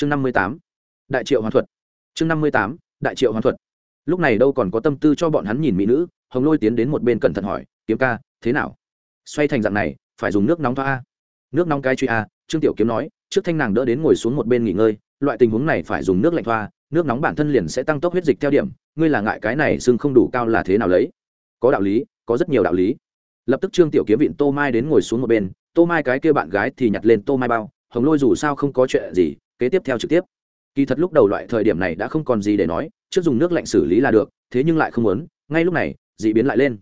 chương năm mươi tám, đại triệu hoàn thuật. Chương năm mươi tám, đại triệu hoàn thuật. Lúc này đâu còn có tâm tư cho bọn hắn nhìn mỹ nữ, hồng lôi tiến đến một bên cẩn thận hỏi, kiếm ca, thế nào? Xoay thành dạng này, phải dùng nước nóng thoa a. Nước nóng cái truy a, trương tiểu kiếm nói, trước thanh nàng đỡ đến ngồi xuống một bên nghỉ ngơi, loại tình huống này phải dùng nước lạnh thoa, nước nóng bản thân liền sẽ tăng tốc huyết dịch theo điểm, ngươi là ngại cái này xương không đủ cao là thế nào lấy? Có đạo lý, có rất nhiều đạo lý. Lập tức trương tiểu kiếm vịn tô mai đến ngồi xuống một bên, tô mai cái kia bạn gái thì nhặt lên tô mai bao, hồng lôi dù sao không có chuyện gì kế tiếp theo trực tiếp. Kỳ thật lúc đầu loại thời điểm này đã không còn gì để nói, trước dùng nước lạnh xử lý là được, thế nhưng lại không muốn, ngay lúc này, dị biến lại lên.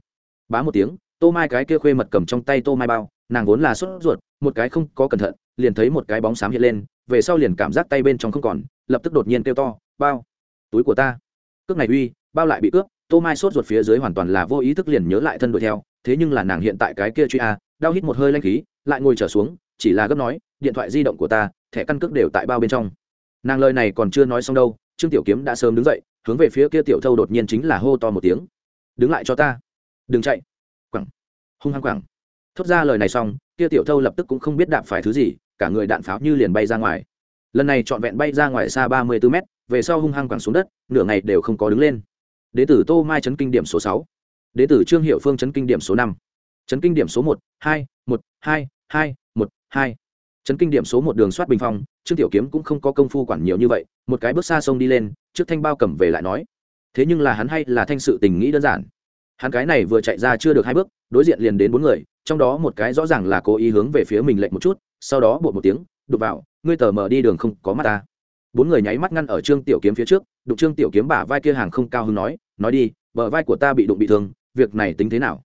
Bá một tiếng, tô mai cái kia khuê mật cầm trong tay tô mai bao, nàng vốn là sốt ruột, một cái không có cẩn thận, liền thấy một cái bóng xám hiện lên, về sau liền cảm giác tay bên trong không còn, lập tức đột nhiên kêu to, bao, túi của ta. Cước này uy, bao lại bị cướp, tô mai sốt ruột phía dưới hoàn toàn là vô ý thức liền nhớ lại thân đuổi theo, thế nhưng là nàng hiện tại cái kia truy a, đau hít một hơi lanh khí, lại ngồi trở xuống chỉ là gấp nói, điện thoại di động của ta, thẻ căn cước đều tại bao bên trong. Nàng lời này còn chưa nói xong đâu, trương tiểu kiếm đã sớm đứng dậy, hướng về phía kia tiểu thâu đột nhiên chính là hô to một tiếng. Đứng lại cho ta. Đừng chạy. Quẳng. Hung hăng quẳng. Thốt ra lời này xong, kia tiểu thâu lập tức cũng không biết đạp phải thứ gì, cả người đạn pháo như liền bay ra ngoài. Lần này trọn vẹn bay ra ngoài xa ba mươi 34 mét, về sau hung hăng quẳng xuống đất, nửa ngày đều không có đứng lên. Đế tử tô mai chấn kinh điểm số sáu. Đế tử trương hiệu phương chấn kinh điểm số năm. Chấn kinh điểm số một, hai một, hai hai hai. Chấn kinh điểm số một đường soát bình phong, trương tiểu kiếm cũng không có công phu quản nhiều như vậy, một cái bước xa sông đi lên, trước thanh bao cầm về lại nói. Thế nhưng là hắn hay là thanh sự tình nghĩ đơn giản. Hắn cái này vừa chạy ra chưa được hai bước, đối diện liền đến bốn người, trong đó một cái rõ ràng là cố ý hướng về phía mình lệnh một chút, sau đó bột một tiếng đục vào, ngươi tờ mở đi đường không có mắt ta. Bốn người nháy mắt ngăn ở trương tiểu kiếm phía trước, đụng trương tiểu kiếm bả vai kia hàng không cao hứng nói nói đi, bờ vai của ta bị đụng bị thương, việc này tính thế nào?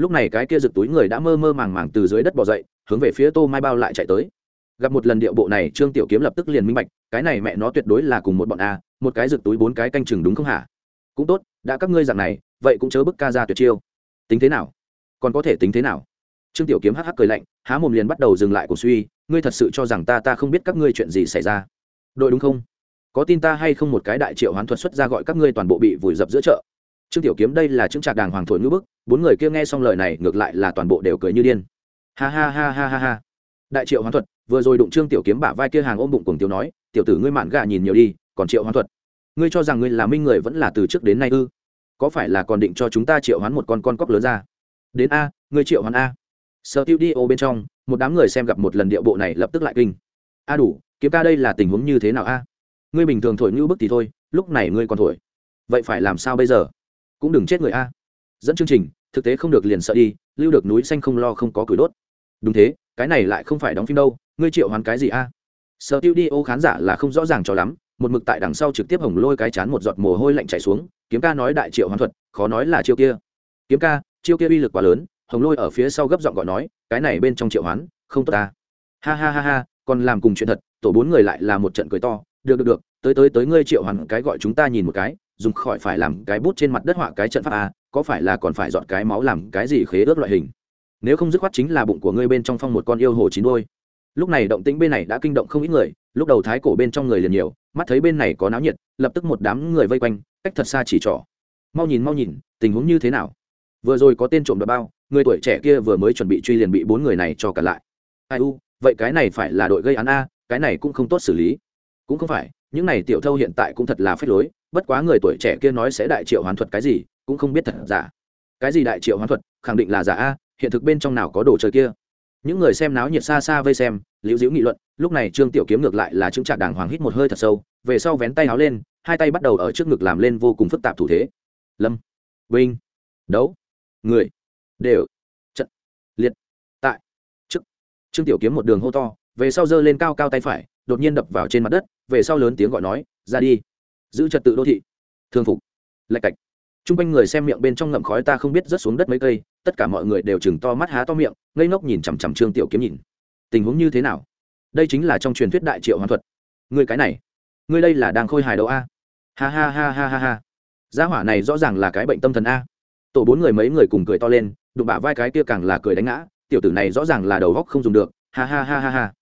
Lúc này cái kia rực túi người đã mơ mơ màng màng từ dưới đất bỏ dậy, hướng về phía tô mai bao lại chạy tới. Gặp một lần điệu bộ này, trương tiểu kiếm lập tức liền minh bạch, cái này mẹ nó tuyệt đối là cùng một bọn a, một cái rực túi bốn cái canh chừng đúng không hả? Cũng tốt, đã các ngươi dạng này, vậy cũng chớ bức ca ra tuyệt chiêu. Tính thế nào? Còn có thể tính thế nào? Trương tiểu kiếm hắc hắc cười lạnh, há mồm liền bắt đầu dừng lại cổ suy, ngươi thật sự cho rằng ta ta không biết các ngươi chuyện gì xảy ra. Đội đúng không? Có tin ta hay không một cái đại triệu hoán thuật xuất ra gọi các ngươi toàn bộ bị vùi dập giữa chợ? Trương tiểu kiếm đây là chứng trạc đàng hoàng thổi ngữ bức bốn người kia nghe xong lời này ngược lại là toàn bộ đều cười như điên. Ha ha ha ha ha ha. Đại triệu hoán thuật, vừa rồi đụng trương tiểu kiếm bả vai kia hàng ôm bụng cùng tiểu nói, tiểu tử ngươi mạn gà nhìn nhiều đi, còn triệu hoán thuật. Ngươi cho rằng ngươi là minh người vẫn là từ trước đến nay ư? Có phải là còn định cho chúng ta triệu hoán một con con cóc lớn ra? Đến a, ngươi triệu hoán a. Sợ tiêu đi ô bên trong, một đám người xem gặp một lần điệu bộ này lập tức lại kinh. A đủ, kiếm ca đây là tình huống như thế nào a? Ngươi bình thường thổi ngữ bức thì thôi, lúc này ngươi còn thổi. Vậy phải làm sao bây giờ? Cũng đừng chết người a. Dẫn chương trình thực tế không được liền sợ đi, lưu được núi xanh không lo không có củi đốt. Đúng thế, cái này lại không phải đóng phim đâu, ngươi triệu hoán cái gì a? Sợ tiêu đi ô khán giả là không rõ ràng cho lắm, một mực tại đằng sau trực tiếp hồng lôi cái chán một giọt mồ hôi lạnh chảy xuống, kiếm ca nói đại triệu hoán thuật, khó nói là chiêu kia. Kiếm ca, chiêu kia uy lực quá lớn, hồng lôi ở phía sau gấp giọng gọi nói, cái này bên trong triệu hoán, không tốt ta. Ha ha ha ha, còn làm cùng chuyện thật, tổ bốn người lại là một trận cười to, được được được, tới tới tới, ngươi triệu hoàn cái gọi chúng ta nhìn một cái dùng khỏi phải làm cái bút trên mặt đất họa cái trận pháp a có phải là còn phải dọn cái máu làm cái gì khế ước loại hình? Nếu không dứt khoát chính là bụng của ngươi bên trong phong một con yêu hồ chín đôi. Lúc này động tĩnh bên này đã kinh động không ít người, lúc đầu thái cổ bên trong người liền nhiều, mắt thấy bên này có náo nhiệt, lập tức một đám người vây quanh, cách thật xa chỉ trỏ. Mau nhìn mau nhìn, tình huống như thế nào? Vừa rồi có tên trộm đ bao, người tuổi trẻ kia vừa mới chuẩn bị truy liền bị bốn người này cho cả lại. Ai u, vậy cái này phải là đội gây án a, cái này cũng không tốt xử lý. Cũng không phải, những này tiểu thâu hiện tại cũng thật là phép lối bất quá người tuổi trẻ kia nói sẽ đại triệu hoán thuật cái gì, cũng không biết thật giả. Cái gì đại triệu hoán thuật, khẳng định là giả a, hiện thực bên trong nào có đồ chơi kia? Những người xem náo nhiệt xa xa vây xem, liễu diễu nghị luận, lúc này trương tiểu kiếm ngược lại là chứng trạc đàng hoàng hít một hơi thật sâu, về sau vén tay áo lên, hai tay bắt đầu ở trước ngực làm lên vô cùng phức tạp thủ thế. Lâm, vinh, đấu, người, đều, trận, liệt, tại, chức. Trương tiểu kiếm một đường hô to, về sau giơ lên cao cao tay phải, đột nhiên đập vào trên mặt đất, về sau lớn tiếng gọi nói, ra đi giữ trật tự đô thị. Thương phục. Lạch cạch. T r u n g quanh người xem miệng bên trong ngậm khói ta không biết rớt xuống đất mấy cây, tất cả mọi người đều chừng to mắt há to miệng, ngây ngốc nhìn chằm chằm trương tiểu kiếm nhìn. Tình huống như thế nào? Đây chính là trong truyền thuyết đại triệu hoàn thuật. Người cái này, người đây là đang khôi hài đầu a? Ha ha ha ha ha ha. Gia hỏa này rõ ràng là cái bệnh tâm thần a. Tổ bốn người mấy người cùng cười to lên, đụng bả vai cái kia càng là cười đánh ngã, tiểu tử này rõ ràng là đầu góc không dùng được. Ha ha ha ha ha.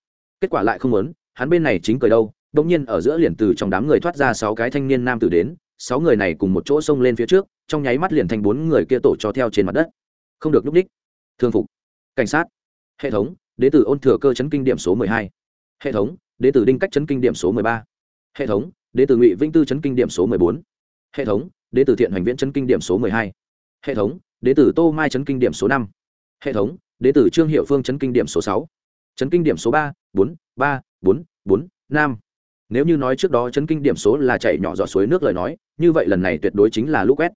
Kết quả lại không muốn, hắn bên này chính cười đâu đ nhiên ở giữa liền từ trong đám người thoát ra sáu cái thanh niên nam tử đến, sáu người này cùng một chỗ xông lên phía trước, trong nháy mắt liền thành bốn người kia tổ cho theo trên mặt đất. Không được núp đích. Thương phục. Cảnh sát. Hệ thống đ ế tử ôn thừa cơ chấn kinh điểm số mười hai. Hệ thống đến tử đinh cách chấn kinh điểm số mười ba. Hệ thống đến tử ngụy vĩnh tư chấn kinh điểm số mười bốn. Hệ thống đến tử thiện hoành viễn chấn kinh điểm số mười hai. Hệ thống đến tử tô mai chấn kinh điểm số năm. Hệ thống đến tử trương hiệu phương chấn kinh điểm số sáu. Chấn kinh điểm số ba, bốn ba, bốn bốn, năm nếu như nói trước đó chấn kinh điểm số là chạy nhỏ giọt suối nước lời nói, như vậy lần này tuyệt đối chính là lũ quét.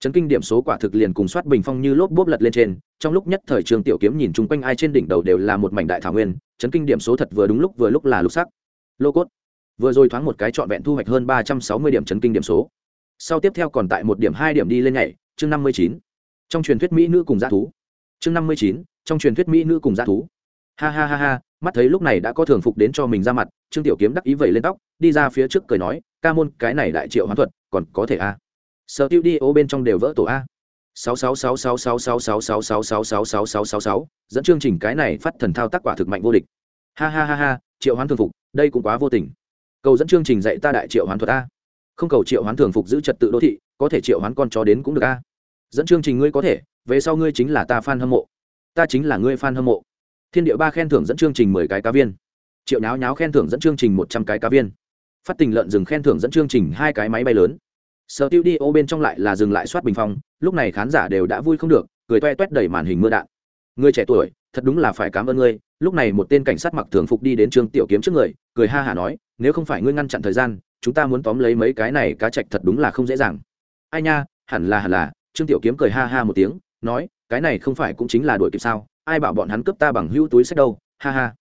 Chấn kinh điểm số quả thực liền cùng soát bình phong như lốp bốp lật lên trên, trong lúc nhất thời trường tiểu kiếm nhìn chung quanh ai trên đỉnh đầu đều là một mảnh đại thảo nguyên, chấn kinh điểm số thật vừa đúng lúc vừa lúc là lục sắc. Lô cốt. Vừa rồi thoáng một cái trọn vẹn thu hoạch hơn ba trăm sáu mươi điểm chấn kinh điểm số. Sau tiếp theo còn tại một điểm hai điểm đi lên nhảy, chương năm mươi chín. Trong truyền thuyết mỹ nữ cùng g thú. Chương năm mươi chín, trong truyền thuyết mỹ nữ cùng g thú. Ha ha ha ha mắt thấy lúc này đã có thường phục đến cho mình ra mặt trương tiểu kiếm đắc ý vẩy lên tóc đi ra phía trước cười nói ca môn cái này đại triệu hoán thuật còn có thể a sở tiêu đi ô bên trong đều vỡ tổ a sáu sáu sáu sáu sáu sáu sáu sáu sáu sáu sáu sáu sáu sáu sáu dẫn chương trình cái này phát thần thao tác quả thực mạnh vô địch ha ha ha ha triệu hoán thường phục đây cũng quá vô tình cầu dẫn chương trình dạy ta đại triệu hoán thuật a không cầu triệu hoán thường phục giữ trật tự đô thị có thể triệu hoán con chó đến cũng được a dẫn chương trình ngươi có thể về sau ngươi chính là ta fan hâm mộ ta chính là ngươi fan hâm mộ thiên địa ba khen thưởng dẫn chương trình mười cái cá viên. Triệu nháo nháo khen thưởng dẫn chương trình một trăm cái cá viên. Phát tình lợn rừng khen thưởng dẫn chương trình hai cái máy bay lớn. Sở tiêu đi ô bên trong lại là dừng lại soát bình phong, lúc này khán giả đều đã vui không được, cười toe toét đẩy màn hình mưa đạn. Người trẻ tuổi, thật đúng là phải cảm ơn ngươi, lúc này một tên cảnh sát mặc thường phục đi đến trương tiểu kiếm trước người, cười ha hả nói, nếu không phải ngươi ngăn chặn thời gian, chúng ta muốn tóm lấy mấy cái này cá chạch thật đúng là không dễ dàng. Ai nha, hẳn là hẳn là. Trương tiểu kiếm cười ha ha một tiếng, nói, cái này không phải cũng chính là đuổi kịp sao? Ai bảo bọn hắn cướp ta bằng hữu túi sách đâu, ha ha.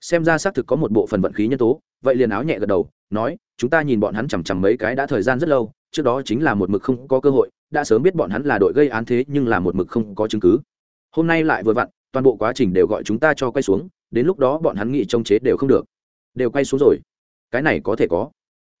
Xem ra xác thực có một bộ phần vận khí nhân tố, vậy liền áo nhẹ gật đầu, nói, chúng ta nhìn bọn hắn chằm chằm mấy cái đã thời gian rất lâu, trước đó chính là một mực không có cơ hội, đã sớm biết bọn hắn là đội gây án thế nhưng là một mực không có chứng cứ. Hôm nay lại vừa vặn, toàn bộ quá trình đều gọi chúng ta cho quay xuống, đến lúc đó bọn hắn nghĩ trông chế đều không được. Đều quay xuống rồi. Cái này có thể có.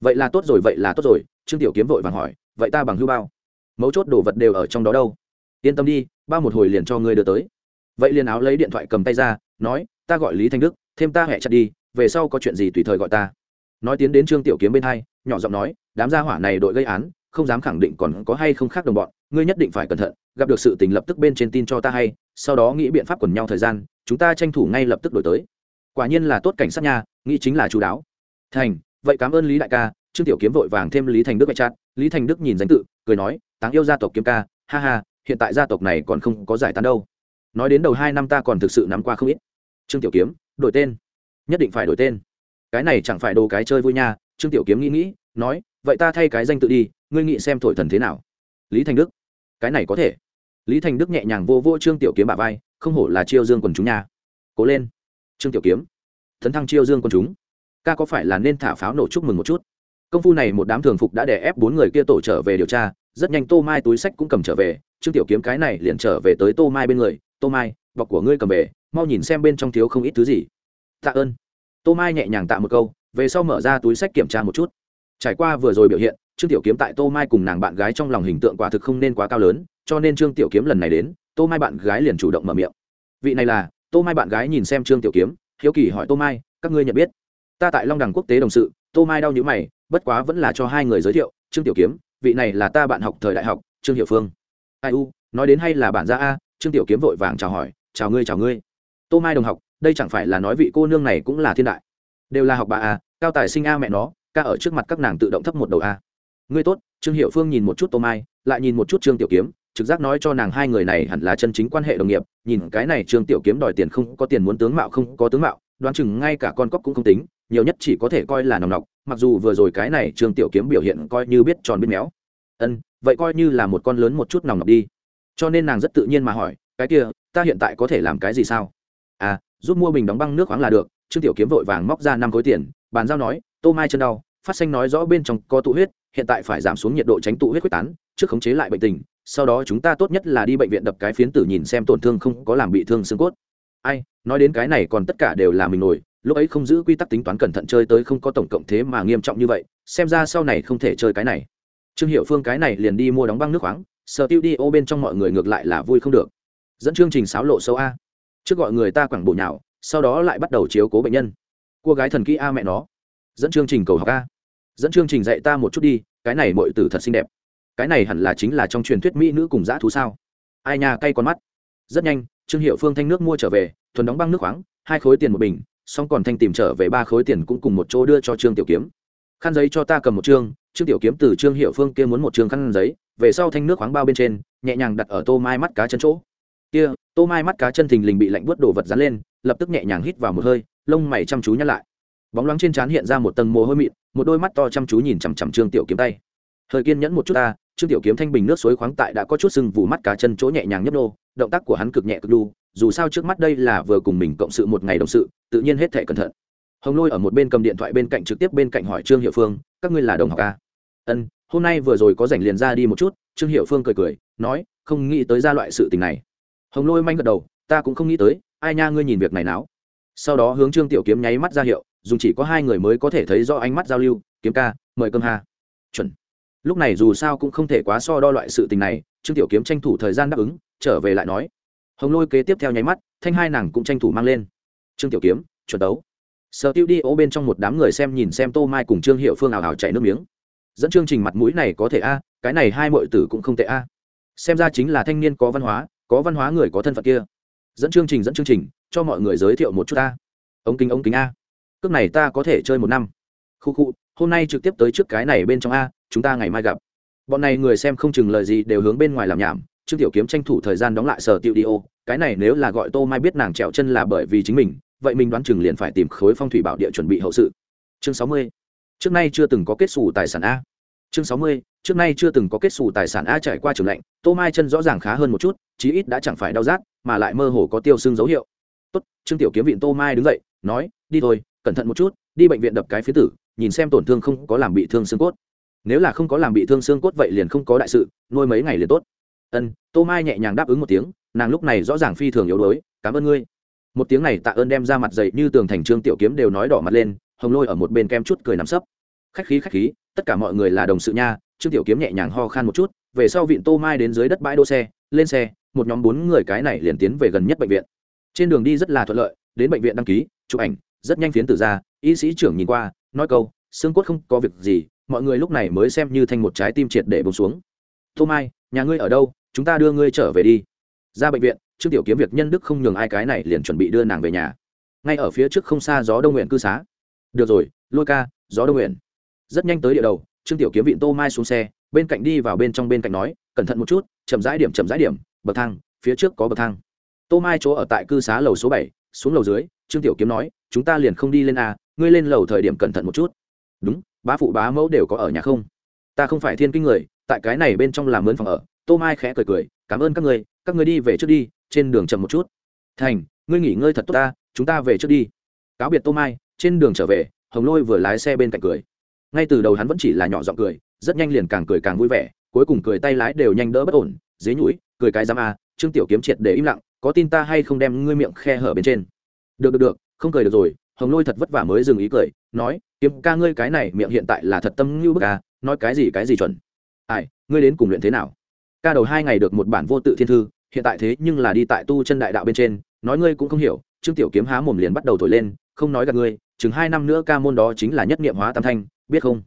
Vậy là tốt rồi, vậy là tốt rồi, trương tiểu kiếm vội vàng hỏi, vậy ta bằng hưu bao? Mấu chốt đồ vật đều ở trong đó đâu? Yên tâm đi, bao một hồi liền cho ngươi đưa tới vậy liền áo lấy điện thoại cầm tay ra, nói, ta gọi lý thanh đức, thêm ta hẹ chặt đi, về sau có chuyện gì tùy thời gọi ta. Nói tiến đến trương tiểu kiếm bên hai, nhỏ giọng nói, đám gia hỏa này đội gây án, không dám khẳng định còn có hay không khác đồng bọn, ngươi nhất định phải cẩn thận, gặp được sự tình lập tức bên trên tin cho ta hay, sau đó nghĩ biện pháp quần nhau thời gian, chúng ta tranh thủ ngay lập tức đổi tới. Quả nhiên là tốt cảnh sát nha, nghĩ chính là chú đáo. Thành, vậy cảm ơn lý đại ca. Trương tiểu kiếm vội vàng thêm lý thành đức bạch chát lý thành đức nhìn danh tự, cười nói, táng yêu gia tộc kiếm ca, ha ha, hiện tại gia tộc này còn không có giải tán đâu nói đến đầu hai năm ta còn thực sự nắm qua không ít. Trương tiểu kiếm, đổi tên. Nhất định phải đổi tên. Cái này chẳng phải đồ cái chơi vui nha, trương tiểu kiếm nghĩ nghĩ, nói, vậy ta thay cái danh tự đi, ngươi nghĩ xem thổi thần thế nào? Lý thành đức. Cái này có thể. Lý thành đức nhẹ nhàng vô vô trương tiểu kiếm bà vai, không hổ là chiêu dương quần chúng nha. Cố lên. Trương tiểu kiếm. Thấn thăng chiêu dương quần chúng. Ca có phải là nên thả pháo nổ chúc mừng một chút? Công phu này một đám thường phục đã đè ép bốn người kia tổ trở về điều tra, rất nhanh tô mai túi sách cũng cầm trở về, trương tiểu kiếm cái này liền trở về tới tô mai bên người tô mai, bọc của ngươi cầm về, mau nhìn xem bên trong thiếu không ít thứ gì. Tạ ơn. Tô mai nhẹ nhàng tạ một câu, về sau mở ra túi sách kiểm tra một chút. Trải qua vừa rồi biểu hiện, trương tiểu kiếm tại tô mai cùng nàng bạn gái trong lòng hình tượng quả thực không nên quá cao lớn, cho nên trương tiểu kiếm lần này đến, tô mai bạn gái liền chủ động mở miệng. Vị này là, tô mai bạn gái nhìn xem trương tiểu kiếm, hiếu kỳ hỏi tô mai, các ngươi nhận biết? Ta tại long đẳng quốc tế đồng sự, tô mai đau nhữ mày, bất quá vẫn là cho hai người giới thiệu, trương tiểu kiếm, vị này là ta bạn học thời đại học, trương hiệu phương. Ai u, nói đến hay là bản gia a trương tiểu kiếm vội vàng chào hỏi, chào ngươi chào ngươi. Tô mai đồng học, đây chẳng phải là nói vị cô nương này cũng là thiên đại? Đều là học bà a cao tài sinh a mẹ nó, ca ở trước mặt các nàng tự động thấp một đầu a. Ngươi tốt. Trương hiệu phương nhìn một chút tô mai, lại nhìn một chút trương tiểu kiếm, trực giác nói cho nàng hai người này hẳn là chân chính quan hệ đồng nghiệp, nhìn cái này trương tiểu kiếm đòi tiền không có tiền muốn tướng mạo không có tướng mạo, đoán chừng ngay cả con cóc cũng không tính, nhiều nhất chỉ có thể coi là nòng nọc, mặc dù vừa rồi cái này trương tiểu kiếm biểu hiện coi như biết tròn biết méo. Ân, vậy coi như là một con lớn một chút nòng nọc đi cho nên nàng rất tự nhiên mà hỏi, cái kia, ta hiện tại có thể làm cái gì sao? À giúp mua bình đóng băng nước khoáng là được, trương tiểu kiếm vội vàng móc ra năm khối tiền, bàn giao nói, tô mai chân đau, phát xanh nói rõ bên trong có tụ huyết, hiện tại phải giảm xuống nhiệt độ tránh tụ huyết quyết tán, trước khống chế lại bệnh tình, sau đó chúng ta tốt nhất là đi bệnh viện đập cái phiến tử nhìn xem tổn thương không có làm bị thương xương cốt. Ai, nói đến cái này còn tất cả đều là mình nổi, lúc ấy không giữ quy tắc tính toán cẩn thận chơi tới không có tổng cộng thế mà nghiêm trọng như vậy, xem ra sau này không thể chơi cái này. Trương hiệu phương cái này liền đi mua đóng băng nước khoáng sở tiêu đi ô bên trong mọi người ngược lại là vui không được. Dẫn chương trình sáo lộ sâu a. Trước gọi người ta quẳng bổ nhạo sau đó lại bắt đầu chiếu cố bệnh nhân. Cô gái thần kỹ a mẹ nó. Dẫn chương trình cầu học a. Dẫn chương trình dạy ta một chút đi, cái này mọi tử thật xinh đẹp. Cái này hẳn là chính là trong truyền thuyết mỹ nữ cùng dã thú sao? Ai nha, cay con mắt. Rất nhanh, trương hiệu phương thanh nước mua trở về, thuần đóng băng nước khoáng, hai khối tiền một bình, xong còn thanh tìm trở về ba khối tiền cũng cùng một chỗ đưa cho trương tiểu kiếm. Khăn giấy cho ta cầm một trương trương tiểu kiếm từ trương hiệu phương kia muốn một trương khăn giấy về sau thanh nước khoáng bao bên trên, nhẹ nhàng đặt ở tô mai mắt cá chân chỗ. Kia, tô mai mắt cá chân thình lình bị lạnh buốt đồ vật dán lên, lập tức nhẹ nhàng hít vào một hơi, lông mày chăm chú nhắc lại. Bóng loáng trên trán hiện ra một tầng mồ hôi mịn, một đôi mắt to chăm chú nhìn chằm chằm trương tiểu kiếm tay. Thời kiên nhẫn một chút ta, trương tiểu kiếm thanh bình nước suối khoáng tại đã có chút sưng vù mắt cá chân chỗ nhẹ nhàng nhấp nô, động tác của hắn cực nhẹ cực đu, dù sao trước mắt đây là vừa cùng mình cộng sự một ngày đồng sự, tự nhiên hết thể cẩn thận. Hồng lôi ở một bên cầm điện thoại bên cạnh trực tiếp bên cạnh hỏi trương hiệu phương, các ngươi là đồng học a à? ân hôm nay vừa rồi có rảnh liền ra đi một chút, trương hiệu phương cười cười, nói, không nghĩ tới ra loại sự tình này. Hồng lôi manh gật đầu, ta cũng không nghĩ tới, ai nha ngươi nhìn việc này nào sau đó hướng trương tiểu kiếm nháy mắt ra hiệu dùng chỉ có hai người mới có thể thấy do ánh mắt giao lưu, kiếm ca, mời cơm ha. Chuẩn. Lúc này dù sao cũng không thể quá so đo loại sự tình này, trương tiểu kiếm tranh thủ thời gian đáp ứng, trở về lại nói. Hồng lôi kế tiếp theo nháy mắt, thanh hai nàng cũng tranh thủ mang lên. Trương tiểu kiếm, chuẩn đấu. Sở tiêu đi ô bên trong một đám người xem nhìn xem tô mai cùng trương hiệu phương ảo ảo chạy nước miếng dẫn chương trình mặt mũi này có thể a, cái này hai mọi tử cũng không tệ a. Xem ra chính là thanh niên có văn hóa, có văn hóa người có thân phận kia. Dẫn chương trình dẫn chương trình, cho mọi người giới thiệu một chút a ống kính ống kính a. Cước này ta có thể chơi một năm. Khu khu, hôm nay trực tiếp tới trước cái này bên trong a, chúng ta ngày mai gặp. Bọn này người xem không chừng lời gì đều hướng bên ngoài làm nhảm, trương tiểu kiếm tranh thủ thời gian đóng lại sở tiệu đi ô, cái này nếu là gọi tô mai biết nàng trèo chân là bởi vì chính mình, vậy mình đoán chừng liền phải tìm khối phong thủy bảo địa chuẩn bị hậu sự. Chương sáu mươi trước nay chưa từng có kết xù tài sản a. Chương sáu mươi, trước nay chưa từng có kết xù tài sản a trải qua trường lạnh tô mai chân rõ ràng khá hơn một chút, chí ít đã chẳng phải đau rát, mà lại mơ hồ có tiêu xương dấu hiệu. Tốt, trương tiểu kiếm viện tô mai đứng dậy, nói, đi thôi, cẩn thận một chút, đi bệnh viện đập cái phía tử, nhìn xem tổn thương không có làm bị thương xương cốt. Nếu là không có làm bị thương xương cốt vậy liền không có đại sự, nuôi mấy ngày liền tốt. Ân. Tô mai nhẹ nhàng đáp ứng một tiếng, nàng lúc này rõ ràng phi thường yếu đuối, cảm ơn ngươi. Một tiếng này tạ ơn đem ra mặt dậy như tường thành trương tiểu kiếm đều nói đỏ mặt lên, hồng lôi ở một bên kem chút cười nằm sấp khách khí khách khí, tất cả mọi người là đồng sự nha. Trương tiểu kiếm nhẹ nhàng ho khan một chút, về sau vịn tô mai đến dưới đất bãi đỗ xe, lên xe, một nhóm bốn người cái này liền tiến về gần nhất bệnh viện. Trên đường đi rất là thuận lợi, đến bệnh viện đăng ký, chụp ảnh, rất nhanh phiến từ ra, y sĩ trưởng nhìn qua, nói câu, xương cốt không có việc gì, mọi người lúc này mới xem như thành một trái tim triệt để bông xuống. Tô mai, nhà ngươi ở đâu? Chúng ta đưa ngươi trở về đi. Ra bệnh viện, trương tiểu kiếm việc nhân đức không nhường ai cái này liền chuẩn bị đưa nàng về nhà. Ngay ở phía trước không xa gió đông nguyện cư xá. Được rồi, lôi ca, gió đông nguyện rất nhanh tới địa đầu, trương tiểu kiếm vịn tô mai xuống xe, bên cạnh đi vào bên trong bên cạnh nói, cẩn thận một chút, chậm rãi điểm, chậm rãi điểm, bậc thang, phía trước có bậc thang. Tô mai chỗ ở tại cư xá lầu số bảy, xuống lầu dưới, trương tiểu kiếm nói, chúng ta liền không đi lên a, ngươi lên lầu thời điểm cẩn thận một chút. Đúng, bá phụ bá mẫu đều có ở nhà không? Ta không phải thiên kinh người, tại cái này bên trong làm mướn phòng ở. Tô mai khẽ cười cười, cảm ơn các người các người đi về trước đi, trên đường chậm một chút. Thành, ngươi nghỉ ngơi thật tốt ta, chúng ta về trước đi. Cáo biệt tô mai, trên đường trở về, hồng lôi vừa lái xe bên cạnh cười ngay từ đầu hắn vẫn chỉ là nhỏ giọng cười, rất nhanh liền càng cười càng vui vẻ, cuối cùng cười tay lái đều nhanh đỡ bất ổn, dế nhũi, cười cái giam a, trương tiểu kiếm triệt để im lặng, có tin ta hay không đem ngươi miệng khe hở bên trên. Được được được, không cười được rồi, hồng lôi thật vất vả mới dừng ý cười, nói, kiếm ca ngươi cái này miệng hiện tại là thật tâm như bức ca nói cái gì cái gì chuẩn. Ai, ngươi đến cùng luyện thế nào? Ca đầu hai ngày được một bản vô tự thiên thư, hiện tại thế nhưng là đi tại tu chân đại đạo bên trên, nói ngươi cũng không hiểu, trương tiểu kiếm há mồm liền bắt đầu thổi lên, không nói gặp ngươi, chừng hai năm nữa ca môn đó chính là nhất niệm hóa tam thanh biết không?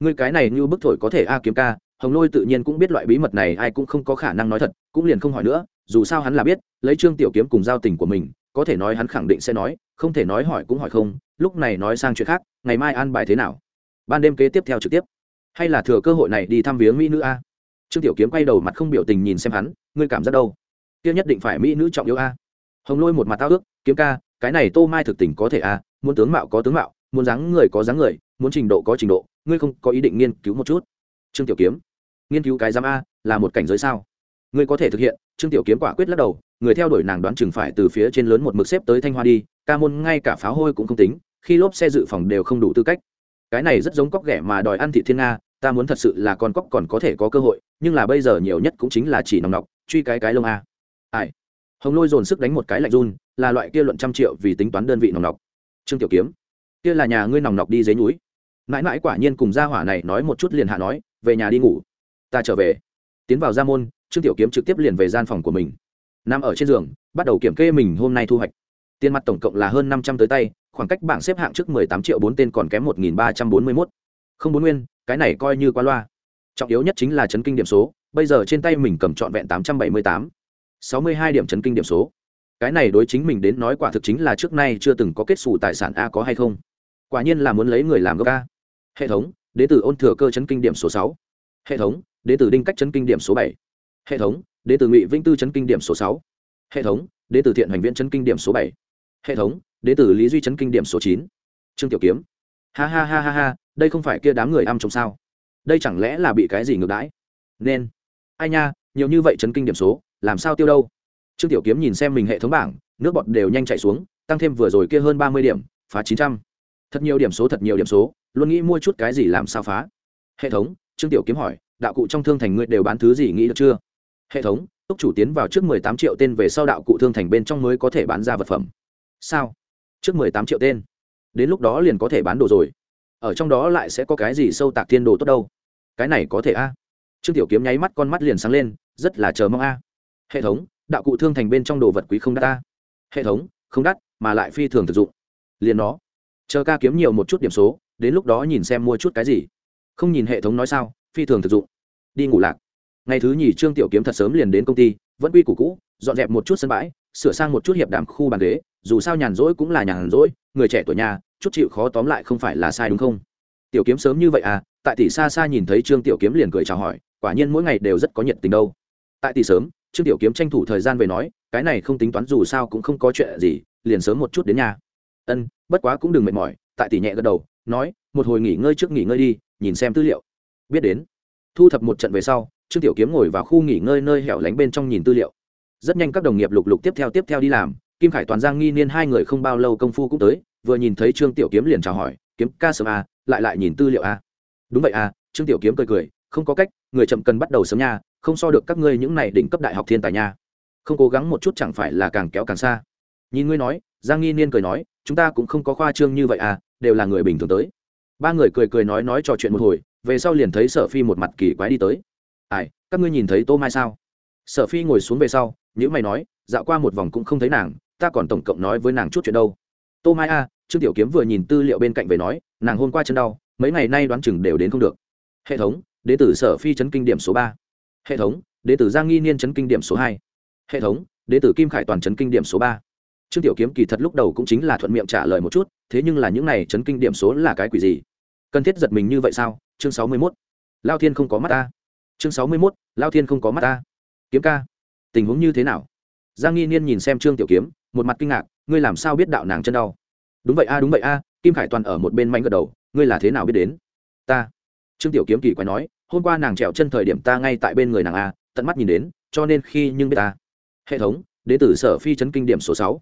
Ngươi cái này như bức thổi có thể a kiếm ca, hồng lôi tự nhiên cũng biết loại bí mật này, ai cũng không có khả năng nói thật, cũng liền không hỏi nữa, dù sao hắn là biết, lấy trương tiểu kiếm cùng giao tình của mình, có thể nói hắn khẳng định sẽ nói, không thể nói hỏi cũng hỏi không, lúc này nói sang chuyện khác, ngày mai an bài thế nào? Ban đêm kế tiếp theo trực tiếp. Hay là thừa cơ hội này đi thăm viếng mỹ nữ a? Trương tiểu kiếm quay đầu mặt không biểu tình nhìn xem hắn, ngươi cảm giác đâu? Kia nhất định phải mỹ nữ trọng yếu a. Hồng lôi một mặt tao ước, kiếm ca, cái này tô mai thực tình có thể a, muốn tướng mạo có tướng mạo muốn dáng người có dáng người, muốn trình độ có trình độ, ngươi không có ý định nghiên cứu một chút. Trương tiểu kiếm, nghiên cứu cái giám a là một cảnh giới sao? Ngươi có thể thực hiện, trương tiểu kiếm quả quyết lắc đầu, người theo đuổi nàng đoán chừng phải từ phía trên lớn một mực xếp tới thanh hoa đi, ca môn ngay cả pháo hôi cũng không tính, khi lốp xe dự phòng đều không đủ tư cách. Cái này rất giống cóc ghẻ mà đòi ăn thị thiên nga, ta muốn thật sự là con cóc còn có thể có cơ hội, nhưng là bây giờ nhiều nhất cũng chính là chỉ nòng nọc, truy cái cái lông a. Ai? Hồng lôi dồn sức đánh một cái lạnh run, là loại kia luận trăm triệu vì tính toán đơn vị nòng nọc. Trương tiểu kiếm kia là nhà ngươi nòng nọc đi dưới núi mãi mãi quả nhiên cùng gia hỏa này nói một chút liền hạ nói, về nhà đi ngủ. Ta trở về. Tiến vào gia môn, trương tiểu kiếm trực tiếp liền về gian phòng của mình. Nằm ở trên giường, bắt đầu kiểm kê mình hôm nay thu hoạch. Tiền mặt tổng cộng là hơn năm trăm tới tay, khoảng cách bảng xếp hạng trước mười tám triệu bốn tên còn kém một nghìn ba trăm bốn mươi mốt. Không bốn nguyên, cái này coi như quá loa. Trọng yếu nhất chính là chấn kinh điểm số, bây giờ trên tay mình cầm trọn vẹn tám trăm bảy mươi tám. Sáu mươi hai điểm chấn kinh điểm số. Cái này đối chính mình đến nói quả thực chính là trước nay chưa từng có kết xù tài sản a có hay không? Quả nhiên là muốn lấy người làm gốc ca. hệ thống đ ế t ử ôn thừa cơ chấn kinh điểm số sáu. Hệ thống đ ế t ử đinh cách chấn kinh điểm số bảy. Hệ thống đ ế t ử ngụy vĩnh tư chấn kinh điểm số sáu. Hệ thống đ ế t ử thiện hoành viễn chấn kinh điểm số bảy. Hệ thống đ ế t ử lý duy chấn kinh điểm số chín. Trương tiểu kiếm. Ha ha ha ha ha, đây không phải kia đám người âm trong sao? Đây chẳng lẽ là bị cái gì ngược đãi? Nên. Ai nha, nhiều như vậy chấn kinh điểm số, làm sao tiêu đâu? Trương tiểu kiếm nhìn xem mình hệ thống bảng, nước bọt đều nhanh chạy xuống, tăng thêm vừa rồi kia hơn ba mươi điểm, phá chín trăm thật nhiều điểm số, thật nhiều điểm số, luôn nghĩ mua chút cái gì làm sao phá. Hệ thống, trương tiểu kiếm hỏi, đạo cụ trong thương thành ngươi đều bán thứ gì nghĩ được chưa? Hệ thống, túc chủ tiến vào trước mười tám triệu tên về sau đạo cụ thương thành bên trong mới có thể bán ra vật phẩm. Sao? Trước mười tám triệu tên? Đến lúc đó liền có thể bán đồ rồi. Ở trong đó lại sẽ có cái gì sâu tạc thiên đồ tốt đâu? Cái này có thể a? Trương tiểu kiếm nháy mắt con mắt liền sáng lên, rất là chờ mong a. Hệ thống, đạo cụ thương thành bên trong đồ vật quý không đắt a? Hệ thống, không đắt, mà lại phi thường thực dụng. Liền nó chờ ca kiếm nhiều một chút điểm số, đến lúc đó nhìn xem mua chút cái gì. Không nhìn hệ thống nói sao, phi thường thực dụng. Đi ngủ lạc. Ngày thứ nhì trương tiểu kiếm thật sớm liền đến công ty, vẫn quy củ cũ, dọn dẹp một chút sân bãi, sửa sang một chút hiệp đàm khu bàn ghế, dù sao nhàn rỗi cũng là nhàn rỗi, người trẻ tuổi nhà, chút chịu khó tóm lại không phải là sai đúng không? Tiểu kiếm sớm như vậy à? Tại tỷ xa xa nhìn thấy trương tiểu kiếm liền cười chào hỏi, quả nhiên mỗi ngày đều rất có nhiệt tình đâu. Tại tỷ sớm, trương tiểu kiếm tranh thủ thời gian về nói, cái này không tính toán dù sao cũng không có chuyện gì, liền sớm một chút đến nhà ân, bất quá cũng đừng mệt mỏi, tại tỷ nhẹ gật đầu, nói, một hồi nghỉ ngơi trước nghỉ ngơi đi, nhìn xem tư liệu. Biết đến, thu thập một trận về sau, trương tiểu kiếm ngồi vào khu nghỉ ngơi nơi hẻo lánh bên trong nhìn tư liệu. Rất nhanh các đồng nghiệp lục lục tiếp theo tiếp theo đi làm, kim khải toàn giang nghi niên hai người không bao lâu công phu cũng tới, vừa nhìn thấy trương tiểu kiếm liền chào hỏi, kiếm ca sớm a lại lại nhìn tư liệu a đúng vậy a trương tiểu kiếm cười cười, không có cách, người chậm cần bắt đầu sớm nha, không so được các ngươi những này đỉnh cấp đại học thiên tài nha. Không cố gắng một chút chẳng phải là càng kéo càng xa. Nhìn ngươi nói giang nghi niên cười nói chúng ta cũng không có khoa trương như vậy à đều là người bình thường tới. Ba người cười cười nói nói trò chuyện một hồi về sau liền thấy sở phi một mặt kỳ quái đi tới. Ai các ngươi nhìn thấy tô mai sao? Sở phi ngồi xuống về sau những mày nói dạo qua một vòng cũng không thấy nàng ta còn tổng cộng nói với nàng chút chuyện đâu. Tô mai a à, trương tiểu kiếm vừa nhìn tư liệu bên cạnh về nói nàng hôm qua chân đau mấy ngày nay đoán chừng đều đến không được. Hệ thống đ ế tử sở phi chấn kinh điểm số ba. Hệ thống đ ế tử giang nghi niên chấn kinh điểm số hai. Hệ thống đ ế tử kim khải toàn chấn kinh điểm số ba trương tiểu kiếm kỳ thật lúc đầu cũng chính là thuận miệng trả lời một chút, thế nhưng là những này chấn kinh điểm số là cái quỷ gì? Cần thiết giật mình như vậy sao? Chương sáu mươi mốt. Lao thiên không có mắt ta. Chương sáu mươi mốt. Lao thiên không có mắt ta. Kiếm ca, tình huống như thế nào? Giang nghi niên nhìn xem trương tiểu kiếm, một mặt kinh ngạc, ngươi làm sao biết đạo nàng chân đau? Đúng vậy a, đúng vậy a, kim khải toàn ở một bên manh gật đầu, ngươi là thế nào biết đến? Ta. Trương tiểu kiếm kỳ quái nói, hôm qua nàng trèo chân thời điểm ta ngay tại bên người nàng a, tận mắt nhìn đến, cho nên khi nhưng biết ta. Hệ thống đ ế tử sở phi chấn kinh điểm số sáu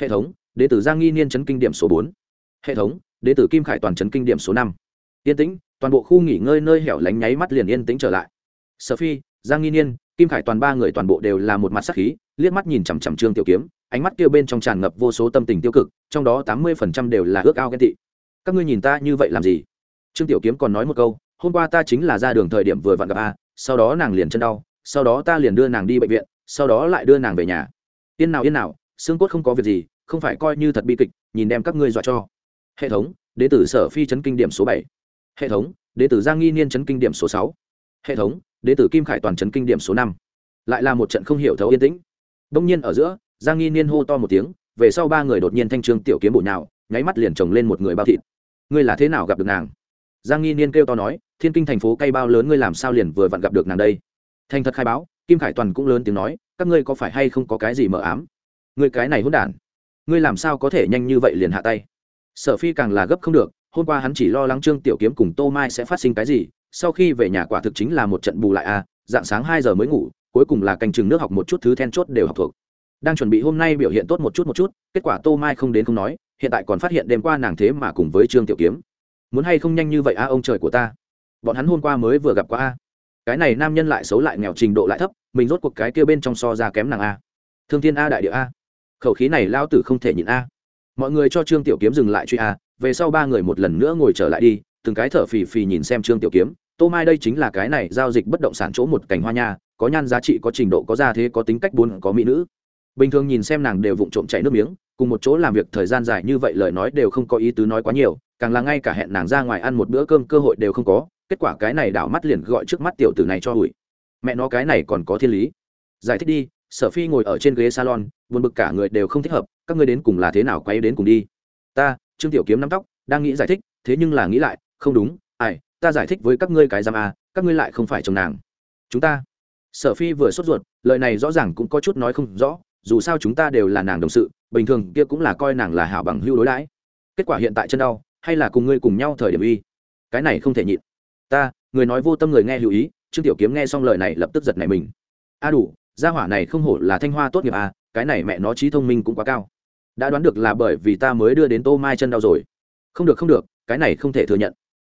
hệ thống đệ tử giang nghi niên chấn kinh điểm số bốn. Hệ thống đệ tử kim khải toàn chấn kinh điểm số năm. Yên tĩnh, toàn bộ khu nghỉ ngơi nơi hẻo lánh nháy mắt liền yên tĩnh trở lại. Sở phi, giang nghi niên, kim khải toàn ba người toàn bộ đều là một mặt sắc khí, liếc mắt nhìn chằm chằm trương tiểu kiếm, ánh mắt kia bên trong tràn ngập vô số tâm tình tiêu cực, trong đó tám mươi phần trăm đều là ước ao ghen tị. Các ngươi nhìn ta như vậy làm gì? Trương tiểu kiếm còn nói một câu, hôm qua ta chính là ra đường thời điểm vừa vặn gặp a, sau đó nàng liền chân đau, sau đó ta liền đưa nàng đi bệnh viện, sau đó lại đưa nàng về nhà. Yên nào yên nào xương cốt không có việc gì, không phải coi như thật bi kịch, nhìn đem các ngươi dọa cho. Hệ thống đến từ tử sở phi chấn kinh điểm số bảy. Hệ thống đến từ tử giang nghi niên chấn kinh điểm số sáu. Hệ thống đến từ tử kim khải toàn chấn kinh điểm số năm. Lại là một trận không hiểu thấu yên tĩnh. Đông nhiên ở giữa, giang nghi niên hô to một tiếng, về sau ba người đột nhiên thanh trương tiểu kiếm bổ nhào, nháy mắt liền trồng lên một người bao thịt. Ngươi là thế nào gặp được nàng? Giang nghi niên kêu to nói, thiên kinh thành phố cây bao lớn ngươi làm sao liền vừa vặn gặp được nàng đây? Thành thật khai báo, kim khải toàn cũng lớn tiếng nói, các ngươi có phải hay không có cái gì mờ ám? Ngươi cái này hôn đản. Ngươi làm sao có thể nhanh như vậy liền hạ tay? Sở phi càng là gấp không được, hôm qua hắn chỉ lo lắng trương tiểu kiếm cùng tô mai sẽ phát sinh cái gì, sau khi về nhà quả thực chính là một trận bù lại a dạng sáng hai giờ mới ngủ, cuối cùng là canh chừng nước học một chút, thứ then chốt đều học thuộc. Đang chuẩn bị hôm nay biểu hiện tốt một chút một chút, kết quả tô mai không đến không nói, hiện tại còn phát hiện đêm qua nàng thế mà cùng với trương tiểu kiếm. Muốn hay không nhanh như vậy a ông trời của ta? Bọn hắn hôm qua mới vừa gặp qua a cái này nam nhân lại xấu lại nghèo, trình độ lại thấp, mình rốt cuộc cái kia bên trong so ra kém nàng a thương thiên a đại địa a khẩu khí này lao tử không thể nhịn a. Mọi người cho trương tiểu kiếm dừng lại truy a, về sau ba người một lần nữa ngồi trở lại đi, từng cái thở phì phì nhìn xem trương tiểu kiếm. Tô mai đây chính là cái này giao dịch bất động sản chỗ một cành hoa nha, có nhan giá trị, có trình độ, có gia thế, có tính cách buôn có mỹ nữ. Bình thường nhìn xem nàng đều vụng trộm chảy nước miếng, cùng một chỗ làm việc thời gian dài như vậy lời nói đều không có ý tứ nói quá nhiều, càng là ngay cả hẹn nàng ra ngoài ăn một bữa cơm cơ hội đều không có, kết quả cái này đảo mắt liền gọi trước mắt tiểu tử này cho hủi mẹ nó cái này còn có thiên lý. Giải thích đi sở phi ngồi ở trên ghế salon buồn bực cả người đều không thích hợp các ngươi đến cùng là thế nào quay đến cùng đi? Ta trương tiểu kiếm nắm tóc đang nghĩ giải thích thế nhưng là nghĩ lại không đúng ai ta giải thích với các ngươi cái giam à, các ngươi lại không phải chồng nàng. Chúng ta. Sở phi vừa sốt ruột lời này rõ ràng cũng có chút nói không rõ dù sao chúng ta đều là nàng đồng sự bình thường kia cũng là coi nàng là hảo bằng hưu đối đãi. Kết quả hiện tại chân đau hay là cùng ngươi cùng nhau thời điểm uy? Cái này không thể nhịn. Ta người nói vô tâm người nghe hữu ý trương tiểu kiếm nghe xong lời này lập tức giật này mình. A đủ gia hỏa này không hổ là thanh hoa tốt nghiệp à cái này mẹ nó trí thông minh cũng quá cao. Đã đoán được là bởi vì ta mới đưa đến tô mai chân đau rồi. Không được không được, cái này không thể thừa nhận.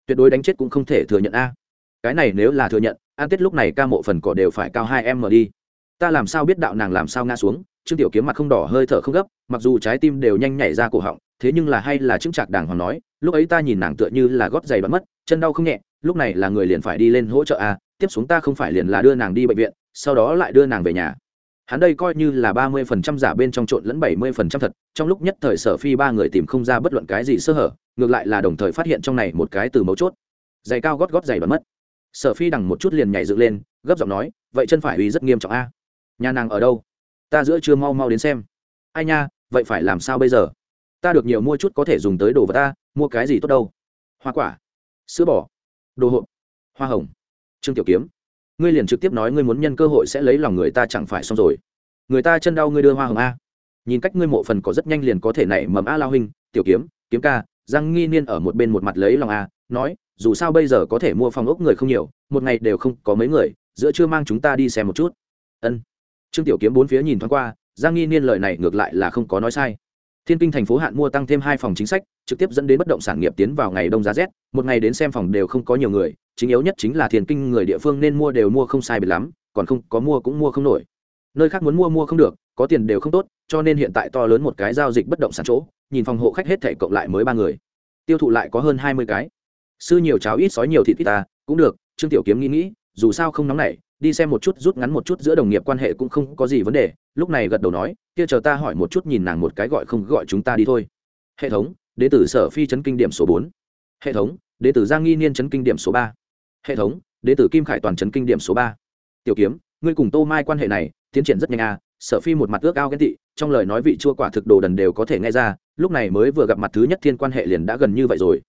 Tuyệt đối đánh chết cũng không thể thừa nhận a. Cái này nếu là thừa nhận an tết lúc này ca mộ phần cỏ đều phải cao hai em mở đi. Ta làm sao biết đạo nàng làm sao ngã xuống, trương tiểu kiếm mặt không đỏ hơi thở không gấp, mặc dù trái tim đều nhanh nhảy ra cổ họng, thế nhưng là hay là chứng trạc đàng hoàng nói, lúc ấy ta nhìn nàng tựa như là gót giày bắn mất, chân đau không nhẹ, lúc này là người liền phải đi lên hỗ trợ a, tiếp xuống ta không phải liền là đưa nàng đi bệnh viện sau đó lại đưa nàng về nhà. Hắn đây coi như là ba mươi phần trăm giả bên trong trộn lẫn bảy mươi phần trăm thật, trong lúc nhất thời sở phi ba người tìm không ra bất luận cái gì sơ hở, ngược lại là đồng thời phát hiện trong này một cái từ mấu chốt. Giày cao gót gót giày bắn mất. Sở phi đằng một chút liền nhảy dựng lên, gấp giọng nói, vậy chân phải uy rất nghiêm trọng a. Nhà nàng ở đâu? Ta giữa chưa mau mau đến xem. Ai nha, vậy phải làm sao bây giờ? Ta được nhiều mua chút có thể dùng tới đồ vật ta, mua cái gì tốt đâu? Hoa quả. Sữa bò. Đồ hộp. Hoa hồng. Trương tiểu kiếm ngươi liền trực tiếp nói ngươi muốn nhân cơ hội sẽ lấy lòng người ta chẳng phải xong rồi. Người ta chân đau ngươi đưa hoa hồng a. Nhìn cách ngươi mộ phần có rất nhanh liền có thể nảy mầm a lao hình tiểu kiếm kiếm ca, giang nghi niên ở một bên một mặt lấy lòng a, nói, dù sao bây giờ có thể mua phòng ốc người không nhiều, một ngày đều không có mấy người, giữa chưa mang chúng ta đi xem một chút. Ân. Trương tiểu kiếm bốn phía nhìn thoáng qua, giang nghi niên lời này ngược lại là không có nói sai thiên kinh thành phố hạn mua tăng thêm hai phòng chính sách, trực tiếp dẫn đến bất động sản nghiệp tiến vào ngày đông giá rét, một ngày đến xem phòng đều không có nhiều người, chính yếu nhất chính là thiên kinh người địa phương nên mua đều mua không sai biệt lắm, còn không có mua cũng mua không nổi. Nơi khác muốn mua mua không được, có tiền đều không tốt, cho nên hiện tại to lớn một cái giao dịch bất động sản chỗ, nhìn phòng hộ khách hết thể cộng lại mới ba người. Tiêu thụ lại có hơn hai mươi cái. Sư nhiều cháo ít sói nhiều thịt ít ta, cũng được, trương tiểu kiếm nghĩ nghĩ, dù sao không nóng nảy đi xem một chút, rút ngắn một chút giữa đồng nghiệp quan hệ cũng không có gì vấn đề. Lúc này gật đầu nói, kia chờ ta hỏi một chút nhìn nàng một cái gọi không gọi chúng ta đi thôi. Hệ thống đ tử sở phi chấn kinh điểm số bốn. Hệ thống đ tử giang nghi niên chấn kinh điểm số ba. Hệ thống đ tử kim khải toàn chấn kinh điểm số ba. Tiểu kiếm, ngươi cùng tô mai quan hệ này, tiến triển rất nhanh à? Sở phi một mặt ước ao ghen tị, trong lời nói vị chua quả thực đồ đần đều có thể nghe ra, lúc này mới vừa gặp mặt thứ nhất thiên quan hệ liền đã gần như vậy rồi.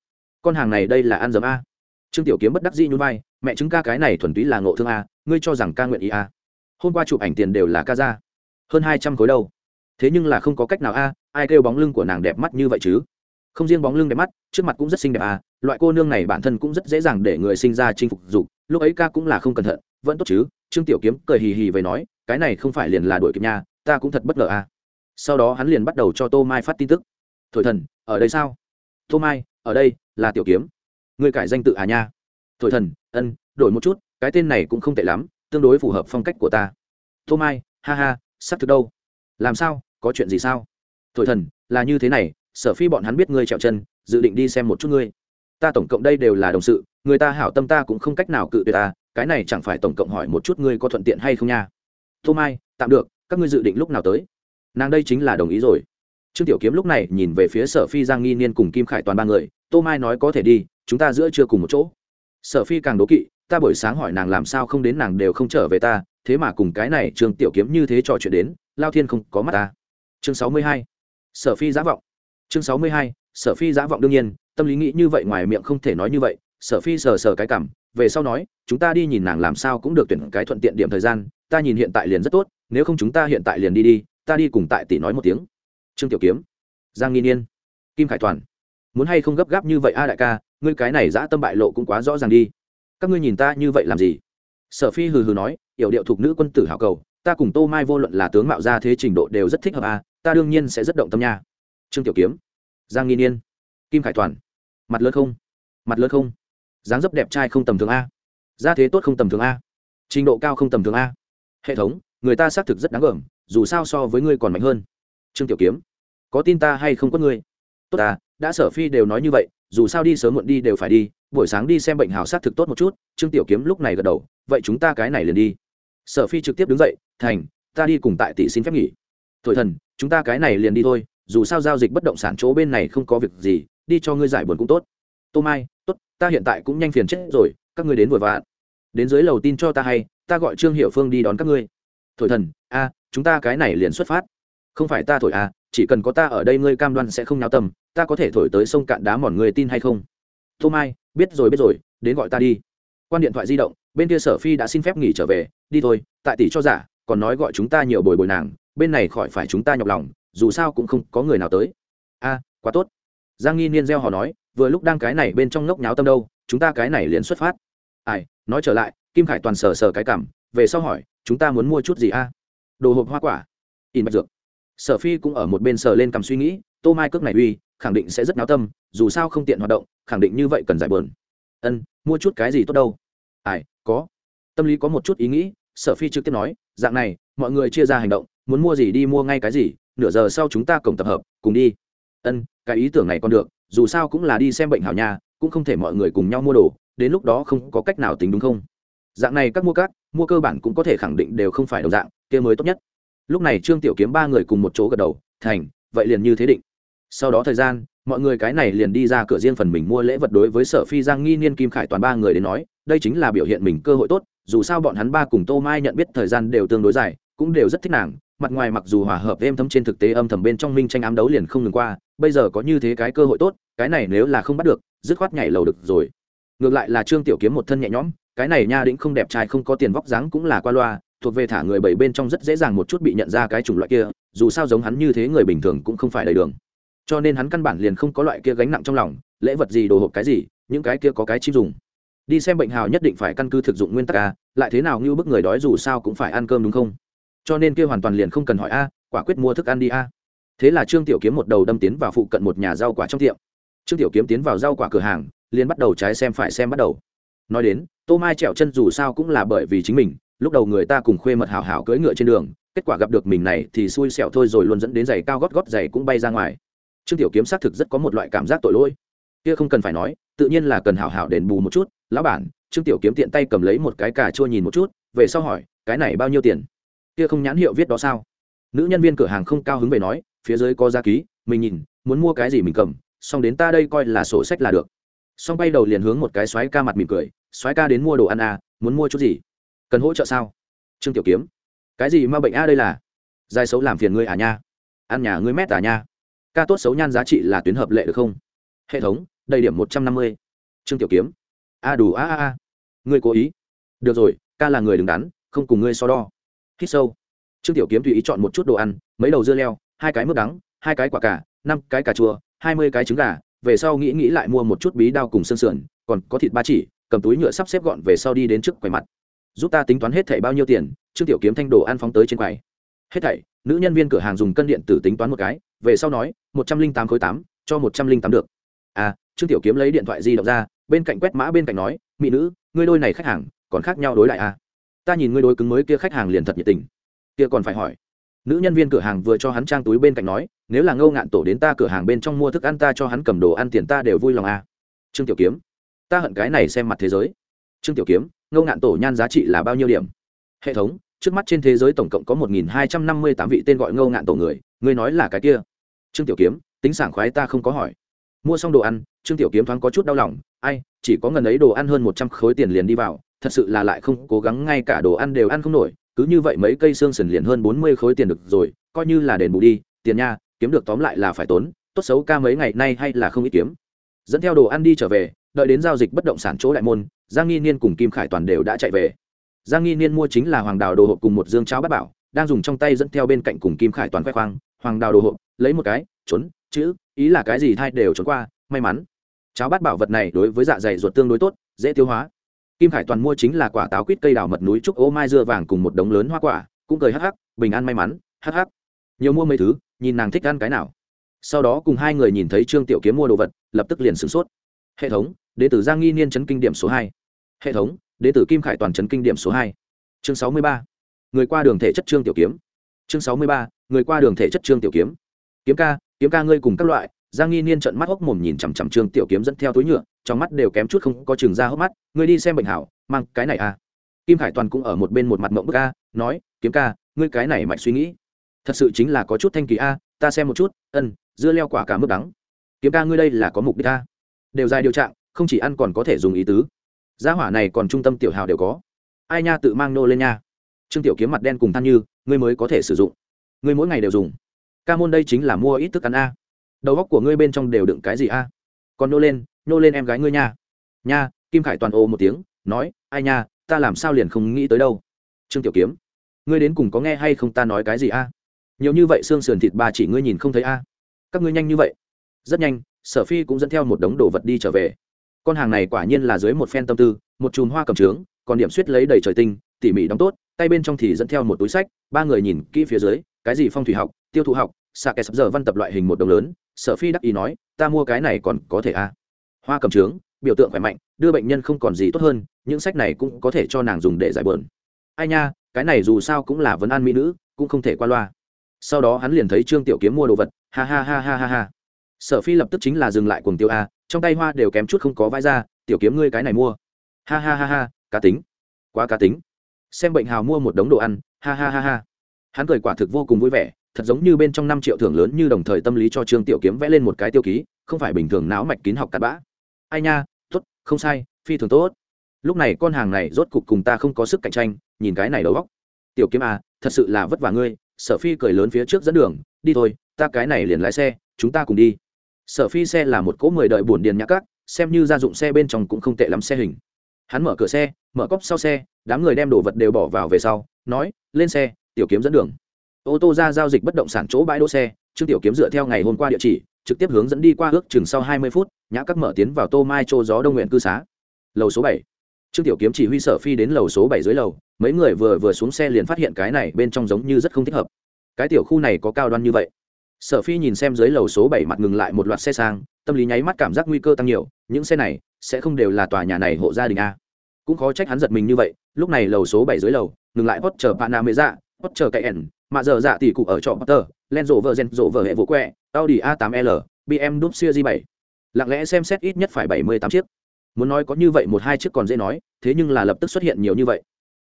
Con hàng này đây là ăn dấm a. Trương tiểu kiếm bất đắc dĩ nhún vai mẹ chứng ca cái này thuần túy là ngộ thương a, ngươi cho rằng ca nguyện ý a? Hôm qua chụp ảnh tiền đều là ca ra hơn hai trăm khối đâu. Thế nhưng là không có cách nào a, ai kêu bóng lưng của nàng đẹp mắt như vậy chứ? Không riêng bóng lưng đẹp mắt, trước mặt cũng rất xinh đẹp a, loại cô nương này bản thân cũng rất dễ dàng để người sinh ra chinh phục dục, lúc ấy ca cũng là không cẩn thận, vẫn tốt chứ? Trương tiểu kiếm cười hì hì về nói, cái này không phải liền là đuổi kịp nha, ta cũng thật bất ngờ a. Sau đó hắn liền bắt đầu cho tô mai phát tin tức. Thổi thần, ở đây sao? Tô mai, ở đây, là tiểu kiếm. Người cải danh tự à nha? Thổi thần, ân, đổi một chút, cái tên này cũng không tệ lắm, tương đối phù hợp phong cách của ta. Tô mai, ha ha, sắp thực đâu? Làm sao, có chuyện gì sao? Thổi thần, là như thế này, sở phi bọn hắn biết ngươi trèo chân, dự định đi xem một chút ngươi. Ta tổng cộng đây đều là đồng sự, người ta hảo tâm ta cũng không cách nào cự tuyệt ta, cái này chẳng phải tổng cộng hỏi một chút ngươi có thuận tiện hay không nha? Tô mai, tạm được, các ngươi dự định lúc nào tới? Nàng đây chính là đồng ý rồi. Trương tiểu kiếm lúc này nhìn về phía sở phi giang nghi niên cùng kim khải toàn ba người, tô mai nói có thể đi, chúng ta giữa chưa cùng một chỗ sở phi càng đố kỵ, ta buổi sáng hỏi nàng làm sao không đến nàng đều không trở về ta, thế mà cùng cái này Trường tiểu kiếm như thế trò chuyện đến, lao thiên không có mắt ta. Chương sáu mươi hai. Sở phi giả vọng. Chương sáu mươi hai, sở phi giả vọng đương nhiên, tâm lý nghĩ như vậy ngoài miệng không thể nói như vậy, sở phi sờ sờ cái cảm, về sau nói, chúng ta đi nhìn nàng làm sao cũng được tuyển cái thuận tiện điểm thời gian, ta nhìn hiện tại liền rất tốt, nếu không chúng ta hiện tại liền đi đi, ta đi cùng tại tỷ nói một tiếng. Trương tiểu kiếm. Giang nghi niên. Kim khải toàn. Muốn hay không gấp gáp như vậy a đại ca ngươi cái này dã tâm bại lộ cũng quá rõ ràng đi. Các ngươi nhìn ta như vậy làm gì? Sở phi hừ hừ nói, yểu điệu thuộc nữ quân tử hảo cầu, ta cùng tô mai vô luận là tướng mạo ra thế trình độ đều rất thích hợp a, ta đương nhiên sẽ rất động tâm nha. Trương tiểu kiếm, giang nghi niên, kim khải toàn, mặt lớn không, mặt lớn không. Dáng dấp đẹp trai không tầm thường a. Gia thế tốt không tầm thường a. Trình độ cao không tầm thường a. Hệ thống, người ta xác thực rất đáng gờm, dù sao so với ngươi còn mạnh hơn. Trương tiểu kiếm, có tin ta hay không có ngươi? Tốt ta, đã sở phi đều nói như vậy dù sao đi sớm muộn đi đều phải đi, buổi sáng đi xem bệnh hào sát thực tốt một chút, trương tiểu kiếm lúc này gật đầu, vậy chúng ta cái này liền đi. Sở phi trực tiếp đứng dậy, thành, ta đi cùng tại tỷ xin phép nghỉ. Thổi thần, chúng ta cái này liền đi thôi, dù sao giao dịch bất động sản chỗ bên này không có việc gì, đi cho ngươi giải buồn cũng tốt. Tô mai, tốt, ta hiện tại cũng nhanh phiền chết rồi, các ngươi đến vội vã đến dưới lầu tin cho ta hay, ta gọi trương hiệu phương đi đón các ngươi. Thổi thần, a, chúng ta cái này liền xuất phát. Không phải ta thổi à chỉ cần có ta ở đây ngươi cam đoan sẽ không nháo tâm, ta có thể thổi tới sông cạn đá mòn người tin hay không? Tô mai, biết rồi biết rồi, đến gọi ta đi. Quan điện thoại di động, bên kia sở phi đã xin phép nghỉ trở về, đi thôi, tại tỷ cho giả, còn nói gọi chúng ta nhiều bồi bồi nàng, bên này khỏi phải chúng ta nhọc lòng, dù sao cũng không có người nào tới. A, quá tốt. Giang nghi niên gieo họ nói, vừa lúc đang cái này bên trong ngốc nháo tâm đâu, chúng ta cái này liền xuất phát. Ai, nói trở lại, kim khải toàn sờ sờ cái cảm, về sau hỏi, chúng ta muốn mua chút gì a? Đồ hộp hoa quả. In bạch dược sở phi cũng ở một bên sờ lên cầm suy nghĩ, tô mai cước này uy, khẳng định sẽ rất náo tâm, dù sao không tiện hoạt động, khẳng định như vậy cần giải bờn ân, mua chút cái gì tốt đâu? Ai, có. Tâm lý có một chút ý nghĩ, sở phi trực tiếp nói, dạng này, mọi người chia ra hành động, muốn mua gì đi mua ngay cái gì, nửa giờ sau chúng ta cùng tập hợp, cùng đi. Ân, cái ý tưởng này còn được, dù sao cũng là đi xem bệnh hảo nhà cũng không thể mọi người cùng nhau mua đồ, đến lúc đó không có cách nào tính đúng không? Dạng này các mua cát mua cơ bản cũng có thể khẳng định đều không phải đồng dạng, kia mới tốt nhất lúc này trương tiểu kiếm ba người cùng một chỗ gật đầu, thành, vậy liền như thế định. Sau đó thời gian, mọi người cái này liền đi ra cửa riêng phần mình mua lễ vật đối với sở phi giang nghi niên kim khải toàn ba người đến nói, đây chính là biểu hiện mình cơ hội tốt, dù sao bọn hắn ba cùng tô mai nhận biết thời gian đều tương đối dài, cũng đều rất thích nàng, mặt ngoài mặc dù hòa hợp êm thấm trên thực tế âm thầm bên trong minh tranh ám đấu liền không ngừng qua, bây giờ có như thế cái cơ hội tốt, cái này nếu là không bắt được, dứt khoát nhảy lầu được rồi. Ngược lại là trương tiểu kiếm một thân nhẹ nhõm, cái này nha đĩnh không đẹp trai không có tiền vóc dáng cũng là qua loa thuộc về thả người bảy bên trong rất dễ dàng một chút bị nhận ra cái chủng loại kia, dù sao giống hắn như thế người bình thường cũng không phải đầy đường. Cho nên hắn căn bản liền không có loại kia gánh nặng trong lòng, lễ vật gì đồ hộp cái gì, những cái kia có cái chim dùng. Đi xem bệnh hào nhất định phải căn cứ thực dụng nguyên tắc a, lại thế nào như bức người đói dù sao cũng phải ăn cơm đúng không? Cho nên kia hoàn toàn liền không cần hỏi a, quả quyết mua thức ăn đi a. Thế là trương tiểu kiếm một đầu đâm tiến vào phụ cận một nhà rau quả trong tiệm. Trương tiểu kiếm tiến vào rau quả cửa hàng, liền bắt đầu trái xem phải xem bắt đầu. Nói đến, tô mai trèo chân dù sao cũng là bởi vì chính mình lúc đầu người ta cùng khuê mật hào hào cưỡi ngựa trên đường, kết quả gặp được mình này thì xui xẻo thôi rồi luôn dẫn đến giày cao gót gót giày cũng bay ra ngoài. Trương tiểu kiếm xác thực rất có một loại cảm giác tội lỗi. Kia không cần phải nói, tự nhiên là cần hảo hảo đền bù một chút. Lão bản, trương tiểu kiếm tiện tay cầm lấy một cái cà chua nhìn một chút, về sau hỏi, cái này bao nhiêu tiền? Kia không nhãn hiệu viết đó sao? Nữ nhân viên cửa hàng không cao hứng về nói, phía dưới có giá ký, mình nhìn, muốn mua cái gì mình cầm, xong đến ta đây coi là sổ sách là được. Xong bay đầu liền hướng một cái xoáy ca mặt mỉm cười xoáy ca đến mua đồ ăn à muốn mua chút gì? Cần hỗ trợ sao? Trương tiểu kiếm, cái gì mà bệnh a đây là? Dài xấu làm phiền ngươi à nha. Ăn nhà ngươi mét à nha. Ca tốt xấu nhan giá trị là tuyến hợp lệ được không? Hệ thống, đầy điểm một trăm năm mươi. Trương tiểu kiếm, a đủ a a a. Ngươi cố ý. Được rồi, ca là người đứng đắn, không cùng ngươi so đo. Hít sâu. Trương tiểu kiếm tùy ý chọn một chút đồ ăn, mấy đầu dưa leo, hai cái mướp đắng, hai cái quả cà, năm cái cà chua, hai mươi cái trứng gà, về sau nghĩ nghĩ lại mua một chút bí đao cùng xương sườn, còn có thịt ba chỉ, cầm túi nhựa sắp xếp gọn về sau đi đến trước quầy mặt giúp ta tính toán hết thảy bao nhiêu tiền, trương tiểu kiếm thanh đồ ăn phóng tới trên quầy. Hết thảy, nữ nhân viên cửa hàng dùng cân điện tử tính toán một cái, về sau nói, một trăm linh tám khối tám, cho một trăm linh tám được. À trương tiểu kiếm lấy điện thoại di động ra, bên cạnh quét mã bên cạnh nói, mỹ nữ, ngươi đôi này khách hàng, còn khác nhau đối lại à? Ta nhìn ngươi đối cứng mới kia khách hàng liền thật nhiệt tình. Kia còn phải hỏi. Nữ nhân viên cửa hàng vừa cho hắn trang túi bên cạnh nói, nếu là ngâu ngạn tổ đến ta cửa hàng bên trong mua thức ăn ta cho hắn cầm đồ ăn tiền ta đều vui lòng à. trương tiểu kiếm. Ta hận cái này xem mặt thế giới. Trương tiểu kiếm ngâu ngạn tổ nhan giá trị là bao nhiêu điểm? Hệ thống, trước mắt trên thế giới tổng cộng có một nghìn hai trăm năm mươi tám vị tên gọi ngâu ngạn tổ người, ngươi nói là cái kia. Trương tiểu kiếm, tính sảng khoái ta không có hỏi. Mua xong đồ ăn, trương tiểu kiếm thoáng có chút đau lòng, ai, chỉ có ngần ấy đồ ăn hơn một trăm khối tiền liền đi vào, thật sự là lại không cố gắng ngay cả đồ ăn đều ăn không nổi, cứ như vậy mấy cây xương sần liền hơn bốn mươi khối tiền được rồi, coi như là đền bù đi, tiền nha, kiếm được tóm lại là phải tốn, tốt xấu ca mấy ngày nay hay là không ít kiếm. Dẫn theo đồ ăn đi trở về đợi đến giao dịch bất động sản chỗ đại môn, giang nghi niên cùng kim khải toàn đều đã chạy về. Giang nghi niên mua chính là hoàng đào đồ hộp cùng một dương cháo bát bảo, đang dùng trong tay dẫn theo bên cạnh cùng kim khải toàn khoe khoang, hoàng đào đồ hộp, lấy một cái, trốn, chữ, ý là cái gì thay đều trốn qua, may mắn. Cháo bát bảo vật này đối với dạ dày ruột tương đối tốt, dễ tiêu hóa. Kim khải toàn mua chính là quả táo quýt cây đào mật núi trúc ô mai dưa vàng cùng một đống lớn hoa quả, cũng cười hắc hắc, bình an may mắn, hắc hắc. Nhiều mua mấy thứ, nhìn nàng thích ăn cái nào. Sau đó cùng hai người nhìn thấy trương tiểu kiếm mua đồ vật, lập tức liền sửng sốt hệ thống đ ế t ử giang nghi niên chấn kinh điểm số hai. Hệ thống đ ế t ử kim khải toàn chấn kinh điểm số hai. Chương sáu mươi ba. Người qua đường thể chất trương tiểu kiếm. Chương sáu mươi ba. Người qua đường thể chất trương tiểu kiếm. Kiếm ca kiếm ca ngươi cùng các loại. Giang nghi niên trận mắt hốc mồm nhìn chằm chằm trương tiểu kiếm dẫn theo túi nhựa, trong mắt đều kém chút không có chừng ra hốc mắt. Ngươi đi xem bệnh hảo, mang cái này à. Kim khải toàn cũng ở một bên một mặt mộng bức a, nói, kiếm ca, ngươi cái này mạnh suy nghĩ. Thật sự chính là có chút thanh kỳ a, ta xem một chút, ân, dưa leo quả cả mức đắng. Kiếm ca ngươi đây là có mục đích a đều dài điều trạng, không chỉ ăn còn có thể dùng ý tứ. Giá hỏa này còn trung tâm tiểu hào đều có. Ai nha tự mang nô lên nha. Trương tiểu kiếm mặt đen cùng than như, ngươi mới có thể sử dụng. Ngươi mỗi ngày đều dùng. Ca môn đây chính là mua ít thức ăn a. Đầu góc của ngươi bên trong đều đựng cái gì a? Còn nô lên nô lên em gái ngươi nha. Nha, kim khải toàn ô một tiếng, nói, ai nha, ta làm sao liền không nghĩ tới đâu. Trương tiểu kiếm, ngươi đến cùng có nghe hay không ta nói cái gì a? Nhiều như vậy xương sườn thịt ba chỉ ngươi nhìn không thấy a. Các ngươi nhanh như vậy. Rất nhanh sở phi cũng dẫn theo một đống đồ vật đi trở về. Con hàng này quả nhiên là dưới một phen tâm tư, một chùm hoa cầm trướng, còn điểm suýt lấy đầy trời tinh, tỉ mỉ đóng tốt, tay bên trong thì dẫn theo một túi sách, ba người nhìn kỹ phía dưới, cái gì phong thủy học, tiêu thụ học xạ kẻ sắp giờ văn tập loại hình một đồng lớn, sở phi đắc ý nói, ta mua cái này còn có thể a hoa cầm trướng, biểu tượng khỏe mạnh, đưa bệnh nhân không còn gì tốt hơn, những sách này cũng có thể cho nàng dùng để giải bờn ai nha, cái này dù sao cũng là vấn an mỹ nữ, cũng không thể qua loa. Sau đó hắn liền thấy trương tiểu kiếm mua đồ vật, ha ha ha ha ha ha sở phi lập tức chính là dừng lại cuồng tiêu a, trong tay hoa đều kém chút không có vai ra, tiểu kiếm ngươi cái này mua. Ha ha ha ha, cá tính. Quá cá tính. Xem bệnh hào mua một đống đồ ăn, ha ha ha ha. Hắn cười quả thực vô cùng vui vẻ, thật giống như bên trong năm triệu thưởng lớn như đồng thời tâm lý cho trương tiểu kiếm vẽ lên một cái tiêu ký, không phải bình thường não mạch kín học cặn bã. Ai nha, tốt, không sai, phi thường tốt. Lúc này con hàng này rốt cục cùng ta không có sức cạnh tranh, nhìn cái này đầu góc tiểu kiếm à thật sự là vất vả ngươi. Sở phi cười lớn phía trước dẫn đường, đi thôi, ta cái này liền lái xe, chúng ta cùng đi sở phi xe là một cỗ mười đợi bổn điền nhã cát, xem như gia dụng xe bên trong cũng không tệ lắm xe hình. Hắn mở cửa xe, mở cốc sau xe, đám người đem đồ vật đều bỏ vào về sau, nói, lên xe, tiểu kiếm dẫn đường. Ô tô ra giao dịch bất động sản chỗ bãi đỗ xe, trương tiểu kiếm dựa theo ngày hôm qua địa chỉ, trực tiếp hướng dẫn đi qua ước chừng sau hai mươi phút, nhã các mở tiến vào tô mai châu gió đông nguyện cư xá. Lầu số bảy. Trương tiểu kiếm chỉ huy sở phi đến lầu số bảy dưới lầu, mấy người vừa vừa xuống xe liền phát hiện cái này bên trong giống như rất không thích hợp. Cái tiểu khu này có cao đoan như vậy sở phi nhìn xem dưới lầu số bảy mặt ngừng lại một loạt xe sang, tâm lý nháy mắt cảm giác nguy cơ tăng nhiều, những xe này sẽ không đều là tòa nhà này hộ gia đình a. Cũng khó trách hắn giật mình như vậy, lúc này lầu số bảy dưới lầu, ngừng lại hot chờ panamera, hot chờ cậy ẩn mà giờ dạ tỷ cụ ở trọ potter len rộ vợ gen rộ vợ hệ vỗ quẹ audi a 8 l bm đúp siêu g 7 lặng lẽ xem xét ít nhất phải bảy mươi tám chiếc. Muốn nói có như vậy một hai chiếc còn dễ nói, thế nhưng là lập tức xuất hiện nhiều như vậy.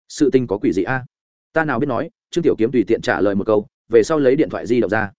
Sự tình có quỷ gì a? Ta nào biết nói, trương tiểu kiếm tùy tiện trả lời một câu, về sau lấy điện thoại di động ra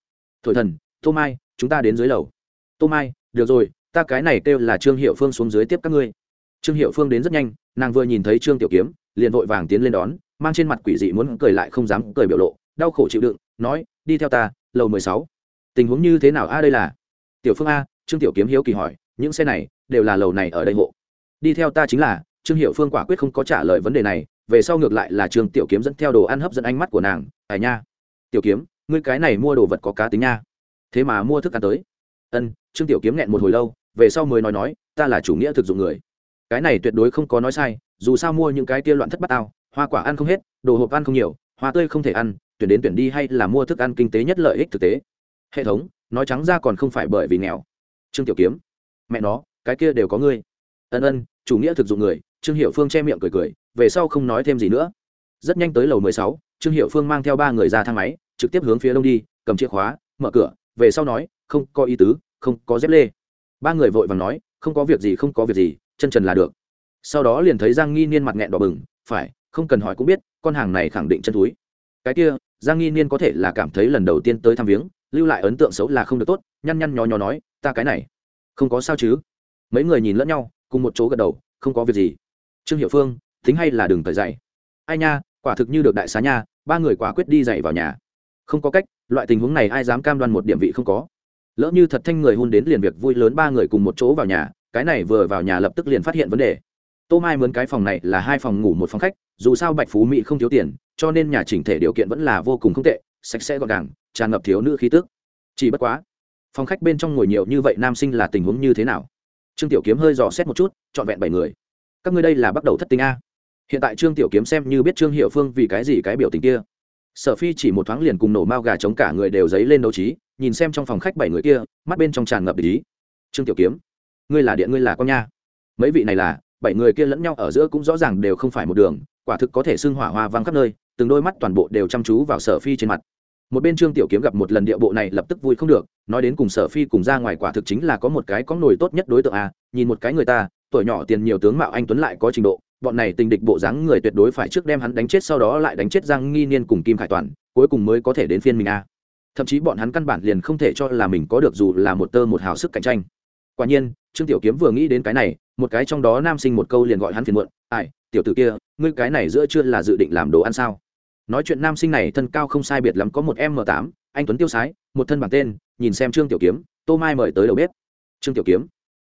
thổi thần, tô mai, chúng ta đến dưới lầu. Tô mai, được rồi, ta cái này kêu là trương hiệu phương xuống dưới tiếp các ngươi. Trương hiệu phương đến rất nhanh, nàng vừa nhìn thấy trương tiểu kiếm, liền vội vàng tiến lên đón, mang trên mặt quỷ dị muốn cười lại không dám cười biểu lộ, đau khổ chịu đựng, nói, đi theo ta, lầu mười sáu. Tình huống như thế nào a, đây là? Tiểu phương a, trương tiểu kiếm hiếu kỳ hỏi, những xe này đều là lầu này ở đây hộ. Đi theo ta chính là. Trương hiệu phương quả quyết không có trả lời vấn đề này, về sau ngược lại là trương tiểu kiếm dẫn theo đồ ăn hấp dẫn ánh mắt của nàng à nha, tiểu kiếm ngươi cái này mua đồ vật có cá tính nha. Thế mà mua thức ăn tới. Ân, trương tiểu kiếm nghẹn một hồi lâu, về sau mới nói nói, ta là chủ nghĩa thực dụng người. Cái này tuyệt đối không có nói sai, dù sao mua những cái tia loạn thất bát ao hoa quả ăn không hết, đồ hộp ăn không nhiều, hoa tươi không thể ăn, tuyển đến tuyển đi hay là mua thức ăn kinh tế nhất lợi ích thực tế. Hệ thống, nói trắng ra còn không phải bởi vì nghèo. Trương tiểu kiếm, mẹ nó, cái kia đều có ngươi. Ân ân, chủ nghĩa thực dụng người, trương hiệu phương che miệng cười cười, về sau không nói thêm gì nữa. Rất nhanh tới lầu mười sáu, trương hiệu phương mang theo ba người ra thang máy trực tiếp hướng phía đông đi, cầm chìa khóa, mở cửa, về sau nói, không có ý tứ, không có dép lê. Ba người vội vàng nói, không có việc gì, không có việc gì, chân trần là được. Sau đó liền thấy giang nghi niên mặt nghẹn đỏ bừng, phải, không cần hỏi cũng biết, con hàng này khẳng định chân túi cái kia, giang nghi niên có thể là cảm thấy lần đầu tiên tới thăm viếng, lưu lại ấn tượng xấu là không được tốt, nhăn nhăn nhó nhó nói, ta cái này, không có sao chứ? Mấy người nhìn lẫn nhau, cùng một chỗ gật đầu, không có việc gì. Trương hiệu phương tính hay là đừng thời dậy ai nha, quả thực như được đại xá nha, ba người quả quyết đi dậy vào nhà không có cách, loại tình huống này ai dám cam đoan một điểm vị không có. Lỡ như thật thanh người hôn đến liền việc vui lớn ba người cùng một chỗ vào nhà, cái này vừa vào nhà lập tức liền phát hiện vấn đề. Tô mai mướn cái phòng này là hai phòng ngủ một phòng khách, dù sao bạch phú mỹ không thiếu tiền, cho nên nhà chỉnh thể điều kiện vẫn là vô cùng không tệ, sạch sẽ gọn gàng, tràn ngập thiếu nữ khí tức. Chỉ bất quá, phòng khách bên trong ngồi nhiều như vậy nam sinh là tình huống như thế nào? Trương tiểu kiếm hơi dò xét một chút, trọn vẹn bảy người. Các ngươi đây là bắt đầu thất tình a? Hiện tại trương tiểu kiếm xem như biết trương hiệu phương vì cái gì cái biểu tình kia sở phi chỉ một thoáng liền cùng nổ mao gà chống cả người đều dấy lên đấu trí, nhìn xem trong phòng khách bảy người kia, mắt bên trong tràn ngập ý. Trương tiểu kiếm, ngươi là điện, ngươi là con nha. Mấy vị này là, bảy người kia lẫn nhau ở giữa cũng rõ ràng đều không phải một đường, quả thực có thể xưng hỏa hoa vang khắp nơi, từng đôi mắt toàn bộ đều chăm chú vào sở phi trên mặt. Một bên trương tiểu kiếm gặp một lần địa bộ này lập tức vui không được, nói đến cùng sở phi cùng ra ngoài quả thực chính là có một cái có nổi tốt nhất đối tượng a, nhìn một cái người ta, tuổi nhỏ tiền nhiều tướng mạo anh tuấn lại có trình độ bọn này tình địch bộ dáng người tuyệt đối phải trước đem hắn đánh chết sau đó lại đánh chết giang nghi niên cùng kim khải toàn, cuối cùng mới có thể đến phiên mình a. Thậm chí bọn hắn căn bản liền không thể cho là mình có được dù là một tơ một hào sức cạnh tranh. Quả nhiên, trương tiểu kiếm vừa nghĩ đến cái này, một cái trong đó nam sinh một câu liền gọi hắn phiền muộn, ai, tiểu tử kia, ngươi cái này giữa chưa là dự định làm đồ ăn sao? Nói chuyện nam sinh này thân cao không sai biệt lắm có một m tám, anh tuấn tiêu sái, một thân bảng tên, nhìn xem trương tiểu kiếm, tô mai mời tới đầu bếp. Trương tiểu kiếm,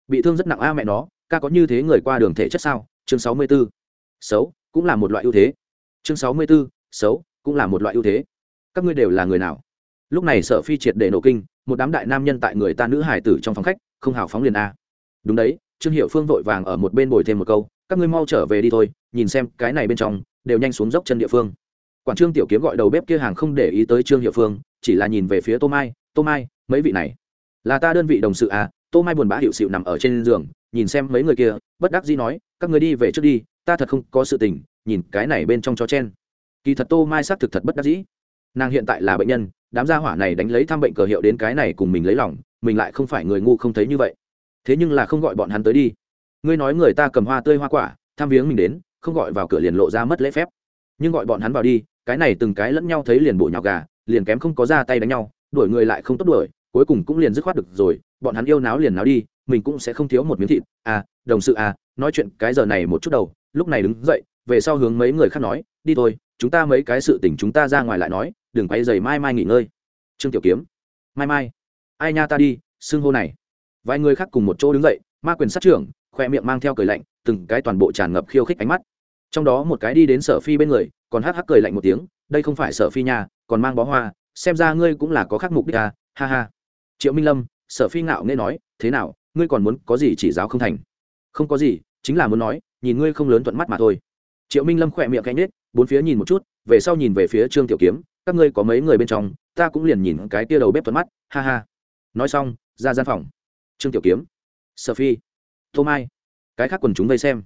bị thương rất nặng a mẹ nó, ca có như thế người qua đường thể chất sao? Chương sáu mươi b ố xấu cũng là một loại ưu thế. Chương sáu mươi b ố xấu cũng là một loại ưu thế. Các ngươi đều là người nào? Lúc này sợ phi triệt để nổ kinh, một đám đại nam nhân tại người ta nữ hải tử trong phòng khách, không hào phóng liền a. Đúng đấy, trương hiệu phương vội vàng ở một bên bồi thêm một câu, các ngươi mau trở về đi thôi, nhìn xem cái này bên trong, đều nhanh xuống dốc chân địa phương. Quản trương tiểu kiếm gọi đầu bếp kia hàng không để ý tới trương hiệu phương, chỉ là nhìn về phía tô mai tô mai, mấy vị này? Là ta đơn vị đồng sự à tô mai buồn bã hiệu sự nằm ở trên giường, nhìn xem mấy người kia, bất đắc dĩ nói các người đi về trước đi, ta thật không có sự tình, nhìn cái này bên trong chó chen. Kỳ thật tô mai xác thực thật bất đắc dĩ. Nàng hiện tại là bệnh nhân, đám gia hỏa này đánh lấy thăm bệnh cờ hiệu đến cái này cùng mình lấy lòng, mình lại không phải người ngu không thấy như vậy. Thế nhưng là không gọi bọn hắn tới đi. Ngươi nói người ta cầm hoa tươi hoa quả, tham viếng mình đến, không gọi vào cửa liền lộ ra mất lễ phép. Nhưng gọi bọn hắn vào đi, cái này từng cái lẫn nhau thấy liền bổ nhào gà, liền kém không có ra tay đánh nhau, đuổi người lại không tốt đuổi, cuối cùng cũng liền dứt khoát được rồi bọn hắn yêu náo liền náo đi mình cũng sẽ không thiếu một miếng thịt. À đồng sự à nói chuyện cái giờ này một chút đầu lúc này đứng dậy về sau hướng mấy người khác nói đi thôi chúng ta mấy cái sự tình chúng ta ra ngoài lại nói đừng quay giày mai mai nghỉ ngơi. Trương tiểu kiếm mai mai ai nha ta đi xưng hô này. Vài người khác cùng một chỗ đứng dậy ma quyền sát trưởng khoe miệng mang theo cười lạnh từng cái toàn bộ tràn ngập khiêu khích ánh mắt. Trong đó một cái đi đến sở phi bên người còn hắc hắc cười lạnh một tiếng đây không phải sở phi nhà, còn mang bó hoa xem ra ngươi cũng là có khắc mục đích à ha ha. Triệu minh lâm sở phi ngạo nghe nói, thế nào, ngươi còn muốn có gì chỉ giáo không thành? Không có gì, chính là muốn nói, nhìn ngươi không lớn thuận mắt mà thôi. Triệu minh lâm khỏe miệng cánh nết bốn phía nhìn một chút, về sau nhìn về phía trương tiểu kiếm, các ngươi có mấy người bên trong, ta cũng liền nhìn cái tia đầu bếp thuận mắt, ha ha. Nói xong, ra gian phòng. Trương tiểu kiếm, sở phi, tô mai, cái khác quần chúng vây xem.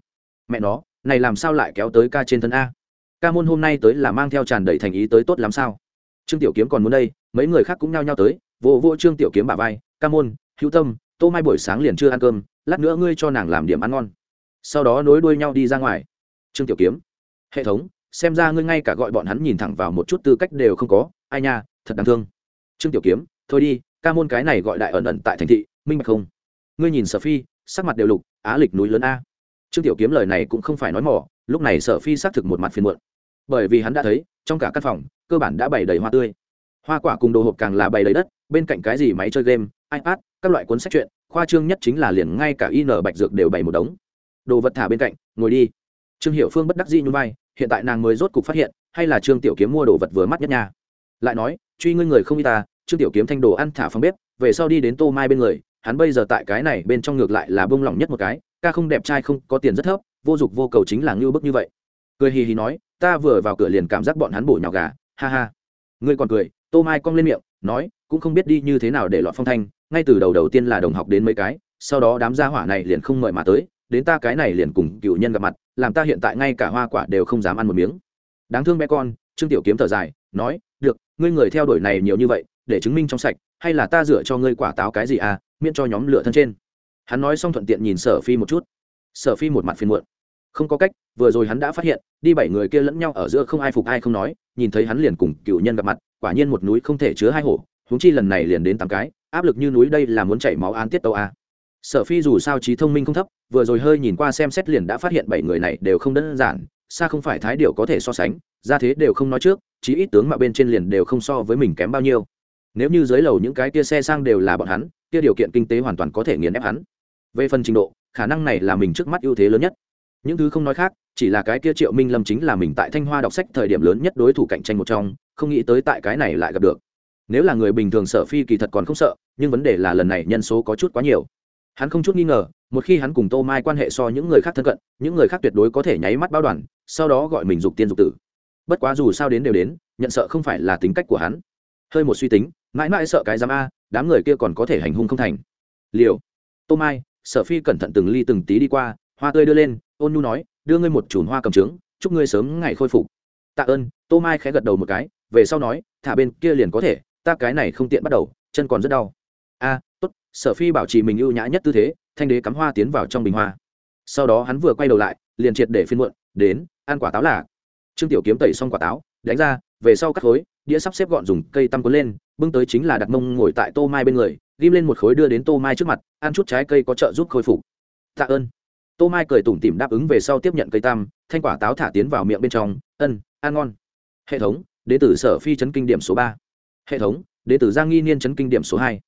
Mẹ nó, này làm sao lại kéo tới ca trên thân a? Ca môn hôm nay tới là mang theo tràn đầy thành ý tới tốt lắm sao? Trương tiểu kiếm còn muốn đây, mấy người khác cũng nhao nhao tới vô vô trương tiểu kiếm bà vai ca môn, hữu tâm, tô mai buổi sáng liền chưa ăn cơm, lát nữa ngươi cho nàng làm điểm ăn ngon. Sau đó nối đuôi nhau đi ra ngoài. Trương tiểu kiếm, hệ thống, xem ra ngươi ngay cả gọi bọn hắn nhìn thẳng vào một chút tư cách đều không có, ai nha, thật đáng thương. Trương tiểu kiếm, thôi đi, ca môn cái này gọi đại ẩn ẩn tại thành thị, minh bạch không? Ngươi nhìn sở phi, sắc mặt đều lục, á lịch núi lớn a. Trương tiểu kiếm lời này cũng không phải nói mỏ, lúc này sở phi xác thực một mặt phiền muộn. Bởi vì hắn đã thấy, trong cả căn phòng, cơ bản đã bày đầy hoa tươi. Hoa quả cùng đồ hộp càng là bày đầy đất bên cạnh cái gì máy chơi game, ipad, các loại cuốn sách truyện, khoa trương nhất chính là liền ngay cả in bạch dược đều bày một đống. Đồ vật thả bên cạnh, ngồi đi. Trương hiệu phương bất đắc dĩ như vai, hiện tại nàng mới rốt cục phát hiện, hay là trương tiểu kiếm mua đồ vật vừa mắt nhất nha. Lại nói, truy ngươi người không y ta, trương tiểu kiếm thanh đồ ăn thả phòng bếp, về sau đi đến tô mai bên người, hắn bây giờ tại cái này bên trong ngược lại là bông lỏng nhất một cái, ca không đẹp trai không có tiền rất thấp, vô dụng vô cầu chính là ngưu bức như vậy. Cười hì hì nói, ta vừa vào cửa liền cảm giác bọn hắn bổ nhào gà, ha ha. Ngươi còn cười, tô mai cong lên miệng nói, cũng không biết đi như thế nào để lọt phong thanh, ngay từ đầu đầu tiên là đồng học đến mấy cái, sau đó đám gia hỏa này liền không mời mà tới, đến ta cái này liền cùng cựu nhân gặp mặt, làm ta hiện tại ngay cả hoa quả đều không dám ăn một miếng. Đáng thương bé con, trương tiểu kiếm thở dài, nói, được, ngươi người theo đuổi này nhiều như vậy, để chứng minh trong sạch, hay là ta dựa cho ngươi quả táo cái gì à miễn cho nhóm lửa thân trên. Hắn nói xong thuận tiện nhìn sở phi một chút. Sở phi một mặt phiền muộn. Không có cách, vừa rồi hắn đã phát hiện, đi bảy người kia lẫn nhau ở giữa không ai phục ai không nói, nhìn thấy hắn liền cùng cựu nhân gặp mặt quả nhiên một núi không thể chứa hai hổ húng chi lần này liền đến tám cái, áp lực như núi đây là muốn chảy máu án tiết tâu a. Sở phi dù sao trí thông minh không thấp, vừa rồi hơi nhìn qua xem xét liền đã phát hiện bảy người này đều không đơn giản, xa không phải thái điệu có thể so sánh, ra thế đều không nói trước, chí ít tướng mà bên trên liền đều không so với mình kém bao nhiêu. Nếu như dưới lầu những cái tia xe sang đều là bọn hắn tia điều kiện kinh tế hoàn toàn có thể nghiền ép hắn. Về phần trình độ, khả năng này là mình trước mắt ưu thế lớn nhất. Những thứ không nói khác, chỉ là cái kia triệu minh lâm chính là mình tại thanh hoa đọc sách thời điểm lớn nhất đối thủ cạnh tranh một trong không nghĩ tới tại cái này lại gặp được. Nếu là người bình thường sở phi kỳ thật còn không sợ, nhưng vấn đề là lần này nhân số có chút quá nhiều. Hắn không chút nghi ngờ, một khi hắn cùng tô mai quan hệ so những người khác thân cận, những người khác tuyệt đối có thể nháy mắt bao đoàn, sau đó gọi mình dục tiên dục tử. Bất quá dù sao đến đều đến, nhận sợ không phải là tính cách của hắn. Hơi một suy tính, mãi mãi sợ cái giám a, đám người kia còn có thể hành hung không thành. Liều. Tô mai, sở phi cẩn thận từng ly từng tí đi qua, hoa tươi đưa lên, ôn nhu nói, đưa ngươi một chùm hoa cầm trướng, chúc ngươi sớm ngày khôi phục. Tạ ơn, tô mai khẽ gật đầu một cái về sau nói, thả bên kia liền có thể, ta cái này không tiện bắt đầu, chân còn rất đau. A, tốt, sở phi bảo trì mình ưu nhã nhất tư thế, thanh đế cắm hoa tiến vào trong bình hoa. Sau đó hắn vừa quay đầu lại, liền triệt để phiên muộn, đến, ăn quả táo là. Trương tiểu kiếm tẩy xong quả táo, đánh ra, về sau cắt khối, đĩa sắp xếp gọn dùng cây tăm cuốn lên, bưng tới chính là đặt mông ngồi tại tô mai bên người, ghim lên một khối đưa đến tô mai trước mặt, ăn chút trái cây có trợ giúp khôi phục. Tạ ơn. Tô mai cười tủm tỉm đáp ứng về sau tiếp nhận cây tăm, thanh quả táo thả tiến vào miệng bên trong, ân, ăn ngon. Hệ thống đ ế tử sở phi chấn kinh điểm số ba. Hệ thống đ ế tử giang nghi niên chấn kinh điểm số hai.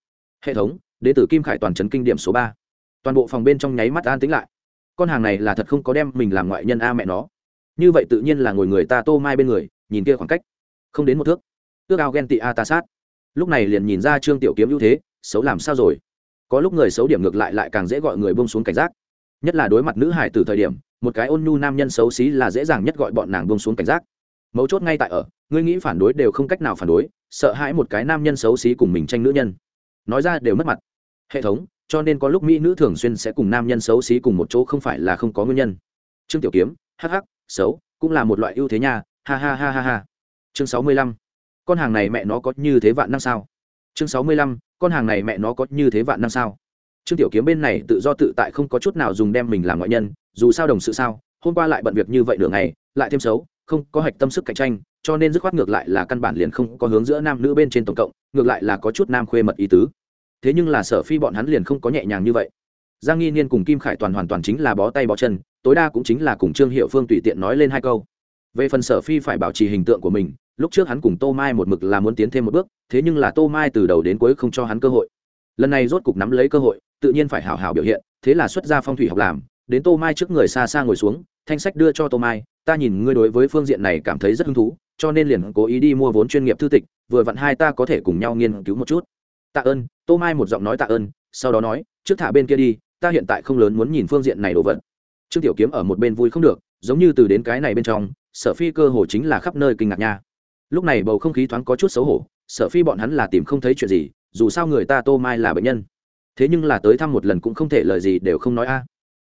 Hệ thống đ ế tử kim khải toàn chấn kinh điểm số ba. Toàn bộ phòng bên trong nháy mắt an tính lại. Con hàng này là thật không có đem mình làm ngoại nhân a mẹ nó. Như vậy tự nhiên là ngồi người ta tô mai bên người, nhìn kia khoảng cách. Không đến một thước. Ước ao ghen tị a ta sát. Lúc này liền nhìn ra trương tiểu kiếm ưu thế, xấu làm sao rồi? Có lúc người xấu điểm ngược lại lại càng dễ gọi người bông xuống cảnh giác. Nhất là đối mặt nữ hải từ thời điểm, một cái ôn nhu nam nhân xấu xí là dễ dàng nhất gọi bọn nàng bông xuống cảnh giác mấu chốt ngay tại ở, ngươi nghĩ phản đối đều không cách nào phản đối, sợ hãi một cái nam nhân xấu xí cùng mình tranh nữ nhân. Nói ra đều mất mặt. Hệ thống, cho nên có lúc mỹ nữ thường xuyên sẽ cùng nam nhân xấu xí cùng một chỗ không phải là không có nguyên nhân. Trương tiểu kiếm, hắc xấu, cũng là một loại ưu thế nha, ha ha ha ha ha. Chương sáu mươi lăm, con hàng này mẹ nó có như thế vạn năm sao? Chương sáu mươi lăm, con hàng này mẹ nó có như thế vạn năm sao? Trương tiểu kiếm bên này tự do tự tại không có chút nào dùng đem mình làm ngoại nhân, dù sao đồng sự sao, hôm qua lại bận việc như vậy nửa ngày, lại thêm xấu không có hạch tâm sức cạnh tranh, cho nên dứt khoát ngược lại là căn bản liền không có hướng giữa nam nữ bên trên tổng cộng, ngược lại là có chút nam khuê mật ý tứ. Thế nhưng là sở phi bọn hắn liền không có nhẹ nhàng như vậy. Giang nghi niên cùng kim khải toàn hoàn toàn chính là bó tay bó chân, tối đa cũng chính là cùng trương hiệu phương tùy tiện nói lên hai câu. Về phần sở phi phải bảo trì hình tượng của mình, lúc trước hắn cùng tô mai một mực là muốn tiến thêm một bước, thế nhưng là tô mai từ đầu đến cuối không cho hắn cơ hội. Lần này rốt cục nắm lấy cơ hội, tự nhiên phải hảo hảo biểu hiện, thế là xuất ra phong thủy học làm, đến tô mai trước người xa xa ngồi xuống, thanh sách đưa cho tô mai ta nhìn ngươi đối với phương diện này cảm thấy rất hứng thú, cho nên liền cố ý đi mua vốn chuyên nghiệp thư tịch, vừa vặn hai ta có thể cùng nhau nghiên cứu một chút. Tạ ơn, tô mai một giọng nói tạ ơn, sau đó nói, trước thả bên kia đi, ta hiện tại không lớn muốn nhìn phương diện này đồ vật. Trương tiểu kiếm ở một bên vui không được, giống như từ đến cái này bên trong, sở phi cơ hồ chính là khắp nơi kinh ngạc nha. Lúc này bầu không khí thoáng có chút xấu hổ, sở phi bọn hắn là tìm không thấy chuyện gì, dù sao người ta tô mai là bệnh nhân. Thế nhưng là tới thăm một lần cũng không thể lời gì đều không nói a.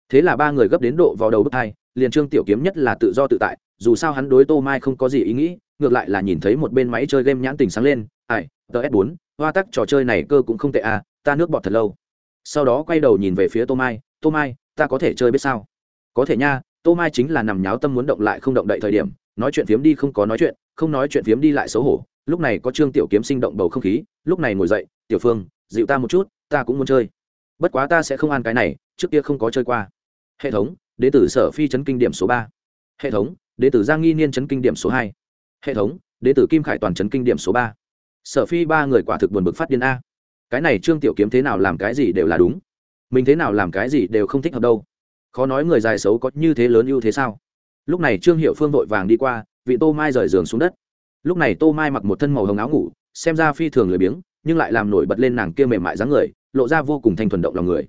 Thế là ba người gấp đến độ vào đầu bức thai liền trương tiểu kiếm nhất là tự do tự tại, dù sao hắn đối tô mai không có gì ý nghĩ, ngược lại là nhìn thấy một bên máy chơi game nhãn tình sáng lên, ai tờ s bốn, hoa tắc trò chơi này cơ cũng không tệ à ta nước bọt thật lâu. Sau đó quay đầu nhìn về phía tô mai tô mai, ta có thể chơi biết sao? Có thể nha, tô mai chính là nằm nháo tâm muốn động lại không động đậy thời điểm, nói chuyện phiếm đi không có nói chuyện, không nói chuyện phiếm đi lại xấu hổ, lúc này có trương tiểu kiếm sinh động bầu không khí, lúc này ngồi dậy, tiểu phương, dịu ta một chút, ta cũng muốn chơi. Bất quá ta sẽ không ăn cái này, trước kia không có chơi qua. Hệ thống đế tử sở phi chấn kinh điểm số ba. Hệ thống, đế tử giang nghi niên chấn kinh điểm số hai. Hệ thống, đế tử kim khải toàn chấn kinh điểm số ba. Sở phi ba người quả thực buồn bực phát điên a. Cái này trương tiểu kiếm thế nào làm cái gì đều là đúng. Mình thế nào làm cái gì đều không thích hợp đâu. Khó nói người dài xấu có như thế lớn ưu thế sao? Lúc này trương hiệu phương vội vàng đi qua, vị tô mai rời giường xuống đất. Lúc này tô mai mặc một thân màu hồng áo ngủ, xem ra phi thường lười biếng, nhưng lại làm nổi bật lên nàng kia mềm mại dáng người, lộ ra vô cùng thanh thuần động lòng người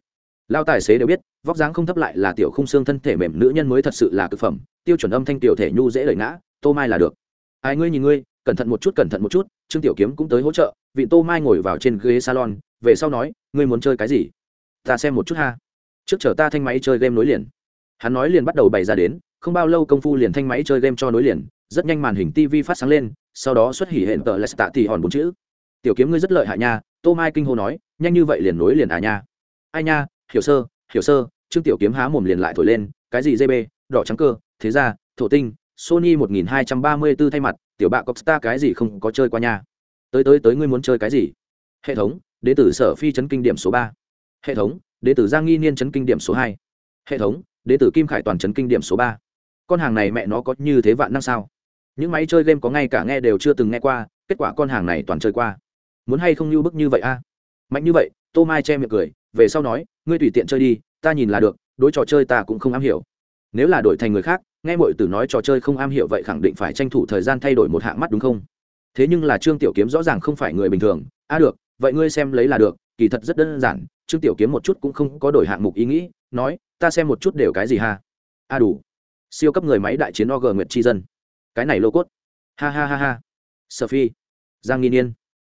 lao tài xế đều biết, vóc dáng không thấp lại là tiểu khung xương thân thể mềm nữ nhân mới thật sự là cực phẩm, tiêu chuẩn âm thanh tiểu thể nhu dễ lời ngã, tô mai là được. Ai, ngươi nhìn ngươi, cẩn thận một chút, cẩn thận một chút, trương tiểu kiếm cũng tới hỗ trợ, vị tô mai ngồi vào trên ghế salon, về sau nói, ngươi muốn chơi cái gì? Ta xem một chút ha. Trước chở ta thanh máy chơi game nối liền. Hắn nói liền bắt đầu bày ra đến, không bao lâu công phu liền thanh máy chơi game cho nối liền, rất nhanh màn hình tv phát sáng lên, sau đó xuất hỉ hiện tờ lại tạ thì hòn bốn chữ. Tiểu kiếm ngươi rất lợi hại nha, tô mai kinh hô nói, nhanh như vậy liền nối liền à nha. Ai nha hiểu sơ hiểu sơ, trương tiểu kiếm há mồm liền lại thổi lên, cái gì gb đỏ trắng cơ, thế ra, thổ tinh, sony một nghìn hai trăm ba mươi 1234 thay mặt, tiểu bạ copstar cái gì không có chơi qua nhà. tới tới tới, ngươi muốn chơi cái gì? Hệ thống, đến từ tử sở phi chấn kinh điểm số ba. Hệ thống, đến từ tử giang nghi niên chấn kinh điểm số hai. Hệ thống, đến từ tử kim khải toàn chấn kinh điểm số ba. Con hàng này mẹ nó có như thế vạn năng sao? Những máy chơi game có ngay cả nghe đều chưa từng nghe qua, kết quả con hàng này toàn chơi qua. Muốn hay không như bức như vậy a? Mạnh như vậy, tô mai che miệng cười, về sau nói ngươi tùy tiện chơi đi, ta nhìn là được, đối trò chơi ta cũng không am hiểu. Nếu là đổi thành người khác, nghe mọi từ nói trò chơi không am hiểu vậy khẳng định phải tranh thủ thời gian thay đổi một hạng mắt đúng không? Thế nhưng là trương tiểu kiếm rõ ràng không phải người bình thường. A à được, vậy ngươi xem lấy là được, kỳ thật rất đơn giản, trương tiểu kiếm một chút cũng không có đổi hạng mục ý nghĩ, nói, ta xem một chút đều cái gì ha? A à đủ. Siêu cấp người máy đại chiến og nguyệt tri dân. Cái này lô cốt. Ha ha ha ha. Sở phi giang nghi niên.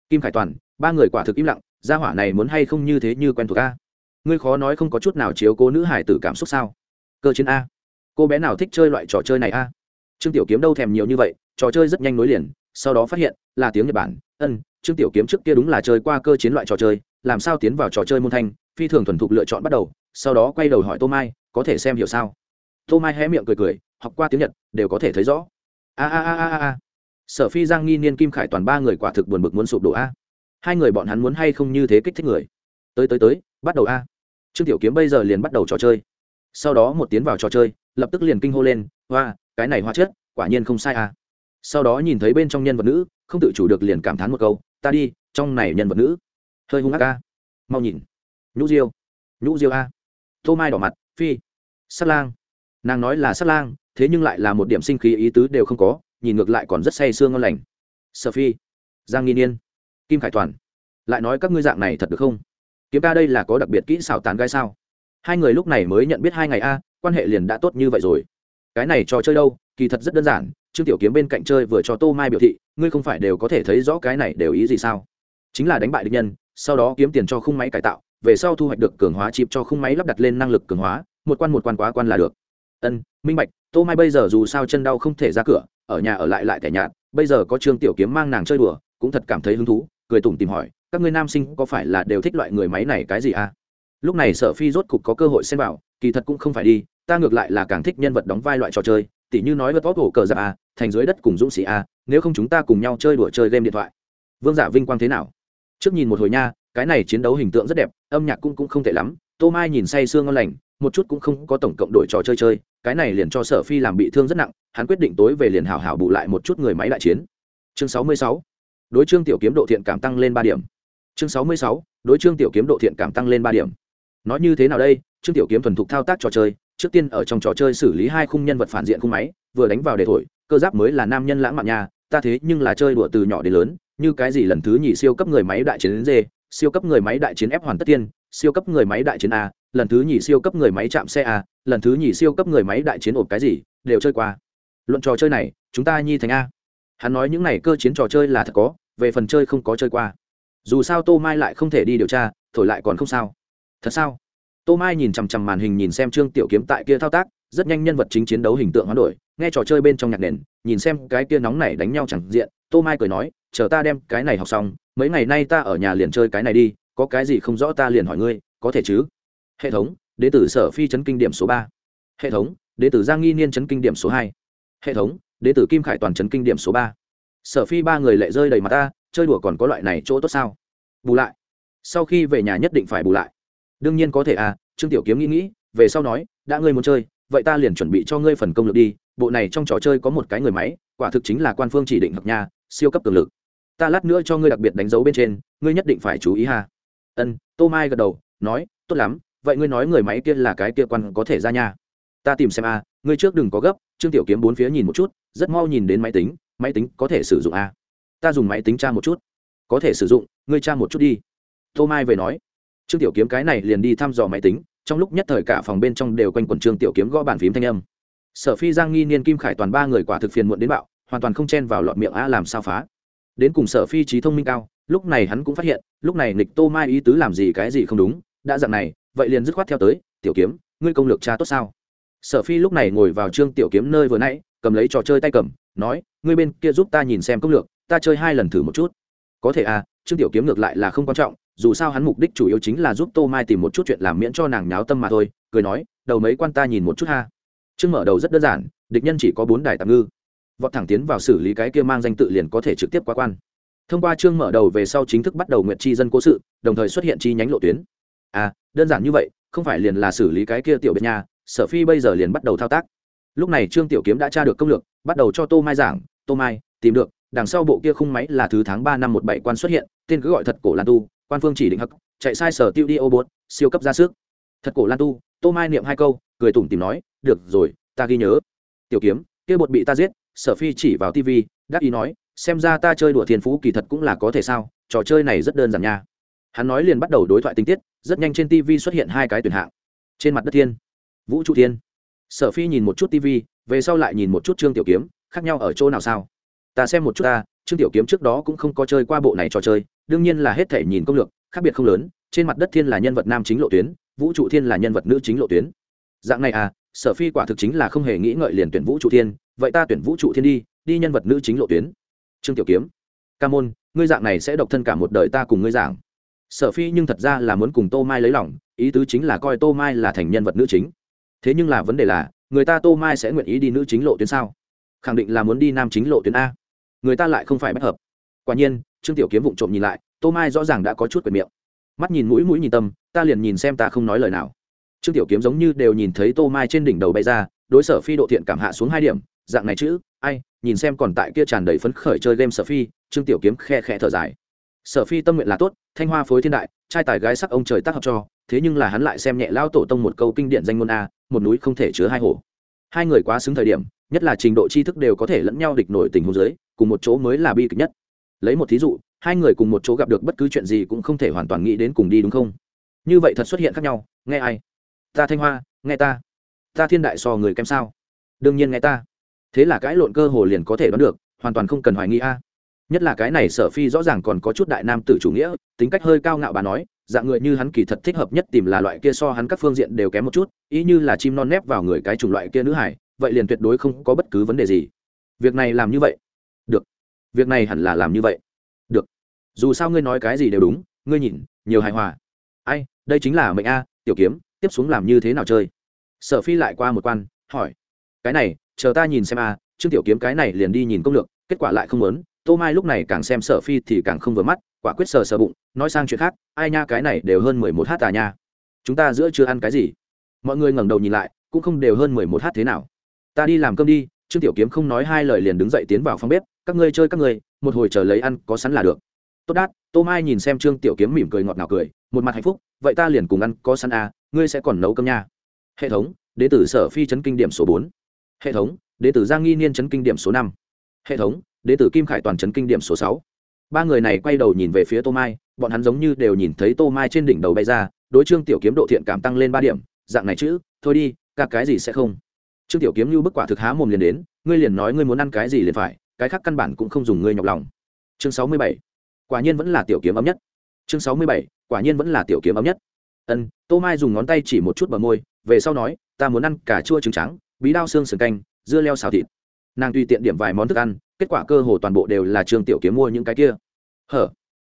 Kim khải toàn, ba người quả thực im lặng, gia hỏa này muốn hay không như thế như quen thuộc a? Ngươi khó nói không có chút nào chiếu cố nữ hải tử cảm xúc sao? Cơ chiến a. Cô bé nào thích chơi loại trò chơi này a? Trương tiểu kiếm đâu thèm nhiều như vậy, trò chơi rất nhanh nối liền, sau đó phát hiện, là tiếng nhật bản. Ân, trương tiểu kiếm trước kia đúng là chơi qua cơ chiến loại trò chơi, làm sao tiến vào trò chơi môn thanh, phi thường thuần thục lựa chọn bắt đầu, sau đó quay đầu hỏi tô mai, có thể xem hiểu sao? Tô mai hé miệng cười cười, học qua tiếng nhật, đều có thể thấy rõ. A a a a a. Sở phi, giang nghi, niên kim khải toàn ba người quả thực buồn bực muốn sụp đổ a. Hai người bọn hắn muốn hay không như thế kích thích người? Tới tới tới, bắt đầu a trương tiểu kiếm bây giờ liền bắt đầu trò chơi. Sau đó một tiến vào trò chơi lập tức liền kinh hô lên hoa cái này hoa chất quả nhiên không sai à. sau đó nhìn thấy bên trong nhân vật nữ không tự chủ được liền cảm thán một câu ta đi trong này nhân vật nữ. Hơi hung ác a, mau nhìn. Nhũ diêu. Nhũ diêu a. Tô mai đỏ mặt phi. Sát lang. Nàng nói là sát lang thế nhưng lại là một điểm sinh khí ý tứ đều không có nhìn ngược lại còn rất say sương ngon lành. Sở phi. Giang nghi niên. Kim khải toàn. Lại nói các ngươi dạng này thật được không? Kiếm ca đây là có đặc biệt kỹ xảo tán gai sao? Hai người lúc này mới nhận biết hai ngày a, quan hệ liền đã tốt như vậy rồi. Cái này trò chơi đâu? Kỳ thật rất đơn giản, trương tiểu kiếm bên cạnh chơi vừa cho tô mai biểu thị, ngươi không phải đều có thể thấy rõ cái này đều ý gì sao? Chính là đánh bại địch nhân, sau đó kiếm tiền cho khung máy cải tạo, về sau thu hoạch được cường hóa chịp cho khung máy lắp đặt lên năng lực cường hóa, một quan một quan quá quan là được. Ân, minh bạch, tô mai bây giờ dù sao chân đau không thể ra cửa, ở nhà ở lại lại tẻ nhạt, bây giờ có trương tiểu kiếm mang nàng chơi đùa, cũng thật cảm thấy hứng thú cười tủm tìm hỏi, các ngươi nam sinh có phải là đều thích loại người máy này cái gì à? Lúc này sở phi rốt cục có cơ hội xem vào, kỳ thật cũng không phải đi, ta ngược lại là càng thích nhân vật đóng vai loại trò chơi, tỉ như nói vật vót hổ cờ giặc a thành dưới đất cùng dũng sĩ a nếu không chúng ta cùng nhau chơi đùa chơi game điện thoại. Vương giả vinh quang thế nào? Trước nhìn một hồi nha, cái này chiến đấu hình tượng rất đẹp, âm nhạc cũng cũng không tệ lắm, tô mai nhìn say sương ngon lành, một chút cũng không có tổng cộng đội trò chơi chơi, cái này liền cho sở phi làm bị thương rất nặng, hắn quyết định tối về liền hảo hảo bù lại một chút người máy đại chiến. Chương sáu mươi sáu đối trương tiểu kiếm độ thiện cảm tăng lên ba điểm. Chương sáu mươi sáu, đối trương tiểu kiếm độ thiện cảm tăng lên ba điểm. Nói như thế nào đây? Trương tiểu kiếm thuần thục thao tác trò chơi, trước tiên ở trong trò chơi xử lý hai khung nhân vật phản diện khung máy, vừa đánh vào để thổi, cơ giáp mới là nam nhân lãng mạn nhà ta thế nhưng là chơi đùa từ nhỏ đến lớn, như cái gì lần thứ nhì siêu cấp người máy đại chiến đến dê, siêu cấp người máy đại chiến ép hoàn tất tiên, siêu cấp người máy đại chiến a, lần thứ nhì siêu cấp người máy chạm xe a, lần thứ nhì siêu cấp người máy đại chiến ộp cái gì, đều chơi qua. Luận trò chơi này, chúng ta nhi thành a. Hắn nói những này cơ chiến trò chơi là thật có về phần chơi không có chơi qua. Dù sao tô mai lại không thể đi điều tra, thổi lại còn không sao. Thật sao? Tô mai nhìn chằm chằm màn hình nhìn xem trương tiểu kiếm tại kia thao tác, rất nhanh nhân vật chính chiến đấu hình tượng hoán đổi, nghe trò chơi bên trong nhạc nền, nhìn xem cái kia nóng này đánh nhau chẳng diện, tô mai cười nói, chờ ta đem cái này học xong, mấy ngày nay ta ở nhà liền chơi cái này đi, có cái gì không rõ ta liền hỏi ngươi, có thể chứ? Hệ thống đ ế t ử sở phi chấn kinh điểm số ba. Hệ thống đ ế t ử giang nghi niên chấn kinh điểm số hai. Hệ thống đ ế t ử kim khải toàn chấn kinh điểm số ba sở phi ba người lệ rơi đầy mặt ta, chơi đùa còn có loại này chỗ tốt sao? Bù lại. Sau khi về nhà nhất định phải bù lại. Đương nhiên có thể à trương tiểu kiếm nghĩ nghĩ, về sau nói, đã ngươi muốn chơi, vậy ta liền chuẩn bị cho ngươi phần công lực đi, bộ này trong trò chơi có một cái người máy, quả thực chính là quan phương chỉ định hợp nhà siêu cấp cường lực. Ta lát nữa cho ngươi đặc biệt đánh dấu bên trên, ngươi nhất định phải chú ý ha. Ân, tô mai gật đầu, nói, tốt lắm, vậy ngươi nói người máy kia là cái kia quan có thể ra nhà ta tìm xem a ngươi trước đừng có gấp. Trương tiểu kiếm bốn phía nhìn một chút, rất mau nhìn đến máy tính máy tính có thể sử dụng a. Ta dùng máy tính tra một chút. Có thể sử dụng, ngươi tra một chút đi. Tô mai về nói. Trương tiểu kiếm cái này liền đi thăm dò máy tính, trong lúc nhất thời cả phòng bên trong đều quanh quẩn trương tiểu kiếm gõ bàn phím thanh âm. Sở phi, giang nghi, niên kim khải toàn ba người quả thực phiền muộn đến bạo, hoàn toàn không chen vào lọt miệng a làm sao phá. Đến cùng sở phi trí thông minh cao, lúc này hắn cũng phát hiện, lúc này nịch tô mai ý tứ làm gì cái gì không đúng, đã dặn này, vậy liền dứt khoát theo tới, tiểu kiếm, ngươi công lược cha tốt sao? Sở phi lúc này ngồi vào trương tiểu kiếm nơi vừa nãy, cầm lấy trò chơi tay cầm, nói ngươi bên kia giúp ta nhìn xem công lược, ta chơi hai lần thử một chút. Có thể à trương tiểu kiếm ngược lại là không quan trọng, dù sao hắn mục đích chủ yếu chính là giúp tô mai tìm một chút chuyện làm miễn cho nàng nháo tâm mà thôi, cười nói, đầu mấy quan ta nhìn một chút ha. Trương mở đầu rất đơn giản, địch nhân chỉ có bốn đài tạm ngư. Vọt thẳng tiến vào xử lý cái kia mang danh tự liền có thể trực tiếp qua quan. Thông qua chương mở đầu về sau chính thức bắt đầu nguyện chi dân cố sự, đồng thời xuất hiện chi nhánh lộ tuyến. À đơn giản như vậy, không phải liền là xử lý cái kia tiểu biệt nhà, sở phi bây giờ liền bắt đầu thao tác. Lúc này trương tiểu kiếm đã tra được công lược, bắt đầu cho tô mai giảng tô mai, tìm được, đằng sau bộ kia khung máy là thứ tháng ba năm một bảy quan xuất hiện, tên cứ gọi thật cổ lan tu, quan phương chỉ định hắc, chạy sai sở tiêu đi ô bột, siêu cấp ra sức. Thật cổ lan tu, tô mai niệm hai câu, cười tủm tìm nói, được rồi, ta ghi nhớ. Tiểu kiếm, kia bột bị ta giết. Sở phi chỉ vào tv đắc ý nói, xem ra ta chơi đùa thiên phú kỳ thật cũng là có thể sao, trò chơi này rất đơn giản nha. Hắn nói liền bắt đầu đối thoại tình tiết, rất nhanh trên tv xuất hiện hai cái tuyển hạng. Trên mặt đất thiên, vũ trụ thiên. Sở phi nhìn một chút tv về sau lại nhìn một chút trương tiểu kiếm khác nhau ở chỗ nào sao? Ta xem một chút ta, trương tiểu kiếm trước đó cũng không có chơi qua bộ này trò chơi, đương nhiên là hết thể nhìn công lược, khác biệt không lớn, trên mặt đất thiên là nhân vật nam chính lộ tuyến, vũ trụ thiên là nhân vật nữ chính lộ tuyến. Dạng này à sở phi quả thực chính là không hề nghĩ ngợi liền tuyển vũ trụ thiên, vậy ta tuyển vũ trụ thiên đi đi nhân vật nữ chính lộ tuyến. Trương tiểu kiếm, ca môn, ngươi dạng này sẽ độc thân cả một đời ta cùng ngươi giảng sở phi nhưng thật ra là muốn cùng tô mai lấy lòng, ý tứ chính là coi tô mai là thành nhân vật nữ chính. Thế nhưng là vấn đề là, người ta tô mai sẽ nguyện ý đi nữ chính lộ tuyến sao? Khẳng định là muốn đi nam chính lộ tuyến a. Người ta lại không phải bất hợp. Quả nhiên, trương tiểu kiếm vụng trộm nhìn lại, tô mai rõ ràng đã có chút quyền miệng. Mắt nhìn mũi mũi nhìn tâm, ta liền nhìn xem ta không nói lời nào. Trương tiểu kiếm giống như đều nhìn thấy tô mai trên đỉnh đầu bay ra, đối sở phi độ thiện cảm hạ xuống hai điểm, dạng này chữ, ai, nhìn xem còn tại kia tràn đầy phấn khởi chơi game sở phi, trương tiểu kiếm khe khe thở dài. Sở phi tâm nguyện là tốt, thanh hoa phối thiên đại, trai tài gái sắc ông trời tác hợp cho, thế nhưng là hắn lại xem nhẹ lao tổ tông một câu kinh điển danh ngôn a, một núi không thể chứa hai hồ. Hai người quá xứng thời điểm nhất là trình độ tri thức đều có thể lẫn nhau địch nổi tình huống giới cùng một chỗ mới là bi kịch nhất. Lấy một thí dụ, hai người cùng một chỗ gặp được bất cứ chuyện gì cũng không thể hoàn toàn nghĩ đến cùng đi đúng không? Như vậy thật xuất hiện khác nhau, nghe ai? Ta thanh hoa, nghe ta. Ta thiên đại so người kém sao? Đương nhiên nghe ta. Thế là cái lộn cơ hồ liền có thể đoán được, hoàn toàn không cần hoài nghi a. Nhất là cái này sở phi rõ ràng còn có chút đại nam tử chủ nghĩa, tính cách hơi cao ngạo bà nói, dạng người như hắn kỳ thật thích hợp nhất tìm là loại kia so hắn các phương diện đều kém một chút, ý như là chim non nép vào người cái chủng loại kia nữ hải vậy liền tuyệt đối không có bất cứ vấn đề gì. Việc này làm như vậy. Được. Việc này hẳn là làm như vậy. Được. Dù sao ngươi nói cái gì đều đúng, ngươi nhìn, nhiều hài hòa. Ai, đây chính là mệnh a, tiểu kiếm, tiếp xuống làm như thế nào chơi? Sở phi lại qua một quan, hỏi. Cái này, chờ ta nhìn xem a, trương tiểu kiếm cái này liền đi nhìn công lược, kết quả lại không lớn tô mai lúc này càng xem sở phi thì càng không vừa mắt, quả quyết sờ sờ bụng, nói sang chuyện khác, ai nha, cái này đều hơn mười một h tà nha. Chúng ta giữa chưa ăn cái gì? Mọi người ngẩng đầu nhìn lại, cũng không đều hơn mười một h thế nào ta đi làm cơm đi, trương tiểu kiếm không nói hai lời liền đứng dậy tiến vào phòng bếp, các ngươi chơi các ngươi, một hồi chờ lấy ăn, có sẵn là được. Tốt đát, tô mai nhìn xem trương tiểu kiếm mỉm cười ngọt ngào cười, một mặt hạnh phúc, vậy ta liền cùng ăn, có sẵn à ngươi sẽ còn nấu cơm nha. Hệ thống đ tử sở phi chấn kinh điểm số bốn. Hệ thống đ tử giang nghi niên chấn kinh điểm số năm. Hệ thống đ tử kim khải toàn chấn kinh điểm số sáu. Ba người này quay đầu nhìn về phía tô mai, bọn hắn giống như đều nhìn thấy tô mai trên đỉnh đầu bay ra, đối trương tiểu kiếm độ thiện cảm tăng lên ba điểm, dạng này chữ thôi đi cả cái gì sẽ không trương tiểu kiếm như bức quả thực há mồm liền đến, ngươi liền nói ngươi muốn ăn cái gì liền phải, cái khác căn bản cũng không dùng ngươi nhọc lòng. Chương sáu mươi bảy, quả nhiên vẫn là tiểu kiếm ấm nhất. Chương sáu mươi bảy, quả nhiên vẫn là tiểu kiếm ấm nhất. Ân, tô mai dùng ngón tay chỉ một chút bờ môi, về sau nói, ta muốn ăn cà chua trứng trắng, bí đao xương sườn canh, dưa leo xào thịt. Nàng tùy tiện điểm vài món thức ăn, kết quả cơ hồ toàn bộ đều là trương tiểu kiếm mua những cái kia. Hở?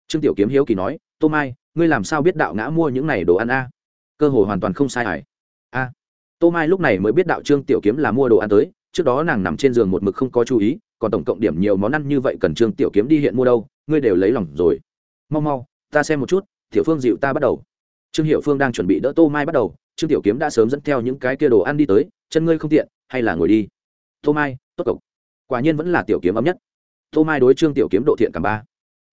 Trương tiểu kiếm hiếu kỳ nói, tô mai, ngươi làm sao biết đạo ngã mua những này đồ ăn a? Cơ hồ hoàn toàn không sai hải a tô mai lúc này mới biết đạo trương tiểu kiếm là mua đồ ăn tới, trước đó nàng nằm trên giường một mực không có chú ý, còn tổng cộng điểm nhiều món ăn như vậy cần trương tiểu kiếm đi hiện mua đâu, ngươi đều lấy lòng rồi. Mau mau, ta xem một chút, tiểu phương dịu ta bắt đầu. Trương hiệu phương đang chuẩn bị đỡ tô mai bắt đầu, trương tiểu kiếm đã sớm dẫn theo những cái kia đồ ăn đi tới, chân ngươi không tiện, hay là ngồi đi. Tô mai, tốt cộc quả nhiên vẫn là tiểu kiếm ấm nhất. Tô mai đối trương tiểu kiếm độ thiện cảm ba.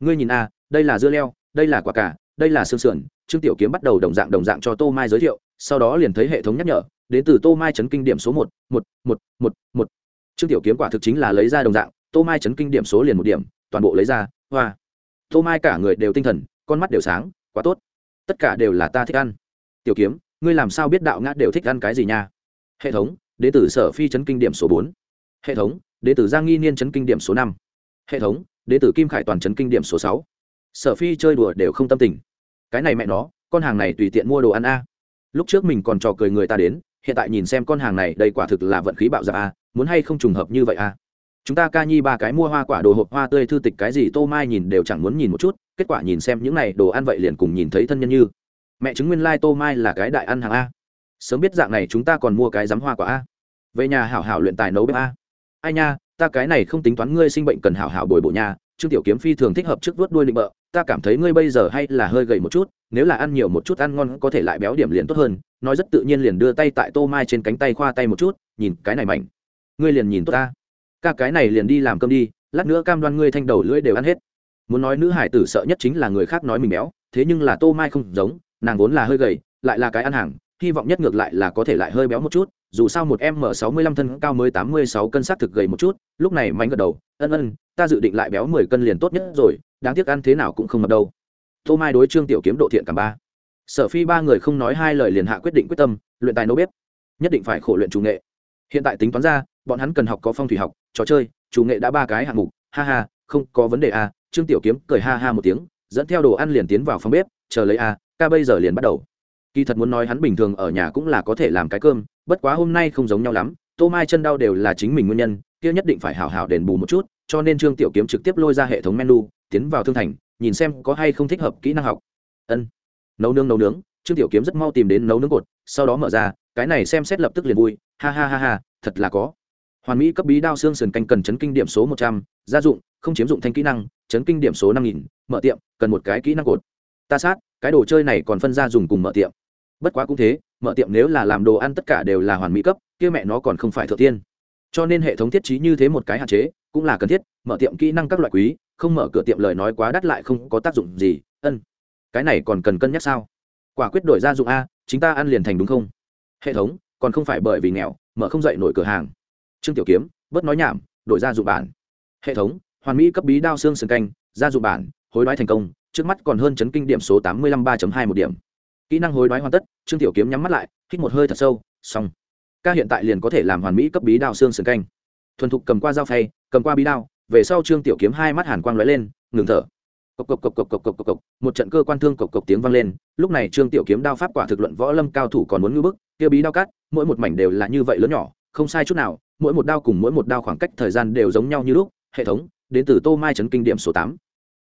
Ngươi nhìn a, đây là dưa leo, đây là quả cà, đây là xương sườn. Trương tiểu kiếm bắt đầu đồng dạng đồng dạng cho tô mai giới thiệu, sau đó liền thấy hệ thống nhắc nhở đến từ tô mai chấn kinh điểm số một một một một một. Trương tiểu kiếm quả thực chính là lấy ra đồng dạng, tô mai chấn kinh điểm số liền một điểm, toàn bộ lấy ra, hoa. Tô mai cả người đều tinh thần, con mắt đều sáng, quá tốt. Tất cả đều là ta thích ăn. Tiểu kiếm, ngươi làm sao biết đạo ngã đều thích ăn cái gì nha? Hệ thống, đến từ sở phi chấn kinh điểm số bốn. Hệ thống, đến từ giang nghi niên chấn kinh điểm số năm. Hệ thống, đến từ kim khải toàn chấn kinh điểm số sáu. Sở phi chơi đùa đều không tâm tình. Cái này mẹ nó, con hàng này tùy tiện mua đồ ăn a. Lúc trước mình còn trò cười người ta đến hiện tại nhìn xem con hàng này, đây quả thực là vận khí bạo dạ a à, muốn hay không trùng hợp như vậy a chúng ta ca nhi ba cái mua hoa quả đồ hộp, hoa tươi thư tịch cái gì tô mai nhìn đều chẳng muốn nhìn một chút, kết quả nhìn xem những này đồ ăn vậy liền cùng nhìn thấy thân nhân như. Mẹ chứng nguyên lai tô mai là cái đại ăn hàng a sớm biết dạng này chúng ta còn mua cái giám hoa quả a về nhà hảo hảo luyện tài nấu bếp a ai nha, ta cái này không tính toán ngươi sinh bệnh cần hảo hảo bồi bổ nhà, trương tiểu kiếm phi thường thích hợp trước vuốt đuôi định bợ, ta cảm thấy ngươi bây giờ hay là hơi gầy một chút nếu là ăn nhiều một chút ăn ngon có thể lại béo điểm liền tốt hơn, nói rất tự nhiên liền đưa tay tại tô mai trên cánh tay khoa tay một chút, nhìn cái này mạnh ngươi liền nhìn tốt ta. Ca cái này liền đi làm cơm đi, lát nữa cam đoan ngươi thanh đầu lưỡi đều ăn hết. Muốn nói nữ hải tử sợ nhất chính là người khác nói mình béo, thế nhưng là tô mai không giống, nàng vốn là hơi gầy, lại là cái ăn hàng, hy vọng nhất ngược lại là có thể lại hơi béo một chút, dù sao một em m sáu mươi lăm thân cao mới tám mươi sáu cân s á c thực gầy một chút, lúc này mạnh gật đầu, ân ân, ta dự định lại béo mười cân liền tốt nhất rồi, đáng tiếc ăn thế nào cũng không mập đâu tô mai đối trương tiểu kiếm độ thiện cả ba. Sở phi ba người không nói hai lời liền hạ quyết định quyết tâm, luyện tài nấu bếp. Nhất định phải khổ luyện chủ nghệ. Hiện tại tính toán ra, bọn hắn cần học có phong thủy học, trò chơi, chủ nghệ đã ba cái hạng mục. Ha ha, không có vấn đề à trương tiểu kiếm cười ha ha một tiếng, dẫn theo đồ ăn liền tiến vào phòng bếp, chờ lấy a ca bây giờ liền bắt đầu. Kỳ thật muốn nói hắn bình thường ở nhà cũng là có thể làm cái cơm, bất quá hôm nay không giống nhau lắm, tô mai chân đau đều là chính mình nguyên nhân, kia nhất định phải hảo hảo đền bù một chút, cho nên trương tiểu kiếm trực tiếp lôi ra hệ thống menu, tiến vào thương thành nhìn xem có hay không thích hợp kỹ năng học. Ân. Nấu nướng nấu nướng. Trương tiểu kiếm rất mau tìm đến nấu nướng cột, sau đó mở ra, cái này xem xét lập tức liền vui. Ha ha ha ha, thật là có. Hoàn mỹ cấp bí đao xương sườn canh cần chấn kinh điểm số một trăm, gia dụng, không chiếm dụng thanh kỹ năng, chấn kinh điểm số năm nghìn, mở tiệm, cần một cái kỹ năng cột. Ta sát, cái đồ chơi này còn phân ra dùng cùng mở tiệm. Bất quá cũng thế, mở tiệm nếu là làm đồ ăn tất cả đều là hoàn mỹ cấp, kia mẹ nó còn không phải thượng tiên. Cho nên hệ thống thiết trí như thế một cái hạn chế, cũng là cần thiết, mở tiệm kỹ năng các loại quý không mở cửa tiệm lời nói quá đắt lại không có tác dụng gì, ân, cái này còn cần cân nhắc sao? Quả quyết đổi gia dụng a, chính ta ăn liền thành đúng không? Hệ thống, còn không phải bởi vì nghèo, mở không dậy nổi cửa hàng. Trương tiểu kiếm, bớt nói nhảm, đổi gia dụng bản. Hệ thống, hoàn mỹ cấp bí đao xương sườn canh gia dụng bản, hối đoái thành công, trước mắt còn hơn chấn kinh điểm số tám mươi lăm ba hai một điểm. Kỹ năng hối đoái hoàn tất, trương tiểu kiếm nhắm mắt lại, hít một hơi thật sâu, xong. Ca hiện tại liền có thể làm hoàn mỹ cấp bí đao xương sườn canh. Thuần thục cầm qua dao phay, cầm qua bí đao về sau trương tiểu kiếm hai mắt hàn quang lóe lên, ngừng thở. Cộc cộc cộc cộc cộc cộc cộc cộc. Một trận cơ quan thương cộc cộc tiếng vang lên, lúc này trương tiểu kiếm đao pháp quả thực luận võ lâm cao thủ còn muốn ngưỡng bức, kia bí đao cắt, mỗi một mảnh đều là như vậy lớn nhỏ, không sai chút nào, mỗi một đao cùng mỗi một đao khoảng cách thời gian đều giống nhau như lúc. Hệ thống, đến từ tô mai trấn kinh điểm số tám.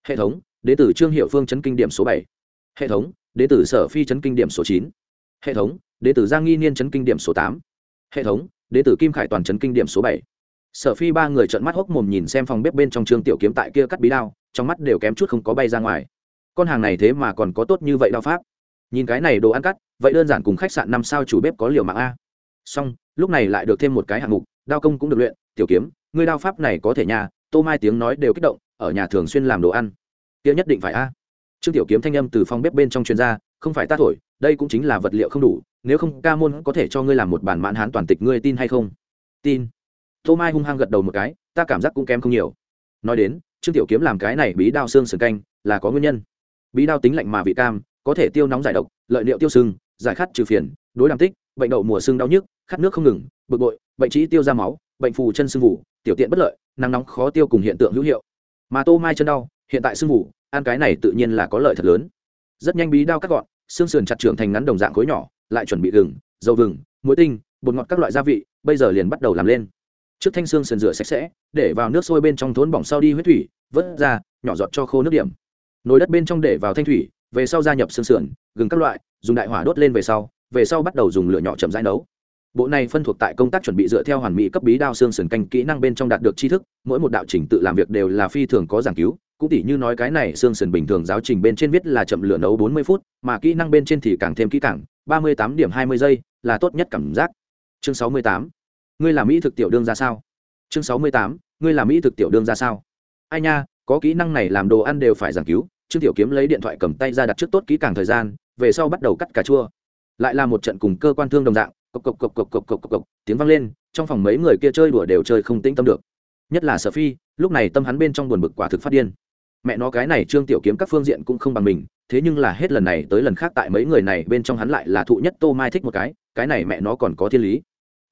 Hệ thống, đến từ trương hiệu phương trấn kinh điểm số bảy. Hệ thống, đến từ sở phi trấn kinh điểm số chín. Hệ thống, đến từ giang nghi niên trấn kinh điểm số tám. Hệ thống, đến từ kim khải toàn trấn kinh điểm số bảy sở phi ba người trợn mắt hốc mồm nhìn xem phòng bếp bên trong trương tiểu kiếm tại kia cắt bí đao, trong mắt đều kém chút không có bay ra ngoài. Con hàng này thế mà còn có tốt như vậy đao pháp. Nhìn cái này đồ ăn cắt, vậy đơn giản cùng khách sạn năm sao chủ bếp có liều mạng a. Xong, lúc này lại được thêm một cái hạng mục, đao công cũng được luyện, tiểu kiếm, ngươi đao pháp này có thể nhà tô mai tiếng nói đều kích động, ở nhà thường xuyên làm đồ ăn. Kia nhất định phải a. Trương tiểu kiếm thanh âm từ phòng bếp bên trong chuyên gia không phải ta thổi, đây cũng chính là vật liệu không đủ, nếu không ca môn có thể cho ngươi làm một bản mãn hán toàn tịch, ngươi tin hay không? Tin tô mai hung hăng gật đầu một cái, ta cảm giác cũng kém không nhiều. Nói đến, trương tiểu kiếm làm cái này bí đao xương sườn canh, là có nguyên nhân. Bí đao tính lạnh mà vị cam, có thể tiêu nóng giải độc, lợi liệu tiêu sưng, giải khát trừ phiền, đối đàm tích, bệnh đậu mùa sưng đau nhức, khát nước không ngừng, bực bội, bệnh trĩ tiêu ra máu, bệnh phù chân sưng vụ tiểu tiện bất lợi, nắng nóng khó tiêu cùng hiện tượng hữu hiệu. Mà tô mai chân đau, hiện tại sưng vụ ăn cái này tự nhiên là có lợi thật lớn. Rất nhanh bí đao cắt gọn, xương sườn chặt trưởng thành ngắn đồng dạng khối nhỏ, lại chuẩn bị gừng, dầu vừng muối tinh, bột ngọt các loại gia vị, bây giờ liền bắt đầu làm lên trước thanh xương sườn rửa sạch sẽ, để vào nước sôi bên trong thốn bỏng sau đi huyết thủy, vớt ra, nhỏ giọt cho khô nước điểm. Nồi đất bên trong để vào thanh thủy, về sau gia nhập xương sườn, gừng các loại, dùng đại hỏa đốt lên về sau về sau bắt đầu dùng lửa nhỏ chậm rãi nấu. Bộ này phân thuộc tại công tác chuẩn bị dựa theo hoàn mỹ cấp bí đao xương sườn canh kỹ năng bên trong đạt được tri thức, mỗi một đạo trình tự làm việc đều là phi thường có giảng cứu, cũng tỉ như nói cái này xương sườn bình thường giáo trình bên trên viết là chậm lửa nấu bốn mươi phút, mà kỹ năng bên trên thì càng thêm kỹ càng, ba mươi tám điểm hai mươi giây là tốt nhất cảm giác. Chương sáu mươi tám ngươi làm mỹ thực tiểu đương ra sao? Chương sáu mươi tám, ngươi làm mỹ thực tiểu đương ra sao? Ai nha, có kỹ năng này làm đồ ăn đều phải giảng cứu. Trương tiểu kiếm lấy điện thoại cầm tay ra đặt trước tốt kỹ càng thời gian, về sau bắt đầu cắt cà chua. Lại là một trận cùng cơ quan thương đồng dạng, cộc cộc cộc cộc cộc cộc cộc cộc, tiếng vang lên, trong phòng mấy người kia chơi đùa đều chơi không tĩnh tâm được. Nhất là sở phi lúc này tâm hắn bên trong buồn bực quả thực phát điên. Mẹ nó cái này trương tiểu kiếm các phương diện cũng không bằng mình, thế nhưng là hết lần này tới lần khác tại mấy người này bên trong hắn lại là thụ nhất tô mai thích một cái cái này mẹ nó còn có thiên lý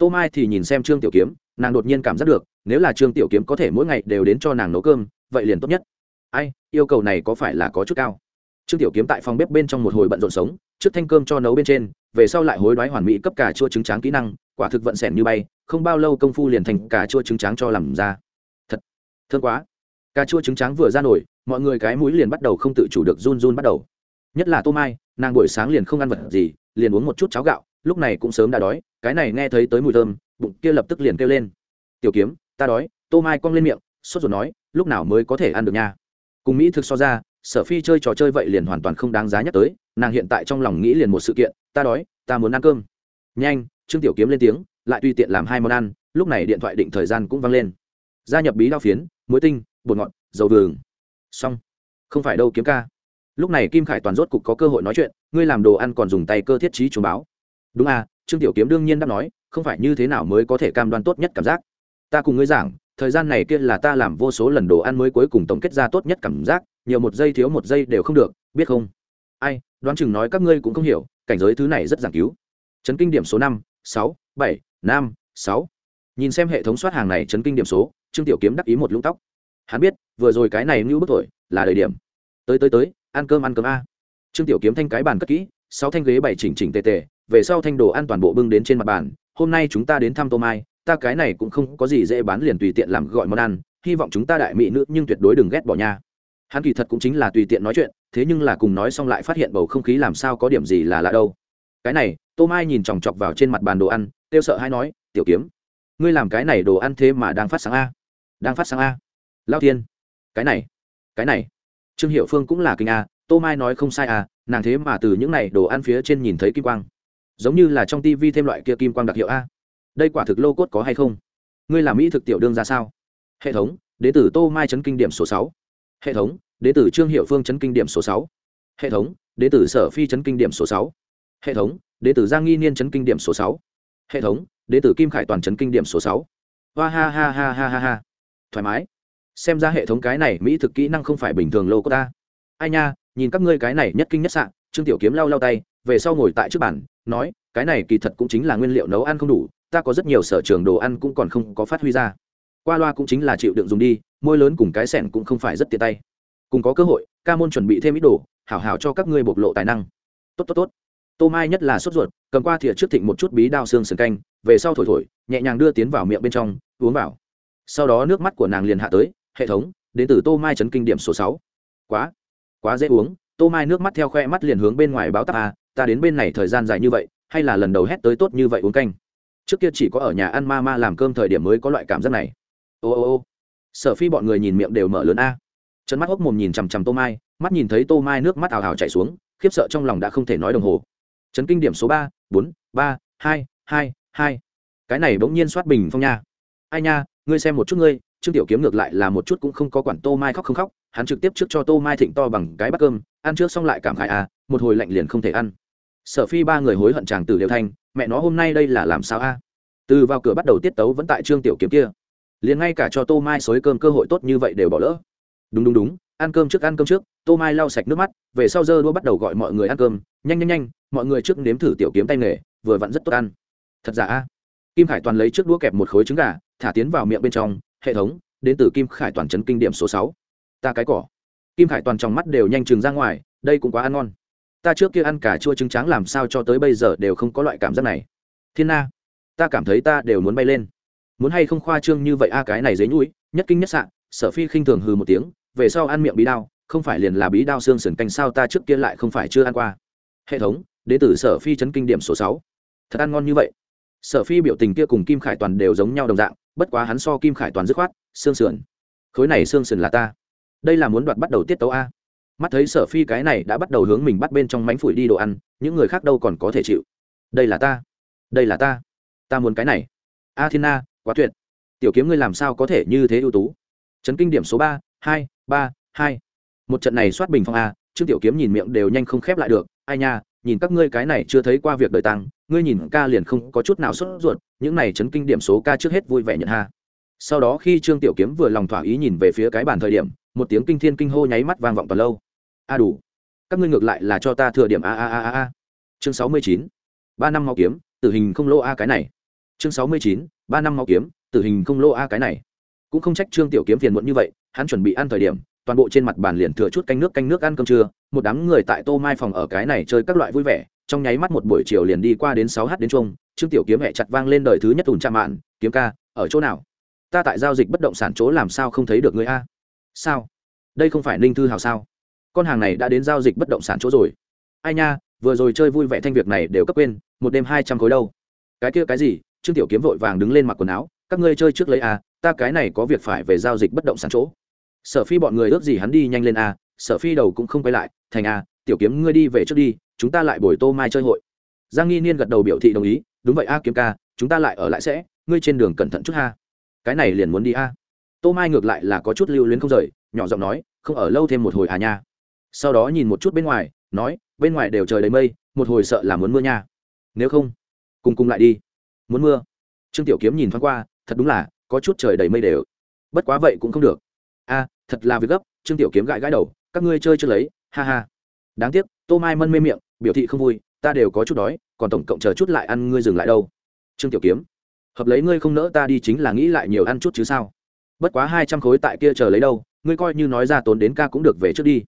tô mai thì nhìn xem trương tiểu kiếm, nàng đột nhiên cảm giác được, nếu là trương tiểu kiếm có thể mỗi ngày đều đến cho nàng nấu cơm, vậy liền tốt nhất. Ai, yêu cầu này có phải là có chút cao? Trương tiểu kiếm tại phòng bếp bên trong một hồi bận rộn sống, trước thanh cơm cho nấu bên trên, về sau lại hối đoái hoàn mỹ cấp cà chua trứng tráng kỹ năng, quả thực vận xẻn như bay, không bao lâu công phu liền thành cà chua trứng tráng cho làm ra. Thật, thương quá. Cà chua trứng tráng vừa ra nổi mọi người cái mũi liền bắt đầu không tự chủ được run run bắt đầu. Nhất là tô mai, nàng buổi sáng liền không ăn vật gì, liền uống một chút cháo gạo lúc này cũng sớm đã đói, cái này nghe thấy tới mùi thơm, bụng kia lập tức liền kêu lên. Tiểu kiếm, ta đói, tô mai cong lên miệng, sốt ruột nói, lúc nào mới có thể ăn được nha? Cùng mỹ thực so ra, sở phi chơi trò chơi vậy liền hoàn toàn không đáng giá nhắc tới, nàng hiện tại trong lòng nghĩ liền một sự kiện, ta đói, ta muốn ăn cơm. Nhanh, trương tiểu kiếm lên tiếng, lại tùy tiện làm hai món ăn, lúc này điện thoại định thời gian cũng vang lên. Gia nhập bí đao phiến, muối tinh, bột ngọt, dầu vừng xong. Không phải đâu kiếm ca. Lúc này kim khải toàn rốt cục có cơ hội nói chuyện, ngươi làm đồ ăn còn dùng tay cơ thiết trí chuồng báo đúng à trương tiểu kiếm đương nhiên đáp nói, không phải như thế nào mới có thể cam đoan tốt nhất cảm giác. Ta cùng ngươi giảng, thời gian này kia là ta làm vô số lần đồ ăn mới cuối cùng tổng kết ra tốt nhất cảm giác, nhiều một giây thiếu một giây đều không được, biết không? Ai, đoán chừng nói các ngươi cũng không hiểu, cảnh giới thứ này rất giảng cứu. Chấn kinh điểm số năm, sáu, bảy, năm, sáu. Nhìn xem hệ thống soát hàng này chấn kinh điểm số, trương tiểu kiếm đắc ý một lũng tóc. Hắn biết, vừa rồi cái này ngưu bức tuổi là đời điểm. Tới tới tới, ăn cơm ăn cơm a. Trương tiểu kiếm thanh cái bàn cất kỹ, sáu thanh ghế bày chỉnh chỉnh tề tề về sau thanh đồ ăn toàn bộ bưng đến trên mặt bàn, hôm nay chúng ta đến thăm tô mai, ta cái này cũng không có gì dễ bán liền tùy tiện làm gọi món ăn, hy vọng chúng ta đại mỹ nữ nhưng tuyệt đối đừng ghét bỏ nha. Hắn kỳ thật cũng chính là tùy tiện nói chuyện, thế nhưng là cùng nói xong lại phát hiện bầu không khí làm sao có điểm gì là lạ đâu. Cái này, tô mai nhìn chòng chọc vào trên mặt bàn đồ ăn têu sợ hay nói, tiểu kiếm, ngươi làm cái này đồ ăn thế mà đang phát sáng a, đang phát sáng a. Lao thiên, cái này cái này. Trương hiệu phương cũng là kinh a, tô mai nói không sai à nàng thế mà từ những này đồ ăn phía trên nhìn thấy kim quang giống như là trong tivi thêm loại kia kim quang đặc hiệu a. Đây quả thực lô cốt có hay không? Ngươi làm mỹ thực tiểu đương ra sao? Hệ thống, đế tử tô mai chấn kinh điểm số sáu. Hệ thống, đế tử trương hiệu phương chấn kinh điểm số sáu. Hệ thống, đế tử sở phi chấn kinh điểm số sáu. Hệ thống, đế tử giang nghi niên chấn kinh điểm số sáu. Hệ thống, đế tử kim khải toàn chấn kinh điểm số sáu. Hoa ha ha ha ha ha ha. Thoải mái. Xem ra hệ thống cái này mỹ thực kỹ năng không phải bình thường lô cốt ta. Ai nha, nhìn các ngươi cái này nhất kinh nhất sạn trương tiểu kiếm lau lau tay, về sau ngồi tại trước bàn nói, cái này kỳ thật cũng chính là nguyên liệu nấu ăn không đủ, ta có rất nhiều sở trường đồ ăn cũng còn không có phát huy ra. Qua loa cũng chính là chịu đựng dùng đi, môi lớn cùng cái sẻn cũng không phải rất tiện tay. Cùng có cơ hội, ca môn chuẩn bị thêm ít đồ, hảo hảo cho các ngươi bộc lộ tài năng. Tốt tốt tốt. Tô mai nhất là sốt ruột, cầm qua thìa trước thịnh một chút bí đao xương sườn canh, về sau thổi thổi, nhẹ nhàng đưa tiến vào miệng bên trong, uống vào. Sau đó nước mắt của nàng liền hạ tới, hệ thống, đến từ tô mai chấn kinh điểm số sáu. Quá quá dễ uống. Tô mai nước mắt theo khoe mắt liền hướng bên ngoài báo tắc à ta đến bên này thời gian dài như vậy, hay là lần đầu hét tới tốt như vậy uống canh? Trước kia chỉ có ở nhà ăn ma ma làm cơm thời điểm mới có loại cảm giác này. Ô ô ô. Sở phi bọn người nhìn miệng đều mở lớn a. Chân mắt hốc mồm nhìn chằm chằm tô mai, mắt nhìn thấy tô mai nước mắt ào ào chảy xuống, khiếp sợ trong lòng đã không thể nói đồng hồ. Chấn kinh điểm số ba, bốn, ba, hai hai hai. Cái này bỗng nhiên soát bình phong nha. Ai nha, ngươi xem một chút ngươi, trương tiểu kiếm ngược lại là một chút cũng không có quản tô mai khóc không khóc, hắn trực tiếp trước cho tô mai thịnh to bằng cái bát cơm, ăn trước xong lại cảm khải à một hồi lạnh liền không thể ăn sở phi ba người hối hận chàng từ đều thanh mẹ nó hôm nay đây là làm sao a? Từ vào cửa bắt đầu tiết tấu vẫn tại trương tiểu kiếm kia. Liền ngay cả cho tô mai xối cơm cơ hội tốt như vậy đều bỏ lỡ. Đúng đúng đúng, ăn cơm trước ăn cơm trước, tô mai lau sạch nước mắt, về sau dơ đua bắt đầu gọi mọi người ăn cơm, nhanh nhanh nhanh, mọi người trước nếm thử tiểu kiếm tay nghề, vừa vặn rất tốt ăn. Thật giả a? Kim khải toàn lấy trước đũa kẹp một khối trứng gà, thả tiến vào miệng bên trong, hệ thống, đến từ kim khải toàn trấn kinh điểm số sáu. Ta cái cỏ. Kim khải toàn trong mắt đều nhanh chừng ra ngoài, đây cũng quá ăn ngon ta trước kia ăn cả chua trứng trắng làm sao cho tới bây giờ đều không có loại cảm giác này. Thiên na ta cảm thấy ta đều muốn bay lên. Muốn hay không khoa trương như vậy a, cái này dế nhũi, nhất kinh nhất sạn sở phi khinh thường hừ một tiếng, về sau ăn miệng bí đao, không phải liền là bí đao xương sườn canh sao ta trước kia lại không phải chưa ăn qua. Hệ thống đ ế tử sở phi chấn kinh điểm số sáu. Thật ăn ngon như vậy. Sở phi biểu tình kia cùng kim khải toàn đều giống nhau đồng dạng, bất quá hắn so kim khải toàn dứt khoát, xương sườn. Khối này xương sườn là ta. Đây là muốn đoạt bắt đầu tiết tấu a mắt thấy sở phi cái này đã bắt đầu hướng mình bắt bên trong mánh phủi đi đồ ăn, những người khác đâu còn có thể chịu. Đây là ta. Đây là ta. Ta muốn cái này. A thiên na quá tuyệt. Tiểu kiếm ngươi làm sao có thể như thế ưu tú? Chấn kinh điểm số ba, hai ba, hai. Một trận này soát bình phong a, trương tiểu kiếm nhìn miệng đều nhanh không khép lại được. Ai nha, nhìn các ngươi cái này chưa thấy qua việc đời tăng, ngươi nhìn ca liền không có chút nào sốt ruột, những này chấn kinh điểm số ca trước hết vui vẻ nhận ha. Sau đó khi trương tiểu kiếm vừa lòng thỏa ý nhìn về phía cái bàn thời điểm, một tiếng kinh thiên kinh hô nháy mắt vang vọng toàn lâu a đủ. Các ngươi ngược lại là cho ta thừa điểm a a a a a. Chương sáu mươi chín. Ba năm mau kiếm, tử hình không lô a cái này. Chương sáu mươi chín, ba năm mau kiếm, tử hình không lô a cái này. Cũng không trách trương tiểu kiếm phiền muộn như vậy, hắn chuẩn bị ăn thời điểm, toàn bộ trên mặt bàn liền thừa chút canh nước canh nước ăn cơm trưa, một đám người tại tô mai phòng ở cái này chơi các loại vui vẻ, trong nháy mắt một buổi chiều liền đi qua đến sáu h đến chung trương tiểu kiếm hẹ chặt vang lên đời thứ nhất ủn trạm mạn, kiếm ca, ở chỗ nào? Ta tại giao dịch bất động sản chỗ làm sao không thấy được người a? Sao? Đây không phải ninh thư hào sao? Con hàng này đã đến giao dịch bất động sản chỗ rồi. Ai nha, vừa rồi chơi vui vẻ thanh việc này đều cấp quên, một đêm hai trăm khối đâu. Cái kia cái gì? Trương tiểu kiếm vội vàng đứng lên mặc quần áo, các ngươi chơi trước lấy a, ta cái này có việc phải về giao dịch bất động sản chỗ. Sở phi bọn người ước gì hắn đi nhanh lên a, sở phi đầu cũng không quay lại, thành a, tiểu kiếm ngươi đi về trước đi, chúng ta lại buổi tô mai chơi hội. Giang nghi niên gật đầu biểu thị đồng ý, đúng vậy a kiếm ca, chúng ta lại ở lại sẽ, ngươi trên đường cẩn thận chút ha. Cái này liền muốn đi a. Tô mai ngược lại là có chút lưu luyến không rời, nhỏ giọng nói, không ở lâu thêm một hồi à nha sau đó nhìn một chút bên ngoài, nói, bên ngoài đều trời đầy mây, một hồi sợ là muốn mưa nha. Nếu không, cùng cùng lại đi. Muốn mưa. Trương tiểu kiếm nhìn thoáng qua, thật đúng là, có chút trời đầy mây đều. Bất quá vậy cũng không được. A, thật là việc gấp. Trương tiểu kiếm gãi gãi đầu, các ngươi chơi chưa lấy, ha ha. Đáng tiếc, tô mai mân mê miệng, biểu thị không vui, ta đều có chút đói, còn tổng cộng chờ chút lại ăn ngươi dừng lại đâu. Trương tiểu kiếm, hợp lấy ngươi không nỡ ta đi chính là nghĩ lại nhiều ăn chút chứ sao? Bất quá hai trăm khối tại kia chờ lấy đâu, ngươi coi như nói ra tốn đến ca cũng được về trước đi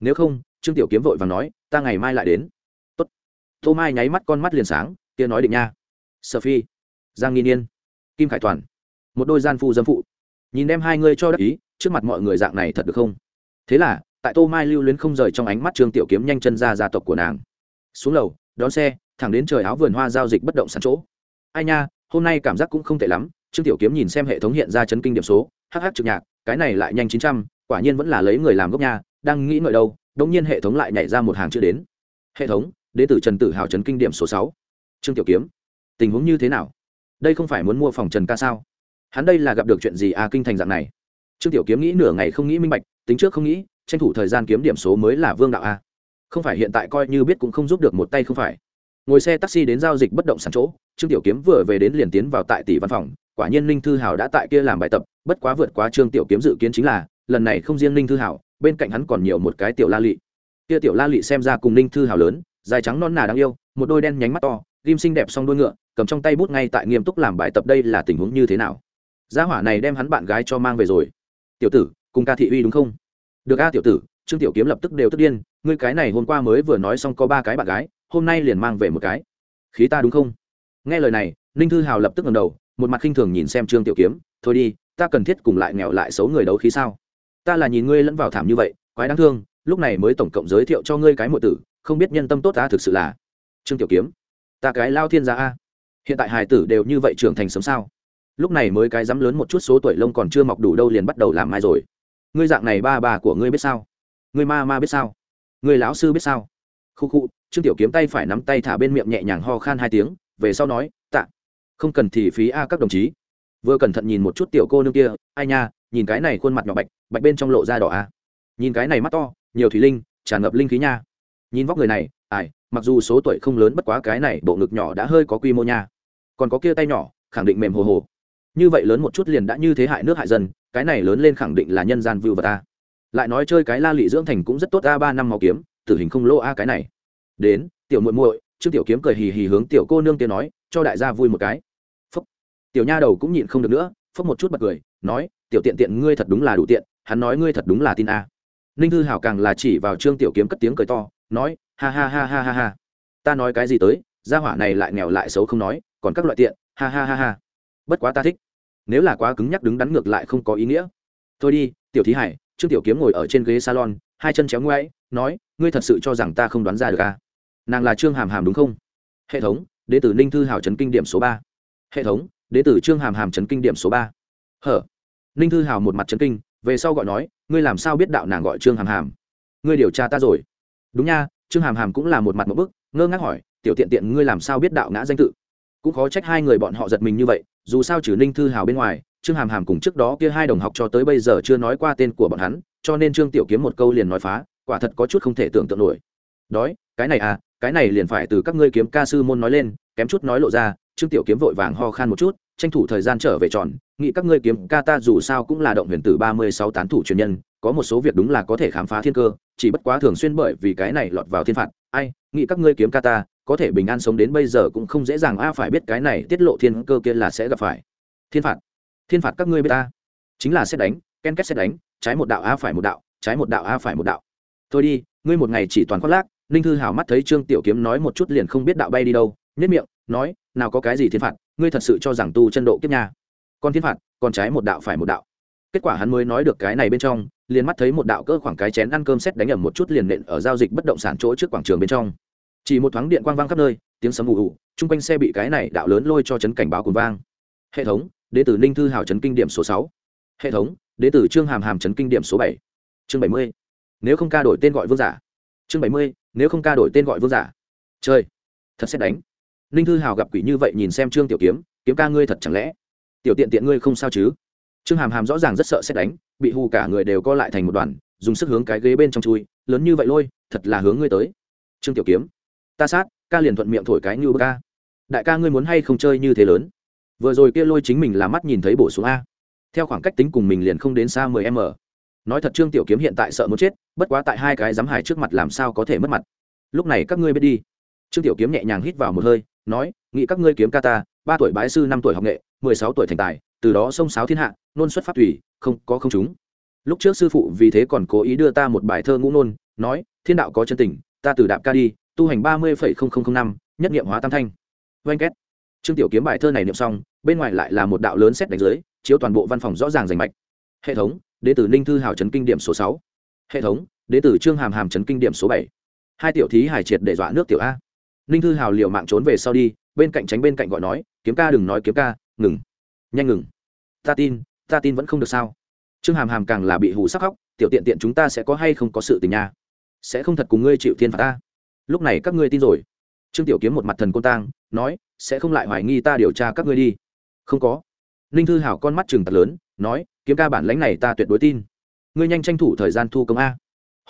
nếu không, trương tiểu kiếm vội và nói, ta ngày mai lại đến. Tốt. tô mai nháy mắt con mắt liền sáng, kia nói định nha. Sở phi giang nghi niên. Kim khải toàn. Một đôi gian phu dâm phụ. Nhìn đem hai ngươi cho đắc ý, trước mặt mọi người dạng này thật được không? Thế là, tại tô mai lưu luyến không rời trong ánh mắt trương tiểu kiếm nhanh chân ra gia tộc của nàng. Xuống lầu, đón xe, thẳng đến trời áo vườn hoa giao dịch bất động sản chỗ. Ai nha, hôm nay cảm giác cũng không tệ lắm. Trương tiểu kiếm nhìn xem hệ thống hiện ra chấn kinh điểm số. Hh trực nhạc, cái này lại nhanh chín trăm, quả nhiên vẫn là lấy người làm gốc nha đang nghĩ ngợi đâu đông nhiên hệ thống lại nhảy ra một hàng chữ đến. Hệ thống, đế tử trần tử hào trấn kinh điểm số sáu. Trương tiểu kiếm, tình huống như thế nào? Đây không phải muốn mua phòng trần ca sao? Hắn đây là gặp được chuyện gì à kinh thành dạng này? Trương tiểu kiếm nghĩ nửa ngày không nghĩ minh bạch, tính trước không nghĩ, tranh thủ thời gian kiếm điểm số mới là vương đạo a. Không phải hiện tại coi như biết cũng không giúp được một tay không phải. Ngồi xe taxi đến giao dịch bất động sản chỗ, trương tiểu kiếm vừa về đến liền tiến vào tại tỷ văn phòng, quả nhiên ninh thư hào đã tại kia làm bài tập, bất quá vượt quá trương tiểu kiếm dự kiến chính là, lần này không riêng ninh thư hào bên cạnh hắn còn nhiều một cái tiểu la lị. Kia tiểu la lị xem ra cùng ninh thư hào lớn, dài trắng non nà đáng yêu, một đôi đen nhánh mắt to, ghim xinh đẹp song đuôi ngựa, cầm trong tay bút ngay tại nghiêm túc làm bài tập đây là tình huống như thế nào. Gia hỏa này đem hắn bạn gái cho mang về rồi. Tiểu tử, cùng ca thị uy đúng không? Được a, tiểu tử, trương tiểu kiếm lập tức đều tức điên, ngươi cái này hôm qua mới vừa nói xong có ba cái bạn gái, hôm nay liền mang về một cái. Khí ta đúng không? Nghe lời này, ninh thư hào lập tức ngầm đầu, một mặt khinh thường nhìn xem trương tiểu kiếm, thôi đi, ta cần thiết cùng lại nghèo lại xấu người đấu khí sao? Ta là nhìn ngươi lẫn vào thảm như vậy, quái đáng thương, lúc này mới tổng cộng giới thiệu cho ngươi cái mọi tử, không biết nhân tâm tốt ta thực sự là. Trương tiểu kiếm, ta cái lao thiên gia a. Hiện tại hài tử đều như vậy trưởng thành sớm sao? Lúc này mới cái dám lớn một chút số tuổi lông còn chưa mọc đủ đâu liền bắt đầu làm mai rồi. Ngươi dạng này ba bà của ngươi biết sao? Ngươi ma ma biết sao? Ngươi lão sư biết sao? Khu khu, trương tiểu kiếm tay phải nắm tay thả bên miệng nhẹ nhàng ho khan hai tiếng, về sau nói, tạ. Không cần thì phí a các đồng chí. Vừa cẩn thận nhìn một chút tiểu cô nương kia, ai nha, nhìn cái này khuôn mặt nhỏ bạch bạch bên trong lộ ra đỏ a. Nhìn cái này mắt to, nhiều thủy linh, tràn ngập linh khí nha. Nhìn vóc người này, ai, mặc dù số tuổi không lớn bất quá cái này bộ ngực nhỏ đã hơi có quy mô nha. Còn có kia tay nhỏ, khẳng định mềm hồ hồ. Như vậy lớn một chút liền đã như thế hại nước hại dân, cái này lớn lên khẳng định là nhân gian vưu vật ta. Lại nói chơi cái la lị dưỡng thành cũng rất tốt, a ba năm màu kiếm, tử hình không lô a cái này. Đến, tiểu muội muội trước tiểu kiếm cười hì hì hướng tiểu cô nương kia nói, cho đại gia vui một cái. Phúc. Tiểu nha đầu cũng nhịn không được nữa, phúc một chút bật cười, nói, tiểu tiện tiện ngươi thật đúng là đủ tiện hắn nói ngươi thật đúng là tin a. Ninh thư hảo càng là chỉ vào trương tiểu kiếm cất tiếng cười to, nói, ha ha ha ha ha ha. Ta nói cái gì tới, gia hỏa này lại nghèo lại xấu không nói, còn các loại tiện, ha ha ha ha. Bất quá ta thích. Nếu là quá cứng nhắc đứng đắn ngược lại không có ý nghĩa. Thôi đi, tiểu thí hải, trương tiểu kiếm ngồi ở trên ghế salon, hai chân chéo ngoáy, nói, ngươi thật sự cho rằng ta không đoán ra được à? nàng là trương hàm hàm đúng không? Hệ thống đ tử từ ninh thư hào trấn kinh điểm số ba. Hệ thống đ tử từ trương hàm hàm trấn kinh điểm số ba. Hở. Ninh thư hào một mặt trấn kinh về sau gọi nói, ngươi làm sao biết đạo nàng gọi trương hàm hàm? Ngươi điều tra ta rồi. Đúng nha, trương hàm hàm cũng là một mặt một bức, ngơ ngác hỏi, tiểu tiện tiện, ngươi làm sao biết đạo ngã danh tự? Cũng khó trách hai người bọn họ giật mình như vậy, dù sao trừ ninh thư hào bên ngoài, trương hàm hàm cùng trước đó kia hai đồng học cho tới bây giờ chưa nói qua tên của bọn hắn, cho nên trương tiểu kiếm một câu liền nói phá, quả thật có chút không thể tưởng tượng nổi. Đói, cái này à cái này liền phải từ các ngươi kiếm ca sư môn nói lên. Kém chút nói lộ ra, trương tiểu kiếm vội vàng ho khan một chút tranh thủ thời gian trở về tròn, nghĩ các ngươi kiếm ca ta dù sao cũng là động huyền tử ba mươi sáu tán thủ truyền nhân, có một số việc đúng là có thể khám phá thiên cơ, chỉ bất quá thường xuyên bởi vì cái này lọt vào thiên phạt, ai, nghĩ các ngươi kiếm ca ta, có thể bình an sống đến bây giờ cũng không dễ dàng, a, phải biết cái này tiết lộ thiên cơ kia là sẽ gặp phải. Thiên phạt thiên phạt các ngươi biết ta, chính là xét đánh, ken kết xét đánh, trái một đạo, a, phải một đạo, trái một đạo, a, phải một đạo. Thôi đi, ngươi một ngày chỉ toàn khoác lác, ninh thư hào mắt thấy trương tiểu kiếm nói một chút liền không biết đạo bay đi đâu nhất miệng, nói, nào có cái gì thiên phạt ngươi thật sự cho rằng tu chân độ kiếp nha. Còn thiên phạt còn trái một đạo phải một đạo. Kết quả hắn mới nói được cái này bên trong, liền mắt thấy một đạo cỡ khoảng cái chén ăn cơm xét đánh ẩm một chút liền nện ở giao dịch bất động sản chỗ trước quảng trường bên trong. Chỉ một thoáng điện quang vang khắp nơi, tiếng sấm ù ù, chung quanh xe bị cái này đạo lớn lôi cho chấn cảnh báo cùng vang. Hệ thống đ ế từ ninh thư hào chấn kinh điểm số sáu. Hệ thống đ ế từ trương hàm hàm chấn kinh điểm số bảy. Chương bảy mươi. Nếu không ca đổi tên gọi vương giả. Chương bảy mươi, nếu không ca đổi tên gọi vương giả. Chơi. Thật xét đánh ninh thư hào gặp quỷ như vậy nhìn xem trương tiểu kiếm kiếm ca ngươi thật chẳng lẽ? Tiểu tiện tiện ngươi không sao chứ? Trương hàm hàm rõ ràng rất sợ xét đánh, bị hù cả người đều co lại thành một đoàn, dùng sức hướng cái ghế bên trong chui, lớn như vậy lôi, thật là hướng ngươi tới. Trương tiểu kiếm, ta sát, ca liền thuận miệng thổi cái như bơ ca đại ca ngươi muốn hay không chơi như thế lớn? Vừa rồi kia lôi chính mình là mắt nhìn thấy bổ xuống a. Theo khoảng cách tính cùng mình liền không đến xa mười m. Nói thật trương tiểu kiếm hiện tại sợ muốn chết, bất quá tại hai cái dám hài trước mặt làm sao có thể mất mặt. Lúc này các ngươi biết đi. Trương tiểu kiếm nhẹ nhàng hít vào một hơi nói, nghĩ các ngươi kiếm ca ta, ba tuổi bái sư, năm tuổi học nghệ, mười sáu tuổi thành tài, từ đó sông sáo thiên hạ, nôn xuất phát thủy không có không chúng. Lúc trước sư phụ vì thế còn cố ý đưa ta một bài thơ ngũ nôn nói, thiên đạo có chân tình, ta từ đạp ca đi, tu hành ba mươi năm, nhất nghiệm hóa tam thanh. Oanh két. Trương tiểu kiếm bài thơ này niệm xong, bên ngoài lại là một đạo lớn xét đánh dưới, chiếu toàn bộ văn phòng rõ ràng rành mạch. Hệ thống đ ế từ ninh thư hào trấn kinh điểm số sáu. Hệ thống đ ế từ trương hàm hàm trấn kinh điểm số bảy. Hai tiểu thí hải triệt để dọa nước tiểu a ninh thư hào liệu mạng trốn về sau đi, bên cạnh tránh bên cạnh gọi nói, kiếm ca đừng nói kiếm ca, ngừng. Nhanh ngừng. Ta tin ta tin vẫn không được sao? Trương hàm hàm càng là bị hù sắc khóc, tiểu tiện tiện chúng ta sẽ có hay không có sự tình nha? Sẽ không thật cùng ngươi chịu thiên phạt ta? Lúc này các ngươi tin rồi. Trương tiểu kiếm một mặt thần côn tang, nói, sẽ không lại hoài nghi ta điều tra các ngươi đi. Không có. Ninh thư hảo con mắt chừng thật lớn, nói, kiếm ca bản lãnh này ta tuyệt đối tin. Ngươi nhanh tranh thủ thời gian thu công a.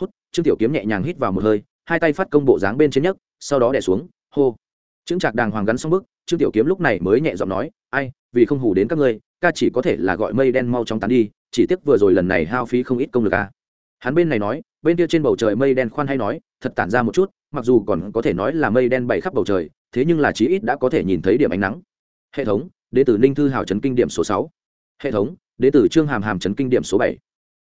Hút, trương tiểu kiếm nhẹ nhàng hít vào một hơi, hai tay phát công bộ dáng bên trên nhất sau đó đẻ xuống, hô. Chứng trạc đàng hoàng gắn xong bức, trương tiểu kiếm lúc này mới nhẹ giọng nói, ai, vì không hủ đến các ngươi, ca chỉ có thể là gọi mây đen mau chóng tán đi, chỉ tiếc vừa rồi lần này hao phí không ít công lực ca hắn bên này nói, bên kia trên bầu trời mây đen khoan hay nói, thật tản ra một chút, mặc dù còn có thể nói là mây đen bay khắp bầu trời, thế nhưng là chí ít đã có thể nhìn thấy điểm ánh nắng. Hệ thống đ ế từ ninh thư hào trấn kinh điểm số sáu. Hệ thống đ ế từ trương hàm hàm trấn kinh điểm số bảy.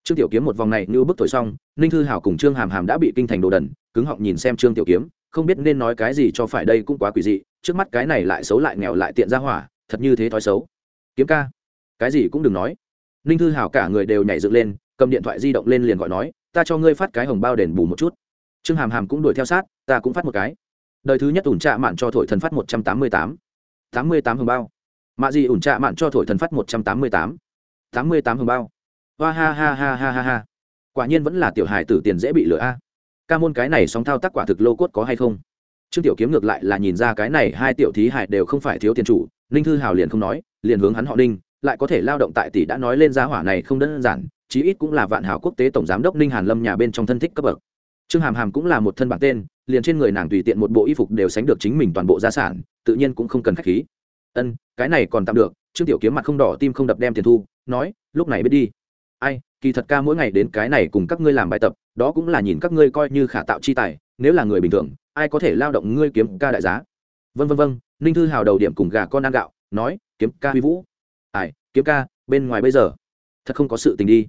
Trương tiểu kiếm một vòng này như bức thổi xong, ninh thư hào cùng trương hàm hàm đã bị kinh thành đồ đần, cứng họng nhìn xem trương tiểu kiếm không biết nên nói cái gì cho phải đây cũng quá quỷ dị, trước mắt cái này lại xấu lại nghèo lại tiện ra hỏa, thật như thế thói xấu. Kiếm ca, cái gì cũng đừng nói. Ninh thư hảo cả người đều nhảy dựng lên, cầm điện thoại di động lên liền gọi nói, ta cho ngươi phát cái hồng bao đền bù một chút. Trương hàm hàm cũng đuổi theo sát, ta cũng phát một cái. Đời thứ nhất ủn trạ mạn cho thổi thần phát một trăm tám mươi tám. tám mươi tám hồng bao. Mạ gì ủn trạ mạn cho thổi thần phát một trăm tám mươi tám. tám mươi tám hồng bao. Hoa ha ha ha ha ha ha. Quả nhiên vẫn là tiểu hài tử tiền dễ bị lừa a ca môn cái này sóng thao tác quả thực lô cốt có hay không? Trương tiểu kiếm ngược lại là nhìn ra cái này hai tiểu thí hại đều không phải thiếu tiền chủ, ninh thư hào liền không nói, liền hướng hắn họ ninh, lại có thể lao động tại tỷ đã nói lên giá hỏa này không đơn giản, chí ít cũng là vạn hảo quốc tế tổng giám đốc ninh hàn lâm nhà bên trong thân thích cấp bậc. Trương hàm hàm cũng là một thân bản tên, liền trên người nàng tùy tiện một bộ y phục đều sánh được chính mình toàn bộ gia sản, tự nhiên cũng không cần khách khí. Ân, cái này còn tạm được. Trương tiểu kiếm mặt không đỏ, tim không đập đem tiền thu, nói, lúc này biết đi kỳ thật ca mỗi ngày đến cái này cùng các ngươi làm bài tập, đó cũng là nhìn các ngươi coi như khả tạo chi tài, nếu là người bình thường, ai có thể lao động ngươi kiếm ca đại giá? Vân vân vân ninh thư hào đầu điểm cùng gà con ăn gạo, nói, kiếm ca huy vũ. Ai, kiếm ca, bên ngoài bây giờ. Thật không có sự tình đi.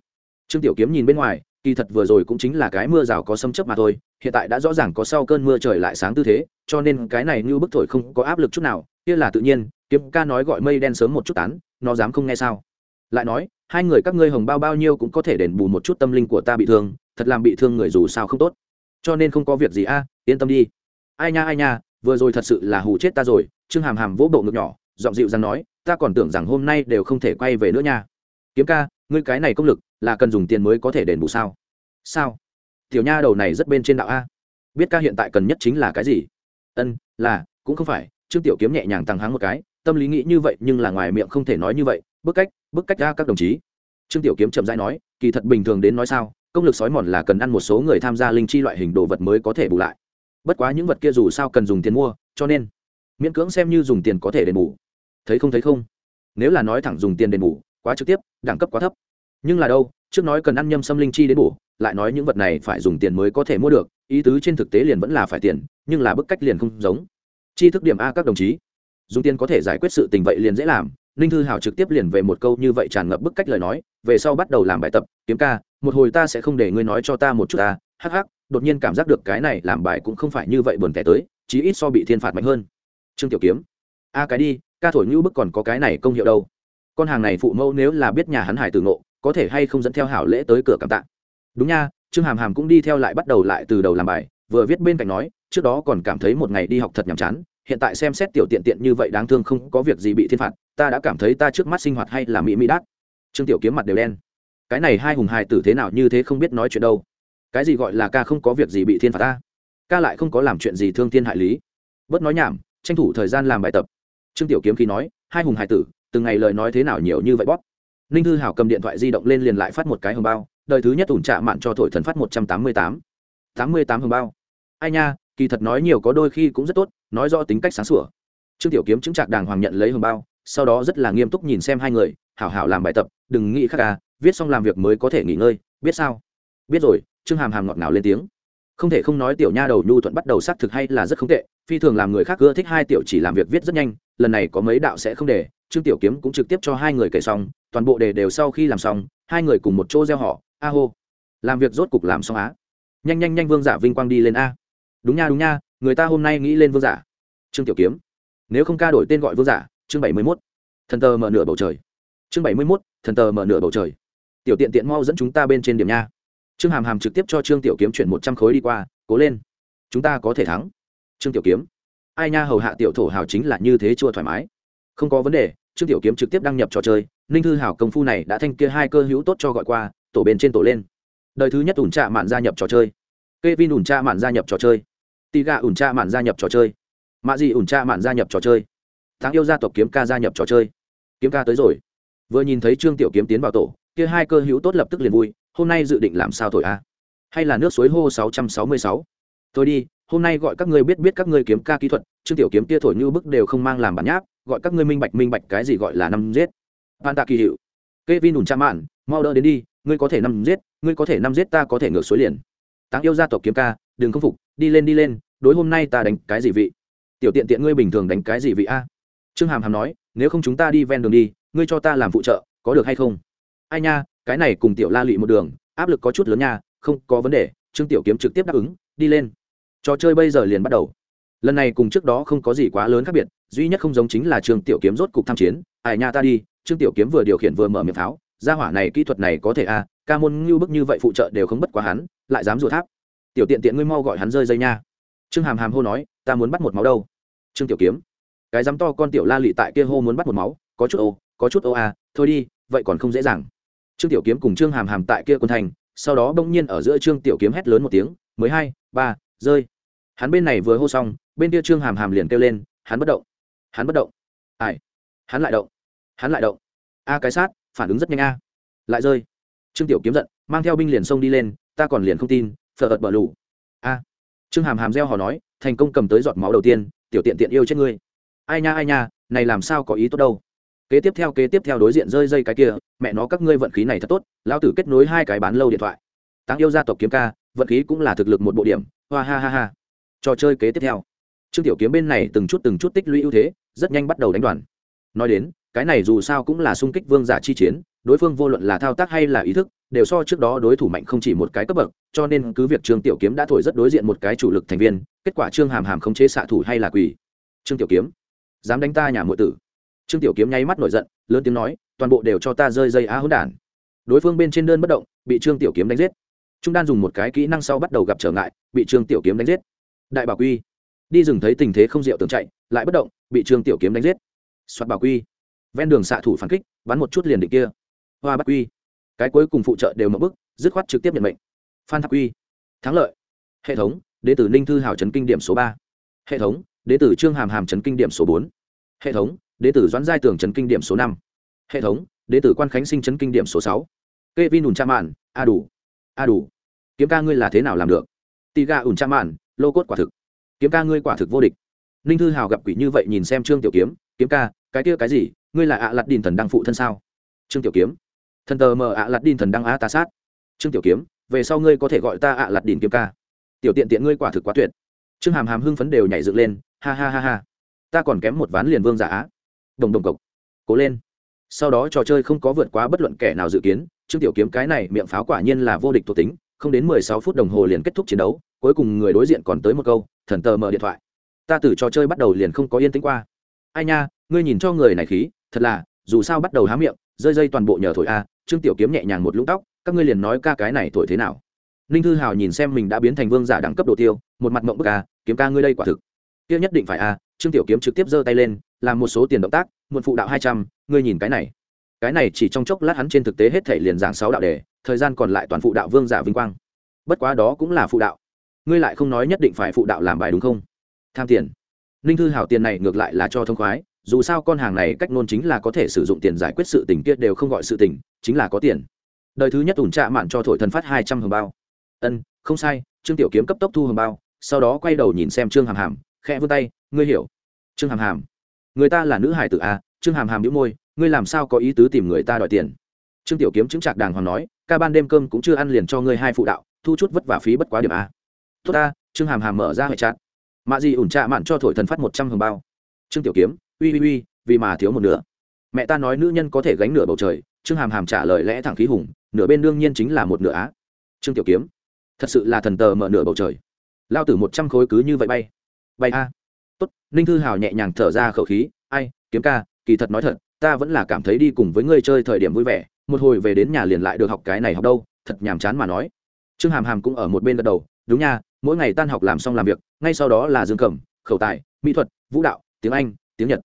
Trương tiểu kiếm nhìn bên ngoài, kỳ thật vừa rồi cũng chính là cái mưa rào có xâm chấp mà thôi, hiện tại đã rõ ràng có sau cơn mưa trời lại sáng tư thế, cho nên cái này như bức thổi không có áp lực chút nào, kia là tự nhiên, kiếm ca nói gọi mây đen sớm một chút tán, nó dám không nghe sao? Lại nói hai người các ngươi hồng bao bao nhiêu cũng có thể đền bù một chút tâm linh của ta bị thương, thật làm bị thương người dù sao không tốt. Cho nên không có việc gì a, yên tâm đi. Ai nha ai nha, vừa rồi thật sự là hù chết ta rồi, trương hàm hàm vỗ bộ ngực nhỏ, giọng dịu rằng nói, ta còn tưởng rằng hôm nay đều không thể quay về nữa nha. Kiếm ca, ngươi cái này công lực, là cần dùng tiền mới có thể đền bù sao? Sao? Tiểu nha đầu này rất bên trên đạo a. Biết ca hiện tại cần nhất chính là cái gì? Ân, là, cũng không phải, trương tiểu kiếm nhẹ nhàng tăng háng một cái, tâm lý nghĩ như vậy nhưng là ngoài miệng không thể nói như vậy, bức cách bức cách ra các đồng chí. Trương tiểu kiếm chậm rãi nói, kỳ thật bình thường đến nói sao, công lực sói mòn là cần ăn một số người tham gia linh chi loại hình đồ vật mới có thể bù lại. Bất quá những vật kia dù sao cần dùng tiền mua, cho nên, miễn cưỡng xem như dùng tiền có thể đền bù. Thấy không thấy không? Nếu là nói thẳng dùng tiền đền bù, quá trực tiếp, đẳng cấp quá thấp. Nhưng là đâu, trước nói cần ăn nhâm xâm linh chi đến bổ lại nói những vật này phải dùng tiền mới có thể mua được, ý tứ trên thực tế liền vẫn là phải tiền, nhưng là bức cách liền không giống. Chi thức điểm a các đồng chí. Dùng tiền có thể giải quyết sự tình vậy liền dễ làm ninh thư Hảo trực tiếp liền về một câu như vậy tràn ngập bức cách lời nói, về sau bắt đầu làm bài tập, kiếm ca, một hồi ta sẽ không để ngươi nói cho ta một chút ta, hắc hắc, đột nhiên cảm giác được cái này làm bài cũng không phải như vậy buồn tẻ tới, chí ít so bị thiên phạt mạnh hơn. Trương tiểu kiếm, a cái đi, ca thổi như bức còn có cái này công hiệu đâu. Con hàng này phụ mẫu nếu là biết nhà hắn hải từ ngộ, có thể hay không dẫn theo hảo lễ tới cửa cảm tạ. Đúng nha, trương hàm hàm cũng đi theo lại bắt đầu lại từ đầu làm bài, vừa viết bên cạnh nói, trước đó còn cảm thấy một ngày đi học thật nhàm chán, hiện tại xem xét tiểu tiện tiện như vậy đáng thương không có việc gì bị thiên phạt ta đã cảm thấy ta trước mắt sinh hoạt hay là mỹ mỹ đát. Trương tiểu kiếm mặt đều đen. Cái này hai hùng hài tử thế nào như thế không biết nói chuyện đâu. Cái gì gọi là ca không có việc gì bị thiên phạt ta? Ca lại không có làm chuyện gì thương thiên hại lý. Bớt nói nhảm, tranh thủ thời gian làm bài tập. Trương tiểu kiếm khi nói, hai hùng hài tử, từng ngày lời nói thế nào nhiều như vậy bóp. Ninh thư hảo cầm điện thoại di động lên liền lại phát một cái hồng bao, đời thứ nhất ủn trạ mạn cho thổi thần phát một trăm tám mươi tám. Tám mươi tám hồng bao. Ai nha, kỳ thật nói nhiều có đôi khi cũng rất tốt, nói rõ tính cách sáng sủa. Trương tiểu kiếm chứng trạc đàng hoàng nhận lấy hồng bao sau đó rất là nghiêm túc nhìn xem hai người, hảo hảo làm bài tập, đừng nghĩ khác à viết xong làm việc mới có thể nghỉ ngơi, biết sao? Biết rồi, trương hàm hàm ngọt ngào lên tiếng. Không thể không nói tiểu nha đầu nhu thuận bắt đầu xác thực hay là rất không tệ, phi thường làm người khác ưa thích hai tiểu chỉ làm việc viết rất nhanh, lần này có mấy đạo sẽ không để, trương tiểu kiếm cũng trực tiếp cho hai người kể xong, toàn bộ đề đều sau khi làm xong, hai người cùng một chỗ gieo họ, a hô. Làm việc rốt cục làm xong á. Nhanh nhanh nhanh vương giả vinh quang đi lên a. Đúng nha đúng nha, người ta hôm nay nghĩ lên vương giả. Trương tiểu kiếm. Nếu không ca đổi tên gọi vương giả chương bảy mươi mốt. Thần tờ mở nửa bầu trời. Chương bảy mươi mốt, thần tờ mở nửa bầu trời. Tiểu tiện tiện mau dẫn chúng ta bên trên điểm nha. Trương hàm hàm trực tiếp cho trương tiểu kiếm chuyển một trăm khối đi qua, cố lên. Chúng ta có thể thắng. Trương tiểu kiếm. Ai nha, hầu hạ tiểu thổ hào chính là như thế chua thoải mái. Không có vấn đề, trương tiểu kiếm trực tiếp đăng nhập trò chơi. Ninh thư hảo công phu này đã thanh kia hai cơ hữu tốt cho gọi qua, tổ bên trên tổ lên. Đời thứ nhất ủn trạ mạn gia nhập trò chơi. K e vin ủn trạ mạn gia nhập trò chơi. Tì gà ủn trạ mạn gia nhập trò chơi. Mạ gì ủn trạ mạn gia nhập trò chơi. Táng yêu gia tộc kiếm ca gia nhập trò chơi. Kiếm ca tới rồi. Vừa nhìn thấy trương tiểu kiếm tiến vào tổ, kia hai cơ hữu tốt lập tức liền vui, hôm nay dự định làm sao thổi a? Hay là nước suối hô sáu trăm sáu mươi sáu? Thôi đi, hôm nay gọi các ngươi biết biết các ngươi kiếm ca kỹ thuật, trương tiểu kiếm kia thổi như bức đều không mang làm bản nháp, gọi các ngươi minh bạch minh bạch cái gì gọi là năm giết. Ban tạ kỳ hiệu. Kê vin ủn cha mạn, mau đỡ đến đi, ngươi có thể năm giết, ngươi có thể năm giết ta có thể ngược suối liền. Táng yêu gia tộc kiếm ca, đừng không phục, đi lên đi lên, đối hôm nay ta đánh cái gì vị? Tiểu tiện tiện ngươi bình thường đánh cái gì vị a? Trương hàm hàm nói, nếu không chúng ta đi ven đường đi, ngươi cho ta làm phụ trợ, có được hay không? Ai nha, cái này cùng tiểu la lụy một đường, áp lực có chút lớn nha, không có vấn đề. Trương tiểu kiếm trực tiếp đáp ứng, đi lên. Trò chơi bây giờ liền bắt đầu. Lần này cùng trước đó không có gì quá lớn khác biệt, duy nhất không giống chính là trương tiểu kiếm rốt cục tham chiến. Ai nha ta đi. Trương tiểu kiếm vừa điều khiển vừa mở miệng pháo gia hỏa này kỹ thuật này có thể a, ca môn ngưu bức như vậy phụ trợ đều không bất quá hắn, lại dám rủa tháp. Tiểu tiện tiện ngươi mau gọi hắn rơi dây nha. Trương hàm hàm hô nói, ta muốn bắt một máu đâu. Trương tiểu kiếm cái dám to con tiểu la lị tại kia hô muốn bắt một máu, có chút ô, có chút ô à thôi đi, vậy còn không dễ dàng. Trương tiểu kiếm cùng trương hàm hàm tại kia quân thành, sau đó bỗng nhiên ở giữa trương tiểu kiếm hét lớn một tiếng mới hai, ba, rơi. Hắn bên này vừa hô xong, bên kia trương hàm hàm liền kêu lên, hắn bất động, hắn bất động. Ai? Hắn lại động, hắn lại động. A, cái sát, phản ứng rất nhanh a. Lại rơi. Trương tiểu kiếm giận, mang theo binh liền xông đi lên, ta còn liền không tin, phở ợt bờ lù. A. Trương hàm hàm reo hò nói, thành công cầm tới giọt máu đầu tiên, tiểu tiện tiện yêu chết ngươi ai nha ai nha, này làm sao có ý tốt đâu. Kế tiếp theo, kế tiếp theo đối diện rơi dây cái kia, mẹ nó, các ngươi vận khí này thật tốt, Lão tử kết nối hai cái bán lâu điện thoại. Tăng yêu gia tộc kiếm ca, vận khí cũng là thực lực một bộ điểm, hoa ha ha ha. Trò chơi kế tiếp theo. Trương tiểu kiếm bên này từng chút từng chút tích lũy ưu thế, rất nhanh bắt đầu đánh đoàn. Nói đến, cái này dù sao cũng là xung kích vương giả chi chiến, đối phương vô luận là thao tác hay là ý thức, đều so trước đó đối thủ mạnh không chỉ một cái cấp bậc, cho nên cứ việc trương tiểu kiếm đã thổi rất đối diện một cái chủ lực thành viên, kết quả trương hàm hàm không chế xạ thủ hay là quỷ. trương tiểu kiếm dám đánh ta nhà muội tử. Trương tiểu kiếm nháy mắt nổi giận, lớn tiếng nói, toàn bộ đều cho ta rơi dây á hỗn đản. Đối phương bên trên đơn bất động, bị trương tiểu kiếm đánh giết. Trung đan dùng một cái kỹ năng sau bắt đầu gặp trở ngại, bị trương tiểu kiếm đánh giết. Đại bảo quy. Đi rừng thấy tình thế không diệu tưởng chạy, lại bất động, bị trương tiểu kiếm đánh giết. Soạt bảo quy. Ven đường xạ thủ phản kích, bắn một chút liền định kia. Hoa bắt quy. Cái cuối cùng phụ trợ đều mở bức, dứt khoát trực tiếp nhận mệnh. Phan thạc quy. Thắng lợi. Hệ thống đ tử ninh thư hảo trấn kinh điểm số ba. Hệ thống đế tử trương hàm hàm trấn kinh điểm số bốn. Hệ thống, đế tử doãn giai tường trấn kinh điểm số năm. Hệ thống, đế tử quan khánh sinh trấn kinh điểm số sáu. Kê vi ùn cha mạn, a đủ. A đủ. Kiếm ca ngươi là thế nào làm được? Tì ga ùn cha mạn, lô cốt quả thực. Kiếm ca ngươi quả thực vô địch. Ninh thư hào gặp quỷ như vậy nhìn xem trương tiểu kiếm kiếm ca, cái kia cái gì? Ngươi là ạ à lặt đìn thần đăng phụ thân sao? Trương tiểu kiếm, thần tờ mờ ạ à lặt đìn thần đăng á ta sát. Trương tiểu kiếm, về sau ngươi có thể gọi ta ạ à lặt đìn kiếm ca. Tiểu tiện tiện ngươi quả thực quá tuyệt trương hàm hàm hưng phấn đều nhảy dựng lên, ha ha ha ha. Ta còn kém một ván liền vương giả á. Đồng đồng cộc. Cố lên. Sau đó trò chơi không có vượt quá bất luận kẻ nào dự kiến, trương tiểu kiếm cái này miệng pháo quả nhiên là vô địch thuộc tính, không đến mười sáu phút đồng hồ liền kết thúc chiến đấu, cuối cùng người đối diện còn tới một câu, thần tờ mở điện thoại. Ta từ trò chơi bắt đầu liền không có yên tĩnh qua. Ai nha, ngươi nhìn cho người này khí, thật là, dù sao bắt đầu há miệng, rơi dây toàn bộ nhờ thổi a, trương tiểu kiếm nhẹ nhàng một lũng tóc, các ngươi liền nói ca cái này thổi thế nào ninh thư hào nhìn xem mình đã biến thành vương giả đẳng cấp đồ tiêu, một mặt mộng bức à kiếm ca ngươi đây quả thực. Kia nhất định phải a trương tiểu kiếm trực tiếp giơ tay lên, làm một số tiền động tác một phụ đạo hai trăm, ngươi nhìn cái này. Cái này chỉ trong chốc lát hắn trên thực tế hết thể liền giảng sáu đạo đề, thời gian còn lại toàn phụ đạo vương giả vinh quang. Bất quá đó cũng là phụ đạo. Ngươi lại không nói nhất định phải phụ đạo làm bài đúng không? Tham tiền. Ninh thư hảo tiền này ngược lại là cho thông khoái, dù sao con hàng này cách nôn chính là có thể sử dụng tiền giải quyết sự tình kia đều không gọi sự tình, chính là có tiền. Đời thứ nhất ủn trạ mạn cho thổi thần phát hai trăm hồng bao ân, không sai, trương tiểu kiếm cấp tốc thu hồng bao, sau đó quay đầu nhìn xem trương hàm hàm, khẽ vươn tay, ngươi hiểu. Trương hàm hàm, người ta là nữ hải tử a, trương hàm hàm nhũ môi, ngươi làm sao có ý tứ tìm người ta đòi tiền? Trương tiểu kiếm chứng trạc đàng hoàng nói, ca ban đêm cơm cũng chưa ăn liền cho ngươi hai phụ đạo, thu chút vất vả phí bất quá điểm a. Tốt ta, trương hàm hàm mở ra hệ chặt mạ gì ủn trạ mạn cho thổi thần phát một trăm hồng bao. Trương tiểu kiếm, uy uy uy, vì mà thiếu một nửa. Mẹ ta nói nữ nhân có thể gánh nửa bầu trời, trương hàm hàm trả lời lẽ thẳng khí hùng, nửa bên đương nhiên chính là một nửa á. Trương tiểu kiếm thật sự là thần tờ mở nửa bầu trời. Lao tử một trăm khối cứ như vậy bay. Bay a. Tốt, ninh thư hào nhẹ nhàng thở ra khẩu khí, ai, kiếm ca, kỳ thật nói thật, ta vẫn là cảm thấy đi cùng với ngươi chơi thời điểm vui vẻ, một hồi về đến nhà liền lại được học cái này học đâu, thật nhàm chán mà nói. Trương hàm hàm cũng ở một bên gật đầu, đúng nha, mỗi ngày tan học làm xong làm việc, ngay sau đó là dương cẩm khẩu tài, mỹ thuật, vũ đạo, tiếng anh, tiếng nhật.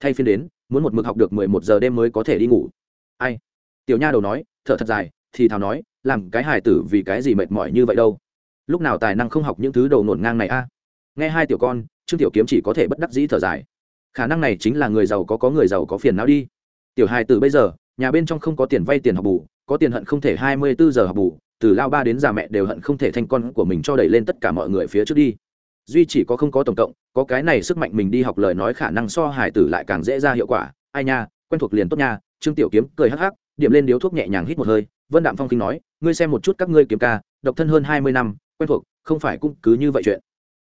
Thay phiên đến, muốn một mực học được mười một giờ đêm mới có thể đi ngủ. Ai? Tiểu nha đầu nói, thở thật dài thì thào nói, làm cái hài tử vì cái gì mệt mỏi như vậy đâu? Lúc nào tài năng không học những thứ đầu nổn ngang này a? Nghe hai tiểu con, trương tiểu kiếm chỉ có thể bất đắc dĩ thở dài. Khả năng này chính là người giàu có có người giàu có phiền não đi. Tiểu hài tử bây giờ, nhà bên trong không có tiền vay tiền học bù, có tiền hận không thể hai mươi bốn giờ học bù, từ lao ba đến già mẹ đều hận không thể thanh con của mình cho đẩy lên tất cả mọi người phía trước đi. Duy chỉ có không có tổng cộng, có cái này sức mạnh mình đi học lời nói khả năng so hài tử lại càng dễ ra hiệu quả. Ai nha, quen thuộc liền tốt nha, trương tiểu kiếm cười hắc hắc, điểm lên điếu thuốc nhẹ nhàng hít một hơi vân đạm phong kinh nói, ngươi xem một chút các ngươi kiếm ca, độc thân hơn hai mươi năm, quen thuộc, không phải cũng cứ như vậy chuyện.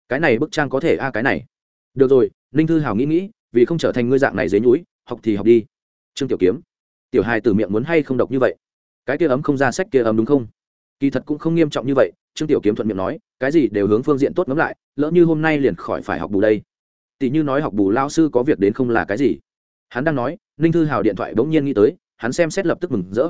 Cái này bức trang có thể a à cái này. Được rồi, ninh thư hào nghĩ nghĩ, vì không trở thành ngươi dạng này dế nhũi, học thì học đi. Trương tiểu kiếm, tiểu hài từ miệng muốn hay không độc như vậy? Cái kia ấm không ra sách kia ấm đúng không? Kỳ thật cũng không nghiêm trọng như vậy, trương tiểu kiếm thuận miệng nói, cái gì đều hướng phương diện tốt ngẫm lại, lỡ như hôm nay liền khỏi phải học bù đây. Tỷ như nói học bù lao sư có việc đến không là cái gì. Hắn đang nói, ninh thư hào điện thoại bỗng nhiên nghĩ tới, hắn xem xét lập tức mừng rỡ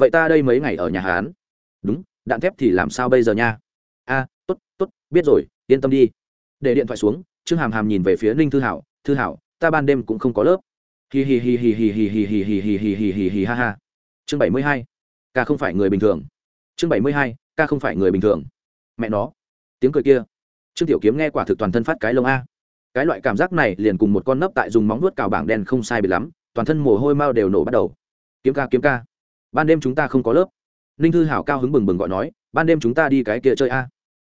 vậy ta đây mấy ngày ở nhà hán đúng đạn thép thì làm sao bây giờ nha a t ố t t ố t biết rồi yên tâm đi để điện thoại xuống trương hàm hàm nhìn về phía ninh thư hảo thư hảo ta ban đêm cũng không có lớp hi hi hi hi hi hi hi hi hi hi hi hi hi hi ha ha chương bảy mươi hai ca không phải người bình thường chương bảy mươi hai ca không phải người bình thường mẹ nó tiếng cười kia trương tiểu kiếm nghe quả thực toàn thân phát cái lông a cái loại cảm giác này liền cùng một con nấp tại dùng móng vuốt cào bảng đen không sai bị lắm toàn thân mồ hôi mau đều nổ bắt đầu kiếm ca kiếm ca ban đêm chúng ta không có lớp. Ninh thư hảo cao hứng bừng bừng gọi nói, ban đêm chúng ta đi cái kia chơi a.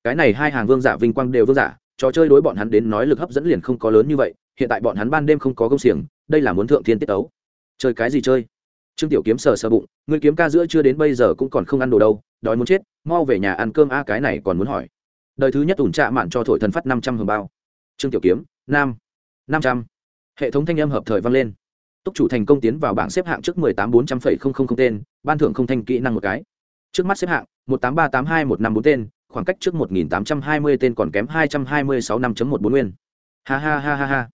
Cái này hai hàng vương giả vinh quang đều vương giả, trò chơi đối bọn hắn đến nói lực hấp dẫn liền không có lớn như vậy, hiện tại bọn hắn ban đêm không có công xiềng, đây là muốn thượng thiên tiết ấu chơi cái gì chơi? Trương tiểu kiếm sờ sờ bụng người kiếm ca giữa chưa đến bây giờ cũng còn không ăn đồ đâu, đói muốn chết, mau về nhà ăn cơm a, cái này còn muốn hỏi. Đời thứ nhất ủn trạ mạn cho thổi thần phát năm trăm hồng bao. Trương tiểu kiếm nam năm trăm. Hệ thống thanh âm hợp thời vang lên túc chủ thành công tiến vào bảng xếp hạng trước mười tám bốn trăm phẩy không không không tên, ban thưởng không thanh kỹ năng một cái. Trước mắt xếp hạng, một tám ba tám hai một năm bốn tên, khoảng cách trước một nghìn tám trăm hai mươi tên còn kém hai trăm hai mươi sáu năm một bốn nguyên. Ha ha ha ha ha.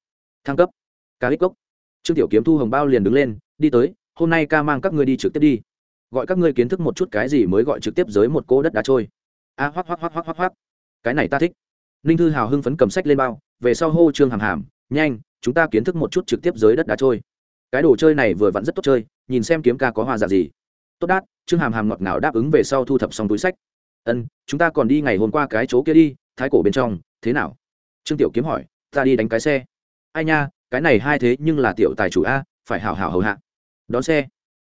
Thăng cấp. Ca ích cốc trương tiểu kiếm thu hồng bao liền đứng lên, đi tới, hôm nay ca mang các ngươi đi trực tiếp đi. Gọi các ngươi kiến thức một chút cái gì mới gọi trực tiếp giới một cỗ đất đá trôi. A hoắc hoắc hoắc hoắc hoắc hoắc. Cái này ta thích. Ninh thư hào hưng phấn cầm sách lên bao, về sau hô trương hàm hàm, nhanh, chúng ta kiến thức một chút trực tiếp giới đất đá trôi cái đồ chơi này vừa vặn rất tốt chơi, nhìn xem kiếm ca có hoa giả gì. Tốt đát, trương hàm hàm ngọt ngào đáp ứng về sau thu thập xong túi sách. Ân, chúng ta còn đi ngày hôm qua cái chỗ kia đi, thái cổ bên trong, thế nào? Trương tiểu kiếm hỏi. Ta đi đánh cái xe. Ai nha, cái này hai thế nhưng là tiểu tài chủ a, phải hảo hảo hầu hạ. Đón xe.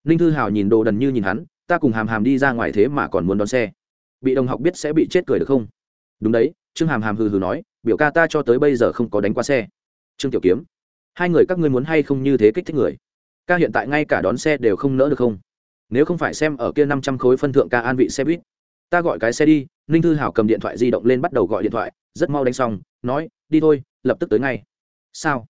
Ninh thư hảo nhìn đồ đần như nhìn hắn, ta cùng hàm hàm đi ra ngoài thế mà còn muốn đón xe. Bị đồng học biết sẽ bị chết cười được không? Đúng đấy, trương hàm hàm hừ hừ nói, biểu ca ta cho tới bây giờ không có đánh qua xe. Trương tiểu kiếm hai người các ngươi muốn hay không như thế kích thích người? Ca hiện tại ngay cả đón xe đều không nỡ được không? Nếu không phải xem ở kia năm trăm khối phân thượng ca an vị xe buýt, ta gọi cái xe đi, ninh thư hảo cầm điện thoại di động lên bắt đầu gọi điện thoại, rất mau đánh xong, nói, đi thôi, lập tức tới ngay. Sao?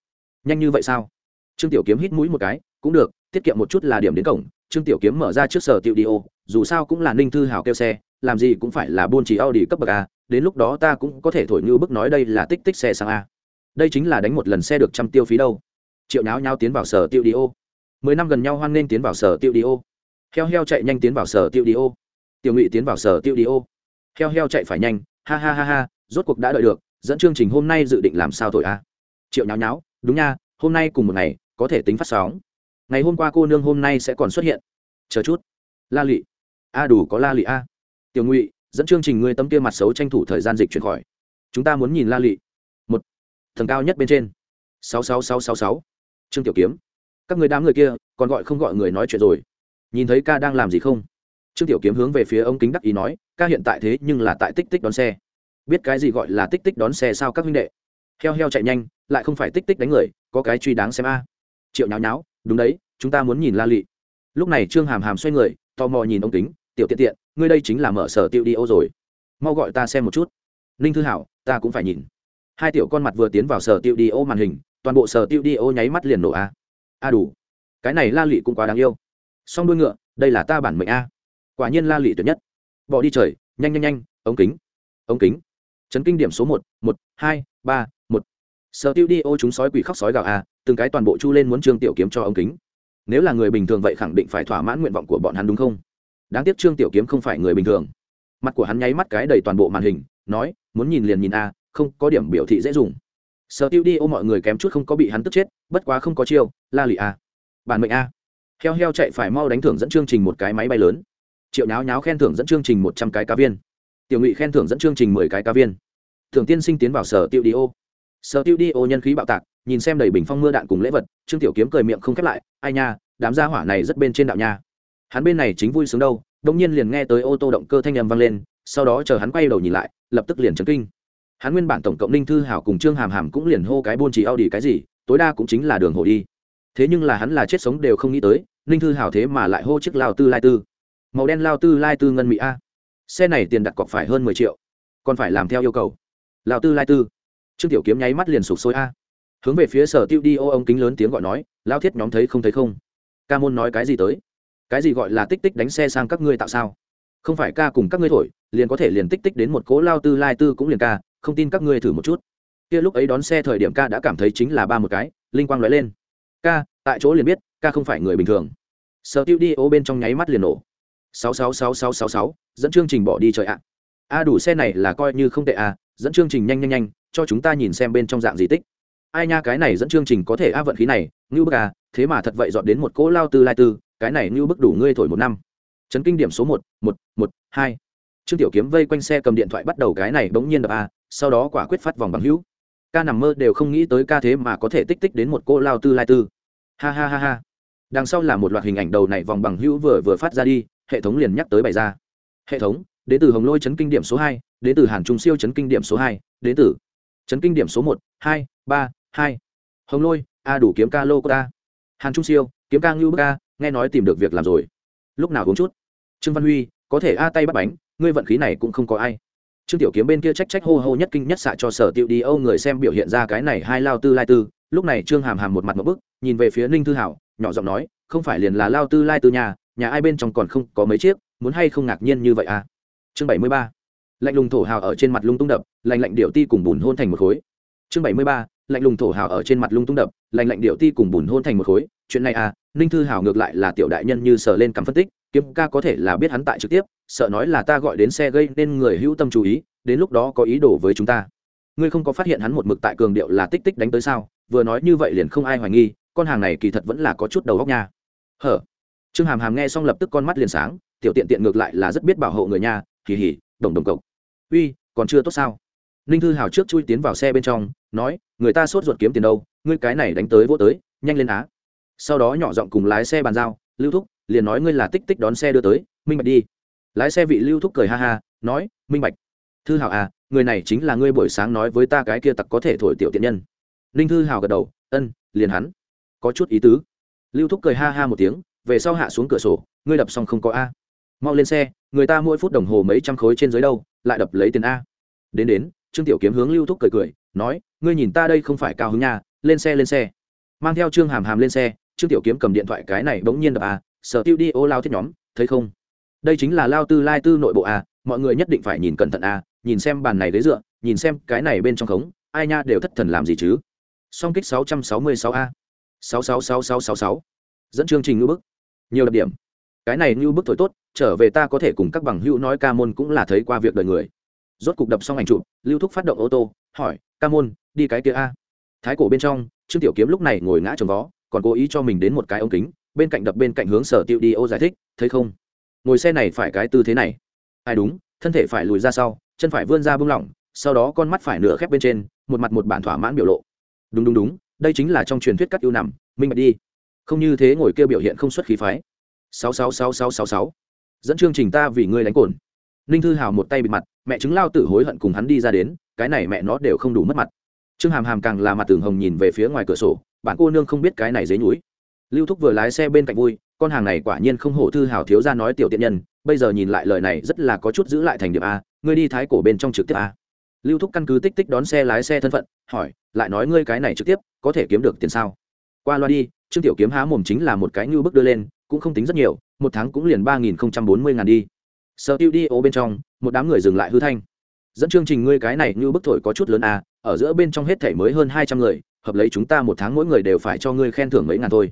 Nhanh như vậy sao? Trương tiểu kiếm hít mũi một cái, cũng được, tiết kiệm một chút là điểm đến cổng. Trương tiểu kiếm mở ra trước sở tiệu đi ô, dù sao cũng là ninh thư hảo kêu xe, làm gì cũng phải là buôn chỉ audi cấp bậc a, đến lúc đó ta cũng có thể thổi như bức nói đây là tích tích xe sang a đây chính là đánh một lần xe được trăm tiêu phí đâu. Triệu nháo nháo tiến vào sở tiêu đi ô. Mười năm gần nhau hoan nên tiến vào sở tiêu đi ô. Heo heo chạy nhanh tiến vào sở tiêu đi ô. Tiểu ngụy tiến vào sở tiêu đi ô. Heo heo chạy phải nhanh, ha ha ha ha, rốt cuộc đã đợi được, dẫn chương trình hôm nay dự định làm sao thổi a? Triệu nháo nháo, đúng nha, hôm nay cùng một ngày, có thể tính phát sóng. Ngày hôm qua cô nương hôm nay sẽ còn xuất hiện. Chờ chút. La lị. A đủ có la lị a. Tiểu ngụy, dẫn chương trình ngươi tấm kia mặt xấu tranh thủ thời gian dịch chuyển khỏi. Chúng ta muốn nhìn la lị tầng cao nhất bên trên. Sáu sáu sáu sáu sáu. Trương tiểu kiếm. Các người đám người kia, còn gọi không gọi người nói chuyện rồi. Nhìn thấy ca đang làm gì không? Trương tiểu kiếm hướng về phía ông kính đắc ý nói, ca hiện tại thế nhưng là tại tích tích đón xe. Biết cái gì gọi là tích tích đón xe sao các huynh đệ? Heo heo chạy nhanh, lại không phải tích tích đánh người, có cái truy đáng xem a. Triệu nháo nháo, đúng đấy, chúng ta muốn nhìn la lị. Lúc này trương hàm hàm xoay người, tò mò nhìn ông kính, tiểu tiện tiện, ngươi đây chính là mở sở tiêu đi ô rồi. Mau gọi ta xem một chút. Ninh thư hảo, ta cũng phải nhìn hai tiểu con mặt vừa tiến vào sở tiêu đi ô màn hình, toàn bộ sở tiêu đi ô nháy mắt liền nổ a. A đủ. Cái này la lị cũng quá đáng yêu. Song đuôi ngựa, đây là ta bản mệnh a. Quả nhiên la lị tuyệt nhất. Bỏ đi trời, nhanh nhanh nhanh, ống kính ống kính. Chấn kinh điểm số một một, hai, ba, một. Sở tiêu đi ô chúng sói quỷ khóc sói gạo a, từng cái toàn bộ chu lên muốn trương tiểu kiếm cho ống kính. Nếu là người bình thường vậy khẳng định phải thỏa mãn nguyện vọng của bọn hắn đúng không? Đáng tiếc trương tiểu kiếm không phải người bình thường. Mặt của hắn nháy mắt cái đầy toàn bộ màn hình, nói, muốn nhìn liền nhìn a không có điểm biểu thị dễ dùng. Sở tiêu đi ô mọi người kém chút không có bị hắn tức chết, bất quá không có chiêu, la lụy a. Bản mệnh a. Heo heo chạy phải mau đánh thưởng dẫn chương trình một cái máy bay lớn. Triệu nháo nháo khen thưởng dẫn chương trình một trăm cái cá viên. Tiểu ngụy khen thưởng dẫn chương trình mười cái cá viên. Thường tiên sinh tiến vào sở tiêu đi ô. Sở tiêu đi ô nhân khí bạo tạc, nhìn xem đầy bình phong mưa đạn cùng lễ vật, trương tiểu kiếm cười miệng không khép lại, ai nha, đám gia hỏa này rất bên trên đạo nha. Hắn bên này chính vui sướng đâu đông nhiên liền nghe tới ô tô động cơ thanh âm vang lên, sau đó chờ hắn quay đầu nhìn lại, lập tức liền chấn kinh hắn nguyên bản tổng cộng ninh thư hảo cùng trương hàm hàm cũng liền hô cái buôn chỉ Audi cái gì, tối đa cũng chính là đường hồ đi. Thế nhưng là hắn là chết sống đều không nghĩ tới, ninh thư hảo thế mà lại hô chiếc lao tư lai tư. Màu đen lao tư lai tư ngân mỹ a. Xe này tiền đặt cọc phải hơn mười triệu, còn phải làm theo yêu cầu. Lao tư lai tư. Trương tiểu kiếm nháy mắt liền sụp sôi a. Hướng về phía sở tiêu đi ô ông kính lớn tiếng gọi nói, lao thiết nhóm thấy không thấy không? Ca môn nói cái gì tới? Cái gì gọi là tích tích đánh xe sang các ngươi tạo sao? Không phải ca cùng các ngươi thổi liền có thể liền tích tích đến một cố lao tư lai tư cũng liền ca, không tin các ngươi thử một chút. Kia lúc ấy đón xe thời điểm ca đã cảm thấy chính là ba một cái, linh quang nói lên. Ca, tại chỗ liền biết, ca không phải người bình thường. Sở tiêu đi ô bên trong nháy mắt liền nổ. Sáu sáu sáu sáu sáu sáu, dẫn chương trình bỏ đi trời ạ. A đủ xe này là coi như không tệ à dẫn chương trình nhanh nhanh nhanh, cho chúng ta nhìn xem bên trong dạng gì tích. Ai nha, cái này dẫn chương trình có thể a vận khí này, ngưu bức à thế mà thật vậy dọn đến một cỗ lao tư lai tư, cái này ngưu bức đủ ngươi thổi một năm. Chấn kinh điểm số một một một, hai trương tiểu kiếm vây quanh xe cầm điện thoại bắt đầu cái này bỗng nhiên đập a, sau đó quả quyết phát vòng bằng hữu. Ca nằm mơ đều không nghĩ tới ca thế mà có thể tích tích đến một cô lao tư lai tư. Ha ha ha ha. Đằng sau là một loạt hình ảnh đầu này vòng bằng hữu vừa vừa phát ra đi, hệ thống liền nhắc tới bày ra. Hệ thống đến từ hồng lôi chấn kinh điểm số hai đến từ hàn trung siêu chấn kinh điểm số hai đến từ chấn kinh điểm số một, hai, ba, hai. Hồng lôi, a đủ kiếm ca lô của ta. Hàn trung siêu, kiếm ca ngưu ca nghe nói tìm được việc làm rồi. Lúc nào uống chút? Trương văn huy, có thể a tay bắt bánh ngươi vận khí này cũng không có ai. Trương tiểu kiếm bên kia trách trách hô hô nhất kinh nhất xạ cho sở tiêu đi âu người xem biểu hiện ra cái này hai lao tư lai tư. Lúc này trương hàm hàm một mặt một bức, nhìn về phía ninh thư hảo, nhỏ giọng nói, không phải liền là lao tư lai tư nhà nhà ai bên trong còn không có mấy chiếc, muốn hay không ngạc nhiên như vậy à? Chương bảy mươi ba. Lạnh lùng thổ hào ở trên mặt lung tung đập, lạnh lạnh điệu ti cùng bùn hôn thành một khối. Chương bảy mươi ba. Lạnh lùng thổ hào ở trên mặt lung tung đập, lạnh lạnh điệu ti cùng bùn hôn thành một khối. Chuyện này à ninh thư hào ngược lại là tiểu đại nhân như sờ lên cắm phân tích, kiếm ca có thể là biết hắn tại trực tiếp sợ nói là ta gọi đến xe gây nên người hữu tâm chú ý, đến lúc đó có ý đồ với chúng ta. Ngươi không có phát hiện hắn một mực tại cường điệu là tích tích đánh tới sao? Vừa nói như vậy liền không ai hoài nghi, con hàng này kỳ thật vẫn là có chút đầu góc nha. Hở? Trương hàm hàm nghe xong lập tức con mắt liền sáng, tiểu tiện tiện ngược lại là rất biết bảo hộ người nha. Hì hỉ đồng đồng cộc. Uy, còn chưa tốt sao? Ninh thư hào trước chui tiến vào xe bên trong, nói, người ta sốt ruột kiếm tiền đâu, ngươi cái này đánh tới vô tới, nhanh lên á. Sau đó nhỏ giọng cùng lái xe bàn giao, lưu thúc, liền nói ngươi là tích tích đón xe đưa tới, minh bạch đi lái xe vị lưu thúc cười ha ha, nói, minh bạch, thư hảo à người này chính là ngươi buổi sáng nói với ta cái kia tặc có thể thổi tiểu tiện nhân. Ninh thư hào gật đầu, ân, liền hắn. Có chút ý tứ. Lưu thúc cười ha ha một tiếng, về sau hạ xuống cửa sổ, ngươi đập xong không có a. Mau lên xe, người ta mỗi phút đồng hồ mấy trăm khối trên dưới đâu, lại đập lấy tiền a. Đến đến, trương tiểu kiếm hướng lưu thúc cười cười, nói, ngươi nhìn ta đây không phải cao hứng nha, lên xe lên xe. Mang theo trương hàm hàm lên xe, trương tiểu kiếm cầm điện thoại cái này bỗng nhiên đập a, sở tiêu đi, ô lao thiết nhóm, thấy không? Đây chính là lao tư lai tư nội bộ a mọi người nhất định phải nhìn cẩn thận a nhìn xem bàn này ghế dựa, nhìn xem cái này bên trong khống, ai nha đều thất thần làm gì chứ? Song kích sáu trăm sáu mươi sáu a. sáu sáu sáu sáu sáu. Sáu dẫn chương trình ngữ bức. Nhiều đặc điểm. Cái này như bức thổi tốt, trở về ta có thể cùng các bằng hữu nói ca môn cũng là thấy qua việc đời người. Rốt cục đập xong ảnh chụp, lưu thúc phát động ô tô, hỏi, ca môn, đi cái kia a? Thái cổ bên trong, trương tiểu kiếm lúc này ngồi ngã trồng vó, còn cố ý cho mình đến một cái ống kính, bên cạnh đập bên cạnh hướng sở tiêu đi ô giải thích, thấy không? Ngồi xe này phải cái tư thế này. Ai đúng, thân thể phải lùi ra sau, chân phải vươn ra bung lỏng, sau đó con mắt phải nửa khép bên trên, một mặt một bản thỏa mãn biểu lộ. Đúng đúng đúng, đây chính là trong truyền thuyết cắt ưu nằm, minh bạch đi. Không như thế ngồi kêu biểu hiện không xuất khí phái. Sáu sáu sáu sáu sáu sáu. Dẫn chương trình ta vì ngươi đánh cồn. Ninh thư hào một tay bịt mặt, mẹ chứng lao tử hối hận cùng hắn đi ra đến, cái này mẹ nó đều không đủ mất mặt. Trương hàm hàm càng là mặt tường hồng nhìn về phía ngoài cửa sổ, bạn cô nương không biết cái này dế nhúi lưu thúc vừa lái xe bên cạnh vui, con hàng này quả nhiên không hổ thư hào thiếu ra nói tiểu tiện nhân, bây giờ nhìn lại lời này rất là có chút giữ lại thành điểm a, ngươi đi thái cổ bên trong trực tiếp a. Lưu thúc căn cứ tích tích đón xe lái xe thân phận, hỏi, lại nói ngươi cái này trực tiếp, có thể kiếm được tiền sao? Qua loa đi, trương tiểu kiếm há mồm chính là một cái như bước đưa lên, cũng không tính rất nhiều, một tháng cũng liền ba nghìn không trăm bốn mươi ngàn đi. Sở tiêu đi ô bên trong, một đám người dừng lại hư thanh. Dẫn chương trình ngươi cái này như bức thổi có chút lớn à ở giữa bên trong hết thể mới hơn hai trăm người, hợp lấy chúng ta một tháng mỗi người đều phải cho ngươi khen thưởng mấy ngàn thôi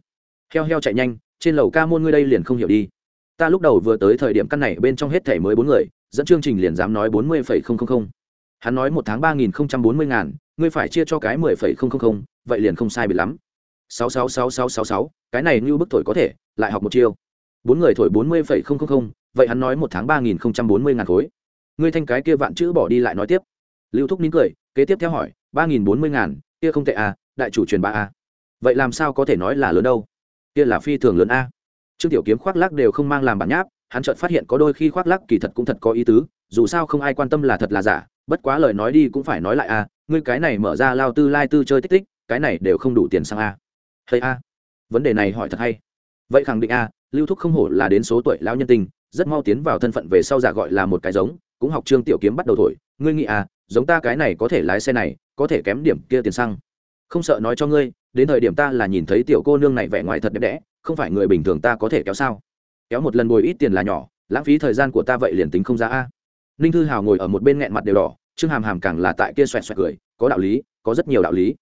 heo heo chạy nhanh, trên lầu ca môn ngươi đây liền không hiểu đi. Ta lúc đầu vừa tới thời điểm căn này bên trong hết thẻ mới bốn người, dẫn chương trình liền dám nói bốn mươi phẩy không không không. Hắn nói một tháng ba nghìn không trăm bốn mươi ngàn, ngươi phải chia cho cái mười phẩy không không không, vậy liền không sai bị lắm. sáu sáu sáu sáu sáu sáu, cái này như bức thổi có thể, lại học một chiêu. Bốn người thổi bốn mươi phẩy không không không, vậy hắn nói một tháng ba nghìn không trăm bốn mươi ngàn khối. Ngươi thanh cái kia vạn chữ bỏ đi lại nói tiếp. Lưu thúc nín cười, kế tiếp theo hỏi, ba nghìn bốn mươi ngàn, kia không tệ à đại chủ truyền ba à. Vậy làm sao có thể nói là lớn đâu? Kia là phi thường lớn a. Trương tiểu kiếm khoác lác đều không mang làm bản nháp, hắn chợt phát hiện có đôi khi khoác lác kỳ thật cũng thật có ý tứ, dù sao không ai quan tâm là thật là giả, bất quá lời nói đi cũng phải nói lại a, ngươi cái này mở ra lao tư lai tư chơi tích tích, cái này đều không đủ tiền sang a. Hay a, vấn đề này hỏi thật hay. Vậy khẳng định a, lưu thúc không hổ là đến số tuổi lão nhân tình, rất mau tiến vào thân phận về sau giả gọi là một cái giống, cũng học trương tiểu kiếm bắt đầu thổi, ngươi nghĩ à giống ta cái này có thể lái xe này, có thể kém điểm kia tiền xăng. Không sợ nói cho ngươi đến thời điểm ta là nhìn thấy tiểu cô nương này vẻ ngoài thật đẹp đẽ, không phải người bình thường ta có thể kéo sao? Kéo một lần bồi ít tiền là nhỏ, lãng phí thời gian của ta vậy liền tính không ra a. Ninh thư hào ngồi ở một bên nghẹn mặt đều đỏ, trương hàm hàm càng là tại kia xoẹt xoẹt cười, có đạo lý, có rất nhiều đạo lý.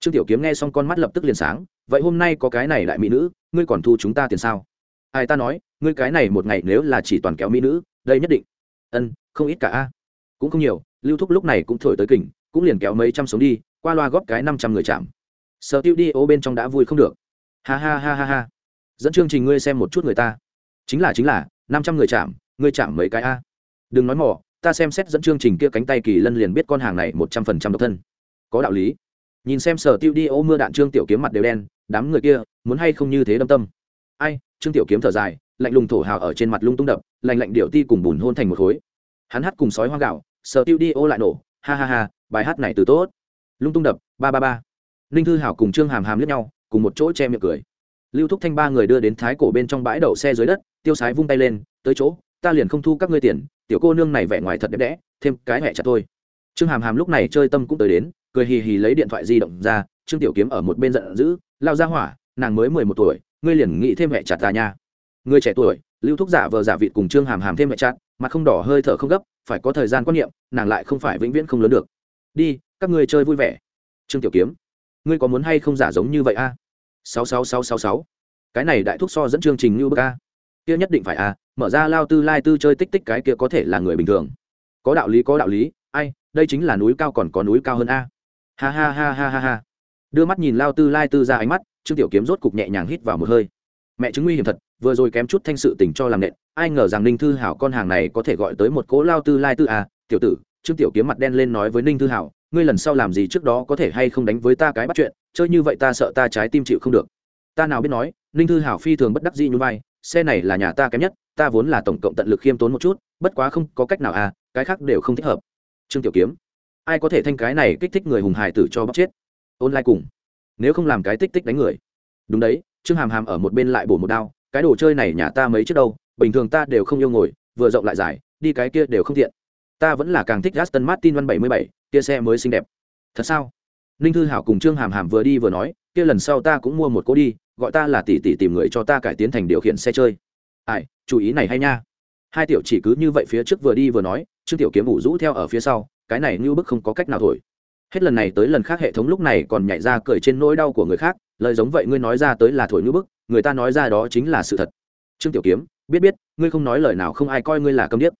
Trương tiểu kiếm nghe xong con mắt lập tức liền sáng, vậy hôm nay có cái này đại mỹ nữ, ngươi còn thu chúng ta tiền sao? Ai ta nói, ngươi cái này một ngày nếu là chỉ toàn kéo mỹ nữ, đây nhất định. Ân, không ít cả a. Cũng không nhiều, lưu thúc lúc này cũng thổi tới kình cũng liền kéo mấy trăm sống đi, qua loa góp cái năm trăm người chạm sở tiêu đi ô bên trong đã vui không được. Ha ha ha ha ha. Dẫn chương trình ngươi xem một chút người ta. Chính là chính là, năm trăm người chạm, ngươi chạm mấy cái a? Đừng nói mỏ ta xem xét dẫn chương trình kia cánh tay kỳ lân liền biết con hàng này một trăm phần trăm độc thân. Có đạo lý. Nhìn xem sở tiêu đi ô mưa đạn trương tiểu kiếm mặt đều đen, đám người kia, muốn hay không như thế đâm tâm? Ai, trương tiểu kiếm thở dài, lạnh lùng thổ hào ở trên mặt lung tung đập, lạnh lạnh điệu ti cùng bùn hôn thành một khối. Hắn hát cùng sói hoang gạo, sở tiêu đi ô lại nổ, ha ha ha, bài hát này từ tốt. Lung tung đập, ba ba ba ninh thư hảo cùng trương hàm hàm lướt nhau, cùng một chỗ che miệng cười. Lưu thúc thanh ba người đưa đến thái cổ bên trong bãi đậu xe dưới đất, tiêu sái vung tay lên, tới chỗ, ta liền không thu các ngươi tiền, tiểu cô nương này vẻ ngoài thật đẹp đẽ, thêm cái hẹ chặt thôi. Trương hàm hàm lúc này chơi tâm cũng tới đến, cười hì hì lấy điện thoại di động ra, trương tiểu kiếm ở một bên giận dữ lao ra hỏa, nàng mới mười một tuổi, ngươi liền nghĩ thêm hẹ chặt ta nha. Người trẻ tuổi, lưu thúc giả vờ giả vịt cùng trương hàm hàm thêm hẹ chặt, mặt không đỏ hơi thở không gấp, phải có thời gian quan niệm, nàng lại không phải vĩnh viễn không lớn được. Đi, các ngươi chơi vui vẻ. Trương tiểu kiếm ngươi có muốn hay không giả giống như vậy a? Sáu sáu sáu sáu sáu. Cái này đại thúc so dẫn chương trình như bức a. Kia nhất định phải a, mở ra lao tư lai tư chơi tích tích cái kia có thể là người bình thường. Có đạo lý, có đạo lý. Ai, đây chính là núi cao còn có núi cao hơn a. Ha ha ha ha ha ha. Đưa mắt nhìn lao tư lai tư ra ánh mắt, trương tiểu kiếm rốt cục nhẹ nhàng hít vào một hơi. Mẹ chứng nguy hiểm thật, vừa rồi kém chút thanh sự tình cho làm nện. Ai ngờ rằng ninh thư hảo con hàng này có thể gọi tới một cố lao tư lai tư a. Tiểu tử, trương tiểu kiếm mặt đen lên nói với ninh thư hảo ngươi lần sau làm gì trước đó có thể hay không đánh với ta cái bắt chuyện, chơi như vậy ta sợ ta trái tim chịu không được. Ta nào biết nói, ninh thư hảo phi thường bất đắc dĩ như vai, xe này là nhà ta kém nhất, ta vốn là tổng cộng tận lực khiêm tốn một chút, bất quá không có cách nào à cái khác đều không thích hợp. Trương tiểu kiếm, ai có thể thanh cái này kích thích người hùng hải tử cho bóc chết? Ôn lai cùng, nếu không làm cái tích tích đánh người. Đúng đấy, trương hàm hàm ở một bên lại bổ một đao, cái đồ chơi này nhà ta mấy chiếc đâu, bình thường ta đều không yêu ngồi, vừa rộng lại dài, đi cái kia đều không thiện ta vẫn là càng thích Aston Martin văn 77, kia xe mới xinh đẹp. Thật sao? Ninh Thư Hảo cùng Trương Hàm Hàm vừa đi vừa nói, kia lần sau ta cũng mua một cô đi, gọi ta là tỷ tỷ tìm người cho ta cải tiến thành điều khiển xe chơi. Ai, chú ý này hay nha. Hai tiểu chỉ cứ như vậy phía trước vừa đi vừa nói, Trương tiểu kiếm ủ rũ theo ở phía sau, cái này như bức không có cách nào thổi. Hết lần này tới lần khác hệ thống lúc này còn nhảy ra cười trên nỗi đau của người khác, lời giống vậy ngươi nói ra tới là thổi như bức, người ta nói ra đó chính là sự thật. Trương tiểu kiếm, biết biết, ngươi không nói lời nào không ai coi ngươi là câm điếc.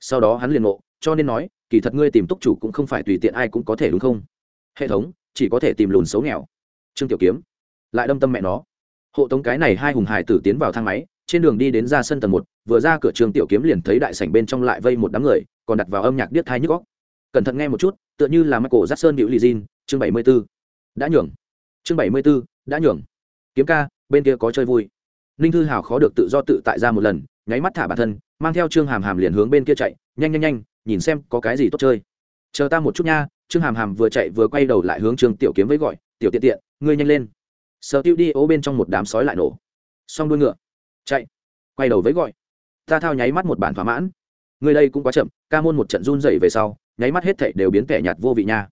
Sau đó hắn liền ngộ, cho nên nói kỳ thật ngươi tìm túc chủ cũng không phải tùy tiện ai cũng có thể đúng không? Hệ thống chỉ có thể tìm lùn xấu nghèo. Trương tiểu kiếm lại đâm tâm mẹ nó. Hộ tống cái này hai hùng hải tử tiến vào thang máy trên đường đi đến ra sân tầng một vừa ra cửa trường tiểu kiếm liền thấy đại sảnh bên trong lại vây một đám người còn đặt vào âm nhạc điếc thai nhức góc cẩn thận nghe một chút tựa như là michael jackson điệu lì jean chương bảy mươi 74. đã nhường. Chương bảy mươi 74, đã nhường. Kiếm ca bên kia có chơi vui. Ninh thư hào khó được tự do tự tại ra một lần nháy mắt thả bản thân mang theo trương hàm hàm liền hướng bên kia chạy nhanh nhanh nhanh nhìn xem có cái gì tốt chơi. Chờ ta một chút nha, trương hàm hàm vừa chạy vừa quay đầu lại hướng trương tiểu kiếm với gọi, tiểu tiện tiện, ngươi nhanh lên. Sợ tiêu đi ố bên trong một đám sói lại nổ. Xong đuôi ngựa. Chạy. Quay đầu với gọi. Ta thao nháy mắt một bản thỏa mãn. Người đây cũng quá chậm, ca môn một trận run dậy về sau, nháy mắt hết thảy đều biến kẻ nhạt vô vị nha.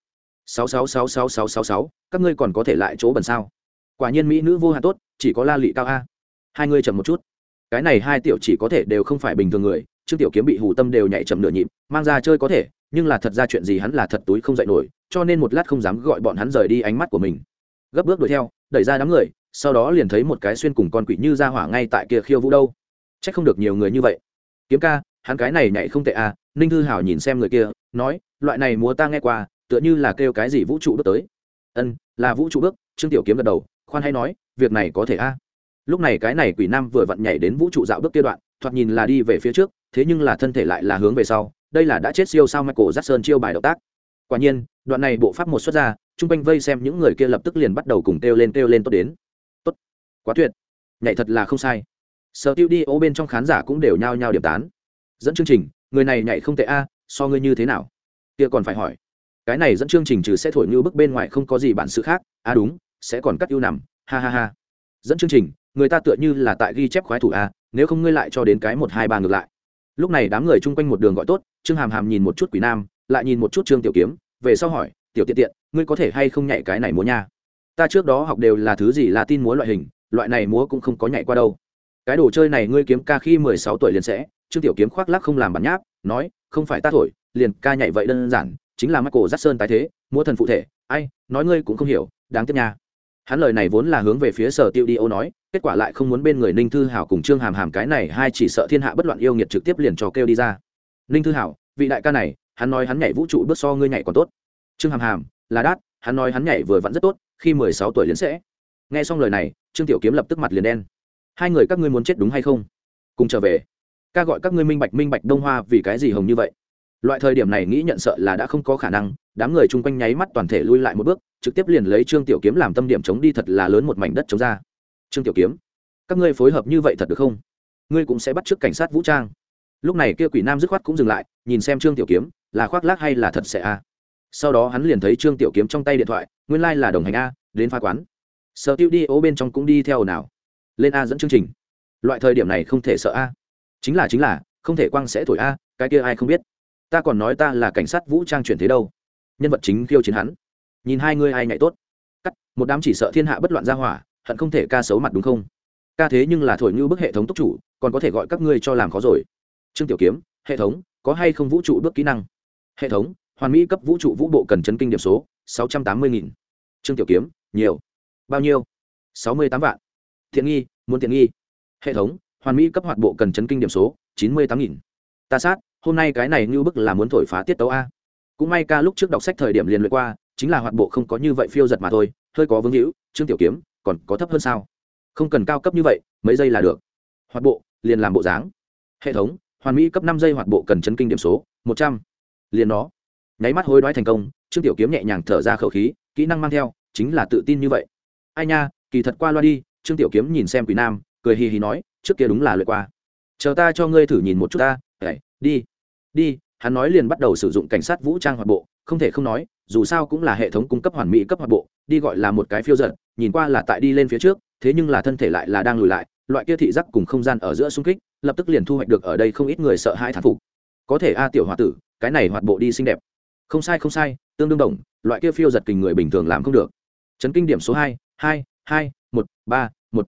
Sáu sáu sáu sáu sáu sáu sáu, các ngươi còn có thể lại chỗ bẩn sao? Quả nhiên mỹ nữ vô hạn tốt, chỉ có la lị cao a. Hai ngươi chậm một chút. Cái này hai tiểu chỉ có thể đều không phải bình thường người trương tiểu kiếm bị hù tâm đều nhảy chậm nửa nhịp, mang ra chơi có thể, nhưng là thật ra chuyện gì hắn là thật túi không dậy nổi, cho nên một lát không dám gọi bọn hắn rời đi ánh mắt của mình. Gấp bước đuổi theo, đẩy ra đám người, sau đó liền thấy một cái xuyên cùng con quỷ như ra hỏa ngay tại kia khiêu vũ đâu. C h ắ c không được nhiều người như vậy. Kiếm ca, hắn cái này nhảy không tệ à ninh thư hảo nhìn xem người kia, nói, loại này múa ta nghe qua, tựa như là kêu cái gì vũ trụ bước tới. Ân, là vũ trụ bước, trương tiểu kiếm gật đầu, khoan hay nói, việc này có thể a. À. lúc này cái này quỷ nam vừa vặn nhảy đến vũ trụ dạo bước kia đoạn thoạt nhìn là đi về phía trước, thế nhưng là thân thể lại là hướng về sau, đây là đã chết siêu sao michael jackson chiêu bài động tác. Quả nhiên, đoạn này bộ pháp một xuất ra chung quanh vây xem những người kia lập tức liền bắt đầu cùng kêu lên kêu lên tốt đến. Tốt. Quá tuyệt. Nhảy thật là không sai. Sở tiêu đi, ô bên trong khán giả cũng đều nhao nhao điểm tán. Dẫn chương trình, người này nhảy không tệ a, so ngươi như thế nào? Kia còn phải hỏi. Cái này dẫn chương trình trừ sẽ thổi như bức bên ngoài không có gì bản sự khác. A đúng, sẽ còn cắt ưu nằm. Ha ha ha. Dẫn chương trình người ta tựa như là tại ghi chép khoái thủ a, nếu không ngươi lại cho đến cái một hai ba ngược lại. Lúc này đám người chung quanh một đường gọi tốt, trương hàm hàm nhìn một chút quỷ nam, lại nhìn một chút trương tiểu kiếm, về sau hỏi, tiểu tiện tiện, ngươi có thể hay không nhảy cái này múa nha? Ta trước đó học đều là thứ gì là tin múa loại hình, loại này múa cũng không có nhảy qua đâu. Cái đồ chơi này ngươi kiếm ca khi mười sáu tuổi liền sẽ. Trương tiểu kiếm khoác lắc không làm bản nháp, nói, không phải ta thổi, liền ca nhảy vậy đơn giản, chính là mắt cổ giắt sơn tái thế, múa thần phụ thể. Ai, nói ngươi cũng không hiểu, đáng tiếc nha hắn lời này vốn là hướng về phía sở tiêu đi ô nói, kết quả lại không muốn bên người ninh thư hảo cùng trương hàm hàm cái này hai chỉ sợ thiên hạ bất loạn yêu nghiệt trực tiếp liền trò kêu đi ra. Ninh thư hảo, vị đại ca này, hắn nói hắn nhảy vũ trụ bước so ngươi nhảy còn tốt. Trương hàm hàm, là đát, hắn nói hắn nhảy vừa vặn rất tốt, khi mười sáu tuổi liền sẽ. Nghe xong lời này, trương tiểu kiếm lập tức mặt liền đen. Hai người các ngươi muốn chết đúng hay không? Cùng trở về. Ca gọi các ngươi minh bạch minh bạch đông hoa vì cái gì hồng như vậy. Loại thời điểm này nghĩ nhận sợ là đã không có khả năng đám người chung quanh nháy mắt toàn thể lui lại một bước, trực tiếp liền lấy trương tiểu kiếm làm tâm điểm chống đi thật là lớn một mảnh đất chống ra. Trương tiểu kiếm, các ngươi phối hợp như vậy thật được không? Ngươi cũng sẽ bắt t r ư ớ c cảnh sát vũ trang. Lúc này kia quỷ nam dứt khoát cũng dừng lại, nhìn xem trương tiểu kiếm, là khoác lác hay là thật sẽ a? Sau đó hắn liền thấy trương tiểu kiếm trong tay điện thoại, nguyên lai、like、là đồng hành a, đến phá quán. Sở tiêu đi ố bên trong cũng đi theo nào. Lên a dẫn chương trình. Loại thời điểm này không thể sợ a. Chính là chính là, không thể quang sẽ thổi a, cái kia ai không biết. Ta còn nói ta là cảnh sát vũ trang chuyển thế đâu nhân vật chính khiêu chiến hắn. Nhìn hai ngươi ai nhảy tốt. Cắt, một đám chỉ sợ thiên hạ bất loạn ra hỏa, hận không thể ca xấu mặt đúng không? Ca thế nhưng là thổi như bức hệ thống tốc chủ, còn có thể gọi các ngươi cho làm khó rồi. Trương tiểu kiếm, hệ thống, có hay không vũ trụ bước kỹ năng? Hệ thống, hoàn mỹ cấp vũ trụ vũ bộ cần chấn kinh điểm số, sáu trăm tám mươi nghìn. Trương tiểu kiếm, nhiều. Bao nhiêu? Sáu mươi tám vạn. Thiện nghi, muốn thiện nghi. Hệ thống, hoàn mỹ cấp hoạt bộ cần chấn kinh điểm số, chín mươi tám nghìn. Ta sát, hôm nay cái này như bức là muốn thổi phá tiết tấu a cũng may ca lúc trước đọc sách thời điểm liền luyện qua, chính là hoạt bộ không có như vậy phiêu giật mà thôi, hơi có vương hữu trương tiểu kiếm còn có thấp hơn sao? Không cần cao cấp như vậy, mấy giây là được. Hoạt bộ, liền làm bộ dáng. Hệ thống, hoàn mỹ cấp năm giây hoạt bộ cần chấn kinh điểm số, một trăm. Liền nó. Nháy mắt hối đoái thành công, trương tiểu kiếm nhẹ nhàng thở ra khẩu khí, kỹ năng mang theo, chính là tự tin như vậy. Ai nha, kỳ thật qua loa đi, trương tiểu kiếm nhìn xem quỷ nam, cười hì hì nói, trước kia đúng là lượt qua. Chờ ta cho ngươi thử nhìn một chút ta. Ấy đi. Đi hắn nói liền bắt đầu sử dụng cảnh sát vũ trang hoạt bộ, không thể không nói, dù sao cũng là hệ thống cung cấp hoàn mỹ cấp hoạt bộ, đi gọi là một cái phiêu giật, nhìn qua là tại đi lên phía trước, thế nhưng là thân thể lại là đang lùi lại, loại kia thị giác cùng không gian ở giữa xung kích, lập tức liền thu hoạch được ở đây không ít người sợ hai thán phục. Có thể a, tiểu h o a tử, cái này hoạt bộ đi xinh đẹp. Không sai không sai, tương đương đồng, loại kia phiêu giật kình người bình thường làm không được. Chấn kinh điểm số hai hai hai, một, ba, một.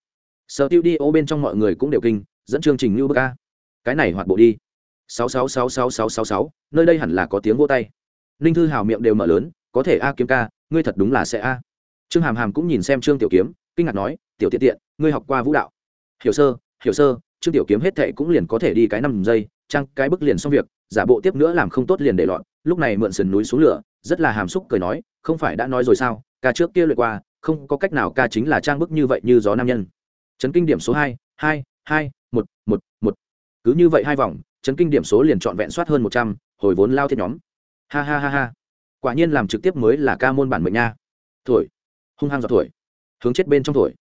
Sở tiêu đi, ô bên trong mọi người cũng đều kinh, dẫn chương trình như bơ ca cái này hoạt bộ đi sáu sáu sáu sáu sáu sáu sáu. Nơi đây hẳn là có tiếng vô tay. Ninh thư hào miệng đều mở lớn, có thể a kiếm ca, ngươi thật đúng là sẽ a. Trương hàm hàm cũng nhìn xem trương tiểu kiếm, kinh ngạc nói, tiểu tiện tiện, ngươi học qua vũ đạo. Hiểu sơ hiểu sơ, trương tiểu kiếm hết thệ cũng liền có thể đi cái năm giây trăng cái bức liền xong việc, giả bộ tiếp nữa làm không tốt liền để lọt, lúc này mượn sườn núi xuống lửa, rất là hàm xúc cười nói, không phải đã nói rồi sao, ca trước kia lượt qua, không có cách nào ca chính là trang bức như vậy như gió nam nhân. Chấn kinh điểm số hai hai hai, một một một. Cứ như vậy hai vòng chấn kinh điểm số liền trọn vẹn soát hơn một trăm, hồi vốn lao thiết nhóm. Ha ha ha ha. Quả nhiên làm trực tiếp mới là ca môn bản mệnh nha. Thổi. Hung hăng giọt thổi. Hướng chết bên trong thổi.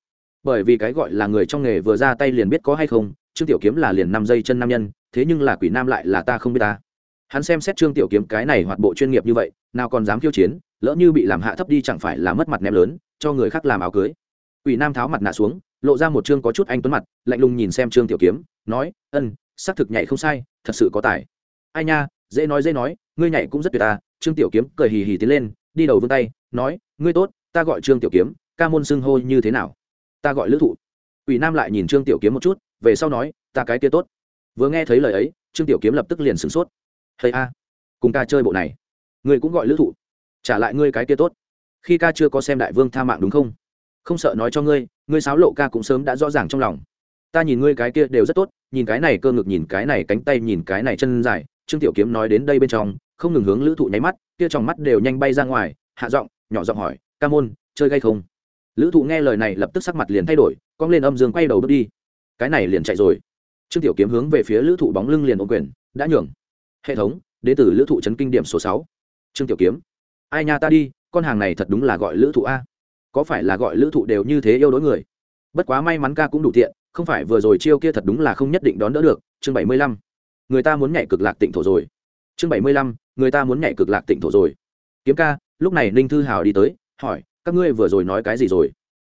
Bởi vì cái gọi là người trong nghề vừa ra tay liền biết có hay không, trương tiểu kiếm là liền năm giây chân nam nhân, thế nhưng là quỷ nam lại là ta không biết ta. Hắn xem xét trương tiểu kiếm cái này hoạt bộ chuyên nghiệp như vậy, nào còn dám khiêu chiến, lỡ như bị làm hạ thấp đi chẳng phải là mất mặt ném lớn, cho người khác làm áo cưới. Quỷ nam tháo mặt nạ xuống, lộ ra một chương có chút anh tuấn mặt, lạnh lùng nhìn xem trương tiểu kiếm, nói, ân xác thực nhảy không sai, thật sự có tài. Ai nha, dễ nói dễ nói, ngươi nhảy cũng rất tuyệt ta. Trương tiểu kiếm cười hì hì tiến lên, đi đầu vươn tay, nói, ngươi tốt, ta gọi trương tiểu kiếm, ca môn xưng hô như thế nào? Ta gọi lữ thụ. Ủy nam lại nhìn trương tiểu kiếm một chút, về sau nói, ta cái kia tốt. Vừa nghe thấy lời ấy, trương tiểu kiếm lập tức liền sửng sốt. Hay a, cùng ca chơi bộ này, ngươi cũng gọi lữ thụ, trả lại ngươi cái kia tốt. Khi ca chưa có xem đại vương tha mạng đúng không? Không sợ nói cho ngươi ngươi sáo lộ ca cũng sớm đã rõ ràng trong lòng ta nhìn ngươi cái kia đều rất tốt, nhìn cái này cơ ngực, nhìn cái này cánh tay, nhìn cái này chân dài, trương tiểu kiếm nói đến đây bên trong, không ngừng hướng lữ thụ nháy mắt, kia trong mắt đều nhanh bay ra ngoài, hạ giọng, nhỏ giọng hỏi, ca môn, chơi gay không? Lữ thụ nghe lời này lập tức sắc mặt liền thay đổi, cong lên âm dương quay đầu bước đi. Cái này liền chạy rồi. Trương tiểu kiếm hướng về phía lữ thụ bóng lưng liền ôm quyền, đã nhường. Hệ thống đ ế t ử lữ thụ chấn kinh điểm số sáu. Trương tiểu kiếm, ai nha ta đi, con hàng này thật đúng là gọi lữ thụ a. Có phải là gọi lữ thụ đều như thế yêu đối người? Bất quá may mắn ca cũng đủ tiện không phải vừa rồi chiêu kia thật đúng là không nhất định đón đỡ được, chương bảy mươi lăm. Người ta muốn nhảy cực lạc tịnh thổ rồi. Chương bảy mươi lăm, người ta muốn nhảy cực lạc tịnh thổ rồi. Kiếm ca, lúc này ninh thư hào đi tới, hỏi, các ngươi vừa rồi nói cái gì rồi?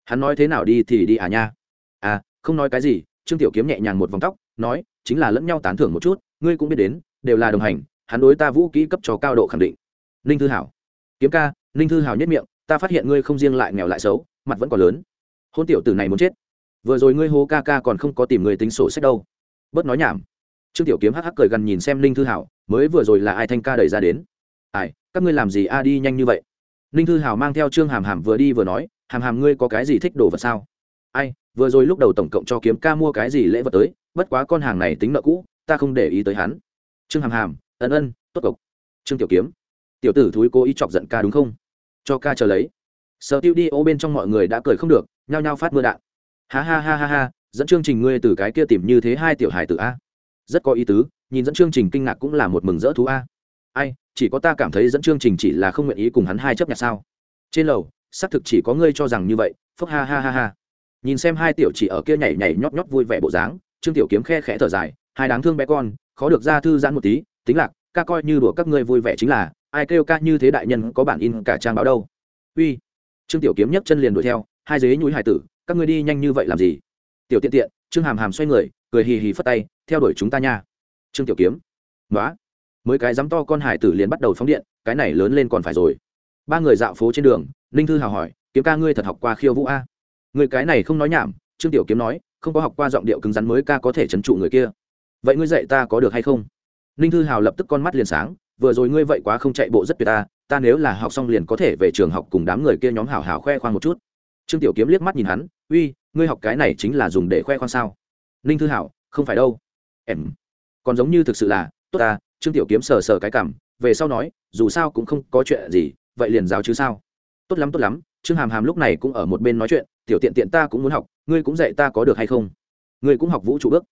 Hắn nói thế nào đi thì đi à nha? À không nói cái gì, trương tiểu kiếm nhẹ nhàng một vòng tóc, nói, chính là lẫn nhau tán thưởng một chút, ngươi cũng biết đến, đều là đồng hành, hắn đối ta vũ kỹ cấp cho cao độ khẳng định. Ninh thư hảo kiếm ca, ninh thư hảo nhất miệng, ta phát hiện ngươi không riêng lại nghèo lại xấu, mặt vẫn còn lớn. Hôn tiểu tử này muốn chết vừa rồi ngươi hô ca ca còn không có tìm người tính sổ sách đâu. Bớt nói nhảm. Trương tiểu kiếm hắc hắc cười gần nhìn xem ninh thư hảo, mới vừa rồi là ai thanh ca đẩy ra đến? Ai, các ngươi làm gì a đi nhanh như vậy? Ninh thư hảo mang theo trương hàm hàm vừa đi vừa nói, hàm hàm, ngươi có cái gì thích đồ vật sao? Ai, vừa rồi lúc đầu tổng cộng cho kiếm ca mua cái gì lễ vật tới, bất quá con hàng này tính nợ cũ, ta không để ý tới hắn. Trương hàm hàm, ân ân, tốt cộc trương tiểu kiếm, tiểu tử thúi cố ý chọc giận ca đúng không? Cho ca chờ lấy. Sở tiêu đi ô bên trong mọi người đã cười không được, nhao nhao phát mưa đạn ha ha ha ha ha, dẫn chương trình ngươi từ cái kia tìm như thế hai tiểu hài tử a. Rất có ý tứ, nhìn dẫn chương trình kinh ngạc cũng là một mừng rỡ thú a. Ai, chỉ có ta cảm thấy dẫn chương trình chỉ là không nguyện ý cùng hắn hai chấp nhận sao? Trên lầu, xác thực chỉ có ngươi cho rằng như vậy, phúc ha ha ha ha. Nhìn xem hai tiểu chỉ ở kia nhảy nhảy nhót nhót vui vẻ bộ dáng, trương tiểu kiếm khe khẽ thở dài, hai đáng thương bé con, khó được ra thư giãn một tí, tính lạc, ca coi như đùa các ngươi vui vẻ chính là, ai kêu ca như thế đại nhân có bản in cả trang báo đâu. Uy. Trương tiểu kiếm nhấc chân liền đuổi theo, hai dế nhúi hải tử các ngươi đi nhanh như vậy làm gì? Tiểu tiện tiện, trương hàm hàm xoay người, cười hì hì phất tay, theo đuổi chúng ta nha. Trương tiểu kiếm. Nói mới cái dám to con hải tử liền bắt đầu phóng điện, cái này lớn lên còn phải rồi. Ba người dạo phố trên đường, ninh thư hào hỏi, kiếm ca ngươi thật học qua khiêu vũ a? Người cái này không nói nhảm, trương tiểu kiếm nói, không có học qua giọng điệu cứng rắn mới ca có thể trấn trụ người kia. Vậy ngươi dạy ta có được hay không? Ninh thư hào lập tức con mắt liền sáng, vừa rồi ngươi vậy quá không chạy bộ rất tuyệt ta ta nếu là học xong liền có thể về trường học cùng đám người kia nhóm hào hào khoe khoang một chút trương tiểu kiếm liếc mắt nhìn hắn, uy, ngươi học cái này chính là dùng để khoe khoang sao? Ninh thư hảo, không phải đâu. Em, còn giống như thực sự là, tốt ta. Trương tiểu kiếm sờ sờ cái cảm, về sau nói, dù sao cũng không có chuyện gì, vậy liền giáo chứ sao? Tốt lắm tốt lắm. Trương hàm hàm lúc này cũng ở một bên nói chuyện, tiểu tiện tiện ta cũng muốn học, ngươi cũng dạy ta có được hay không? Ngươi cũng học vũ trụ bước.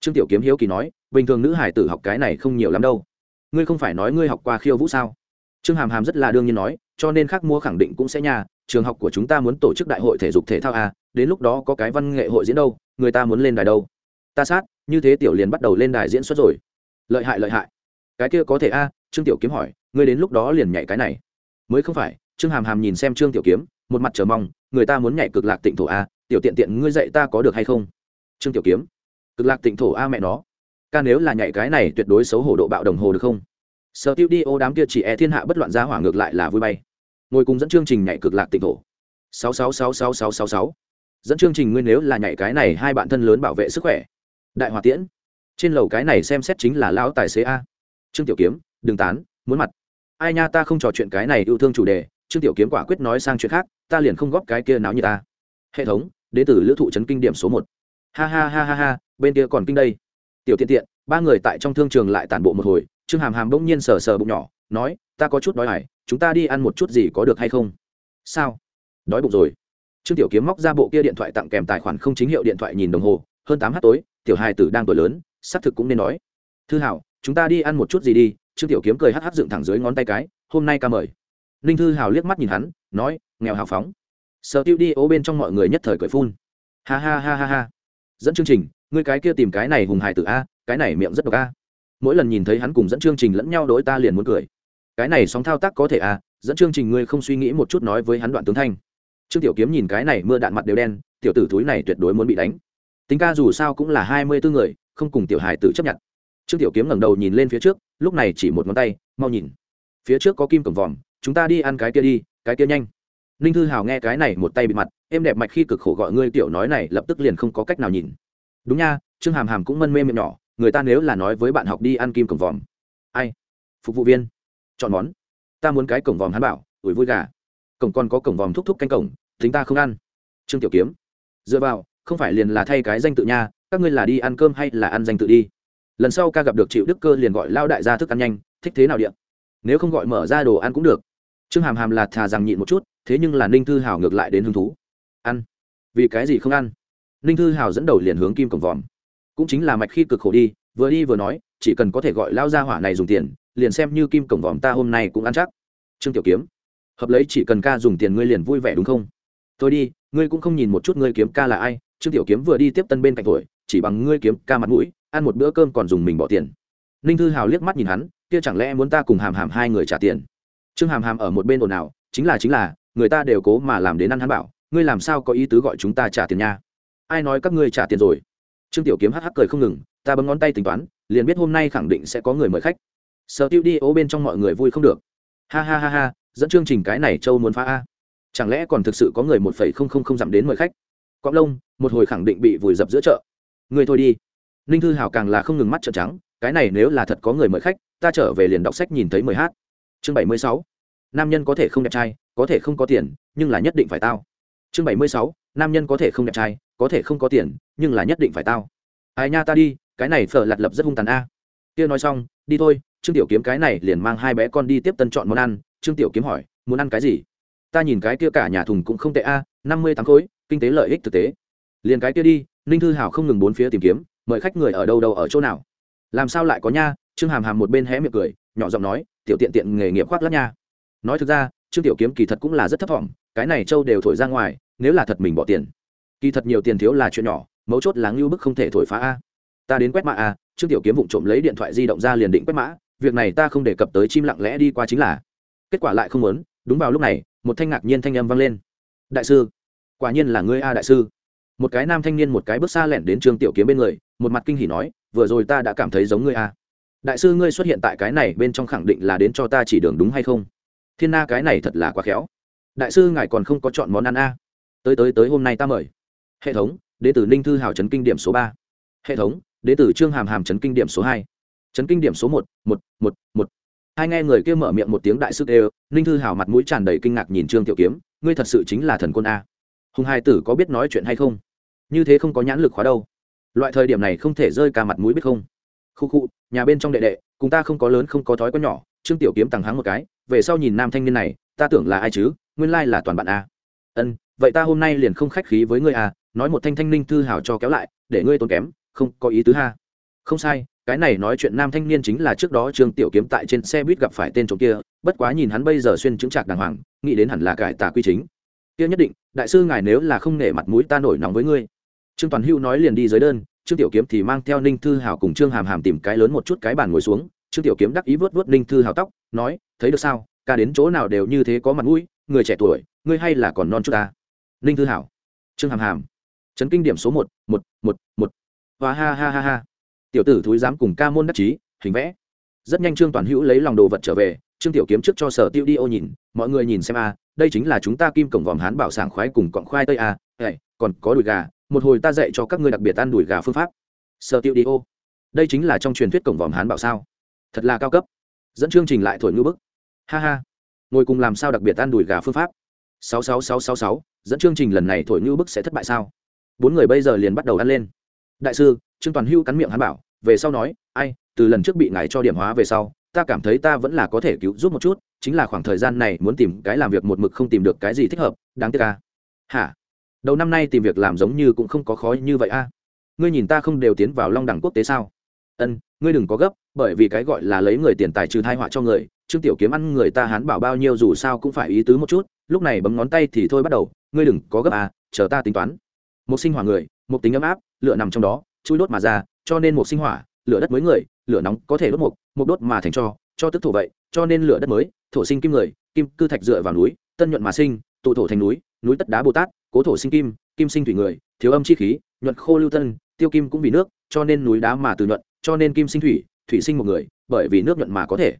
Trương tiểu kiếm hiếu kỳ nói, bình thường nữ hải tử học cái này không nhiều lắm đâu. Ngươi không phải nói ngươi học qua khiêu vũ sao? Trương hàm hàm rất là đương nhiên nói, cho nên khác mua khẳng định cũng sẽ nhà trường học của chúng ta muốn tổ chức đại hội thể dục thể thao à, đến lúc đó có cái văn nghệ hội diễn đâu người ta muốn lên đài đâu. Ta sát như thế tiểu liền bắt đầu lên đài diễn xuất rồi. Lợi hại lợi hại. Cái kia có thể a trương tiểu kiếm hỏi ngươi đến lúc đó liền nhảy cái này. Mới không phải trương hàm hàm nhìn xem trương tiểu kiếm một mặt chờ mong người ta muốn nhảy cực lạc tịnh thổ a tiểu tiện tiện ngươi dạy ta có được hay không? Trương tiểu kiếm cực lạc tịnh thổ a mẹ nó. Ca nếu là nhảy cái này tuyệt đối xấu hổ độ bạo đồng hồ được không? Sở tiêu đi ô đám kia chỉ e thiên hạ bất loạn giá hỏa ngược lại là vui bay ngồi cùng dẫn chương trình nhảy cực lạc tịnh thổ. Sáu sáu sáu sáu sáu sáu sáu. Dẫn chương trình ngươi nếu là nhảy cái này hai bạn thân lớn bảo vệ sức khỏe. Đại hòa tiễn. Trên lầu cái này xem xét chính là lão tài xế a. Trương tiểu kiếm, đừng tán, muốn mặt. Ai nha, ta không trò chuyện cái này yêu thương chủ đề. Trương tiểu kiếm quả quyết nói sang chuyện khác, ta liền không góp cái kia náo như ta. Hệ thống đệ tử lữ thụ trấn kinh điểm số một. Ha ha ha ha ha, bên kia còn kinh đây. Tiểu tiện tiện, ba người tại trong thương trường lại tản bộ một hồi, trương hàm hàm bỗng nhiên sờ sờ bụng nhỏ, nói ta có chút đói hải chúng ta đi ăn một chút gì có được hay không? Sao? Đói bụng rồi. Trương tiểu kiếm móc ra bộ kia điện thoại tặng kèm tài khoản không chính hiệu điện thoại nhìn đồng hồ, hơn tám h tối, tiểu hai tử đang tuổi lớn, xác thực cũng nên nói. Thư hảo, chúng ta đi ăn một chút gì đi, trương tiểu kiếm cười hắc hắc dựng thẳng dưới ngón tay cái, hôm nay ca mời. Ninh thư hào liếc mắt nhìn hắn, nói, nghèo hào phóng. Sợ tiêu đi ố bên trong mọi người nhất thời cười phun. Ha ha ha ha ha. Dẫn chương trình người cái kia tìm cái này hùng hải tử a, cái này miệng rất độc a. Mỗi lần nhìn thấy hắn cùng dẫn chương trình lẫn nhau đối ta liền muốn cười cái này sóng thao tác có thể à? dẫn chương trình ngươi không suy nghĩ một chút nói với hắn đoạn tướng thanh. Trương tiểu kiếm nhìn cái này mưa đạn mặt đều đen, tiểu tử thúi này tuyệt đối muốn bị đánh. Tính ca dù sao cũng là hai mươi bốn người, không cùng tiểu hài tử chấp nhận. Trương tiểu kiếm ngẩng đầu nhìn lên phía trước, lúc này chỉ một ngón tay, mau nhìn. Phía trước có kim cổng vòm, chúng ta đi ăn cái kia đi, cái kia nhanh. Ninh thư hào nghe cái này một tay bị mặt em đẹp mạch khi cực khổ gọi ngươi tiểu nói này, lập tức liền không có cách nào nhìn. Đúng nha, trương hàm hàm cũng mân mê miệng nhỏ, người ta nếu là nói với bạn học đi ăn kim cổng vòm. Ai? Phục vụ viên chọn món. Ta muốn cái cổng vòm hắn bảo, ủi vui gà. Cổng còn có cổng vòm thúc thúc canh cổng tính ta không ăn. Trương tiểu kiếm. Dựa vào, không phải liền là thay cái danh tự nha, các ngươi là đi ăn cơm hay là ăn danh tự đi? Lần sau ca gặp được triệu đức cơ liền gọi lao đại gia thức ăn nhanh, thích thế nào điện nếu không gọi mở ra đồ ăn cũng được. Trương hàm hàm là thà rằng nhịn một chút, thế nhưng là ninh thư hào ngược lại đến hứng thú. Ăn. Vì cái gì không ăn? Ninh thư hào dẫn đầu liền hướng kim cổng vòm. Cũng chính là mạch khi cực khổ đi, vừa đi vừa nói chỉ cần có thể gọi lao gia hỏa này dùng tiền, liền xem như kim cổng vòm ta hôm nay cũng ăn chắc. Trương tiểu kiếm, hợp lấy chỉ cần ca dùng tiền ngươi liền vui vẻ đúng không? Tôi đi, ngươi cũng không nhìn một chút ngươi kiếm ca là ai. Trương tiểu kiếm vừa đi tiếp tân bên cạnh tuổi, chỉ bằng ngươi kiếm ca mặt mũi, ăn một bữa cơm còn dùng mình bỏ tiền. Ninh thư hào liếc mắt nhìn hắn, kia chẳng lẽ muốn ta cùng hàm hàm hai người trả tiền? Trương hàm hàm ở một bên ồn ào, chính là chính là, người ta đều cố mà làm đến ăn hắn bảo, ngươi làm sao có ý tứ gọi chúng ta trả tiền nha? Ai nói các ngươi trả tiền rồi? Trương tiểu kiếm hắc hắc cười không ngừng, ta bấm ngón tay tính toán liền biết hôm nay khẳng định sẽ có người mời khách. Sở tiêu đi ố bên trong mọi người vui không được. Ha ha ha ha, dẫn chương trình cái này châu muốn phá a. Chẳng lẽ còn thực sự có người một phẩy không không không dặm đến mời khách? Cọp lông một hồi khẳng định bị vùi dập giữa chợ. Người thôi đi. Ninh thư hào càng là không ngừng mắt trợn trắng, cái này nếu là thật có người mời khách, ta trở về liền đọc sách nhìn thấy mời hát. Chương bảy mươi sáu. Nam nhân có thể không đẹp trai, có thể không có tiền, nhưng là nhất định phải tao. Chương bảy mươi sáu. Nam nhân có thể không đẹp trai, có thể không có tiền, nhưng là nhất định phải tao. Ai nha ta đi cái này phở lặt lập rất hung tàn a. Kia nói xong, đi thôi, trương tiểu kiếm cái này liền mang hai bé con đi tiếp tân chọn món ăn. Trương tiểu kiếm hỏi, muốn ăn cái gì? Ta nhìn cái kia cả nhà thùng cũng không tệ a, năm mươi tám khối, kinh tế lợi ích thực tế. Liền cái kia đi, ninh thư hảo không ngừng bốn phía tìm kiếm, mời khách người ở đâu đâu ở chỗ nào? Làm sao lại có nha? Trương hàm hàm một bên hé miệng cười, nhỏ giọng nói, tiểu tiện tiện nghề nghiệp khoác lắc nha. Nói thực ra, trương tiểu kiếm kỳ thật cũng là rất thấp thỏm cái này châu đều thổi ra ngoài, nếu là thật mình bỏ tiền. Kỳ thật nhiều tiền thiếu là chuyện nhỏ, mấu chốt là ngưu bức không thể thổi phá a ta đến quét mã a trương tiểu kiếm vụng trộm lấy điện thoại di động ra liền định quét mã, việc này ta không đề cập tới chim lặng lẽ đi qua chính là. Kết quả lại không muốn, đúng vào lúc này, một thanh ngạc nhiên thanh âm vang lên. Đại sư, quả nhiên là ngươi a đại sư. Một cái nam thanh niên một cái bước xa lẻn đến trương tiểu kiếm bên người, một mặt kinh hỉ nói, vừa rồi ta đã cảm thấy giống ngươi a. Đại sư ngươi xuất hiện tại cái này bên trong khẳng định là đến cho ta chỉ đường đúng hay không? Thiên na cái này thật là quá khéo. Đại sư ngài còn không có chọn món ăn a. Tới tới tới hôm nay ta mời. Hệ thống đến từ ninh thư hào trấn kinh điểm số ba. Hệ thống đến từ trương hàm hàm trấn kinh điểm số hai. Trấn kinh điểm số một một một một. Hai nghe người kia mở miệng một tiếng đại sức đều ninh thư hào mặt mũi tràn đầy kinh ngạc nhìn trương tiểu kiếm, ngươi thật sự chính là thần quân a. Hùng hai tử có biết nói chuyện hay không? Như thế không có nhãn lực khóa đâu. Loại thời điểm này không thể rơi cả mặt mũi biết không? Khu khu, nhà bên trong đệ đệ, cùng ta không có lớn không có thói có nhỏ, trương tiểu kiếm tằng hắng một cái, về sau nhìn nam thanh niên này, ta tưởng là ai chứ, nguyên lai là toàn bạn a. Ân, vậy ta hôm nay liền không khách khí với ngươi a, nói một thanh thanh ninh thư hào cho kéo lại, để ngươi tốn kém không có ý tứ ha. Không sai, cái này nói chuyện nam thanh niên chính là trước đó trương tiểu kiếm tại trên xe buýt gặp phải tên trộm kia, bất quá nhìn hắn bây giờ xuyên chứng trạc đàng hoàng, nghĩ đến hẳn là cải tà quy chính. Kia nhất định, đại sư ngài nếu là không nể mặt mũi ta nổi nóng với ngươi. Trương toàn hưu nói liền đi dưới đơn, trương tiểu kiếm thì mang theo ninh thư hào cùng trương hàm hàm tìm cái lớn một chút cái bàn ngồi xuống. Trương tiểu kiếm đắc ý vớt vớt ninh thư hào tóc, nói, thấy được sao? Ca đến chỗ nào đều như thế có mặt mũi, người trẻ tuổi, ngươi hay là còn non chút ta. Ninh thư hào, trương hàm hàm. Trấn kinh điểm số một một một một và ha ha ha ha. Tiểu tử thúi dám cùng ca môn đắc chí, hình vẽ. Rất nhanh trương toàn hữu lấy lòng đồ vật trở về, trương tiểu kiếm trước cho sở tiêu đi ô nhìn, mọi người nhìn xem a, đây chính là chúng ta kim cổng vòm hán bảo sảng khoái cùng cọng khoai tây a à. còn có đùi gà, một hồi ta dạy cho các ngươi đặc biệt ăn đùi gà phương pháp. Sở tiêu đi ô, đây chính là trong truyền thuyết cổng vòm hán bảo sao? Thật là cao cấp. Dẫn chương trình lại thổi ngữ bức. Ha ha. Ngồi cùng làm sao đặc biệt ăn đùi gà phương pháp? Sáu sáu sáu sáu sáu, dẫn chương trình lần này thổi ngữ bức sẽ thất bại sao? Bốn người bây giờ liền bắt đầu ăn lên đại sư, trương toàn hưu cắn miệng hắn bảo, về sau nói, ai, từ lần trước bị ngài cho điểm hóa về sau, ta cảm thấy ta vẫn là có thể cứu giúp một chút, chính là khoảng thời gian này muốn tìm cái làm việc một mực không tìm được cái gì thích hợp, đáng tiếc ca hả? Đầu năm nay tìm việc làm giống như cũng không có khó như vậy a. Ngươi nhìn ta không đều tiến vào long đẳng quốc tế sao? Ân, ngươi đừng có gấp, bởi vì cái gọi là lấy người tiền tài trừ thai họa cho người, trương tiểu kiếm ăn người ta hán bảo bao nhiêu dù sao cũng phải ý tứ một chút, lúc này bấm ngón tay thì thôi bắt đầu, ngươi đừng có gấp à chờ ta tính toán. Một sinh hỏa người một tính ấm áp lửa nằm trong đó, chui đốt mà ra, cho nên một sinh hỏa, lửa đất mới người, lửa nóng có thể đốt mục mục đốt mà thành cho cho tức thổ vậy, cho nên lửa đất mới, thổ sinh kim người, kim cư thạch dựa vào núi, tân nhuận mà sinh, tụ thổ thành núi núi tất đá bồ tát, cố thổ sinh kim kim sinh thủy người, thiếu âm chi khí, nhuận khô lưu tân, tiêu kim cũng vì nước, cho nên núi đá mà từ nhuận, cho nên kim sinh thủy thủy sinh một người, bởi vì nước nhuận mà có thể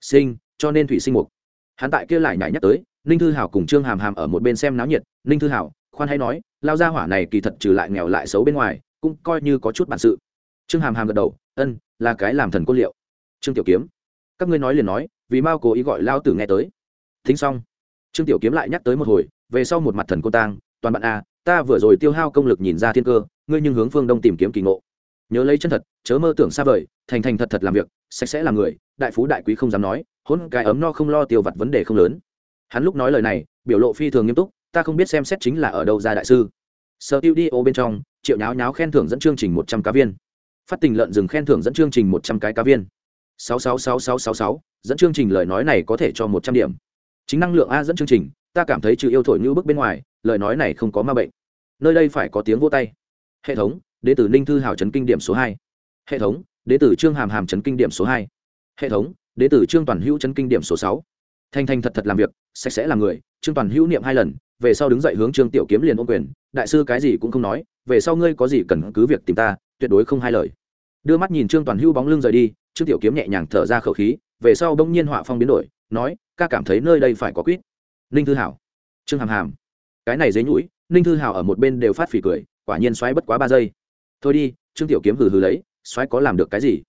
sinh, cho nên thủy sinh mục. Hắn tại kia lại nhảy nhắc tới, ninh thư hảo cùng trương hàm hàm ở một bên xem náo nhiệt, ninh thư hảo khoan hay nói, lao gia hỏa này kỳ thật trừ lại nghèo lại xấu bên ngoài, cũng coi như có chút bản sự. Trương hàm hàm gật đầu, ân, là cái làm thần côn liệu. Trương tiểu kiếm, các ngươi nói liền nói, vì mao cố ý gọi lao tử nghe tới. Thính xong, trương tiểu kiếm lại nhắc tới một hồi, về sau một mặt thần cô tang, toàn bạn a ta vừa rồi tiêu hao công lực nhìn ra thiên cơ, ngươi nhưng hướng phương đông tìm kiếm kỳ ngộ. Nhớ lấy chân thật, chớ mơ tưởng xa vời, thành thành thật thật làm việc, sạch sẽ làm người, đại phú đại quý không dám nói hôn cái ấm no không lo tiêu vặt vấn đề không lớn. Hắn lúc nói lời này, biểu lộ phi thường nghiêm túc ta không biết xem xét chính là ở đâu ra đại sư. Sở tiêu đi ô bên trong, triệu nháo nháo khen thưởng dẫn chương trình một trăm cá viên. Phát tình lợn rừng khen thưởng dẫn chương trình một trăm cái cá viên. Sáu sáu sáu sáu sáu sáu, dẫn chương trình lời nói này có thể cho một trăm điểm. Chính năng lượng a dẫn chương trình, ta cảm thấy trừ yêu thổi như bức bên ngoài, lời nói này không có ma bệnh. Nơi đây phải có tiếng vô tay. Hệ thống, đế tử ninh thư hào trấn kinh điểm số hai. Hệ thống, đế tử trương hàm hàm trấn kinh điểm số hai. Hệ thống, đế tử trương toàn hữu trấn kinh điểm số sáu. Thanh thanh thật thật làm việc, sạch sẽ làm người, trương toàn hữu niệm hai lần về sau đứng dậy hướng trương tiểu kiếm liền ôm quyền, đại sư cái gì cũng không nói, về sau ngươi có gì cần cứ việc tìm ta, tuyệt đối không hai lời. Đưa mắt nhìn trương toàn hưu bóng lưng rời đi, trương tiểu kiếm nhẹ nhàng thở ra khẩu khí, về sau bỗng nhiên họa phong biến đổi, nói, ca cảm thấy nơi đây phải có quýt. Ninh thư hảo, trương hàm hàm, cái này dế nhũi, ninh thư hảo ở một bên đều phát phỉ cười, quả nhiên xoáy bất quá ba giây. Thôi đi, trương tiểu kiếm hừ hừ lấy, xoáy có làm được cái gì?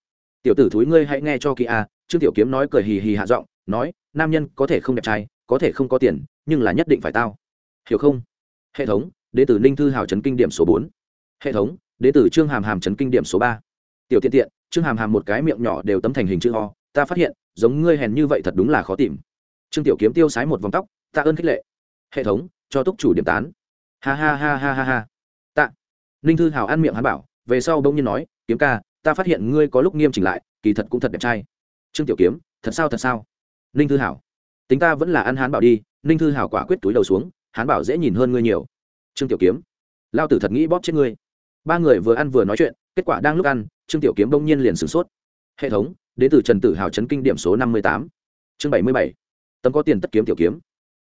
Tiểu tử thúi ngươi hãy nghe cho kỳ a. Trương tiểu kiếm nói cười hì hì hạ giọng, nói, nam nhân có thể không đẹp trai, có thể không có tiền, nhưng là nhất định phải tao hiểu không? Hệ thống đến từ ninh thư hào trấn kinh điểm số bốn. Hệ thống đến từ trương hàm hàm trấn kinh điểm số ba. Tiểu tiện tiện, trương hàm hàm một cái miệng nhỏ đều tấm thành hình chữ ho ta phát hiện, giống ngươi hèn như vậy thật đúng là khó tìm. Trương tiểu kiếm tiêu sái một vòng tóc tạ ơn khích lệ. Hệ thống, cho túc chủ điểm tán. Ha ha ha ha ha ha. Tạ. Ninh thư hào ăn miệng hắn bảo, về sau bỗng nhiên nói, kiếm ca, ta phát hiện ngươi có lúc nghiêm chỉnh lại, kỳ thật cũng thật đẹp trai. Trương tiểu kiếm, thật sao thật sao? Ninh thư hảo tính ta vẫn là ăn hán bảo đi. Ninh thư hảo quả quyết túi đầu xuống hán bảo dễ nhìn hơn ngươi nhiều. Trương tiểu kiếm, lao tử thật nghĩ bóp chết ngươi. Ba người vừa ăn vừa nói chuyện, kết quả đang lúc ăn, trương tiểu kiếm đông nhiên liền sửng sốt. Hệ thống, đến từ trần tử hào chấn kinh điểm số năm mươi tám. Chương bảy mươi bảy. Tấm có tiền tất kiếm tiểu kiếm.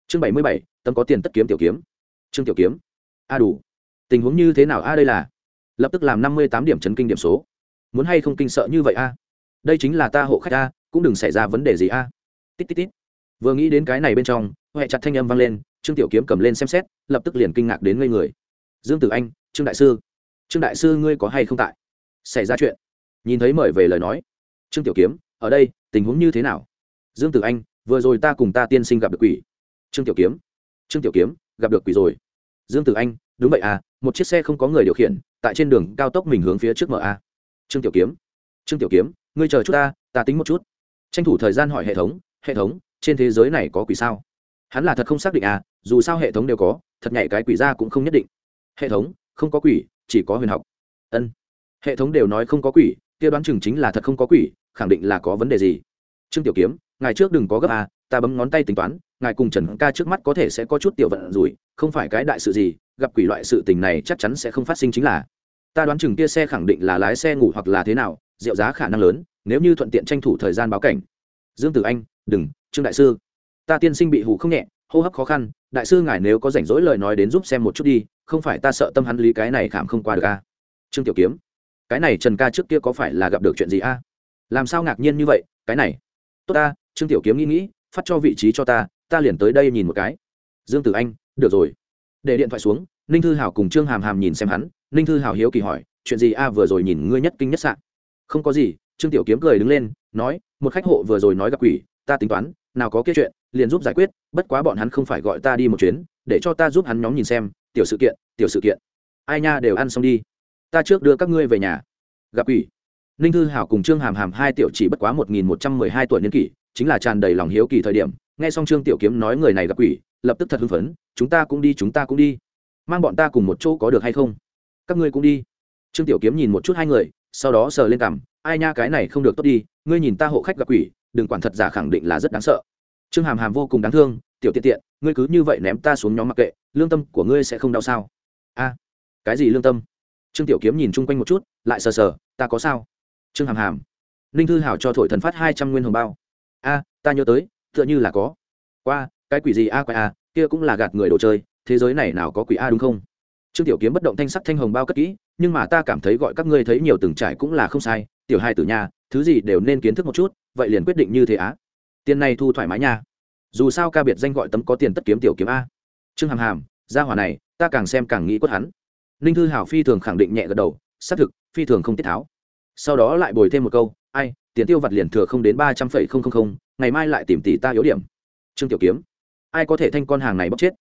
Chương bảy mươi bảy. Tấm có tiền tất kiếm tiểu kiếm. Trương tiểu kiếm. A đủ. Tình huống như thế nào? A đây là. Lập tức làm năm mươi tám điểm chấn kinh điểm số. Muốn hay không kinh sợ như vậy a? Đây chính là ta hộ khách a, cũng đừng xảy ra vấn đề gì a. Tít tít tít. Vừa nghĩ đến cái này bên trong huệ chặt thanh âm vang lên trương tiểu kiếm cầm lên xem xét, lập tức liền kinh ngạc đến ngây người. Dương tử anh, trương đại sư, trương đại sư ngươi có hay không tại? Xảy ra chuyện. Nhìn thấy mời về lời nói. Trương tiểu kiếm, ở đây, tình huống như thế nào? Dương tử anh, vừa rồi ta cùng ta tiên sinh gặp được quỷ. Trương tiểu kiếm, trương tiểu kiếm, gặp được quỷ rồi. Dương tử anh, đúng vậy à một chiếc xe không có người điều khiển, tại trên đường cao tốc mình hướng phía trước mở a. Trương tiểu kiếm, trương tiểu kiếm, ngươi chờ chút ta ta tính một chút. Tranh thủ thời gian hỏi hệ thống hệ thống, trên thế giới này có quỷ sao? Hắn là thật không xác định à dù sao hệ thống đều có, thật nhảy cái quỷ ra cũng không nhất định. Hệ thống, không có quỷ, chỉ có huyền học. Ân. Hệ thống đều nói không có quỷ, kia đoán chừng chính là thật không có quỷ, khẳng định là có vấn đề gì. Trương tiểu kiếm ngày trước đừng có gấp à ta bấm ngón tay tính toán, ngài cùng trần ca trước mắt có thể sẽ có chút tiểu vận rủi, không phải cái đại sự gì, gặp quỷ loại sự tình này chắc chắn sẽ không phát sinh chính là. Ta đoán chừng kia xe khẳng định là lái xe ngủ hoặc là thế nào, rượu giá khả năng lớn, nếu như thuận tiện tranh thủ thời gian báo cảnh. Dương tử anh, đừng, trương đại sư ta tiên sinh bị hủ không nhẹ, hô hấp khó khăn, đại sư ngài nếu có rảnh rỗi lời nói đến giúp xem một chút đi, không phải ta sợ tâm hắn lý cái này khảm không qua được a trương tiểu kiếm, cái này trần ca trước kia có phải là gặp được chuyện gì a làm sao ngạc nhiên như vậy, cái này? Tốt ta, trương tiểu kiếm nghĩ nghĩ, phát cho vị trí cho ta ta liền tới đây nhìn một cái. Dương tử anh, được rồi. Để điện thoại xuống, ninh thư hảo cùng trương hàm hàm nhìn xem hắn, ninh thư hảo hiếu kỳ hỏi, chuyện gì a vừa rồi nhìn ngươi nhất kinh nhất sạn không có gì, trương tiểu kiếm cười đứng lên, nói, một khách hộ vừa rồi nói gặp quỷ, ta tính toán, nào có kia chuyện liền giúp giải quyết, bất quá bọn hắn không phải gọi ta đi một chuyến, để cho ta giúp hắn nhóm nhìn xem, tiểu sự kiện, tiểu sự kiện. Ai nha, đều ăn xong đi. Ta trước đưa các ngươi về nhà. Gặp quỷ. Ninh thư hảo cùng trương hàm hàm hai tiểu chỉ bất quá một nghìn một trăm mười hai tuổi niên kỷ, chính là tràn đầy lòng hiếu kỳ thời điểm, nghe xong trương tiểu kiếm nói người này gặp quỷ, lập tức thật hưng phấn, chúng ta cũng đi, chúng ta cũng đi. Mang bọn ta cùng một chỗ có được hay không? Các ngươi cũng đi. Trương tiểu kiếm nhìn một chút hai người, sau đó sờ lên cằm, ai nha, cái này không được tốt đi, ngươi nhìn ta hộ khách gặp quỷ, đừng quản thật giả khẳng định là rất đáng sợ trương hàm hàm vô cùng đáng thương, tiểu tiện tiện, ngươi cứ như vậy ném ta xuống nhóm mặc kệ, lương tâm của ngươi sẽ không đau sao? A, cái gì lương tâm? Trương tiểu kiếm nhìn chung quanh một chút, lại sờ sờ, ta có sao? Trương hàm hàm, ninh thư hảo cho thổi thần phát hai trăm nguyên hồng bao. A, ta nhớ tới, tựa như là có. Qua, cái quỷ gì a quay a, kia cũng là gạt người đồ chơi, thế giới này nào có quỷ a đúng không? Trương tiểu kiếm bất động thanh sắc thanh hồng bao cất kỹ, nhưng mà ta cảm thấy gọi các ngươi thấy nhiều từng trải cũng là không sai, tiểu hai tử nhà, thứ gì đều nên kiến thức một chút, vậy liền quyết định như thế á tiền này thu thoải mái nha. Dù sao ca biệt danh gọi tấm có tiền tất kiếm tiểu kiếm a. Trương hàm hàm, gia hỏa này, ta càng xem càng nghĩ quất hắn. Ninh thư hảo phi thường khẳng định nhẹ gật đầu, xác thực, phi thường không tiết tháo. Sau đó lại bồi thêm một câu, ai, tiền tiêu vặt liền thừa không đến ba trăm phẩy không không không, ngày mai lại tìm tỷ ta yếu điểm. Trương tiểu kiếm, ai có thể thanh con hàng này bóc chết?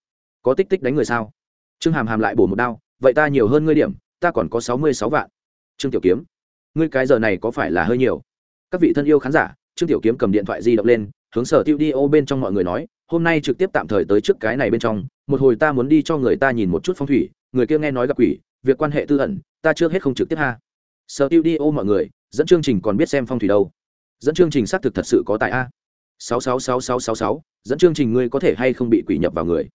Có tích tích đánh người sao? Trương hàm hàm lại bổ một đao, vậy ta nhiều hơn ngươi điểm, ta còn có sáu mươi sáu vạn. Trương tiểu kiếm, ngươi cái giờ này có phải là hơi nhiều? Các vị thân yêu khán giả trương tiểu kiếm cầm điện thoại di động lên, hướng sở tiêu đi ô bên trong mọi người nói, hôm nay trực tiếp tạm thời tới trước cái này bên trong, một hồi ta muốn đi cho người ta nhìn một chút phong thủy, người kia nghe nói gặp quỷ, việc quan hệ tư ẩn, ta chưa hết không trực tiếp ha. Sở tiêu đi ô mọi người, dẫn chương trình còn biết xem phong thủy đâu. Dẫn chương trình xác thực thật sự có tại a. Sáu sáu sáu sáu sáu sáu, dẫn chương trình ngươi có thể hay không bị quỷ nhập vào người?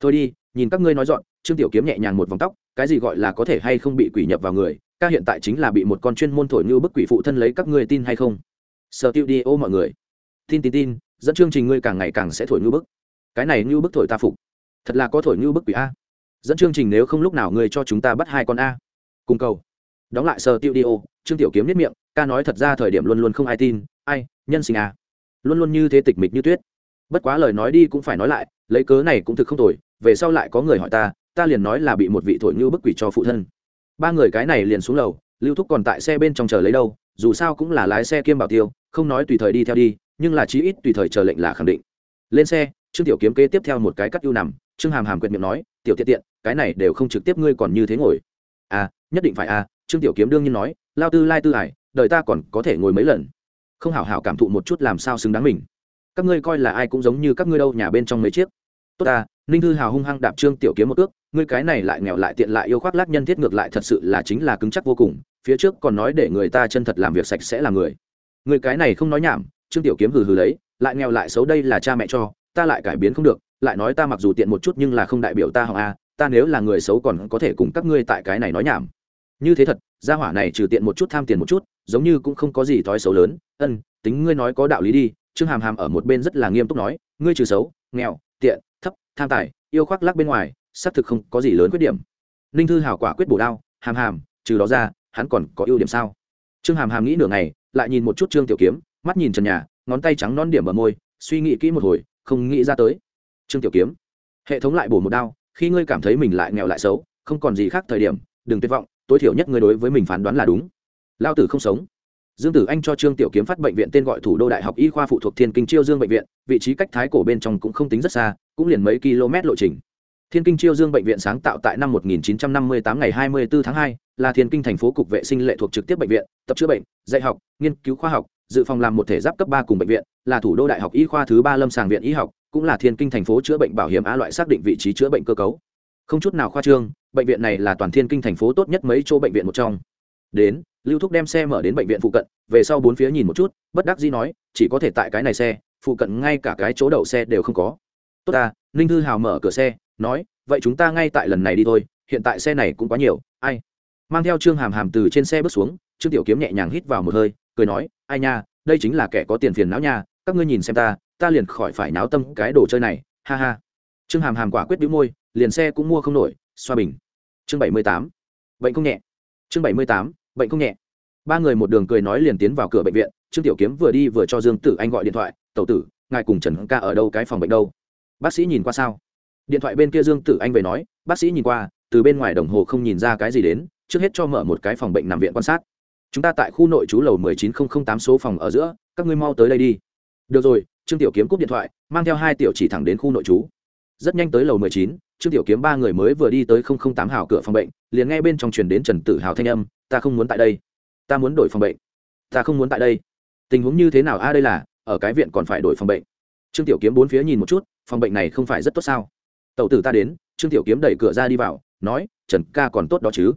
Thôi đi, nhìn các ngươi nói dọn, trương tiểu kiếm nhẹ nhàng một vòng tóc, cái gì gọi là có thể hay không bị quỷ nhập vào người, ca hiện tại chính là bị một con chuyên môn thổi như bức quỷ phụ thân lấy các ngươi tin hay không? Sở tiêu đi ô mọi người. Tin tin tin, dẫn chương trình ngươi càng ngày càng sẽ thổi như bức. Cái này như bức thổi ta phục. Thật là có thổi như bức quỷ a. Dẫn chương trình nếu không lúc nào ngươi cho chúng ta bắt hai con a. Cùng cầu. Đóng lại sở tiêu đi ô, trương tiểu kiếm nhất miệng, ca nói thật ra thời điểm luôn luôn không ai tin, ai, nhân sinh a. Luôn luôn như thế tịch mịch như tuyết. Bất quá lời nói đi cũng phải nói lại, lấy cớ này cũng thực không tồi, về sau lại có người hỏi ta ta liền nói là bị một vị thổi như bức quỷ cho phụ thân. Ba người cái này liền xuống lầu, lưu thúc còn tại xe bên trong chờ lấy đâu dù sao cũng là lái xe kiêm bảo tiêu, không nói tùy thời đi theo đi, nhưng là chí ít tùy thời chờ lệnh là khẳng định. Lên xe, trương tiểu kiếm kế tiếp theo một cái cắt ưu nằm, trương hàm hàm quyệt miệng nói, tiểu tiện tiện, cái này đều không trực tiếp ngươi còn như thế ngồi. À nhất định phải à trương tiểu kiếm đương nhiên nói, lao tư lai tư hải, đời ta còn có thể ngồi mấy lần? Không hảo hảo cảm thụ một chút làm sao xứng đáng mình. Các ngươi coi là ai cũng giống như các ngươi đâu, nhà bên trong mấy chiếc. Tốt ta ninh thư hào hung hăng đạp trương tiểu kiếm một ước ngươi cái này lại nghèo lại tiện lại yêu khoác lác nhân thiết ngược lại thật sự là chính là cứng chắc vô cùng, phía trước còn nói để người ta chân thật làm việc sạch sẽ là người. Người cái này không nói nhảm, trương tiểu kiếm hừ hừ lấy, lại nghèo lại xấu đây là cha mẹ cho, ta lại cải biến không được, lại nói ta mặc dù tiện một chút nhưng là không đại biểu ta hỏng a ta nếu là người xấu còn có thể cùng các ngươi tại cái này nói nhảm. Như thế thật, gia hỏa này trừ tiện một chút tham tiền một chút, giống như cũng không có gì thói xấu lớn, ân, tính ngươi nói có đạo lý đi, trương hàm hàm ở một bên rất là nghiêm túc nói, ngươi trừ xấu, nghèo, tiện tham tài, yêu khoác lắc bên ngoài, xác thực không có gì lớn khuyết điểm. Ninh thư hảo quả quyết bổ đao, hàm hàm, trừ đó ra, hắn còn có ưu điểm sao? Trương hàm hàm nghĩ nửa ngày, lại nhìn một chút trương tiểu kiếm, mắt nhìn trần nhà, ngón tay trắng non điểm ở môi, suy nghĩ kỹ một hồi, không nghĩ ra tới. Trương tiểu kiếm, hệ thống lại bổ một đao, khi ngươi cảm thấy mình lại nghèo lại xấu, không còn gì khác thời điểm, đừng tuyệt vọng, tối thiểu nhất ngươi đối với mình phán đoán là đúng. Lao tử không sống. Dương tử anh cho trương tiểu kiếm phát bệnh viện tên gọi thủ đô đại học y khoa phụ thuộc thiên kinh chiêu dương bệnh viện, vị trí cách thái cổ bên trong cũng không tính rất xa cũng liền mấy km lộ trình. Thiên kinh chiêu dương bệnh viện sáng tạo tại năm 1958 ngày 24 tháng 2, là thiên kinh thành phố cục vệ sinh lệ thuộc trực tiếp bệnh viện tập chữa bệnh dạy học nghiên cứu khoa học dự phòng làm một thể giáp cấp ba cùng bệnh viện là thủ đô đại học y khoa thứ ba lâm sàng viện y học cũng là thiên kinh thành phố chữa bệnh bảo hiểm a loại xác định vị trí chữa bệnh cơ cấu. Không chút nào khoa trương bệnh viện này là toàn thiên kinh thành phố tốt nhất mấy chỗ bệnh viện một trong. Đến lưu thúc đem xe mở đến bệnh viện phụ cận về sau bốn phía nhìn một chút bất đắc dĩ nói chỉ có thể tại cái này xe phụ cận ngay cả cái chỗ đậu xe đều không có tốt ta, ninh thư hào mở cửa xe, nói, vậy chúng ta ngay tại lần này đi thôi, hiện tại xe này cũng quá nhiều, ai? Mang theo trương hàm hàm từ trên xe bước xuống, trương tiểu kiếm nhẹ nhàng hít vào một hơi, cười nói, ai nha, đây chính là kẻ có tiền phiền não nha, các ngươi nhìn xem ta ta liền khỏi phải náo tâm cái đồ chơi này, ha ha. Trương hàm hàm quả quyết bĩu môi, liền xe cũng mua không nổi, xoa bình. Chương bảy mươi tám, bệnh không nhẹ. Chương bảy mươi tám, bệnh không nhẹ. Ba người một đường cười nói liền tiến vào cửa bệnh viện, trương tiểu kiếm vừa đi vừa cho dương tử anh gọi điện thoại, tẩu tử, ngài cùng trần ca ở đâu, cái phòng bệnh đâu? Bác sĩ nhìn qua sao? Điện thoại bên kia dương tử anh về nói, bác sĩ nhìn qua, từ bên ngoài đồng hồ không nhìn ra cái gì đến, trước hết cho mở một cái phòng bệnh nằm viện quan sát. Chúng ta tại khu nội trú lầu mười chín nghìn tám số phòng ở giữa, các ngươi mau tới đây đi. Được rồi, trương tiểu kiếm cúp điện thoại, mang theo hai tiểu chỉ thẳng đến khu nội trú. Rất nhanh tới lầu mười chín, trương tiểu kiếm ba người mới vừa đi tới tám hào cửa phòng bệnh, liền nghe bên trong truyền đến trần tử hào thanh âm, ta không muốn tại đây. Ta muốn đổi phòng bệnh. Ta không muốn tại đây. Tình huống như thế nào? A, đây là, ở cái viện còn phải đổi phòng bệnh trương tiểu kiếm bốn phía nhìn một chút, phòng bệnh này không phải rất tốt sao? Tậu tử ta đến, trương tiểu kiếm đẩy cửa ra đi vào, nói, trần ca còn tốt đó chứ?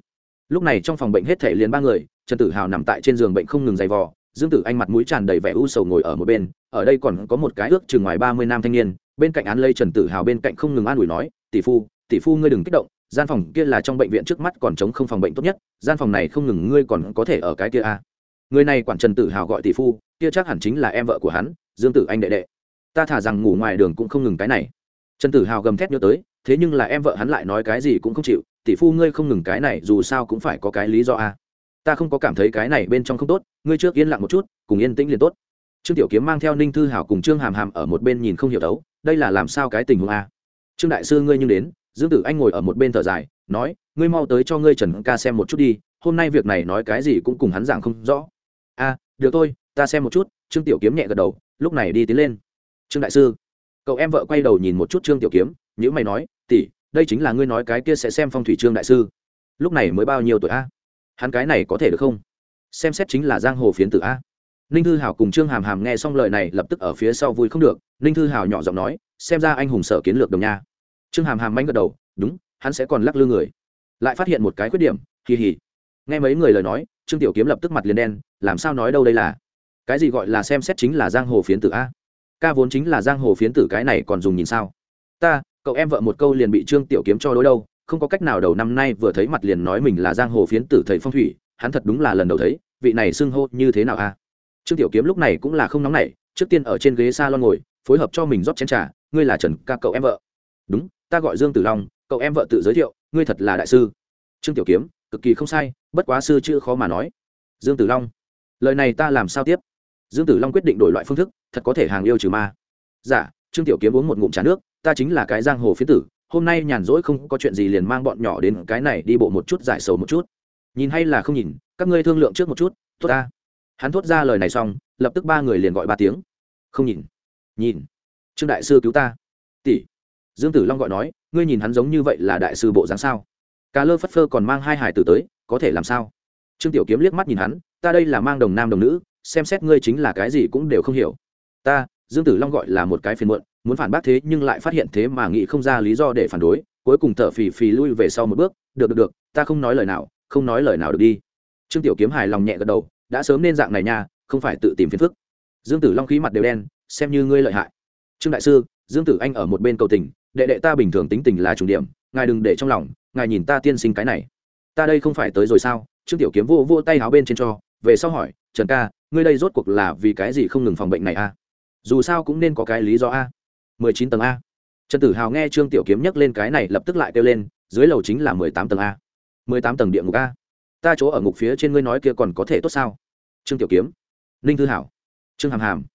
Lúc này trong phòng bệnh hết thể liền ba người, trần tử hào nằm tại trên giường bệnh không ngừng dày vò, dương tử anh mặt mũi tràn đầy vẻ u sầu ngồi ở một bên, ở đây còn có một cái ước chừng ngoài ba mươi nam thanh niên, bên cạnh án lây trần tử hào bên cạnh không ngừng an ủi nói, tỷ phu tỷ phu ngươi đừng kích động, gian phòng kia là trong bệnh viện trước mắt còn chống không phòng bệnh tốt nhất, gian phòng này không ngừng ngươi còn có thể ở cái kia a à. người này quản trần tử hào gọi tỷ phu, kia chắc hẳn chính là em vợ của hắn, dương tử anh đệ đệ ta thả rằng ngủ ngoài đường cũng không ngừng cái này. Trần tử hào gầm thét nhớ tới, thế nhưng là em vợ hắn lại nói cái gì cũng không chịu, tỷ phu ngươi không ngừng cái này, dù sao cũng phải có cái lý do a. Ta không có cảm thấy cái này bên trong không tốt, ngươi trước yên lặng một chút, cùng yên tĩnh liền tốt. Trương tiểu kiếm mang theo ninh thư hảo cùng trương hàm hàm ở một bên nhìn không hiểu đấu, đây là làm sao cái tình huống a? Trương đại sư ngươi nhưng đến. Dương tử anh ngồi ở một bên thở dài, nói, ngươi mau tới cho ngươi trần ca xem một chút đi, hôm nay việc này nói cái gì cũng cùng hắn giảng không rõ. A, được thôi, ta xem một chút. Trương tiểu kiếm nhẹ gật đầu, lúc này đi tiến lên trương đại sư. Cậu em vợ quay đầu nhìn một chút trương tiểu kiếm nhữ mày nói, tỷ, đây chính là ngươi nói cái kia sẽ xem phong thủy trương đại sư. Lúc này mới bao nhiêu tuổi a? Hắn cái này có thể được không? Xem xét chính là giang hồ phiến tử a. Ninh thư hảo cùng trương hàm hàm nghe xong lời này lập tức ở phía sau vui không được, ninh thư hảo nhỏ giọng nói, xem ra anh hùng sở kiến lược đồng nha. Trương hàm hàm manh gật đầu, đúng, hắn sẽ còn lắc lư người. Lại phát hiện một cái khuyết điểm, kỳ hỉ. Nghe mấy người lời nói, trương tiểu kiếm lập tức mặt liền đen, làm sao nói đâu đây là? Cái gì gọi là xem xét chính là giang hồ phiến tử a? Ca vốn chính là giang hồ phiến tử cái này còn dùng nhìn sao? Ta, cậu em vợ một câu liền bị trương tiểu kiếm cho đối đâu, không có cách nào đầu năm nay vừa thấy mặt liền nói mình là giang hồ phiến tử thầy phong thủy, hắn thật đúng là lần đầu thấy, vị này xưng hô như thế nào a? Trương tiểu kiếm lúc này cũng là không nóng nảy, trước tiên ở trên ghế s a lon ngồi, phối hợp cho mình rót chén t r à ngươi là trần ca cậu em vợ? Đúng, ta gọi dương tử long, cậu em vợ tự giới thiệu, ngươi thật là đại sư. Trương tiểu kiếm, cực kỳ không sai, bất quá sư chữ khó mà nói. Dương tử long, lời này ta làm sao tiếp? Dương tử long quyết định đổi loại phương thức, thật có thể hàng yêu trừ ma. Dạ trương tiểu kiếm uống một ngụm trà nước, ta chính là cái giang hồ phiến tử, hôm nay nhàn rỗi không có chuyện gì liền mang bọn nhỏ đến cái này đi bộ một chút giải sầu một chút. Nhìn hay là không nhìn, các ngươi thương lượng trước một chút, tốt ta. Hắn thốt ra lời này xong, lập tức ba người liền gọi ba tiếng. Không nhìn nhìn. Trương đại sư cứu ta. Tỷ. Dương tử long gọi nói, ngươi nhìn hắn giống như vậy là đại sư bộ dáng sao? Cá lơ phất phơ còn mang hai hải tử tới, có thể làm sao? Trương tiểu kiếm liếc mắt nhìn hắn, ta đây là mang đồng nam đồng nữ xem xét ngươi chính là cái gì cũng đều không hiểu. Ta, dương tử long gọi là một cái phiền muộn, muốn phản bác thế nhưng lại phát hiện thế mà nghĩ không ra lý do để phản đối, cuối cùng thở phì phì lui về sau một bước, được được được, ta không nói lời nào, không nói lời nào được đi. Trương tiểu kiếm hài lòng nhẹ gật đầu, đã sớm nên dạng này nha, không phải tự tìm phiền phức. Dương tử long khí mặt đều đen, xem như ngươi lợi hại. Trương đại sư, dương tử anh ở một bên cầu tình, đệ đệ ta bình thường tính tình là trùng điểm, ngài đừng để trong lòng, ngài nhìn ta tiên sinh cái này. Ta đây không phải tới rồi sao? Trương tiểu kiếm vô vô tay áo bên trên cho, về sau hỏi, trần ca ngươi đây rốt cuộc là vì cái gì không ngừng phòng bệnh này a? Dù sao cũng nên có cái lý do a. mười chín tầng a. Trần tử hào nghe trương tiểu kiếm nhắc lên cái này lập tức lại kêu lên, dưới lầu chính là mười tám tầng a. mười tám tầng địa ngục a. Ta chỗ ở ngục phía trên ngươi nói kia còn có thể tốt sao? Trương tiểu kiếm. Ninh thư hảo. Trương hàm hàm.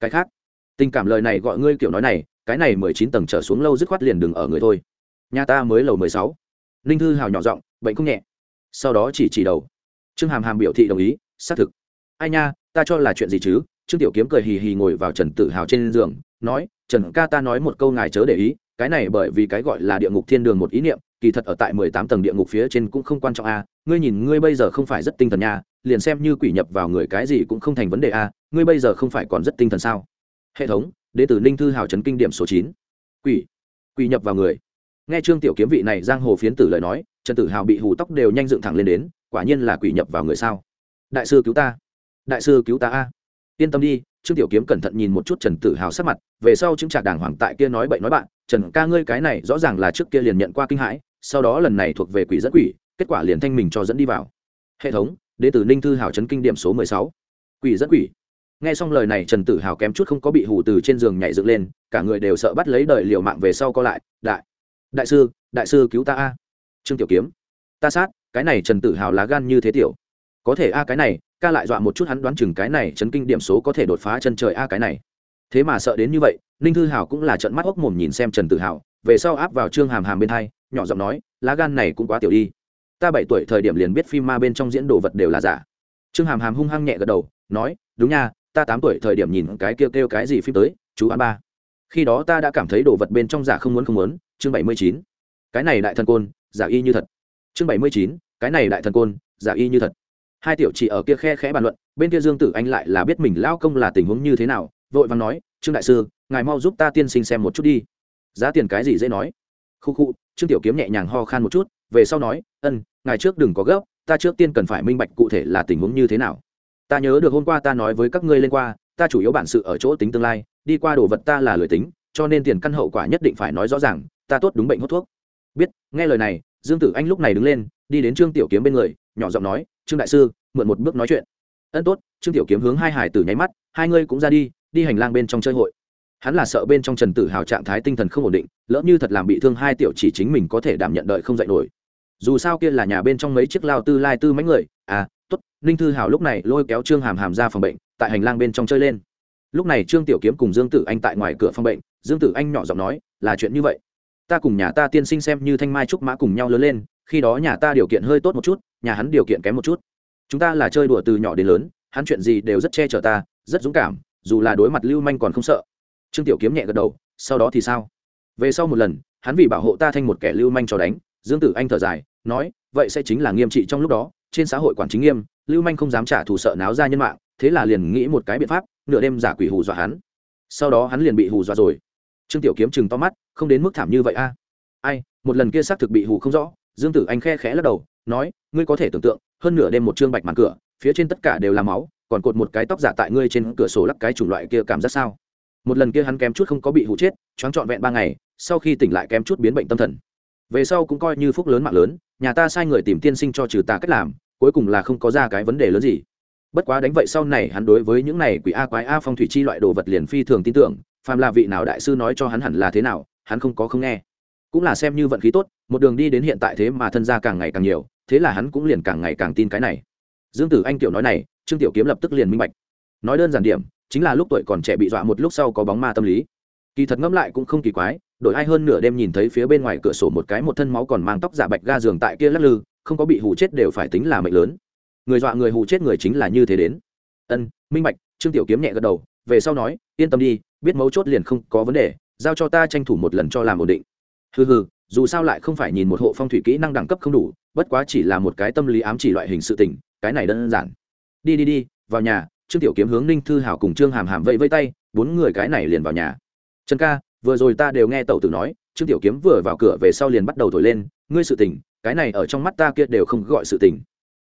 Cái khác? Tình cảm lời này gọi ngươi kiểu nói này, cái này mười chín tầng trở xuống lâu dứt khoát liền đừng ở người thôi. Nhà ta mới lầu mười sáu. Ninh thư hào nhỏ giọng, bệnh không nhẹ. Sau đó chỉ chỉ đầu. Trương hàm hàm biểu thị đồng ý, xác thực. Ai nha ta cho là chuyện gì chứ? Trương tiểu kiếm cười hì hì ngồi vào trần tử hào trên giường, nói, trần ca ta nói một câu ngài chớ để ý, cái này bởi vì cái gọi là địa ngục thiên đường một ý niệm, kỳ thật ở tại mười tám tầng địa ngục phía trên cũng không quan trọng a. Ngươi nhìn, ngươi bây giờ không phải rất tinh thần nha, liền xem như quỷ nhập vào người cái gì cũng không thành vấn đề a, ngươi bây giờ không phải còn rất tinh thần sao? Hệ thống đ tử ninh thư hào trấn kinh điểm số chín. Quỷ quỷ nhập vào người. Nghe trương tiểu kiếm vị này giang hồ phiến tử lời nói, trần tử hào bị hù tóc đều nhanh dựng thẳng lên đến, quả nhiên là quỷ nhập vào người sao? Đại sư cứu ta đại sư cứu ta a. Yên tâm đi, trương tiểu kiếm cẩn thận nhìn một chút trần tử hào sắc mặt, về sau chứng trạc đàng hoàng tại kia nói bậy nói bạn, trần ca ngươi cái này rõ ràng là trước kia liền nhận qua kinh hãi, sau đó lần này thuộc về quỷ dẫn quỷ, kết quả liền thanh mình cho dẫn đi vào. Hệ thống đ tử ninh thư hào trấn kinh điểm số mười sáu. Quỷ dẫn quỷ. Nghe xong lời này, trần tử hào kém chút không có bị hù từ trên giường nhảy dựng lên, cả người đều sợ bắt lấy đời liều mạng về sau co lại, đại đại sư đại sư cứu ta a. Trương tiểu kiếm. Ta sát, cái này trần tử hào lá gan như thế tiểu. Có thể a, cái này ca lại dọa một chút hắn đoán chừng cái này chấn kinh điểm số có thể đột phá chân trời a cái này. Thế mà sợ đến như vậy, ninh thư Hảo cũng là trận mắt hốc mồm nhìn xem trần tử hào về sau áp vào trương hàm hàm bên hai, nhỏ giọng nói, lá gan này cũng quá tiểu đi. Ta bảy tuổi thời điểm liền biết phim ma bên trong diễn đồ vật đều là giả. Trương hàm hàm hung hăng nhẹ gật đầu, nói, đúng nha, ta tám tuổi thời điểm nhìn cái kêu kêu cái gì phim tới, chú an ba. Khi đó ta đã cảm thấy đồ vật bên trong giả không muốn không muốn, chương bảy mươi chín. Cái này đại thần côn, giả y như thật. Chương bảy mươi chín, cái này đại thần côn, giả y như thật hai tiểu chỉ ở kia khe khẽ bàn luận, bên kia dương tử anh lại là biết mình lao công là tình huống như thế nào, vội vàng nói, trương đại sư, ngài mau giúp ta tiên sinh xem một chút đi. Giá tiền cái gì dễ nói? Khu khu. Trương tiểu kiếm nhẹ nhàng ho khan một chút, về sau nói, ân, ngài trước đừng có gấp, ta trước tiên cần phải minh bạch cụ thể là tình huống như thế nào. Ta nhớ được hôm qua ta nói với các ngươi lên qua, ta chủ yếu bản sự ở chỗ tính tương lai, đi qua đồ vật ta là lười tính, cho nên tiền căn hậu quả nhất định phải nói rõ ràng, ta tốt đúng bệnh hút thuốc. Biết, nghe lời này, dương tử anh lúc này đứng lên, đi đến trương tiểu kiếm bên người, nhỏ giọng nói trương đại sư, mượn một bước nói chuyện. Ân tốt, trương tiểu kiếm hướng hai hải tử nháy mắt, hai ngươi cũng ra đi đi hành lang bên trong chơi hội. Hắn là sợ bên trong trần tử hào trạng thái tinh thần không ổn định, lỡ như thật làm bị thương hai tiểu chỉ chính mình có thể đảm nhận đợi không dạy nổi. Dù sao kia là nhà bên trong mấy chiếc lao tư lai tư mấy người à tốt, ninh thư hào lúc này lôi kéo trương hàm hàm ra phòng bệnh, tại hành lang bên trong chơi lên. Lúc này trương tiểu kiếm cùng dương tử anh tại ngoài cửa phòng bệnh, dương tử anh nhỏ giọng nói, là chuyện như vậy. Ta cùng nhà ta tiên sinh xem như thanh mai trúc mã cùng nhau lớn lên khi đó nhà ta điều kiện hơi tốt một chút, nhà hắn điều kiện kém một chút. Chúng ta là chơi đùa từ nhỏ đến lớn, hắn chuyện gì đều rất che chở ta, rất dũng cảm, dù là đối mặt lưu manh còn không sợ. Trương tiểu kiếm nhẹ gật đầu, sau đó thì sao? Về sau một lần, hắn vì bảo hộ ta thành một kẻ lưu manh cho đánh, dương tử anh thở dài, nói, vậy sẽ chính là nghiêm trị trong lúc đó, trên xã hội quản chính nghiêm, lưu manh không dám trả thù sợ náo ra nhân mạng, thế là liền nghĩ một cái biện pháp, nửa đêm giả quỷ hù dọa hắn. Sau đó hắn liền bị hù dọa rồi. Trương tiểu kiếm chừng to mắt, không đến mức thảm như vậy a. Ai, một lần kia xác thực bị hù không rõ dương tử anh khe khẽ lắc đầu, nói, ngươi có thể tưởng tượng, hơn nửa đêm một trương bạch màn cửa, phía trên tất cả đều là máu, còn cột một cái tóc giả tại ngươi trên cửa sổ lắc cái chủng loại kia cảm giác sao? Một lần kia hắn kém chút không có bị hụ chết, choáng trọn vẹn ba ngày, sau khi tỉnh lại kém chút biến bệnh tâm thần. Về sau cũng coi như phúc lớn mạng lớn, nhà ta sai người tìm tiên sinh cho trừ tà cách làm, cuối cùng là không có ra cái vấn đề lớn gì. Bất quá đánh vậy sau này hắn đối với những này quỷ a quái a phong thủy chi loại đồ vật liền phi thường tin tưởng, phàm là vị nào đại sư nói cho hắn hẳn là thế nào, hắn không có không nghe cũng là xem như vận khí tốt, một đường đi đến hiện tại thế mà thân gia càng ngày càng nhiều, thế là hắn cũng liền càng ngày càng tin cái này. Dương tử anh tiểu nói này, trương tiểu kiếm lập tức liền minh bạch. Nói đơn giản điểm, chính là lúc tuổi còn trẻ bị dọa một lúc sau có bóng ma tâm lý. Kỳ thật ngẫm lại cũng không kỳ quái, đổi ai hơn nửa đêm nhìn thấy phía bên ngoài cửa sổ một cái một thân máu còn mang tóc giả bạch ga giường tại kia lắc lư, không có bị hù chết đều phải tính là mệnh lớn. Người dọa người hù chết người chính là như thế đến. Ân, minh bạch, trương tiểu kiếm nhẹ gật đầu, về sau nói, yên tâm đi, biết mấu chốt liền không có vấn đề, giao cho ta tranh thủ một lần cho làm ổn định hừ hừ, dù sao lại không phải nhìn một hộ phong thủy kỹ năng đẳng cấp không đủ, bất quá chỉ là một cái tâm lý ám chỉ loại hình sự tình, cái này đơn giản. Đi đi đi, vào nhà, trương tiểu kiếm hướng ninh thư hảo cùng trương hàm hàm vẫy vây tay, bốn người cái này liền vào nhà. Trần ca, vừa rồi ta đều nghe tẩu tử nói, trương tiểu kiếm vừa vào cửa về sau liền bắt đầu thổi lên, ngươi sự tình, cái này ở trong mắt ta kia đều không gọi sự tình.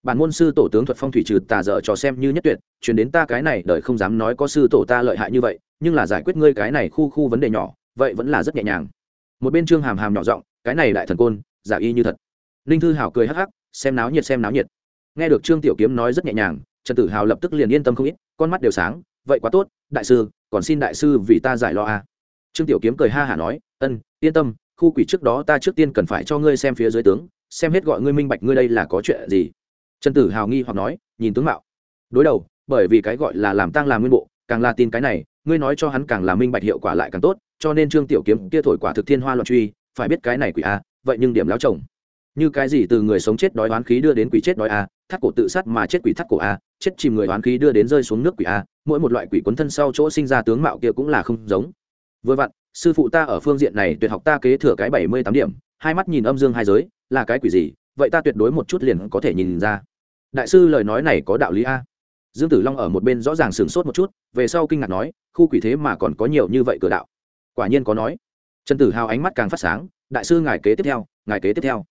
Bản môn sư tổ tướng thuật phong thủy trừ tà dở trò xem như nhất tuyệt chuyển đến ta cái này đời không dám nói có sư tổ ta lợi hại như vậy, nhưng là giải quyết ngươi cái này khu khu vấn đề nhỏ, vậy vẫn là rất nhẹ nhàng một bên trương hàm hàm nhỏ giọng, cái này đại thần côn, giả y như thật. Ninh thư hào cười hắc hắc, xem náo nhiệt, xem náo nhiệt. Nghe được trương tiểu kiếm nói rất nhẹ nhàng, trần tử hào lập tức liền yên tâm không ít, con mắt đều sáng, vậy quá tốt, đại sư, còn xin đại sư vì ta giải lo a. À. trương tiểu kiếm cười ha hả nói, ân, yên tâm, khu quỷ trước đó ta trước tiên cần phải cho ngươi xem phía dưới tướng, xem hết gọi ngươi minh bạch ngươi đây là có chuyện gì. Trần tử hào nghi hoặc nói, nhìn tướng mạo. Đối đầu, bởi vì cái gọi là làm tang làm nguyên bộ càng là tin cái này, ngươi nói cho hắn càng là minh bạch hiệu quả lại càng tốt, cho nên trương tiểu kiếm kia thổi quả thực thiên hoa loạn truy, phải biết cái này quỷ a, vậy nhưng điểm lão chồng. Như cái gì từ người sống chết đói oán khí đưa đến quỷ chết đói a, thắt cổ tự sát mà chết quỷ thắt cổ a, chết chìm người oán khí đưa đến rơi xuống nước quỷ a, mỗi một loại quỷ quấn thân sau chỗ sinh ra tướng mạo kia cũng là không giống. Vừa vặn, sư phụ ta ở phương diện này tuyệt học ta kế thừa cái bảy mươi tám điểm, hai mắt nhìn âm dương hai giới, là cái quỷ gì, vậy ta tuyệt đối một chút liền có thể nhìn ra. Đại sư lời nói này có đạo lý a dương tử long ở một bên rõ ràng sửng sốt một chút, về sau kinh ngạc nói, khu quỷ thế mà còn có nhiều như vậy cửa đạo. Quả nhiên có nói. Trần tử hào ánh mắt càng phát sáng, đại sư ngài kế tiếp theo, ngài kế tiếp theo.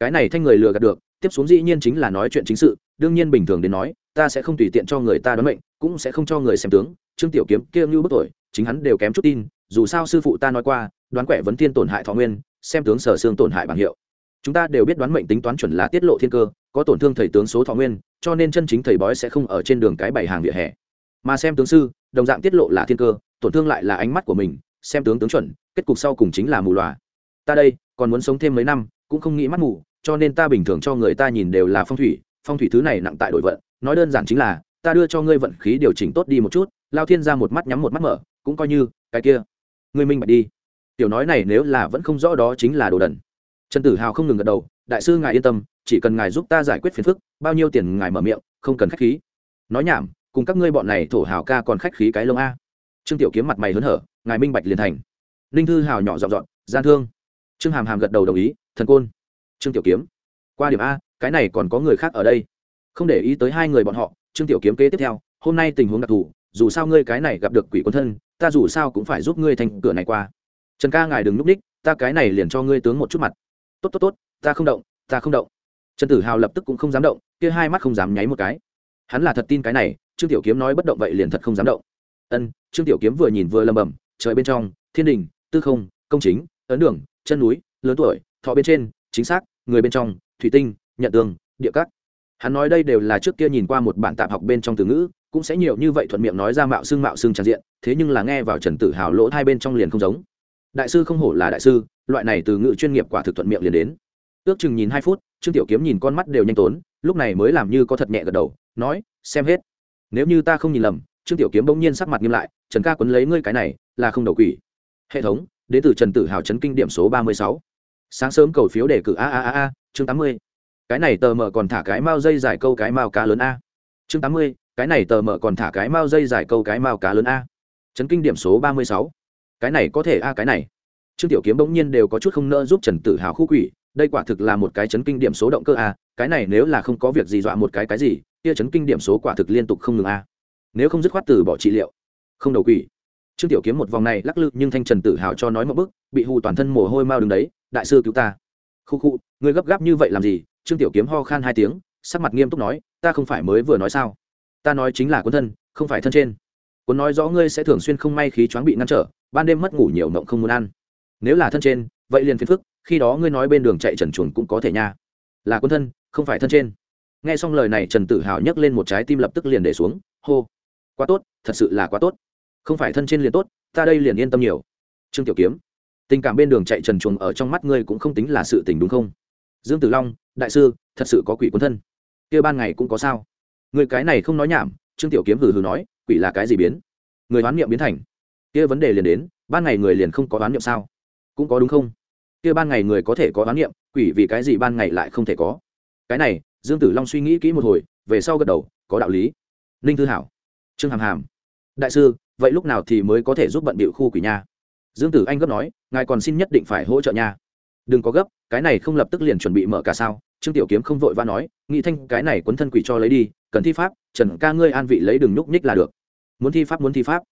Cái này thanh người lừa gạt được, tiếp xuống dĩ nhiên chính là nói chuyện chính sự, đương nhiên bình thường đến nói, ta sẽ không tùy tiện cho người ta đoán mệnh, cũng sẽ không cho người xem tướng. Trương tiểu kiếm kia như bất tuổi, chính hắn đều kém chút tin, dù sao sư phụ ta nói qua, đoán quẻ vấn thiên tổn hại thọ nguyên, xem tướng sở xương tổn hại bằng hiệu chúng ta đều biết đoán mệnh tính toán chuẩn là tiết lộ thiên cơ, có tổn thương thầy tướng số thọ nguyên, cho nên chân chính thầy bói sẽ không ở trên đường cái bảy hàng vỉa hè. Mà xem tướng sư, đồng dạng tiết lộ là thiên cơ, tổn thương lại là ánh mắt của mình, xem tướng tướng chuẩn, kết cục sau cùng chính là mù loà ta đây, còn muốn sống thêm mấy năm, cũng không nghĩ mắt mù, cho nên ta bình thường cho người ta nhìn đều là phong thủy phong thủy thứ này nặng tại đội vận. Nói đơn giản chính là, ta đưa cho ngươi vận khí điều chỉnh tốt đi một chút, lao thiên ra một mắt nhắm một mắt mở, cũng coi như, cái kia. Ngươi minh bạch đi. Tiểu nói này nếu là vẫn không rõ đó chính là đồ đần trần tử hào không ngừng gật đầu, đại sư ngài yên tâm, chỉ cần ngài giúp ta giải quyết phiền phức, bao nhiêu tiền ngài mở miệng, không cần khách khí. Nói nhảm, cùng các ngươi bọn này thổ hào ca còn khách khí cái lông a. Trương tiểu kiếm mặt mày hớn hở, ngài minh bạch liền thành. Ninh thư hào nhỏ dọn dọn, gian thương. Trương hàm hàm gật đầu đồng ý, thần côn. Trương tiểu kiếm, qua điểm a, cái này còn có người khác ở đây. Không để ý tới hai người bọn họ, trương tiểu kiếm kế tiếp theo, hôm nay tình huống đặc thù, dù sao ngươi cái này gặp được quỷ quân thân, ta dù sao cũng phải giúp ngươi thành cửa này qua. Trần ca ngài đừng núp ních, ta cái này liền cho ngươi tướng một chút mặt tốt tốt tốt, ta không động, ta không động. Trần tử hào lập tức cũng không dám động, kia hai mắt không dám nháy một cái. Hắn là thật tin cái này, trương tiểu kiếm nói bất động vậy liền thật không dám động. Ân, trương tiểu kiếm vừa nhìn vừa lầm bầm, trời bên trong, thiên đình, tư không, công chính, ấn đường, chân núi, lớn tuổi, thọ bên trên, chính xác, người bên trong, thủy tinh, nhận tường, địa cắt hắn nói đây đều là trước kia nhìn qua một bản tạp học bên trong từ ngữ, cũng sẽ nhiều như vậy thuận miệng nói ra mạo xương mạo xương tràn diện, thế nhưng là nghe vào trần tử hào lỗ hai bên trong liền không giống đại sư không hổ là đại sư, loại này từ ngữ chuyên nghiệp quả thực thuận miệng liền đến. Ước chừng nhìn hai phút, trương tiểu kiếm nhìn con mắt đều nhanh tốn, lúc này mới làm như có thật nhẹ gật đầu, nói, xem hết. Nếu như ta không nhìn lầm, trương tiểu kiếm bỗng nhiên sắc mặt nghiêm lại, trần ca quấn lấy ngươi cái này, là không đầu quỷ. Hệ thống, đến từ trần tử hào trấn kinh điểm số ba mươi sáu. Sáng sớm cầu phiếu đề cử a a a a, chương tám mươi. Cái này tờ mờ còn thả cái mao dây dài câu cái mao cá lớn a. Chương tám mươi, cái này tờ mờ còn thả cái mao dây dài câu cái mao cá lớn a. Trấn kinh điểm số ba mươi sáu cái này có thể a, cái này. Trương tiểu kiếm bỗng nhiên đều có chút không nỡ giúp trần tử hào khu quỷ, đây quả thực là một cái chấn kinh điểm số động cơ a, cái này nếu là không có việc gì dọa một cái cái gì, kia chấn kinh điểm số quả thực liên tục không ngừng a. Nếu không dứt khoát từ bỏ trị liệu, không đầu quỷ. Trương tiểu kiếm một vòng này lắc lư, nhưng thanh trần tử hào cho nói một bức bị hù toàn thân mồ hôi mau đứng đấy, đại sư cứu ta. Khu khu người gấp gáp như vậy làm gì? Trương tiểu kiếm ho khan hai tiếng, sắc mặt nghiêm túc nói, ta không phải mới vừa nói sao? Ta nói chính là quân thân, không phải thân trên. Quân nói rõ ngươi sẽ thường xuyên không may khí choáng bị ngăn trở ban đêm mất ngủ nhiều mộng không muốn ăn. Nếu là thân trên, vậy liền phiền phức, khi đó ngươi nói bên đường chạy trần chuồn cũng có thể nha. Là quân thân, không phải thân trên. Nghe xong lời này, trần tử hào nhấc lên một trái tim lập tức liền để xuống, hô. Quá tốt, thật sự là quá tốt. Không phải thân trên liền tốt, ta đây liền yên tâm nhiều. Trương tiểu kiếm, tình cảm bên đường chạy trần chuồng ở trong mắt ngươi cũng không tính là sự tình đúng không? Dương tử long, đại sư, thật sự có quỷ quân thân. Kia ban ngày cũng có sao? Người cái này không nói nhảm, trương tiểu kiếm hừ hừ nói, quỷ là cái gì biến? Người hoán niệm biến thành kia vấn đề liền đến, ban ngày người liền không có đoán niệm sao? Cũng có đúng không? Kia ban ngày người có thể có đoán niệm, quỷ vì cái gì ban ngày lại không thể có? Cái này, dương tử long suy nghĩ kỹ một hồi, về sau gật đầu, có đạo lý. Ninh thư hảo, trương hàm hàm. Đại sư, vậy lúc nào thì mới có thể giúp bận bịu khu quỷ nha? Dương tử anh gấp nói, ngài còn xin nhất định phải hỗ trợ nha. Đừng có gấp, cái này không lập tức liền chuẩn bị mở cả sao? Trương tiểu kiếm không vội và nói nghĩ thanh, cái này quấn thân quỷ cho lấy đi, cần thi pháp, trần ca ngươi an vị lấy đừng nhúc nhích là được. Muốn thi pháp, muốn thi pháp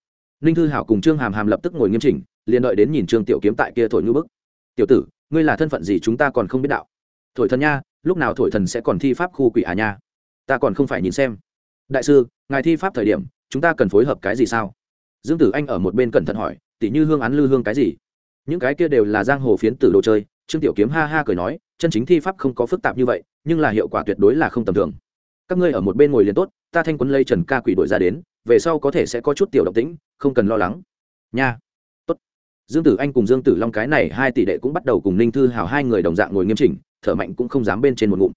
ninh thư hảo cùng trương hàm hàm lập tức ngồi nghiêm chỉnh, liền đợi đến nhìn trương tiểu kiếm tại kia thổi ngư bức. Tiểu tử, ngươi là thân phận gì chúng ta còn không biết đạo? Thổi thần nha, lúc nào thổi thần sẽ còn thi pháp khu quỷ à nha? Ta còn không phải nhìn xem. Đại sư, ngài thi pháp thời điểm, chúng ta cần phối hợp cái gì sao? Dương tử anh ở một bên cẩn thận hỏi, tỉ như hương án lư hương cái gì? Những cái kia đều là giang hồ phiến tử đồ chơi. Trương tiểu kiếm ha ha cười nói, chân chính thi pháp không có phức tạp như vậy, nhưng là hiệu quả tuyệt đối là không tầm thường. Các ngươi ở một bên ngồi liền tốt ta thanh quấn lây trần ca quỷ đội ra đến, về sau có thể sẽ có chút tiểu động tĩnh, không cần lo lắng. Nha. Tốt. Dương tử anh cùng dương tử long cái này hai tỷ đệ cũng bắt đầu cùng ninh thư hào hai người đồng dạng ngồi nghiêm chỉnh, thở mạnh cũng không dám bên trên một ngụm.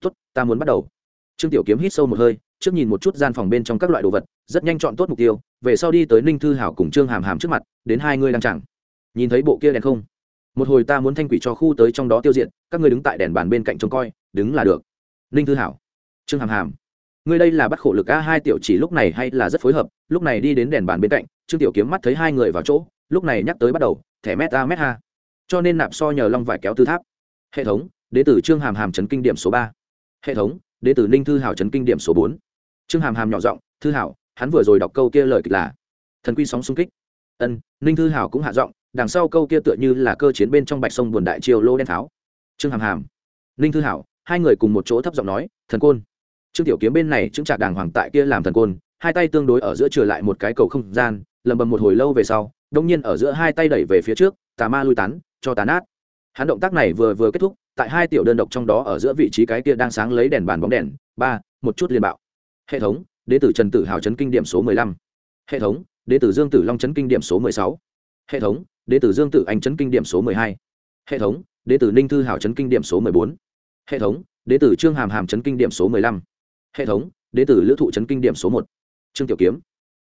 Tốt, ta muốn bắt đầu. Trương tiểu kiếm hít sâu một hơi, trước nhìn một chút gian phòng bên trong các loại đồ vật, rất nhanh chọn tốt mục tiêu, về sau đi tới ninh thư hảo cùng trương hàm hàm trước mặt, đến hai người đang chẳng. Nhìn thấy bộ kia đèn không? Một hồi ta muốn thanh quỷ cho khu tới trong đó tiêu diệt, các ngươi đứng tại đèn bàn bên cạnh trông coi, đứng là được. Ninh thư hảo trương hàm hàm ngươi đây là bắt khổ lực a hai tiểu chỉ lúc này hay là rất phối hợp, lúc này đi đến đèn bàn bên cạnh, trương tiểu kiếm mắt thấy hai người vào chỗ, lúc này nhắc tới bắt đầu, thẻ mét a mét ha cho nên nạp so nhờ long vải kéo tư tháp. Hệ thống đ ế t ử trương hàm hàm trấn kinh điểm số ba. Hệ thống đ ế t ử ninh thư hảo trấn kinh điểm số bốn. Trương hàm hàm nhỏ giọng, thư hảo, hắn vừa rồi đọc câu kia lời kịch là thần quy sóng xung kích. Ân, ninh thư hảo cũng hạ giọng, đằng sau câu kia tựa như là cơ chiến bên trong bạch sông buồn đại triều lô đen tháo. Trương hàm hàm, ninh thư hảo, hai người cùng một chỗ thấp giọng nói, thần côn trương tiểu kiếm bên này chứng trạc đàng hoàng tại kia làm thần côn, hai tay tương đối ở giữa trở lại một cái cầu không gian, lầm bầm một hồi lâu về sau đông nhiên ở giữa hai tay đẩy về phía trước, tà ma lui tán, cho tán át hắn động tác này vừa vừa kết thúc, tại hai tiểu đơn độc trong đó ở giữa vị trí cái kia đang sáng lấy đèn bàn bóng đèn, ba, một chút liên bạo. Hệ thống đến tử trần tử hào chấn kinh điểm số mười lăm. Hệ thống đến tử dương tử long chấn kinh điểm số mười sáu. Hệ thống đến tử dương tử anh chấn kinh điểm số mười hai. Hệ thống đến tử ninh thư hào chấn kinh điểm số mười bốn. Hệ thống đến tử trương hàm hàm chấn kinh điểm số mười lăm hệ thống, đế tử lữ thụ chấn kinh điểm số một. Trương tiểu kiếm.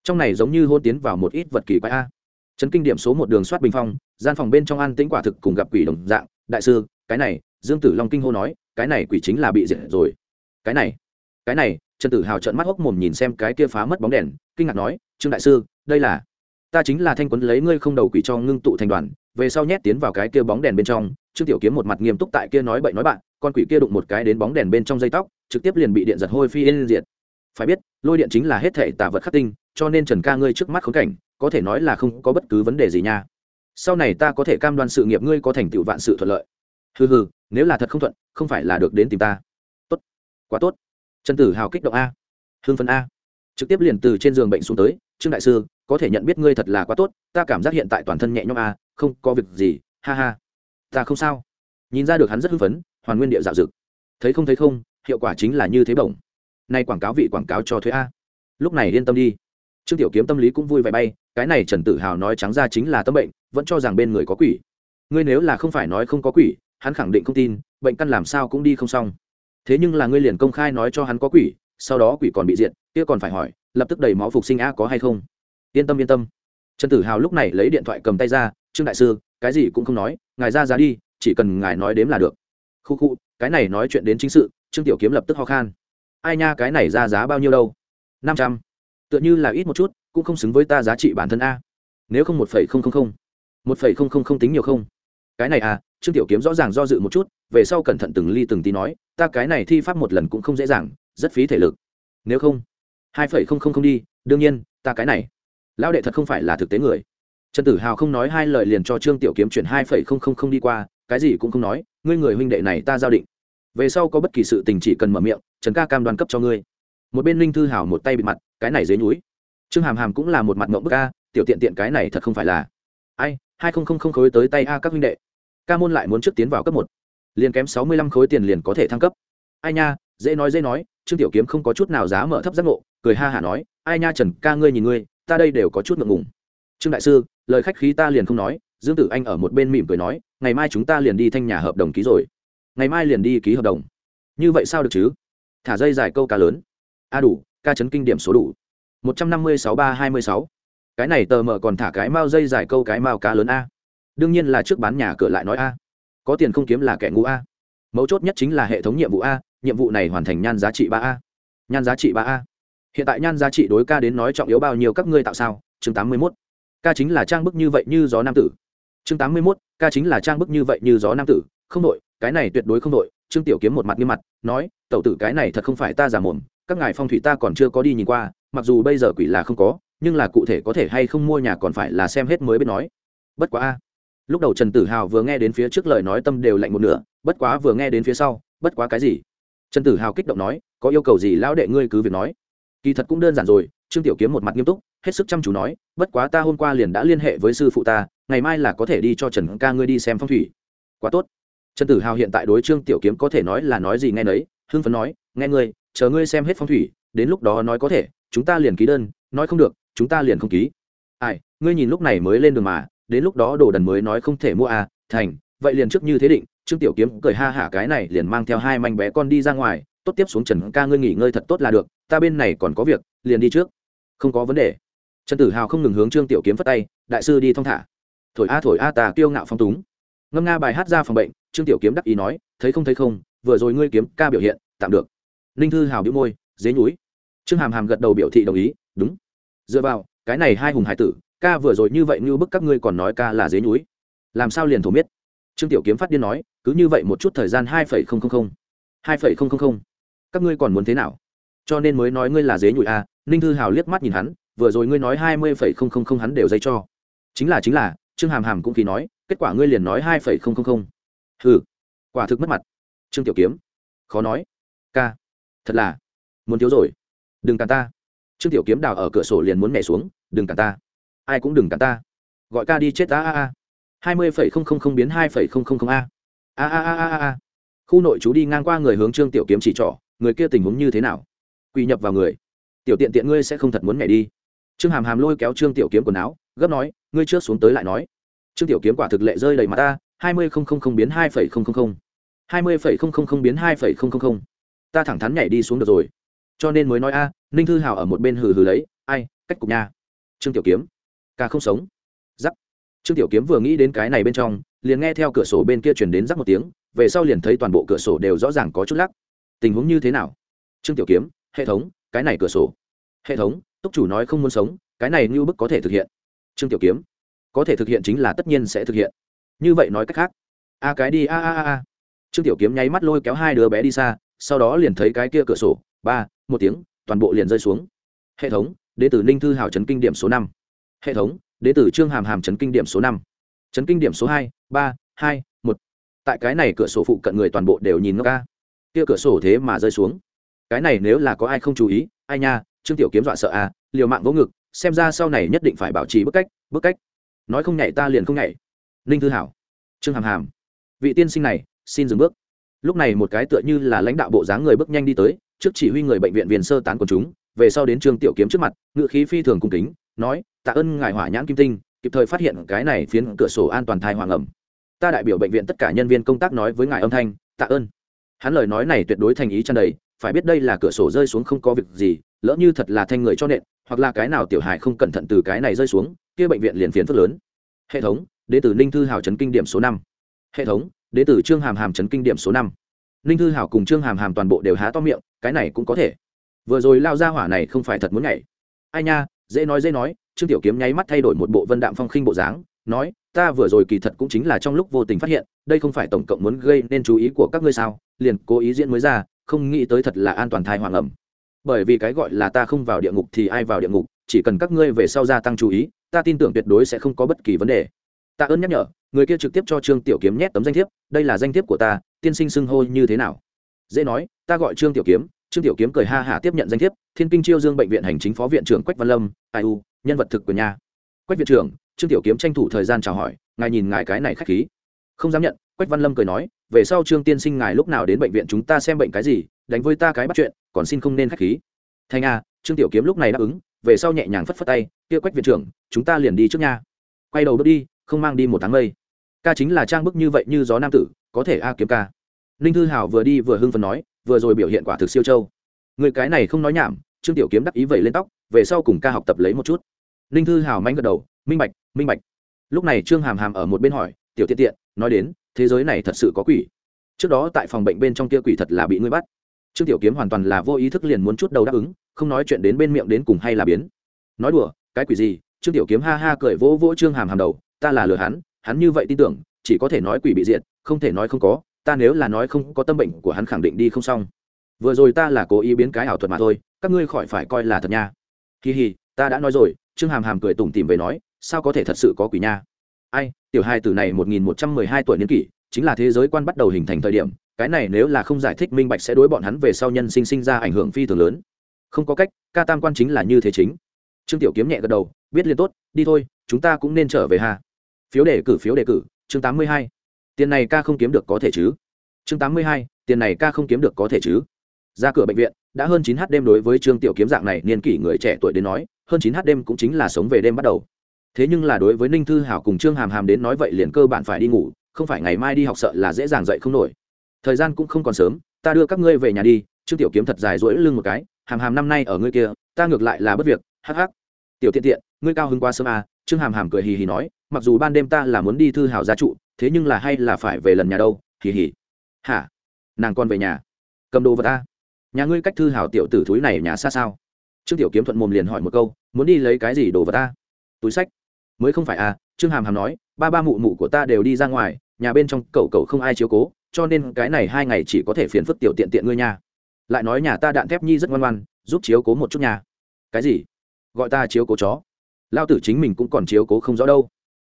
Trong này giống như hôn tiến vào một ít vật kỳ quái a. Chấn kinh điểm số một đường soát bình phong, gian phòng bên trong an tĩnh quả thực cùng gặp quỷ đồng dạng. Đại sư, cái này, dương tử long kinh hô nói, cái này quỷ chính là bị diệt rồi. Cái này cái này, trần tử hào trợn mắt hốc mồm nhìn xem cái kia phá mất bóng đèn, kinh ngạc nói, trương đại sư, đây là, ta chính là thanh quấn lấy ngươi không đầu quỷ cho ngưng tụ thành đoàn, về sau nhét tiến vào cái kia bóng đèn bên trong. Trương tiểu kiếm một mặt nghiêm túc tại kia nói bậy nói bạn, con quỷ kia đụng một cái đến bóng đèn bên trong dây tóc trực tiếp liền bị điện giật hôi phi yên diệt. Phải biết, lôi điện chính là hết thể tà vật khắc tinh, cho nên trần ca ngươi trước mắt khốn cảnh, có thể nói là không có bất cứ vấn đề gì nha. Sau này ta có thể cam đoan sự nghiệp ngươi có thành tựu vạn sự thuận lợi. Hừ hừ, nếu là thật không thuận, không phải là được đến tìm ta. Tốt. Quá tốt. Trần tử hào kích động a. Hương phân a. Trực tiếp liền từ trên giường bệnh xuống tới, trương đại sư, có thể nhận biết ngươi thật là quá tốt, ta cảm giác hiện tại toàn thân nhẹ nhõm a, không có việc gì, ha ha. Ta không sao. Nhìn ra được hắn rất hưng phấn, hoàn nguyên địa dạo dực. Thấy không thấy không hiệu quả chính là như thế bổng. Nay quảng cáo vị quảng cáo cho thuế a. Lúc này yên tâm đi. Trương tiểu kiếm tâm lý cũng vui vẻ bay, cái này trần tử hào nói trắng ra chính là tâm bệnh, vẫn cho rằng bên người có quỷ. Ngươi nếu là không phải nói không có quỷ, hắn khẳng định không tin, bệnh căn làm sao cũng đi không xong. Thế nhưng là ngươi liền công khai nói cho hắn có quỷ, sau đó quỷ còn bị diệt, kia còn phải hỏi, lập tức đầy máu phục sinh a có hay không? Yên tâm yên tâm. Trần tử hào lúc này lấy điện thoại cầm tay ra, trương đại sư, cái gì cũng không nói, ngài ra giá đi, chỉ cần ngài nói đếm là được. Khu khu, cái này nói chuyện đến chính sự trương tiểu kiếm lập tức ho khan. Ai nha, cái này ra giá bao nhiêu đâu? Năm trăm. Tựa như là ít một chút, cũng không xứng với ta giá trị bản thân a. Nếu không một phẩy không không không, một phẩy không không không tính nhiều không? Cái này à trương tiểu kiếm rõ ràng do dự một chút, về sau cẩn thận từng ly từng tí nói, ta cái này thi pháp một lần cũng không dễ dàng, rất phí thể lực. Nếu không, hai phẩy không không không đi, đương nhiên, ta cái này. Lão đệ thật không phải là thực tế người. Trần tử hào không nói hai lời liền cho trương tiểu kiếm chuyển hai phẩy không không không đi qua, cái gì cũng không nói, ngươi người huynh đệ này ta giao định về sau có bất kỳ sự tình chỉ cần mở miệng, trần ca cam đoan cấp cho ngươi. Một bên linh thư Hảo một tay bị mặt, cái này dưới núi trương hàm hàm cũng là một mặt mộng bức a, tiểu tiện tiện cái này thật không phải là. Ai, hai không không không khối tới tay a các huynh đệ. Ca môn lại muốn trước tiến vào cấp một. Liền kém sáu mươi lăm khối tiền liền có thể thăng cấp. Ai nha, dễ nói dễ nói, trương tiểu kiếm không có chút nào giá mở thấp giác ngộ, cười ha hả nói, ai nha trần ca ngươi nhìn ngươi, ta đây đều có chút ngượng ngùng. Trương đại sư, lời khách khí ta liền không nói, dương tử anh ở một bên mỉm cười nói, ngày mai chúng ta liền đi thanh nhà hợp đồng ký rồi ngày mai liền đi ký hợp đồng. Như vậy sao được chứ? Thả dây dài câu cá lớn. A đủ, ca chấn kinh điểm số đủ. một trăm năm mươi sáu ba hai mươi sáu. Cái này tờ mờ còn thả cái mao dây dài câu cái mao cá lớn a. Đương nhiên là trước bán nhà cửa lại nói a. Có tiền không kiếm là kẻ ngu a. Mấu chốt nhất chính là hệ thống nhiệm vụ a, nhiệm vụ này hoàn thành nhan giá trị ba a. Nhan giá trị ba a. Hiện tại nhan giá trị đối ca đến nói trọng yếu bao nhiêu các ngươi tạo sao? Chương tám mươi mốt. Ca chính là trang bức như vậy như gió nam tử. Chương tám mươi mốt, ca chính là trang bức như vậy như gió nam tử không đội, cái này tuyệt đối không đội, trương tiểu kiếm một mặt nghiêm mặt, nói, tẩu tử cái này thật không phải ta giả mồm, các ngài phong thủy ta còn chưa có đi nhìn qua, mặc dù bây giờ quỷ là không có, nhưng là cụ thể có thể hay không mua nhà còn phải là xem hết mới biết nói. Bất quá a, lúc đầu trần tử hào vừa nghe đến phía trước lời nói tâm đều lạnh một nửa, bất quá vừa nghe đến phía sau, bất quá cái gì? Trần tử hào kích động nói, có yêu cầu gì lão đệ ngươi cứ việc nói. Kỳ thật cũng đơn giản rồi, trương tiểu kiếm một mặt nghiêm túc, hết sức chăm chú nói, bất quá ta hôm qua liền đã liên hệ với sư phụ ta, ngày mai là có thể đi cho trần ca ngươi đi xem phong thủy. Quá tốt trần tử hào hiện tại đối trương tiểu kiếm có thể nói là nói gì nghe nấy, hưng phấn nói, nghe ngươi, chờ ngươi xem hết phong thủy, đến lúc đó nói có thể, chúng ta liền ký đơn, nói không được, chúng ta liền không ký. Ai, ngươi nhìn lúc này mới lên đường mà, đến lúc đó đồ đần mới nói không thể mua à thành, vậy liền trước như thế định. Trương tiểu kiếm cười ha hả cái này liền mang theo hai manh bé con đi ra ngoài, tốt tiếp xuống trần ca ngươi nghỉ ngơi thật tốt là được, ta bên này còn có việc, liền đi trước. Không có vấn đề. Trần tử hào không ngừng hướng trương tiểu kiếm phất tay, đại sư đi thong thả. Thổi a thổi a tà kiêu ngạo phong túng. Ngâm nga bài hát ra phòng bệnh trương tiểu kiếm đắc ý nói, thấy không thấy không, vừa rồi ngươi kiếm ca biểu hiện, tạm được ninh thư hào đĩu môi, dế nhúi. trương hàm hàm gật đầu biểu thị đồng ý, đúng dựa vào, cái này hai hùng hải tử, ca vừa rồi như vậy như bức các ngươi còn nói ca là dế nhúi. làm sao liền thổ miết trương tiểu kiếm phát điên nói, cứ như vậy một chút thời gian hai phẩy không không không, hai phẩy không không không, các ngươi còn muốn thế nào cho nên mới nói ngươi là dế nhụi à. ninh thư hào liếc mắt nhìn hắn, vừa rồi ngươi nói hai mươi phẩy không không không hắn đều dây cho chính là chính là, trương hàm hàm cũng khi nói, kết quả ngươi liền nói hai phẩy không không không hừ, quả thực mất mặt. Trương tiểu kiếm, khó nói. Ca, thật là, muốn thiếu rồi. Đừng cản ta. Trương tiểu kiếm đào ở cửa sổ liền muốn nhảy xuống, đừng cản ta. Ai cũng đừng cản ta. Gọi ca đi chết ta a a. hai mươi phẩy không không không biến hai phẩy không không không a. A a a a a khu nội chú đi ngang qua người hướng trương tiểu kiếm chỉ trỏ, người kia tình huống như thế nào? Quỳ nhập vào người. Tiểu tiện tiện ngươi sẽ không thật muốn nhảy đi. Trương hàm hàm lôi kéo trương tiểu kiếm quần áo, gấp nói, ngươi trước xuống tới lại nói. Trương tiểu kiếm quả thực lệ rơi đầy mặt ta hai mươi không không không biến hai phẩy không không không. hai mươi phẩy không không không biến hai phẩy không không không. Ta thẳng thắn nhảy đi xuống được rồi. Cho nên mới nói a, ninh thư hào ở một bên hừ hừ lấy, ai, cách cục nha. Trương tiểu kiếm, ca không sống. Giắc trương tiểu kiếm vừa nghĩ đến cái này bên trong, liền nghe theo cửa sổ bên kia chuyển đến rắc một tiếng, về sau liền thấy toàn bộ cửa sổ đều rõ ràng có chút lắc. Tình huống như thế nào? Trương tiểu kiếm, hệ thống, cái này cửa sổ. Hệ thống, túc chủ nói không muốn sống, cái này như bức có thể thực hiện. Trương tiểu kiếm, có thể thực hiện chính là tất nhiên sẽ thực hiện như vậy nói cách khác. A cái đi, a a a a. Trương tiểu kiếm nháy mắt lôi kéo hai đứa bé đi xa, sau đó liền thấy cái kia cửa sổ, ba, một tiếng, toàn bộ liền rơi xuống. Hệ thống đ tử ninh thư hào trấn kinh điểm số năm. Hệ thống đ tử trương hàm hàm trấn kinh điểm số năm. Trấn kinh điểm số hai, ba, hai, một. Tại cái này cửa sổ phụ cận người toàn bộ đều nhìn ngốc ca kia cửa sổ thế mà rơi xuống. Cái này nếu là có ai không chú ý, ai nha, trương tiểu kiếm dọa sợ à liều mạng vỗ ngực, xem ra sau này nhất định phải bảo trì bức cách bức cách. Nói không nhảy ta liền không nhảy ninh thư hảo. Trương hàm hàm. Vị tiên sinh này, xin dừng bước. Lúc này một cái tựa như là lãnh đạo bộ dáng người bước nhanh đi tới, trước chỉ huy người bệnh viện viện sơ tán quần chúng, về sau đến trương tiểu kiếm trước mặt, ngự khí phi thường cung kính, nói, tạ ơn ngài hỏa nhãn kim tinh, kịp thời phát hiện cái này phiến cửa sổ an toàn thai hoàng ẩm. Ta đại biểu bệnh viện tất cả nhân viên công tác nói với ngài âm thanh, tạ ơn. Hắn lời nói này tuyệt đối thành ý tràn đầy, phải biết đây là cửa sổ rơi xuống không có việc gì, lỡ như thật là thanh người cho nện, hoặc là cái nào tiểu hài không cẩn thận từ cái này rơi xuống, kia bệnh viện liền phiền phức lớn. Hệ thống đến từ ninh thư hào trấn kinh điểm số năm. Hệ thống, đến từ trương hàm hàm trấn kinh điểm số năm. Ninh thư hào cùng trương hàm hàm toàn bộ đều há to miệng, cái này cũng có thể. Vừa rồi lao ra hỏa này không phải thật muốn nhảy. Ai nha, dễ nói dễ nói, trương tiểu kiếm nháy mắt thay đổi một bộ vân đạm phong khinh bộ dáng, nói, ta vừa rồi kỳ thật cũng chính là trong lúc vô tình phát hiện, đây không phải tổng cộng muốn gây nên chú ý của các ngươi sao? Liền cố ý diễn mới ra, không nghĩ tới thật là an toàn thai hoàng ẩm. Bởi vì cái gọi là ta không vào địa ngục thì ai vào địa ngục, chỉ cần các ngươi về sau gia tăng chú ý, ta tin tưởng tuyệt đối sẽ không có bất kỳ vấn đề tạ ơn nhắc nhở, người kia trực tiếp cho trương tiểu kiếm nhét tấm danh thiếp, đây là danh thiếp của ta, tiên sinh xưng hô như thế nào? Dễ nói, ta gọi trương tiểu kiếm, trương tiểu kiếm cười ha hả tiếp nhận danh thiếp, thiên kinh chiêu dương bệnh viện hành chính phó viện trưởng quách văn lâm, ai u, nhân vật thực của nhà quách viện trưởng, trương tiểu kiếm tranh thủ thời gian chào hỏi, ngài nhìn ngài cái này khách khí. Không dám nhận, quách văn lâm cười nói, về sau trương tiên sinh ngài lúc nào đến bệnh viện chúng ta xem bệnh cái gì, đánh với ta cái bắt chuyện, còn xin không nên khách khí. Thành a, trương tiểu kiếm lúc này đáp ứng, về sau nhẹ nhàng phất phất tay, kia quách viện trưởng, chúng ta liền đi trước nha. Quay đầu bước đi không mang đi một tháng mây. Ca chính là trang bức như vậy như gió nam tử, có thể a kiếm ca. Ninh thư hảo vừa đi vừa hưng phần nói, vừa rồi biểu hiện quả thực siêu châu. Người cái này không nói nhảm, trương tiểu kiếm đắc ý vẩy lên tóc, về sau cùng ca học tập lấy một chút. Ninh thư hảo manh gật đầu, minh bạch minh bạch. Lúc này trương hàm hàm ở một bên hỏi, tiểu tiện tiện, nói đến, thế giới này thật sự có quỷ. Trước đó tại phòng bệnh bên trong kia quỷ thật là bị ngươi bắt. Trương tiểu kiếm hoàn toàn là vô ý thức liền muốn chút đầu đáp ứng, không nói chuyện đến bên miệng đến cùng hay là biến. Nói đùa, cái quỷ gì? Trương tiểu kiếm ha ha cười vỗ vỗ trương hàm hàm đầu ta là lừa hắn hắn như vậy tin tưởng, chỉ có thể nói quỷ bị diệt, không thể nói không có, ta nếu là nói không có tâm bệnh của hắn khẳng định đi không xong. Vừa rồi ta là cố ý biến cái ảo thuật mà thôi, các ngươi khỏi phải coi là thật nha. Kỳ hì, ta đã nói rồi, trương hàm hàm cười tủm tìm về nói, sao có thể thật sự có quỷ nha? Ai, tiểu hai từ này một nghìn một trăm mười hai tuổi niên kỷ, chính là thế giới quan bắt đầu hình thành thời điểm, cái này nếu là không giải thích minh bạch sẽ đối bọn hắn về sau nhân sinh sinh ra ảnh hưởng phi thường lớn. Không có cách, ca tam quan chính là như thế chính. Trương tiểu kiếm nhẹ gật đầu, biết liền tốt, đi thôi, chúng ta cũng nên trở về hà phiếu đề cử, phiếu đề cử, chương tám mươi hai. Tiền này ca không kiếm được có thể chứ? Chương tám mươi hai, tiền này ca không kiếm được có thể chứ? Ra cửa bệnh viện, đã hơn chín h đêm đối với trương tiểu kiếm dạng này, niên kỷ người trẻ tuổi đến nói, hơn chín h đêm cũng chính là sống về đêm bắt đầu. Thế nhưng là đối với ninh thư hảo cùng trương hàm hàm đến nói vậy liền cơ bản phải đi ngủ, không phải ngày mai đi học sợ là dễ dàng dậy không nổi. Thời gian cũng không còn sớm, ta đưa các ngươi về nhà đi, trương tiểu kiếm thật dài rỗi lưng một cái, hàm hàm năm nay ở ngươi kia, ta ngược lại là bất việc, hắc hắc. Tiểu tiện tiện, ngươi cao hứng quá sớm à? Trương hàm hàm cười hì hì nói mặc dù ban đêm ta là muốn đi thư hảo gia trụ, thế nhưng là hay là phải về lần nhà đâu, hì hì. Hả? Nàng con về nhà? Cầm đồ vật ta? Nhà ngươi cách thư hảo tiểu tử thúi này nhà xa sao? Trương tiểu kiếm thuận mồm liền hỏi một câu, muốn đi lấy cái gì đồ vật ta? Túi sách. Mới không phải à trương hàm hàm nói, ba ba mụ mụ của ta đều đi ra ngoài, nhà bên trong cậu cậu không ai chiếu cố, cho nên cái này hai ngày chỉ có thể phiền phức tiểu tiện tiện ngươi nha. Lại nói nhà ta đạn thép nhi rất ngoan ngoan, giúp chiếu cố một chút nhà cái gì? Gọi ta chiếu cố chó. Lao tử chính mình cũng còn chiếu cố không rõ đâu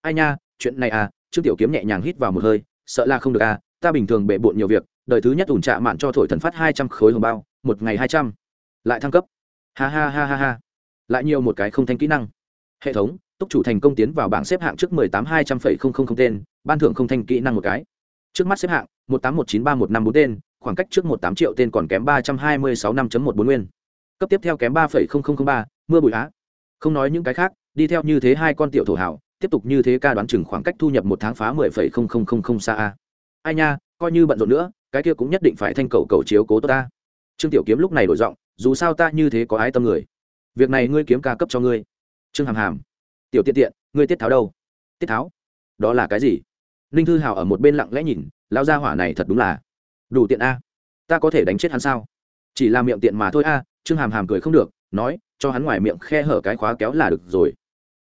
ai nha, chuyện này à trương tiểu kiếm nhẹ nhàng hít vào một hơi, sợ là không được à ta bình thường bệ bộn nhiều việc, đời thứ nhất ủn trạ mạn cho thổi thần phát hai trăm khối hồng bao, một ngày hai trăm. Lại thăng cấp. Ha ha ha ha ha. Lại nhiều một cái không thanh kỹ năng. Hệ thống, túc chủ thành công tiến vào bảng xếp hạng trước mười tám hai trăm phẩy không không không tên, ban thưởng không thanh kỹ năng một cái. Trước mắt xếp hạng, một tám một chín ba một năm bốn tên, khoảng cách trước một tám triệu tên còn kém ba trăm hai mươi sáu năm một bốn nguyên. Cấp tiếp theo kém ba phẩy không không không ba, mưa bụi á. Không nói những cái khác, đi theo như thế hai con tiểu thổ hảo tiếp tục như thế ca đoán chừng khoảng cách thu nhập một tháng phá mười phẩy không không không không xa a. Ai nha, coi như bận rộn nữa, cái kia cũng nhất định phải thanh cầu cầu chiếu cố tốt ta. Trương tiểu kiếm lúc này đổi giọng, dù sao ta như thế có ái tâm người. Việc này ngươi kiếm ca cấp cho ngươi. Trương hàm hàm. Tiểu tiện tiện, ngươi tiết tháo đâu? Tiết tháo? Đó là cái gì? Ninh thư hào ở một bên lặng lẽ nhìn lao ra hỏa này thật đúng là đủ tiện a. Ta có thể đánh chết hắn sao? Chỉ là miệng tiện mà thôi a, trương hàm hàm cười không được, nói, cho hắn ngoài miệng khe hở cái khóa kéo là được rồi.